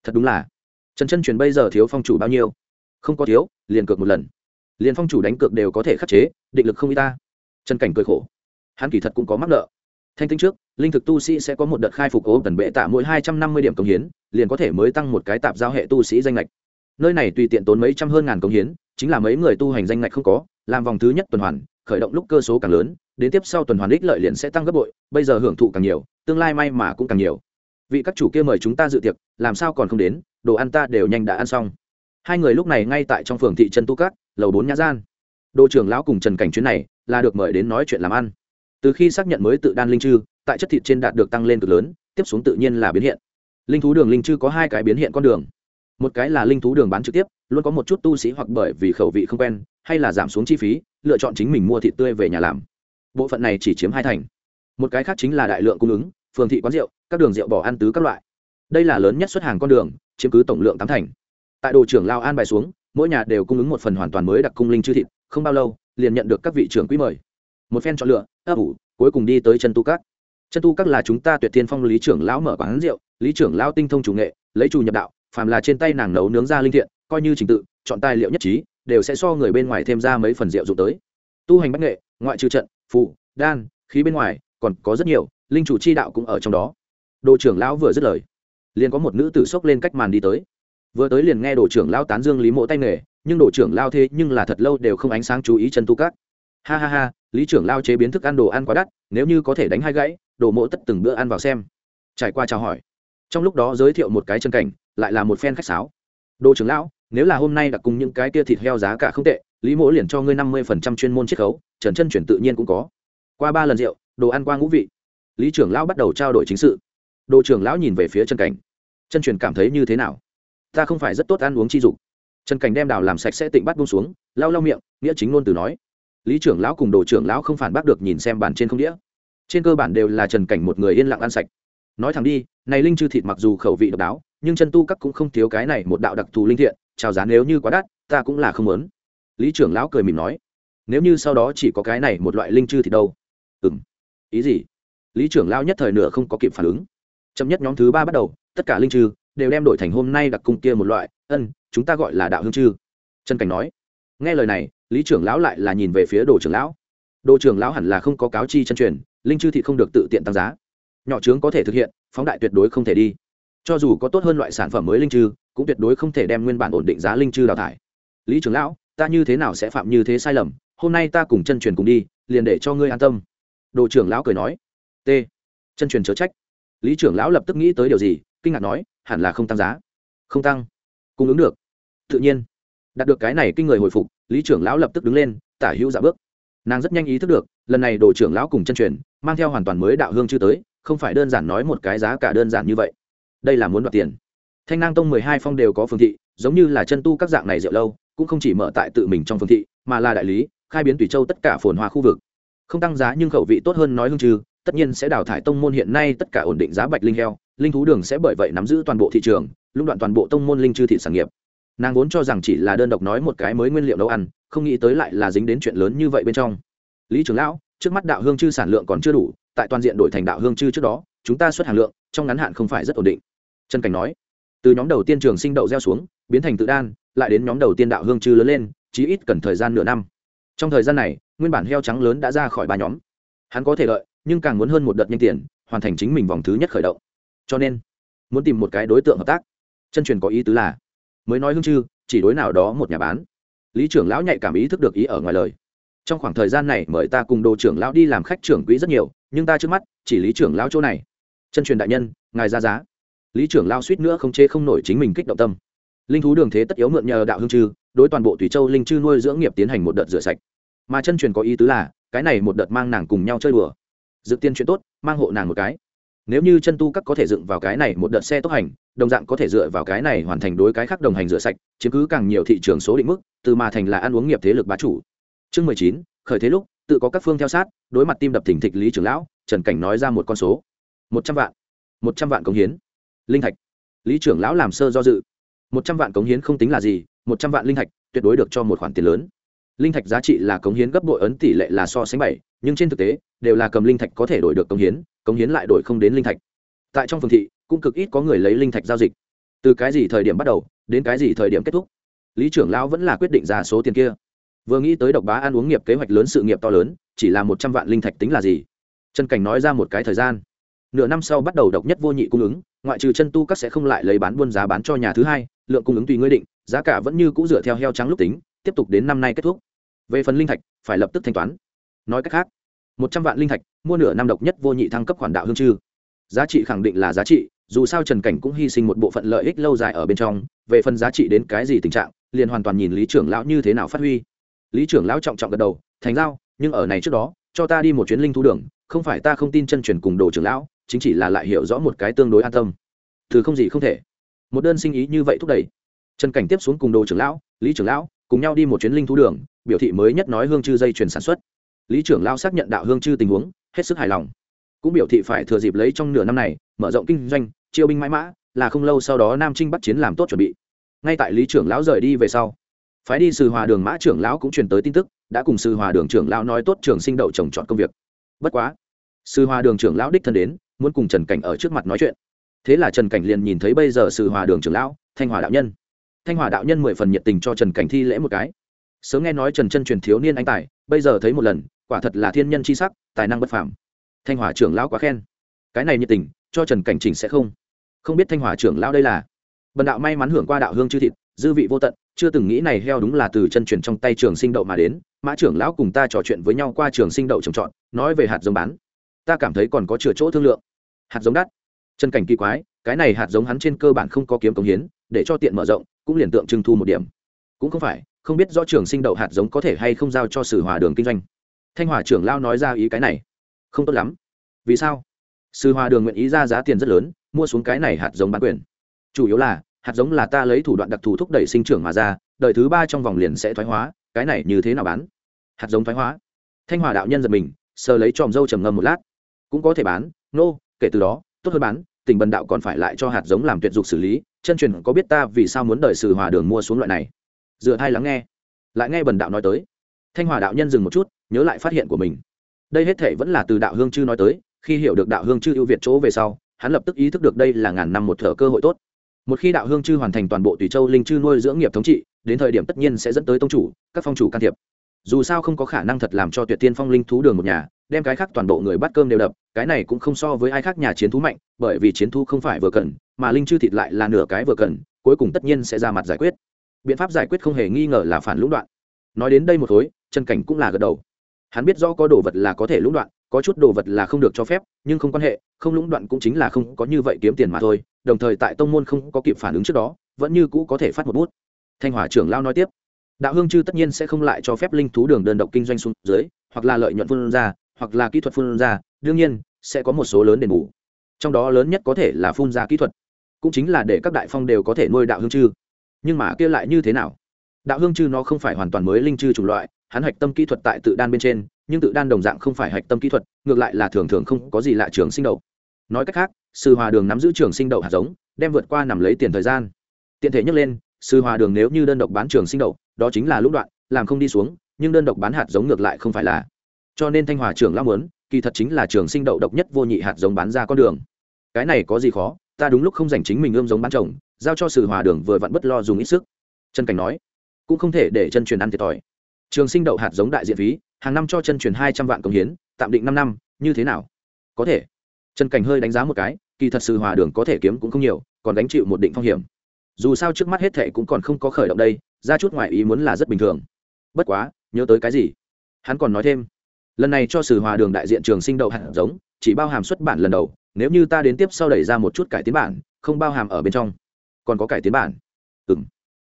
Thật đúng là, trần chân truyền bây giờ thiếu phong chủ bao nhiêu? Không có thiếu, liền cược một lần. Liền phong chủ đánh cược đều có thể khắc chế, định lực không y ta. Trần cảnh cười khổ hắn kỳ thật cũng có mắc nợ. Thanh tinh trước, linh thực tu sĩ sẽ có một đợt khai phục ố tần bệ tạ mỗi hai trăm năm mươi điểm công hiến, liền có thể mới tăng một cái tạp giao hệ tu sĩ danh lệch nơi này tùy tiện tốn mấy trăm hơn ngàn công hiến, chính là mấy người tu hành danh lệch không có, làm vòng thứ nhất tuần hoàn, khởi động lúc cơ số càng lớn, đến tiếp sau tuần hoàn ích lợi liền sẽ tăng gấp bội, bây giờ hưởng thụ càng nhiều, tương lai may mà cũng càng nhiều. Vị các chủ kia mời chúng ta dự tiệc, làm sao còn không đến, đồ ăn ta đều nhanh đã ăn xong. Hai người lúc này ngay tại trong phường thị trân tu cát, lầu bốn nhã gian. Đồ trưởng lão cùng trần cảnh chuyến này, là được mời đến nói chuyện làm ăn từ khi xác nhận mới tự đan linh chư, tại chất thịt trên đạt được tăng lên cực lớn, tiếp xuống tự nhiên là biến hiện. Linh thú đường linh chư có hai cái biến hiện con đường. Một cái là linh thú đường bán trực tiếp, luôn có một chút tu sĩ hoặc bởi vì khẩu vị không quen, hay là giảm xuống chi phí, lựa chọn chính mình mua thịt tươi về nhà làm. Bộ phận này chỉ chiếm hai thành. Một cái khác chính là đại lượng cung ứng, phường thị quán rượu, các đường rượu bỏ ăn tứ các loại. Đây là lớn nhất xuất hàng con đường, chiếm cứ tổng lượng tám thành. Tại đồ trưởng lao an bài xuống, mỗi nhà đều cung ứng một phần hoàn toàn mới đặc cung linh chư thịt, không bao lâu, liền nhận được các vị trưởng quý mời. Một phen chọn lựa ấp ủ, cuối cùng đi tới chân tu các. Chân tu các là chúng ta tuyệt thiên phong lý trưởng lão mở quán rượu, lý trưởng lão tinh thông chủ nghệ, lấy chủ nhập đạo, phàm là trên tay nàng nấu nướng ra linh thiện, coi như trình tự, chọn tài liệu nhất trí, đều sẽ so người bên ngoài thêm ra mấy phần rượu dụng tới. Tu hành bách nghệ, ngoại trừ trận phụ đan, khí bên ngoài, còn có rất nhiều, linh chủ chi đạo cũng ở trong đó. Đồ trưởng lão vừa dứt lời, liền có một nữ tử sốc lên cách màn đi tới. Vừa tới liền nghe đồ trưởng lão tán dương lý mộ tay nghề, nhưng đồ trưởng lao thế nhưng là thật lâu đều không ánh sáng chú ý chân tu cát ha ha ha, lý trưởng lao chế biến thức ăn đồ ăn quá đắt, nếu như có thể đánh hai gãy, đồ mộ tất từng bữa ăn vào xem. Trải qua chào hỏi. Trong lúc đó giới thiệu một cái chân cảnh, lại là một phen khách sáo. Đồ trưởng lão, nếu là hôm nay đặt cùng những cái kia thịt heo giá cả không tệ, lý mỗ liền cho ngươi năm mươi phần trăm chuyên môn chiết khấu, trần chân chuyển tự nhiên cũng có. Qua ba lần rượu, đồ ăn qua ngũ vị. Lý trưởng lão bắt đầu trao đổi chính sự. Đồ trưởng lão nhìn về phía chân cảnh. Chân truyền cảm thấy như thế nào? Ta không phải rất tốt ăn uống chi dục. Trần cảnh đem đào làm sạch sẽ tịnh bắt bung xuống, lau lau miệng, nghĩa chính ngôn từ nói lý trưởng lão cùng đồ trưởng lão không phản bác được nhìn xem bàn trên không đĩa. Trên cơ bản đều là trần cảnh một người yên lặng ăn sạch. Nói thẳng đi, này linh chư thịt mặc dù khẩu vị độc đáo, nhưng chân tu các cũng không thiếu cái này một đạo đặc thù linh thiện, chào giá nếu như quá đắt, ta cũng là không muốn. Lý trưởng lão cười mỉm nói, nếu như sau đó chỉ có cái này một loại linh chư thì đâu? Ừ m ý gì? Lý trưởng lão nhất thời nửa không có kịp phản ứng. Chậm nhất nhóm thứ ba bắt đầu, tất cả linh chư đều đem đổi thành hôm nay đặc cung kia một loại, ân, chúng ta gọi là đạo hương chư. Trần cảnh nói, nghe lời này lý trưởng lão lại là nhìn về phía đồ trưởng lão. Đồ trưởng lão hẳn là không có cáo chi chân truyền, linh chư thì không được tự tiện tăng giá. Nhỏ trướng có thể thực hiện, phóng đại tuyệt đối không thể đi. Cho dù có tốt hơn loại sản phẩm mới linh chư, cũng tuyệt đối không thể đem nguyên bản ổn định giá linh chư đào thải. Lý trưởng lão, ta như thế nào sẽ phạm như thế sai lầm? Hôm nay ta cùng chân truyền cùng đi, liền để cho ngươi an tâm. Đồ trưởng lão cười nói. T. Chân truyền chớ trách. Lý trưởng lão lập tức nghĩ tới điều gì, kinh ngạc nói, hẳn là không tăng giá. Không tăng. Cung ứng được. Tự nhiên. Đạt được cái này kinh người hồi phục lý trưởng lão lập tức đứng lên, tả hữu dạ bước. Nàng rất nhanh ý thức được, lần này đồ trưởng lão cùng chân truyền, mang theo hoàn toàn mới đạo hương chưa tới, không phải đơn giản nói một cái giá cả đơn giản như vậy. Đây là muốn đoạt tiền. Thanh nang tông mười hai phong đều có phương thị, giống như là chân tu các dạng này rượu lâu, cũng không chỉ mở tại tự mình trong phương thị, mà là đại lý, khai biến tùy châu tất cả phồn hoa khu vực. Không tăng giá nhưng khẩu vị tốt hơn nói hương trừ, tất nhiên sẽ đào thải tông môn hiện nay tất cả ổn định giá bạch linh heo, linh thú đường sẽ bởi vậy nắm giữ toàn bộ thị trường, lũng đoạn toàn bộ tông môn linh chư thị sản nghiệp nàng vốn cho rằng chỉ là đơn độc nói một cái mới nguyên liệu nấu ăn, không nghĩ tới lại là dính đến chuyện lớn như vậy bên trong. Lý trưởng lão, trước mắt đạo hương chư sản lượng còn chưa đủ, tại toàn diện đổi thành đạo hương chư trước đó, chúng ta xuất hàng lượng, trong ngắn hạn không phải rất ổn định. Trần cảnh nói, từ nhóm đầu tiên trường sinh đậu gieo xuống, biến thành tự đan, lại đến nhóm đầu tiên đạo hương chư lớn lên, chí ít cần thời gian nửa năm. Trong thời gian này, nguyên bản heo trắng lớn đã ra khỏi ba nhóm. Hắn có thể lợi, nhưng càng muốn hơn một đợt nhanh tiền, hoàn thành chính mình vòng thứ nhất khởi động. Cho nên, muốn tìm một cái đối tượng hợp tác. Chân truyền có ý tứ là mới nói hương chư, chỉ đối nào đó một nhà bán. Lý trưởng lão nhạy cảm ý thức được ý ở ngoài lời. Trong khoảng thời gian này mời ta cùng đồ trưởng lão đi làm khách trưởng quỹ rất nhiều, nhưng ta trước mắt chỉ lý trưởng lão chỗ này. Chân truyền đại nhân, ngài ra giá. Lý trưởng lão suýt nữa không chê không nổi chính mình kích động tâm. Linh thú đường thế tất yếu mượn nhờ đạo hương chư, đối toàn bộ thủy châu linh chư nuôi dưỡng nghiệp tiến hành một đợt rửa sạch. Mà chân truyền có ý tứ là, cái này một đợt mang nàng cùng nhau chơi đùa. Dự tiên chuyện tốt, mang hộ nàng một cái nếu như chân tu các có thể dựng vào cái này một đợt xe tốc hành, đồng dạng có thể dựa vào cái này hoàn thành đối cái khác đồng hành rửa sạch, chiếm cứ càng nhiều thị trường số định mức, từ mà thành là ăn uống nghiệp thế lực bá chủ. Chương mười chín, khởi thế lúc, tự có các phương theo sát, đối mặt tim đập thỉnh thịch lý trưởng lão, trần cảnh nói ra một con số. Một trăm vạn. Một trăm vạn cống hiến. Linh thạch. Lý trưởng lão làm sơ do dự. Một trăm vạn cống hiến không tính là gì, một trăm vạn linh thạch, tuyệt đối được cho một khoản tiền lớn linh thạch giá trị là cống hiến gấp bội ấn tỷ lệ là so sánh bảy, nhưng trên thực tế, đều là cầm linh thạch có thể đổi được cống hiến cống hiến lại đổi không đến linh thạch. Tại trong phường thị, cũng cực ít có người lấy linh thạch giao dịch. Từ cái gì thời điểm bắt đầu, đến cái gì thời điểm kết thúc, lý trưởng lão vẫn là quyết định ra số tiền kia. Vừa nghĩ tới độc bá ăn uống nghiệp kế hoạch lớn sự nghiệp to lớn, chỉ là một trăm vạn linh thạch tính là gì? Trần cảnh nói ra một cái thời gian. Nửa năm sau bắt đầu độc nhất vô nhị cung ứng, ngoại trừ chân tu các sẽ không lại lấy bán buôn giá bán cho nhà thứ hai, lượng cung ứng tùy ngươi định, giá cả vẫn như c ũ dựa theo heo trắng lúc tính tiếp tục đến năm nay kết thúc. Về phần linh thạch, phải lập tức thanh toán. Nói cách khác, một trăm vạn linh thạch, mua nửa năm độc nhất vô nhị thăng cấp khoản đạo hương chư. Giá trị khẳng định là giá trị, dù sao trần cảnh cũng hy sinh một bộ phận lợi ích lâu dài ở bên trong, về phần giá trị đến cái gì tình trạng, liền hoàn toàn nhìn lý trưởng lão như thế nào phát huy. Lý trưởng lão trọng trọng gật đầu, thành giao, nhưng ở này trước đó, cho ta đi một chuyến linh thú đường, không phải ta không tin chân truyền cùng đồ trưởng lão, chính chỉ là lại hiểu rõ một cái tương đối an tâm. Thứ không gì không thể. Một đơn sinh ý như vậy thúc đẩy. Trần cảnh tiếp xuống cùng đồ trưởng lão, lý trưởng lão cùng nhau đi một chuyến linh thú đường, biểu thị mới nhất nói hương chư dây chuyển sản xuất. Lý trưởng lao xác nhận đạo hương chư tình huống, hết sức hài lòng. Cũng biểu thị phải thừa dịp lấy trong nửa năm này, mở rộng kinh doanh, chiêu binh mãi mã, là không lâu sau đó nam trinh bắt chiến làm tốt chuẩn bị. Ngay tại lý trưởng lão rời đi về sau, phái đi sư hòa đường mã trưởng lão cũng truyền tới tin tức, đã cùng sư hòa đường trưởng lão nói tốt trường sinh đậu trồng chọn công việc. Bất quá, sư hòa đường trưởng lão đích thân đến, muốn cùng trần cảnh ở trước mặt nói chuyện. Thế là trần cảnh liền nhìn thấy bây giờ sư hòa đường trưởng lão, thanh hòa đạo nhân thanh hòa đạo nhân mười phần nhiệt tình cho trần cảnh thi lễ một cái. Sớm nghe nói trần chân truyền thiếu niên anh tài, bây giờ thấy một lần, quả thật là thiên nhân c h i sắc, tài năng bất phàm. Thanh hòa trưởng lão quá khen. Cái này nhiệt tình, cho trần cảnh trình sẽ không. Không biết thanh hòa trưởng lão đây là. Bần đạo may mắn hưởng qua đạo hương chư thịt, dư vị vô tận, chưa từng nghĩ này heo đúng là từ chân truyền trong tay trường sinh đậu mà đến. Mã trưởng lão cùng ta trò chuyện với nhau qua trường sinh đậu trồng trọt, nói về hạt giống bán. Ta cảm thấy còn có chừa chỗ thương lượng. Hạt giống đắt. Chân cảnh kỳ quái, cái này hạt giống hắn trên cơ bản không có kiếm công hiến, để cho tiện mở rộng cũng liền tượng trưng thu một điểm. Cũng không phải không biết rõ trường sinh đậu hạt giống có thể hay không giao cho sử hòa đường kinh doanh. Thanh hòa trưởng lao nói ra ý cái này. Không tốt lắm. Vì sao? Sư hòa đường nguyện ý ra giá tiền rất lớn mua xuống cái này hạt giống bán quyền. Chủ yếu là hạt giống là ta lấy thủ đoạn đặc thù thúc đẩy sinh trưởng mà ra đợi thứ ba trong vòng liền sẽ thoái hóa cái này như thế nào bán? Hạt giống thoái hóa. Thanh hòa đạo nhân giật mình sờ lấy tròm dâu trầm ngâm một lát. Cũng có thể bán nô、no, kể từ đó tốt hơn bán tỉnh bần đạo còn phải lại cho hạt giống làm tuyệt dục xử lý chân truyền có biết ta vì sao muốn đợi sự hòa đường mua xuống loại này? Dựa thay lắng nghe. Lại nghe bần đạo nói tới. Thanh hòa đạo nhân dừng một chút, nhớ lại phát hiện của mình. Đây hết thể vẫn là từ đạo hương chư nói tới, khi hiểu được đạo hương chư ưu việt chỗ về sau, hắn lập tức ý thức được đây là ngàn năm một thở cơ hội tốt. Một khi đạo hương chư hoàn thành toàn bộ tùy châu linh chư nuôi dưỡng nghiệp thống trị, đến thời điểm tất nhiên sẽ dẫn tới tông chủ, các phong chủ can thiệp. Dù sao không có khả năng thật làm cho tuyệt tiên phong linh thú đường một nhà đem cái khác toàn bộ người bắt cơm đều đập, cái này cũng không so với ai khác nhà chiến thú mạnh, bởi vì chiến thú không phải vừa cần, mà linh chư thịt lại là nửa cái vừa cần, cuối cùng tất nhiên sẽ ra mặt giải quyết. Biện pháp giải quyết không hề nghi ngờ là phản lũng đoạn. Nói đến đây một khối chân cảnh cũng là gật đầu. Hắn biết rõ có đồ vật là có thể lũng đoạn, có chút đồ vật là không được cho phép, nhưng không quan hệ, không lũng đoạn cũng chính là không có như vậy kiếm tiền mà thôi, đồng thời tại tông môn không có kịp phản ứng trước đó, vẫn như cũ có thể phát một bút. Thanh hỏa trưởng lao nói tiếp, đạo hương chư tất nhiên sẽ không lại cho phép linh thú đường đơn độc kinh doanh xuống dưới, hoặc là lợi nhuận vươn ra hoặc là kỹ thuật phun ra, đương nhiên, sẽ có một số lớn đền bù. Trong đó lớn nhất có thể là phun ra kỹ thuật. Cũng chính là để các đại phong đều có thể nuôi đạo hương chư. Nhưng mà kia lại như thế nào? Đạo hương chư nó không phải hoàn toàn mới linh chư chủng loại, hắn hạch tâm kỹ thuật tại tự đan bên trên, nhưng tự đan đồng dạng không phải hạch tâm kỹ thuật, ngược lại là thường thường không có gì lạ trường sinh đậu. nói cách khác, sư hòa đường nắm giữ trường sinh đậu hạt giống, đem vượt qua nằm lấy tiền thời gian. Tiện thể nhắc lên, sư hòa đường nếu như đơn độc bán trường sinh đậu, đó chính là lũng đoạn, làm không đi xuống, nhưng đơn độc bán hạt giống ngược lại không phải là cho nên thanh hòa trưởng lao muốn, kỳ thật chính là trường sinh đậu độc nhất vô nhị hạt giống bán ra con đường. Cái này có gì khó, ta đúng lúc không dành chính mình ươm giống bán trồng, giao cho sự hòa đường vừa vặn bất lo dùng ít sức. Chân cảnh nói, cũng không thể để chân truyền ăn thiệt thòi. Trường sinh đậu hạt giống đại diện phí, hàng năm cho chân truyền hai trăm vạn công hiến, tạm định năm năm, như thế nào? Có thể. Chân cảnh hơi đánh giá một cái, kỳ thật sự hòa đường có thể kiếm cũng không nhiều, còn đánh chịu một định phong hiểm. Dù sao trước mắt hết thệ cũng còn không có khởi động đây, ra chút ngoại ý muốn là rất bình thường. Bất quá, nhớ tới cái gì? Hắn còn nói thêm lần này cho sử hòa đường đại diện trường sinh đậu hạt giống, chỉ bao hàm xuất bản lần đầu, nếu như ta đến tiếp sau đẩy ra một chút cải tiến bản, không bao hàm ở bên trong. Còn có cải tiến bản? Ừ m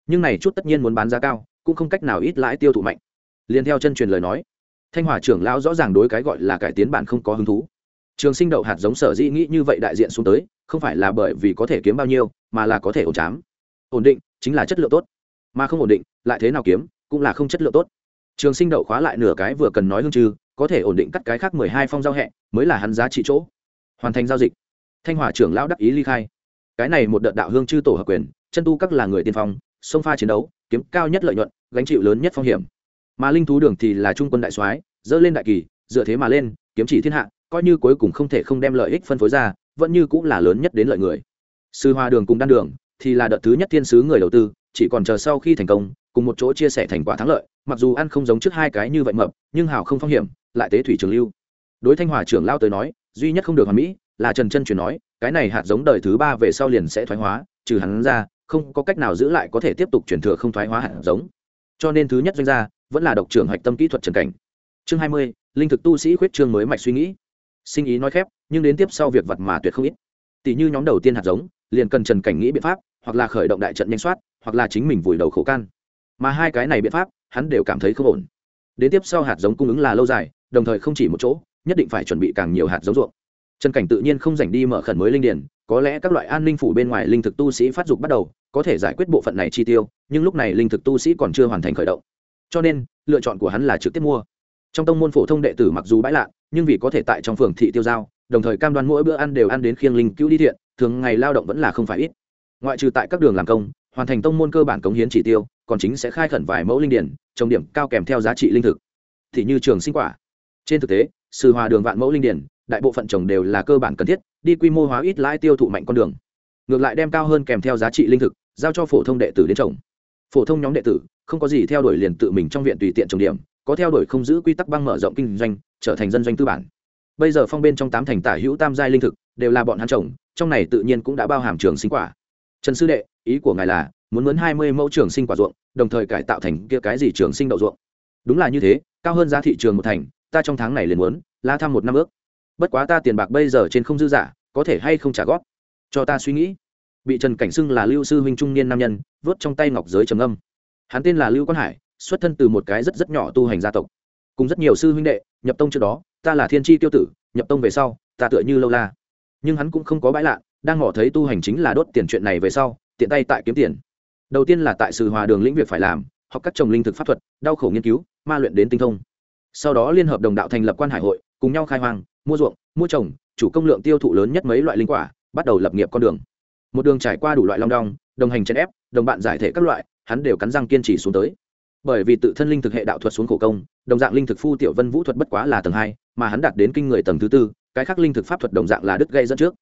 nhưng này chút tất nhiên muốn bán giá cao, cũng không cách nào ít lãi tiêu thụ mạnh. Liền theo chân truyền lời nói, thanh hòa trưởng lão rõ ràng đối cái gọi là cải tiến bản không có hứng thú. Trường sinh đậu hạt giống sở dĩ nghĩ như vậy đại diện xuống tới, không phải là bởi vì có thể kiếm bao nhiêu, mà là có thể ổn chám ổn định, chính là chất lượng tốt. Mà không ổn định, lại thế nào kiếm, cũng là không chất lượng tốt. Trường sinh đậu khóa lại nửa cái vừa cần nói hương trừ có thể ổn định cắt cái khác mười hai phong giao hẹ, mới là hắn giá trị chỗ. Hoàn thành giao dịch. Thanh hòa trưởng lão đắc ý ly khai. Cái này một đợt đạo hương chư tổ hợp quyền, chân tu các là người tiên phong, sông pha chiến đấu, kiếm cao nhất lợi nhuận, gánh chịu lớn nhất phong hiểm. Mà linh thú đường thì là trung quân đại soái dỡ lên đại kỳ, dựa thế mà lên, kiếm chỉ thiên hạ, coi như cuối cùng không thể không đem lợi ích phân phối ra, vẫn như cũng là lớn nhất đến lợi người. Sư hoa đường cùng đan đường thì là đợt thứ nhất thiên sứ người đầu tư, chỉ còn chờ sau khi thành công cùng một chỗ chia sẻ thành quả thắng lợi, mặc dù ăn không giống trước hai cái như vậy mập, nhưng hào không phong hiểm, lại tế thủy trường lưu. Đối thanh hòa trưởng lao tới nói, duy nhất không được hoàn mỹ là trần chân truyền nói, cái này hạt giống đời thứ ba về sau liền sẽ thoái hóa, trừ hắn ra, không có cách nào giữ lại có thể tiếp tục chuyển thừa không thoái hóa hạt giống. Cho nên thứ nhất doanh gia vẫn là độc trưởng hạch tâm kỹ thuật trần cảnh. Chương hai mươi, linh thực tu sĩ khuyết trương mới mạch suy nghĩ. Sinh ý nói khép, nhưng đến tiếp sau việc vật mà tuyệt không ít. Tỷ như nhóm đầu tiên hạt giống, liền cần trần cảnh nghĩ biện pháp, hoặc là khởi động đại trận nhanh soát, hoặc là chính mình vùi đầu khổ can mà hai cái này biện pháp, hắn đều cảm thấy không ổn. Đến tiếp sau hạt giống cung ứng là lâu dài, đồng thời không chỉ một chỗ, nhất định phải chuẩn bị càng nhiều hạt giống ruộng. Trần cảnh tự nhiên không dành đi mở khẩn mới linh điển có lẽ các loại an ninh phủ bên ngoài linh thực tu sĩ phát dục bắt đầu, có thể giải quyết bộ phận này chi tiêu, nhưng lúc này linh thực tu sĩ còn chưa hoàn thành khởi động. Cho nên, lựa chọn của hắn là trực tiếp mua. Trong tông môn phổ thông đệ tử mặc dù bãi lạ, nhưng vì có thể tại trong phường thị tiêu giao, đồng thời cam đoan mỗi bữa ăn đều ăn đến khiêng linh cứu đi thiện, thường ngày lao động vẫn là không phải ít. Ngoại trừ tại các đường làm công hoàn thành tông môn cơ bản cống hiến chỉ tiêu, còn chính sẽ khai khẩn vài mẫu linh điển, trồng điểm cao kèm theo giá trị linh thực. Thì như trường sinh quả. Trên thực tế, sư hòa đường vạn mẫu linh điển, đại bộ phận trồng đều là cơ bản cần thiết, đi quy mô hóa ít lãi tiêu thụ mạnh con đường. Ngược lại đem cao hơn kèm theo giá trị linh thực, giao cho phổ thông đệ tử đến trồng. Phổ thông nhóm đệ tử, không có gì theo đuổi liền tự mình trong viện tùy tiện trồng điểm, có theo đuổi không giữ quy tắc băng mở rộng kinh doanh, trở thành dân doanh tư bản. Bây giờ phong bên trong tám thành tả hữu tam giai linh thực, đều là bọn hắn trồng, trong này tự nhiên cũng đã bao hàm trường sinh quả trần sư đệ, ý của ngài là, muốn mướn hai mươi mẫu trường sinh quả ruộng, đồng thời cải tạo thành kia cái gì trường sinh đậu ruộng. Đúng là như thế, cao hơn giá thị trường một thành, ta trong tháng này liền muốn, la thăm một năm ước. Bất quá ta tiền bạc bây giờ trên không dư giả, có thể hay không trả góp? Cho ta suy nghĩ. Bị trần cảnh xưng là lưu sư huynh trung niên nam nhân, vớt trong tay ngọc giới trầm âm hắn tên là lưu quang hải, xuất thân từ một cái rất rất nhỏ tu hành gia tộc. Cùng rất nhiều sư huynh đệ, nhập tông trước đó, ta là thiên tri tiêu tử, nhập tông về sau, ta tựa như lâu la. Nhưng hắn cũng không có bãi lạ đang ngỏ thấy tu hành chính là đốt tiền chuyện này về sau, tiện tay tại kiếm tiền. Đầu tiên là tại sự hòa đường lĩnh việc phải làm, học các trồng linh thực pháp thuật, đau khổ nghiên cứu, ma luyện đến tinh thông. Sau đó liên hợp đồng đạo thành lập quan hải hội, cùng nhau khai hoang, mua ruộng, mua trồng, chủ công lượng tiêu thụ lớn nhất mấy loại linh quả, bắt đầu lập nghiệp con đường. Một đường trải qua đủ loại long đong, đồng hành chèn ép, đồng bạn giải thể các loại, hắn đều cắn răng kiên trì xuống tới. Bởi vì tự thân linh thực hệ đạo thuật xuống khổ công, đồng dạng linh thực phu tiểu vân vũ thuật bất quá là tầng hai, mà hắn đạt đến kinh người tầng thứ tư, cái khác linh thực pháp thuật đồng dạng là đứt gây dẫn trước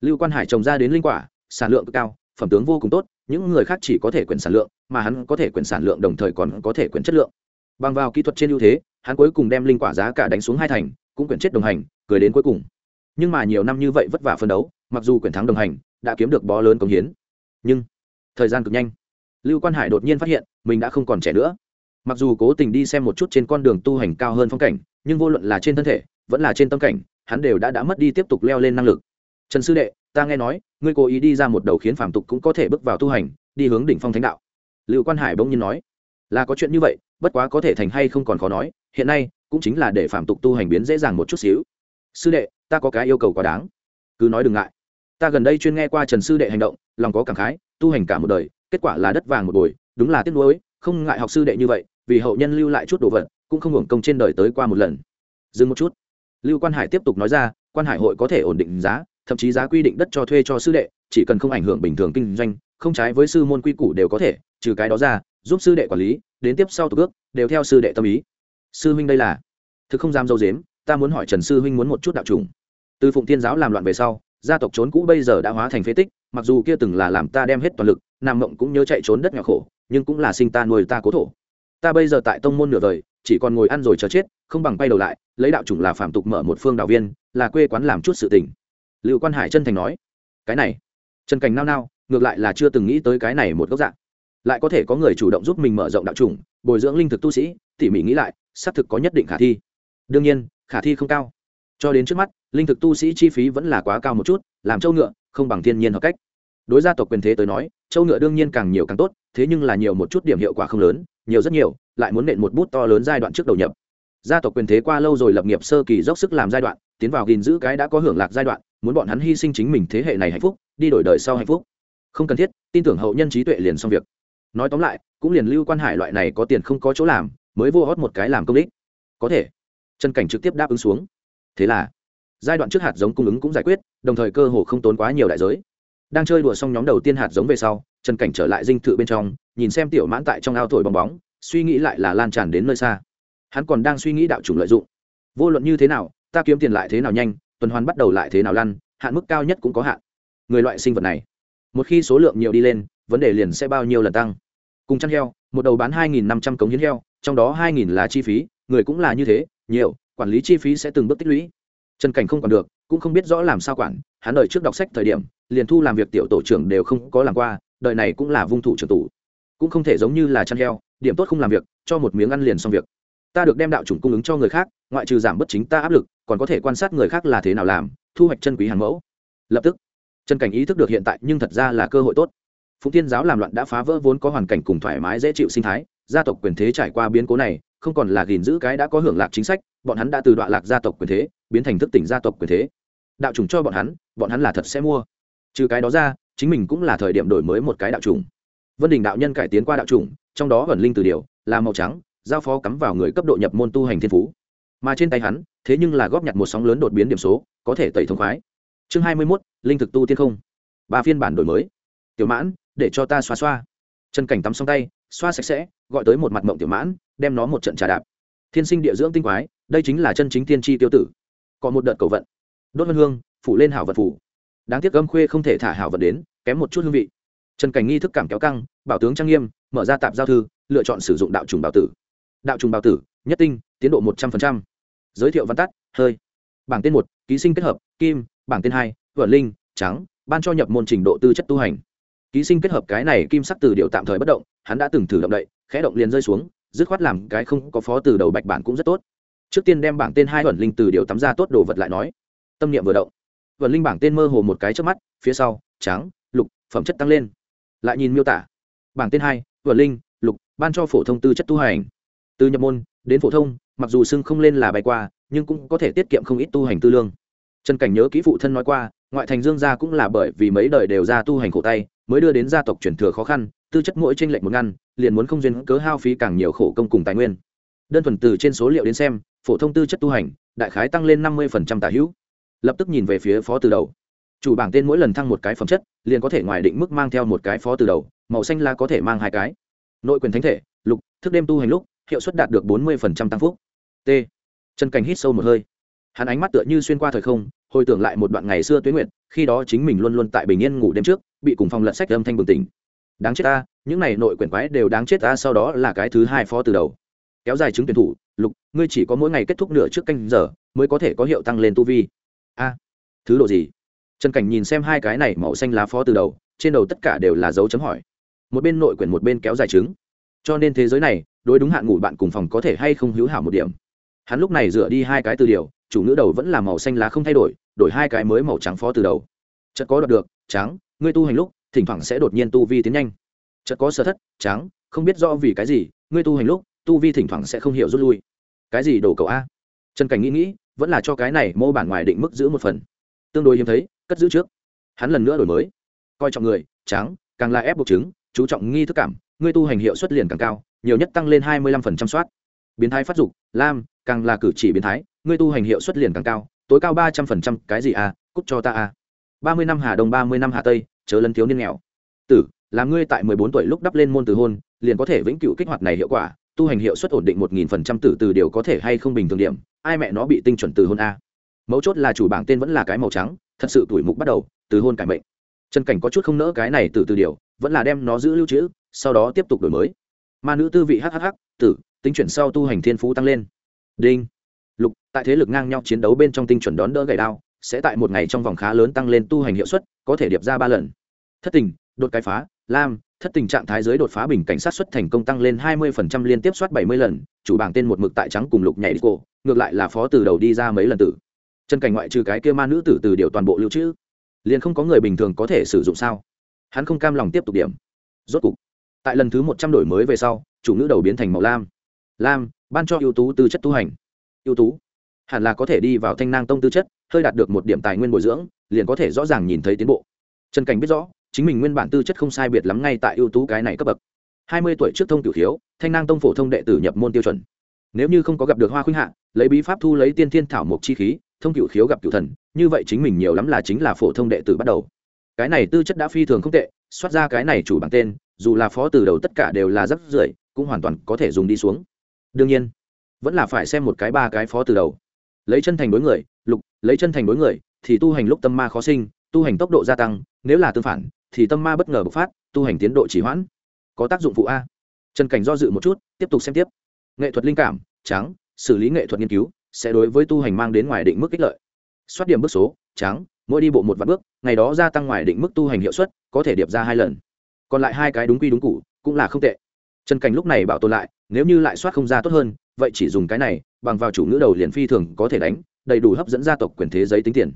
lưu quan hải trồng ra đến linh quả, sản lượng cực cao, phẩm tướng vô cùng tốt, những người khác chỉ có thể quyền sản lượng, mà hắn có thể quyền sản lượng đồng thời còn có thể quyền chất lượng. Bằng vào kỹ thuật trên ưu thế, hắn cuối cùng đem linh quả giá cả đánh xuống hai thành, cũng quyền chết đồng hành, cười đến cuối cùng. Nhưng mà nhiều năm như vậy vất vả phân đấu, mặc dù quyền thắng đồng hành, đã kiếm được bó lớn công hiến. Nhưng, thời gian cực nhanh. Lưu quan hải đột nhiên phát hiện, mình đã không còn trẻ nữa. Mặc dù cố tình đi xem một chút trên con đường tu hành cao hơn phong cảnh, nhưng vô luận là trên thân thể, vẫn là trên tâm cảnh, hắn đều đã đã mất đi tiếp tục leo lên năng lực trần sư đệ, ta nghe nói, ngươi cố ý đi ra một đầu khiến phàm tục cũng có thể bước vào tu hành, đi hướng đỉnh phong thánh đạo. Lưu quan hải bỗng nhiên nói, là có chuyện như vậy, bất quá có thể thành hay không còn khó nói, hiện nay, cũng chính là để phàm tục tu hành biến dễ dàng một chút xíu. Sư đệ, ta có cái yêu cầu quá đáng. Cứ nói đừng ngại. Ta gần đây chuyên nghe qua trần sư đệ hành động, lòng có cảm khái, tu hành cả một đời, kết quả là đất vàng một bồi, đúng là tiếc nuối, không ngại học sư đệ như vậy, vì hậu nhân lưu lại chút đồ vật, cũng không hưởng công trên đời tới qua một lần. Dừng một chút. Lưu quan hải tiếp tục nói ra, quan hải hội có thể ổn định giá thậm chí giá quy định đất cho thuê cho sư đệ, chỉ cần không ảnh hưởng bình thường kinh doanh, không trái với sư môn quy củ đều có thể, trừ cái đó ra, giúp sư đệ quản lý, đến tiếp sau tục ước đều theo sư đệ tâm ý. Sư huynh đây là, thực không dám dâu dếm, ta muốn hỏi trần sư huynh muốn một chút đạo trùng. Từ phụng tiên giáo làm loạn về sau, gia tộc trốn cũ bây giờ đã hóa thành phế tích, mặc dù kia từng là làm ta đem hết toàn lực, nam mộng cũng nhớ chạy trốn đất nhỏ khổ, nhưng cũng là sinh ta nuôi ta cố thổ. Ta bây giờ tại tông môn nửa đời, chỉ còn ngồi ăn rồi chờ chết, không bằng bay đầu lại, lấy đạo chủng là phạm tục mở một phương đạo viên, là quê quán làm chút sự tình. Lưu quan hải chân thành nói, cái này, trần cảnh nao nao, ngược lại là chưa từng nghĩ tới cái này một góc dạng. Lại có thể có người chủ động giúp mình mở rộng đạo chủng, bồi dưỡng linh thực tu sĩ, tỉ mỉ nghĩ lại, xác thực có nhất định khả thi. Đương nhiên, khả thi không cao. Cho đến trước mắt, linh thực tu sĩ chi phí vẫn là quá cao một chút, làm châu ngựa, không bằng thiên nhiên hợp cách. Đối gia tộc quyền thế tới nói, châu ngựa đương nhiên càng nhiều càng tốt, thế nhưng là nhiều một chút điểm hiệu quả không lớn, nhiều rất nhiều, lại muốn nện một bút to lớn giai đoạn trước đầu nhập gia tộc quyền thế qua lâu rồi lập nghiệp sơ kỳ dốc sức làm giai đoạn, tiến vào gìn giữ cái đã có hưởng lạc giai đoạn, muốn bọn hắn hy sinh chính mình thế hệ này hạnh phúc, đi đổi đời sau hạnh phúc. Không cần thiết, tin tưởng hậu nhân trí tuệ liền xong việc. Nói tóm lại, cũng liền lưu quan hải loại này có tiền không có chỗ làm, mới vô hót một cái làm công đích. Có thể chân cảnh trực tiếp đáp ứng xuống. Thế là, giai đoạn trước hạt giống cung ứng cũng giải quyết, đồng thời cơ hồ không tốn quá nhiều đại giới. Đang chơi đùa xong nhóm đầu tiên hạt giống về sau, trần cảnh trở lại dinh thự bên trong, nhìn xem tiểu mãn tại trong ao thổi bong bóng, suy nghĩ lại là lan tràn đến nơi xa hắn còn đang suy nghĩ đạo chủng lợi dụng. Vô luận như thế nào, ta kiếm tiền lại thế nào nhanh, tuần hoàn bắt đầu lại thế nào lăn, hạn mức cao nhất cũng có hạn. Người loại sinh vật này, một khi số lượng nhiều đi lên, vấn đề liền sẽ bao nhiêu lần tăng. Cùng chăn heo, một đầu bán hai nghìn năm trăm cống hiến heo, trong đó hai nghìn là chi phí, người cũng là như thế, nhiều, quản lý chi phí sẽ từng bước tích lũy. Trần cảnh không còn được, cũng không biết rõ làm sao quản, hắn đợi trước đọc sách thời điểm, liền thu làm việc tiểu tổ trưởng đều không có làm qua, đợi này cũng là vung thủ trưởng tủ. Cũng không thể giống như là chăn heo, điểm tốt không làm việc, cho một miếng ăn liền xong việc ta được đem đạo chủng cung ứng cho người khác, ngoại trừ giảm bất chính ta áp lực, còn có thể quan sát người khác là thế nào làm, thu hoạch chân quý hàng mẫu. Lập tức trần cảnh ý thức được hiện tại nhưng thật ra là cơ hội tốt. Phụng tiên giáo làm loạn đã phá vỡ vốn có hoàn cảnh cùng thoải mái dễ chịu sinh thái, gia tộc quyền thế trải qua biến cố này, không còn là gìn giữ cái đã có hưởng lạc chính sách, bọn hắn đã từ đoạn lạc gia tộc quyền thế, biến thành thức tỉnh gia tộc quyền thế. Đạo chủng cho bọn hắn bọn hắn là thật sẽ mua. Trừ cái đó ra, chính mình cũng là thời điểm đổi mới một cái đạo chủng. Vân đình đạo nhân cải tiến qua đạo chủng, trong đó vẩn linh từ điều là màu trắng giao phó cắm vào người cấp độ nhập môn tu hành thiên phú. Mà trên tay hắn, thế nhưng là góp nhặt một sóng lớn đột biến điểm số, có thể tẩy thông khoái. Chương hai mươi mốt, linh thực tu tiên không. Ba phiên bản đổi mới. Tiểu mãn, để cho ta xoa xoa. Chân cảnh tắm xong tay, xoa sạch sẽ, gọi tới một mặt mộng tiểu mãn, đem nó một trận trà đạp. Thiên sinh địa dưỡng tinh quái, đây chính là chân chính tiên tri tiêu tử. Còn một đợt cầu vận. Đốt vân hương, phủ lên hảo vật phủ. Đáng tiếc gâm khuê không thể thả hảo vật đến, kém một chút hương vị. Trần cảnh nghi thức cảm kéo căng, bảo tướng trang nghiêm, mở ra tạp giao thư, lựa chọn sử dụng đạo trùng bảo tử đạo trùng bảo tử, nhất tinh, tiến độ một trăm linh giới thiệu văn tắt, hơi. Bảng tên một, ký sinh kết hợp, kim. Bảng tên hai vợn linh, trắng. Ban cho nhập môn trình độ tư chất tu hành. Ký sinh kết hợp cái này kim sắc từ điệu tạm thời bất động, hắn đã từng thử động đậy, khẽ động liền rơi xuống, dứt khoát làm cái không có phó từ đầu bạch bản cũng rất tốt. Trước tiên đem bảng tên hai vẩn linh từ điều tắm ra tốt đồ vật lại nói. Tâm niệm vừa động. Vẩn linh bảng tên mơ hồ một cái trước mắt, phía sau, trắng, lục, phẩm chất tăng lên. Lại nhìn miêu tả. Bảng tên hai vẩn linh, lục, ban cho phổ thông tư chất tu hành từ nhập môn đến phổ thông, mặc dù xưng không lên là bay qua, nhưng cũng có thể tiết kiệm không ít tu hành tư lương. Trần cảnh nhớ kỹ phụ thân nói qua, ngoại thành dương gia cũng là bởi vì mấy đời đều ra tu hành khổ tay, mới đưa đến gia tộc chuyển thừa khó khăn, tư chất mỗi tranh lệch một ngăn, liền muốn không duyên cớ hao phí càng nhiều khổ công cùng tài nguyên. Đơn thuần từ trên số liệu đến xem, phổ thông tư chất tu hành, đại khái tăng lên năm mươi tả hữu. Lập tức nhìn về phía phó từ đầu. Chủ bảng tên mỗi lần thăng một cái phẩm chất, liền có thể ngoài định mức mang theo một cái phó từ đầu, màu xanh là có thể mang hai cái. Nội quyền thánh thể, lục, thức đêm tu hành lúc hiệu suất đạt được bốn mươi tăng phúc. T. Chân cảnh hít sâu một hơi. Hắn ánh mắt tựa như xuyên qua thời không, hồi tưởng lại một đoạn ngày xưa tuyến nguyện khi đó chính mình luôn luôn tại bình yên ngủ đêm trước, bị cùng phòng lật sách âm thanh bừng tỉnh. Đáng chết ta, những này nội quyển quái đều đáng chết ta, sau đó là cái thứ hai phó từ đầu. Kéo dài chứng tuyển thủ, lục, ngươi chỉ có mỗi ngày kết thúc nửa trước canh giờ, mới có thể có hiệu tăng lên tu vi. A, thứ độ gì? Trần cảnh nhìn xem hai cái này màu xanh lá phó từ đầu, trên đầu tất cả đều là dấu chấm hỏi. Một bên nội quyển một bên kéo dài chứng. Cho nên thế giới này đối đúng hạn ngủ bạn cùng phòng có thể hay không hữu hảo một điểm. Hắn lúc này dựa đi hai cái từ điều, chủ nữ đầu vẫn là màu xanh lá không thay đổi đổi hai cái mới màu trắng phó từ đầu. Chợt có đoạt được, trắng, ngươi tu hành lúc, thỉnh thoảng sẽ đột nhiên tu vi tiến nhanh. Chợt có sở thất, trắng, không biết rõ vì cái gì, ngươi tu hành lúc, tu vi thỉnh thoảng sẽ không hiểu rút lui. Cái gì đổ cầu a? Trần cảnh nghĩ nghĩ, vẫn là cho cái này mô bản ngoài định mức giữ một phần. Tương đối hiếm thấy, cất giữ trước. Hắn lần nữa đổi mới. Coi trọng người, trắng, càng là ép buộc chứng, chú trọng nghi thức cảm, ngươi tu hành hiệu suất liền càng cao nhiều nhất tăng lên hai mươi lăm phần trăm soát. Biến thái phát dục, lam, càng là cử chỉ biến thái, ngươi tu hành hiệu suất liền càng cao, tối cao ba trăm phần trăm, cái gì à cút cho ta a ba mươi năm hà đông, ba mươi năm hà tây, chớ lấn thiếu niên nghèo. Tử, là ngươi tại mười bốn tuổi lúc đắp lên môn từ hôn, liền có thể vĩnh cửu kích hoạt này hiệu quả, tu hành hiệu suất ổn định một nghìn phần trăm tử từ điều có thể hay không bình thường điểm, ai mẹ nó bị tinh chuẩn từ hôn a mấu chốt là chủ bảng tên vẫn là cái màu trắng, thật sự tuổi mục bắt đầu, từ hôn cải mệnh. Trần cảnh có chút không nỡ cái này từ từ điều, vẫn là đem nó giữ lưu trữ, sau đó tiếp tục đổi mới ma nữ tư vị hhh tử, tính chuyển sau tu hành thiên phú tăng lên. Đinh. Lục, tại thế lực ngang nhau chiến đấu bên trong tinh chuẩn đón đỡ gậy đao, sẽ tại một ngày trong vòng khá lớn tăng lên tu hành hiệu suất, có thể điệp ra ba lần. Thất tình, đột cái phá, lam, thất tình trạng thái giới đột phá bình cảnh sát xuất thành công tăng lên hai mươi phần trăm liên tiếp soát bảy mươi lần, chủ bảng tên một mực tại trắng cùng lục nhảy đi cổ, ngược lại là phó từ đầu đi ra mấy lần tử. Chân cảnh ngoại trừ cái kia ma nữ tử từ điều toàn bộ lưu trữ, liền không có người bình thường có thể sử dụng sao? Hắn không cam lòng tiếp tục điểm. Rốt cục tại lần thứ một trăm đổi mới về sau, chủ nữ đầu biến thành màu lam. Lam, ban cho ưu tú tư chất tu hành. Ưu tú. Hẳn là có thể đi vào thanh nang tông tư chất, hơi đạt được một điểm tài nguyên bồi dưỡng, liền có thể rõ ràng nhìn thấy tiến bộ. Trần cảnh biết rõ, chính mình nguyên bản tư chất không sai biệt lắm ngay tại ưu tú cái này cấp bậc. Hai mươi tuổi trước thông cửu khiếu, thanh nang tông phổ thông đệ tử nhập môn tiêu chuẩn. Nếu như không có gặp được hoa khuynh hạ, lấy bí pháp thu lấy tiên thiên thảo mộc chi khí, thông cửu khiếu gặp cửu thần, như vậy chính mình nhiều lắm là chính là phổ thông đệ tử bắt đầu. Cái này tư chất đã phi thường không tệ, xuất ra cái này chủ bằng tên dù là phó từ đầu tất cả đều là rất rưởi, cũng hoàn toàn có thể dùng đi xuống. Đương nhiên, vẫn là phải xem một cái ba cái phó từ đầu. Lấy chân thành đối người, lục, lấy chân thành đối người, thì tu hành lúc tâm ma khó sinh, tu hành tốc độ gia tăng, nếu là tương phản, thì tâm ma bất ngờ bộc phát, tu hành tiến độ chỉ hoãn. Có tác dụng phụ a. Trần cảnh do dự một chút, tiếp tục xem tiếp. Nghệ thuật linh cảm, trắng, xử lý nghệ thuật nghiên cứu, sẽ đối với tu hành mang đến ngoài định mức ích lợi. Xoát điểm bước số, trắng, mỗi đi bộ một vạn bước, ngày đó gia tăng ngoài định mức tu hành hiệu suất, có thể điệp ra hai lần còn lại hai cái đúng quy đúng cụ cũng là không tệ. Trần cảnh lúc này bảo tồn lại, nếu như lại soát không ra tốt hơn, vậy chỉ dùng cái này, bằng vào chủ ngữ đầu liền phi thường có thể đánh, đầy đủ hấp dẫn gia tộc quyền thế giấy tính tiền.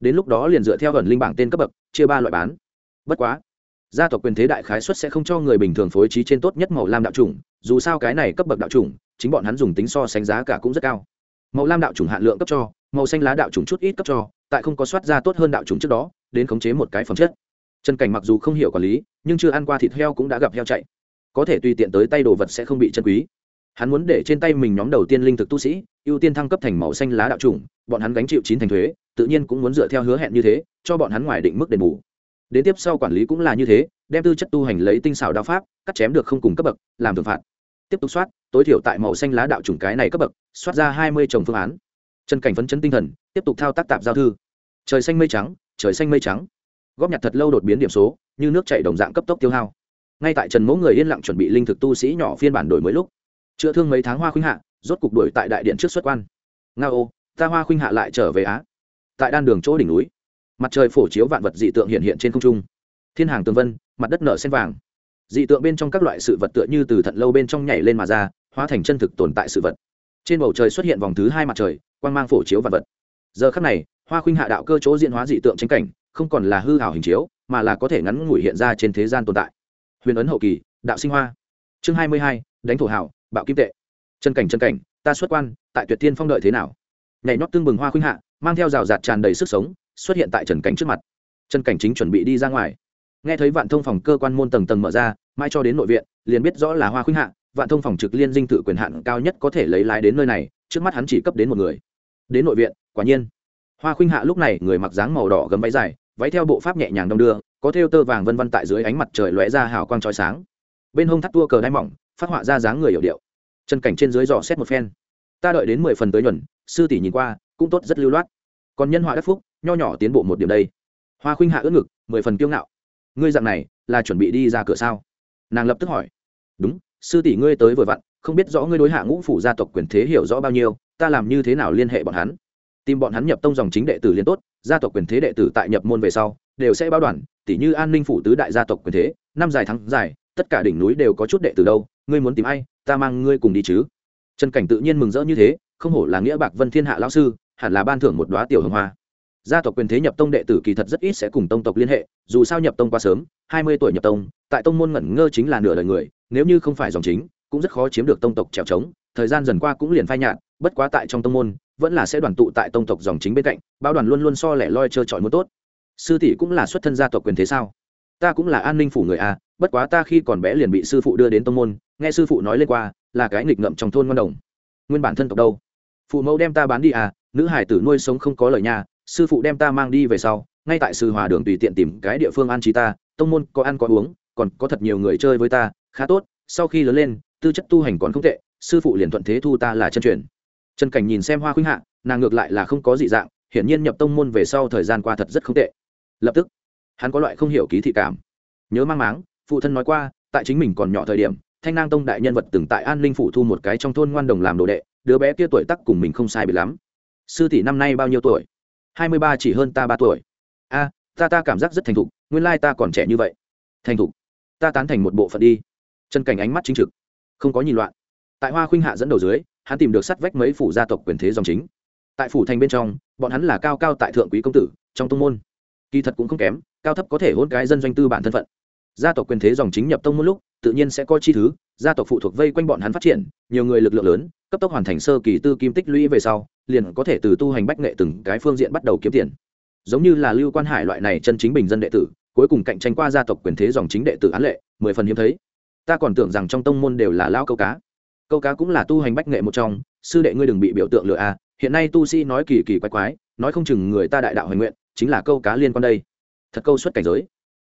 Đến lúc đó liền dựa theo ẩn linh bảng tên cấp bậc, chia ba loại bán. Bất quá, gia tộc quyền thế đại khái suất sẽ không cho người bình thường phối trí trên tốt nhất màu lam đạo chủng, dù sao cái này cấp bậc đạo chủng, chính bọn hắn dùng tính so sánh giá cả cũng rất cao. Màu lam đạo chủng hạn lượng cấp cho, màu xanh lá đạo chủng chút ít cấp cho, tại không có soát ra tốt hơn đạo chủng trước đó, đến khống chế một cái phẩm chất trần cảnh mặc dù không hiểu quản lý, nhưng chưa ăn qua thịt heo cũng đã gặp heo chạy. Có thể tùy tiện tới tay đồ vật sẽ không bị chân quý. Hắn muốn để trên tay mình nhóm đầu tiên linh thực tu sĩ, ưu tiên thăng cấp thành màu xanh lá đạo chủng bọn hắn gánh chịu chín thành thuế, tự nhiên cũng muốn dựa theo hứa hẹn như thế, cho bọn hắn ngoài định mức đền bù. Đến tiếp sau quản lý cũng là như thế, đem tư chất tu hành lấy tinh xảo đao pháp, cắt chém được không cùng cấp bậc, làm thường phạt. Tiếp tục soát, tối thiểu tại màu xanh lá đạo chủng cái này cấp bậc, soát ra hai mươi chồng phương án. Chân cảnh phấn chấn tinh thần, tiếp tục thao tác tạp giao thư. Trời xanh mây trắng, trời xanh mây trắng góp nhặt thật lâu đột biến điểm số, như nước chảy đồng dạng cấp tốc tiêu hao. Ngay tại trần mẫu người yên lặng chuẩn bị linh thực tu sĩ nhỏ phiên bản đổi mới lúc, chữa thương mấy tháng hoa khuynh hạ, rốt cục đuổi tại đại điện trước xuất quan. Nga ô, ta hoa khuynh hạ lại trở về á. Tại đan đường chỗ đỉnh núi, mặt trời phổ chiếu vạn vật dị tượng hiện hiện trên không trung. Thiên hàng tường vân, mặt đất nở sen vàng. Dị tượng bên trong các loại sự vật tựa như từ thận lâu bên trong nhảy lên mà ra, hóa thành chân thực tồn tại sự vật. Trên bầu trời xuất hiện vòng thứ hai mặt trời, quang mang phổ chiếu vạn vật. Giờ khắc này, hoa khuynh hạ đạo cơ chỗ diễn hóa dị tượng tranh cảnh không còn là hư hảo hình chiếu, mà là có thể ngắn ngủi hiện ra trên thế gian tồn tại. Huyền ấn hậu kỳ, đạo sinh hoa. Chương hai mươi hai, đánh thổ hảo, bạo kim tệ. Chân cảnh chân cảnh, ta xuất quan, tại tuyệt thiên phong đợi thế nào? Nhảy nhót tương bừng hoa khuynh hạ, mang theo rào rạt tràn đầy sức sống, xuất hiện tại trần cảnh trước mặt. Trần cảnh chính chuẩn bị đi ra ngoài. Nghe thấy vạn thông phòng cơ quan môn tầng tầng mở ra mai cho đến nội viện, liền biết rõ là hoa khuynh hạ, vạn thông phòng trực liên dinh tự quyền hạn cao nhất có thể lấy lái đến nơi này, trước mắt hắn chỉ cấp đến một người. Đến nội viện, quả nhiên. Hoa khuynh hạ lúc này, người mặc dáng màu đỏ gấm váy dài váy theo bộ pháp nhẹ nhàng đông đưa, có thêu tơ vàng vân vân tại dưới ánh mặt trời lóe ra hào quang trói sáng. Bên hông thắt tua cờ đai mỏng, phát họa ra dáng người hiểu điệu. Chân cảnh trên dưới dò xét một phen. Ta đợi đến mười phần tới nhuần, sư tỷ nhìn qua, cũng tốt rất lưu loát. Còn nhân họa đắc phúc, nho nhỏ tiến bộ một điểm đây. Hoa khuynh hạ ướt ngực, mười phần kiêu ngạo. Ngươi dạng này, là chuẩn bị đi ra cửa sao? Nàng lập tức hỏi. Đúng, sư tỷ ngươi tới vừa vặn, không biết rõ ngươi đối hạ ngũ phủ gia tộc quyền thế hiểu rõ bao nhiêu, ta làm như thế nào liên hệ bọn hắn? Tìm bọn hắn nhập tông dòng chính đệ tử liên tốt gia tộc quyền thế đệ tử tại nhập môn về sau, đều sẽ báo đoàn tỷ như an ninh phủ tứ đại gia tộc quyền thế, năm dài tháng dài, tất cả đỉnh núi đều có chút đệ tử đâu, ngươi muốn tìm ai, ta mang ngươi cùng đi chứ. Trần cảnh tự nhiên mừng rỡ như thế, không hổ là nghĩa bạc vân thiên hạ lão sư, hẳn là ban thưởng một đoá tiểu hồng hoa. Gia tộc quyền thế nhập tông đệ tử kỳ thật rất ít sẽ cùng tông tộc liên hệ, dù sao nhập tông quá sớm, hai mươi tuổi nhập tông, tại tông môn ngẩn ngơ chính là nửa đời người, nếu như không phải dòng chính, cũng rất khó chiếm được tông tộc trèo trống, thời gian dần qua cũng liền phai nhạt bất quá tại trong tông môn, vẫn là sẽ đoàn tụ tại tông tộc dòng chính bên cạnh bao đoàn luôn luôn so lẻ loi trơ trọi muốn tốt. Sư tỷ cũng là xuất thân gia tộc quyền thế sao? Ta cũng là an ninh phủ người a, bất quá ta khi còn bé liền bị sư phụ đưa đến tông môn, nghe sư phụ nói lên qua, là cái nghịch ngậm trong thôn ngon đồng. Nguyên bản thân tộc đâu? Phụ mẫu đem ta bán đi à nữ hải tử nuôi sống không có lời nhà, sư phụ đem ta mang đi về sau, ngay tại sư hòa đường tùy tiện tìm cái địa phương an trí ta, tông môn có ăn có uống, còn có thật nhiều người chơi với ta, khá tốt, sau khi lớn lên, tư chất tu hành còn không tệ, sư phụ liền thuận thế thu ta là chân truyền trần cảnh nhìn xem hoa khuynh hạ, nàng ngược lại là không có dị dạng, hiển nhiên nhập tông môn về sau thời gian qua thật rất không tệ. Lập tức, hắn có loại không hiểu ký thị cảm. Nhớ mang máng, phụ thân nói qua, tại chính mình còn nhỏ thời điểm, thanh nang tông đại nhân vật từng tại an linh phủ thu một cái trong thôn ngoan đồng làm đồ đệ, đứa bé kia tuổi tắc cùng mình không sai bị lắm. Sư tỷ năm nay bao nhiêu tuổi? Hai mươi ba chỉ hơn ta ba tuổi. A, ta ta cảm giác rất thành thục, nguyên lai ta còn trẻ như vậy. Thành thục. Ta tán thành một bộ phận đi. Chân cảnh ánh mắt chính trực. Không có nhìn loạn. Tại hoa khuynh hạ dẫn đầu dưới hắn tìm được sắt vách mấy phủ gia tộc quyền thế dòng chính. Tại phủ thành bên trong, bọn hắn là cao cao tại thượng quý công tử, trong tông môn. Kỳ thật cũng không kém, cao thấp có thể hôn cái dân doanh tư bản thân phận. Gia tộc quyền thế dòng chính nhập tông môn lúc, tự nhiên sẽ có chi thứ, gia tộc phụ thuộc vây quanh bọn hắn phát triển, nhiều người lực lượng lớn, cấp tốc hoàn thành sơ kỳ tư kim tích lũy về sau, liền có thể từ tu hành bách nghệ từng cái phương diện bắt đầu kiếm tiền. Giống như là lưu quan hải loại này chân chính bình dân đệ tử, cuối cùng cạnh tranh qua gia tộc quyền thế dòng chính đệ tử án lệ, mười phần hiếm thấy. Ta còn tưởng rằng trong tông môn đều là lao câu cá câu cá cũng là tu hành bách nghệ một trong, sư đệ ngươi đừng bị biểu tượng lừa a hiện nay tu sĩ nói kỳ kỳ quái quái, nói không chừng người ta đại đạo hành nguyện, chính là câu cá liên quan đây. Thật câu xuất cảnh giới.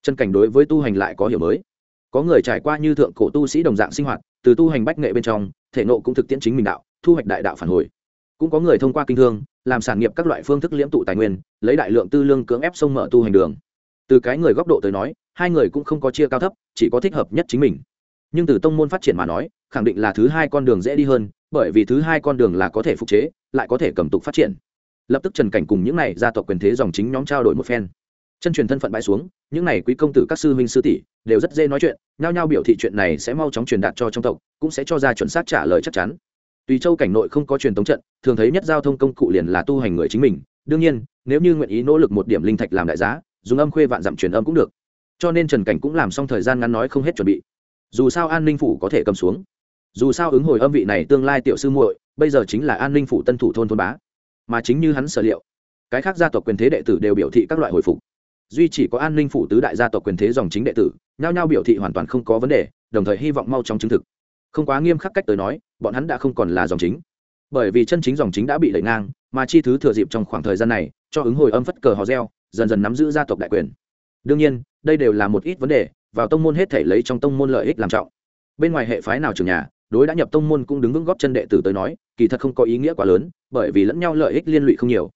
Chân cảnh đối với tu hành lại có hiểu mới. Có người trải qua như thượng cổ tu sĩ đồng dạng sinh hoạt, từ tu hành bách nghệ bên trong, thể nộ cũng thực tiễn chính mình đạo, thu hoạch đại đạo phản hồi. Cũng có người thông qua kinh thương, làm sản nghiệp các loại phương thức liễm tụ tài nguyên, lấy đại lượng tư lương cưỡng ép sông mở tu hành đường. Từ cái người góc độ tới nói, hai người cũng không có chia cao thấp, chỉ có thích hợp nhất chính mình. Nhưng từ tông môn phát triển mà nói khẳng định là thứ hai con đường dễ đi hơn, bởi vì thứ hai con đường là có thể phục chế, lại có thể cầm tục phát triển. Lập tức trần cảnh cùng những này gia tộc quyền thế dòng chính nhóm trao đổi một phen. Chân truyền thân phận bãi xuống, những này quý công tử các sư huynh sư tỷ đều rất dễ nói chuyện, nhao nhao biểu thị chuyện này sẽ mau chóng truyền đạt cho trong tộc, cũng sẽ cho ra chuẩn xác trả lời chắc chắn. Tùy châu cảnh nội không có truyền thống trận, thường thấy nhất giao thông công cụ liền là tu hành người chính mình, đương nhiên, nếu như nguyện ý nỗ lực một điểm linh thạch làm đại giá, dùng âm khuê vạn dặm truyền âm cũng được. Cho nên trần cảnh cũng làm xong thời gian ngắn nói không hết chuẩn bị. Dù sao an ninh phủ có thể cầm xuống dù sao ứng hồi âm vị này tương lai tiểu sư muội, bây giờ chính là an ninh phủ tân thủ thôn thôn bá. Mà chính như hắn sở liệu, cái khác gia tộc quyền thế đệ tử đều biểu thị các loại hồi phục. Duy chỉ có an ninh phủ tứ đại gia tộc quyền thế dòng chính đệ tử, nhao nhao biểu thị hoàn toàn không có vấn đề, đồng thời hy vọng mau chóng chứng thực. Không quá nghiêm khắc cách tới nói, bọn hắn đã không còn là dòng chính. Bởi vì chân chính dòng chính đã bị lệ ngang, mà chi thứ thừa dịp trong khoảng thời gian này, cho ứng hồi âm phất cờ hò reo, dần dần nắm giữ gia tộc đại quyền. Đương nhiên, đây đều là một ít vấn đề, vào tông môn hết thể lấy trong tông môn lợi ích làm trọng. Bên ngoài hệ phái nào trường nhà đối đã nhập tông môn cũng đứng vững góp chân đệ tử tới nói, kỳ thật không có ý nghĩa quá lớn, bởi vì lẫn nhau lợi ích liên lụy không nhiều.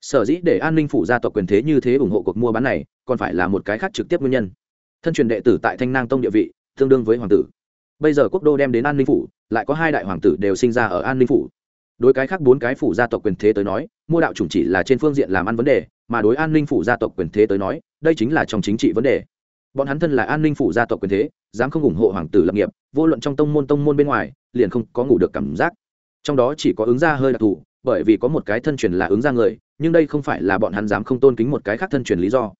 Sở dĩ để an ninh phủ gia tộc quyền thế như thế ủng hộ cuộc mua bán này, còn phải là một cái khác trực tiếp nguyên nhân. Thân truyền đệ tử tại thanh nang tông địa vị, tương đương với hoàng tử. Bây giờ quốc đô đem đến an ninh phủ, lại có hai đại hoàng tử đều sinh ra ở an ninh phủ. Đối cái khác bốn cái phủ gia tộc quyền thế tới nói, mua đạo chủng chỉ là trên phương diện làm ăn vấn đề, mà đối an ninh phủ gia tộc quyền thế tới nói, đây chính là trong chính trị vấn đề bọn hắn thân là an ninh phủ gia tộc quyền thế, dám không ủng hộ hoàng tử lập nghiệp, vô luận trong tông môn tông môn bên ngoài, liền không có ngủ được cảm giác. Trong đó chỉ có ứng gia hơi đặc thù, bởi vì có một cái thân truyền là ứng gia người, nhưng đây không phải là bọn hắn dám không tôn kính một cái khác thân truyền lý do.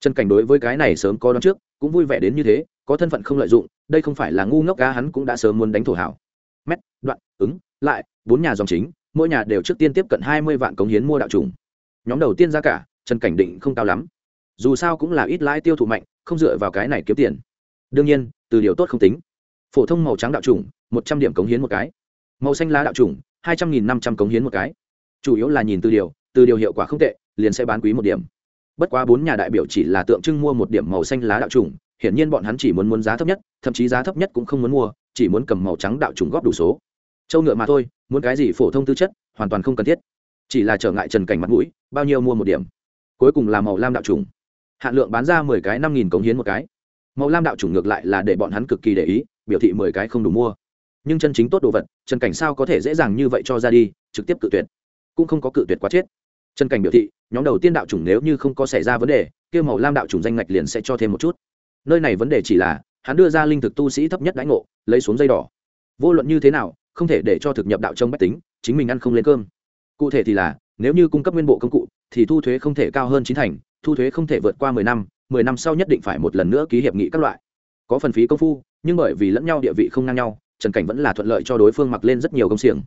Trần cảnh đối với cái này sớm có đón trước, cũng vui vẻ đến như thế, có thân phận không lợi dụng, đây không phải là ngu ngốc ga hắn cũng đã sớm muốn đánh thổ hảo. Mét, đoạn, ứng, lại, bốn nhà dòng chính, mỗi nhà đều trước tiên tiếp cận hai mươi vạn cống hiến mua đạo trùng. Nhóm đầu tiên ra cả, trần cảnh định không cao lắm dù sao cũng là ít lãi tiêu thụ mạnh, không dựa vào cái này kiếm tiền. Đương nhiên, từ điều tốt không tính. Phổ thông màu trắng đạo trùng một trăm điểm cống hiến một cái. Màu xanh lá đạo trùng hai trăm nghìn năm trăm cống hiến một cái. Chủ yếu là nhìn từ điều từ điều hiệu quả không tệ, liền sẽ bán quý một điểm. Bất quá bốn nhà đại biểu chỉ là tượng trưng mua một điểm màu xanh lá đạo trùng hiển nhiên bọn hắn chỉ muốn muốn giá thấp nhất, thậm chí giá thấp nhất cũng không muốn mua, chỉ muốn cầm màu trắng đạo trùng góp đủ số. Châu ngựa mà thôi, muốn cái gì phổ thông tư chất, hoàn toàn không cần thiết. Chỉ là trở ngại trần cảnh mặt mũi, bao nhiêu mua một điểm. Cuối cùng là màu lam đạo trùng hạn lượng bán ra mười cái năm nghìn cống hiến một cái. Màu lam đạo chủng ngược lại là để bọn hắn cực kỳ để ý, biểu thị mười cái không đủ mua. Nhưng chân chính tốt đồ vật, trần cảnh sao có thể dễ dàng như vậy cho ra đi, trực tiếp cự tuyệt. Cũng không có cự tuyệt quá chết. Trần cảnh biểu thị, nhóm đầu tiên đạo chủng nếu như không có xảy ra vấn đề kêu màu lam đạo chủng danh ngạch liền sẽ cho thêm một chút. Nơi này vấn đề chỉ là, hắn đưa ra linh thực tu sĩ thấp nhất đãi ngộ, lấy xuống dây đỏ. Vô luận như thế nào, không thể để cho thực nhập đạo trong bách tính, chính mình ăn không lên cơm. Cụ thể thì là nếu như cung cấp nguyên bộ công cụ, thì thu thuế không thể cao hơn chín thành, thu thuế không thể vượt qua mười năm mười năm sau nhất định phải một lần nữa ký hiệp nghị các loại. Có phần phí công phu, nhưng bởi vì lẫn nhau địa vị không ngang nhau, trần cảnh vẫn là thuận lợi cho đối phương mặc lên rất nhiều công xiềng.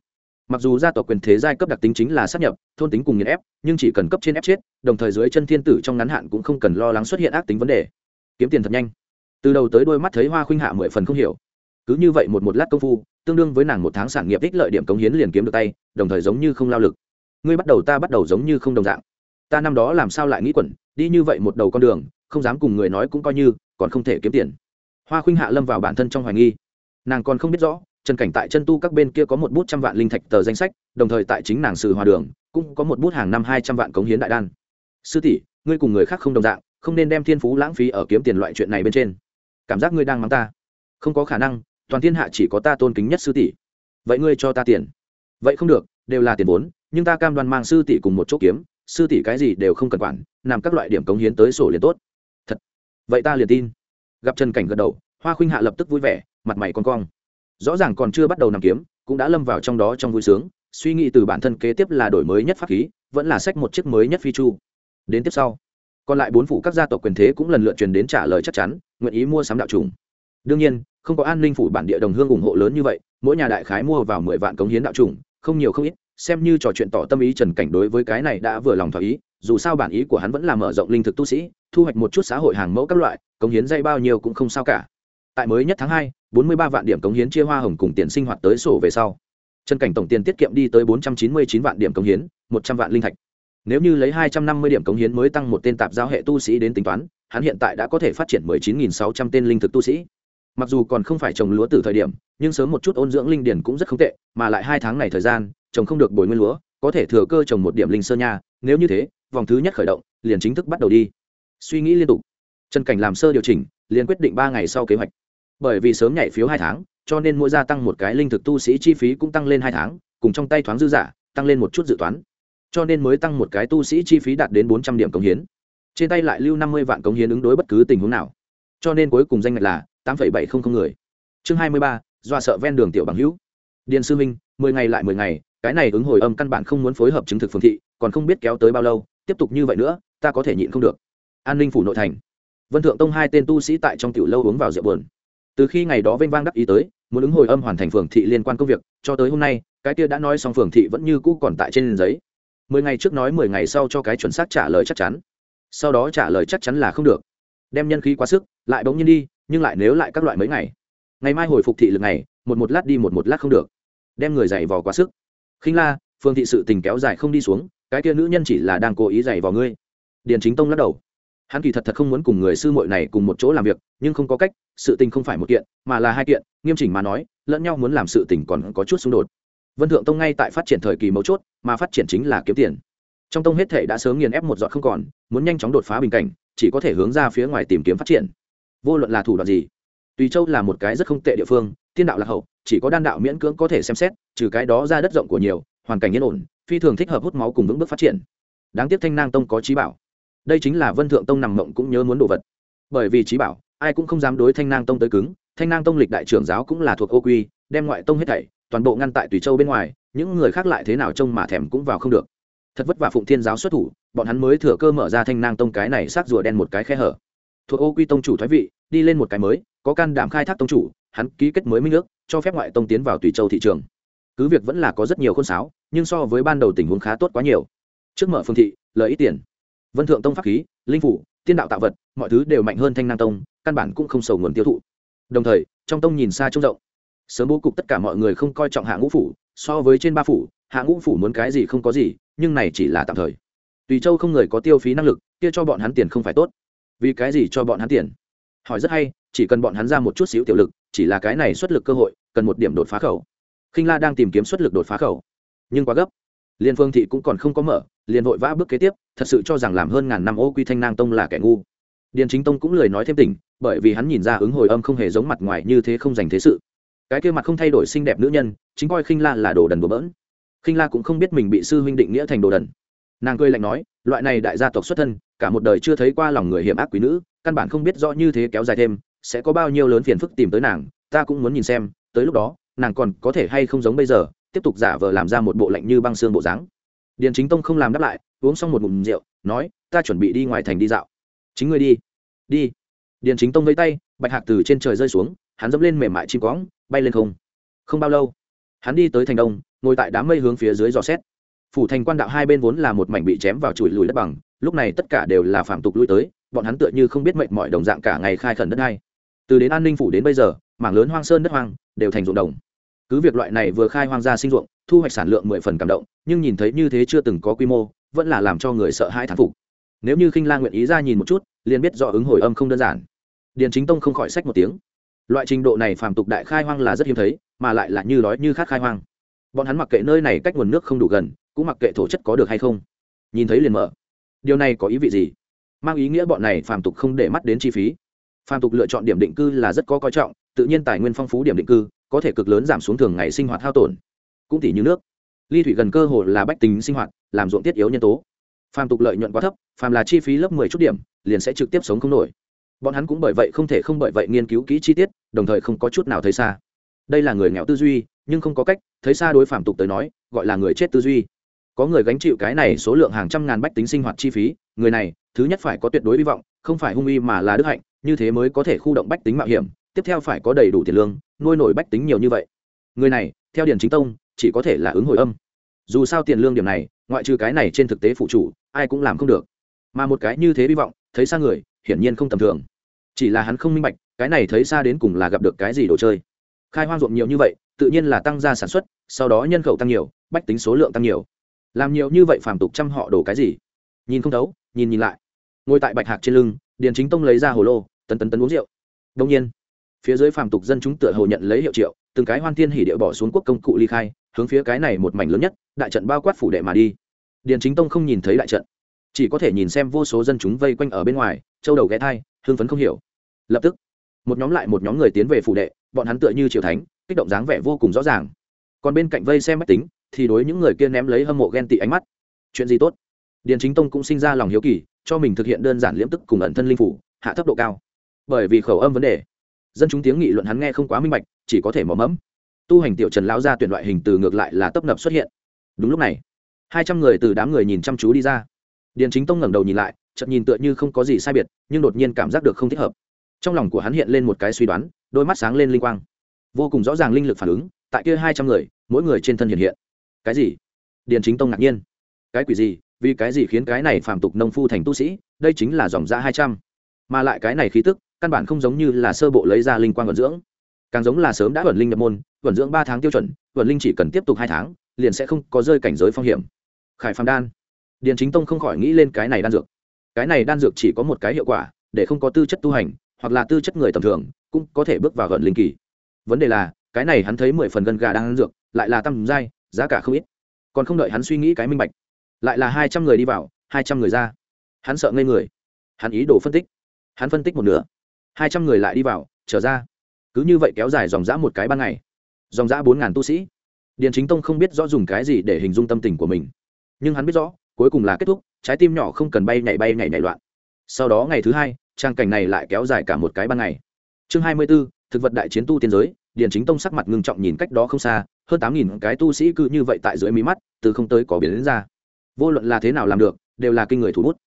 Mặc dù gia tộc quyền thế giai cấp đặc tính chính là sát nhập, thôn tính cùng nghiền ép, nhưng chỉ cần cấp trên ép chết, đồng thời dưới chân thiên tử trong ngắn hạn cũng không cần lo lắng xuất hiện ác tính vấn đề. Kiếm tiền thật nhanh. Từ đầu tới đôi mắt thấy hoa khuynh hạ mười phần không hiểu. Cứ như vậy một một lát công phu, tương đương với nàng một tháng sản nghiệp ích lợi điểm cống hiến liền kiếm được tay, đồng thời giống như không lao lực ngươi bắt đầu ta bắt đầu giống như không đồng dạng. Ta năm đó làm sao lại nghĩ quẩn, đi như vậy một đầu con đường, không dám cùng người nói cũng coi như, còn không thể kiếm tiền. Hoa khuynh hạ lâm vào bản thân trong hoài nghi. Nàng còn không biết rõ, trần cảnh tại chân tu các bên kia có một bút trăm vạn linh thạch tờ danh sách, đồng thời tại chính nàng sử hòa đường, cũng có một bút hàng năm hai trăm vạn cống hiến đại đan. Sư tỷ, ngươi cùng người khác không đồng dạng, không nên đem thiên phú lãng phí ở kiếm tiền loại chuyện này bên trên. Cảm giác ngươi đang mắng ta. Không có khả năng, toàn thiên hạ chỉ có ta tôn kính nhất sư tỷ. Vậy ngươi cho ta tiền. Vậy không được, đều là tiền vốn nhưng ta cam đoan mang sư tỷ cùng một chỗ kiếm, sư tỷ cái gì đều không cần quản làm các loại điểm cống hiến tới sổ liền tốt. Thật. Vậy ta liền tin. Gặp trần cảnh gật đầu, hoa khuynh hạ lập tức vui vẻ, mặt mày con cong. Rõ ràng còn chưa bắt đầu nằm kiếm, cũng đã lâm vào trong đó trong vui sướng, suy nghĩ từ bản thân kế tiếp là đổi mới nhất pháp khí, vẫn là sách một chiếc mới nhất phi chu. Đến tiếp sau, còn lại bốn phủ các gia tộc quyền thế cũng lần lượt truyền đến trả lời chắc chắn, nguyện ý mua sắm đạo trùng. Đương nhiên, không có an ninh phủ bản địa đồng hương ủng hộ lớn như vậy, mỗi nhà đại khái mua vào mười vạn cống hiến đạo trùng, không nhiều không ít xem như trò chuyện tỏ tâm ý trần cảnh đối với cái này đã vừa lòng thỏa ý, dù sao bản ý của hắn vẫn là mở rộng linh thực tu sĩ, thu hoạch một chút xã hội hàng mẫu các loại, cống hiến dây bao nhiêu cũng không sao cả. Tại mới nhất tháng hai, bốn mươi ba vạn điểm cống hiến chia hoa hồng cùng tiền sinh hoạt tới sổ về sau. Trần cảnh tổng tiền tiết kiệm đi tới bốn trăm chín mươi chín vạn điểm cống hiến, một trăm vạn linh thạch. Nếu như lấy hai trăm năm mươi điểm cống hiến mới tăng một tên tạp giao hệ tu sĩ đến tính toán, hắn hiện tại đã có thể phát triển mười chín nghìn sáu trăm tên linh thực tu sĩ. Mặc dù còn không phải trồng lúa từ thời điểm, nhưng sớm một chút ôn dưỡng linh điển cũng rất không tệ, mà lại hai tháng này thời gian trồng không được bồi nguyên lúa, có thể thừa cơ trồng một điểm linh sơ nha, nếu như thế, vòng thứ nhất khởi động, liền chính thức bắt đầu đi. Suy nghĩ liên tục. Trần cảnh làm sơ điều chỉnh, liền quyết định ba ngày sau kế hoạch. Bởi vì sớm nhảy phiếu hai tháng, cho nên mỗi gia tăng một cái linh thực tu sĩ chi phí cũng tăng lên hai tháng, cùng trong tay thoáng dư giả, tăng lên một chút dự toán. Cho nên mới tăng một cái tu sĩ chi phí đạt đến bốn trăm điểm cống hiến. Trên tay lại lưu năm mươi vạn cống hiến ứng đối bất cứ tình huống nào. Cho nên cuối cùng danh ngạch là tám bảy không linh người. Chương hai mươi ba do sợ ven đường tiểu bằng hữu. Điện sư minh, mười ngày lại mười ngày cái này ứng hồi âm căn bản không muốn phối hợp chứng thực phương thị, còn không biết kéo tới bao lâu, tiếp tục như vậy nữa, ta có thể nhịn không được. An ninh phủ nội thành. Vân thượng tông hai tên tu sĩ tại trong tiểu lâu uống vào rượu buồn. Từ khi ngày đó vênh vang đắc ý tới, muốn ứng hồi âm hoàn thành phường thị liên quan công việc, cho tới hôm nay, cái kia đã nói xong phường thị vẫn như cũ còn tại trên giấy. Mười ngày trước nói mười ngày sau cho cái chuẩn xác trả lời chắc chắn. Sau đó trả lời chắc chắn là không được. Đem nhân khí quá sức, lại bỗng nhiên đi, nhưng lại nếu lại các loại mấy ngày. Ngày mai hồi phục thị lực này, một một lát đi một một lát không được. Đem người dày vò quá sức khinh la, phương thị sự tình kéo dài không đi xuống, cái kia nữ nhân chỉ là đang cố ý dày vào ngươi. Điền chính tông lắc đầu. Hắn kỳ thật thật không muốn cùng người sư muội này cùng một chỗ làm việc, nhưng không có cách, sự tình không phải một kiện, mà là hai kiện, nghiêm chỉnh mà nói, lẫn nhau muốn làm sự tình còn có chút xung đột. Vân thượng tông ngay tại phát triển thời kỳ mấu chốt, mà phát triển chính là kiếm tiền. Trong tông hết thể đã sớm nghiền ép một giọt không còn, muốn nhanh chóng đột phá bình cảnh, chỉ có thể hướng ra phía ngoài tìm kiếm phát triển. Vô luận là thủ đoạn gì, tùy châu là một cái rất không tệ địa phương thiên đạo lạc hậu, chỉ có đan đạo miễn cưỡng có thể xem xét, trừ cái đó ra đất rộng của nhiều, hoàn cảnh yên ổn, phi thường thích hợp hút máu cùng vững bước phát triển. Đáng tiếc thanh nang tông có trí bảo. Đây chính là vân thượng tông nằm mộng cũng nhớ muốn đồ vật. Bởi vì trí bảo, ai cũng không dám đối thanh nang tông tới cứng, thanh nang tông lịch đại trưởng giáo cũng là thuộc ô quy, đem ngoại tông hết thảy, toàn bộ ngăn tại tùy châu bên ngoài, những người khác lại thế nào trông mà thèm cũng vào không được. Thật vất vả phụng thiên giáo xuất thủ, bọn hắn mới thừa cơ mở ra thanh nang tông cái này xác rùa đen một cái khe hở. Thuộc ô quy tông chủ thoái vị, đi lên một cái mới, có can đảm khai thác tông chủ hắn ký kết mới minh ước, cho phép ngoại tông tiến vào tùy châu thị trường. Cứ việc vẫn là có rất nhiều khôn sáo, nhưng so với ban đầu tình huống khá tốt quá nhiều. Trước mở phương thị, lợi ít tiền. Vân thượng tông pháp khí, linh phủ, tiên đạo tạo vật, mọi thứ đều mạnh hơn thanh năng tông, căn bản cũng không sầu nguồn tiêu thụ. Đồng thời, trong tông nhìn xa trông rộng. Sớm bố cục tất cả mọi người không coi trọng hạ ngũ phủ, so với trên ba phủ, hạ ngũ phủ muốn cái gì không có gì, nhưng này chỉ là tạm thời. Tùy châu không người có tiêu phí năng lực, kia cho bọn hắn tiền không phải tốt. Vì cái gì cho bọn hắn tiền? Hỏi rất hay, chỉ cần bọn hắn ra một chút xíu tiểu lực chỉ là cái này xuất lực cơ hội, cần một điểm đột phá khẩu. Khinh la đang tìm kiếm xuất lực đột phá khẩu. Nhưng quá gấp. Liên phương thị cũng còn không có mở, liền vội vã bước kế tiếp, thật sự cho rằng làm hơn ngàn năm ô quy thanh nang tông là kẻ ngu. Điền chính tông cũng lười nói thêm tỉnh, bởi vì hắn nhìn ra ứng hồi âm không hề giống mặt ngoài như thế không dành thế sự. Cái kia mặt không thay đổi xinh đẹp nữ nhân, chính coi khinh la là đồ đần bừa bỡn. Khinh la cũng không biết mình bị sư huynh định nghĩa thành đồ đần. Nàng cười lạnh nói, loại này đại gia tộc xuất thân, cả một đời chưa thấy qua lòng người hiểm ác quý nữ, căn bản không biết rõ như thế kéo dài thêm sẽ có bao nhiêu lớn phiền phức tìm tới nàng, ta cũng muốn nhìn xem, tới lúc đó, nàng còn có thể hay không giống bây giờ, tiếp tục giả vờ làm ra một bộ lạnh như băng xương bộ dáng. Điền chính tông không làm đáp lại, uống xong một ngụm rượu, nói, ta chuẩn bị đi ngoài thành đi dạo. Chính ngươi đi. Đi. Điền chính tông vẫy tay, bạch hạc từ trên trời rơi xuống, hắn dẫm lên mềm mại chim cóng, bay lên không. Không bao lâu, hắn đi tới thành đông, ngồi tại đám mây hướng phía dưới dò xét. Phủ thành quan đạo hai bên vốn là một mảnh bị chém vào chùi lùi đất bằng, lúc này tất cả đều là phạm tục lui tới, bọn hắn tựa như không biết mệnh mọi đồng dạng cả ngày khai khẩn đất hay từ đến an ninh phủ đến bây giờ, mảng lớn hoang sơn đất hoang đều thành ruộng đồng. Cứ việc loại này vừa khai hoang ra sinh ruộng, thu hoạch sản lượng mười phần cảm động, nhưng nhìn thấy như thế chưa từng có quy mô, vẫn là làm cho người sợ hãi thán phục. Nếu như khinh la nguyện ý ra nhìn một chút, liền biết do ứng hồi âm không đơn giản. Điền chính tông không khỏi sách một tiếng. Loại trình độ này phàm tục đại khai hoang là rất hiếm thấy, mà lại là như đói như khát khai hoang. Bọn hắn mặc kệ nơi này cách nguồn nước không đủ gần, cũng mặc kệ thổ chất có được hay không. Nhìn thấy liền mở. Điều này có ý vị gì? Mang ý nghĩa bọn này phàm tục không để mắt đến chi phí phàm tục lựa chọn điểm định cư là rất có coi trọng, tự nhiên tài nguyên phong phú điểm định cư, có thể cực lớn giảm xuống thường ngày sinh hoạt hao tổn. Cũng tỷ như nước. Ly thủy gần cơ hồ là bách tính sinh hoạt, làm ruộng tiết yếu nhân tố. Phàm tục lợi nhuận quá thấp, phàm là chi phí lớp mười chút điểm, liền sẽ trực tiếp sống không nổi. Bọn hắn cũng bởi vậy không thể không bởi vậy nghiên cứu kỹ chi tiết, đồng thời không có chút nào thấy xa. Đây là người nghèo tư duy, nhưng không có cách, thấy xa đối phàm tục tới nói, gọi là người chết tư duy. Có người gánh chịu cái này số lượng hàng trăm ngàn bách tính sinh hoạt chi phí, người này, thứ nhất phải có tuyệt đối hy vọng, không phải hung y mà là đức hạnh như thế mới có thể khu động bách tính mạo hiểm, tiếp theo phải có đầy đủ tiền lương, nuôi nổi bách tính nhiều như vậy. Người này, theo điển chính tông, chỉ có thể là ứng hồi âm. Dù sao tiền lương điểm này, ngoại trừ cái này trên thực tế phụ chủ, ai cũng làm không được. Mà một cái như thế hy vọng, thấy xa người, hiển nhiên không tầm thường. Chỉ là hắn không minh bạch, cái này thấy xa đến cùng là gặp được cái gì đồ chơi. Khai hoang ruộng nhiều như vậy, tự nhiên là tăng gia sản xuất, sau đó nhân khẩu tăng nhiều, bách tính số lượng tăng nhiều. Làm nhiều như vậy phàm tục chăm họ đổ cái gì? Nhìn không thấu, nhìn nhìn lại. Ngồi tại bạch hạc trên lưng, điền chính tông lấy ra hồ lô tấn tấn tấn uống rượu. Đông nhiên, phía dưới phàm tục dân chúng tựa hồ nhận lấy hiệu triệu, từng cái hoan thiên hỉ địa bỏ xuống quốc công cụ ly khai, hướng phía cái này một mảnh lớn nhất, đại trận bao quát phủ đệ mà đi. Điền chính tông không nhìn thấy đại trận, chỉ có thể nhìn xem vô số dân chúng vây quanh ở bên ngoài, châu đầu ghé thai hương phấn không hiểu. Lập tức, một nhóm lại một nhóm người tiến về phủ đệ, bọn hắn tựa như triều thánh, kích động dáng vẻ vô cùng rõ ràng. Còn bên cạnh vây xem máy tính, thì đối những người kia ném lấy hâm mộ ghen tị ánh mắt. Chuyện gì tốt? Điền chính tông cũng sinh ra lòng hiếu kỳ, cho mình thực hiện đơn giản liễm tức cùng ẩn thân linh phủ, hạ thấp độ cao bởi vì khẩu âm vấn đề. Dân chúng tiếng nghị luận hắn nghe không quá minh bạch, chỉ có thể mò mẫm. Tu hành tiểu trần lão ra tuyển loại hình từ ngược lại là tấp nập xuất hiện. Đúng lúc này, hai trăm người từ đám người nhìn chăm chú đi ra. Điền chính tông ngẩng đầu nhìn lại, chợt nhìn tựa như không có gì sai biệt, nhưng đột nhiên cảm giác được không thích hợp. Trong lòng của hắn hiện lên một cái suy đoán, đôi mắt sáng lên linh quang. Vô cùng rõ ràng linh lực phản ứng, tại kia hai trăm người, mỗi người trên thân hiện hiện. Cái gì? Điền chính tông ngạc nhiên. Cái quỷ gì? Vì cái gì khiến cái này phàm tục nông phu thành tu sĩ? Đây chính là dòng ra hai trăm. Mà lại cái này khí tức căn bản không giống như là sơ bộ lấy ra linh quang vận dưỡng. Càng giống là sớm đã vận linh nhập môn, vận dưỡng ba tháng tiêu chuẩn, vận linh chỉ cần tiếp tục hai tháng, liền sẽ không có rơi cảnh giới phong hiểm. Khải phàm đan. Điền chính tông không khỏi nghĩ lên cái này đan dược. Cái này đan dược chỉ có một cái hiệu quả, để không có tư chất tu hành, hoặc là tư chất người tầm thường, cũng có thể bước vào vận linh kỳ. Vấn đề là, cái này hắn thấy mười phần gần gà đang ăn dược, lại là tăng dai, giá cả không ít. Còn không đợi hắn suy nghĩ cái minh bạch, lại là hai trăm người đi vào, hai trăm người ra. Hắn sợ ngây người. Hắn ý đồ phân tích. Hắn phân tích một nửa hai trăm người lại đi vào, trở ra. Cứ như vậy kéo dài dòng dã một cái ban ngày. Dòng dã bốn ngàn tu sĩ. Điền chính tông không biết rõ dùng cái gì để hình dung tâm tình của mình. Nhưng hắn biết rõ, cuối cùng là kết thúc, trái tim nhỏ không cần bay nhảy bay nhảy nhảy loạn. Sau đó ngày thứ hai, trang cảnh này lại kéo dài cả một cái ban ngày. Chương hai mươi b ố thực vật đại chiến tu tiên giới, điền chính tông sắc mặt ngưng trọng nhìn cách đó không xa, hơn tám nghìn cái tu sĩ cứ như vậy tại dưới mí mắt, từ không tới có biến đến ra. Vô luận là thế nào làm được, đều là kinh người thủ bút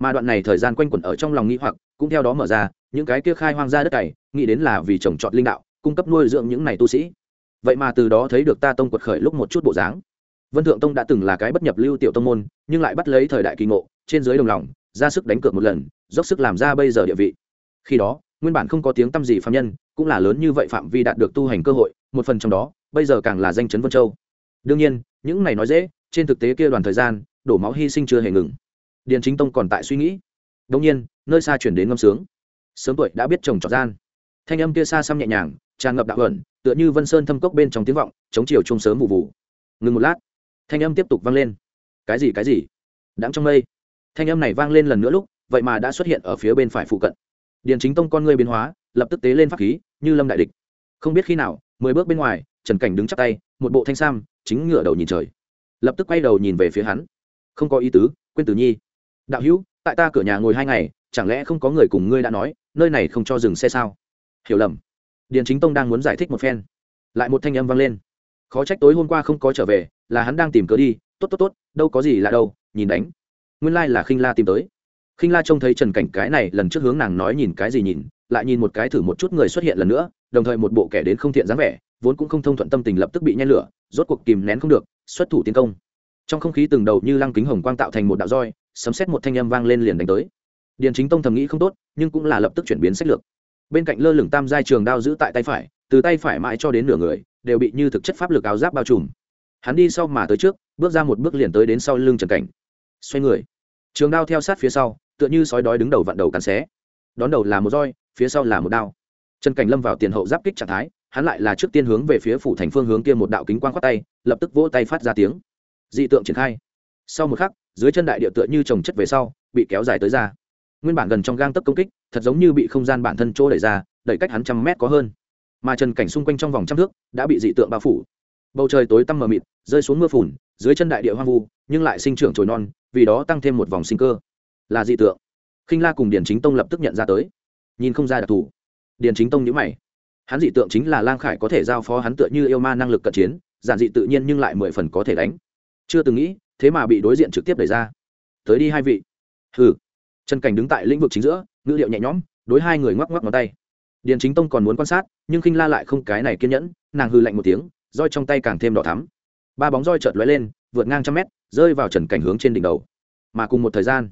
mà đoạn này thời gian quanh quẩn ở trong lòng nghĩ hoặc cũng theo đó mở ra, những cái kia khai hoang ra đất cày, nghĩ đến là vì trồng trọt linh đạo, cung cấp nuôi dưỡng những này tu sĩ. Vậy mà từ đó thấy được ta tông quật khởi lúc một chút bộ dáng. Vân thượng tông đã từng là cái bất nhập lưu tiểu tông môn, nhưng lại bắt lấy thời đại kỳ ngộ, trên dưới đồng lòng, ra sức đánh cược một lần, dốc sức làm ra bây giờ địa vị. Khi đó, nguyên bản không có tiếng tăm gì phạm nhân, cũng là lớn như vậy phạm vi đạt được tu hành cơ hội, một phần trong đó, bây giờ càng là danh chấn vân châu. Đương nhiên, những này nói dễ, trên thực tế kia đoàn thời gian, đổ máu hy sinh chưa hề ngừng điền chính tông còn tại suy nghĩ. Đông nhiên, nơi xa chuyển đến ngâm sướng. Sớm tuổi đã biết trồng trọt gian. Thanh âm kia xa xăm nhẹ nhàng, tràn ngập đạo ẩn tựa như vân sơn thâm cốc bên trong tiếng vọng, chống chiều chung sớm vụ vụ ngừng một lát, thanh âm tiếp tục vang lên. Cái gì cái gì? Đãng trong mây. Thanh âm này vang lên lần nữa lúc, vậy mà đã xuất hiện ở phía bên phải phụ cận. Điền chính tông con ngươi biến hóa, lập tức tế lên pháp khí, như lâm đại địch. Không biết khi nào, mười bước bên ngoài, trần cảnh đứng chắp tay, một bộ thanh sam, chính ngửa đầu nhìn trời. Lập tức quay đầu nhìn về phía hắn. Không có ý tứ, quên tử nhi đạo hữu, tại ta cửa nhà ngồi hai ngày, chẳng lẽ không có người cùng ngươi đã nói, nơi này không cho dừng xe sao? Hiểu lầm. Điền chính tông đang muốn giải thích một phen. Lại một thanh âm vang lên. Khó trách tối hôm qua không có trở về, là hắn đang tìm cớ đi. Tốt tốt tốt, đâu có gì là đâu, nhìn đánh. Nguyên lai、like、là khinh la tìm tới. Khinh la trông thấy trần cảnh cái này lần trước hướng nàng nói nhìn cái gì nhìn, lại nhìn một cái thử một chút người xuất hiện lần nữa, đồng thời một bộ kẻ đến không thiện dáng vẻ, vốn cũng không thông thuận tâm tình lập tức bị nhen lửa, rốt cuộc kìm nén không được, xuất thủ tiến công. Trong không khí từng đầu như lăng kính hồng quang tạo thành một đạo roi sấm xét một thanh âm vang lên liền đánh tới. Điền chính tông thầm nghĩ không tốt, nhưng cũng là lập tức chuyển biến sách lược. Bên cạnh lơ lửng tam giai trường đao giữ tại tay phải, từ tay phải mãi cho đến nửa người, đều bị như thực chất pháp lực áo giáp bao trùm. Hắn đi sau mà tới trước, bước ra một bước liền tới đến sau lưng trần cảnh. Xoay người. Trường đao theo sát phía sau, tựa như sói đói đứng đầu vặn đầu cắn xé. Đón đầu là một roi, phía sau là một đao. Trần cảnh lâm vào tiền hậu giáp kích trạng thái, hắn lại là trước tiên hướng về phía phủ thành phương hướng kia một đạo kính quang khoát tay, lập tức vỗ tay phát ra tiếng. Dị tượng triển khai. Sau một khắc dưới chân đại địa tựa như trồng chất về sau, bị kéo dài tới ra. Nguyên bản gần trong gang tấc công kích, thật giống như bị không gian bản thân chỗ đẩy ra, đẩy cách hắn trăm mét có hơn. Mà trần cảnh xung quanh trong vòng trăm thước, đã bị dị tượng bao phủ. Bầu trời tối tăm mờ mịt, rơi xuống mưa phùn, dưới chân đại địa hoang vu, nhưng lại sinh trưởng trồi non, vì đó tăng thêm một vòng sinh cơ. Là dị tượng. Khinh la cùng điển chính tông lập tức nhận ra tới. Nhìn không ra đặc thù. Điển chính tông nhữ mày. Hắn dị tượng chính là lang khải có thể giao phó hắn tựa như yêu ma năng lực cận chiến, giản dị tự nhiên nhưng lại mười phần có thể đánh. Chưa từng nghĩ thế mà bị đối diện trực tiếp đẩy ra. Tới đi hai vị. Hừ. Trần cảnh đứng tại lĩnh vực chính giữa, ngữ liệu nhẹ nhõm, đối hai người ngoắc ngoắc ngón tay. Điền chính tông còn muốn quan sát, nhưng khinh la lại không cái này kiên nhẫn, nàng hư lạnh một tiếng, roi trong tay càng thêm đỏ thắm. Ba bóng roi chợt lóe lên, vượt ngang trăm mét, rơi vào trần cảnh hướng trên đỉnh đầu. Mà cùng một thời gian,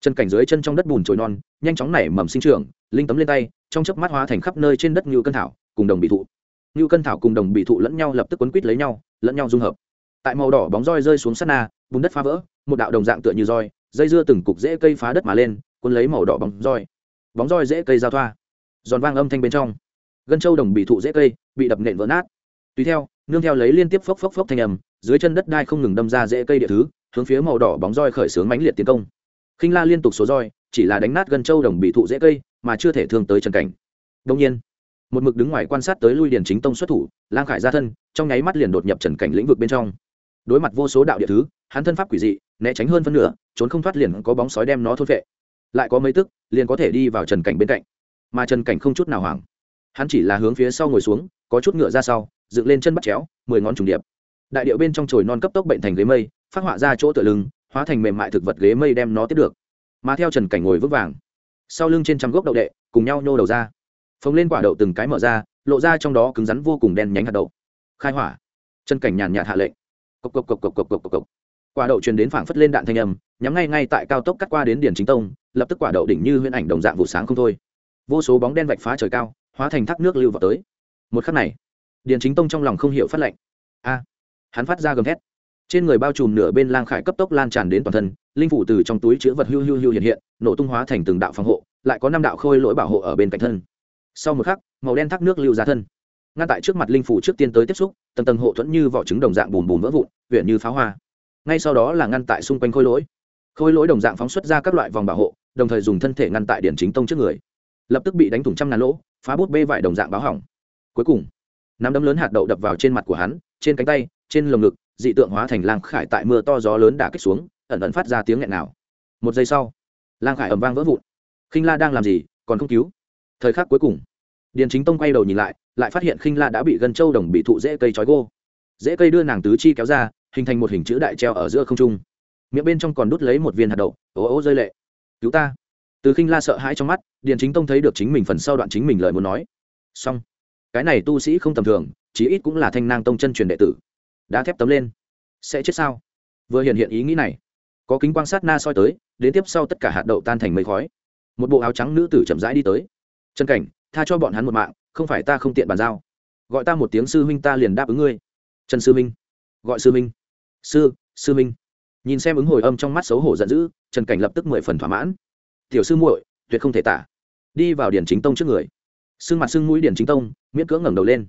trần cảnh dưới chân trong đất bùn trồi non, nhanh chóng nảy mầm sinh trưởng, linh tấm lên tay, trong chớp mắt hóa thành khắp nơi trên đất như cân thảo, cùng đồng bị thụ. Như cân thảo cùng đồng bị thụ lẫn nhau lập tức quấn quít lấy nhau, lẫn nhau dung hợp tại màu đỏ bóng roi rơi xuống sát na bùn đất phá vỡ một đạo đồng dạng tựa như roi dây dưa từng cục dễ cây phá đất mà lên cuốn lấy màu đỏ bóng roi. Bóng roi dễ cây giao thoa. Giòn vang âm thanh bên trong. Gân châu đồng bị thụ dễ cây bị đập nện vỡ nát. Tùy theo nương theo lấy liên tiếp phốc phốc phốc thanh ầm, dưới chân đất đai không ngừng đâm ra dễ cây địa thứ hướng phía màu đỏ bóng roi khởi xướng mãnh liệt tiến công. Khinh la liên tục số roi chỉ là đánh nát gân châu đồng bị thụ dễ cây mà chưa thể thương tới trần cảnh. Đông nhiên một mực đứng ngoài quan sát tới lui điền chính tông xuất thủ lang khải ra thân trong nháy mắt liền đột nhập trần cảnh lĩnh vực bên trong đối mặt vô số đạo địa thứ, hắn thân pháp quỷ dị, né tránh hơn phân nửa, trốn không thoát liền có bóng sói đem nó thôn vệ lại có mấy tức, liền có thể đi vào trần cảnh bên cạnh. Mà trần cảnh không chút nào hoảng. Hắn chỉ là hướng phía sau ngồi xuống, có chút ngựa ra sau, dựng lên chân bắt chéo, mười ngón trùng điệp. Đại điệu bên trong chồi non cấp tốc bệnh thành ghế mây, phát họa ra chỗ tựa lưng, hóa thành mềm mại thực vật ghế mây đem nó tiếp được. Mà theo trần cảnh ngồi vững vàng, sau lưng trên trăm gốc đậu đệ, cùng nhau nhô đầu ra. Phồng lên quả đậu từng cái mở ra, lộ ra trong đó cứng rắn vô cùng đen nhánh hạt đậu. Khai hỏa. Trần cảnh nhàn nhạt hạ lệnh cộc cộc cộc cộc cộc cộc cộc quả đậu truyền đến phảng phất lên đạn thanh âm, nhắm ngay ngay tại cao tốc cắt qua đến điển chính tông, lập tức quả đậu đỉnh như huyễn ảnh đồng dạng vụ sáng không thôi. Vô số bóng đen vạch phá trời cao, hóa thành thác nước lưu vào tới. Một khắc này điển chính tông trong lòng không hiểu phát lệnh. A, hắn phát ra gầm thét. Trên người bao trùm nửa bên lang khải cấp tốc lan tràn đến toàn thân, linh phủ từ trong túi chứa vật hưu hưu hưu hiện hiện, nổ tung hóa thành từng đạo phòng hộ, lại có năm đạo khôi lỗi bảo hộ ở bên cạnh thân. Sau một khắc, màu đen thác nước lưu ra thân. Ngăn tại trước mặt linh phủ trước tiên tới tiếp xúc tầng tầng hộ thuẫn như vỏ trứng đồng dạng bùn bùn vỡ vụn huyện như pháo hoa. Ngay sau đó là ngăn tại xung quanh khôi lỗi. Khôi lỗi đồng dạng phóng xuất ra các loại vòng bảo hộ, đồng thời dùng thân thể ngăn tại điển chính tông trước người. Lập tức bị đánh thủng trăm ngàn lỗ, phá bút bê vải đồng dạng báo hỏng. Cuối cùng, nắm đấm lớn hạt đậu đập vào trên mặt của hắn, trên cánh tay, trên lồng ngực, dị tượng hóa thành lang khải tại mưa to gió lớn đả kích xuống, ẩn ẩn phát ra tiếng nghẹn nào. Một giây sau, lang khải ầm vang vỡ vụn. Khinh la đang làm gì, còn không cứu. Thời khắc cuối cùng điền chính tông quay đầu nhìn lại lại phát hiện khinh la đã bị gân châu đồng bị thụ dễ cây trói gô. Dễ cây đưa nàng tứ chi kéo ra, hình thành một hình chữ đại treo ở giữa không trung. Miệng bên trong còn đút lấy một viên hạt đậu. Ố ố rơi lệ. Cứu ta. Từ khinh la sợ hãi trong mắt, điền chính tông thấy được chính mình phần sau đoạn chính mình lời muốn nói. Xong. Cái này tu sĩ không tầm thường, chí ít cũng là thanh nang tông chân truyền đệ tử. Đã thép tấm lên. Sẽ chết sao? Vừa hiện hiện ý nghĩ này. Có kính quan sát na soi tới, đến tiếp sau tất cả hạt đậu tan thành mây khói. Một bộ áo trắng nữ tử chậm rãi đi tới. Chân cảnh, tha cho bọn hắn một mạng không phải ta không tiện bàn giao. Gọi ta một tiếng sư huynh ta liền đáp ứng ngươi. Trần sư minh gọi sư minh sư sư minh nhìn xem ứng hồi âm trong mắt xấu hổ giận dữ, trần cảnh lập tức mười phần thỏa mãn. Tiểu sư muội, tuyệt không thể tả. Đi vào điển chính tông trước người. Xương mặt xương mũi điển chính tông, miễn cưỡng ngẩng đầu lên.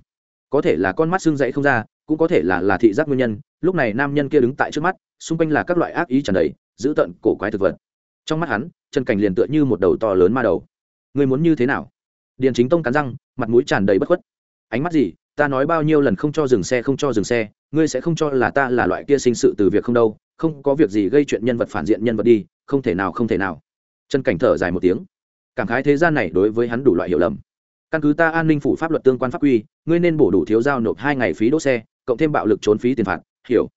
Có thể là con mắt xương dậy không ra, cũng có thể là là thị giác nguyên nhân. Lúc này nam nhân kia đứng tại trước mắt, xung quanh là các loại ác ý tràn đầy, giữ tận cổ quái thực vật. Trong mắt hắn, trần cảnh liền tựa như một đầu to lớn ma đầu. Người muốn như thế nào? Điền chính tông cắn răng, mặt mũi tràn đầy bất khuất. Ánh mắt gì? Ta nói bao nhiêu lần không cho dừng xe, không cho dừng xe, ngươi sẽ không cho là ta là loại kia sinh sự từ việc không đâu, không có việc gì gây chuyện nhân vật phản diện nhân vật đi, không thể nào, không thể nào. Trần cảnh thở dài một tiếng. Cảm khái thế gian này đối với hắn đủ loại hiểu lầm. Căn cứ ta an ninh phủ pháp luật tương quan pháp quy, ngươi nên bổ đủ thiếu giao nộp hai ngày phí đỗ xe, cộng thêm bạo lực trốn phí tiền phạt, hiểu.